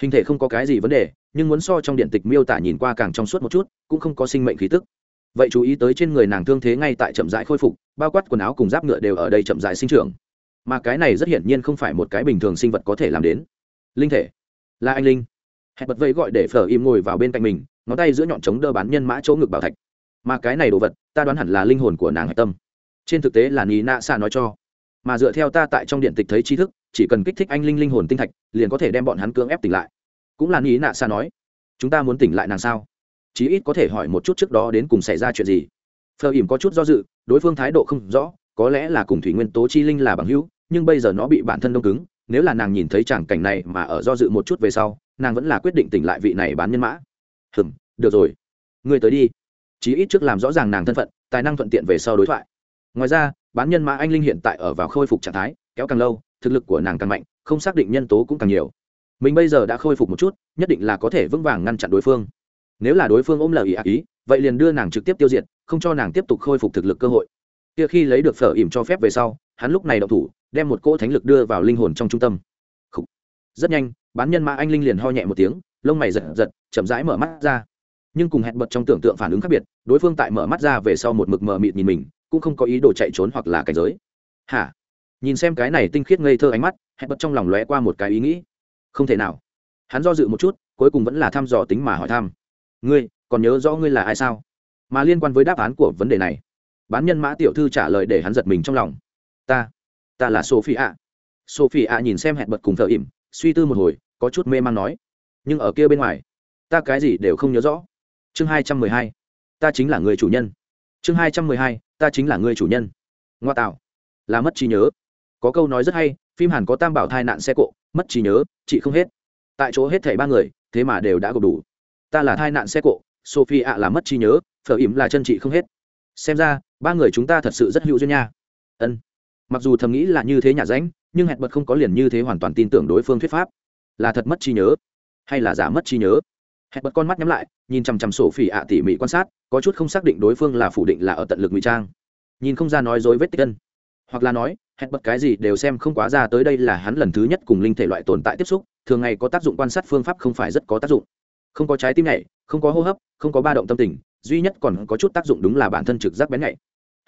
hình thể không có cái gì vấn đề, nhưng muốn so trong điện tịch miêu tả nhìn qua càng trong suốt một chút, cũng không có sinh mệnh khí tức. Vậy chú ý tới trên người nàng thương thế ngay tại chậm rãi khôi phục, bao quát quần áo cùng giáp ngựa đều ở đây chậm rãi sinh trưởng. Mà cái này rất hiển nhiên không phải một cái bình thường sinh vật có thể làm đến. Linh thể. Là anh linh. Hẹn bật vẫy gọi để phở im ngồi vào bên cạnh mình, ngón tay giữa nhọn trống đơ bán nhân mã chỗ ngực bảo thạch. Mà cái này đồ vật, ta đoán hẳn là linh hồn của nàng hạch tâm. Trên thực tế là nì nạ xa nói cho. Mà dựa theo ta tại trong điện tịch thấy tri thức chỉ cần kích thích anh linh linh hồn tinh thạch, liền có thể đem bọn hắn cưỡng ép tỉnh lại. Cũng là nghĩ nạ xa nói, chúng ta muốn tỉnh lại nàng sao? Chí ít có thể hỏi một chút trước đó đến cùng xảy ra chuyện gì. Phờ ỉm có chút do dự, đối phương thái độ không rõ, có lẽ là cùng thủy nguyên tố chi linh là bằng hữu, nhưng bây giờ nó bị bản thân đông cứng, nếu là nàng nhìn thấy chẳng cảnh này mà ở do dự một chút về sau, nàng vẫn là quyết định tỉnh lại vị này bán nhân mã. Hừm, được rồi. Ngươi tới đi. Chí ít trước làm rõ ràng nàng thân phận, tài năng thuận tiện về sau đối thoại. Ngoài ra, bán nhân mã anh linh hiện tại ở vào khôi phục trạng thái, kéo càng lâu thực lực của nàng càng mạnh, không xác định nhân tố cũng càng nhiều. Mình bây giờ đã khôi phục một chút, nhất định là có thể vững vàng ngăn chặn đối phương. Nếu là đối phương ôm lời ý ác ý, vậy liền đưa nàng trực tiếp tiêu diệt, không cho nàng tiếp tục khôi phục thực lực cơ hội. Kia khi lấy được phở ỉm cho phép về sau, hắn lúc này đậu thủ, đem một cỗ thánh lực đưa vào linh hồn trong trung tâm. Rất nhanh, bán nhân mã anh linh liền ho nhẹ một tiếng, lông mày giật giật, chậm rãi mở mắt ra. Nhưng cùng hẹn bật trong tưởng tượng phản ứng khác biệt, đối phương tại mở mắt ra về sau một mực mờ mịt nhìn mình, cũng không có ý đồ chạy trốn hoặc là cảnh giới. Hả? Nhìn xem cái này tinh khiết ngây thơ ánh mắt, hẹn bật trong lòng lóe qua một cái ý nghĩ. Không thể nào. Hắn do dự một chút, cuối cùng vẫn là thăm dò tính mà hỏi thăm. Ngươi, còn nhớ rõ ngươi là ai sao? Mà liên quan với đáp án của vấn đề này, bán nhân mã tiểu thư trả lời để hắn giật mình trong lòng. Ta ta là sophie ạ sophie ạ nhìn xem hẹn bật cùng thợ ỉm, suy tư một hồi, có chút mê man nói. Nhưng ở kia bên ngoài, ta cái gì đều không nhớ rõ. Chương hai trăm mười hai, ta chính là người chủ nhân. Chương hai trăm mười hai, ta chính là người chủ nhân. Ngoa tạo. Là mất trí nhớ có câu nói rất hay, phim hàn có tam bảo thai nạn xe cộ, mất trí nhớ, chị không hết. Tại chỗ hết thảy ba người, thế mà đều đã gộp đủ. Ta là thai nạn xe cộ, sophie ạ là mất trí nhớ, phở ỉm là chân chị không hết. Xem ra, ba người chúng ta thật sự rất hữu duyên nha. Ân. Mặc dù thầm nghĩ là như thế nhà ránh, nhưng hẹn bật không có liền như thế hoàn toàn tin tưởng đối phương thuyết pháp. Là thật mất trí nhớ, hay là giả mất trí nhớ? Hẹn bật con mắt nhắm lại, nhìn chằm chằm sổ phỉ ạ tỉ mỉ quan sát, có chút không xác định đối phương là phủ định là ở tận lực ngụy trang. Nhìn không ra nói dối vết tích ân. Hoặc là nói hẹn bật cái gì đều xem không quá ra tới đây là hắn lần thứ nhất cùng linh thể loại tồn tại tiếp xúc, thường ngày có tác dụng quan sát phương pháp không phải rất có tác dụng. Không có trái tim nhảy, không có hô hấp, không có ba động tâm tình, duy nhất còn có chút tác dụng đúng là bản thân trực giác bén nhạy.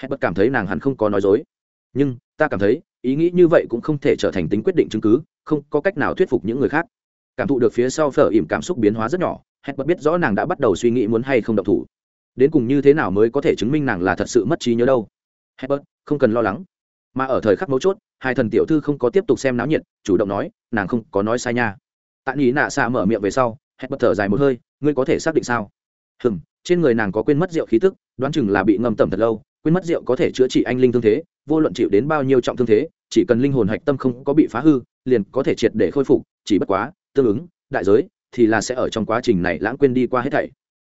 Hẹn bật cảm thấy nàng hẳn không có nói dối. Nhưng, ta cảm thấy, ý nghĩ như vậy cũng không thể trở thành tính quyết định chứng cứ, không có cách nào thuyết phục những người khác. Cảm thụ được phía sau phở ỉm cảm xúc biến hóa rất nhỏ hẹn bật biết rõ nàng đã bắt đầu suy nghĩ muốn hay không độc thủ. Đến cùng như thế nào mới có thể chứng minh nàng là thật sự mất trí nhớ đâu? Hẹn bật không cần lo lắng mà ở thời khắc mấu chốt, hai thần tiểu thư không có tiếp tục xem náo nhiệt, chủ động nói, nàng không có nói sai nha. Tạ nhí nạ xạ mở miệng về sau, hét bật thở dài một hơi, ngươi có thể xác định sao? Hừm, trên người nàng có quên mất rượu khí tức, đoán chừng là bị ngâm tẩm thật lâu, quên mất rượu có thể chữa trị anh linh thương thế, vô luận chịu đến bao nhiêu trọng thương thế, chỉ cần linh hồn hạch tâm không có bị phá hư, liền có thể triệt để khôi phục, chỉ bất quá, tương ứng, đại giới, thì là sẽ ở trong quá trình này lãng quên đi qua hết thảy.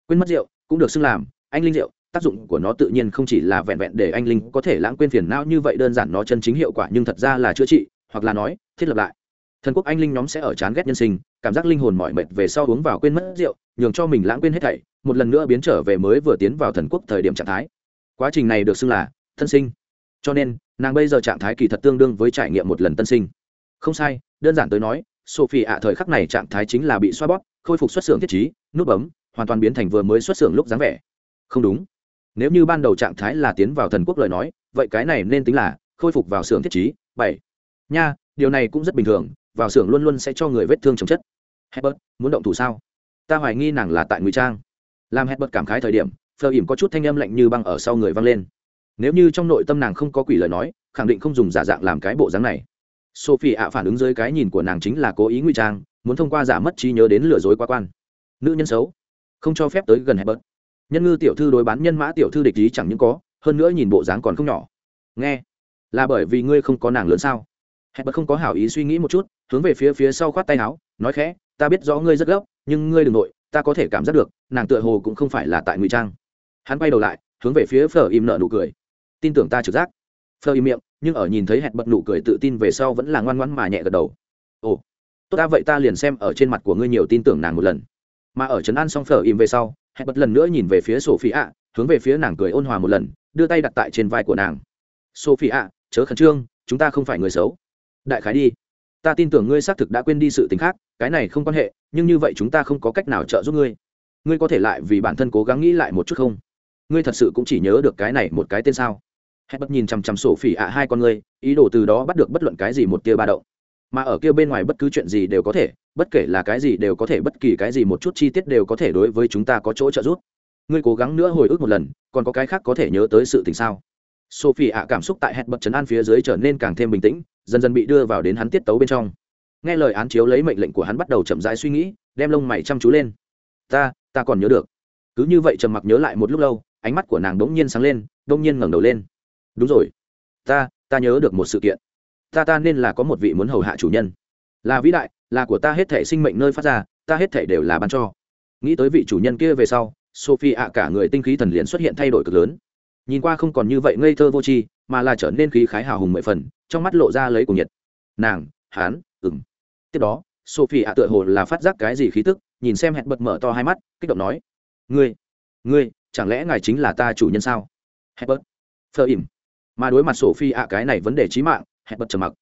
Quên mất rượu, cũng được xưng làm, anh linh rượu tác dụng của nó tự nhiên không chỉ là vẹn vẹn để anh linh có thể lãng quên phiền não như vậy đơn giản nó chân chính hiệu quả nhưng thật ra là chữa trị, hoặc là nói, thiết lập lại. Thần quốc anh linh nhóm sẽ ở chán ghét nhân sinh, cảm giác linh hồn mỏi mệt về sau uống vào quên mất rượu, nhường cho mình lãng quên hết thảy, một lần nữa biến trở về mới vừa tiến vào thần quốc thời điểm trạng thái. Quá trình này được xưng là thân sinh. Cho nên, nàng bây giờ trạng thái kỳ thật tương đương với trải nghiệm một lần tân sinh. Không sai, đơn giản tới nói, sophie ạ thời khắc này trạng thái chính là bị xoa bóp, khôi phục xuất xưởng thiết trí, nút bấm, hoàn toàn biến thành vừa mới xuất xưởng lúc dáng vẻ. Không đúng nếu như ban đầu trạng thái là tiến vào thần quốc lời nói, vậy cái này nên tính là khôi phục vào xưởng thiết trí, bảy. Nha, điều này cũng rất bình thường, vào xưởng luôn luôn sẽ cho người vết thương chồng chất. Hebert muốn động thủ sao? Ta hoài nghi nàng là tại ngụy trang. Làm hebert cảm khái thời điểm phờ ỉm có chút thanh âm lạnh như băng ở sau người vang lên. Nếu như trong nội tâm nàng không có quỷ lời nói, khẳng định không dùng giả dạng làm cái bộ dáng này. Sophie ạ phản ứng dưới cái nhìn của nàng chính là cố ý ngụy trang, muốn thông qua giả mất trí nhớ đến lừa dối quá quan. Nữ nhân xấu. Không cho phép tới gần hebert nhân ngư tiểu thư đối bán nhân mã tiểu thư địch ý chẳng những có, hơn nữa nhìn bộ dáng còn không nhỏ. Nghe, là bởi vì ngươi không có nàng lớn sao? Hẹn bật không có hảo ý suy nghĩ một chút, hướng về phía phía sau khoát tay áo, nói khẽ, ta biết rõ ngươi rất gấp, nhưng ngươi đừng nội, ta có thể cảm giác được, nàng tựa hồ cũng không phải là tại ngụy trang. Hắn quay đầu lại, hướng về phía phở im nợ nụ cười. Tin tưởng ta trực giác. Phở im miệng, nhưng ở nhìn thấy hẹn bật nụ cười tự tin về sau vẫn là ngoan ngoãn mà nhẹ gật đầu. Ồ, tốt ta, vậy ta liền xem ở trên mặt của ngươi nhiều tin tưởng nàng một lần. Mà ở trấn an xong phở im về sau hẹn bật lần nữa nhìn về phía sophie ạ hướng về phía nàng cười ôn hòa một lần, đưa tay đặt tại trên vai của nàng. Sophie ạ chớ khẩn trương, chúng ta không phải người xấu. Đại khái đi. Ta tin tưởng ngươi xác thực đã quên đi sự tình khác, cái này không quan hệ, nhưng như vậy chúng ta không có cách nào trợ giúp ngươi. Ngươi có thể lại vì bản thân cố gắng nghĩ lại một chút không? Ngươi thật sự cũng chỉ nhớ được cái này một cái tên sao? Hẹn bất nhìn chằm chằm sổ phỉ ạ hai con ngươi, ý đồ từ đó bắt được bất luận cái gì một tia ba đậu mà ở kia bên ngoài bất cứ chuyện gì đều có thể, bất kể là cái gì đều có thể, bất kỳ cái gì một chút chi tiết đều có thể đối với chúng ta có chỗ trợ giúp. Ngươi cố gắng nữa hồi ức một lần, còn có cái khác có thể nhớ tới sự tình sao? Sophie ạ cảm xúc tại hẹn bật chấn an phía dưới trở nên càng thêm bình tĩnh, dần dần bị đưa vào đến hắn tiết tấu bên trong. Nghe lời án chiếu lấy mệnh lệnh của hắn bắt đầu chậm rãi suy nghĩ, đem lông mày chăm chú lên. Ta ta còn nhớ được. Cứ như vậy trầm mặc nhớ lại một lúc lâu, ánh mắt của nàng đ ỗ n g nhiên sáng lên đ ỗ n g nhiên ngẩng đầu lên. Đúng rồi. Ta ta nhớ được một sự kiện ta ta nên là có một vị muốn hầu hạ chủ nhân. Là vĩ đại, là của ta hết thể sinh mệnh nơi phát ra, ta hết thể đều là ban cho. Nghĩ tới vị chủ nhân kia về sau sophie ạ cả người tinh khí thần liền xuất hiện thay đổi cực lớn. Nhìn qua không còn như vậy ngây thơ vô tri, mà là trở nên khí khái hào hùng mười phần, trong mắt lộ ra lấy cùng nhiệt. Nàng hán ừng tiếp đó sophie ạ tựa hồ là phát giác cái gì khí tức, nhìn xem hẹn bật mở to hai mắt, kích động nói, ngươi ngươi, chẳng lẽ ngài chính là ta chủ nhân sao? Hebert phơ ỉm. Mà đối mặt Sophie ạ cái này vấn đề trí mạng hẹn bật trầm mặc.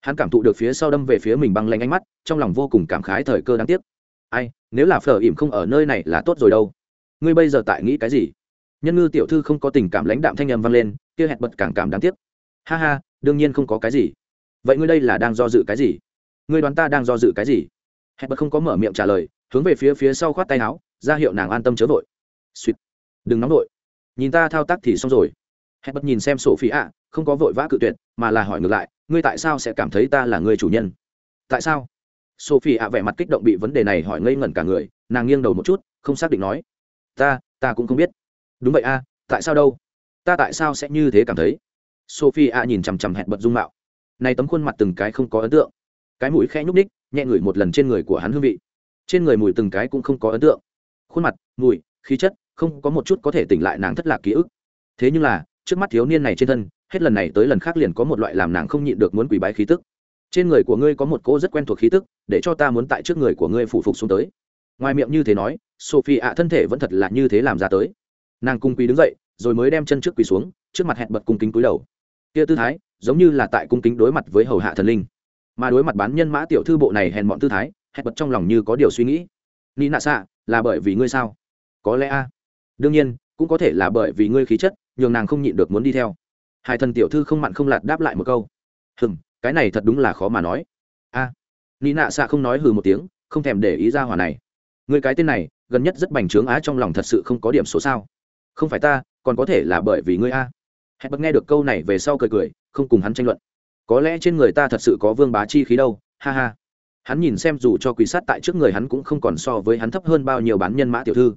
Hắn cảm thụ được phía sau đâm về phía mình băng lanh ánh mắt, trong lòng vô cùng cảm khái thời cơ đáng tiếc. Ai, nếu là phở ỉm không ở nơi này là tốt rồi đâu. Ngươi bây giờ tại nghĩ cái gì? Nhân ngư tiểu thư không có tình cảm lãnh đạm thanh âm vang lên, kia hẹn bật càng cảm đáng tiếc. Ha ha, đương nhiên không có cái gì. Vậy ngươi đây là đang do dự cái gì? Ngươi đoán ta đang do dự cái gì? Hẹn bật không có mở miệng trả lời, hướng về phía phía sau khoát tay áo, ra hiệu nàng an tâm chớ vội. Suýt. Đừng nóng vội. Nhìn ta thao tác thì xong rồi hẹn bật nhìn xem sổ phi ạ, không có vội vã cự tuyệt, mà là hỏi ngược lại, ngươi tại sao sẽ cảm thấy ta là người chủ nhân? Tại sao? Sophie ạ vẻ mặt kích động bị vấn đề này hỏi ngây ngẩn cả người, nàng nghiêng đầu một chút, không xác định nói, ta ta cũng không biết. Đúng vậy a, tại sao đâu? Ta tại sao sẽ như thế cảm thấy? Sophie a nhìn chằm chằm hẹn bật dung mạo. Này tấm khuôn mặt từng cái không có ấn tượng. Cái mũi khẽ nhúc ních nhẹ ngửi một lần trên người của hắn hương vị. Trên người mùi từng cái cũng không có ấn tượng. Khuôn mặt, mùi, khí chất, không có một chút có thể tỉnh lại nàng thất lạc ký ức. Thế nhưng là trước mắt thiếu niên này trên thân, hết lần này tới lần khác liền có một loại làm nàng không nhịn được muốn quỳ bái khí tức. Trên người của ngươi có một cô rất quen thuộc khí tức, để cho ta muốn tại trước người của ngươi phủ phục xuống tới. Ngoài miệng như thế nói, sophie ạ, thân thể vẫn thật là như thế làm ra tới. Nàng cung quý đứng dậy, rồi mới đem chân trước quỳ xuống, trước mặt hẹn bật cung kính cúi đầu. Kia tư thái, giống như là tại cung kính đối mặt với hầu hạ thần linh. Mà đối mặt bán nhân mã tiểu thư bộ này hèn bọn tư thái, hẹn bật trong lòng như có điều suy nghĩ. Ni nạ xạ, là bởi vì ngươi sao? Có lẽ a. Đương nhiên, cũng có thể là bởi vì ngươi khí chất nhường nàng không nhịn được muốn đi theo. Hai thần tiểu thư không mặn không lạt đáp lại một câu. Hừm cái này thật đúng là khó mà nói. A. À, ni nạ xạ không nói hừ một tiếng không thèm để ý ra hỏa này. Người cái tên này gần nhất rất bành trướng á trong lòng thật sự không có điểm số sao. Không phải ta còn có thể là bởi vì ngươi a. Hẹn bật nghe được câu này về sau cười cười không cùng hắn tranh luận. Có lẽ trên người ta thật sự có vương bá chi khí đâu ha ha. Hắn nhìn xem dù cho quỷ sát tại trước người hắn cũng không còn so với hắn thấp hơn bao nhiêu bán nhân mã tiểu thư.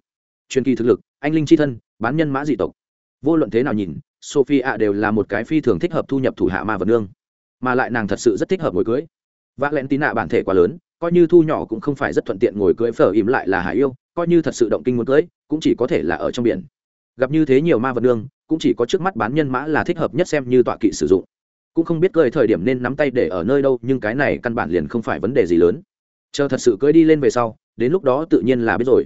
Truyền kỳ thực lực anh linh c h i thân bán nhân mã dị tộc vô luận thế nào nhìn sophie ạ đều là một cái phi thường thích hợp thu nhập thủ hạ ma vật nương. Mà lại nàng thật sự rất thích hợp ngồi cưới. V ạ l e n tín nạ bản thể quá lớn, coi như thu nhỏ cũng không phải rất thuận tiện ngồi cưới phở im lại là hải yêu, coi như thật sự động kinh muốn cưới, cũng chỉ có thể là ở trong biển. Gặp như thế nhiều ma vật nương, cũng chỉ có trước mắt bán nhân mã là thích hợp nhất xem như tọa kỵ sử dụng. Cũng không biết cười thời điểm nên nắm tay để ở nơi đâu, nhưng cái này căn bản liền không phải vấn đề gì lớn. Chờ thật sự cưới đi lên về sau, đến lúc đó tự nhiên là biết rồi.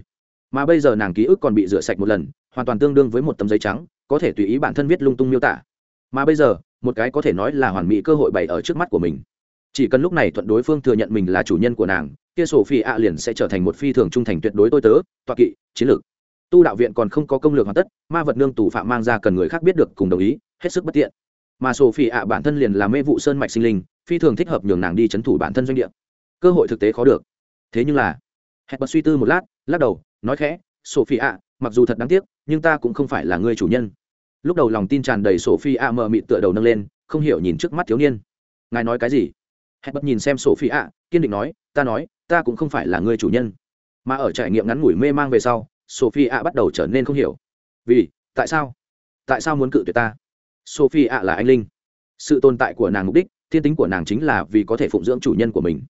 Mà bây giờ nàng ký ức còn bị rửa sạch một lần, hoàn toàn tương đương với một tấm giấy trắng có thể tùy ý bản thân viết lung tung miêu tả. Mà bây giờ, một cái có thể nói là hoàn mỹ cơ hội bày ở trước mắt của mình. Chỉ cần lúc này thuận đối phương thừa nhận mình là chủ nhân của nàng, kia sổ phi ạ liền sẽ trở thành một phi thường trung thành tuyệt đối tôi tớ toạ kỵ, chiến lược. Tu đạo viện còn không có công lược hoàn tất, ma vật nương tù phạm mang ra cần người khác biết được cùng đồng ý, hết sức bất tiện. Mà sổ phi ạ bản thân liền là mê vụ sơn mạch sinh linh, phi thường thích hợp nhường nàng đi c h ấ n thủ bản thân doanh địa. Cơ hội thực tế khó được. Thế nhưng là hẹn bật suy tư một lát, lắc đầu, nói khẽ sophie ạ mặc dù thật đáng tiếc, nhưng ta cũng không phải là người chủ nhân lúc đầu lòng tin tràn đầy sophie ạ mờ mịt tựa đầu nâng lên, không hiểu nhìn trước mắt thiếu niên. Ngài nói cái gì? Hẹn bật nhìn xem sophie ạ kiên định nói, ta nói, ta cũng không phải là người chủ nhân. Mà ở trải nghiệm ngắn ngủi mê mang về sau, sophie ạ bắt đầu trở nên không hiểu. Vì, tại sao? Tại sao muốn cự tuyệt ta? Sophie ạ là anh linh. Sự tồn tại của nàng mục đích, thiên tính của nàng chính là vì có thể phụng dưỡng chủ nhân của mình.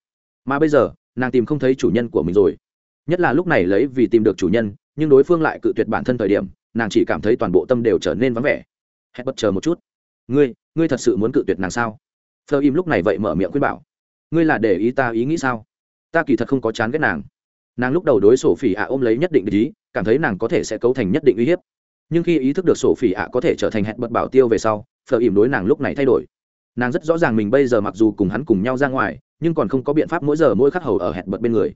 Mà bây giờ, nàng tìm không thấy chủ nhân của mình rồi. Nhất là lúc này lấy vì tìm được chủ nhân, nhưng đối phương lại cự tuyệt bản thân thời điểm nàng chỉ cảm thấy toàn bộ tâm đều trở nên vắng vẻ. Hãy bất chờ một chút. Ngươi ngươi thật sự muốn cự tuyệt nàng sao? Phơ im lúc này vậy mở miệng khuyên bảo. Ngươi là để ý ta ý nghĩ sao? Ta kỳ thật không có chán ghét nàng. Nàng lúc đầu đối sổ phỉ ạ ôm lấy nhất định ý, cảm thấy nàng có thể sẽ cấu thành nhất định uy hiếp. Nhưng khi ý thức được sổ phỉ ạ có thể trở thành hẹn bật bảo tiêu về sau, phờ ìm đối nàng lúc này thay đổi. Nàng rất rõ ràng mình bây giờ mặc dù cùng hắn cùng nhau ra ngoài, nhưng còn không có biện pháp mỗi giờ mỗi khắc hầu ở hẹn bật bên người.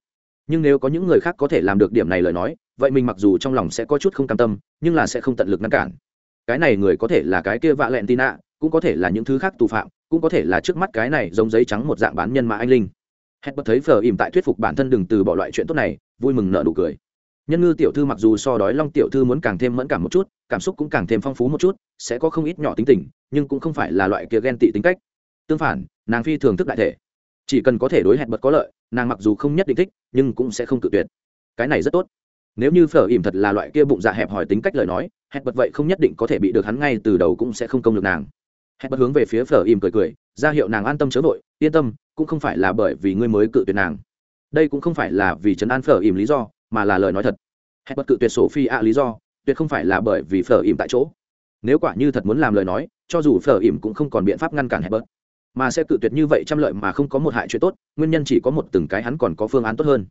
Nhưng nếu có những người khác có thể làm được điểm này lời nói vậy mình mặc dù trong lòng sẽ có chút không cam tâm, nhưng là sẽ không tận lực ngăn cản. Cái này người có thể là cái kia vạ lẹn tin ạ cũng có thể là những thứ khác tù phạm, cũng có thể là trước mắt cái này giống giấy trắng một dạng bán nhân mà anh linh. Hẹn bật thấy phờ ìm tại thuyết phục bản thân đừng từ bỏ loại chuyện tốt này, vui mừng nợ nụ cười. Nhân ngư tiểu thư mặc dù so đói long tiểu thư muốn càng thêm mẫn cảm một chút, cảm xúc cũng càng thêm phong phú một chút, sẽ có không ít nhỏ tính tình, nhưng cũng không phải là loại kia ghen tị tính cách. Tương phản, nàng phi thường thức đại thể. Chỉ cần có thể đối hẹn bật có lợi, nàng mặc dù không nhất định thích, nhưng cũng sẽ không cự tuyệt. Cái này rất tốt nếu như phở ỉm thật là loại kia bụng dạ hẹp hỏi tính cách lời nói hẹn bật vậy không nhất định có thể bị được hắn ngay từ đầu cũng sẽ không công được nàng. Hẹn bật hướng về phía phở ỉm cười cười, ra hiệu nàng an tâm chớ vội, yên tâm, cũng không phải là bởi vì ngươi mới cự tuyệt nàng. Đây cũng không phải là vì trấn an phở ỉm lý do, mà là lời nói thật. Hẹn bật cự tuyệt sổ phi ạ lý do, tuyệt không phải là bởi vì phở ỉm tại chỗ. Nếu quả như thật muốn làm lời nói, cho dù phở ỉm cũng không còn biện pháp ngăn cản hẹn bật mà sẽ cự tuyệt như vậy trăm lợi mà không có một hại chuyện tốt, nguyên nhân chỉ có một từng cái hắn còn có phương án tốt hơn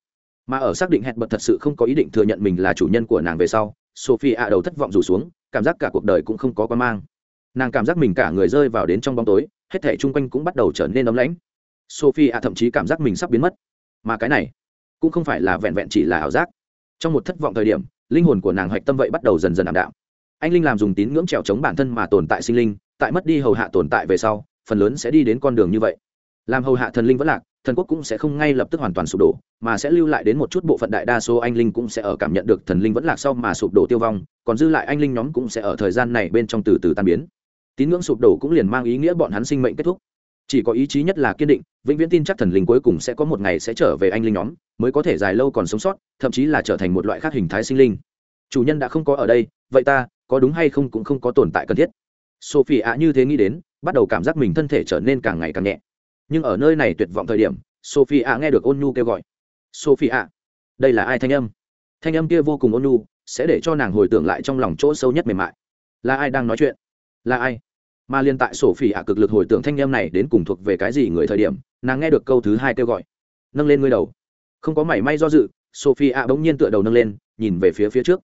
mà ở xác định hẹn bật thật sự không có ý định thừa nhận mình là chủ nhân của nàng về sau sophie ạ đầu thất vọng rủ xuống, cảm giác cả cuộc đời cũng không có quan mang. Nàng cảm giác mình cả người rơi vào đến trong bóng tối, hết thể chung quanh cũng bắt đầu trở nên ấm lãnh. Sophie ạ thậm chí cảm giác mình sắp biến mất. Mà cái này cũng không phải là vẹn vẹn chỉ là ảo giác. Trong một thất vọng thời điểm, linh hồn của nàng hạch tâm vậy bắt đầu dần dần ảm đạm. Anh linh làm dùng tín ngưỡng trèo chống bản thân mà tồn tại sinh linh, tại mất đi hầu hạ tồn tại về sau, phần lớn sẽ đi đến con đường như vậy làm hầu hạ thần linh vẫn lạc, thần quốc cũng sẽ không ngay lập tức hoàn toàn sụp đổ, mà sẽ lưu lại đến một chút bộ phận đại đa số anh linh cũng sẽ ở cảm nhận được thần linh vẫn lạc sau mà sụp đổ tiêu vong, còn dư lại anh linh nhóm cũng sẽ ở thời gian này bên trong từ từ tan biến. Tín ngưỡng sụp đổ cũng liền mang ý nghĩa bọn hắn sinh mệnh kết thúc. Chỉ có ý chí nhất là kiên định, vĩnh viễn tin chắc thần linh cuối cùng sẽ có một ngày sẽ trở về anh linh nhóm, mới có thể dài lâu còn sống sót, thậm chí là trở thành một loại khác hình thái sinh linh. Chủ nhân đã không có ở đây, vậy ta, có đúng hay không cũng không có tồn tại cần thiết. Sophie ạ như thế nghĩ đến, bắt đầu cảm giác mình thân thể trở nên càng ngày càng nhẹ nhưng ở nơi này tuyệt vọng thời điểm sophie ạ nghe được ôn nhu kêu gọi. Sophie ạ đây là ai thanh âm? Thanh âm kia vô cùng ôn nhu, sẽ để cho nàng hồi tưởng lại trong lòng chỗ sâu nhất mềm mại. Là ai đang nói chuyện? Là ai? Mà liên tại sổ phỉ ạ cực lực hồi tưởng thanh âm này đến cùng thuộc về cái gì người thời điểm, nàng nghe được câu thứ hai kêu gọi. Nâng lên ngươi đầu. Không có mảy may do dự sophie ạ bỗng nhiên tựa đầu nâng lên, nhìn về phía phía trước.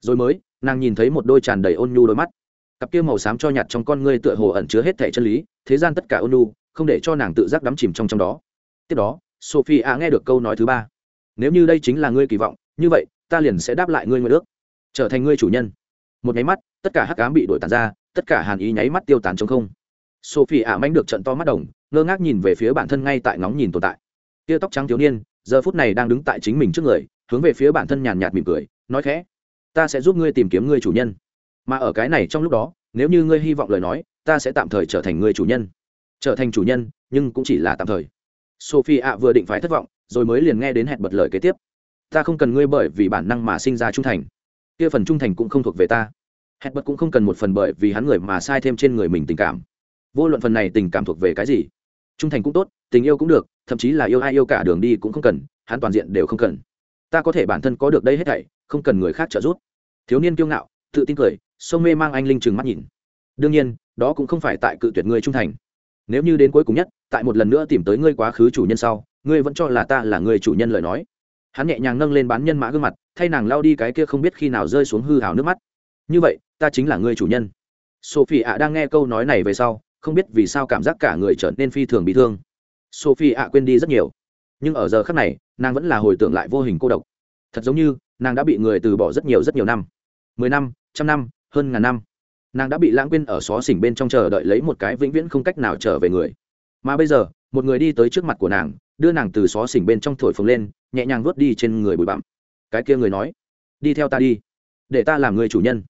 Rồi mới, nàng nhìn thấy một đôi tràn đầy ôn nhu đôi mắt. Cặp kia màu xám cho nhạt trong con ngươi tựa hồ ẩn chứa hết thẻ chân lý, thế gian tất cả ôn nhu không để cho nàng tự giác đắm chìm trong trong đó. Tiếp đó, sophie A nghe được câu nói thứ ba. Nếu như đây chính là ngươi kỳ vọng, như vậy, ta liền sẽ đáp lại ngươi nguyện ước. Trở thành ngươi chủ nhân. Một nháy mắt, tất cả hắc cám bị đổi tàn ra, tất cả hàn ý nháy mắt tiêu tán trong không. Sophie A mánh được trận to mắt đồng, ngơ ngác nhìn về phía bản thân ngay tại ngóng nhìn tồn tại. Tia tóc trắng thiếu niên, giờ phút này đang đứng tại chính mình trước người, hướng về phía bản thân nhàn nhạt mỉm cười, nói khẽ, ta sẽ giúp ngươi tìm kiếm ngươi chủ nhân. Mà ở cái này trong lúc đó, nếu như ngươi hy vọng lời nói, ta sẽ tạm thời trở thành ngươi chủ nhân trở thành chủ nhân, nhưng cũng chỉ là tạm thời. Sophie ạ vừa định phải thất vọng, rồi mới liền nghe đến hẹn bật lời kế tiếp. Ta không cần ngươi bởi vì bản năng mà sinh ra trung thành. Kia phần trung thành cũng không thuộc về ta. Hẹn bật cũng không cần một phần bởi vì hắn người mà sai thêm trên người mình tình cảm. Vô luận phần này tình cảm thuộc về cái gì, trung thành cũng tốt, tình yêu cũng được, thậm chí là yêu ai yêu cả đường đi cũng không cần, hắn toàn diện đều không cần. Ta có thể bản thân có được đây hết thảy, không cần người khác trợ giúp. Thiếu niên kiêu ngạo, tự tin cười, sông mê mang anh linh trừng mắt nhìn. Đương nhiên, đó cũng không phải tại cự tuyệt người trung thành nếu như đến cuối cùng nhất, tại một lần nữa tìm tới ngươi quá khứ chủ nhân sau, ngươi vẫn cho là ta là người chủ nhân lời nói. Hắn nhẹ nhàng nâng lên bán nhân mã gương mặt, thay nàng lao đi cái kia không biết khi nào rơi xuống hư hào nước mắt. Như vậy, ta chính là người chủ nhân. Sophie ạ đang nghe câu nói này về sau, không biết vì sao cảm giác cả người trở nên phi thường bị thương. Sophie ạ quên đi rất nhiều. Nhưng ở giờ khắc này, nàng vẫn là hồi tưởng lại vô hình cô độc. Thật giống như, nàng đã bị người từ bỏ rất nhiều rất nhiều năm. Mười năm, trăm năm, hơn ngàn năm nàng đã bị lãng quên ở xó xỉnh bên trong chờ đợi lấy một cái vĩnh viễn không cách nào trở về người. Mà bây giờ, một người đi tới trước mặt của nàng, đưa nàng từ xó xỉnh bên trong thổi phồng lên, nhẹ nhàng vớt đi trên người bụi bặm. Cái kia người nói, đi theo ta đi, để ta làm người chủ nhân.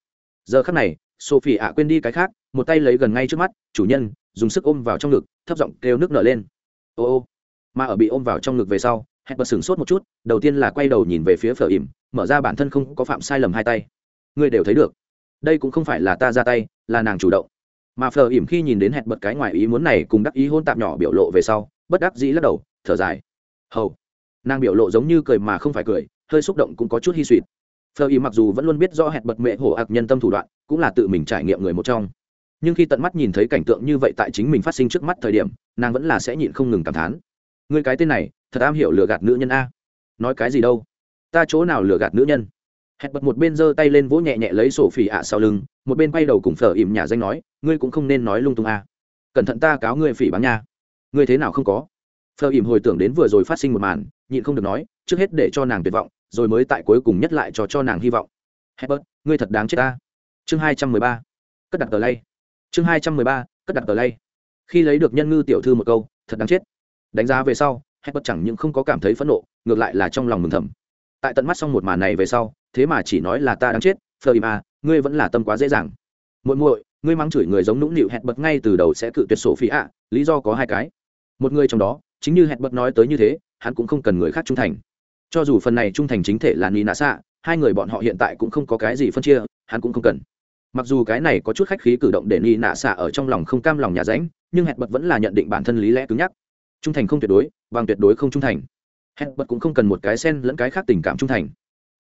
Giờ khắc này, sophie ạ quên đi cái khác, một tay lấy gần ngay trước mắt, chủ nhân, dùng sức ôm vào trong ngực, thấp giọng kêu nước nở lên. Ô ô. Mà ở bị ôm vào trong ngực về sau, hẹn bật sửng sốt một chút, đầu tiên là quay đầu nhìn về phía phở ỉm, mở ra bản thân không có phạm sai lầm hai tay. Ngươi đều thấy được đây cũng không phải là ta ra tay, là nàng chủ động. Mà phở ỉm khi nhìn đến hẹn bật cái ngoài ý muốn này cùng đắc ý hôn tạm nhỏ biểu lộ về sau, bất đắc dĩ lắc đầu, thở dài. Hầu. Nàng biểu lộ giống như cười mà không phải cười, hơi xúc động cũng có chút hy suỵt phờ ỉm mặc dù vẫn luôn biết rõ hẹn bật mệ hổ ạc nhân tâm thủ đoạn, cũng là tự mình trải nghiệm người một trong. Nhưng khi tận mắt nhìn thấy cảnh tượng như vậy tại chính mình phát sinh trước mắt thời điểm, nàng vẫn là sẽ nhịn không ngừng cảm thán. Người cái tên này, thật am hiểu lừa gạt nữ nhân a. Nói cái gì đâu? Ta chỗ nào lừa gạt nữ nhân? Hẹn bật một bên giơ tay lên vỗ nhẹ nhẹ lấy sổ phỉ ạ sau lưng, một bên quay đầu cùng phở ỉm nhà danh nói, ngươi cũng không nên nói lung tung a. Cẩn thận ta cáo ngươi phỉ báng nha. Ngươi thế nào không có? Phở ỉm hồi tưởng đến vừa rồi phát sinh một màn, nhịn không được nói, trước hết để cho nàng tuyệt vọng, rồi mới tại cuối cùng nhất lại cho cho nàng hy vọng. Hebert ngươi thật đáng chết ta. Chương hai trăm mười ba. Cất đặt tờ lay. Chương hai trăm mười ba, cất đặt tờ lay. Khi lấy được nhân ngư tiểu thư một câu, thật đáng chết. Đánh giá về sau hebert chẳng những không có cảm thấy phẫn nộ, ngược lại là trong lòng mừng thầm tại tận mắt xong một màn này về sau, thế mà chỉ nói là ta đang chết, phờ ìm à ngươi vẫn là tâm quá dễ dàng. Muội muội, ngươi mắng chửi người giống nũng nịu hẹn bật ngay từ đầu sẽ cự tuyệt sổ phi ạ, lý do có hai cái. Một người trong đó, chính như hẹn bật nói tới như thế, hắn cũng không cần người khác trung thành. Cho dù phần này trung thành chính thể là ni nạ xạ hai người bọn họ hiện tại cũng không có cái gì phân chia, hắn cũng không cần. Mặc dù cái này có chút khách khí cử động để ni nạ xạ ở trong lòng không cam lòng nhà ránh nhưng hẹn bật vẫn là nhận định bản thân lý lẽ cứng nhắc. Trung thành không tuyệt đối, bằng tuyệt đối không trung thành hẹn bật cũng không cần một cái sen lẫn cái khác tình cảm trung thành.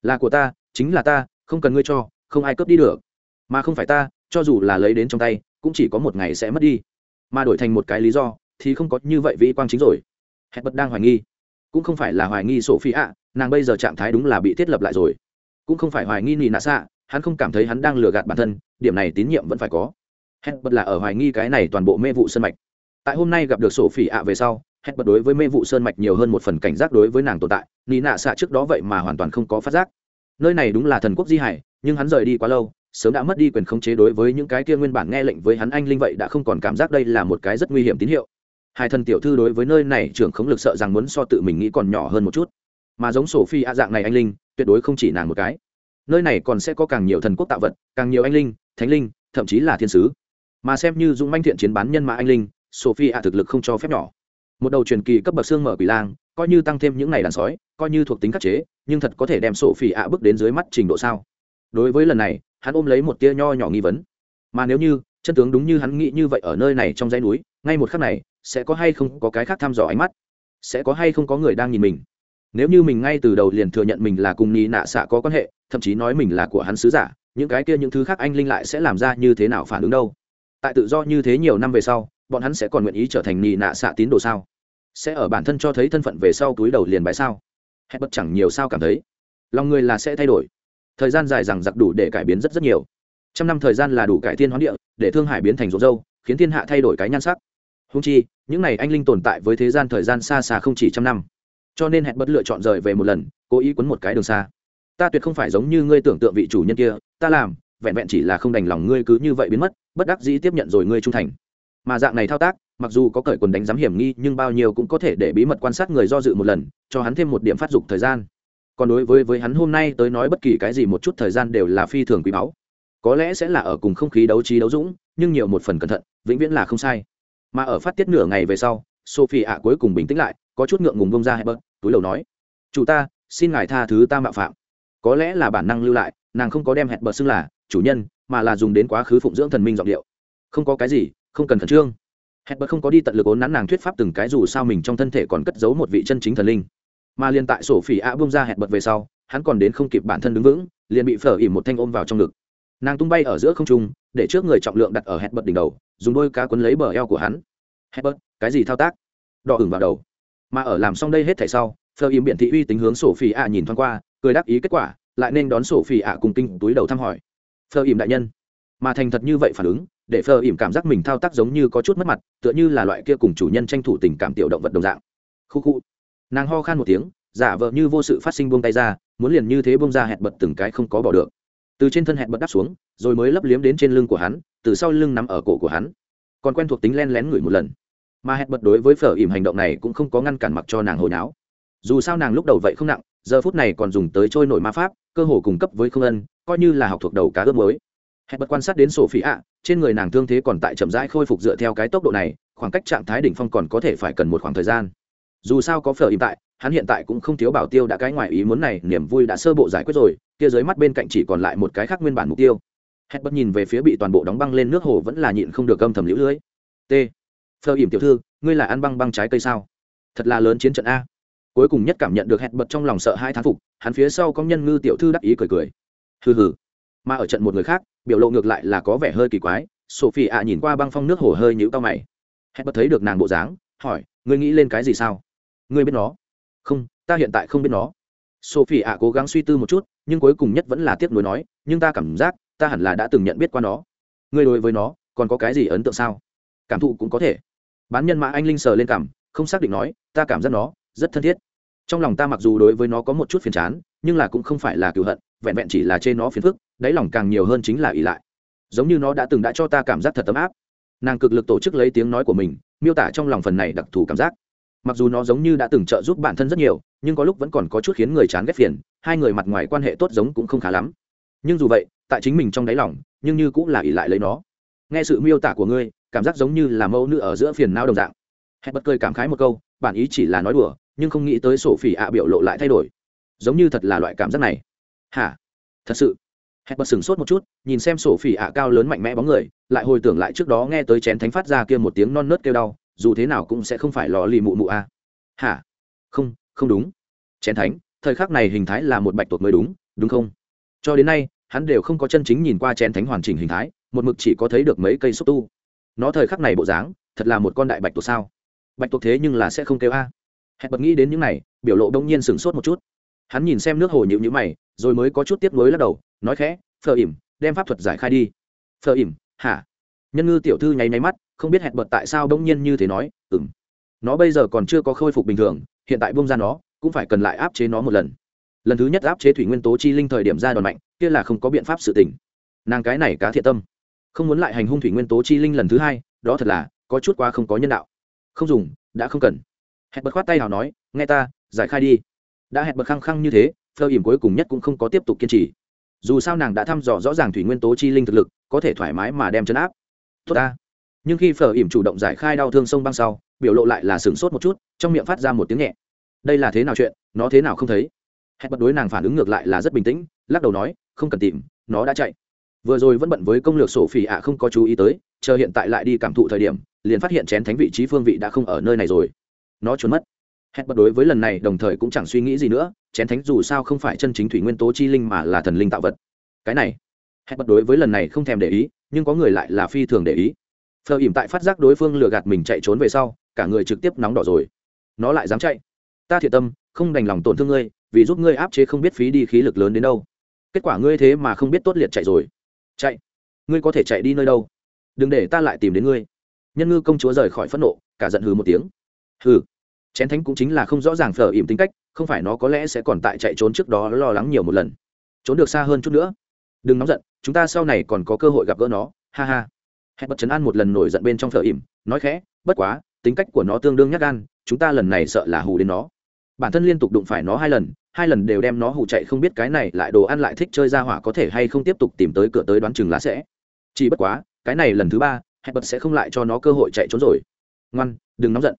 Là của ta, chính là ta, không cần ngươi cho, không ai cướp đi được. Mà không phải ta, cho dù là lấy đến trong tay, cũng chỉ có một ngày sẽ mất đi. Mà đổi thành một cái lý do, thì không có như vậy vĩ quang chính rồi. Hẹn bật đang hoài nghi. Cũng không phải là hoài nghi sổ phi ạ nàng bây giờ trạng thái đúng là bị thiết lập lại rồi. Cũng không phải hoài nghi nị nạ xạ hắn không cảm thấy hắn đang lừa gạt bản thân, điểm này tín nhiệm vẫn phải có. Hẹn bật là ở hoài nghi cái này toàn bộ mê vụ sân mạch. Tại hôm nay gặp được sổ phỉ ạ về sau hết bật đối với mê vụ sơn mạch nhiều hơn một phần cảnh giác đối với nàng tồn tại, nị nạ xạ trước đó vậy mà hoàn toàn không có phát giác. Nơi này đúng là thần quốc di hải, nhưng hắn rời đi quá lâu, sớm đã mất đi quyền khống chế đối với những cái kia nguyên bản nghe lệnh với hắn anh linh vậy đã không còn cảm giác đây là một cái rất nguy hiểm tín hiệu. Hai thần tiểu thư đối với nơi này trưởng khống lực sợ rằng muốn so tự mình nghĩ còn nhỏ hơn một chút. Mà giống sổ phi a dạng này anh linh, tuyệt đối không chỉ nàng một cái. Nơi này còn sẽ có càng nhiều thần quốc tạo vật, càng nhiều anh linh, thánh linh, thậm chí là thiên sứ. Mà xem như dũng manh thiện chiến bán nhân mã anh linh, sophie a thực lực không cho phép nhỏ một đầu truyền kỳ cấp bậc xương mở quỷ lang, coi như tăng thêm những ngày đàn sói, coi như thuộc tính khắc chế, nhưng thật có thể đem sổ phỉ ạ bước đến dưới mắt trình độ sao? Đối với lần này, hắn ôm lấy một tia nho nhỏ nghi vấn. Mà nếu như, chân tướng đúng như hắn nghĩ như vậy ở nơi này trong dãy núi, ngay một khắc này, sẽ có hay không có cái khác thăm dò ánh mắt? Sẽ có hay không có người đang nhìn mình? Nếu như mình ngay từ đầu liền thừa nhận mình là cùng ni nạ xạ có quan hệ, thậm chí nói mình là của hắn sứ giả, những cái kia những thứ khác anh linh lại sẽ làm ra như thế nào phản ứng đâu? Tại tự do như thế nhiều năm về sau bọn hắn sẽ còn nguyện ý trở thành nị nạ xạ tín đồ sao? Sẽ ở bản thân cho thấy thân phận về sau túi đầu liền bái sao? Hết bất chẳng nhiều sao cảm thấy. Lòng người là sẽ thay đổi. Thời gian dài rằng giặc đủ để cải biến rất rất nhiều. Trăm năm thời gian là đủ cải thiên hoán địa, để thương hải biến thành rộn râu khiến thiên hạ thay đổi cái nhan sắc. Húng chi, những n à y anh linh tồn tại với thế gian thời gian xa xa không chỉ trăm năm. Cho nên hẹn bất lựa chọn rời về một lần, cố ý quấn một cái đường xa. Ta tuyệt không phải giống như ngươi tưởng tượng vị chủ nhân kia, ta làm, vẹn vẹn chỉ là không đành lòng ngươi cứ như vậy biến mất, bất đắc dĩ tiếp nhận rồi ngươi trung thành mà dạng này thao tác, mặc dù có cởi quần đánh giám hiểm nghi, nhưng bao nhiêu cũng có thể để bí mật quan sát người do dự một lần, cho hắn thêm một điểm phát dục thời gian. Còn đối với với hắn hôm nay tới nói bất kỳ cái gì một chút thời gian đều là phi thường quý báu. Có lẽ sẽ là ở cùng không khí đấu trí đấu dũng, nhưng nhiều một phần cẩn thận, vĩnh viễn là không sai. Mà ở phát tiết nửa ngày về sau sophie ạ cuối cùng bình tĩnh lại, có chút ngượng ngùng bông ra hay bớt túi lầu nói, chủ ta, xin ngài tha thứ ta mạo phạm. Có lẽ là bản năng lưu lại, nàng không có đem hẹn bờ xưng là chủ nhân, mà là dùng đến quá khứ phụng dưỡng thần minh giọng điệu. Không có cái gì không cần khẩn trương. Hẹn bật không có đi tận lực ốn nắn nàng thuyết pháp từng cái dù sao mình trong thân thể còn cất giấu một vị chân chính thần linh. Mà liền tại sổ phỉ ạ bông ra hẹn bật về sau, hắn còn đến không kịp bản thân đứng vững, liền bị phở ỉ một thanh ôm vào trong ngực. Nàng tung bay ở giữa không trung, để trước người trọng lượng đặt ở hẹn bật đỉnh đầu, dùng đôi cá quấn lấy bờ eo của hắn. Hẹn bật cái gì thao tác? Đỏ ửng vào đầu. Mà ở làm xong đây hết thảy sau, phở ỉ biện thị uy tính hướng sổ phỉ ạ nhìn thoáng qua, cười đáp ý kết quả, lại nên đón sổ phỉ ạ cùng kinh túi đầu thăm hỏi. Phở ỉ đại nhân. Mà thành thật như vậy phản ứng để phờ ỉm cảm giác mình thao tác giống như có chút mất mặt, tựa như là loại kia cùng chủ nhân tranh thủ tình cảm tiểu động vật đồng dạng. Khu khu. Nàng ho khan một tiếng, giả vờ như vô sự phát sinh buông tay ra, muốn liền như thế buông ra hẹn bật từng cái không có bỏ được. Từ trên thân hẹn bật đắp xuống, rồi mới lấp liếm đến trên lưng của hắn, từ sau lưng nằm ở cổ của hắn. Còn quen thuộc tính len lén ngửi một lần. Mà hẹn bật đối với phở ỉm hành động này cũng không có ngăn cản mặc cho nàng hồi náo. Dù sao nàng lúc đầu vậy không nặng, giờ phút này còn dùng tới trôi nổi ma pháp, cơ hồ cung cấp với không ân, coi như là học thuộc đầu cá ướp mới hẹn bật quan sát đến sổ phỉ ạ trên người nàng thương thế còn tại chậm rãi khôi phục dựa theo cái tốc độ này, khoảng cách trạng thái đỉnh phong còn có thể phải cần một khoảng thời gian. Dù sao có phở ỉm tại, hắn hiện tại cũng không thiếu bảo tiêu đã cái ngoài ý muốn này, niềm vui đã sơ bộ giải quyết rồi, kia dưới mắt bên cạnh chỉ còn lại một cái khác nguyên bản mục tiêu. Hết bất nhìn về phía bị toàn bộ đóng băng lên nước hồ vẫn là nhịn không được âm thầm liễu lưới. T. Phở ỉm tiểu thư, ngươi là ăn băng băng trái cây sao? Thật là lớn chiến trận a. Cuối cùng nhất cảm nhận được hẹn bật trong lòng sợ hai thán phục, hắn phía sau có nhân ngư tiểu thư đắc ý cười cười. Hừ hừ mà ở trận một người khác, biểu lộ ngược lại là có vẻ hơi kỳ quái. Sophie ạ nhìn qua băng phong nước hồ hơi nhũ tao mày. Hẹn bật thấy được nàng bộ dáng, hỏi, ngươi nghĩ lên cái gì sao? Ngươi biết nó. Không, ta hiện tại không biết nó. Sophie ạ cố gắng suy tư một chút, nhưng cuối cùng nhất vẫn là tiếc nuối nói, nhưng ta cảm giác, ta hẳn là đã từng nhận biết qua nó. Ngươi đối với nó, còn có cái gì ấn tượng sao? Cảm thụ cũng có thể. Bán nhân mã anh linh sờ lên cảm không xác định nói, ta cảm giác nó, rất thân thiết. Trong lòng ta mặc dù đối với nó có một chút phiền chán, nhưng là cũng không phải là cựu hận, vẹn vẹn chỉ là trên nó phiền phức đáy lòng càng nhiều hơn chính là ỷ lại. Giống như nó đã từng đã cho ta cảm giác thật ấm áp. Nàng cực lực tổ chức lấy tiếng nói của mình, miêu tả trong lòng phần này đặc thù cảm giác. Mặc dù nó giống như đã từng trợ giúp bản thân rất nhiều, nhưng có lúc vẫn còn có chút khiến người chán ghét phiền, hai người mặt ngoài quan hệ tốt giống cũng không khá lắm. Nhưng dù vậy, tại chính mình trong đáy lòng, nhưng như cũng là ỷ lại lấy nó. Nghe sự miêu tả của ngươi, cảm giác giống như là mẫu nữ ở giữa phiền nao đồng dạng. Hẹn bất cười cảm khái một câu, bản ý chỉ là nói đùa, nhưng không nghĩ tới sổ phỉ ạ biểu lộ lại thay đổi. Giống như thật là loại cảm giác này. Hả? Thật sự? Hẹn bật sửng sốt một chút, nhìn xem sổ phỉ ạ cao lớn mạnh mẽ bóng người, lại hồi tưởng lại trước đó nghe tới chén thánh phát ra kia một tiếng non nớt kêu đau, dù thế nào cũng sẽ không phải lò lì mụ mụ a à. hả? Không không đúng. Chén thánh, thời khắc này hình thái là một bạch tuộc mới đúng đúng không? Cho đến nay, hắn đều không có chân chính nhìn qua chén thánh hoàn chỉnh hình thái, một mực chỉ có thấy được mấy cây xúc tu. Nó thời khắc này bộ dáng, thật là một con đại bạch tuộc sao? Bạch tuộc thế nhưng là sẽ không kêu a. Hẹn bật nghĩ đến những này, biểu lộ đông nhiên sửng sốt một chút. Hắn nhìn xem nước hồ nhịu nhữ mày rồi mới có chút tiếp nối lắc đầu, nói khẽ phờ ỉm, đem pháp thuật giải khai đi. Phờ ỉm, hả? Nhân ngư tiểu thư nháy nháy mắt, không biết hẹn bật tại sao bỗng nhiên như thế nói ừng nó bây giờ còn chưa có khôi phục bình thường, hiện tại bông ra nó, cũng phải cần lại áp chế nó một lần. Lần thứ nhất áp chế thủy nguyên tố chi linh thời điểm ra đòn mạnh, kia là không có biện pháp sự tỉnh nàng cái này cá thiện tâm, không muốn lại hành hung thủy nguyên tố chi linh lần thứ hai, đó thật là, có chút quá không có nhân đạo. Không dùng, đã không cần. Hẹn bật khoát tay nào nói, nghe ta, giải khai đi. Đã hẹn bật khăng khăng như thế phơ ỉm cuối cùng nhất cũng không có tiếp tục kiên trì. Dù sao nàng đã thăm dò rõ ràng thủy nguyên tố chi linh thực lực, có thể thoải mái mà đem chấn áp. Tốt ta. Nhưng khi phở ỉm chủ động giải khai đau thương sông băng sau, biểu lộ lại là sửng sốt một chút, trong miệng phát ra một tiếng nhẹ. Đây là thế nào chuyện? Nó thế nào không thấy? Hẹn bật đối nàng phản ứng ngược lại là rất bình tĩnh, lắc đầu nói, không cần tìm, nó đã chạy. Vừa rồi vẫn bận với công lược sổ phỉ ạ, không có chú ý tới, chờ hiện tại lại đi cảm thụ thời điểm, liền phát hiện chén thánh vị trí phương vị đã không ở nơi này rồi. Nó trốn mất hẹn bật đối với lần này, đồng thời cũng chẳng suy nghĩ gì nữa, chén thánh dù sao không phải chân chính thủy nguyên tố chi linh mà là thần linh tạo vật. Cái này hẹn bật đối với lần này không thèm để ý, nhưng có người lại là phi thường để ý. Phờ ỉm tại phát giác đối phương lừa gạt mình chạy trốn về sau, cả người trực tiếp nóng đỏ rồi. Nó lại dám chạy. Ta thiệt tâm, không đành lòng tổn thương ngươi, vì giúp ngươi áp chế không biết phí đi khí lực lớn đến đâu. Kết quả ngươi thế mà không biết tốt liệt chạy rồi. Chạy. Ngươi có thể chạy đi nơi đâu? Đừng để ta lại tìm đến ngươi. Nhân ngư công chúa rời khỏi phẫn nộ, cả giận hừ một tiếng. Hừ chén thánh cũng chính là không rõ ràng phở ỉm tính cách, không phải nó có lẽ sẽ còn tại chạy trốn trước đó lo lắng nhiều một lần. Trốn được xa hơn chút nữa. Đừng nóng giận, chúng ta sau này còn có cơ hội gặp gỡ nó, ha ha. Hẹn bật chấn an một lần nổi giận bên trong phở ỉm, nói khẽ, bất quá, tính cách của nó tương đương nhát gan, chúng ta lần này sợ là hù đến nó. Bản thân liên tục đụng phải nó hai lần hai lần đều đem nó hù chạy không biết cái này lại đồ ăn lại thích chơi ra hỏa có thể hay không tiếp tục tìm tới cửa tới đoán chừng lá sẽ. Chỉ bất quá, cái này lần thứ ba hẹn bật sẽ không lại cho nó cơ hội chạy trốn rồi. Ngoan, đừng nóng giận.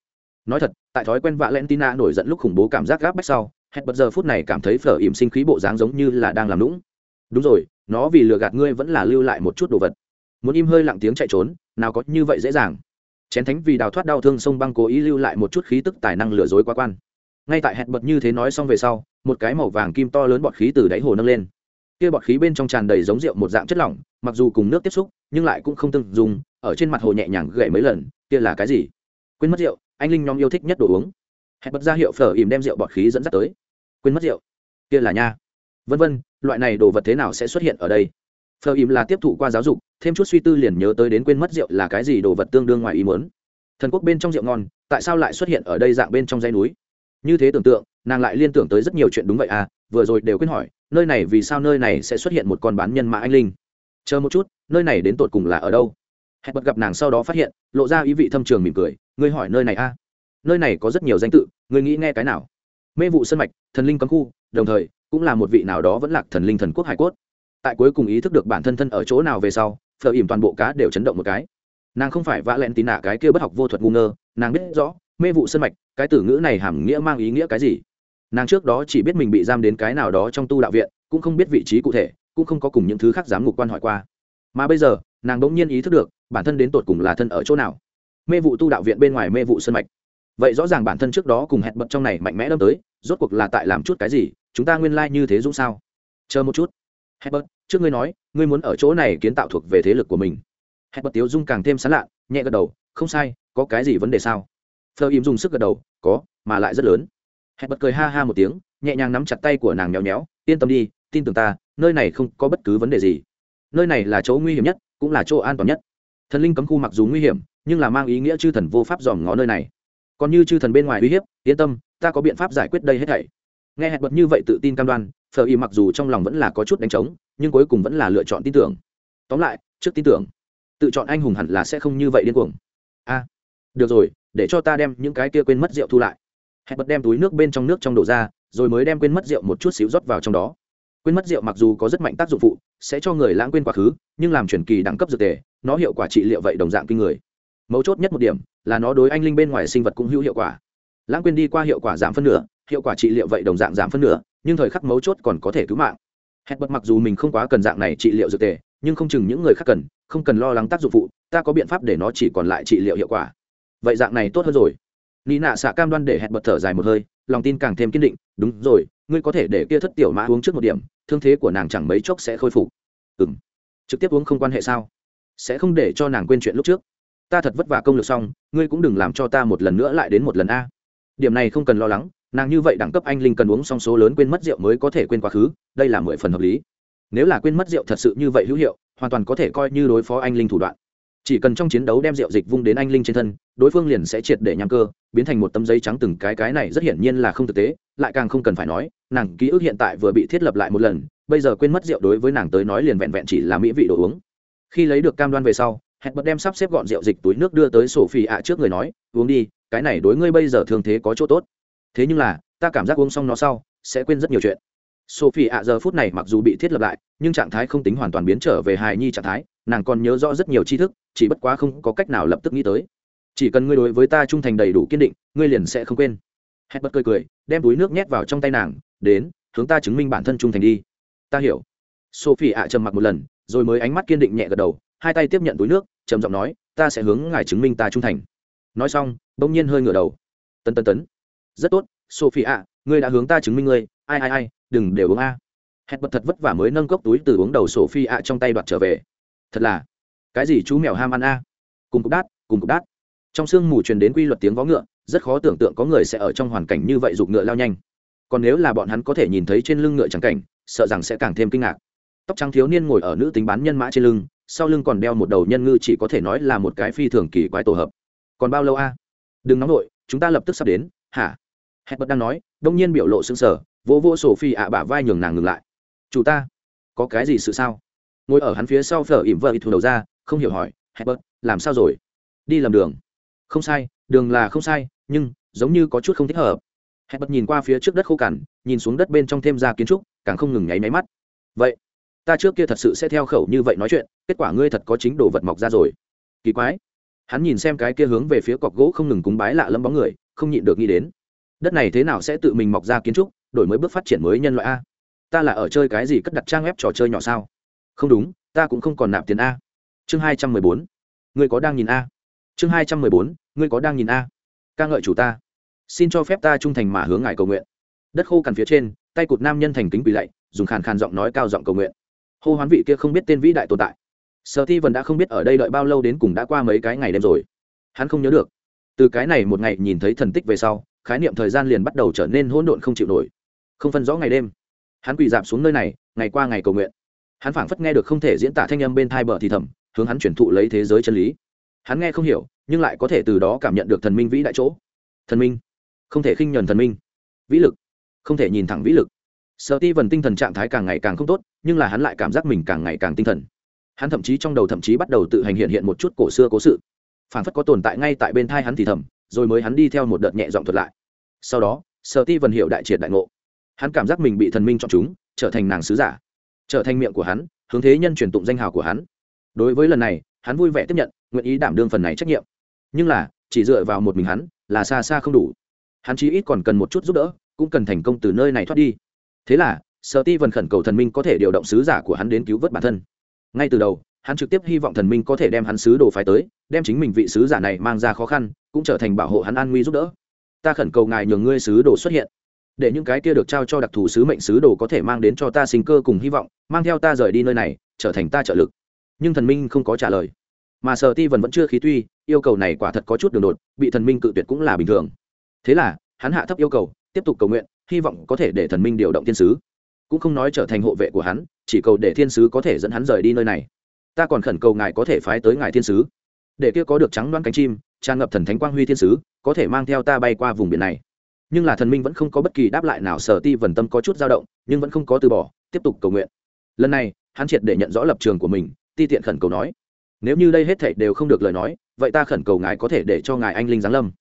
Nói thật tại thói quen vạ len tina nổi giận lúc khủng bố cảm giác gáp bách sau hẹn bật giờ phút này cảm thấy phở ìm sinh khí bộ dáng giống như là đang làm lũng đúng rồi, nó vì lừa gạt ngươi vẫn là lưu lại một chút đồ vật. Muốn im hơi lặng tiếng chạy trốn, nào có như vậy dễ dàng. Chén thánh vì đào thoát đau thương sông băng cố ý lưu lại một chút khí tức tài năng lừa dối quá quan. Ngay tại hẹn bật như thế nói xong về sau, một cái màu vàng kim to lớn bọt khí từ đáy hồ nâng lên. Kia bọt khí bên trong tràn đầy giống rượu một dạng chất lỏng, mặc dù cùng nước tiếp xúc, nhưng lại cũng không tương dùng, ở trên mặt hồ nhẹ nhàng gậy mấy lần, kia là cái gì? Quên mất rượu anh linh nhóm yêu thích nhất đồ uống. Hẹn bật ra hiệu phở ìm đem rượu bọt khí dẫn dắt tới. Quên mất rượu. Kia là nha. Vân vân, loại này đồ vật thế nào sẽ xuất hiện ở đây? Phở ìm là tiếp thụ qua giáo dục, thêm chút suy tư liền nhớ tới đến quên mất rượu là cái gì đồ vật tương đương ngoài ý muốn. Thần quốc bên trong rượu ngon, tại sao lại xuất hiện ở đây dạng bên trong dãy núi? Như thế tưởng tượng, nàng lại liên tưởng tới rất nhiều chuyện đúng vậy à vừa rồi đều quên hỏi, nơi này vì sao nơi này sẽ xuất hiện một con bán nhân mã anh linh? Chờ một chút, nơi này đến tột cùng là ở đâu? Hẹn bật gặp nàng sau đó phát hiện, lộ ra ý vị thâm trường mỉm cười, ngươi hỏi nơi này a? À? nơi này có rất nhiều danh tự, ngươi nghĩ nghe cái nào? Mê vụ sân mạch, thần linh cấm khu, đồng thời, cũng là một vị nào đó vẫn lạc thần linh thần quốc hải cốt. Tại cuối cùng ý thức được bản thân thân ở chỗ nào về sau, phở ỉm toàn bộ cá đều chấn động một cái. Nàng không phải vã len tín nạ cái kia bất học vô thuật ngu ngơ, nàng biết rõ, mê vụ sân mạch, cái từ ngữ này hàm nghĩa mang ý nghĩa cái gì. Nàng trước đó chỉ biết mình bị giam đến cái nào đó trong tu đạo viện, cũng không biết vị trí cụ thể, cũng không có cùng những thứ khác dám ngục quan hỏi qua. Mà bây giờ nàng bỗng nhiên ý thức được, bản thân đến tột cùng là thân ở chỗ nào. Mê vụ tu đạo viện bên ngoài mê vụ sân mạch. Vậy rõ ràng bản thân trước đó cùng hẹn bật trong này mạnh mẽ đâm tới, rốt cuộc là tại làm chút cái gì, chúng ta nguyên lai、like、như thế dũng sao? Chờ một chút. Hẹn bật, trước ngươi nói, ngươi muốn ở chỗ này kiến tạo thuộc về thế lực của mình. Hẹn bật tiếu dung càng thêm sán lạ, nhẹ gật đầu, không sai, có cái gì vấn đề sao? Phờ im dùng sức gật đầu, có, mà lại rất lớn. Hẹn bật cười ha ha một tiếng, nhẹ nhàng nắm chặt tay của nàng nhéo nhéo, yên tâm đi, tin tưởng ta, nơi này không có bất cứ vấn đề gì. Nơi này là chỗ nguy hiểm nhất cũng là chỗ an toàn nhất. Thần linh cấm khu mặc dù nguy hiểm, nhưng là mang ý nghĩa chư thần vô pháp dòm ngó nơi này. Còn như chư thần bên ngoài uy hiếp, yên tâm, ta có biện pháp giải quyết đây hết thảy. Nghe hẹn bật như vậy tự tin cam đoan, phở y mặc dù trong lòng vẫn là có chút đánh trống, nhưng cuối cùng vẫn là lựa chọn tin tưởng. Tóm lại, trước tin tưởng, tự chọn anh hùng hẳn là sẽ không như vậy điên cuồng. A, được rồi, để cho ta đem những cái kia quên mất rượu thu lại. Hẹn bật đem túi nước bên trong nước trong đổ ra, rồi mới đem quên mất rượu một chút xíu rót vào trong đó. Quên mất rượu mặc dù có rất mạnh tác dụng phụ sẽ cho người lãng quên quá khứ, nhưng làm truyền kỳ đẳng cấp dược tề, nó hiệu quả trị liệu vậy đồng dạng kinh người. Mấu chốt nhất một điểm là nó đối anh linh bên ngoài sinh vật cũng hữu hiệu quả. Lãng quên đi qua hiệu quả giảm phân nửa, hiệu quả trị liệu vậy đồng dạng giảm phân nửa, nhưng thời khắc mấu chốt còn có thể cứu mạng. Hẹn bật mặc dù mình không quá cần dạng này trị liệu dược tề, nhưng không chừng những người khác cần, không cần lo lắng tác dụng phụ, ta có biện pháp để nó chỉ còn lại trị liệu hiệu quả. Vậy dạng này tốt hơn rồi. Nị nạ xạ cam đoan để hẹn bật thở dài một hơi lòng tin càng thêm kiên định, đúng rồi, ngươi có thể để kia thất tiểu mã uống trước một điểm, thương thế của nàng chẳng mấy chốc sẽ khôi phục. Ừng trực tiếp uống không quan hệ sao? Sẽ không để cho nàng quên chuyện lúc trước. Ta thật vất vả công lược xong, ngươi cũng đừng làm cho ta một lần nữa lại đến một lần a. Điểm này không cần lo lắng, nàng như vậy đẳng cấp anh linh cần uống xong số lớn quên mất rượu mới có thể quên quá khứ, đây là mười phần hợp lý. Nếu là quên mất rượu thật sự như vậy hữu hiệu, hoàn toàn có thể coi như đối phó anh linh thủ đoạn chỉ cần trong chiến đấu đem rượu dịch vung đến anh linh trên thân, đối phương liền sẽ triệt để nhắm cơ, biến thành một tấm giấy trắng từng cái cái này rất hiển nhiên là không thực tế, lại càng không cần phải nói, nàng ký ức hiện tại vừa bị thiết lập lại một lần, bây giờ quên mất rượu đối với nàng tới nói liền vẹn vẹn chỉ là mỹ vị đồ uống. Khi lấy được cam đoan về sau hẹn bật đem sắp xếp gọn rượu dịch túi nước đưa tới sổ phi ạ trước người nói, uống đi, cái này đối ngươi bây giờ thường thế có chỗ tốt. Thế nhưng là, ta cảm giác uống xong nó sau, sẽ quên rất nhiều chuyện. Sophie ạ giờ phút này mặc dù bị thiết lập lại, nhưng trạng thái không tính hoàn toàn biến trở về hài nhi trạng thái nàng còn nhớ rõ rất nhiều tri thức, chỉ bất quá không có cách nào lập tức nghĩ tới. Chỉ cần ngươi đối với ta trung thành đầy đủ kiên định, ngươi liền sẽ không quên. Hét bất cười cười, đem túi nước nhét vào trong tay nàng, đến, hướng ta chứng minh bản thân trung thành đi. Ta hiểu. Sophie ạ trầm mặc một lần, rồi mới ánh mắt kiên định nhẹ gật đầu, hai tay tiếp nhận túi nước, trầm giọng nói, ta sẽ hướng ngài chứng minh ta trung thành. Nói xong, bỗng nhiên hơi ngửa đầu. Tân tân tấn. Rất tốt, sophie ạ, ngươi đã hướng ta chứng minh ngươi. Ai ai ai, đừng đều uống a. Hẹn bật thật vất vả mới nâng cốc túi từ uống đầu sophie ạ trong tay đoạt trở về thật là, cái gì chú mèo ham ăn a? Cùng cục đát, cùng cục đát. Trong sương mù truyền đến quy luật tiếng vó ngựa, rất khó tưởng tượng có người sẽ ở trong hoàn cảnh như vậy giục ngựa lao nhanh. Còn nếu là bọn hắn có thể nhìn thấy trên lưng ngựa trắng cảnh, sợ rằng sẽ càng thêm kinh ngạc. Tóc trắng thiếu niên ngồi ở nữ tính bán nhân mã trên lưng, sau lưng còn đeo một đầu nhân ngư chỉ có thể nói là một cái phi thường kỳ quái tổ hợp. Còn bao lâu a? Đừng nóng nổi chúng ta lập tức sắp đến, hả? Hẹn bật đang nói, đông nhiên biểu lộ xương sở vỗ vỗ sổ phi ạ bả vai nhường nàng ngừng lại. Chủ ta, có cái gì sự sao? Ngồi ở hắn phía sau phở ỉm vợ ít thủ đầu ra, không hiểu hỏi, hẹn làm sao rồi? Đi lầm đường. Không sai, đường là không sai, nhưng giống như có chút không thích hợp. Hẹn nhìn qua phía trước đất khô cằn, nhìn xuống đất bên trong thêm ra kiến trúc, càng không ngừng nháy máy mắt. Vậy, ta trước kia thật sự sẽ theo khẩu như vậy nói chuyện, kết quả ngươi thật có chính đồ vật mọc ra rồi. Kỳ quái. Hắn nhìn xem cái kia hướng về phía cọc gỗ không ngừng cúng bái lạ lẫm bóng người, không nhịn được nghĩ đến. Đất này thế nào sẽ tự mình mọc ra kiến trúc, đổi mới bước phát triển mới nhân loại a? Ta là ở chơi cái gì cất đặt trang web trò chơi nhỏ sao? Không đúng, ta cũng không còn nạp tiền a. Chương hai trăm mười bốn. Ngươi có đang nhìn a. Chương hai trăm mười bốn, ngươi có đang nhìn a. Ca ngợi chủ ta. Xin cho phép ta trung thành mà hướng ngài cầu nguyện. Đất khô cằn phía trên, tay cụt nam nhân thành kính quỳ lạy, dùng khàn khàn giọng nói cao giọng cầu nguyện. Hô hoán vị kia không biết tên vĩ đại tồn tại. Sở thi vần đã không biết ở đây đợi bao lâu đến cùng đã qua mấy cái ngày đêm rồi. Hắn không nhớ được. Từ cái này một ngày nhìn thấy thần tích về sau, khái niệm thời gian liền bắt đầu trở nên hỗn độn không chịu nổi. Không phân rõ ngày đêm. Hắn quỳ dạp xuống nơi này, ngày qua ngày cầu nguyện hắn phảng phất nghe được không thể diễn tả thanh âm bên thai bờ thì thầm, hướng hắn chuyển thụ lấy thế giới chân lý. Hắn nghe không hiểu, nhưng lại có thể từ đó cảm nhận được thần minh vĩ đại chỗ. Thần minh? Không thể khinh nhuần thần minh. Vĩ lực? Không thể nhìn thẳng vĩ lực. Sợ ti vần tinh thần trạng thái càng ngày càng không tốt, nhưng là hắn lại cảm giác mình càng ngày càng tinh thần. Hắn thậm chí trong đầu thậm chí bắt đầu tự hành hiện hiện một chút cổ xưa cố sự. Phản phất có tồn tại ngay tại bên thai hắn thì thầm, rồi mới hắn đi theo một đợt nhẹ giọng thuật lại. Sau đó sợ ti vần hiệu đại triệt đại ngộ. Hắn cảm giác mình bị thần minh chọn chúng, trở thành nàng sứ giả trở thành miệng của hắn, hướng thế nhân truyền tụng danh hào của hắn. Đối với lần này, hắn vui vẻ tiếp nhận, nguyện ý đảm đương phần này trách nhiệm. Nhưng là, chỉ dựa vào một mình hắn, là xa xa không đủ. Hắn chí ít còn cần một chút giúp đỡ, cũng cần thành công từ nơi này thoát đi. Thế là sợ ti vần khẩn cầu thần minh có thể điều động sứ giả của hắn đến cứu vớt bản thân. Ngay từ đầu, hắn trực tiếp hy vọng thần minh có thể đem hắn sứ đồ phái tới, đem chính mình vị sứ giả này mang ra khó khăn, cũng trở thành bảo hộ hắn an nguy giúp đỡ. Ta khẩn cầu ngài nhường ngươi sứ đồ xuất hiện để những cái kia được trao cho đặc thù sứ mệnh sứ đồ có thể mang đến cho ta sinh cơ cùng hy vọng, mang theo ta rời đi nơi này, trở thành ta trợ lực. Nhưng thần minh không có trả lời. Mà sở ti vần vẫn chưa khí tuy, yêu cầu này quả thật có chút đường đột, bị thần minh cự tuyệt cũng là bình thường. Thế là, hắn hạ thấp yêu cầu, tiếp tục cầu nguyện, hy vọng có thể để thần minh điều động thiên sứ. Cũng không nói trở thành hộ vệ của hắn, chỉ cầu để thiên sứ có thể dẫn hắn rời đi nơi này. Ta còn khẩn cầu ngài có thể phái tới ngài thiên sứ. Để kia có được trắng đoán cánh chim, tràn ngập thần thánh quang huy thiên sứ, có thể mang theo ta bay qua vùng biển này nhưng là thần minh vẫn không có bất kỳ đáp lại nào, sở ti vần tâm có chút dao động, nhưng vẫn không có từ bỏ, tiếp tục cầu nguyện. Lần này, hắn triệt để nhận rõ lập trường của mình, ti tiện khẩn cầu nói, nếu như đây hết thảy đều không được lời nói, vậy ta khẩn cầu ngài có thể để cho ngài anh linh giáng lâm.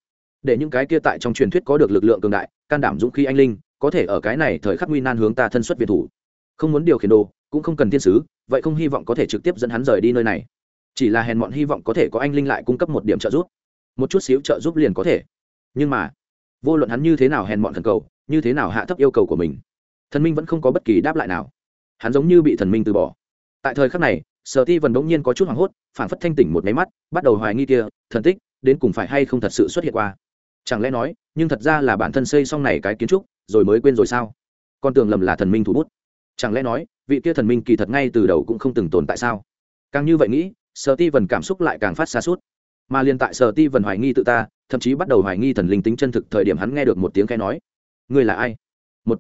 Để những cái kia tại trong truyền thuyết có được lực lượng cường đại, can đảm dũng khí anh linh, có thể ở cái này thời khắc nguy nan hướng ta thân xuất việt thủ. Không muốn điều khiển đồ, cũng không cần thiên sứ, vậy không hy vọng có thể trực tiếp dẫn hắn rời đi nơi này. Chỉ là hèn mọn hy vọng có thể có anh linh lại cung cấp một điểm trợ giúp. Một chút xíu trợ giúp liền có thể. Nhưng mà vô luận hắn như thế nào hèn mọn thần cầu, như thế nào hạ thấp yêu cầu của mình, thần minh vẫn không có bất kỳ đáp lại nào. Hắn giống như bị thần minh từ bỏ. Tại thời khắc này, sở ti vần bỗng nhiên có chút hoảng hốt, phản phất thanh tỉnh một máy mắt, bắt đầu hoài nghi kia, thần tích, đến cùng phải hay không thật sự xuất hiện qua. Chẳng lẽ nói, nhưng thật ra là bản thân xây xong này cái kiến trúc, rồi mới quên rồi sao? Con tưởng lầm là thần minh thủ bút. Chẳng lẽ nói, vị kia thần minh kỳ thật ngay từ đầu cũng không từng tồn tại sao? Càng như vậy nghĩ, sở ti vần cảm xúc lại càng phát xa suốt. Mà liên tại sở ti vần hoài nghi tự ta thậm chí bắt đầu hoài nghi thần linh tính chân thực thời điểm hắn nghe được một tiếng cái nói. Ngươi là ai? Một.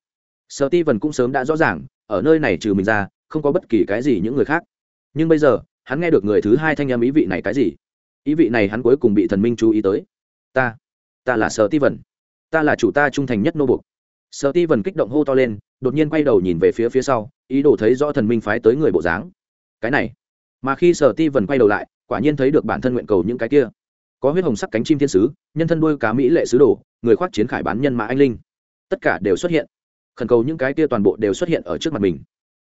Sở ti vần cũng sớm đã rõ ràng, ở nơi này trừ mình ra, không có bất kỳ cái gì những người khác. Nhưng bây giờ, hắn nghe được người thứ hai thanh âm ý vị này cái gì? Ý vị này hắn cuối cùng bị thần minh chú ý tới. Ta ta là sở ti vần ta là chủ ta trung thành nhất nô buộc. Sở ti vần kích động hô to lên, đột nhiên quay đầu nhìn về phía phía sau, ý đồ thấy rõ thần minh phái tới người bộ dáng. Cái này. Mà khi sở ti vần quay đầu lại, quả nhiên thấy được bản thân nguyện cầu những cái kia có huyết hồng sắc cánh chim thiên sứ, nhân thân đuôi cá mỹ lệ sứ đồ, người khoác chiến khải bán nhân mã anh linh. Tất cả đều xuất hiện. Khẩn cầu những cái kia toàn bộ đều xuất hiện ở trước mặt mình.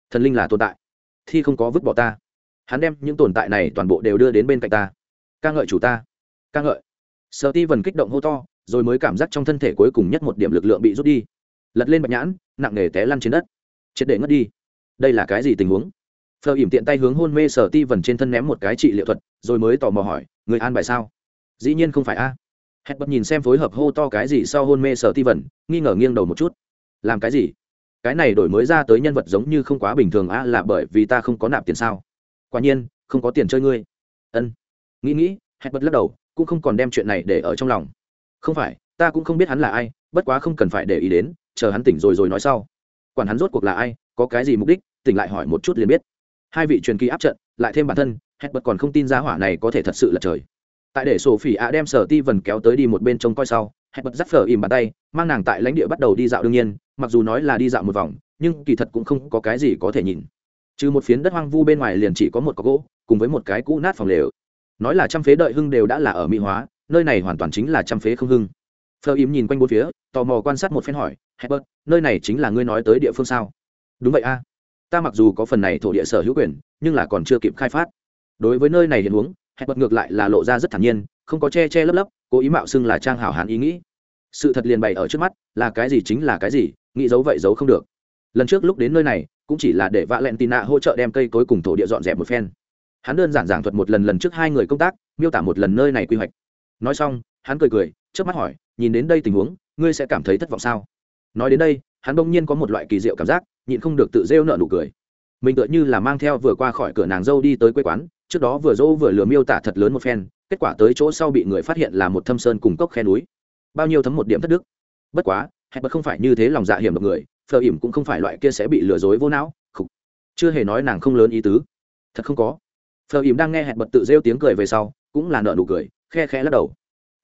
Thần linh là tồn tại. Thi không có vứt bỏ ta. Hắn đem những tồn tại này toàn bộ đều đưa đến bên cạnh ta. Ca ngợi chủ ta. Ca ngợi. Sợ ti vần kích động hô to, rồi mới cảm giác trong thân thể cuối cùng nhất một điểm lực lượng bị rút đi. Lật lên bạch nhãn, nặng nề té lăn trên đất. Triệt để ngất đi. Đây là cái gì tình huống? Phờ ỉm tiện tay hướng hôn mê sở ti vần trên thân ném một cái trị liệu thuật, rồi mới tò mò hỏi, người an bài sao? Dĩ nhiên không phải a. Hẹn bật nhìn xem phối hợp hô to cái gì sau hôn mê sở ti vẩn, nghi ngờ nghiêng đầu một chút. Làm cái gì? Cái này đổi mới ra tới nhân vật giống như không quá bình thường a là bởi vì ta không có nạp tiền sao? Quả nhiên không có tiền chơi ngươi. Ân. Nghĩ nghĩ hẹn bật lắc đầu cũng không còn đem chuyện này để ở trong lòng. Không phải ta cũng không biết hắn là ai bất quá không cần phải để ý đến chờ hắn tỉnh rồi rồi nói sau. Quản hắn rốt cuộc là ai có cái gì mục đích tỉnh lại hỏi một chút liền biết. Hai vị truyền kỳ áp trận lại thêm bản thân hẹn bật còn không tin ra hỏa này có thể thật sự là trời tại để sổ phỉ ạ đem sở ti vần kéo tới đi một bên trông coi sau hẹn bật dắt phở im bàn tay, mang nàng tại lãnh địa bắt đầu đi dạo đương nhiên, mặc dù nói là đi dạo một vòng, nhưng kỳ thật cũng không có cái gì có thể nhìn. Trừ một phiến đất hoang vu bên ngoài liền chỉ có một có gỗ, cùng với một cái cũ nát phòng lều. Nói là trăm phế đợi hưng đều đã là ở mỹ hóa, nơi này hoàn toàn chính là trăm phế không hưng. Phở im nhìn quanh bốn phía, tò mò quan sát một phen hỏi hebert nơi này chính là ngươi nói tới địa phương sao? Đúng vậy a. Ta mặc dù có phần này thổ địa sở hữu quyền, nhưng là còn chưa kịp khai phát. Đối với nơi này hiện huống hẹn bật ngược lại là lộ ra rất thản nhiên, không có che che lấp lấp, cố ý mạo xưng là trang hảo hán ý nghĩ. Sự thật liền bày ở trước mắt, là cái gì chính là cái gì, nghĩ giấu vậy giấu không được. Lần trước lúc đến nơi này, cũng chỉ là để vạ lẹn tì nạ hỗ trợ đem cây cối cùng thổ địa dọn dẹp một phen. Hắn đơn giản giảng thuật một lần lần trước hai người công tác, miêu tả một lần nơi này quy hoạch. Nói xong, hắn cười cười trước mắt hỏi, nhìn đến đây tình huống, ngươi sẽ cảm thấy thất vọng sao? Nói đến đây, hắn bỗng nhiên có một loại kỳ diệu cảm giác, nhịn không được tự rêu nợ nụ cười. Mình tựa như là mang theo vừa qua khỏi cửa nàng dâu đi tới quê quán trước đó vừa dỗ vừa lừa miêu tả thật lớn một phen, kết quả tới chỗ sau bị người phát hiện là một thâm sơn cùng cốc khe núi. Bao nhiêu thấm một điểm thất đức. Bất quá, hẹn bật không phải như thế lòng dạ hiểm độc người, phờ ỉm cũng không phải loại kia sẽ bị lừa dối vô não, khục. Chưa hề nói nàng không lớn ý tứ. Thật không có. Phờ ỉm đang nghe hẹn bật tự rêu tiếng cười về sau, cũng là nợ nụ cười, khe khe lắc đầu.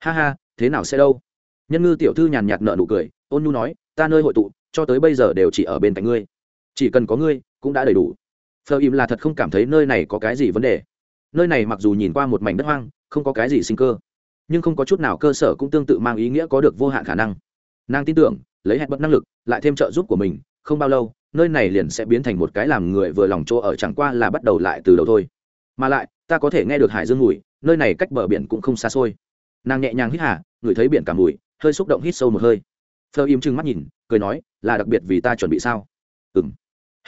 Ha ha, thế nào sẽ đâu? Nhân ngư tiểu thư nhàn nhạt nợ nụ cười, ôn nhu nói, ta nơi hội tụ, cho tới bây giờ đều chỉ ở bên cạnh ngươi. Chỉ cần có ngươi, cũng đã đầy đủ. Phờ ỉm là thật không cảm thấy nơi này có cái gì vấn đề nơi này mặc dù nhìn qua một mảnh đất hoang, không có cái gì sinh cơ, nhưng không có chút nào cơ sở cũng tương tự mang ý nghĩa có được vô hạn khả năng. Nàng tin tưởng, lấy hẹn bật năng lực, lại thêm trợ giúp của mình, không bao lâu, nơi này liền sẽ biến thành một cái làm người vừa lòng chỗ ở chẳng qua là bắt đầu lại từ đầu thôi. Mà lại, ta có thể nghe được hải dương mùi, nơi này cách bờ biển cũng không xa xôi. Nàng nhẹ nhàng hít hà, ngửi thấy biển cả mùi, hơi xúc động hít sâu một hơi. Phơ im chừng mắt nhìn, cười nói, là đặc biệt vì ta chuẩn bị sao? Ừ m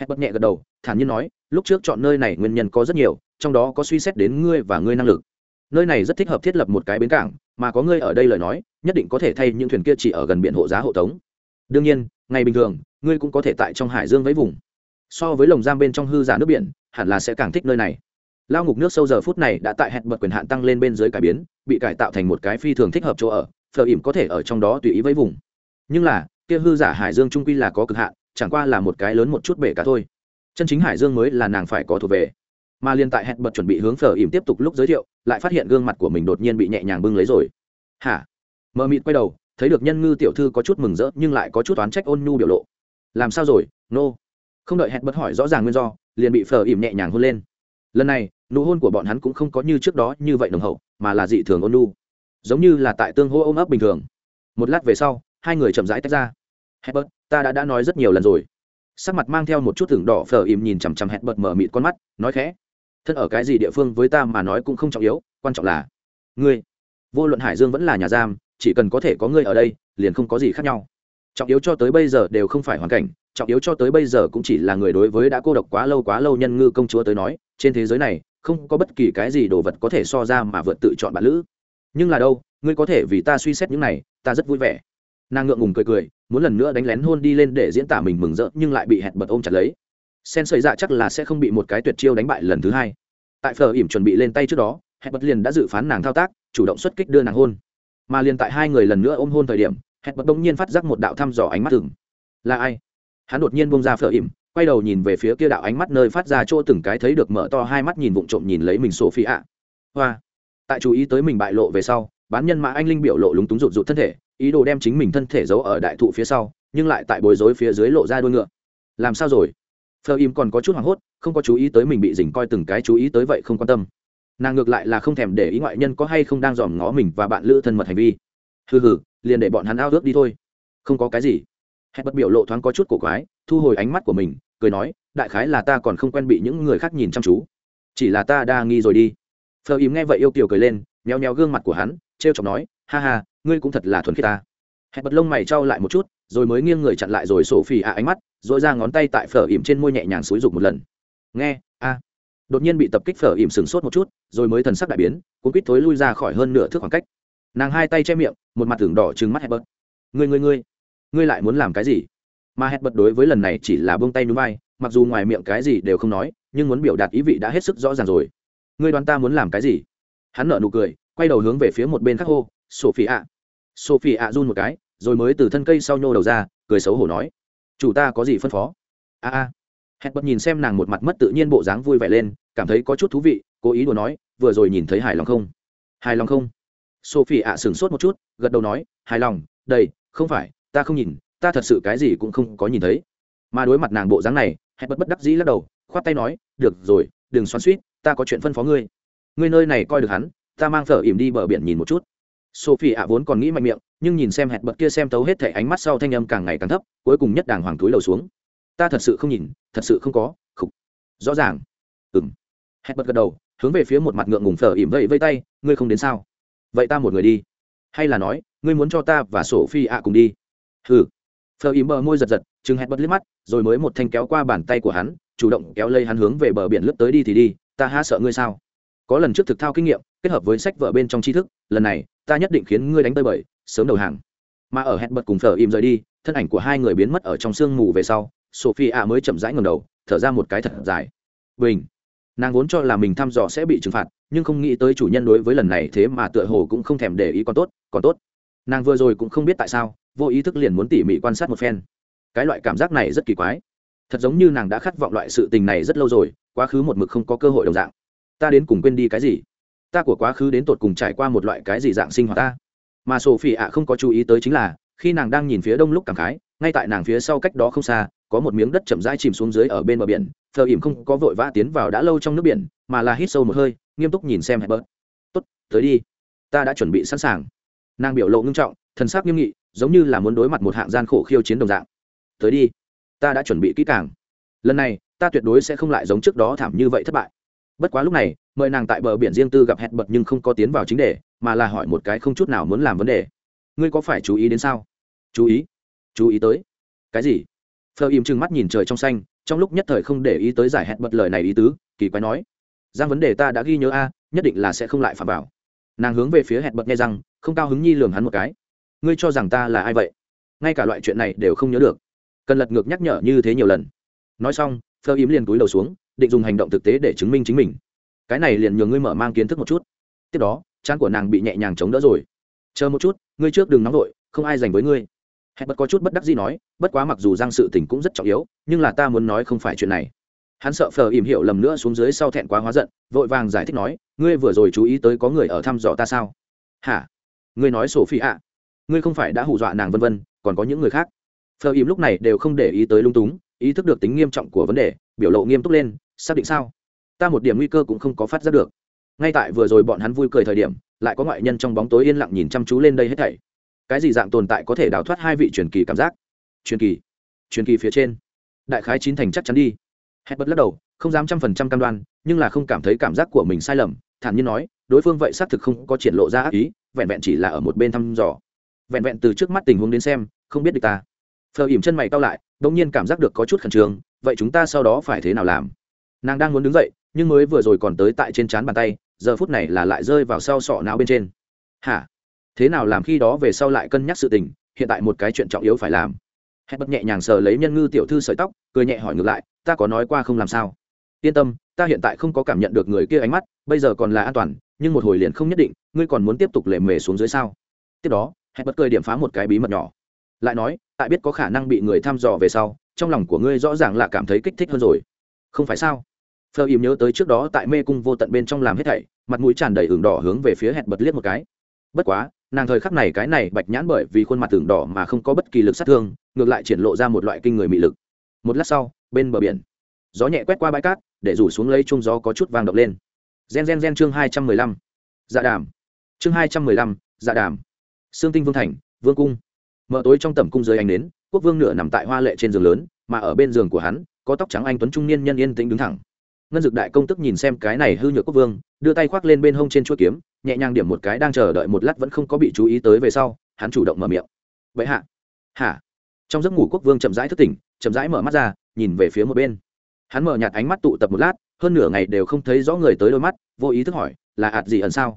hét bất nhẹ gật đầu, thản nhiên nói lúc trước chọn nơi này nguyên nhân có rất nhiều, trong đó có suy xét đến ngươi và ngươi năng lực. Nơi này rất thích hợp thiết lập một cái bến cảng, mà có ngươi ở đây lời nói, nhất định có thể thay những thuyền kia chỉ ở gần biển hộ giá hộ tống. Đương nhiên, ngày bình thường, ngươi cũng có thể tại trong hải dương với vùng. So với lồng giam bên trong hư giả nước biển, hẳn là sẽ càng thích nơi này. Lao ngục nước sâu giờ phút này đã tại hẹn bật quyền hạn tăng lên bên dưới cải biến, bị cải tạo thành một cái phi thường thích hợp chỗ ở, phờ ỉm có thể ở trong đó tùy ý với vùng. Nhưng là, kia hư giả hải dương trung quy là có cực hạn, chẳng qua là một cái lớn một chút bể cả thôi chân chính hải dương mới là nàng phải có thuộc về. Mà liên tại hẹn bật chuẩn bị hướng phở ỉm tiếp tục lúc giới thiệu, lại phát hiện gương mặt của mình đột nhiên bị nhẹ nhàng bưng lấy rồi. Hả? Mờ mịt quay đầu, thấy được nhân ngư tiểu thư có chút mừng rỡ nhưng lại có chút oán trách ôn nhu biểu lộ. Làm sao rồi? Nô、no. không đợi hẹn bật hỏi rõ ràng nguyên do, liền bị phở ỉm nhẹ nhàng hôn lên. Lần này, nụ hôn của bọn hắn cũng không có như trước đó như vậy nồng hậu, mà là dị thường ôn nhu. Giống như là tại tương hô ôm ấp bình thường. Một lát về sau, hai người chậm rãi tách ra. Hebert ta đã đã nói rất nhiều lần rồi sắc mặt mang theo một chút thưởng đỏ phờ im nhìn chằm chằm hẹn bật mở mịt con mắt, nói khẽ, thân ở cái gì địa phương với ta mà nói cũng không trọng yếu, quan trọng là ngươi. Vô luận hải dương vẫn là nhà giam, chỉ cần có thể có ngươi ở đây, liền không có gì khác nhau. Trọng yếu cho tới bây giờ đều không phải hoàn cảnh, trọng yếu cho tới bây giờ cũng chỉ là người đối với đã cô độc quá lâu quá lâu nhân ngư công chúa tới nói, trên thế giới này, không có bất kỳ cái gì đồ vật có thể so ra mà vượt tự chọn bạn lữ. Nhưng là đâu, ngươi có thể vì ta suy xét những này, ta rất vui vẻ nàng ngượng ngùng cười cười, muốn lần nữa đánh lén hôn đi lên để diễn tả mình mừng rỡ, nhưng lại bị hẹn bật ôm chặt lấy. Sen sợi dạ chắc là sẽ không bị một cái tuyệt chiêu đánh bại lần thứ hai. Tại phờ ỉm chuẩn bị lên tay trước đó, hẹn bật liền đã dự phán nàng thao tác, chủ động xuất kích đưa nàng hôn. Mà liền tại hai người lần nữa ôm hôn thời điểm, hẹn bật bỗng nhiên phát giác một đạo thăm dò ánh mắt từng là ai? Hắn đột nhiên bông ra phờ ỉm, quay đầu nhìn về phía kia đạo ánh mắt nơi phát ra chỗ từng cái thấy được mở to hai mắt nhìn vụng trộm nhìn lấy mình sổ phi ạ hoa. Tại chú ý tới mình bại lộ về sau, bán nhân mã anh linh biểu lộ lúng túng rụt rụt thân thể ý đồ đem chính mình thân thể giấu ở đại thụ phía sau, nhưng lại tại bối rối phía dưới lộ ra đuôi ngựa. Làm sao rồi? Phờ im còn có chút hoảng hốt, không có chú ý tới mình bị dình coi từng cái chú ý tới vậy không quan tâm. Nàng ngược lại là không thèm để ý ngoại nhân có hay không đang dòm ngó mình và bạn lữ thân mật hành vi. Hừ hừ, liền để bọn hắn ao ước đi thôi. Không có cái gì. Hẹn bất biểu lộ thoáng có chút cổ quái, thu hồi ánh mắt của mình, cười nói, đại khái là ta còn không quen bị những người khác nhìn chăm chú. Chỉ là ta đa nghi rồi đi. Phờ im nghe vậy yêu kiều cười lên nheo nheo gương mặt của hắn t r e o chọc nói, ha ha ngươi cũng thật là thuần khiết ta. Hẹn bật lông mày trao lại một chút, rồi mới nghiêng người chặn lại rồi sổ phì ạ ánh mắt, rồi ra ngón tay tại phở ỉm trên môi nhẹ nhàng xúi rục một lần. Nghe, a. Đột nhiên bị tập kích phở ỉm sừng sốt một chút, rồi mới thần sắc đại biến, cuốn quýt thối lui ra khỏi hơn nửa thước khoảng cách. Nàng hai tay che miệng, một mặt tưởng đỏ trừng mắt hẹn bật. Ngươi ngươi ngươi ngươi lại muốn làm cái gì? Mà hẹn bật đối với lần này chỉ là buông tay núi vai mặc dù ngoài miệng cái gì đều không nói, nhưng muốn biểu đạt ý vị đã hết sức rõ ràng rồi. Ngươi đoán ta muốn làm cái gì? Hắn nở nụ cười, quay đầu hướng về phía một bên khắc hô sophie ạ sophie ạ run một cái, rồi mới từ thân cây sau nhô đầu ra, cười xấu hổ nói, chủ ta có gì phân phó? A a. Hẹn bật nhìn xem nàng một mặt mất tự nhiên bộ dáng vui vẻ lên, cảm thấy có chút thú vị, cố ý đùa nói, vừa rồi nhìn thấy hài lòng không? Hài lòng không? Sophie ạ sửng sốt một chút, gật đầu nói, hài lòng đây không phải, ta không nhìn, ta thật sự cái gì cũng không có nhìn thấy. Mà đối mặt nàng bộ dáng này hẹn bật bất đắc dĩ lắc đầu, khoát tay nói, được rồi, đừng xoắn suýt, ta có chuyện phân phó ngươi. Ngươi nơi này coi được hắn, ta mang phở ỉm đi bờ biển nhìn một chút sophie ạ vốn còn nghĩ mạnh miệng nhưng nhìn xem hẹn bật kia xem tấu hết thảy, ánh mắt sau thanh âm càng ngày càng thấp cuối cùng nhất đàng hoàng túi đầu xuống. Ta thật sự không nhìn thật sự không có khục. Rõ ràng. Ừng hẹn bật gật đầu hướng về phía một mặt ngượng ngùng phở ỉm vây vây tay ngươi không đến sao? Vậy ta một người đi. Hay là nói ngươi muốn cho ta và sophie ạ cùng đi? Hừ. Phở ỉm bờ môi giật giật chừng hẹn bật liếc mắt rồi mới một thanh kéo qua bàn tay của hắn chủ động kéo lây hắn hướng về bờ biển lướt tới đi thì đi ta há sợ ngươi sao? Có lần trước thực thao kinh nghiệm kết hợp với sách vở bên trong tri thức lần này ta nhất định khiến ngươi đánh tơi bời, sớm đầu hàng. Mà ở hẹn bật cùng phở im rời đi, thân ảnh của hai người biến mất ở trong sương mù về sau sophie ạ mới chậm rãi ngầm đầu, thở ra một cái thật dài. Bình. Nàng vốn cho là mình thăm dò sẽ bị trừng phạt, nhưng không nghĩ tới chủ nhân đối với lần này thế mà tựa hồ cũng không thèm để ý còn tốt còn tốt. Nàng vừa rồi cũng không biết tại sao, vô ý thức liền muốn tỉ mỉ quan sát một phen. Cái loại cảm giác này rất kỳ quái. Thật giống như nàng đã khát vọng loại sự tình này rất lâu rồi, quá khứ một mực không có cơ hội đồng dạng. Ta đến cùng quên đi cái gì? Ta của quá khứ đến tột cùng trải qua một loại cái gì dạng sinh hoạt ta? Mà sophie ạ không có chú ý tới chính là, khi nàng đang nhìn phía đông lúc cảm khái, ngay tại nàng phía sau cách đó không xa, có một miếng đất chậm rãi chìm xuống dưới ở bên bờ biển, thờ ỉm không có vội vã tiến vào đã lâu trong nước biển, mà là hít sâu một hơi, nghiêm túc nhìn xem hẹp bớt tốt, tới đi, ta đã chuẩn bị sẵn sàng. Nàng biểu lộ ngưng trọng, thần sắc nghiêm nghị, giống như là muốn đối mặt một hạng gian khổ khiêu chiến đồng dạng. Tới đi, ta đã chuẩn bị kỹ càng. Lần này, ta tuyệt đối sẽ không lại giống trước đó thảm như vậy thất bại. Bất quá lúc này mời nàng tại bờ biển riêng tư gặp hẹn bật nhưng không có tiến vào chính đề, mà là hỏi một cái không chút nào muốn làm vấn đề. Ngươi có phải chú ý đến sao? Chú ý? Chú ý tới? Cái gì? Phờ im chừng mắt nhìn trời trong xanh, trong lúc nhất thời không để ý tới giải hẹn bật lời này ý tứ, kỳ quái nói. Giang vấn đề ta đã ghi nhớ a, nhất định là sẽ không lại phạm vào. Nàng hướng về phía hẹn bật nghe rằng, không cao hứng nhi lường hắn một cái. Ngươi cho rằng ta là ai vậy? Ngay cả loại chuyện này đều không nhớ được. Cần lật ngược nhắc nhở như thế nhiều lần. Nói xong phơ im liền túi đầu xuống, định dùng hành động thực tế để chứng minh chính mình cái này liền nhường ngươi mở mang kiến thức một chút. Tiếp đó, trán của nàng bị nhẹ nhàng chống đỡ rồi. Chờ một chút, ngươi trước đừng nóng vội, không ai dành với ngươi. Hẹn bật có chút bất đắc gì nói, bất quá mặc dù giang sự tình cũng rất trọng yếu, nhưng là ta muốn nói không phải chuyện này. Hắn sợ phờ im hiểu lầm nữa xuống dưới sau thẹn quá hóa giận, vội vàng giải thích nói, ngươi vừa rồi chú ý tới có người ở thăm dò ta sao? Hả? Ngươi nói sổ phi ạ. Ngươi không phải đã hù dọa nàng vân vân, còn có những người khác. Phờ im lúc này đều không để ý tới lung túng, ý thức được tính nghiêm trọng của vấn đề, biểu lộ nghiêm túc lên, xác định sao? Ta một điểm nguy cơ cũng không có phát giác được. Ngay tại vừa rồi bọn hắn vui cười thời điểm, lại có ngoại nhân trong bóng tối yên lặng nhìn chăm chú lên đây hết thảy. Cái gì dạng tồn tại có thể đào thoát hai vị truyền kỳ cảm giác? Truyền kỳ truyền kỳ phía trên. Đại khái chín thành chắc chắn đi. Hết bất lắc đầu, không dám trăm phần trăm cam đoan, nhưng là không cảm thấy cảm giác của mình sai lầm, thản nhiên nói, đối phương vậy xác thực không có triển lộ ra ác ý, vẹn vẹn chỉ là ở một bên thăm dò. Vẹn vẹn từ trước mắt tình huống đến xem, không biết được ta. Phờ ỉm chân mày cao lại đ ỗ n g nhiên cảm giác được có chút khẩn trương, vậy chúng ta sau đó phải thế nào làm? Nàng đang muốn đứng dậy nhưng mới vừa rồi còn tới tại trên trán bàn tay, giờ phút này là lại rơi vào sau sọ não bên trên. Hả? Thế nào làm khi đó về sau lại cân nhắc sự tình, hiện tại một cái chuyện trọng yếu phải làm. Hẹn bất nhẹ nhàng sờ lấy nhân ngư tiểu thư sợi tóc, cười nhẹ hỏi ngược lại, ta có nói qua không làm sao? Yên tâm, ta hiện tại không có cảm nhận được người kia ánh mắt, bây giờ còn là an toàn, nhưng một hồi liền không nhất định, ngươi còn muốn tiếp tục lề mề xuống dưới sao? Tiếp đó hẹn bất cười điểm phá một cái bí mật nhỏ. Lại nói, tại biết có khả năng bị người thăm dò về sau, trong lòng của ngươi rõ ràng là cảm thấy kích thích hơn rồi. Không phải sao? Phờ im nhớ tới trước đó tại mê cung vô tận bên trong làm hết thảy, mặt mũi tràn đầy ửng đỏ hướng về phía hẹn bật liếc một cái. Bất quá, nàng thời khắc này cái này bạch nhãn bởi vì khuôn mặt ửng đỏ mà không có bất kỳ lực sát thương, ngược lại triển lộ ra một loại kinh người mị lực. Một lát sau, bên bờ biển, gió nhẹ quét qua bãi cát, để rủ xuống lấy chung gió có chút vang động lên. Gen gen gen chương hai trăm mười lăm. Dạ đàm. Chương hai trăm mười lăm dạ đàm. Sương tinh vương thành, vương cung. Mở tối trong tầm cung dưới ánh nến, quốc vương nửa nằm tại hoa lệ trên giường lớn, mà ở bên giường của hắn, có tóc trắng anh tuấn trung niên nhân yên tĩnh đứng thẳng ngân dực đại công tức nhìn xem cái này hư nhược quốc vương, đưa tay khoác lên bên hông trên chuỗi kiếm, nhẹ nhàng điểm một cái đang chờ đợi một lát vẫn không có bị chú ý tới về sau, hắn chủ động mở miệng. Vậy hạ. Hả trong giấc ngủ quốc vương chậm rãi thức tỉnh, chậm rãi mở mắt ra, nhìn về phía một bên. Hắn mở nhạt ánh mắt tụ tập một lát, hơn nửa ngày đều không thấy rõ người tới đôi mắt, vô ý thức hỏi, là hạt gì ẩn sao?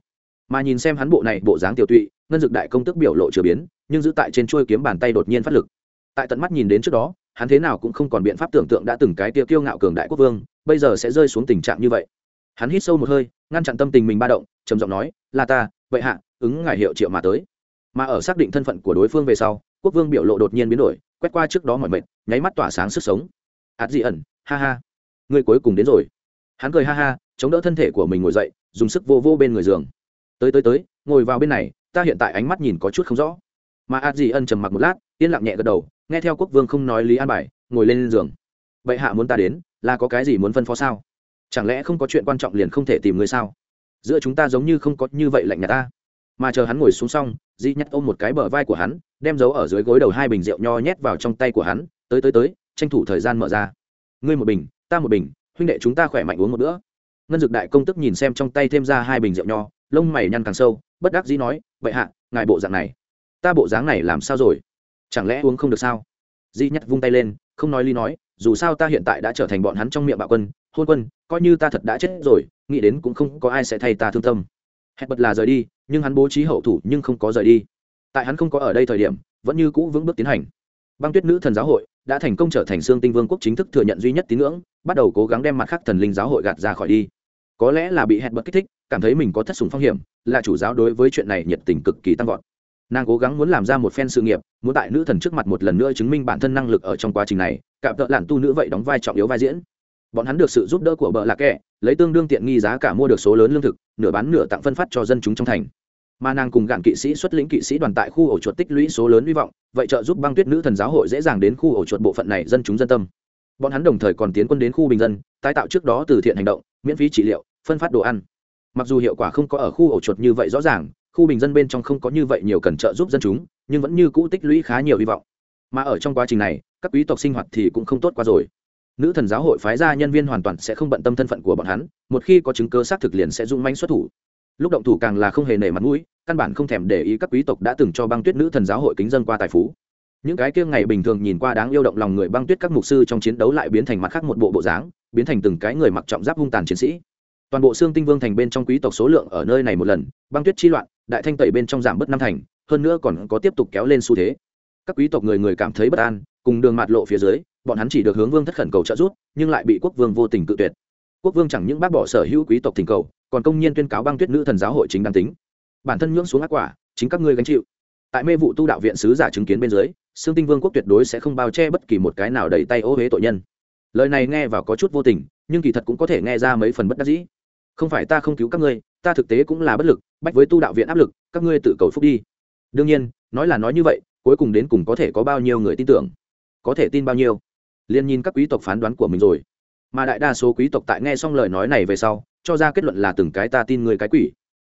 Mà nhìn xem hắn bộ này bộ dáng tiểu tụy, ngân dực đại công tức biểu lộ chừa biến, nhưng giữ tại trên chuôi kiếm bàn tay đột nhiên phát lực. Tại tận mắt nhìn đến trước đó hắn thế nào cũng không còn biện pháp tưởng tượng đã từng cái tia kiêu ngạo cường đại quốc vương, bây giờ sẽ rơi xuống tình trạng như vậy. Hắn hít sâu một hơi, ngăn chặn tâm tình mình ba động, trầm giọng nói, là ta, vậy hạ, ứng ngài hiệu triệu mà tới. Mà ở xác định thân phận của đối phương về sau, quốc vương biểu lộ đột nhiên biến đổi, quét qua trước đó mọi mệt, nháy mắt tỏa sáng sức sống. Ạt dị ẩn, ha ha người cuối cùng đến rồi. Hắn cười ha ha, chống đỡ thân thể của mình ngồi dậy, dùng sức vô vô bên người giường. Tới tới tới, ngồi vào bên này, ta hiện tại ánh mắt nhìn có chút không rõ. Mà ạt dị ẩn trầm mặc một lát, yên lặng nhẹ gật đầu nghe theo quốc vương không nói lý an bài, ngồi lên giường. Bệ hạ muốn ta đến, là có cái gì muốn phân phó sao? Chẳng lẽ không có chuyện quan trọng liền không thể tìm người sao? Giữa chúng ta giống như không có như vậy lạnh nhà ta. Mà chờ hắn ngồi xuống xong, di nhắc ôm một cái bờ vai của hắn, đem giấu ở dưới gối đầu hai bình rượu nho nhét vào trong tay của hắn, tới tới tới, tranh thủ thời gian mở ra. Ngươi một bình, ta một bình, huynh đệ chúng ta khỏe mạnh uống một bữa. Ngân dực đại công tức nhìn xem trong tay thêm ra hai bình rượu nho, lông mày nhăn càng sâu, bất đắc dĩ nói vậy hạ, ngài bộ dạng này, ta bộ dáng này làm sao rồi? Chẳng lẽ uống không được sao? Di nhắc vung tay lên, không nói ly nói, dù sao ta hiện tại đã trở thành bọn hắn trong miệng bạo quân, hôn quân, coi như ta thật đã chết rồi, nghĩ đến cũng không có ai sẽ thay ta thương tâm. Hẹn bật là rời đi, nhưng hắn bố trí hậu thủ nhưng không có rời đi. Tại hắn không có ở đây thời điểm, vẫn như cũ vững bước tiến hành. Băng tuyết nữ thần giáo hội đã thành công trở thành xương tinh vương quốc chính thức thừa nhận duy nhất tín ngưỡng, bắt đầu cố gắng đem mặt khác thần linh giáo hội gạt ra khỏi đi. Có lẽ là bị hẹn bật kích thích, cảm thấy mình có thất sùng phong hiểm, là chủ giáo đối với chuyện này nhiệt tình cực kỳ tăng vọt nàng cố gắng muốn làm ra một phen sự nghiệp, muốn tại nữ thần trước mặt một lần nữa chứng minh bản thân năng lực ở trong quá trình này cạm tợ lặn tu nữ vậy đóng vai trọng yếu vai diễn. Bọn hắn được sự giúp đỡ của bợ lạc kẹ lấy tương đương tiện nghi giá cả mua được số lớn lương thực, nửa bán nửa tặng phân phát cho dân chúng trong thành. Mà nàng cùng gạn kỵ sĩ xuất lĩnh kỵ sĩ đoàn tại khu ổ chuột tích lũy số lớn hy vọng, vậy trợ giúp băng tuyết nữ thần giáo hội dễ dàng đến khu ổ chuột bộ phận này dân chúng dân tâm. Bọn hắn đồng thời còn tiến quân đến khu bình dân, tái tạo trước đó từ thiện hành động, miễn phí trị liệu, phân phát đồ ăn. Mặc dù hiệu quả không có ở khu ổ chuột như vậy rõ ràng khu bình dân bên trong không có như vậy nhiều cần trợ giúp dân chúng, nhưng vẫn như cũ tích lũy khá nhiều hy vọng. Mà ở trong quá trình này, các quý tộc sinh hoạt thì cũng không tốt qua rồi. Nữ thần giáo hội phái ra nhân viên hoàn toàn sẽ không bận tâm thân phận của bọn hắn, một khi có chứng cơ xác thực liền sẽ dung manh xuất thủ. Lúc động thủ càng là không hề nể mặt mũi, căn bản không thèm để ý các quý tộc đã từng cho băng tuyết nữ thần giáo hội kính dân qua tài phú. Những cái kia ngày bình thường nhìn qua đáng yêu động lòng người băng tuyết các mục sư trong chiến đấu lại biến thành mặt khác một bộ bộ dáng, biến thành từng cái người mặc trọng giáp hung tàn chiến sĩ. Toàn bộ xương tinh vương thành bên trong quý tộc số lượng ở nơi này một lần, băng tuyết chi loạn đại thanh tẩy bên trong giảm bớt năm thành, hơn nữa còn có tiếp tục kéo lên xu thế. Các quý tộc người người cảm thấy bất an, cùng đường mạt lộ phía dưới, bọn hắn chỉ được hướng vương thất khẩn cầu trợ giúp, nhưng lại bị quốc vương vô tình cự tuyệt. Quốc vương chẳng những bác bỏ sở hữu quý tộc thỉnh cầu, còn công nhiên tuyên cáo băng tuyết nữ thần giáo hội chính đáng tính. Bản thân nhưỡng xuống ác quả, chính các ngươi gánh chịu. Tại mê vụ tu đạo viện sứ giả chứng kiến bên dưới xương tinh vương quốc tuyệt đối sẽ không bao che bất kỳ một cái nào đẩy tay ô huế tội nhân. Lời này nghe vào có chút vô tình, nhưng kỳ thật cũng có thể nghe ra mấy phần bất đắc dĩ. Không phải ta không cứu các ngươi ta thực tế cũng là bất lực, bách với tu đạo viện áp lực, các ngươi tự cầu phúc đi. Đương nhiên, nói là nói như vậy, cuối cùng đến cùng có thể có bao nhiêu người tin tưởng? Có thể tin bao nhiêu? Liên nhìn các quý tộc phán đoán của mình rồi. Mà đại đa số quý tộc tại nghe xong lời nói này về sau, cho ra kết luận là từng cái ta tin người cái quỷ.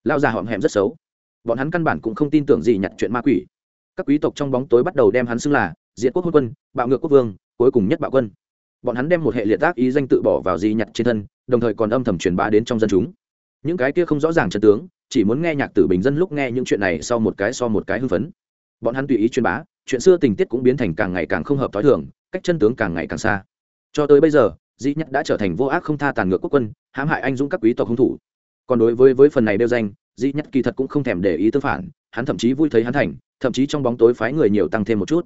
Lao già họm hẹm rất xấu. Bọn hắn căn bản cũng không tin tưởng gì nhặt chuyện ma quỷ. Các quý tộc trong bóng tối bắt đầu đem hắn xưng là diện quốc hôn quân, bạo ngược quốc vương, cuối cùng nhất bạo quân. Bọn hắn đem một hệ liệt tác ý danh tự bỏ vào di nhặt trên thân, đồng thời còn âm thầm truyền bá đến trong dân chúng những cái kia không rõ ràng chân tướng, chỉ muốn nghe nhạc tử bình dân lúc nghe những chuyện này sau một cái so một cái hưng phấn. Bọn hắn tùy ý truyền bá, chuyện xưa tình tiết cũng biến thành càng ngày càng không hợp t h o i thường, cách chân tướng càng ngày càng xa. Cho tới bây giờ di nhất đã trở thành vô ác không tha tàn ngược quốc quân, hãm hại anh dũng các quý tộc hung thủ. Còn đối với với phần này đeo danh di nhất kỳ thật cũng không thèm để ý tương phản, hắn thậm chí vui thấy hắn thành, thậm chí trong bóng tối phái người nhiều tăng thêm một chút.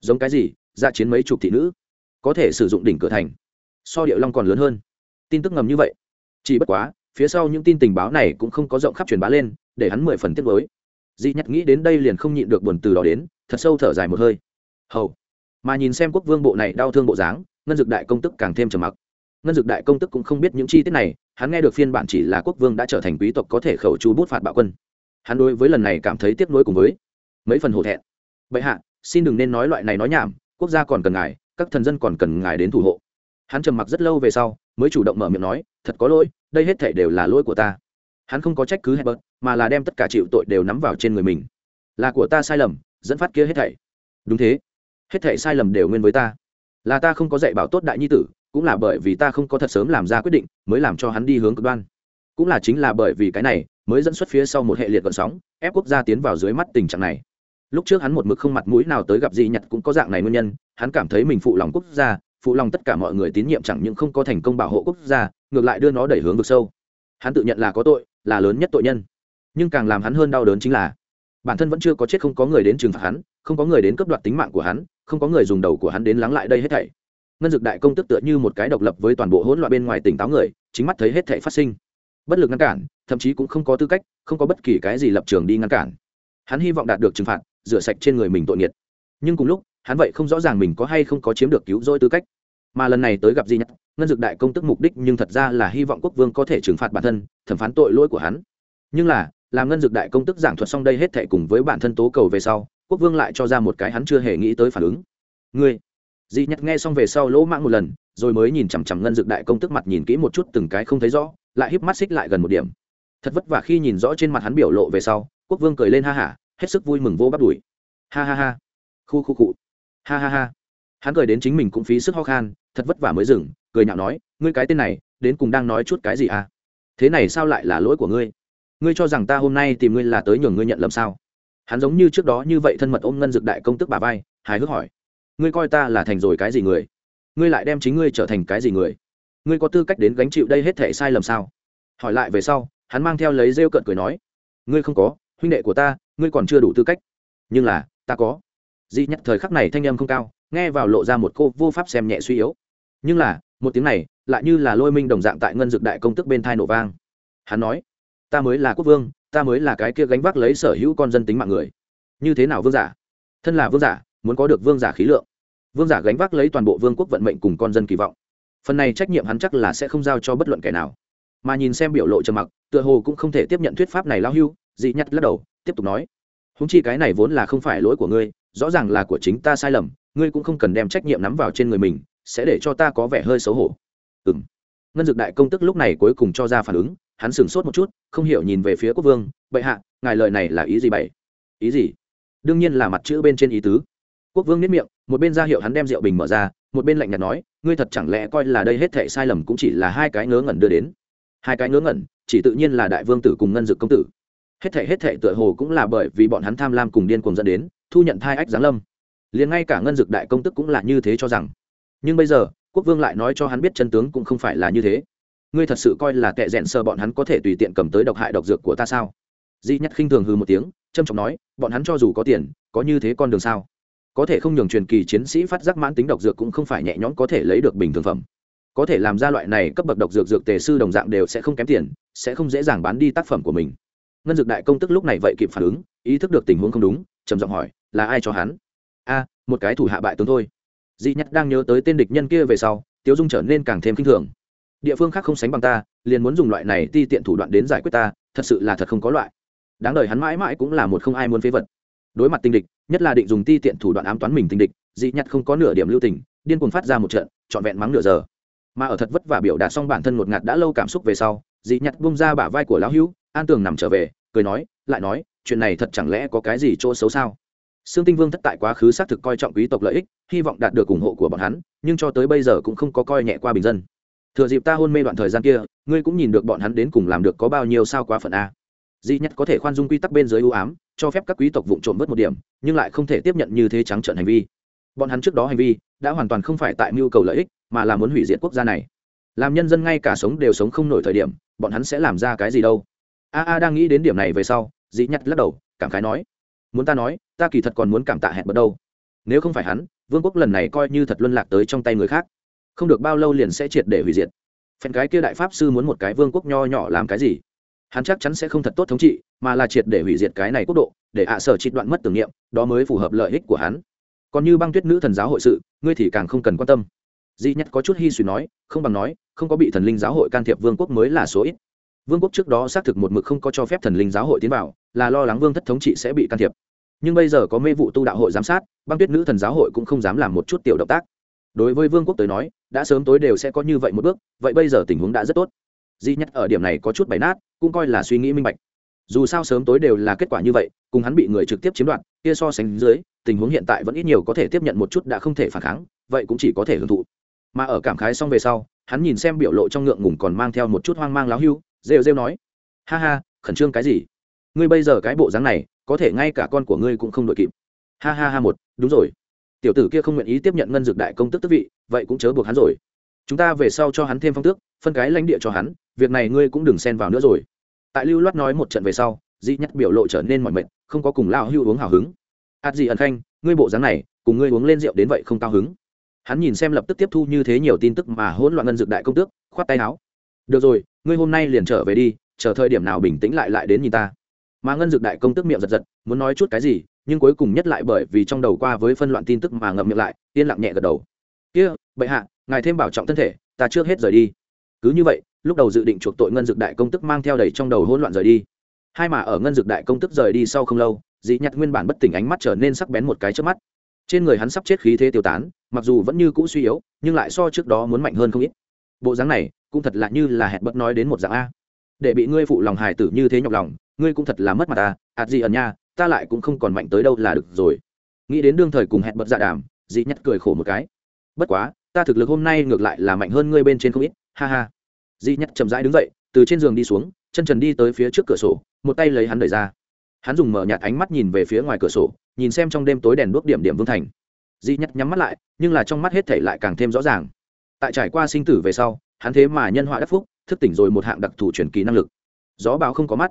Giống cái gì? Ra chiến mấy chục thị nữ. Có thể sử dụng đỉnh cửa thành. So điệu long còn lớn hơn. Tin tức ngầm như vậy. Chỉ bất quá phía sau những tin tình báo này cũng không có rộng khắp truyền bá lên, để hắn mười phần tiết mới di nhắc nghĩ đến đây liền không nhịn được buồn từ đó đến, thật sâu thở dài một hơi. Hầu. Mà nhìn xem quốc vương bộ này đau thương bộ dáng, ngân dực đại công tức càng thêm trầm mặc. Ngân dực đại công tức cũng không biết những chi tiết này, hắn nghe được phiên bản chỉ là quốc vương đã trở thành quý tộc có thể khẩu chú bút phạt bạo quân. Hắn đối với lần này cảm thấy tiếc nuối cùng với mấy phần hổ thẹn. Bệ hạ, xin đừng nên nói loại này nói nhảm, quốc gia còn cần ngài, các thần dân còn cần ngài đến thủ hộ. Hắn trầm mặc rất lâu về sau, mới chủ động mở miệng nói, thật có lỗi đây hết thể đều là lỗi của ta. Hắn không có trách cứ hay bớt mà là đem tất cả chịu tội đều nắm vào trên người mình. Là của ta sai lầm, dẫn phát kia hết thảy. Đúng thế. Hết thảy sai lầm đều nguyên với ta. Là ta không có dạy bảo tốt đại nhi tử, cũng là bởi vì ta không có thật sớm làm ra quyết định, mới làm cho hắn đi hướng cực đoan. Cũng là chính là bởi vì cái này, mới dẫn xuất phía sau một hệ liệt gợn sóng, ép quốc gia tiến vào dưới mắt tình trạng này. Lúc trước hắn một mực không mặt mũi nào tới gặp gì nhặt cũng có dạng này nguyên nhân, hắn cảm thấy mình phụ lòng quốc gia, phụ lòng tất cả mọi người tín nhiệm chẳng những không có thành công bảo hộ quốc gia ngược lại đưa nó đẩy hướng vực sâu. Hắn tự nhận là có tội, là lớn nhất tội nhân. Nhưng càng làm hắn hơn đau đớn chính là, bản thân vẫn chưa có chết không có người đến trừng phạt hắn, không có người đến cướp đoạt tính mạng của hắn, không có người dùng đầu của hắn đến lắng lại đây hết thảy. Ngân dực đại công tức tựa như một cái độc lập với toàn bộ hỗn loạn bên ngoài tỉnh táo người, chính mắt thấy hết thảy phát sinh. Bất lực ngăn cản, thậm chí cũng không có tư cách, không có bất kỳ cái gì lập trường đi ngăn cản. Hắn hy vọng đạt được trừng phạt, rửa sạch trên người mình tội nghiệt. Nhưng cùng lúc, hắn vậy không rõ ràng mình có hay không có chiếm được cứu rỗi tư cách. Mà lần này tới gặp di nhất ngân dực đại công tức mục đích nhưng thật ra là hy vọng quốc vương có thể trừng phạt bản thân, thẩm phán tội lỗi của hắn. Nhưng là, làm ngân dực đại công tức giảng thuật xong đây hết thệ cùng với bản thân tố cầu về sau, quốc vương lại cho ra một cái hắn chưa hề nghĩ tới phản ứng. Ngươi, di nhất nghe xong về sau lỗ mãng một lần, rồi mới nhìn chằm chằm ngân dực đại công tức mặt nhìn kỹ một chút từng cái không thấy rõ, lại híp mắt xích lại gần một điểm. Thật vất vả khi nhìn rõ trên mặt hắn biểu lộ về sau, quốc vương cười lên ha hả, hết sức vui mừng vô bắt đùi. Ha ha ha. Khu khu cụ ha ha ha hắn cười đến chính mình cũng phí sức ho khan, thật vất vả mới dừng, cười nhạo nói, ngươi cái tên này, đến cùng đang nói chút cái gì à? Thế này sao lại là lỗi của ngươi? Ngươi cho rằng ta hôm nay tìm ngươi là tới nhường ngươi nhận lầm sao? Hắn giống như trước đó như vậy thân mật ôm ngân dực đại công tức bà vai, hài hước hỏi, ngươi coi ta là thành rồi cái gì người? Ngươi lại đem chính ngươi trở thành cái gì người? Ngươi có tư cách đến gánh chịu đây hết thể sai lầm sao? Hỏi lại về sau, hắn mang theo lấy rêu cợt cười nói, ngươi không có, huynh đệ của ta, ngươi còn chưa đủ tư cách. Nhưng là, ta có. Di nhắc thời khắc này thanh âm không cao nghe vào lộ ra một cô vô pháp xem nhẹ suy yếu. Nhưng là, một tiếng này, lại như là lôi minh đồng dạng tại ngân dược đại công tức bên thai nổ vang. Hắn nói, ta mới là quốc vương, ta mới là cái kia gánh vác lấy sở hữu con dân tính mạng người. Như thế nào vương giả? Thân là vương giả, muốn có được vương giả khí lượng. Vương giả gánh vác lấy toàn bộ vương quốc vận mệnh cùng con dân kỳ vọng. Phần này trách nhiệm hắn chắc là sẽ không giao cho bất luận kẻ nào. Mà nhìn xem biểu lộ trầm mặc, tựa hồ cũng không thể tiếp nhận thuyết pháp này lao hưu, dị nhặt lắc đầu, tiếp tục nói húng chi cái này vốn là không phải lỗi của ngươi, rõ ràng là của chính ta sai lầm ngươi cũng không cần đem trách nhiệm nắm vào trên người mình, sẽ để cho ta có vẻ hơi xấu hổ. Ừ m ngân dược đại công tức lúc này cuối cùng cho ra phản ứng, hắn sửng sốt một chút, không hiểu nhìn về phía quốc vương, bệ hạ, ngài lời này là ý gì bậy ý gì? Đương nhiên là mặt chữ bên trên ý tứ. Quốc vương nếp miệng, một bên ra hiệu hắn đem rượu bình mở ra, một bên lạnh nhạt nói, ngươi thật chẳng lẽ coi là đây hết thệ sai lầm cũng chỉ là hai cái ngớ ngẩn đưa đến? Hai cái ngớ ngẩn, chỉ tự nhiên là đại vương tử cùng ngân dược công tử. Hết thệ hết thệ tựa hồ cũng là bởi vì bọn hắn tham lam cùng điên cùng dẫn đến, thu nhận thai ách giáng lâm liền ngay cả ngân dực đại công tức cũng là như thế cho rằng. Nhưng bây giờ, quốc vương lại nói cho hắn biết chân tướng cũng không phải là như thế. Ngươi thật sự coi là kệ rẽn sơ bọn hắn có thể tùy tiện cầm tới độc hại độc dược của ta sao? Di nhắc khinh thường hư một tiếng trâm trọng nói, bọn hắn cho dù có tiền, có như thế con đường sao? Có thể không nhường truyền kỳ chiến sĩ phát giác mãn tính độc dược cũng không phải nhẹ nhõm có thể lấy được bình thường phẩm. Có thể làm ra loại này cấp bậc độc dược dược tề sư đồng dạng đều sẽ không kém tiền, sẽ không dễ dàng bán đi tác phẩm của mình. Ngân dược đại công tức lúc này vậy kịp phản ứng, ý thức được tình huống không đúng, trầm giọng hỏi, là ai cho hắn? A, một cái thủ hạ bại tướng thôi. Dị nhất đang nhớ tới tên địch nhân kia về sau, tiếu dung trở nên càng thêm kinh thường. Địa phương khác không sánh bằng ta, liền muốn dùng loại này ti tiện thủ đoạn đến giải quyết ta, thật sự là thật không có loại. Đáng đời hắn mãi mãi cũng là một không ai muốn phế vật. Đối mặt tinh địch, nhất là định dùng ti tiện thủ đoạn ám toán mình tinh địch, dị nhất không có nửa điểm lưu tình, điên cuồng phát ra một trận, trọn vẹn mắng nửa giờ. Mà ở thật vất vả biểu đạt xong bản thân ngột ngạt đã lâu cảm xúc về sau, dị nhặt bung ra bả vai của lão hữu, an tường nằm trở về, cười nói, lại nói, chuyện này thật chẳng lẽ có cái gì chỗ xấu sao? Sương Tinh Vương thất tại quá khứ xác thực coi trọng quý tộc lợi ích, hy vọng đạt được ủng hộ của bọn hắn, nhưng cho tới bây giờ cũng không có coi nhẹ qua bình dân. Thừa dịp ta hôn mê đoạn thời gian kia, ngươi cũng nhìn được bọn hắn đến cùng làm được có bao nhiêu sao quá phận a. Dĩ nhất có thể khoan dung quy tắc bên dưới ưu ám, cho phép các quý tộc vụng trộm bớt một điểm, nhưng lại không thể tiếp nhận như thế trắng trợn hành vi. Bọn hắn trước đó hành vi đã hoàn toàn không phải tại mưu cầu lợi ích, mà là muốn hủy diệt quốc gia này. Làm nhân dân ngay cả sống đều sống không nổi thời điểm, bọn hắn sẽ làm ra cái gì đâu? A A đang nghĩ đến điểm này về sau, Dĩ nhất lắc đầu, cảm khái nói: muốn ta nói ta kỳ thật còn muốn cảm tạ hẹn bật đâu. Nếu không phải hắn, vương quốc lần này coi như thật luân lạc tới trong tay người khác. Không được bao lâu liền sẽ triệt để hủy diệt. Phen cái kia đại pháp sư muốn một cái vương quốc nho nhỏ làm cái gì? Hắn chắc chắn sẽ không thật tốt thống trị, mà là triệt để hủy diệt cái này quốc độ, để ạ sở trị đoạn mất tưởng niệm, đó mới phù hợp lợi ích của hắn. Còn như băng tuyết nữ thần giáo hội sự, ngươi thì càng không cần quan tâm. Di nhất có chút hy suy nói, không bằng nói, không có bị thần linh giáo hội can thiệp vương quốc mới là số ít. Vương quốc trước đó xác thực một mực không có cho phép thần linh giáo hội tiến vào, là lo lắng vương thất thống trị sẽ bị can thiệp nhưng bây giờ có mê vụ tu đạo hội giám sát, băng tuyết nữ thần giáo hội cũng không dám làm một chút tiểu động tác. Đối với vương quốc tới nói, đã sớm tối đều sẽ có như vậy một bước, vậy bây giờ tình huống đã rất tốt. Di nhất ở điểm này có chút bày nát, cũng coi là suy nghĩ minh bạch. Dù sao sớm tối đều là kết quả như vậy, cùng hắn bị người trực tiếp chiếm đoạt, kia so sánh dưới, tình huống hiện tại vẫn ít nhiều có thể tiếp nhận một chút đã không thể phản kháng, vậy cũng chỉ có thể hưởng thụ. Mà ở cảm khái xong về sau, hắn nhìn xem biểu lộ trong ngượng ngùng còn mang theo một chút hoang mang láo hưu, rêu rêu nói, ha ha, khẩn trương cái gì? Ngươi bây giờ cái bộ dáng này, có thể ngay cả con của ngươi cũng không đội kịp. Ha ha ha một, đúng rồi. Tiểu tử kia không nguyện ý tiếp nhận ngân dược đại công tức tức vị, vậy cũng chớ buộc hắn rồi. Chúng ta về sau cho hắn thêm phong tước, phân cái lãnh địa cho hắn, việc này ngươi cũng đừng xen vào nữa rồi. Tại lưu loát nói một trận về sau di nhắc biểu lộ trở nên mọi mệt, không có cùng lao hưu uống hào hứng. Ạt gì ẩn khanh, ngươi bộ dáng này, cùng ngươi uống lên rượu đến vậy không cao hứng. Hắn nhìn xem lập tức tiếp thu như thế nhiều tin tức mà hỗn loạn ngân dược đại công tước, khoát tay áo. Được rồi, ngươi hôm nay liền trở về đi, chờ thời điểm nào bình tĩnh lại lại đến nhìn ta mà ngân dược đại công tức miệng giật giật, muốn nói chút cái gì, nhưng cuối cùng nhất lại bởi vì trong đầu qua với phân loạn tin tức mà ngậm miệng lại, yên lặng nhẹ gật đầu. Kia, bệ hạ, ngài thêm bảo trọng thân thể, ta trước hết rời đi. Cứ như vậy, lúc đầu dự định chuộc tội ngân dược đại công tức mang theo đầy trong đầu hỗn loạn rời đi. Hai mà ở ngân dược đại công tức rời đi sau không lâu, dị nhặt nguyên bản bất tỉnh ánh mắt trở nên sắc bén một cái trước mắt. Trên người hắn sắp chết khí thế tiêu tán, mặc dù vẫn như cũ suy yếu, nhưng lại so trước đó muốn mạnh hơn không ít. Bộ dáng này, cũng thật là như là hẹn bất nói đến một dạng a. Để bị ngươi phụ lòng hài tử như thế nhọc lòng ngươi cũng thật là mất mặt ta, ạt gì ẩn nha, ta lại cũng không còn mạnh tới đâu là được rồi. Nghĩ đến đương thời cùng hẹn bật dạ đàm dị nhất cười khổ một cái. Bất quá, ta thực lực hôm nay ngược lại là mạnh hơn ngươi bên trên không ít, ha ha. Dị nhất chậm rãi đứng dậy, từ trên giường đi xuống, chân trần đi tới phía trước cửa sổ, một tay lấy hắn đẩy ra. Hắn dùng mở nhạt ánh mắt nhìn về phía ngoài cửa sổ, nhìn xem trong đêm tối đèn đuốc điểm điểm vương thành. Dị nhất nhắm mắt lại, nhưng là trong mắt hết thể lại càng thêm rõ ràng. Tại trải qua sinh tử về sau, hắn thế mà nhân họa đắc phúc, thức tỉnh rồi một hạng đặc thù truyền kỳ năng lực. Gió báo không có mắt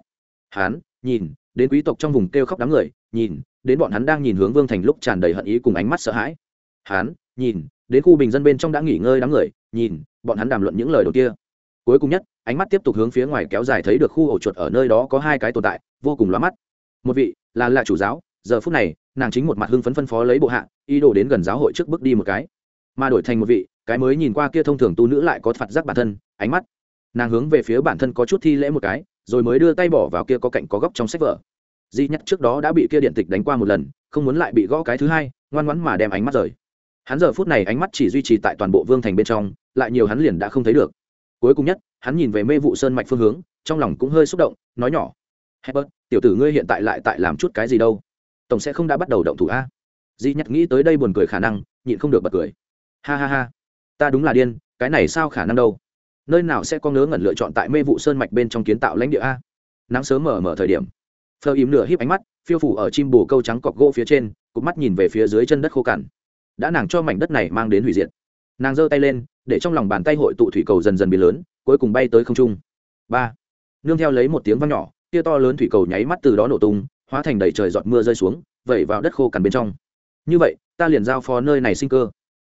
hắn, nhìn, đến quý tộc trong vùng kêu khóc đám người, nhìn, đến bọn hắn đang nhìn hướng vương thành lúc tràn đầy hận ý cùng ánh mắt sợ hãi. Hắn, nhìn, đến khu bình dân bên trong đã nghỉ ngơi đám người, nhìn, bọn hắn đàm luận những lời đầu kia. Cuối cùng nhất, ánh mắt tiếp tục hướng phía ngoài kéo dài thấy được khu ổ chuột ở nơi đó có hai cái tồn tại, vô cùng lóa mắt. Một vị, là là chủ giáo, giờ phút này, nàng chính một mặt hưng phấn phân phó lấy bộ hạ, ý đồ đến gần giáo hội trước bước đi một cái. Mà đổi thành một vị, cái mới nhìn qua kia thông thường tu nữ lại có phạt giác bản thân, ánh mắt. Nàng hướng về phía bản thân có chút thi lễ một cái rồi mới đưa tay bỏ vào kia có cạnh có góc trong sách vở. Di nhắc trước đó đã bị kia điện tịch đánh qua một lần không muốn lại bị gõ cái thứ hai ngoan ngoãn mà đem ánh mắt rời. Hắn giờ phút này ánh mắt chỉ duy trì tại toàn bộ vương thành bên trong lại nhiều hắn liền đã không thấy được. Cuối cùng nhất hắn nhìn về mê vụ sơn mạch phương hướng trong lòng cũng hơi xúc động nói nhỏ Herbert, tiểu tử ngươi hiện tại lại tại làm chút cái gì đâu? Tổng sẽ không đã bắt đầu động thủ a. Di nhắc nghĩ tới đây buồn cười khả năng nhịn không được bật cười. Ha ha ha ta đúng là điên cái này sao khả năng đâu? Nơi nào sẽ có ngớ ngẩn lựa chọn tại mê vụ sơn mạch bên trong kiến tạo lãnh địa a? Nắng sớm mở mở thời điểm phơ im nửa híp ánh mắt, phiêu phủ ở chim bồ câu trắng cọc gỗ phía trên, cụp mắt nhìn về phía dưới chân đất khô cằn. Đã nàng cho mảnh đất này mang đến hủy diệt. Nàng giơ tay lên, để trong lòng bàn tay hội tụ thủy cầu dần dần biến lớn, cuối cùng bay tới không trung. Ba. Nương theo lấy một tiếng vang nhỏ kia to lớn thủy cầu nháy mắt từ đó nổ tung, hóa thành đầy trời giọt mưa rơi xuống, vẩy vào đất khô cằn bên trong. Như vậy, ta liền giao phó nơi này sinh cơ.